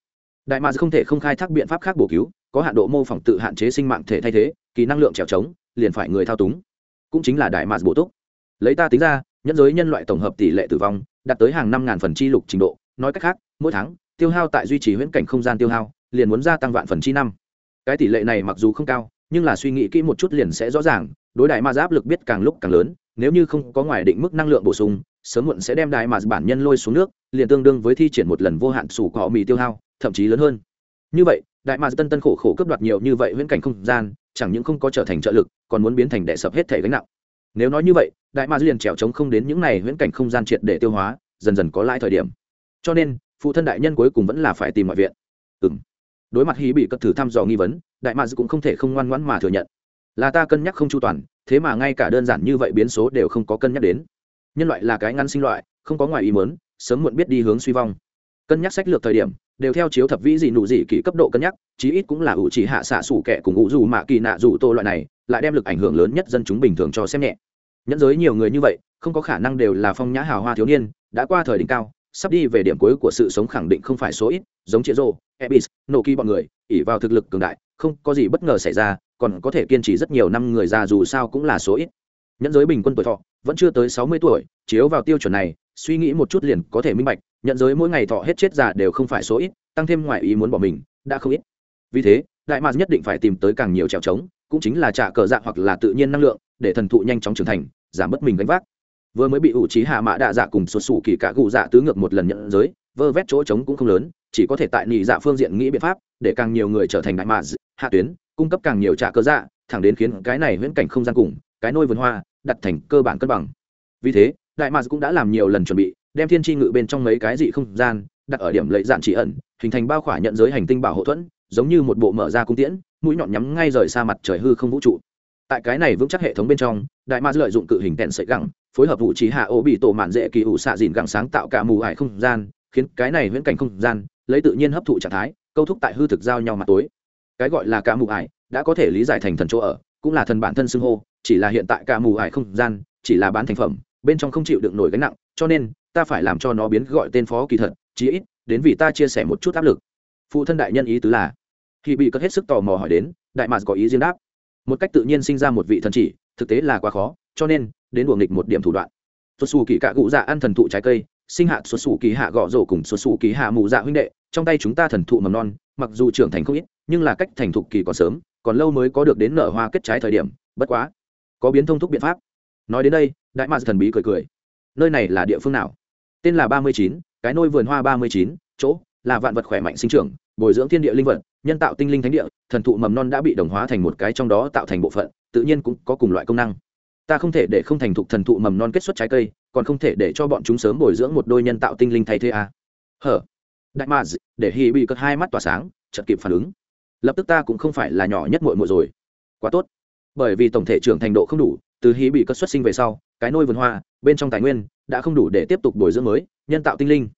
đại mạc không thể không khai thác biện pháp khác bổ cứu, có hạn độ mô phỏng tự hạn chế sinh mạng thể thay thế, kỳ năng lượng trèo trống, liền phải người thao túng. Cũng chính là đại mạc bổ túc. Lấy ta tính ra nhân giới nhân loại tổng hợp tỷ lệ tử vong, đạt tới hàng năm ngàn phần chi lục trình độ, nói cách khác, mỗi tháng tiêu hao tại duy trì huyễn cảnh không gian tiêu hao, liền muốn gia tăng vạn phần chi năm. Cái tỷ lệ này mặc dù không cao, nhưng là suy nghĩ kỹ một chút liền sẽ rõ ràng, đối đại ma giáp lực biết càng lúc càng lớn, nếu như không có ngoài định mức năng lượng bổ sung, sớm muộn sẽ đem đại ma bản nhân lôi xuống nước, liền tương đương với thi triển một lần vô hạn sủ cỏ mì tiêu hao, thậm chí lớn hơn. Như vậy, đại ma tân tân khổ khổ cướp đoạt nhiều như vậy huyễn cảnh không gian, chẳng những không có trở thành trợ lực, còn muốn biến thành đệ sập hết thể gánh nặng. Nếu nói như vậy, đại ma liền trèo trống không đến những này huyễn cảnh không gian triệt để tiêu hóa, dần dần có lãi thời điểm. Cho nên phụ thân đại nhân cuối cùng vẫn là phải tìm mọi viện. Ừ m đối mặt hí bị cất thử thăm dò nghi vấn, đại mads cũng không thể không ngoan ngoãn mà thừa nhận. Là ta cân nhắc không chu toàn, thế mà ngay cả đơn giản như vậy biến số đều không có cân nhắc đến. Nhân loại là cái ngăn sinh loại, không có ngoài ý mớn sớm muộn biết đi hướng suy vong. Cân nhắc sách lược thời điểm, đều theo chiếu thập vĩ gì nụ gì kỹ cấp độ cân nhắc, chí ít cũng là ủ chỉ hạ xạ sủ kẻ cùng ủ dù mạ kỳ nạ dù tô loại này, lại đem lực ảnh hưởng lớn nhất dân chúng bình thường cho xem nhẹ. Nhẫn giới nhiều người như vậy, không có khả năng đều là phong nhã hào hoa thiếu niên, đã qua thời đỉnh cao sắp đi về điểm cuối của sự sống khẳng định không phải số ít, giống chia rô ebis nổ kỳ bọn người ỉ vào thực lực cường đại, không có gì bất ngờ xảy ra, còn có thể kiên trì rất nhiều năm người già dù sao cũng là số ít. Nhẫn giới bình quân tuổi thọ, vẫn chưa tới sáu mươi tuổi, chiếu vào tiêu chuẩn này, suy nghĩ một chút liền có thể minh bạch nhận giới mỗi ngày thọ hết chết già đều không phải số ít, tăng thêm ngoài ý muốn bỏ mình, đã không ít. Vì thế, đại mạc nhất định phải tìm tới càng nhiều trèo trống, cũng chính là trả cờ dạ hoặc là tự nhiên năng lượng, để thần thụ nhanh chóng trưởng thành, giảm bớt mình gánh vác vừa mới bị ủ trí hạ mã đạ dạ cùng xuất xù kỳ cả gù dạ tứ ngược một lần nhận giới, vơ vét chỗ trống cũng không lớn, chỉ có thể tại nhị dạ phương diện nghĩ biện pháp, để càng nhiều người trở thành đại mạ hạ tuyến, cung cấp càng nhiều trả cơ dạ thẳng đến khiến cái này huyễn cảnh không gian cùng, cái nôi vườn hoa, đặt thành cơ bản cân bằng. Vì thế, đại mạ cũng đã làm nhiều lần chuẩn bị, đem thiên tri ngự bên trong mấy cái dị không gian, đặt ở điểm lệ dạn chỉ ẩn, hình thành bao khỏa nhận giới hành tinh bảo hộ thuẫn, giống như một bộ mở ra cung tiễn, mũi nhọn nhắm ngay rời xa mặt trời hư không vũ trụ tại cái này vững chắc hệ thống bên trong, đại ma lợi dụng cự hình tèn sợi gẳng, phối hợp vụ trí hạ ô bị tổ mạn dễ kỳ ủ xạ dìn gẳng sáng tạo cả mù ải không gian, khiến cái này viễn cảnh không gian, lấy tự nhiên hấp thụ trạng thái, câu thúc tại hư thực giao nhau mặt tối. Cái gọi là cả mù ải, đã có thể lý giải thành thần chỗ ở, cũng là thần bản thân xưng hô, chỉ là hiện tại cả mù ải không gian, chỉ là bán thành phẩm, bên trong không chịu đựng nổi gánh nặng, cho nên, ta phải làm cho nó biến gọi tên phó kỳ thật, chí ít, đến vì ta chia sẻ một chút áp lực. Phụ thân đại nhân ý tứ là, khi bị cất hết sức tò mò hỏi đến, đại mạc có ý riêng đáp một cách tự nhiên sinh ra một vị thần chỉ, thực tế là quá khó, cho nên, đến đùa nghịch một điểm thủ đoạn. Xuất xù kỳ cạ cụ dạ ăn thần thụ trái cây, sinh hạ xuất xù kỳ hạ gõ rổ cùng xuất xù kỳ hạ mù dạ huynh đệ, trong tay chúng ta thần thụ mầm non, mặc dù trưởng thành không ít, nhưng là cách thành thục kỳ còn sớm, còn lâu mới có được đến nở hoa kết trái thời điểm, bất quá, có biến thông thúc biện pháp. Nói đến đây, đại mạc thần bí cười cười. Nơi này là địa phương nào? Tên là ba mươi chín, cái nôi vườn hoa ba mươi chín, chỗ là vạn vật khỏe mạnh sinh trưởng, bồi dưỡng thiên địa linh vật nhân tạo tinh linh thánh địa, thần thụ mầm non đã bị đồng hóa thành một cái trong đó tạo thành bộ phận, tự nhiên cũng có cùng loại công năng. Ta không thể để không thành thục thần thụ mầm non kết xuất trái cây, còn không thể để cho bọn chúng sớm bồi dưỡng một đôi nhân tạo tinh linh thay thế à. hở. Đại ma để hi bị cất hai mắt tỏa sáng, chợt kịp phản ứng. Lập tức ta cũng không phải là nhỏ nhất muội muội rồi. Quá tốt. Bởi vì tổng thể trưởng thành độ không đủ, từ hi bị cất xuất sinh về sau, cái nôi vườn hoa, bên trong tài nguyên, đã không đủ để tiếp tục bồi dưỡng mới, nhân tạo tinh linh.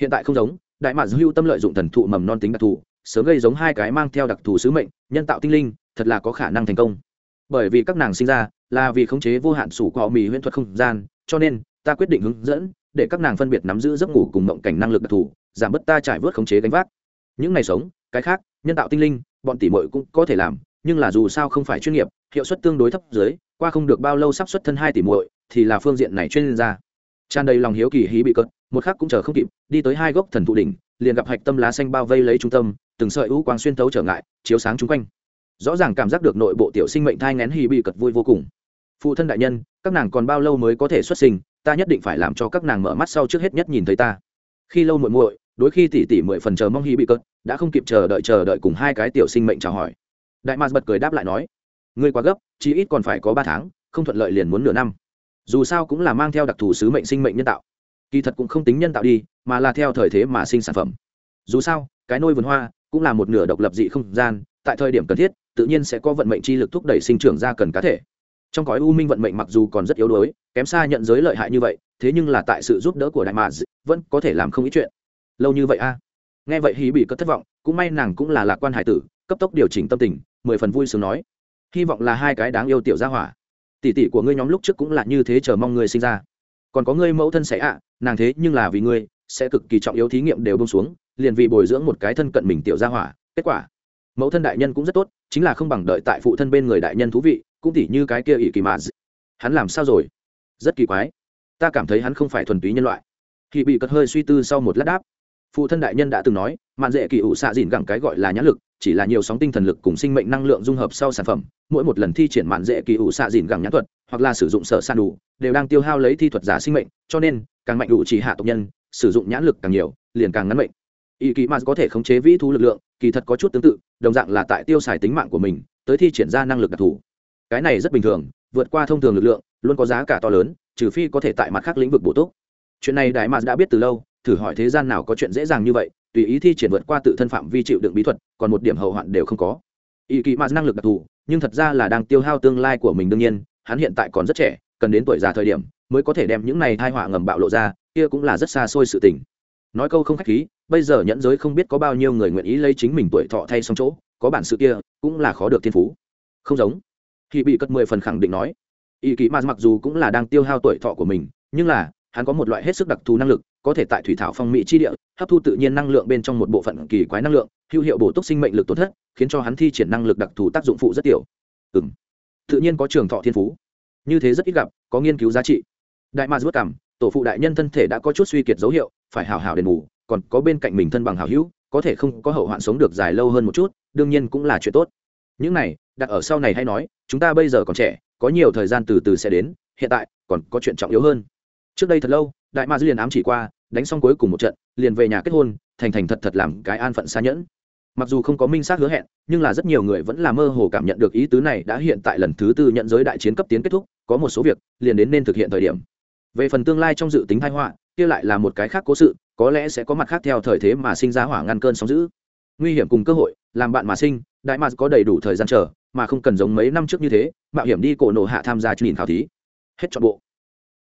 Hiện tại không giống, đại mạc hưu tâm lợi dụng thần thụ mầm non tính đặc thù sớm gây giống hai cái mang theo đặc thù sứ mệnh, nhân tạo tinh linh, thật là có khả năng thành công. Bởi vì các nàng sinh ra là vì khống chế vô hạn sủ họ mì huyễn thuật không gian, cho nên ta quyết định hướng dẫn để các nàng phân biệt nắm giữ giấc ngủ cùng mộng cảnh năng lực đặc thù, giảm bớt ta trải vớt khống chế gánh vác. Những ngày sống, cái khác, nhân tạo tinh linh, bọn tỷ mội cũng có thể làm, nhưng là dù sao không phải chuyên nghiệp, hiệu suất tương đối thấp dưới, qua không được bao lâu sắp xuất thân hai tỷ muội thì là phương diện này chuyên gia. Tràn đầy lòng hiếu kỳ hí bị cất một khắc cũng chờ không kịp, đi tới hai gốc thần thụ đỉnh, liền gặp hạch tâm lá xanh bao vây lấy trung tâm từng sợi u quang xuyên thấu trở ngại, chiếu sáng chung quanh. Rõ ràng cảm giác được nội bộ tiểu sinh mệnh thai ngén hí bị cật vui vô cùng. Phụ thân đại nhân, các nàng còn bao lâu mới có thể xuất sinh? Ta nhất định phải làm cho các nàng mở mắt sau trước hết nhất nhìn thấy ta. Khi lâu muội muội đối khi tỷ tỷ mười phần chờ mong hí bị cật, đã không kịp chờ đợi chờ đợi cùng hai cái tiểu sinh mệnh chào hỏi. Đại mạc bật cười đáp lại nói, ngươi quá gấp, chí ít còn phải có ba tháng, không thuận lợi liền muốn nửa năm. Dù sao cũng là mang theo đặc thù sứ mệnh sinh mệnh nhân tạo. Kỳ thật cũng không tính nhân tạo đi, mà là theo thời thế mà sinh sản phẩm. Dù sao, cái nôi vườn hoa cũng là một nửa độc lập dị không gian, tại thời điểm cần thiết, tự nhiên sẽ có vận mệnh chi lực thúc đẩy sinh trưởng ra cần cá thể. Trong cõi u minh vận mệnh mặc dù còn rất yếu đuối, kém xa nhận giới lợi hại như vậy, thế nhưng là tại sự giúp đỡ của đại mà vẫn có thể làm không ít chuyện. Lâu như vậy a. Nghe vậy hí bị cất thất vọng, cũng may nàng cũng là lạc quan hải tử, cấp tốc điều chỉnh tâm tình, mười phần vui sướng nói. Hy vọng là hai cái đáng yêu tiểu gia hỏa. Tỷ tỷ của ngươi nhóm lúc trước cũng là như thế chờ mong ngươi sinh ra. Còn có ngươi mẫu thân sẽ ạ, nàng thế nhưng là vì ngươi, sẽ cực kỳ trọng yếu thí nghiệm đều bông xuống liền vì bồi dưỡng một cái thân cận mình tiểu gia hỏa, kết quả, mẫu thân đại nhân cũng rất tốt, chính là không bằng đợi tại phụ thân bên người đại nhân thú vị, cũng tỉ như cái kia ỷ kỳ mà hắn làm sao rồi? Rất kỳ quái. Ta cảm thấy hắn không phải thuần túy nhân loại. Thì bị cất hơi suy tư sau một lát đáp. Phụ thân đại nhân đã từng nói, mạn dễ kỳ ủ xạ dìn gẳng cái gọi là nhãn lực, chỉ là nhiều sóng tinh thần lực cùng sinh mệnh năng lượng dung hợp sau sản phẩm, mỗi một lần thi triển mạn dễ kỳ ủ xạ dìn gẳng nhãn thuật, hoặc là sử dụng sở san đủ, đều đang tiêu hao lấy thi thuật giả sinh mệnh, cho nên, càng mạnh đủ chỉ hạ tộc nhân, sử dụng nhãn lực càng nhiều, liền càng ngắn mệnh y kỳ mạn có thể khống chế vĩ thú lực lượng, kỳ thật có chút tương tự, đồng dạng là tại tiêu xài tính mạng của mình, tới thi triển ra năng lực đặc thù. Cái này rất bình thường, vượt qua thông thường lực lượng, luôn có giá cả to lớn, trừ phi có thể tại mặt khác lĩnh vực bổ túc. Chuyện này đại mạn đã biết từ lâu, thử hỏi thế gian nào có chuyện dễ dàng như vậy, tùy ý thi triển vượt qua tự thân phạm vi chịu đựng bí thuật, còn một điểm hậu hoạn đều không có. Y kỳ mạn năng lực đặc thù, nhưng thật ra là đang tiêu hao tương lai của mình đương nhiên, hắn hiện tại còn rất trẻ, cần đến tuổi già thời điểm, mới có thể đem những này thai họa ngầm bạo lộ ra, kia cũng là rất xa xôi sự tình nói câu không khách khí, bây giờ nhẫn giới không biết có bao nhiêu người nguyện ý lấy chính mình tuổi thọ thay xong chỗ, có bản sự kia, cũng là khó được thiên phú. Không giống. Khi bị cất mười phần khẳng định nói y kỳ mạt mặc dù cũng là đang tiêu hao tuổi thọ của mình, nhưng là, hắn có một loại hết sức đặc thù năng lực, có thể tại thủy thảo phong mỹ chi địa, hấp thu tự nhiên năng lượng bên trong một bộ phận kỳ quái năng lượng, hữu hiệu bổ túc sinh mệnh lực tổn thất, khiến cho hắn thi triển năng lực đặc thù tác dụng phụ rất tiểu. Ừ m tự nhiên có trường thọ thiên phú. Như thế rất ít gặp, có nghiên cứu giá trị. Đại ma vất cảm, tổ phụ đại nhân thân thể đã có chút suy kiệt dấu hiệu phải hào hào đền bù, còn có bên cạnh mình thân bằng hào hữu, có thể không có hậu hoạn sống được dài lâu hơn một chút, đương nhiên cũng là chuyện tốt. Những này, đặt ở sau này hay nói, chúng ta bây giờ còn trẻ, có nhiều thời gian từ từ sẽ đến, hiện tại, còn có chuyện trọng yếu hơn. Trước đây thật lâu, đại ma dư liền ám chỉ qua, đánh xong cuối cùng một trận, liền về nhà kết hôn, thành thành thật thật làm cái an phận xa nhẫn. Mặc dù không có minh xác hứa hẹn, nhưng là rất nhiều người vẫn là mơ hồ cảm nhận được ý tứ này đã hiện tại lần thứ tư nhận giới đại chiến cấp tiến kết thúc, có một số việc liền đến nên thực hiện thời điểm. Về phần tương lai trong dự tính thái họa kia lại là một cái khác cố sự, có lẽ sẽ có mặt khác theo thời thế mà sinh ra hỏa ngăn cơn sóng giữ nguy hiểm cùng cơ hội, làm bạn mà sinh, đại mạc có đầy đủ thời gian chờ, mà không cần giống mấy năm trước như thế, mạo hiểm đi cổ nổ hạ tham gia nhìn khảo thí. Hết chọn bộ.